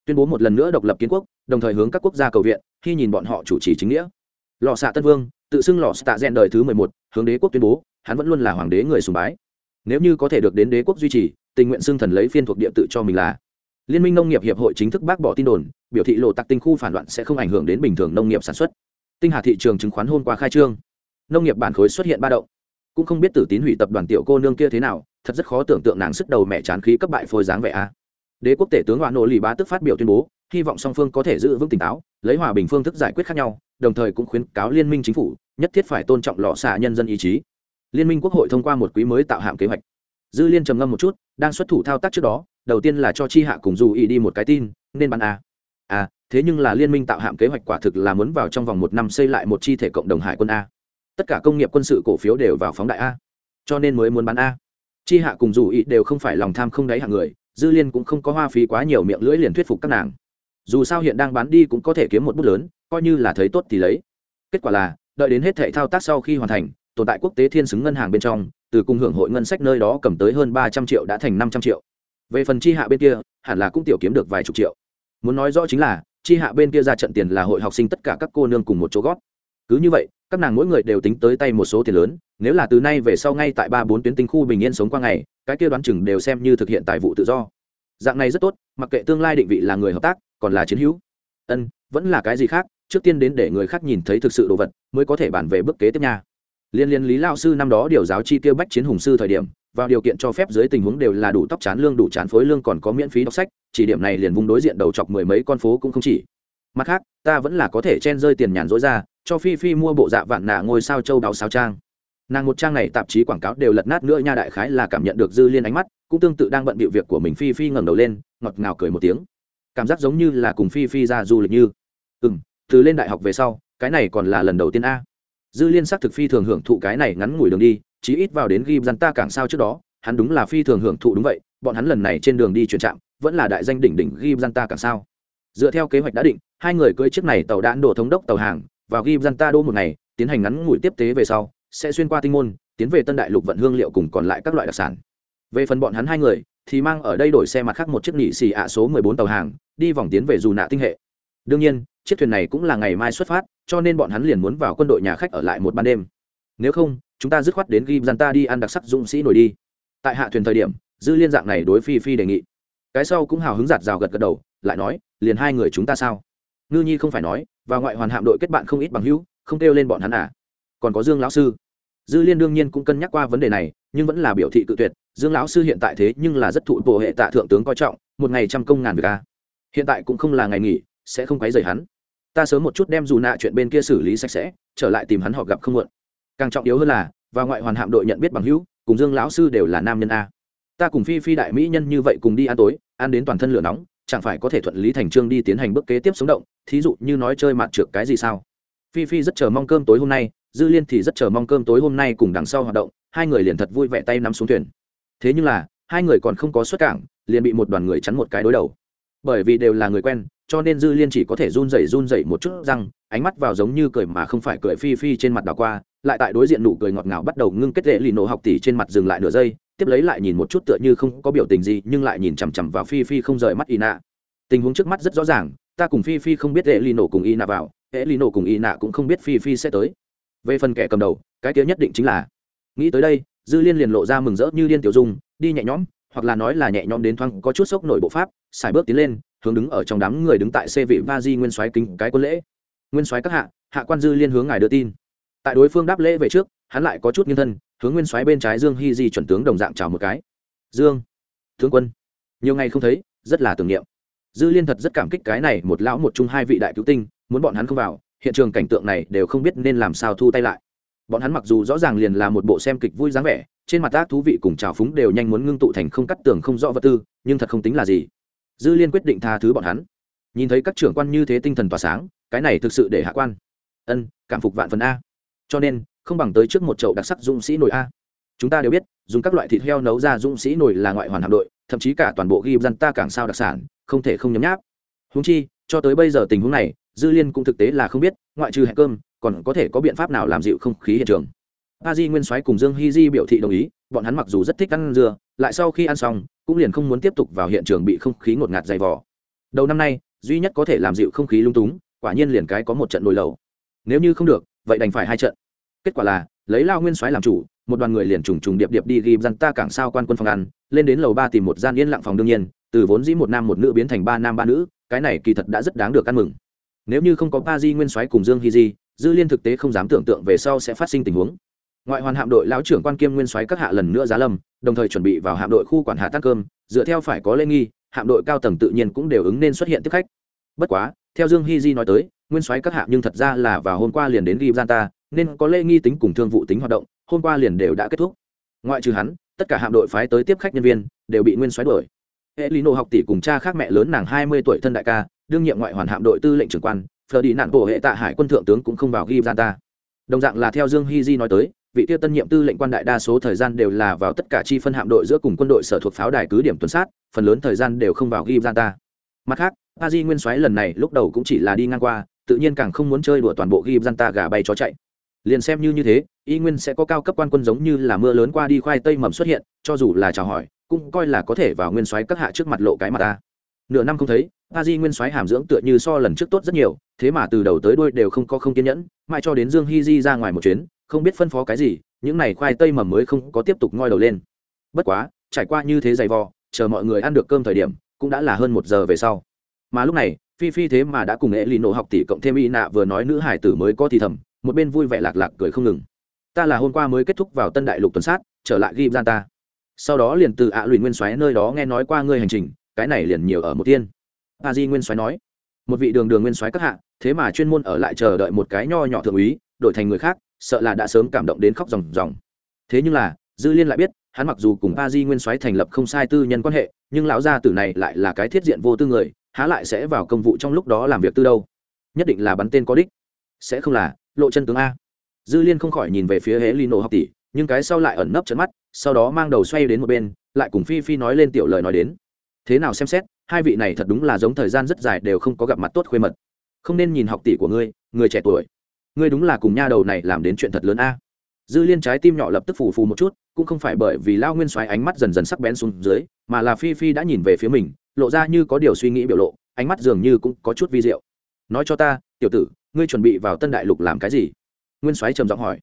Tuyên bố một lần nữa độc lập kiến quốc, đồng thời hướng các quốc gia cầu viện, khi nhìn bọn họ chủ trì chính nghĩa. Lọ xạ tân vương, tự xưng lọ xạ rèn đời thứ mười một, hướng đế quốc tuyên bố, hắn vẫn luôn là hoàng đế người sùng bái. Nếu như có thể được đến đế quốc duy trì, tình nguyện xưng thần lấy phiên thuộc địa tự cho mình là liên minh nông nghiệp hiệp hội chính thức bác bỏ tin đồn, biểu thị lộ tặc tinh khu phản loạn sẽ không ảnh hưởng đến bình thường nông nghiệp sản xuất. Tinh hà thị trường chứng khoán hôm qua khai trương. Nông nghiệp bản khối xuất hiện ba động. Cũng không biết tử tín hủy tập đoàn tiểu cô nương kia thế nào, thật rất khó tưởng tượng nàng sức đầu mẹ chán khí cấp bại phôi dáng vẻ a. Đế quốc tể tướng hoa nộ lì bá tức phát biểu tuyên bố, hy vọng song phương có thể giữ vững tỉnh táo, lấy hòa bình phương thức giải quyết khác nhau, đồng thời cũng khuyến cáo liên minh chính phủ, nhất thiết phải tôn trọng lọ xạ nhân dân ý chí. Liên minh quốc hội thông qua một quý mới tạo hạm kế hoạch. Dư liên trầm ngâm một chút, đang xuất thủ thao tác trước đó đầu tiên là cho chi hạ cùng dù ý đi một cái tin, nên bắn a. À thế nhưng là liên minh tạo hạm kế hoạch quả thực là muốn vào trong vòng một năm xây lại một chi thể cộng đồng hải quân a. Tất cả công nghiệp quân sự cổ phiếu đều vào phóng đại a. Cho nên mới muốn bán a. Chi hạ cùng dù ý đều không phải lòng tham không đáy hạng người, dư liên cũng không có hoa phí quá nhiều miệng lưỡi liền thuyết phục các nàng. Dù sao hiện đang bán đi cũng có thể kiếm một bút lớn, coi như là thấy tốt thì lấy. Kết quả là, đợi đến hết thệ thao tác sau khi hoàn thành, tồn tại quốc tế thiên xứng ngân hàng bên trong, từ cung hưởng hội ngân sách nơi đó cầm tới hơn ba trăm triệu đã thành năm trăm triệu về phần chi hạ bên kia, hẳn là cũng tiểu kiếm được vài chục triệu. Muốn nói rõ chính là, chi hạ bên kia ra trận tiền là hội học sinh tất cả các cô nương cùng một chỗ gót cứ như vậy, các nàng mỗi người đều tính tới tay một số tiền lớn, nếu là từ nay về sau ngay tại ba bốn tuyến tinh khu bình yên sống qua ngày, cái kia đoán chừng đều xem như thực hiện tài vụ tự do. Dạng này rất tốt, mặc kệ tương lai định vị là người hợp tác, còn là chiến hữu. Ân, vẫn là cái gì khác, trước tiên đến để người khác nhìn thấy thực sự đồ vật, mới có thể bàn về bước kế tiếp nha. Liên liên lý lao sư năm đó điều giáo chi tiêu bách chiến hùng sư thời điểm vào điều kiện cho phép dưới tình huống đều là đủ tóc chán lương, đủ chán phối lương còn có miễn phí đọc sách, chỉ điểm này liền vung đối diện đầu chọc mười mấy con phố cũng không chỉ. Mặt khác, ta vẫn là có thể chen rơi tiền nhàn rỗi ra, cho phi phi mua bộ dạ vạn nạ ngôi sao châu đào sao trang. Nàng một trang này tạp chí quảng cáo đều lật nát nữa nha đại khái là cảm nhận được dư liên ánh mắt, cũng tương tự đang bận bịu việc của mình phi phi ngẩng đầu lên, ngọt ngào cười một tiếng. Cảm giác giống như là cùng phi phi ra du lịch như. Ừ m từ lên đại học về sau, cái này còn là lần đầu tiên a. Dư liên xác thực phi thường hưởng thụ cái này ngắn ngủi đường đi chí ít vào đến ghi dân ta cảng sao trước đó, hắn đúng là phi thường hưởng thụ đúng vậy, bọn hắn lần này trên đường đi chuyển trạm, vẫn là đại danh đỉnh đỉnh ghi dân ta cảng sao. Dựa theo kế hoạch đã định, hai người cưỡi chiếc này tàu đạn đổ thống đốc tàu hàng, vào ghi dân ta đô một ngày, tiến hành ngắn ngủi tiếp tế về sau, sẽ xuyên qua tinh môn, tiến về tân đại lục vận hương liệu cùng còn lại các loại đặc sản. Về phần bọn hắn hai người, thì mang ở đây đổi xe mặt khác một chiếc nhị xì ạ số mười bốn tàu hàng, đi vòng tiến về dù nạ tinh hệ. Đương nhiên, chiếc thuyền này cũng là ngày mai xuất phát, cho nên bọn hắn liền muốn vào quân đội nhà khách ở lại một ban đêm. Nếu không chúng ta dứt khoát đến ghi gian ta đi ăn đặc sắc dũng sĩ nổi đi. Tại hạ thuyền thời điểm, dư liên dạng này đối phi phi đề nghị. Cái sau cũng hào hứng giạt rào gật gật đầu, lại nói, liền hai người chúng ta sao? Ngư nhi không phải nói, và ngoại hoàn hạm đội kết bạn không ít bằng hữu, không kêu lên bọn hắn à? Còn có dương lão sư. Dư liên đương nhiên cũng cân nhắc qua vấn đề này, nhưng vẫn là biểu thị cự tuyệt, dương lão sư hiện tại thế nhưng là rất thụ bộ hệ tạ thượng tướng coi trọng, một ngày trăm công ngàn việc a hiện tại cũng không là ngày nghỉ, sẽ không quấy rầy hắn. Ta sớm một chút đem dù nạ chuyện bên kia xử lý sạch sẽ, trở lại tìm hắn họ gặp không muộn càng trọng yếu hơn là và ngoại hoàn hạm đội nhận biết bằng hữu, cùng dương lão sư đều là nam nhân a. Ta cùng phi phi đại mỹ nhân như vậy cùng đi ăn tối, ăn đến toàn thân lửa nóng, chẳng phải có thể thuận lý thành trương đi tiến hành bước kế tiếp sống động, thí dụ như nói chơi mặt trượt cái gì sao? Phi phi rất chờ mong cơm tối hôm nay, dư liên thì rất chờ mong cơm tối hôm nay cùng đằng sau hoạt động, hai người liền thật vui vẻ tay nắm xuống thuyền. Thế nhưng là, hai người còn không có xuất cảng, liền bị một đoàn người chắn một cái đối đầu. Bởi vì đều là người quen cho nên dư liên chỉ có thể run rẩy run rẩy một chút răng, ánh mắt vào giống như cười mà không phải cười phi phi trên mặt đảo qua, lại tại đối diện nụ cười ngọt ngào bắt đầu ngưng kết lệ lì nổ học tỷ trên mặt dừng lại nửa giây, tiếp lấy lại nhìn một chút tựa như không có biểu tình gì, nhưng lại nhìn chằm chằm vào phi phi không rời mắt y nạ tình huống trước mắt rất rõ ràng, ta cùng phi phi không biết lệ lì nổ cùng y nạ vào, lệ lì nổ cùng y nạ cũng không biết phi phi sẽ tới. Về phần kẻ cầm đầu, cái kia nhất định chính là. Nghĩ tới đây, dư liên liền lộ ra mừng rỡ như liên tiểu dung, đi nhẹ nhõm, hoặc là nói là nhẹ nhõm đến thoáng có chút sốc nổi bộ pháp xài bước tiến lên hướng đứng ở trong đám người đứng tại xe vị va di nguyên soái kính cái quân lễ. Nguyên soái các hạ hạ quan dư liên hướng ngài đưa tin. Tại đối phương đáp lễ về trước, hắn lại có chút nghiêng thân, hướng nguyên soái bên trái dương hy di chuẩn tướng đồng dạng chào một cái. Dương, tướng quân. Nhiều ngày không thấy, rất là tưởng niệm. Dư liên thật rất cảm kích cái này một lão một chung hai vị đại cứu tinh, muốn bọn hắn không vào, hiện trường cảnh tượng này đều không biết nên làm sao thu tay lại. Bọn hắn mặc dù rõ ràng liền là một bộ xem kịch vui dáng vẻ, trên mặt tác thú vị cùng trào phúng đều nhanh muốn ngưng tụ thành không cắt tường không rõ vật tư, nhưng thật không tính là gì dư liên quyết định tha thứ bọn hắn. Nhìn thấy các trưởng quan như thế tinh thần tỏa sáng cái này thực sự để hạ quan. Ân cảm phục vạn phần a. Cho nên không bằng tới trước một chậu đặc sắc dũng sĩ nổi a. Chúng ta đều biết dùng các loại thịt heo nấu ra dũng sĩ nổi là ngoại hoàn hạm đội thậm chí cả toàn bộ ghi dân ta càng sao đặc sản không thể không nhấm nháp. Húng chi cho tới bây giờ tình huống này dư liên cũng thực tế là không biết ngoại trừ hẹn cơm còn có thể có biện pháp nào làm dịu không khí hiện trường. A di nguyên soái cùng dương hy di biểu thị đồng ý bọn hắn mặc dù rất thích ăn dừa, lại sau khi ăn xong cũng liền không muốn tiếp tục vào hiện trường bị không khí ngột ngạt dày vò. Đầu năm nay, duy nhất có thể làm dịu không khí lung túng, quả nhiên liền cái có một trận nồi lầu. Nếu như không được, vậy đành phải hai trận. Kết quả là, lấy lao nguyên soái làm chủ, một đoàn người liền trùng trùng điệp điệp đi ghim răn ta cảng sao quan quân phòng ăn, lên đến lầu ba tìm một gian yên lặng phòng đương nhiên, từ vốn dĩ một nam một nữ biến thành ba nam ba nữ, cái này kỳ thật đã rất đáng được ăn mừng. Nếu như không có ba di nguyên soái cùng dương hy di, dư liên thực tế không dám tưởng tượng về sau sẽ phát sinh tình huống ngoại hoàn hạm đội lão trưởng quan kiêm nguyên soái các hạ lần nữa giá lâm, đồng thời chuẩn bị vào hạm đội khu quản hạ tăng cơm, dựa theo phải có lễ nghi, hạm đội cao tầng tự nhiên cũng đều ứng nên xuất hiện tiếp khách. Bất quá, theo dương hy di nói tới, nguyên soái các hạ nhưng thật ra là vào hôm qua liền đến ghi gian ta nên có lễ nghi tính cùng thương vụ tính hoạt động, hôm qua liền đều đã kết thúc. Ngoại trừ hắn, tất cả hạm đội phái tới tiếp khách nhân viên, đều bị nguyên soái đuổi. Hệ lý nộ học tỷ cùng cha khác mẹ lớn nàng hai mươi tuổi thân đại ca, đương nhiệm ngoại hoàn hạm đội tư lệnh trưởng quan phờ đi nạn bộ hệ tạ hải quân thượng tướng cũng không vào ghi gian ta đồng dạng là theo dương hy di nói tới vị tiêu tân nhiệm tư lệnh quan đại đa số thời gian đều là vào tất cả chi phân hạm đội giữa cùng quân đội sở thuộc pháo đài cứ điểm tuần sát, phần lớn thời gian đều không vào ghi gian ta. Mặt khác, a di nguyên soái lần này lúc đầu cũng chỉ là đi ngang qua, tự nhiên càng không muốn chơi đùa toàn bộ ghi gian ta gà bay chó chạy. Liền xem như như thế, y nguyên sẽ có cao cấp quan quân giống như là mưa lớn qua đi khoai tây mầm xuất hiện, cho dù là chào hỏi, cũng coi là có thể vào nguyên soái các hạ trước mặt lộ cái mặt ta. Nửa năm không thấy, a di nguyên soái hàm dưỡng tựa như so lần trước tốt rất nhiều, thế mà từ đầu tới đuôi đều không có không kiên nhẫn, mãi cho đến dương hy di ra ngoài một chuyến không biết phân phó cái gì, những này khoai tây mầm mới không có tiếp tục ngoi đầu lên. Bất quá, trải qua như thế dày vò, chờ mọi người ăn được cơm thời điểm, cũng đã là hơn một giờ về sau. Mà lúc này, phi phi thế mà đã cùng nghệ lì nổ học tỷ cộng thêm y nạ vừa nói nữ hải tử mới có thì thầm, một bên vui vẻ lạc lạc cười không ngừng. Ta là hôm qua mới kết thúc vào tân đại lục tuần sát, trở lại ghi gian ta. Sau đó liền từ ạ à nguyên xoáy nơi đó nghe nói qua ngươi hành trình, cái này liền nhiều ở một tiên. A di nguyên xoáy nói, một vị đường đường nguyên xoáy các hạ, thế mà chuyên môn ở lại chờ đợi một cái nho nhỏ thượng úy, đổi thành người khác sợ là đã sớm cảm động đến khóc ròng ròng. Thế nhưng là, dư liên lại biết, hắn mặc dù cùng a di nguyên soái thành lập không sai tư nhân quan hệ, nhưng lão gia tử này lại là cái thiết diện vô tư người, há lại sẽ vào công vụ trong lúc đó làm việc tư đâu? Nhất định là bắn tên có đích. Sẽ không là, lộ chân tướng a. Dư liên không khỏi nhìn về phía hễ lino học tỷ, nhưng cái sau lại ẩn nấp trận mắt, sau đó mang đầu xoay đến một bên, lại cùng phi phi nói lên tiểu lời nói đến. Thế nào xem xét, hai vị này thật đúng là giống thời gian rất dài đều không có gặp mặt tốt khuê mật. Không nên nhìn học tỷ của ngươi, người trẻ tuổi ngươi đúng là cùng nha đầu này làm đến chuyện thật lớn a. Dư liên trái tim nhỏ lập tức phù phù một chút, cũng không phải bởi vì lao nguyên xoáy ánh mắt dần dần sắc bén xuống dưới, mà là phi phi đã nhìn về phía mình, lộ ra như có điều suy nghĩ biểu lộ, ánh mắt dường như cũng có chút vi diệu. Nói cho ta, tiểu tử, ngươi chuẩn bị vào tân đại lục làm cái gì? Nguyên soái trầm giọng hỏi.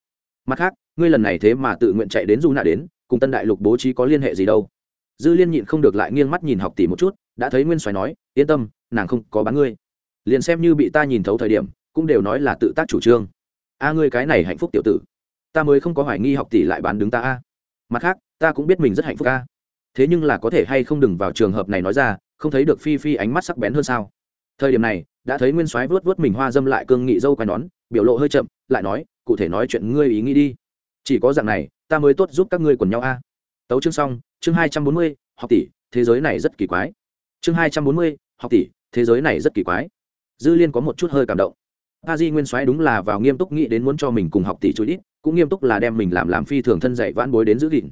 Mặt khác, ngươi lần này thế mà tự nguyện chạy đến du nạ đến, cùng tân đại lục bố trí có liên hệ gì đâu? Dư liên nhịn không được lại nghiêng mắt nhìn học tỷ một chút, đã thấy nguyên soái nói, yên tâm, nàng không có bán ngươi. Liền xem như bị ta nhìn thấu thời điểm cũng đều nói là tự tác chủ trương. A, ngươi cái này hạnh phúc tiểu tử, ta mới không có hoài nghi học tỷ lại bán đứng ta a. Mặt khác, ta cũng biết mình rất hạnh phúc a. Thế nhưng là có thể hay không đừng vào trường hợp này nói ra, không thấy được phi phi ánh mắt sắc bén hơn sao? Thời điểm này, đã thấy nguyên soái vuốt vuốt mình hoa dâm lại cương nghị dâu quai nón, biểu lộ hơi chậm, lại nói, cụ thể nói chuyện ngươi ý nghĩ đi. Chỉ có dạng này, ta mới tốt giúp các ngươi quần nhau a. Tấu chương xong, chương hai trăm bốn mươi, học tỷ, thế giới này rất kỳ quái. Chương hai trăm bốn mươi, học tỷ, thế giới này rất kỳ quái. Dư liên có một chút hơi cảm động a di nguyên soái đúng là vào nghiêm túc nghĩ đến muốn cho mình cùng học tỷ chú ít cũng nghiêm túc là đem mình làm làm phi thường thân dạy vãn bối đến giữ gìn.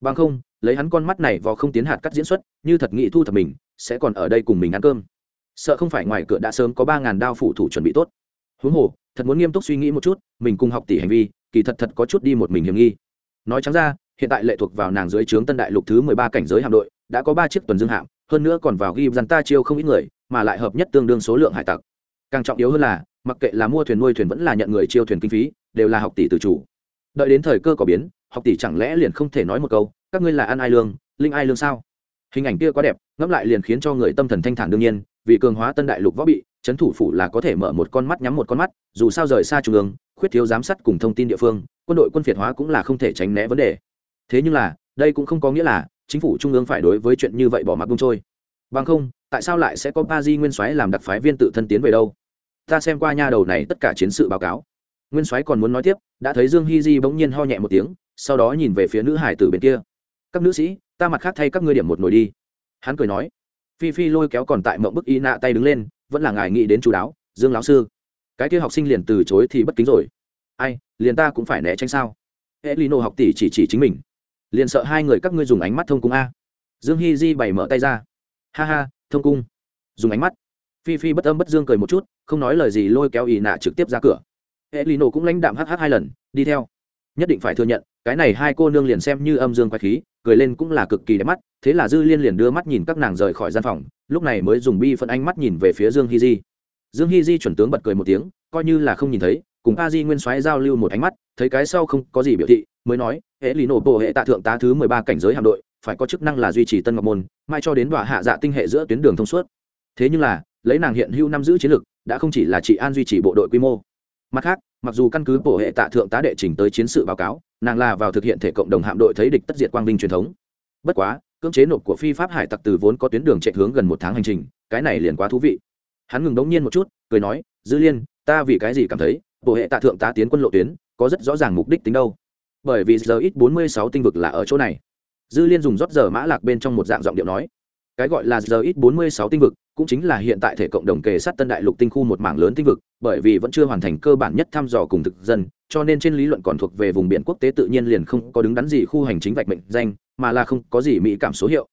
Bằng không, lấy hắn con mắt này vào không tiến hạt cắt diễn xuất, như thật nghĩ thu thập mình, sẽ còn ở đây cùng mình ăn cơm. Sợ không phải ngoài cửa đã sớm có ba ngàn đao phủ thủ chuẩn bị tốt. Huống hồ, thật muốn nghiêm túc suy nghĩ một chút, mình cùng học tỷ hành vi, kỳ thật thật có chút đi một mình hiểm nghi. Nói trắng ra, hiện tại lệ thuộc vào nàng dưới trướng tân đại lục thứ mười ba cảnh giới hạm đội, đã có ba chiếc tuần dương hạm, hơn nữa còn vào ghi dàn ta chiêu không ít người, mà lại hợp nhất tương đương số lượng hải tặc càng trọng yếu hơn là, mặc kệ là mua thuyền, nuôi thuyền vẫn là nhận người chiêu thuyền kinh phí, đều là học tỷ tự chủ. Đợi đến thời cơ có biến, học tỷ chẳng lẽ liền không thể nói một câu, các ngươi là ăn ai lương, linh ai lương sao? Hình ảnh kia quá đẹp, ngẫm lại liền khiến cho người tâm thần thanh thản đương nhiên, vì cường hóa tân đại lục võ bị, chấn thủ phủ là có thể mở một con mắt nhắm một con mắt, dù sao rời xa trung ương, khuyết thiếu giám sát cùng thông tin địa phương, quân đội quân phiệt hóa cũng là không thể tránh né vấn đề. Thế nhưng là, đây cũng không có nghĩa là chính phủ trung ương phải đối với chuyện như vậy bỏ mặc bông trôi. Bằng không, tại sao lại sẽ có ba di nguyên soái làm đặc phái viên tự thân tiến về đâu? Ta xem qua nha đầu này tất cả chiến sự báo cáo. Nguyên soái còn muốn nói tiếp, đã thấy dương hy di bỗng nhiên ho nhẹ một tiếng, sau đó nhìn về phía nữ hải tử bên kia. Các nữ sĩ, ta mặt khác thay các ngươi điểm một nồi đi. Hắn cười nói. Phi phi lôi kéo còn tại mộng bức y nạ tay đứng lên, vẫn là ngài nghĩ đến chú đáo, dương lão sư. Cái kia học sinh liền từ chối thì bất kính rồi. Ai, liền ta cũng phải né tránh sao? E lino học tỷ chỉ chỉ chính mình. Liền sợ hai người các ngươi dùng ánh mắt thông cung a. Dương hy di bày mở tay ra. Ha ha, thông cung. Dùng ánh mắt phi phi bất âm bất dương cười một chút, không nói lời gì lôi kéo ì nạ trực tiếp ra cửa. E lino cũng lãnh đạm hh hai lần, đi theo. Nhất định phải thừa nhận, cái này hai cô nương liền xem như âm dương quái khí, cười lên cũng là cực kỳ đẹp mắt, thế là dư liên liền đưa mắt nhìn các nàng rời khỏi gian phòng, lúc này mới dùng bi phân ánh mắt nhìn về phía dương Hi di. Dương Hi di chuẩn tướng bật cười một tiếng, coi như là không nhìn thấy, cùng a di nguyên soái giao lưu một ánh mắt, thấy cái sau không có gì biểu thị, mới nói hệ lý nổ bộ hệ tạ thượng tá thứ mười ba cảnh giới hạm đội, phải có chức năng là duy trì tân ngọc môn, mai cho đến đọa hạ dạ tinh hệ giữa tuyến đường thông suốt. Thế nhưng là lấy nàng hiện hữu năm giữ chiến lược đã không chỉ là chị an duy trì bộ đội quy mô. Mặt khác, mặc dù căn cứ bộ hệ tạ thượng tá đệ trình tới chiến sự báo cáo, nàng là vào thực hiện thể cộng đồng hạm đội thấy địch tất diệt quang vinh truyền thống. Bất quá, cưỡng chế nộp của phi pháp hải tặc từ vốn có tuyến đường chạy hướng gần một tháng hành trình, cái này liền quá thú vị. Hắn ngừng đống nhiên một chút, cười nói, dư liên, ta vì cái gì cảm thấy bộ hệ tạ thượng tá tiến quân lộ tuyến có rất rõ ràng mục đích tính đâu? Bởi vì giờ ít bốn mươi sáu tinh vực là ở chỗ này. Dư liên dùng rót giờ mã lạc bên trong một dạng giọng điệu nói, cái gọi là giờ ít bốn mươi sáu tinh vực cũng chính là hiện tại thể cộng đồng kề sát tân đại lục tinh khu một mảng lớn tinh vực, bởi vì vẫn chưa hoàn thành cơ bản nhất thăm dò cùng thực dân, cho nên trên lý luận còn thuộc về vùng biển quốc tế tự nhiên liền không có đứng đắn gì khu hành chính vạch mệnh danh, mà là không có gì mỹ cảm số hiệu.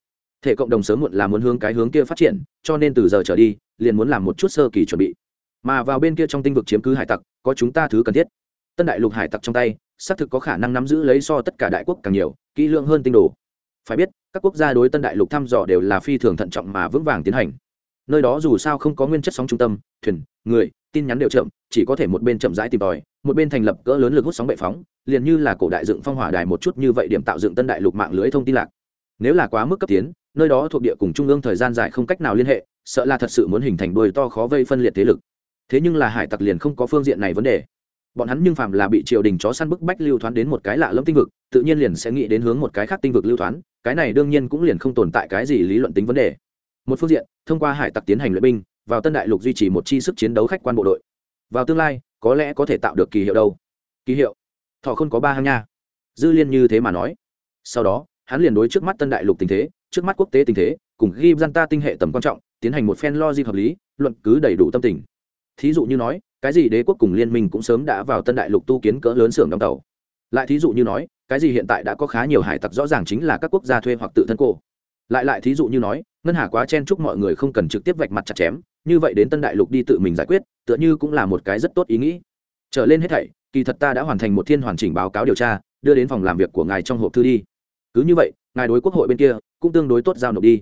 Thể cộng đồng sớm muộn là muốn hướng cái hướng kia phát triển, cho nên từ giờ trở đi, liền muốn làm một chút sơ kỳ chuẩn bị. Mà vào bên kia trong tinh vực chiếm cứ hải tặc, có chúng ta thứ cần thiết. Tân đại lục hải tặc trong tay, xác thực có khả năng nắm giữ lấy so tất cả đại quốc càng nhiều, kỹ lượng hơn tinh đồ. Phải biết, các quốc gia đối tân đại lục thăm dò đều là phi thường thận trọng mà vững vàng tiến hành nơi đó dù sao không có nguyên chất sóng trung tâm, thuyền, người, tin nhắn đều chậm, chỉ có thể một bên chậm rãi tìm tòi, một bên thành lập cỡ lớn lực hút sóng bệ phóng, liền như là cổ đại dựng phong hỏa đài một chút như vậy điểm tạo dựng tân đại lục mạng lưới thông tin lạc. Nếu là quá mức cấp tiến, nơi đó thuộc địa cùng trung ương thời gian dài không cách nào liên hệ, sợ là thật sự muốn hình thành đôi to khó vây phân liệt thế lực. Thế nhưng là hải tặc liền không có phương diện này vấn đề. Bọn hắn nhưng phạm là bị triều đình chó săn bức bách lưu thoán đến một cái lạ lẫm tinh vực, tự nhiên liền sẽ nghĩ đến hướng một cái khác tinh vực lưu thoán, cái này đương nhiên cũng liền không tồn tại cái gì lý luận tính vấn đề một phương diện, thông qua hải tặc tiến hành luyện binh, vào tân đại lục duy trì một chi sức chiến đấu khách quan bộ đội. Vào tương lai, có lẽ có thể tạo được kỳ hiệu đâu. Kỳ hiệu? Thọ không có ba hang nha. Dư liên như thế mà nói. Sau đó, hắn liền đối trước mắt tân đại lục tình thế, trước mắt quốc tế tình thế, cùng ghi dân ta tinh hệ tầm quan trọng, tiến hành một phen lo di hợp lý, luận cứ đầy đủ tâm tình. Thí dụ như nói, cái gì đế quốc cùng liên minh cũng sớm đã vào tân đại lục tu kiến cỡ lớn xưởng đóng tàu. Lại thí dụ như nói, cái gì hiện tại đã có khá nhiều hải tặc rõ ràng chính là các quốc gia thuê hoặc tự thân cô lại lại thí dụ như nói, ngân hà quá chen chúc mọi người không cần trực tiếp vạch mặt chặt chém, như vậy đến tân đại lục đi tự mình giải quyết, tựa như cũng là một cái rất tốt ý nghĩ. Trở lên hết thảy, kỳ thật ta đã hoàn thành một thiên hoàn chỉnh báo cáo điều tra, đưa đến phòng làm việc của ngài trong hộp thư đi. Cứ như vậy, ngài đối quốc hội bên kia cũng tương đối tốt giao nộp đi.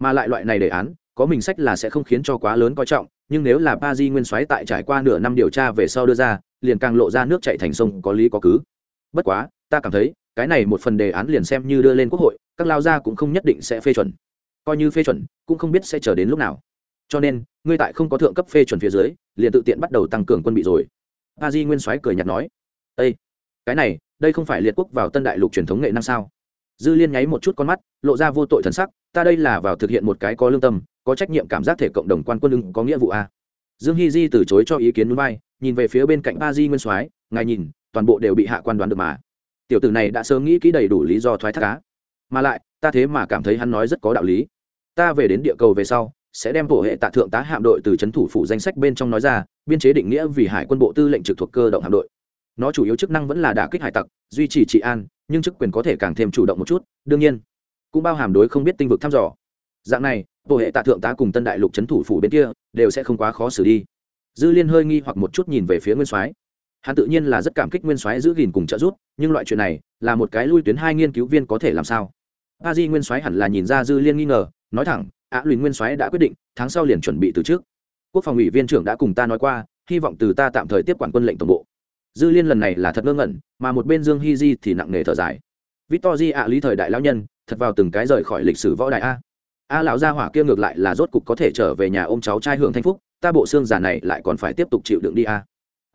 Mà lại loại này đề án, có mình sách là sẽ không khiến cho quá lớn coi trọng, nhưng nếu là ba di nguyên soái tại trải qua nửa năm điều tra về sau đưa ra, liền càng lộ ra nước chạy thành sông có lý có cứ. Bất quá, ta cảm thấy cái này một phần đề án liền xem như đưa lên quốc hội, các lao gia cũng không nhất định sẽ phê chuẩn. Coi như phê chuẩn, cũng không biết sẽ chờ đến lúc nào. Cho nên, ngươi tại không có thượng cấp phê chuẩn phía dưới, liền tự tiện bắt đầu tăng cường quân bị rồi. A di nguyên soái cười nhạt nói ây cái này, đây không phải liệt quốc vào tân đại lục truyền thống nghệ năm sao? Dư liên nháy một chút con mắt, lộ ra vô tội thần sắc, ta đây là vào thực hiện một cái có lương tâm, có trách nhiệm cảm giác thể cộng đồng quan quân ưng có nghĩa vụ a. Dương hy di từ chối cho ý kiến núi bay, nhìn về phía bên cạnh ba di nguyên soái, ngài nhìn, toàn bộ đều bị hạ quan đoán được mà tiểu tử này đã sớm nghĩ kỹ đầy đủ lý do thoái thác cá. Mà lại, ta thế mà cảm thấy hắn nói rất có đạo lý. Ta về đến địa cầu về sau, sẽ đem bộ hệ tạ thượng tá hạm đội từ c h ấ n thủ phủ danh sách bên trong nói ra, biên chế định nghĩa vì hải quân bộ tư lệnh trực thuộc cơ động hạm đội. Nó chủ yếu chức năng vẫn là đả kích hải tặc, duy trì trị an, nhưng chức quyền có thể càng thêm chủ động một chút, đương nhiên, cũng bao hàm đối không biết tinh vực thăm dò. Dạng này, bộ hệ tạ thượng tá cùng tân đại lục c h ấ n thủ phủ bên kia, đều sẽ không quá khó xử đi. Dư liên hơi nghi hoặc một chút nhìn về phía nguyên soái hắn tự nhiên là rất cảm kích nguyên soái giữ gìn cùng trợ giúp, nhưng loại chuyện này là một cái lui tuyến hai nghiên cứu viên có thể làm sao? A di nguyên soái hẳn là nhìn ra dư liên nghi ngờ, nói thẳng ạ luyện nguyên soái đã quyết định, tháng sau liền chuẩn bị từ trước. Quốc phòng ủy viên trưởng đã cùng ta nói qua, hy vọng từ ta tạm thời tiếp quản quân lệnh tổng bộ. Dư liên lần này là thật ngơ ngẩn, mà một bên dương hy di thì nặng nề thở dài. Victor di ạ, lý thời đại lão nhân, thật vào từng cái rời khỏi lịch sử võ đại a. A lão gia hỏa kia ngược lại là rốt cục có thể trở về nhà ôm cháu trai hưởng thanh phúc, ta bộ xương giả này lại còn phải tiếp tục chịu đựng đi a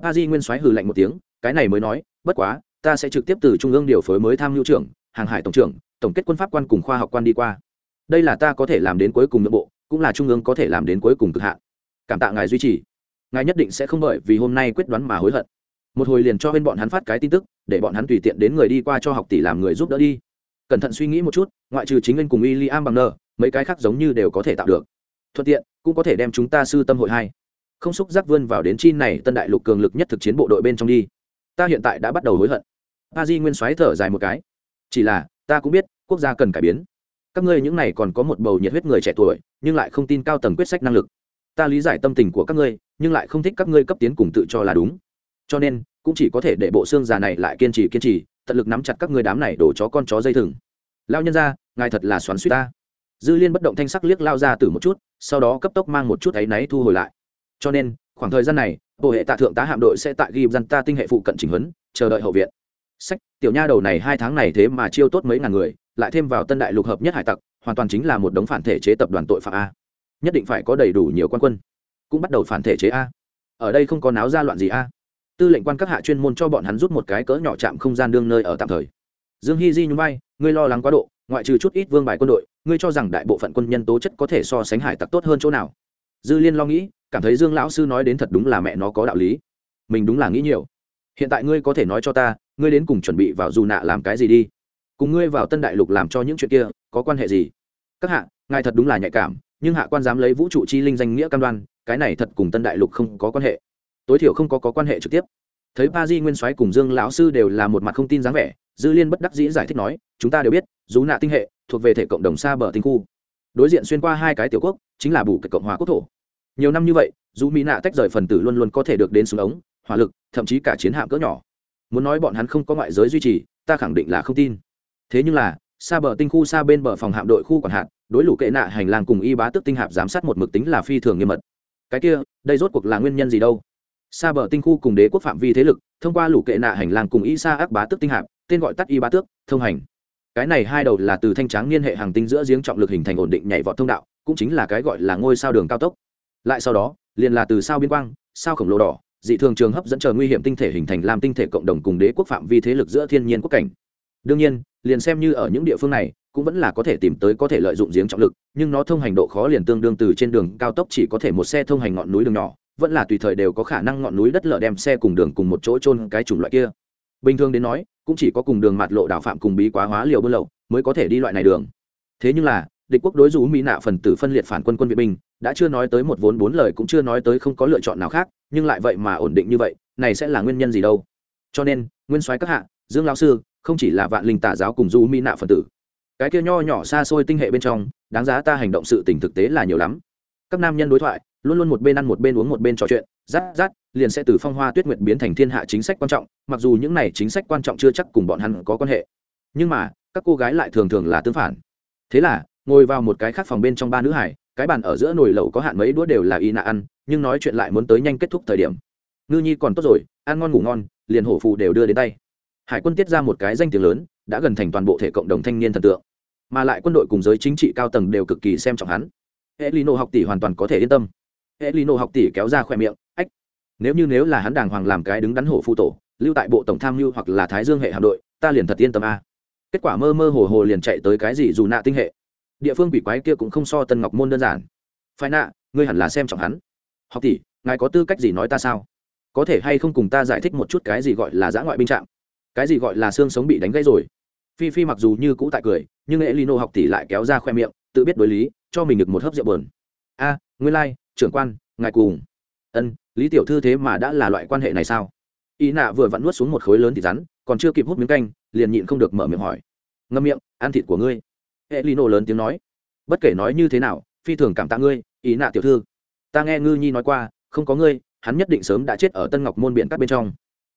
a di nguyên soái hừ lạnh một tiếng cái này mới nói bất quá ta sẽ trực tiếp từ trung ương điều phối mới tham mưu trưởng hàng hải tổng trưởng tổng kết quân pháp quan cùng khoa học quan đi qua. Đây là ta có thể làm đến cuối cùng nội bộ cũng là trung ương có thể làm đến cuối cùng cực hạn. Cảm tạ ngài duy trì. Ngài nhất định sẽ không bởi vì hôm nay quyết đoán mà hối hận. Một hồi liền cho bên bọn hắn phát cái tin tức để bọn hắn tùy tiện đến người đi qua cho học tỷ làm người giúp đỡ đi. Cẩn thận suy nghĩ một chút ngoại trừ chính anh cùng w i l l i am bằng nờ, mấy cái khác giống như đều có thể tạo được. Thuận tiện cũng có thể đem chúng ta sư tâm hội hai không xúc giác vươn vào đến chi này tân đại lục cường lực nhất thực chiến bộ đội bên trong đi. Ta hiện tại đã bắt đầu hối hận. A di nguyên soái thở dài một cái. Chỉ là, ta cũng biết, quốc gia cần cải biến. Các ngươi những này còn có một bầu nhiệt huyết người trẻ tuổi, nhưng lại không tin cao tầng quyết sách năng lực. Ta lý giải tâm tình của các ngươi, nhưng lại không thích các ngươi cấp tiến cùng tự cho là đúng. Cho nên, cũng chỉ có thể để bộ xương già này lại kiên trì kiên trì, tận lực nắm chặt các ngươi đám này đổ chó con chó dây thừng. Lao nhân ra ngài thật là xoắn suýt ta. Dư liên bất động thanh sắc liếc lao ra từ một chút, sau đó cấp tốc mang một chút áy náy thu hồi lại cho nên, khoảng thời gian này bộ hệ tạ thượng tá hạm đội sẽ tại ghi dân ta tinh hệ phụ cận chỉnh huấn, chờ đợi hậu viện. Sách, tiểu nha đầu này hai tháng này thế mà chiêu tốt mấy ngàn người, lại thêm vào tân đại lục hợp nhất hải tặc, hoàn toàn chính là một đống phản thể chế tập đoàn tội phạm a. Nhất định phải có đầy đủ nhiều quan quân, cũng bắt đầu phản thể chế a. Ở đây không có náo ra loạn gì a. Tư lệnh quan các hạ chuyên môn cho bọn hắn rút một cái cỡ nhỏ chạm không gian đương nơi ở tạm thời. Dương hy di nhún vai, ngươi lo lắng quá độ, ngoại trừ chút ít vương bài quân đội, ngươi cho rằng đại bộ phận quân nhân tố chất có thể so sánh hải tặc tốt hơn chỗ nào? Dư liên lo nghĩ cảm thấy dương lão sư nói đến thật đúng là mẹ nó có đạo lý. Mình đúng là nghĩ nhiều. Hiện tại ngươi có thể nói cho ta ngươi đến cùng chuẩn bị vào dù nạ làm cái gì đi? Cùng ngươi vào tân đại lục làm cho những chuyện kia có quan hệ gì? Các hạ ngài thật đúng là nhạy cảm nhưng hạ quan dám lấy vũ trụ chi linh danh nghĩa cam đoan cái này thật cùng tân đại lục không có quan hệ. Tối thiểu không có, có quan hệ trực tiếp. Thấy ba di nguyên soái cùng dương lão sư đều là một mặt không tin dáng vẻ dư liên bất đắc dĩ giải thích nói chúng ta đều biết dù nạ tinh hệ thuộc về thể cộng đồng xa bờ tinh khu. Đối diện xuyên qua hai cái tiểu quốc chính là bù kịch cộng hòa quốc thổ nhiều năm như vậy, dù mỹ nạ tách rời phần tử luôn luôn có thể được đến súng ống, hỏa lực, thậm chí cả chiến hạm cỡ nhỏ. Muốn nói bọn hắn không có ngoại giới duy trì, ta khẳng định là không tin. Thế nhưng là, xa bờ tinh khu xa bên bờ phòng hạm đội khu quản hạt, đối lũ kệ nạ hành lang cùng y bá tức tinh hạp giám sát một mực tính là phi thường nghiêm mật. Cái kia, đây rốt cuộc là nguyên nhân gì đâu? Xa bờ tinh khu cùng đế quốc phạm vi thế lực, thông qua lũ kệ nạ hành lang cùng y sa ác bá tức tinh hạp, tên gọi tắt y bá tước, thông hành. Cái này hai đầu là từ thanh tráng niên hệ hàng tinh giữa giếng trọng lực hình thành ổn định nhảy vọt thông đạo, cũng chính là cái gọi là ngôi sao đường cao tốc lại sau đó, liền là từ sao biên quang, sao khổng lồ đỏ, dị thường trường hấp dẫn chờ nguy hiểm tinh thể hình thành làm tinh thể cộng đồng cùng đế quốc phạm vi thế lực giữa thiên nhiên quốc cảnh. Đương nhiên, liền xem như ở những địa phương này, cũng vẫn là có thể tìm tới có thể lợi dụng giếng trọng lực, nhưng nó thông hành độ khó liền tương đương từ trên đường cao tốc chỉ có thể một xe thông hành ngọn núi đường nhỏ, vẫn là tùy thời đều có khả năng ngọn núi đất lở đem xe cùng đường cùng một chỗ trôn cái chủng loại kia. Bình thường đến nói, cũng chỉ có cùng đường mạt lộ đảo phạm cùng bí quá hóa liều buôn lậu, mới có thể đi loại này đường. Thế nhưng là địch quốc đối rú mỹ nạ phần tử phân liệt phản quân quân viện binh, đã chưa nói tới một vốn bốn lời cũng chưa nói tới không có lựa chọn nào khác, nhưng lại vậy mà ổn định như vậy, này sẽ là nguyên nhân gì đâu? Cho nên, nguyên soái các hạ, dương lao sư, không chỉ là vạn linh tà giáo cùng du mỹ nạ phần tử, cái kia nho nhỏ xa xôi tinh hệ bên trong, đáng giá ta hành động sự tình thực tế là nhiều lắm. Các nam nhân đối thoại, luôn luôn một bên ăn một bên uống một bên trò chuyện, rát rát, liền sẽ từ phong hoa tuyết nguyệt biến thành thiên hạ chính sách quan trọng, mặc dù những này chính sách quan trọng chưa chắc cùng bọn hắn có quan hệ. Nhưng mà, các cô gái lại thường thường là tương phản. Thế là ngồi vào một cái khác phòng bên trong ba nữ hải, cái bàn ở giữa nồi lẩu có hạn mấy đũa đều là y nạ ăn, nhưng nói chuyện lại muốn tới nhanh kết thúc thời điểm. Ngư nhi còn tốt rồi, ăn ngon ngủ ngon, liền hổ phù đều đưa đến tay. Hải quân tiết ra một cái danh tiếng lớn, đã gần thành toàn bộ thể cộng đồng thanh niên thần tượng. Mà lại quân đội cùng giới chính trị cao tầng đều cực kỳ xem trọng hắn. Hệ lino học tỷ hoàn toàn có thể yên tâm. Hệ lino học tỷ kéo ra khoe miệng, ách, nếu như nếu là hắn đàng hoàng làm cái đứng đắn hổ phụ tổ, lưu tại bộ tổng tham mưu hoặc là thái dương hệ hạm đội, ta liền thật yên tâm a. Kết quả mơ mơ hồ hồ liền chạy tới cái gì dù nạ tinh hệ địa phương quỷ quái kia cũng không so tân ngọc môn đơn giản. Phải nạ, ngươi hẳn là xem trọng hắn. Học tỷ, ngài có tư cách gì nói ta sao? Có thể hay không cùng ta giải thích một chút cái gì gọi là giã ngoại binh trạng? Cái gì gọi là xương sống bị đánh gãy rồi? Phi phi mặc dù như cũ tại cười, nhưng e lino học tỷ lại kéo ra khoe miệng, tự biết đối lý, cho mình được một hớp rượu bờn a nguyên lai, trưởng quan, ngài cùng. Ân, lý tiểu thư thế mà đã là loại quan hệ này sao? Y nạ vừa vặn nuốt xuống một khối lớn thịt rắn, còn chưa kịp hút miếng canh, liền nhịn không được mở miệng hỏi. Ngâm miệng, ăn thịt của ngươi hệ lino lớn tiếng nói. Bất kể nói như thế nào, phi thường cảm tạ ngươi, ý nạ tiểu thư. Ta nghe ngư nhi nói qua, không có ngươi, hắn nhất định sớm đã chết ở tân ngọc môn biển các bên trong.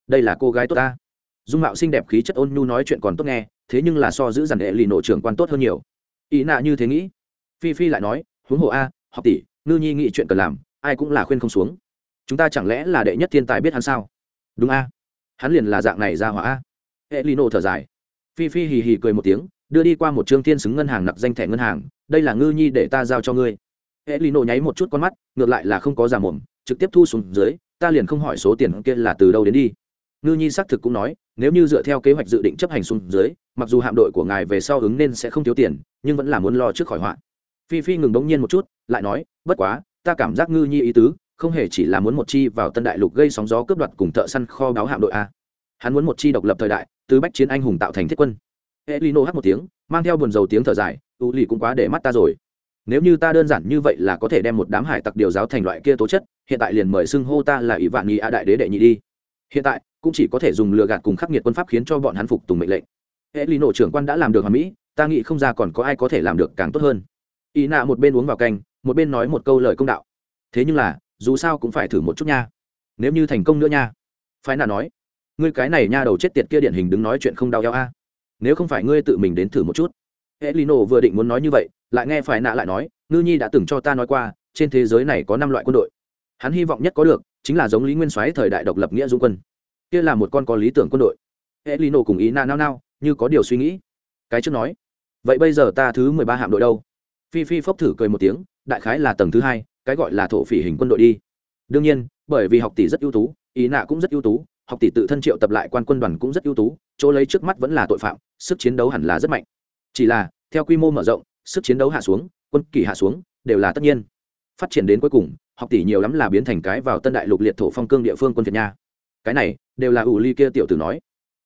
Đây là cô gái tốt ta. Dung mạo xinh đẹp, khí chất ôn nhu nói chuyện còn tốt nghe, thế nhưng là so giữ dằn hệ lì nộ trưởng quan tốt hơn nhiều. Ý nạ như thế nghĩ. Phi phi lại nói, huống hồ a, học tỷ, ngư nhi nghĩ chuyện cần làm, ai cũng là khuyên không xuống. Chúng ta chẳng lẽ là đệ nhất thiên tài biết hắn sao? Đúng a. Hắn liền là dạng này ra hỏa a. Hệ lì nộ thở dài. Phi phi hì hì cười một tiếng đưa đi qua một trương thiên xứng ngân hàng nặc danh thẻ ngân hàng, đây là ngư nhi để ta giao cho ngươi. Hệ lì nộ nháy một chút con mắt, ngược lại là không có giả mồm, trực tiếp thu xuống dưới, ta liền không hỏi số tiền kia là từ đâu đến đi. Ngư nhi xác thực cũng nói, nếu như dựa theo kế hoạch dự định chấp hành xuống dưới, mặc dù hạm đội của ngài về sau ứng nên sẽ không thiếu tiền, nhưng vẫn là muốn lo trước khỏi họa. Phi phi ngừng bỗng nhiên một chút, lại nói, bất quá, ta cảm giác ngư nhi ý tứ, không hề chỉ là muốn một chi vào tân đại lục gây sóng gió cướp đoạt cùng thợ săn kho báo hạm đội a. Hắn muốn một chi độc lập thời đại từ bách chiến anh hùng tạo thành thiết quân e lino hát một tiếng, mang theo buồn dầu tiếng thở dài, u lì cũng quá để mắt ta rồi. Nếu như ta đơn giản như vậy là có thể đem một đám hải tặc điều giáo thành loại kia tố chất, hiện tại liền mời xưng hô ta là ỷ vạn nghị a đại đế đệ nhị đi. Hiện tại, cũng chỉ có thể dùng lừa gạt cùng khắc nghiệt quân pháp khiến cho bọn hắn phục tùng mệnh lệnh. E lino trưởng quan đã làm được hoàn mỹ, ta nghĩ không ra còn có ai có thể làm được càng tốt hơn. Ý nạ một bên uống vào canh, một bên nói một câu lời công đạo. Thế nhưng là, dù sao cũng phải thử một chút nha. Nếu như thành công nữa nha. Phái nạ nói, ngươi cái này nha đầu chết tiệt kia điển hình đứng nói chuyện không đau eo a nếu không phải ngươi tự mình đến thử một chút. Hệ lì nổ vừa định muốn nói như vậy, lại nghe phải nạ lại nói, ngư nhi đã từng cho ta nói qua, trên thế giới này có năm loại quân đội. Hắn hy vọng nhất có được, chính là giống lý nguyên soái thời đại độc lập nghĩa dũng quân. Kia là một con có lý tưởng quân đội. Hệ lì nổ cùng ý nạ nao nao, như có điều suy nghĩ. Cái trước nói, vậy bây giờ ta thứ mười ba hạm đội đâu? Phi phi phốc thử cười một tiếng, đại khái là tầng thứ hai, cái gọi là thổ phỉ hình quân đội đi. Đương nhiên, bởi vì học tỷ rất ưu tú, ý nạ cũng rất ưu tú học tỷ tự thân triệu tập lại quan quân đoàn cũng rất ưu tú, chỗ lấy trước mắt vẫn là tội phạm, sức chiến đấu hẳn là rất mạnh. Chỉ là, theo quy mô mở rộng, sức chiến đấu hạ xuống, quân kỳ hạ xuống, đều là tất nhiên. Phát triển đến cuối cùng, học tỷ nhiều lắm là biến thành cái vào tân đại lục liệt thổ phong cương địa phương quân việt nha. Cái này, đều là ủ ly kia tiểu tử nói.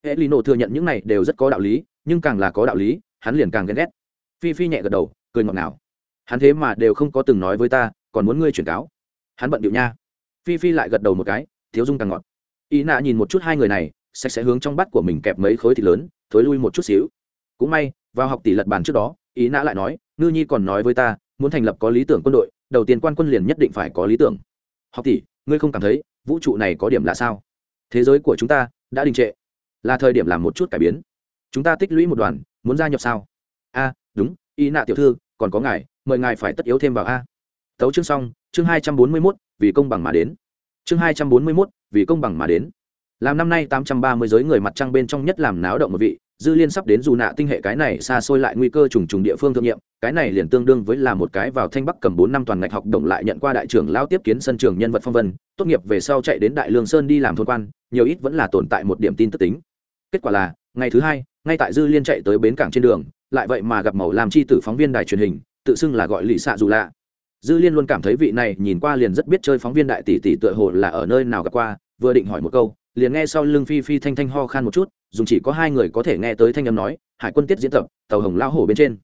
Hệ lì nổ thừa nhận những này đều rất có đạo lý, nhưng càng là có đạo lý, hắn liền càng ghen ghét. Phi phi nhẹ gật đầu, cười ngọt ngào. Hắn thế mà đều không có từng nói với ta, còn muốn ngươi chuyển cáo. Hắn bận điệu nha. Phi phi lại gật đầu một cái, thiếu dung càng ngọt ý nạ nhìn một chút hai người này, sạch sẽ hướng trong bát của mình kẹp mấy khối thịt lớn, thối lui một chút xíu. Cũng may, vào học tỷ lật bàn trước đó, ý nạ lại nói, ngư nhi còn nói với ta, muốn thành lập có lý tưởng quân đội, đầu tiên quan quân liền nhất định phải có lý tưởng. Học tỷ, ngươi không cảm thấy vũ trụ này có điểm là sao? Thế giới của chúng ta đã đình trệ, là thời điểm làm một chút cải biến. Chúng ta tích lũy một đoàn, muốn gia nhập sao? A, đúng, ý nạ tiểu thư, còn có ngài, mời ngài phải tất yếu thêm vào a. Tấu chương xong, chương hai trăm bốn mươi mốt, vì công bằng mà đến. Chương hai trăm bốn mươi mốt vì công bằng mà đến. Làm năm nay tám trăm ba mươi giới người mặt trăng bên trong nhất làm náo động một vị, dư liên sắp đến dù nạ tinh hệ cái này xa xôi lại nguy cơ trùng trùng địa phương thương nhiệm, cái này liền tương đương với là một cái vào thanh bắc cầm bốn năm toàn ngạch học động lại nhận qua đại trưởng lao tiếp kiến sân trường nhân vật phong vân, tốt nghiệp về sau chạy đến đại lương sơn đi làm thôn quan, nhiều ít vẫn là tồn tại một điểm tin tức tính. Kết quả là, ngày thứ hai, ngay tại dư liên chạy tới bến cảng trên đường, lại vậy mà gặp màu làm chi tử phóng viên đài truyền hình, tự xưng là gọi lì xạ dù lạ dư liên luôn cảm thấy vị này nhìn qua liền rất biết chơi phóng viên đại tỷ tỷ tựa hồ là ở nơi nào gặp qua, vừa định hỏi một câu, liền nghe sau lưng phi phi thanh thanh ho khan một chút, dùng chỉ có hai người có thể nghe tới thanh âm nói, hải quân tiết diễn tập, tàu hồng lao hổ bên trên.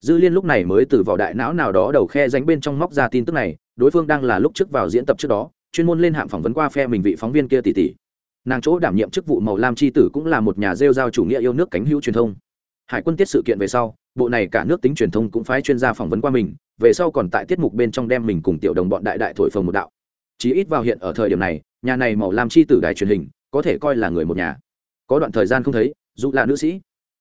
Dư liên lúc này mới từ vỏ đại não nào đó đầu khe ránh bên trong móc ra tin tức này, đối phương đang là lúc trước vào diễn tập trước đó, chuyên môn lên hạng phỏng vấn qua phe mình vị phóng viên kia tỷ tỷ. Nàng chỗ đảm nhiệm chức vụ màu lam c h i tử cũng là một nhà rêu giao chủ nghĩa yêu nước cánh hữu truyền thông. Hải quân tiết sự kiện về sau, bộ này cả nước tính truyền thông cũng phái chuyên gia phỏng vấn qua mình về sau còn tại tiết mục bên trong đem mình cùng tiểu đồng bọn đại đại thổi phồng một đạo. Chí ít vào hiện ở thời điểm này, nhà này màu làm chi tử đài truyền hình, có thể coi là người một nhà. Có đoạn thời gian không thấy, dù là nữ sĩ.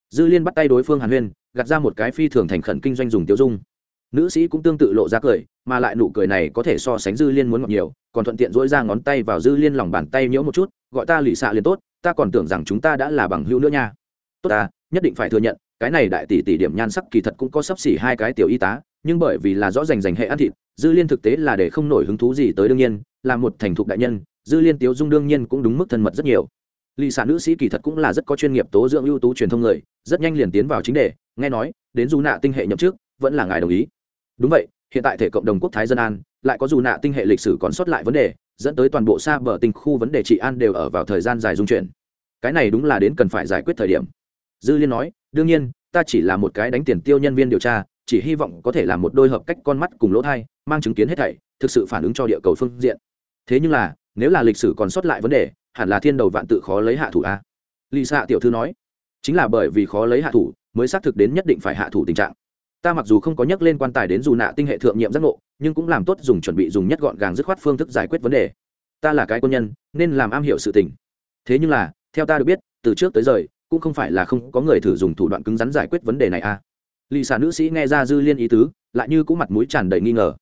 Dư liên bắt tay đối phương hàn huyên gặt ra một cái phi thường thành khẩn kinh doanh dùng tiêu dung. Nữ sĩ cũng tương tự lộ ra cười, mà lại nụ cười này có thể so sánh dư liên muốn ngọt nhiều, còn thuận tiện dỗi ra ngón tay vào dư liên lòng bàn tay nhiễu một chút, gọi ta lì xạ liền tốt, ta còn tưởng rằng chúng ta đã là bằng hữu nữa nha. Tốt ta, nhất định phải thừa nhận, cái này đại tỷ tỷ điểm nhan sắc kỳ thật cũng có sấp xỉ hai cái tiểu y tá nhưng bởi vì là rõ rành rành hệ ăn thịt, dư liên thực tế là để không nổi hứng thú gì tới đương nhiên, là một thành thục đại nhân, dư liên tiếu dung đương nhiên cũng đúng mức thân mật rất nhiều. Lì xả nữ sĩ kỳ thật cũng là rất có chuyên nghiệp tố dưỡng ưu tú truyền thông người, rất nhanh liền tiến vào chính đề, nghe nói, đến dù nạ tinh hệ nhậm trước vẫn là ngài đồng ý. Đúng vậy, hiện tại thể cộng đồng quốc thái dân an, lại có dù nạ tinh hệ lịch sử còn sót lại vấn đề, dẫn tới toàn bộ xa bờ tinh khu vấn đề trị an đều ở vào thời gian dài dung chuyển. Cái này đúng là đến cần phải giải quyết thời điểm. Dư liên nói, đương nhiên, ta chỉ là một cái đánh tiền tiêu nhân viên điều tra chỉ hy vọng có thể làm một đôi hợp cách con mắt cùng lỗ thai, mang chứng kiến hết thảy, thực sự phản ứng cho địa cầu phương diện. Thế nhưng là, nếu là lịch sử còn sót lại vấn đề, hẳn là thiên đầu vạn tự khó lấy hạ thủ a. Lì xạ tiểu thư nói, chính là bởi vì khó lấy hạ thủ, mới xác thực đến nhất định phải hạ thủ tình trạng. Ta mặc dù không có nhắc lên quan tài đến dù nạ tinh hệ thượng nhiệm giác ngộ, nhưng cũng làm tốt dùng chuẩn bị dùng nhất gọn gàng dứt khoát phương thức giải quyết vấn đề. Ta là cái quân nhân, nên làm am hiểu sự tình. Thế nhưng là, theo ta được biết, từ trước tới giờ, cũng không phải là không có người thử dùng thủ đoạn cứng rắn giải quyết vấn đề này a lì xà nữ sĩ nghe ra dư liên ý tứ, lại như cũng mặt mũi tràn đầy nghi ngờ.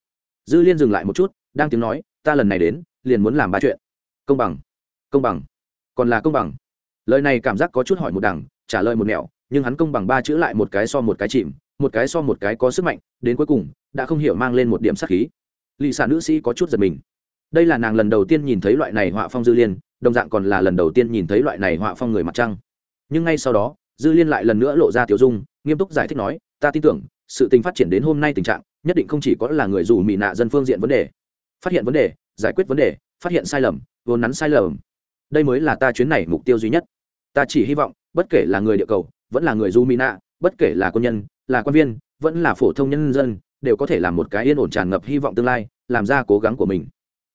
Dư liên dừng lại một chút, đang tiếng nói, ta lần này đến, liền muốn làm ba chuyện. Công bằng công bằng. Còn là công bằng. Lời này cảm giác có chút hỏi một đằng, trả lời một mẹo nhưng hắn công bằng ba chữ lại một cái so một cái chìm, một cái so một cái có sức mạnh, đến cuối cùng, đã không hiểu mang lên một điểm sắc khí. Lì xà nữ sĩ có chút giật mình. Đây là nàng lần đầu tiên nhìn thấy loại này họa phong dư liên, đồng dạng còn là lần đầu tiên nhìn thấy loại này họa phong người mặt trăng. Nhưng ngay sau đó, dư liên lại lần nữa lộ ra tiểu dung, nghiêm túc giải thích nói ta tin tưởng, sự tình phát triển đến hôm nay tình trạng, nhất định không chỉ có là người dù mỹ nạ dân phương diện vấn đề. Phát hiện vấn đề, giải quyết vấn đề, phát hiện sai lầm, vốn nắn sai lầm. Đây mới là ta chuyến này mục tiêu duy nhất. Ta chỉ hy vọng, bất kể là người địa cầu, vẫn là người du mỹ nạ, bất kể là quân nhân, là quan viên, vẫn là phổ thông nhân dân, đều có thể làm một cái yên ổn tràn ngập hy vọng tương lai, làm ra cố gắng của mình.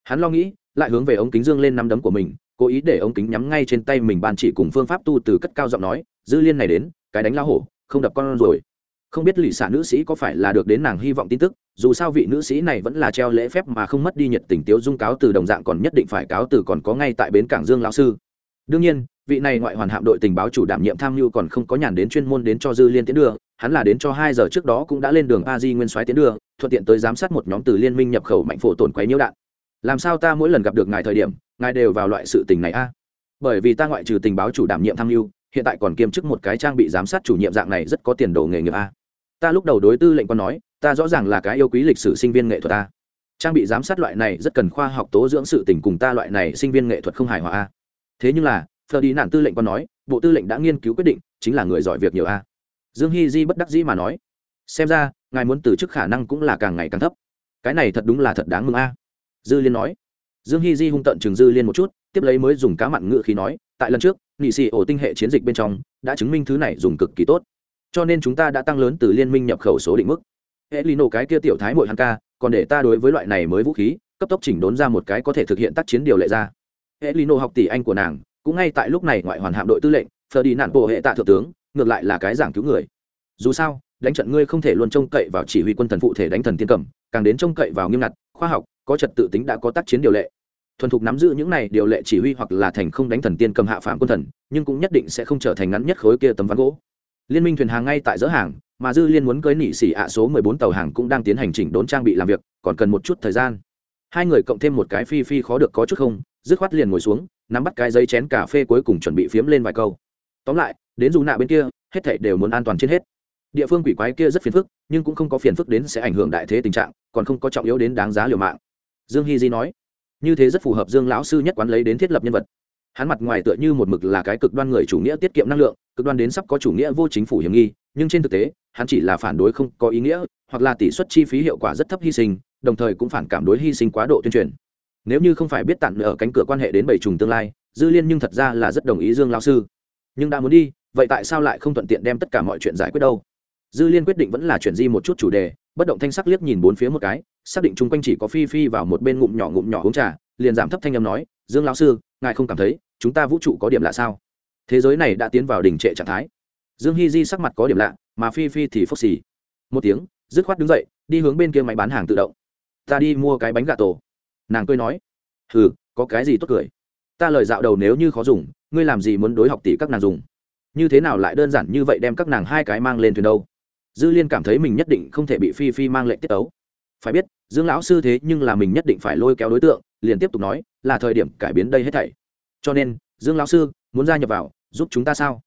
Hắn lo nghĩ, lại hướng về ống kính dương lên nắm đấm của mình, cố ý để ống kính nhắm ngay trên tay mình ban chỉ cùng phương pháp tu từ cất cao giọng nói, dư liên này đến, cái đánh lao hổ, không đập con rồi không biết lì xả nữ sĩ có phải là được đến nàng hy vọng tin tức, dù sao vị nữ sĩ này vẫn là treo lễ phép mà không mất đi nhiệt tình tiếu dung cáo từ đồng dạng còn nhất định phải cáo từ còn có ngay tại bến cảng dương lão sư. Đương nhiên, vị này ngoại hoàn hạm đội tình báo chủ đảm nhiệm tham mưu còn không có nhàn đến chuyên môn đến cho dư liên tiến đưa, hắn là đến cho hai giờ trước đó cũng đã lên đường a di nguyên soái tiến đưa, thuận tiện tới giám sát một nhóm từ liên minh nhập khẩu mạnh phổ tổn quấy nhiễu đạn. Làm sao ta mỗi lần gặp được ngài thời điểm, ngài đều vào loại sự tình này a? Bởi vì ta ngoại trừ tình báo chủ đảm nhiệm tham mưu, hiện tại còn kiêm chức một cái trang bị giám sát chủ nhiệm dạng này rất có tiền đồ nghề nghiệp a ta lúc đầu đối tư lệnh quan nói, ta rõ ràng là cái yêu quý lịch sử sinh viên nghệ thuật ta. trang bị giám sát loại này rất cần khoa học tố dưỡng sự tình cùng ta loại này sinh viên nghệ thuật không hài hòa a. Thế nhưng là thờ đi nạn tư lệnh quan nói, bộ tư lệnh đã nghiên cứu quyết định, chính là người giỏi việc nhiều a. Dương hy di bất đắc dĩ mà nói, xem ra, ngài muốn từ chức khả năng cũng là càng ngày càng thấp. Cái này thật đúng là thật đáng mừng a. Dư liên nói. Dương hy di hung tận chừng dư liên một chút, tiếp lấy mới dùng cá mặn ngự khí nói, tại lần trước nghị sĩ ổ tinh hệ chiến dịch bên trong, đã chứng minh thứ này dùng cực kỳ tốt cho nên chúng ta đã tăng lớn từ liên minh nhập khẩu số định mức. Hệ lino cái kia tiểu thái mội hắn ca, còn để ta đối với loại này mới vũ khí, cấp tốc chỉnh đốn ra một cái có thể thực hiện tác chiến điều lệ ra. Hệ lino học tỷ anh của nàng, cũng ngay tại lúc này ngoại hoàn hạm đội tư lệnh phờ đi nạn bộ hệ tạ thượng tướng, ngược lại là cái giảng cứu người. Dù sao, đánh trận ngươi không thể luôn trông cậy vào chỉ huy quân thần phụ thể đánh thần tiên cầm, càng đến trông cậy vào nghiêm ngặt, khoa học, có trật tự tính đã có tác chiến điều lệ. Thuần thục nắm giữ những này điều lệ chỉ huy hoặc là thành không đánh thần tiên cầm hạ phạm quân thần, nhưng cũng nhất định sẽ không trở thành ngắn nhất khối kia tấm ván gỗ liên minh thuyền hàng ngay tại dỡ hàng, mà dư liên muốn cưới nị xỉ ạ số mười bốn tàu hàng cũng đang tiến hành chỉnh đốn trang bị làm việc, còn cần một chút thời gian. Hai người cộng thêm một cái phi phi khó được có chút không, dứt khoát liền ngồi xuống, nắm bắt cái giấy chén cà phê cuối cùng chuẩn bị phiếm lên vài câu. Tóm lại, đến dù nạ bên kia, hết thảy đều muốn an toàn trên hết. Địa phương quỷ quái kia rất phiền phức, nhưng cũng không có phiền phức đến sẽ ảnh hưởng đại thế tình trạng, còn không có trọng yếu đến đáng giá liều mạng. Dương hy di nói, như thế rất phù hợp dương lão sư nhất quán lấy đến thiết lập nhân vật hắn mặt ngoài tựa như một mực là cái cực đoan người chủ nghĩa tiết kiệm năng lượng, cực đoan đến sắp có chủ nghĩa vô chính phủ hiểm nghi, nhưng trên thực tế, hắn chỉ là phản đối không có ý nghĩa, hoặc là tỷ suất chi phí hiệu quả rất thấp hy sinh, đồng thời cũng phản cảm đối hy sinh quá độ tuyên truyền. Nếu như không phải biết tặng ở cánh cửa quan hệ đến bảy trùng tương lai, dư liên nhưng thật ra là rất đồng ý dương lão sư. Nhưng đã muốn đi, vậy tại sao lại không thuận tiện đem tất cả mọi chuyện giải quyết đâu? Dư liên quyết định vẫn là chuyển di một chút chủ đề, bất động thanh sắc liếc nhìn bốn phía một cái, xác định chung quanh chỉ có phi phi vào một bên ngụm nhỏ ngụm nhỏ uống trà, liền giảm thấp thanh âm nói, dương lão sư, ngài không cảm thấy chúng ta vũ trụ có điểm lạ sao? Thế giới này đã tiến vào đình trệ trạng thái. Dương hy di sắc mặt có điểm lạ, mà phi phi thì phốc xì. Một tiếng, dứt khoát đứng dậy, đi hướng bên kia máy bán hàng tự động. Ta đi mua cái bánh gà tổ. Nàng cười nói. Hừ, có cái gì tốt cười? Ta lời dạo đầu nếu như khó dùng, ngươi làm gì muốn đối học tỷ các nàng dùng? Như thế nào lại đơn giản như vậy đem các nàng hai cái mang lên thuyền đâu? Dư liên cảm thấy mình nhất định không thể bị phi phi mang lệnh tiết ấu phải biết, dương lão sư thế nhưng là mình nhất định phải lôi kéo đối tượng, liền tiếp tục nói, là thời điểm cải biến đây hết thảy cho nên, dương lão sư, muốn gia nhập vào, giúp chúng ta sao?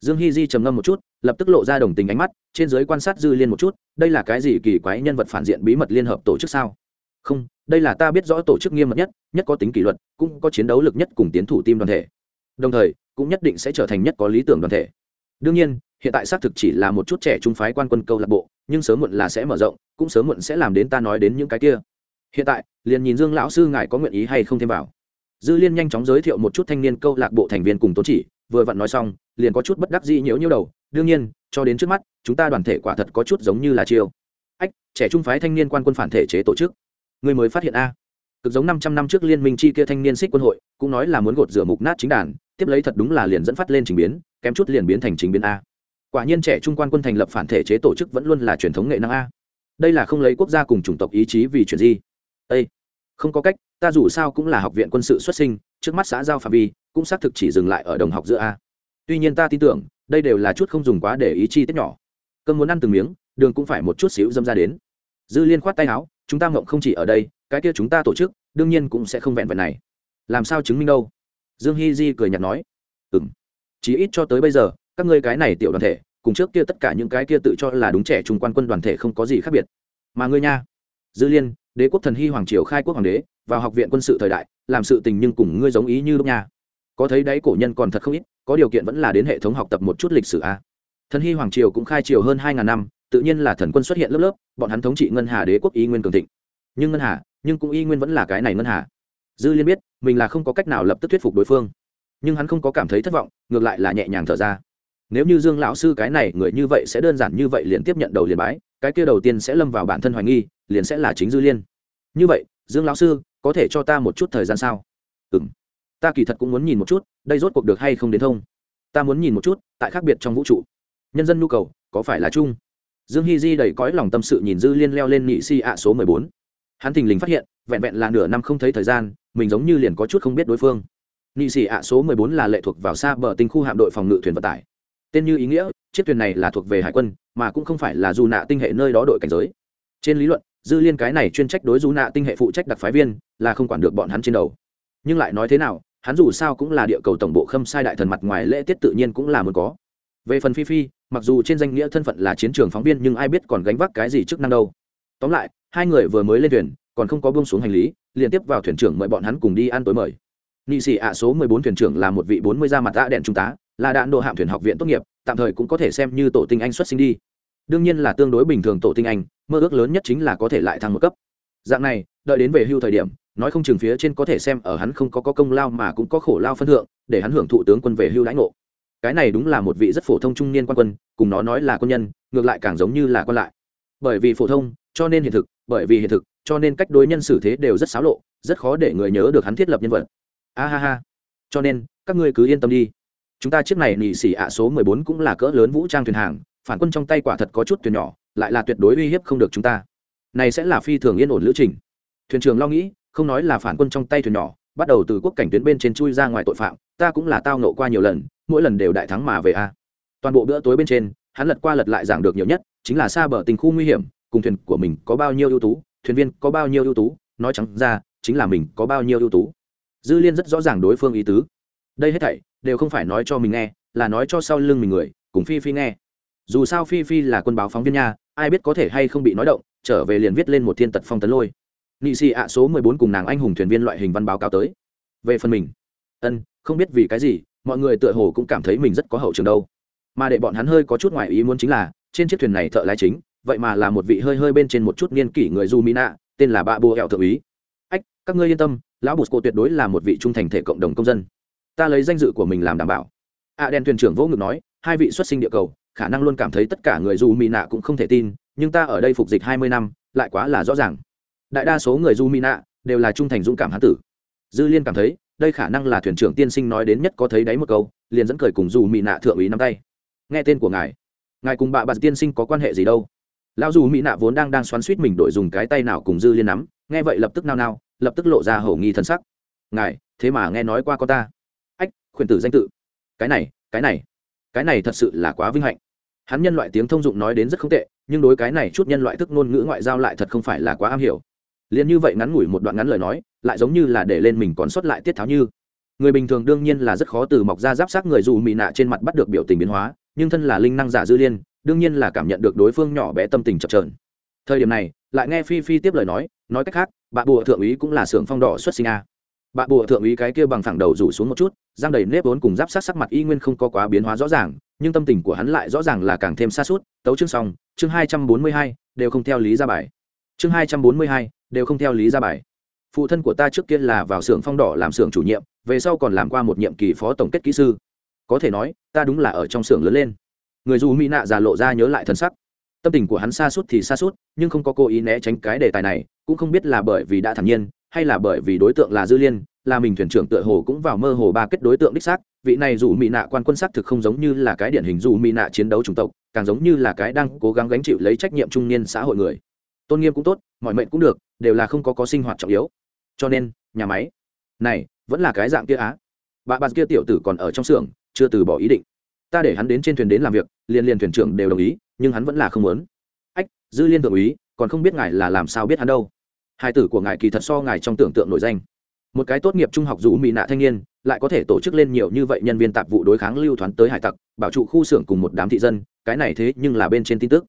Dương hy di trầm ngâm một chút, lập tức lộ ra đồng tình ánh mắt, trên giới quan sát dư liên một chút, đây là cái gì kỳ quái nhân vật phản diện bí mật liên hợp tổ chức sao? Không, đây là ta biết rõ tổ chức nghiêm mật nhất nhất có tính kỷ luật, cũng có chiến đấu lực nhất cùng tiến thủ tim đoàn thể. Đồng thời, cũng nhất định sẽ trở thành nhất có lý tưởng đoàn thể. Đương nhiên, hiện tại xác thực chỉ là một chút trẻ trung phái quan quân câu lạc bộ, nhưng sớm muộn là sẽ mở rộng, cũng sớm muộn sẽ làm đến ta nói đến những cái kia. Hiện tại, liền nhìn dương lão sư ngài có nguyện ý hay không thêm vào dư liên nhanh chóng giới thiệu một chút thanh niên câu lạc bộ thành viên cùng tốn chỉ, vừa vặn nói xong, liền có chút bất đắc dĩ nhiễu nhiễu đầu. Đương nhiên, cho đến trước mắt, chúng ta đoàn thể quả thật có chút giống như là chiêu. Ách, trẻ trung phái thanh niên quan quân phản thể chế tổ chức. Người mới phát hiện a. Cực giống năm trăm năm trước liên minh chi kia thanh niên xích quân hội, cũng nói là muốn gột rửa mục nát chính đàn, tiếp lấy thật đúng là liền dẫn phát lên trình biến, kém chút liền biến thành trình biến a. Quả nhiên trẻ trung quan quân thành lập phản thể chế tổ chức vẫn luôn là truyền thống nghệ năng a. Đây là không lấy quốc gia cùng chủng tộc ý chí vì chuyện gì? Ây không có cách, ta dù sao cũng là học viện quân sự xuất sinh, trước mắt xã giao phạm vi, cũng xác thực chỉ dừng lại ở đồng học giữa a. Tuy nhiên ta tin tưởng, đây đều là chút không dùng quá để ý chi tiết nhỏ. Cơn muốn ăn từng miếng, đường cũng phải một chút xíu dâm ra đến. Dư liên khoát tay áo, chúng ta ngộng không chỉ ở đây, cái kia chúng ta tổ chức, đương nhiên cũng sẽ không vẹn vẹn này. Làm sao chứng minh đâu? Dương hy di cười nhạt nói. Ừ m chí ít cho tới bây giờ, các ngươi cái này tiểu đoàn thể, cùng trước kia tất cả những cái kia tự cho là đúng trẻ trung quan quân đoàn thể không có gì khác biệt. Mà ngươi nha. Dư liên đế quốc thần hy hoàng triều khai quốc hoàng đế, vào học viện quân sự thời đại, làm sự tình nhưng cùng ngươi giống ý như lúc nha. Có thấy đấy cổ nhân còn thật không ít, có điều kiện vẫn là đến hệ thống học tập một chút lịch sử a. Thần hy hoàng triều cũng khai triều hơn hai ngàn năm, tự nhiên là thần quân xuất hiện lớp lớp, bọn hắn thống trị ngân hà đế quốc y nguyên cường thịnh. Nhưng ngân hà, nhưng cũng y nguyên vẫn là cái này ngân hà. Dư liên biết, mình là không có cách nào lập tức thuyết phục đối phương. Nhưng hắn không có cảm thấy thất vọng, ngược lại là nhẹ nhàng thở ra. Nếu như dương lão sư cái này người như vậy sẽ đơn giản như vậy liền tiếp nhận đầu liền bái, cái kia đầu tiên sẽ lâm vào bản thân hoài nghi, liền sẽ là chính dư liên như vậy, dương lão sư, có thể cho ta một chút thời gian sao? Ừ m ta kỳ thật cũng muốn nhìn một chút, đây rốt cuộc được hay không đến thông. Ta muốn nhìn một chút, tại khác biệt trong vũ trụ. Nhân dân nhu cầu, có phải là chung? Dương hy di đầy cõi lòng tâm sự nhìn dư liên leo lên nghị si ạ số mười bốn. Hắn thình lình phát hiện, vẹn vẹn là nửa năm không thấy thời gian, mình giống như liền có chút không biết đối phương. Nghị sĩ ạ số mười bốn là lệ thuộc vào xa bờ tinh khu hạm đội phòng ngự thuyền vận tải. Tên như ý nghĩa, chiếc thuyền này là thuộc về hải quân, mà cũng không phải là dù nạ tinh hệ nơi đó đội cảnh giới. Trên lý luận dư liên cái này chuyên trách đối dù nạ tinh hệ phụ trách đặc phái viên, là không quản được bọn hắn trên đầu. Nhưng lại nói thế nào, hắn dù sao cũng là địa cầu tổng bộ khâm sai đại thần mặt ngoài lễ tiết tự nhiên cũng là muốn có. Về phần phi phi, mặc dù trên danh nghĩa thân phận là chiến trường phóng viên nhưng ai biết còn gánh vác cái gì chức năng đâu. Tóm lại, hai người vừa mới lên thuyền, còn không có buông xuống hành lý liên tiếp vào thuyền trưởng mời bọn hắn cùng đi ăn tối mời. Nị sĩ ạ số mười bốn thuyền trưởng là một vị bốn mươi da mặt đã đèn trung tá, là đạn độ hạm thuyền học viện tốt nghiệp, tạm thời cũng có thể xem như tổ tinh anh xuất sinh đi đương nhiên là tương đối bình thường tổ tinh anh mơ ước lớn nhất chính là có thể lại thăng một cấp. Dạng này đợi đến về hưu thời điểm nói không chừng phía trên có thể xem ở hắn không có, có công lao mà cũng có khổ lao phân thượng để hắn hưởng thụ tướng quân về hưu lãnh ngộ. Cái này đúng là một vị rất phổ thông trung niên quan quân cùng nó nói là quân nhân ngược lại càng giống như là quan lại. Bởi vì phổ thông cho nên hiện thực bởi vì hiện thực cho nên cách đối nhân xử thế đều rất xáo lộ rất khó để người nhớ được hắn thiết lập nhân vật. A ha ha. Cho nên các ngươi cứ yên tâm đi. Chúng ta chiếc này nỉ xỉ ạ số mười bốn cũng là cỡ lớn vũ trang thuyền hàng phản quân trong tay quả thật có chút thuyền nhỏ, lại là tuyệt đối uy hiếp không được chúng ta. Này sẽ là phi thường yên ổn lữ trình. Thuyền trưởng lo nghĩ, không nói là phản quân trong tay thuyền nhỏ, bắt đầu từ quốc cảnh tuyến bên trên chui ra ngoài tội phạm, ta cũng là tao nộ qua nhiều lần, mỗi lần đều đại thắng mà về a. Toàn bộ bữa tối bên trên, hắn lật qua lật lại giảng được nhiều nhất, chính là xa bờ tình khu nguy hiểm, cùng thuyền của mình có bao nhiêu ưu tú, thuyền viên có bao nhiêu ưu tú, nói trắng ra, chính là mình có bao nhiêu ưu tú. Dư liên rất rõ ràng đối phương ý tứ. Đây hết thảy, đều không phải nói cho mình nghe, là nói cho sau lưng mình người, cùng phi phi nghe dù sao phi phi là quân báo phóng viên nha, ai biết có thể hay không bị nói động, trở về liền viết lên một thiên tật phong tấn lôi. Nị xì ạ số mười bốn cùng nàng anh hùng thuyền viên loại hình văn báo cáo tới. Về phần mình, ân, không biết vì cái gì, mọi người tựa hồ cũng cảm thấy mình rất có hậu trường đâu. Mà để bọn hắn hơi có chút ngoại ý muốn chính là, trên chiếc thuyền này thợ lái chính, vậy mà là một vị hơi hơi bên trên một chút niên kỷ người du mỹ nạ tên là bà bô hẹo thượng úy. Ách, các ngươi yên tâm, lão bụt cô tuyệt đối là một vị trung thành thể cộng đồng công dân. Ta lấy danh dự của mình làm đảm bảo. A đen thuyền trưởng vô ngực nói, hai vị xuất sinh địa cầu khả năng luôn cảm thấy tất cả người dù mỹ nạ cũng không thể tin, nhưng ta ở đây phục dịch hai mươi năm, lại quá là rõ ràng. Đại đa số người du mỹ nạ đều là trung thành dũng cảm hán tử. Dư liên cảm thấy, đây khả năng là thuyền trưởng tiên sinh nói đến nhất có thấy đáy một câu, liền dẫn cười cùng dù mỹ nạ thượng úy nắm tay. Nghe tên của ngài. Ngài cùng bà bà tiên sinh có quan hệ gì đâu? Lão dù mỹ nạ vốn đang đang xoắn suýt mình đổi dùng cái tay nào cùng dư liên nắm, nghe vậy lập tức nao nao, lập tức lộ ra hầu nghi thân sắc. Ngài, thế mà nghe nói qua có ta. Ách, khuyển tử danh tự. Cái này cái này cái này thật sự là quá vinh hạnh hắn nhân loại tiếng thông dụng nói đến rất không tệ, nhưng đối cái này chút nhân loại thức ngôn ngữ ngoại giao lại thật không phải là quá am hiểu. Liền như vậy ngắn ngủi một đoạn ngắn lời nói, lại giống như là để lên mình còn sót lại tiết tháo như. Người bình thường đương nhiên là rất khó từ mọc ra giáp sát người dù mị nạ trên mặt bắt được biểu tình biến hóa, nhưng thân là linh năng giả dư liên, đương nhiên là cảm nhận được đối phương nhỏ bé tâm tình chập trờn thời điểm này, lại nghe phi phi tiếp lời nói nói cách khác bà bùa thượng úy cũng là xưởng phong đỏ xuất sinh a bạ bùa thượng úy cái kia bằng thẳng đầu rủ xuống một chút, giang đầy nếp vốn cùng giáp sát sắc mặt y nguyên không có quá biến hóa rõ ràng, nhưng tâm tình của hắn lại rõ ràng là càng thêm xa suốt. Tấu chương xong, chương hai trăm bốn mươi hai, đều không theo lý ra bài. Chương hai trăm bốn mươi hai, đều không theo lý ra bài. Phụ thân của ta trước kia là vào xưởng phong đỏ làm xưởng chủ nhiệm, về sau còn làm qua một nhiệm kỳ phó tổng kết kỹ sư. Có thể nói, ta đúng là ở trong xưởng lớn lên. Người dù mỹ nạ già lộ ra nhớ lại thân sắc. Tâm tình của hắn xa suốt thì xa suốt, nhưng không có cố ý né tránh cái đề tài này, cũng không biết là bởi vì đã thản nhiên hay là bởi vì đối tượng là dư liên, là mình thuyền trưởng tựa hồ cũng vào mơ hồ ba kết đối tượng đích xác, vị này dù mỹ nạ quan quân sắc thực không giống như là cái điển hình dù mỹ nạ chiến đấu chủng tộc, càng giống như là cái đang cố gắng gánh chịu lấy trách nhiệm trung niên xã hội người. Tôn nghiêm cũng tốt, mọi mệnh cũng được, đều là không có có sinh hoạt trọng yếu. Cho nên, nhà máy, này, vẫn là cái dạng kia á. Bà bà kia tiểu tử còn ở trong xưởng, chưa từ bỏ ý định. Ta để hắn đến trên thuyền đến làm việc, liền liền thuyền trưởng đều đồng ý, nhưng hắn vẫn là không muốn. Ách, dư liên thượng úy, còn không biết ngài là làm sao biết hắn đâu hai tử của ngài kỳ thật so ngài trong tưởng tượng nổi danh. Một cái tốt nghiệp trung học dù mỹ nạ thanh niên, lại có thể tổ chức lên nhiều như vậy nhân viên tạp vụ đối kháng lưu thoán tới hải tặc, bảo trụ khu xưởng cùng một đám thị dân, cái này thế nhưng là bên trên tin tức.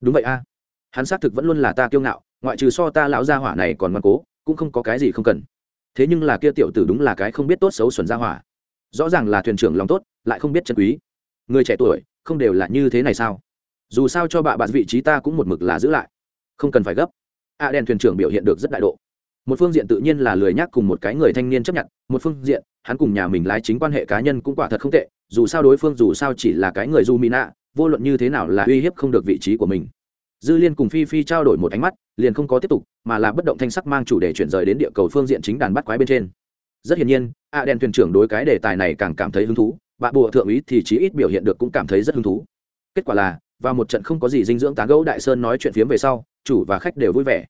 Đúng vậy a. Hắn xác thực vẫn luôn là ta kiêu ngạo, ngoại trừ so ta lão gia hỏa này còn ngoan cố, cũng không có cái gì không cần. Thế nhưng là kia tiểu tử đúng là cái không biết tốt xấu xuẩn gia hỏa. Rõ ràng là thuyền trưởng lòng tốt, lại không biết chân quý. Người trẻ tuổi, không đều là như thế này sao? Dù sao cho bạ bạn vị trí ta cũng một mực là giữ lại. Không cần phải gấp a đen thuyền trưởng biểu hiện được rất đại độ. Một phương diện tự nhiên là lười nhác cùng một cái người thanh niên chấp nhận, một phương diện, hắn cùng nhà mình lái chính quan hệ cá nhân cũng quả thật không tệ, dù sao đối phương dù sao chỉ là cái người du mỹ nạ, vô luận như thế nào là uy hiếp không được vị trí của mình. Dư liên cùng phi phi trao đổi một ánh mắt, liền không có tiếp tục, mà là bất động thanh sắc mang chủ đề chuyển rời đến địa cầu phương diện chính đàn bắt quái bên trên. Rất hiển nhiên, a đen thuyền trưởng đối cái đề tài này càng cảm thấy hứng thú bà bùa thượng úy thì chí ít biểu hiện được cũng cảm thấy rất hứng thú. Kết quả là, vào một trận không có gì dinh dưỡng tán gẫu đại sơn nói chuyện phiếm về sau chủ và khách đều vui vẻ.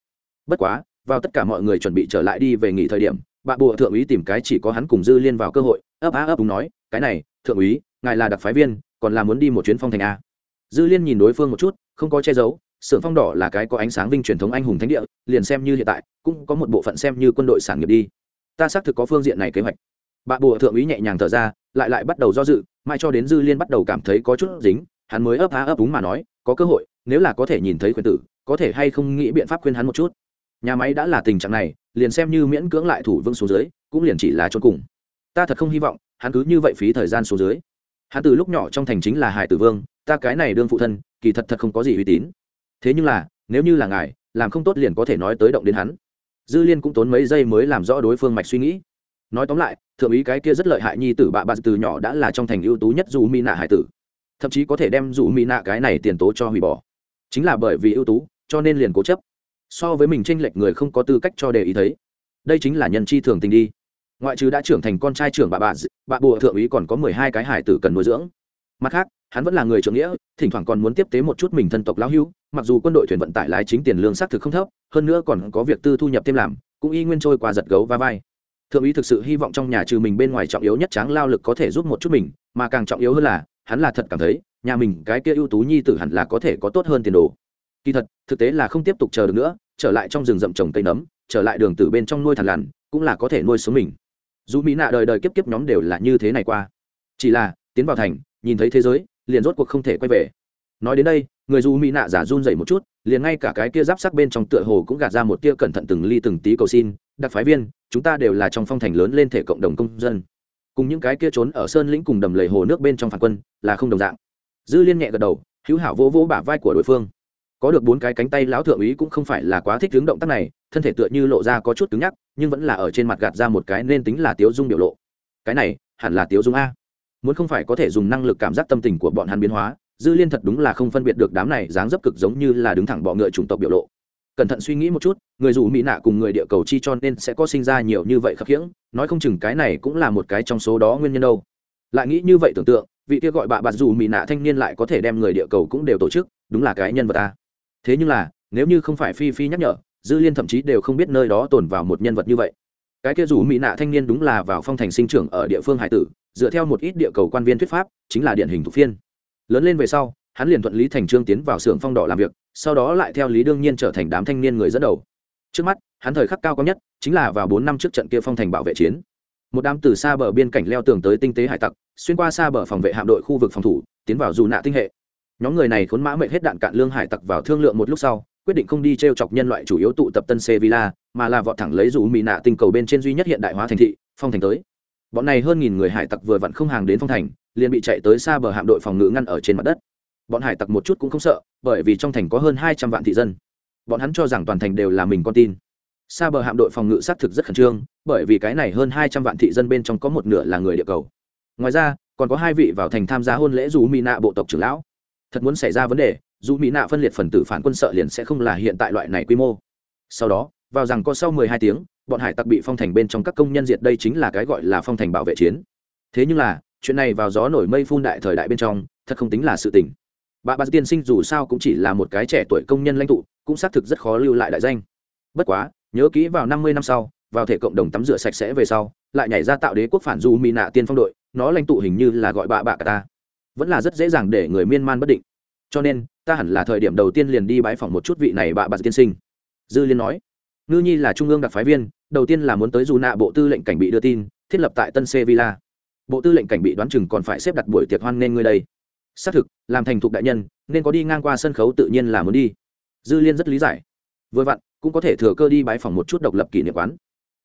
Bất quá, vào tất cả mọi người chuẩn bị trở lại đi về nghỉ thời điểm, bà bùa thượng úy tìm cái chỉ có hắn cùng dư liên vào cơ hội, ấp á ấp đúng nói, cái này, thượng úy, ngài là đặc phái viên, còn là muốn đi một chuyến phong thành a? Dư liên nhìn đối phương một chút, không có che giấu sưởng phong đỏ là cái có ánh sáng vinh truyền thống anh hùng thánh địa, liền xem như hiện tại, cũng có một bộ phận xem như quân đội sản nghiệp đi. Ta xác thực có phương diện này kế hoạch. Bà bùa thượng úy nhẹ nhàng thở ra, lại lại bắt đầu do dự mãi cho đến dư liên bắt đầu cảm thấy có chút dính, hắn mới ấp á ấp úng mà nói, có cơ hội, nếu là có thể nhìn thấy khuyên tử có thể hay không nghĩ biện pháp khuyên hắn một chút. Nhà máy đã là tình trạng này, liền xem như miễn cưỡng lại thủ vương xuống dưới, cũng liền chỉ là trốn cùng. Ta thật không hy vọng, hắn cứ như vậy phí thời gian xuống dưới. Hắn từ lúc nhỏ trong thành chính là hải tử vương, ta cái này đương phụ thân, kỳ thật thật không có gì uy tín. Thế nhưng là, nếu như là ngài, làm không tốt liền có thể nói tới động đến hắn. Dư liên cũng tốn mấy giây mới làm rõ đối phương mạch suy nghĩ. Nói tóm lại, thượng úy cái kia rất lợi hại nhi tử bạ bạ từ nhỏ đã là trong thành ưu tú nhất dù mỹ nạ hải tử. Thậm chí có thể đem dù mỹ nạ cái này tiền tố cho hủy bỏ. Chính là bởi vì ưu tú cho nên liền cố chấp. So với mình tranh lệch người không có tư cách cho để ý thấy. Đây chính là nhân chi thường tình đi. Ngoại trừ đã trưởng thành con trai trưởng bà bà bà bùa thượng úy còn có mười hai cái hải tử cần nuôi dưỡng. Mặt khác, hắn vẫn là người trưởng nghĩa, thỉnh thoảng còn muốn tiếp tế một chút mình thân tộc lão hưu mặc dù quân đội thuyền vận tải lái chính tiền lương xác thực không thấp, hơn nữa còn có việc tư thu nhập thêm làm, cũng y nguyên trôi qua giật gấu va vai. Thượng úy thực sự hy vọng trong nhà trừ mình bên ngoài trọng yếu nhất tráng lao lực có thể giúp một chút mình, mà càng trọng yếu hơn là, hắn là thật cảm thấy, nhà mình cái kia ưu tú nhi tử hẳn là có thể có tốt hơn tiền đồ kỳ thật, thực tế là không tiếp tục chờ được nữa, trở lại trong rừng rậm trồng cây nấm, trở lại đường từ bên trong nuôi thằn lằn, cũng là có thể nuôi sống mình. Dù mỹ nạ đời đời kiếp kiếp nhóm đều là như thế này qua. Chỉ là, tiến vào thành, nhìn thấy thế giới, liền rốt cuộc không thể quay về. Nói đến đây, người dù mỹ nạ giả run dậy một chút, liền ngay cả cái kia giáp sắc bên trong tựa hồ cũng gạt ra một tia cẩn thận từng ly từng tí cầu xin, đặc phái viên, chúng ta đều là trong phong thành lớn lên thể cộng đồng công dân. Cùng những cái kia trốn ở sơn lĩnh cùng đầm lầy hồ nước bên trong phản quân, là không đồng dạng. Dư liên nhẹ gật đầu, hữu hảo vỗ vỗ bả vai của đối phương có được bốn cái cánh tay lão thượng úy cũng không phải là quá thích hướng động tác này, thân thể tựa như lộ ra có chút cứng nhắc, nhưng vẫn là ở trên mặt gạt ra một cái nên tính là tiếu dung biểu lộ. Cái này, hẳn là tiếu dung a. Muốn không phải có thể dùng năng lực cảm giác tâm tình của bọn hắn biến hóa, dư liên thật đúng là không phân biệt được đám này dáng dấp cực giống như là đứng thẳng bọ ngựa chủng tộc biểu lộ. Cẩn thận suy nghĩ một chút, người dù mỹ nạ cùng người địa cầu chi cho nên sẽ có sinh ra nhiều như vậy khập khiễng, nói không chừng cái này cũng là một cái trong số đó nguyên nhân đâu. Lại nghĩ như vậy tưởng tượng, vị kia gọi bà bạt dù mỹ nạ thanh niên lại có thể đem người địa cầu cũng đều tổ chức, đúng là cái nhân vật ta thế nhưng là, nếu như không phải phi phi nhắc nhở, dư liên thậm chí đều không biết nơi đó tồn vào một nhân vật như vậy. Cái kia dù mỹ nạ thanh niên đúng là vào phong thành sinh trưởng ở địa phương hải tử, dựa theo một ít địa cầu quan viên thuyết pháp, chính là điển hình thuộc phiên. Lớn lên về sau, hắn liền thuận lý thành trương tiến vào xưởng phong đỏ làm việc, sau đó lại theo lý đương nhiên trở thành đám thanh niên người dẫn đầu. Trước mắt, hắn thời khắc cao cao nhất, chính là vào bốn năm trước trận kia phong thành bảo vệ chiến. Một đám từ xa bờ biên cảnh leo tường tới tinh tế hải tặc, xuyên qua xa bờ phòng vệ hạm đội khu vực phòng thủ, tiến vào dù nạ tinh hệ nhóm người này khốn mã mệnh hết đạn cạn lương hải tặc vào thương lượng một lúc sau, quyết định không đi t r e o chọc nhân loại chủ yếu tụ tập tân sevilla, mà là vọt thẳng lấy dù mỹ nạ tinh cầu bên trên duy nhất hiện đại hóa thành thị, phong thành tới. Bọn này hơn nghìn người hải tặc vừa vặn không hàng đến phong thành, liền bị chạy tới xa bờ hạm đội phòng ngự ngăn ở trên mặt đất. Bọn hải tặc một chút cũng không sợ, bởi vì trong thành có hơn hai trăm vạn thị dân. Bọn hắn cho rằng toàn thành đều là mình con tin. Xa bờ hạm đội phòng ngự xác thực rất khẩn trương, bởi vì cái này hơn hai trăm vạn thị dân bên trong có một nửa là người địa cầu. Ngoài ra, còn có hai vị vào thành tham gia hôn lễ dù mỹ nạ bộ tộc trưởng lão thật muốn xảy ra vấn đề, dù mỹ nạ phân liệt phần tử phản quân sợ liền sẽ không là hiện tại loại này quy mô. Sau đó, vào rằng có sau mười hai tiếng, bọn hải tặc bị phong thành bên trong các công nhân diệt đây chính là cái gọi là phong thành bảo vệ chiến. Thế nhưng là, chuyện này vào gió nổi mây phun đại thời đại bên trong, thật không tính là sự tình. Bà bà tiên sinh dù sao cũng chỉ là một cái trẻ tuổi công nhân lãnh tụ, cũng xác thực rất khó lưu lại đại danh. Bất quá, nhớ kỹ vào năm mươi năm sau, vào thể cộng đồng tắm rửa sạch sẽ về sau, lại nhảy ra tạo đế quốc phản du mỹ nạ tiên phong đội, nó lãnh tụ hình như là gọi bà bà cả ta vẫn là rất dễ dàng để người miên man bất định. Cho nên, ta hẳn là thời điểm đầu tiên liền đi bãi phòng một chút vị này bà bà tiên sinh. Dư liên nói. Ngư nhi là trung ương đặc phái viên, đầu tiên là muốn tới dù nạ bộ tư lệnh cảnh bị đưa tin, thiết lập tại tân sevilla. Bộ tư lệnh cảnh bị đoán chừng còn phải xếp đặt buổi tiệc hoan nên ngươi đây. Xác thực, làm thành thục đại nhân, nên có đi ngang qua sân khấu tự nhiên là muốn đi. Dư liên rất lý giải. Vừa vặn, cũng có thể thừa cơ đi bãi phòng một chút độc lập kỷ niệm quán.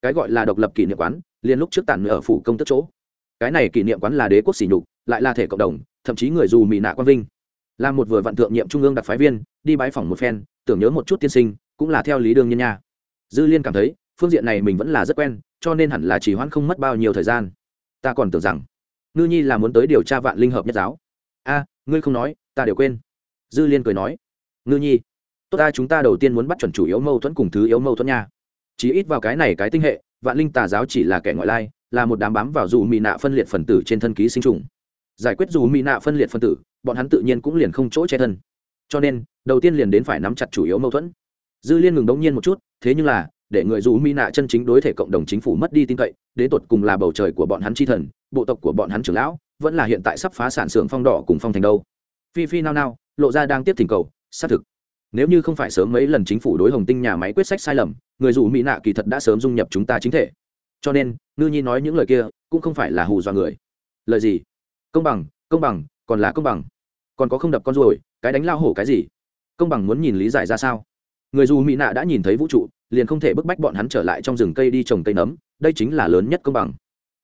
Cái gọi là độc lập kỷ niệm quán, liền lúc trước tản ở phủ công tức chỗ. Cái này kỷ niệm quán là đế quốc sỉ nhục, lại là thể cộng đồng thậm chí người dù mỹ nạ quang vinh. Là một vừa vạn thượng nhiệm trung ương đặc phái viên, đi bãi phỏng một phen, tưởng nhớ một chút tiên sinh, cũng là theo lý đương nhân nha. Dư liên cảm thấy, phương diện này mình vẫn là rất quen, cho nên hẳn là chỉ hoãn không mất bao nhiêu thời gian. Ta còn tưởng rằng, ngư nhi là muốn tới điều tra vạn linh hợp nhất giáo. A, ngươi không nói, ta đều quên. Dư liên cười nói, ngư nhi, tốt ta chúng ta đầu tiên muốn bắt chuẩn chủ yếu mâu thuẫn cùng thứ yếu mâu thuẫn nha. Chỉ ít vào cái này cái tinh hệ, vạn linh tà giáo chỉ là kẻ ngoại lai, là một đám bám vào dù mị nạ phân liệt phần tử trên thân ký sinh trùng giải quyết dù mỹ nạ phân liệt phân tử, bọn hắn tự nhiên cũng liền không chỗ che thân. Cho nên, đầu tiên liền đến phải nắm chặt chủ yếu mâu thuẫn. Dư liên ngừng đống nhiên một chút, thế nhưng là, để người dù mỹ nạ chân chính đối thể cộng đồng chính phủ mất đi tin cậy, đến tột cùng là bầu trời của bọn hắn chi thần, bộ tộc của bọn hắn trưởng lão, vẫn là hiện tại sắp phá sản xưởng phong đỏ cùng phong thành đâu. Phi phi nao nao, lộ ra đang tiếp thỉnh cầu, xác thực. Nếu như không phải sớm mấy lần chính phủ đối hồng tinh nhà máy quyết sách sai lầm, người dù mỹ nạ kỳ thật đã sớm dung nhập chúng ta chính thể. Cho nên, ngư nhi nói những lời kia, cũng không phải là hù dọa người. Lời gì? Công bằng công bằng, còn là công bằng. Còn có không đập con ruồi, cái đánh lao hổ cái gì? Công bằng muốn nhìn lý giải ra sao? Người dù mỹ nạ đã nhìn thấy vũ trụ, liền không thể bức bách bọn hắn trở lại trong rừng cây đi trồng cây nấm, đây chính là lớn nhất công bằng.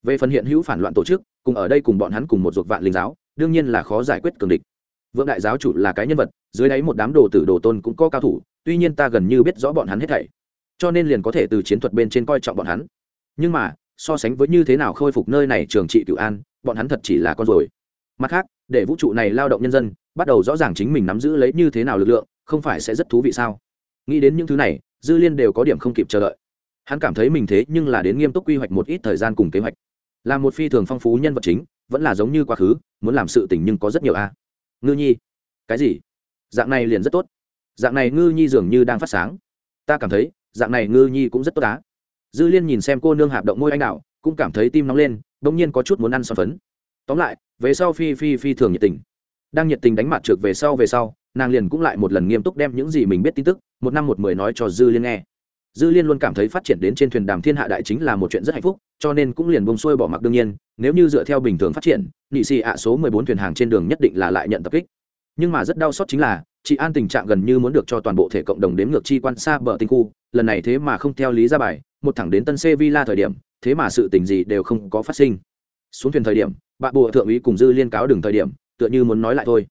Về phần hiện hữu phản loạn tổ chức, cùng ở đây cùng bọn hắn cùng một ruột vạn linh giáo, đương nhiên là khó giải quyết cường địch. Vượng đại giáo chủ là cái nhân vật, dưới đáy một đám đồ tử đồ tôn cũng có cao thủ, tuy nhiên ta gần như biết rõ bọn hắn hết thảy, cho nên liền có thể từ chiến thuật bên trên coi trọng bọn hắn. Nhưng mà, so sánh với như thế nào khôi phục nơi này trường trị cựu an bọn hắn thật chỉ là con rồi. Mặt khác, để vũ trụ này lao động nhân dân, bắt đầu rõ ràng chính mình nắm giữ lấy như thế nào lực lượng, không phải sẽ rất thú vị sao? Nghĩ đến những thứ này, dư liên đều có điểm không kịp chờ đợi. Hắn cảm thấy mình thế nhưng là đến nghiêm túc quy hoạch một ít thời gian cùng kế hoạch. Là một phi thường phong phú nhân vật chính, vẫn là giống như quá khứ, muốn làm sự tình nhưng có rất nhiều a. Ngư nhi. Cái gì? Dạng này liền rất tốt. Dạng này ngư nhi dường như đang phát sáng. Ta cảm thấy, dạng này ngư nhi cũng rất tốt á. Dư liên nhìn xem cô nương hạp động môi anh đạo, cũng cảm thấy tim nóng lên đ ỗ n g nhiên có chút muốn ăn son phấn. Tóm lại, về sau phi phi phi thường nhiệt tình. Đang nhiệt tình đánh mặt trượt về sau về sau, nàng liền cũng lại một lần nghiêm túc đem những gì mình biết tin tức, một năm một mười nói cho dư liên nghe. Dư liên luôn cảm thấy phát triển đến trên thuyền đàm thiên hạ đại chính là một chuyện rất hạnh phúc, cho nên cũng liền bông xuôi bỏ mặc đương nhiên, nếu như dựa theo bình thường phát triển nị xì ạ số mười bốn thuyền hàng trên đường nhất định là lại nhận tập kích. Nhưng mà rất đau xót chính là, chị an tình trạng gần như muốn được cho toàn bộ thể cộng đồng đếm ngược chi quan xa bờ tinh khu, lần này thế mà không theo lý ra bài, một thẳng đến tân sevilla thời điểm thế mà sự tình gì đều không có phát sinh. Xuống thuyền thời điểm bạn bùa thượng úy cùng dư liên cáo đừng thời điểm, tựa như muốn nói lại thôi.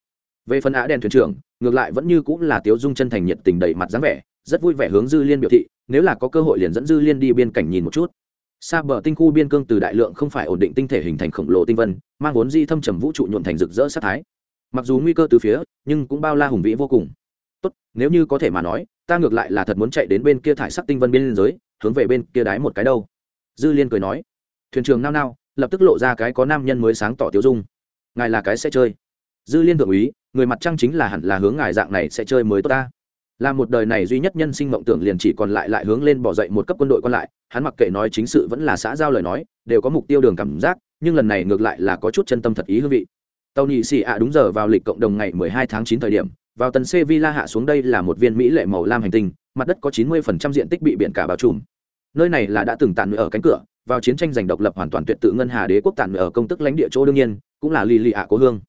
Về phần á đèn thuyền trưởng, ngược lại vẫn như cũng là tiếu dung chân thành nhiệt tình đầy mặt dáng vẻ, rất vui vẻ hướng dư liên biểu thị, nếu là có cơ hội liền dẫn dư liên đi biên cảnh nhìn một chút. Xa bờ tinh khu biên cương từ đại lượng không phải ổn định tinh thể hình thành khổng lồ tinh vân, mang vốn di thâm trầm vũ trụ nhuộn thành rực rỡ sát thái. Mặc dù nguy cơ từ phía, nhưng cũng bao la hùng vĩ vô cùng. Tốt, nếu như có thể mà nói, ta ngược lại là thật muốn chạy đến bên kia thải sắc tinh vân biên giới, hướng về bên kia đái một cái đâu dư liên cười nói, thuyền trường nao nao, lập tức lộ ra cái có nam nhân mới sáng tỏ tiêu dung. Ngài là cái sẽ chơi. Dư liên thượng úy, người mặt trăng chính là hẳn là hướng ngài dạng này sẽ chơi mới tốt ta. Là một đời này duy nhất nhân sinh mộng tưởng liền chỉ còn lại lại hướng lên bỏ dậy một cấp quân đội còn lại, hắn mặc kệ nói chính sự vẫn là xã giao lời nói, đều có mục tiêu đường cảm giác, nhưng lần này ngược lại là có chút chân tâm thật ý hương vị. Tàu nhị xì ạ đúng giờ vào lịch cộng đồng ngày 12 tháng 9 thời điểm, vào tần sevilla hạ xuống đây là một viên mỹ lệ màu lam hành tinh, mặt đất có 90% diện tích bị biển cả bao trùm nơi này là đã từng tàn ở cánh cửa, vào chiến tranh giành độc lập hoàn toàn tuyệt tự ngân hà đế quốc tàn ở công tức lãnh địa chỗ đương nhiên, cũng là lì lì ạ cố hương.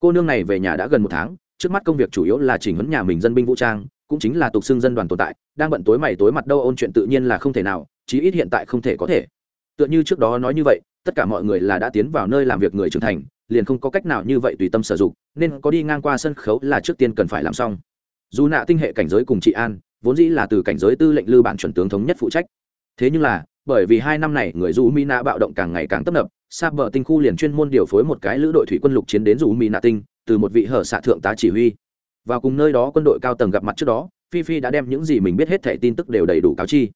Cô nương này về nhà đã gần một tháng, trước mắt công việc chủ yếu là chỉnh huấn nhà mình dân binh vũ trang, cũng chính là tục xưng dân đoàn tồn tại, đang bận tối mày tối mặt đâu ôn chuyện tự nhiên là không thể nào, chí ít hiện tại không thể có thể. Tựa như trước đó nói như vậy, tất cả mọi người là đã tiến vào nơi làm việc người trưởng thành, liền không có cách nào như vậy tùy tâm sử dụng, nên có đi ngang qua sân khấu là trước tiên cần phải làm xong. Dù nạ tinh hệ cảnh giới cùng chị an, vốn dĩ là từ cảnh giới tư lệnh lư bản chuẩn tướng thống nhất phụ trách thế nhưng là, bởi vì hai năm này người dù mina bạo động càng ngày càng tấp nập xa bờ tinh khu liền chuyên môn điều phối một cái lữ đội thủy quân lục chiến đến dù mina tinh, từ một vị hở xạ thượng tá chỉ huy. Vào cùng nơi đó quân đội cao tầng gặp mặt trước đó, phi phi đã đem những gì mình biết hết thẻ tin tức đều đầy đủ cáo chi.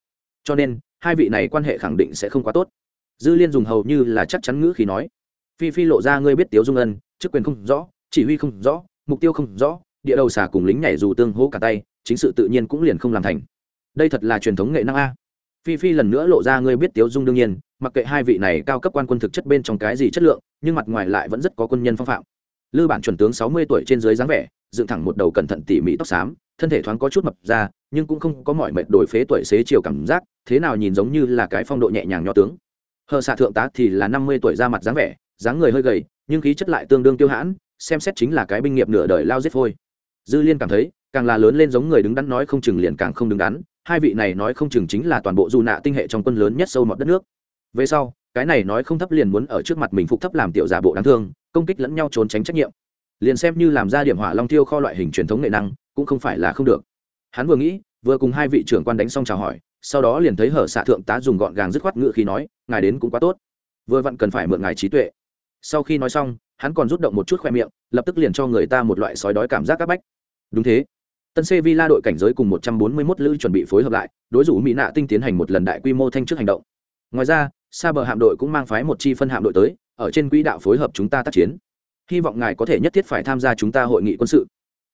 Cho nên, hai vị này quan hệ khẳng định sẽ không quá tốt. Dư liên dùng hầu như là chắc chắn ngữ khi nói. Phi phi lộ ra ngươi biết tiếu dung ân, chức quyền không rõ, chỉ huy không rõ, mục tiêu không rõ, địa đầu xà cùng lính nhảy dù tương hỗ cả tay, chính sự tự nhiên cũng liền không làm thành. Đây thật là truyền thống nghệ năng a phi phi lần nữa lộ ra ngươi biết tiếu dung đương nhiên, mặc kệ hai vị này cao cấp quan quân thực chất bên trong cái gì chất lượng, nhưng mặt ngoài lại vẫn rất có quân nhân phong phạm. Lư bản chuẩn tướng sáu mươi tuổi trên dưới dáng vẻ, dựng thẳng một đầu cẩn thận tỉ mỉ tóc xám, thân thể thoáng có chút mập ra, nhưng cũng không có mọi mệt đổi phế tuổi xế chiều cảm giác, thế nào nhìn giống như là cái phong độ nhẹ nhàng nho tướng. Hờ xạ thượng tá thì là năm mươi tuổi ra mặt dáng vẻ, dáng người hơi gầy, nhưng khí chất lại tương đương tiêu hãn, xem xét chính là cái binh nghiệp nửa đời lao giết phôi. Dư liên cảm thấy, càng là lớn lên giống người đứng đắn nói không chừng liền càng không đứng đắn hai vị này nói không chừng chính là toàn bộ dù nạ tinh hệ trong quân lớn nhất sâu mọt đất nước. Về sau, cái này nói không thấp liền muốn ở trước mặt mình phục thấp làm tiểu giả bộ đáng thương, công kích lẫn nhau trốn tránh trách nhiệm. Liền xem như làm ra điểm hỏa long tiêu kho loại hình truyền thống nghệ năng, cũng không phải là không được. Hắn vừa nghĩ, vừa cùng hai vị trưởng quan đánh xong chào hỏi, sau đó liền thấy hở xạ thượng tá dùng gọn gàng dứt khoát ngựa khi nói, ngài đến cũng quá tốt. Vừa vặn cần phải mượn ngài trí tuệ. Sau khi nói xong, hắn còn rút động một chút khoe miệng, lập tức liền cho người ta một loại sói đói cảm giác áp bách. Đúng thế tân sevilla đội cảnh giới cùng 141 lữ chuẩn bị phối hợp lại, đối thủ mỹ nạ tinh tiến hành một lần đại quy mô thanh trước hành động. Ngoài ra, sa bờ hạm đội cũng mang phái một chi phân hạm đội tới, ở trên quỹ đạo phối hợp chúng ta tác chiến. Hy vọng ngài có thể nhất thiết phải tham gia chúng ta hội nghị quân sự.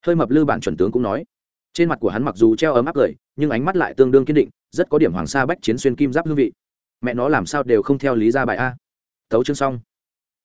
Hơi mập lư bản chuẩn tướng cũng nói. Trên mặt của hắn mặc dù treo ấm áp cười, nhưng ánh mắt lại tương đương kiên định, rất có điểm hoàng sa bách chiến xuyên kim giáp hương vị. Mẹ nó làm sao đều không theo lý ra bài a. Tấu chương xong.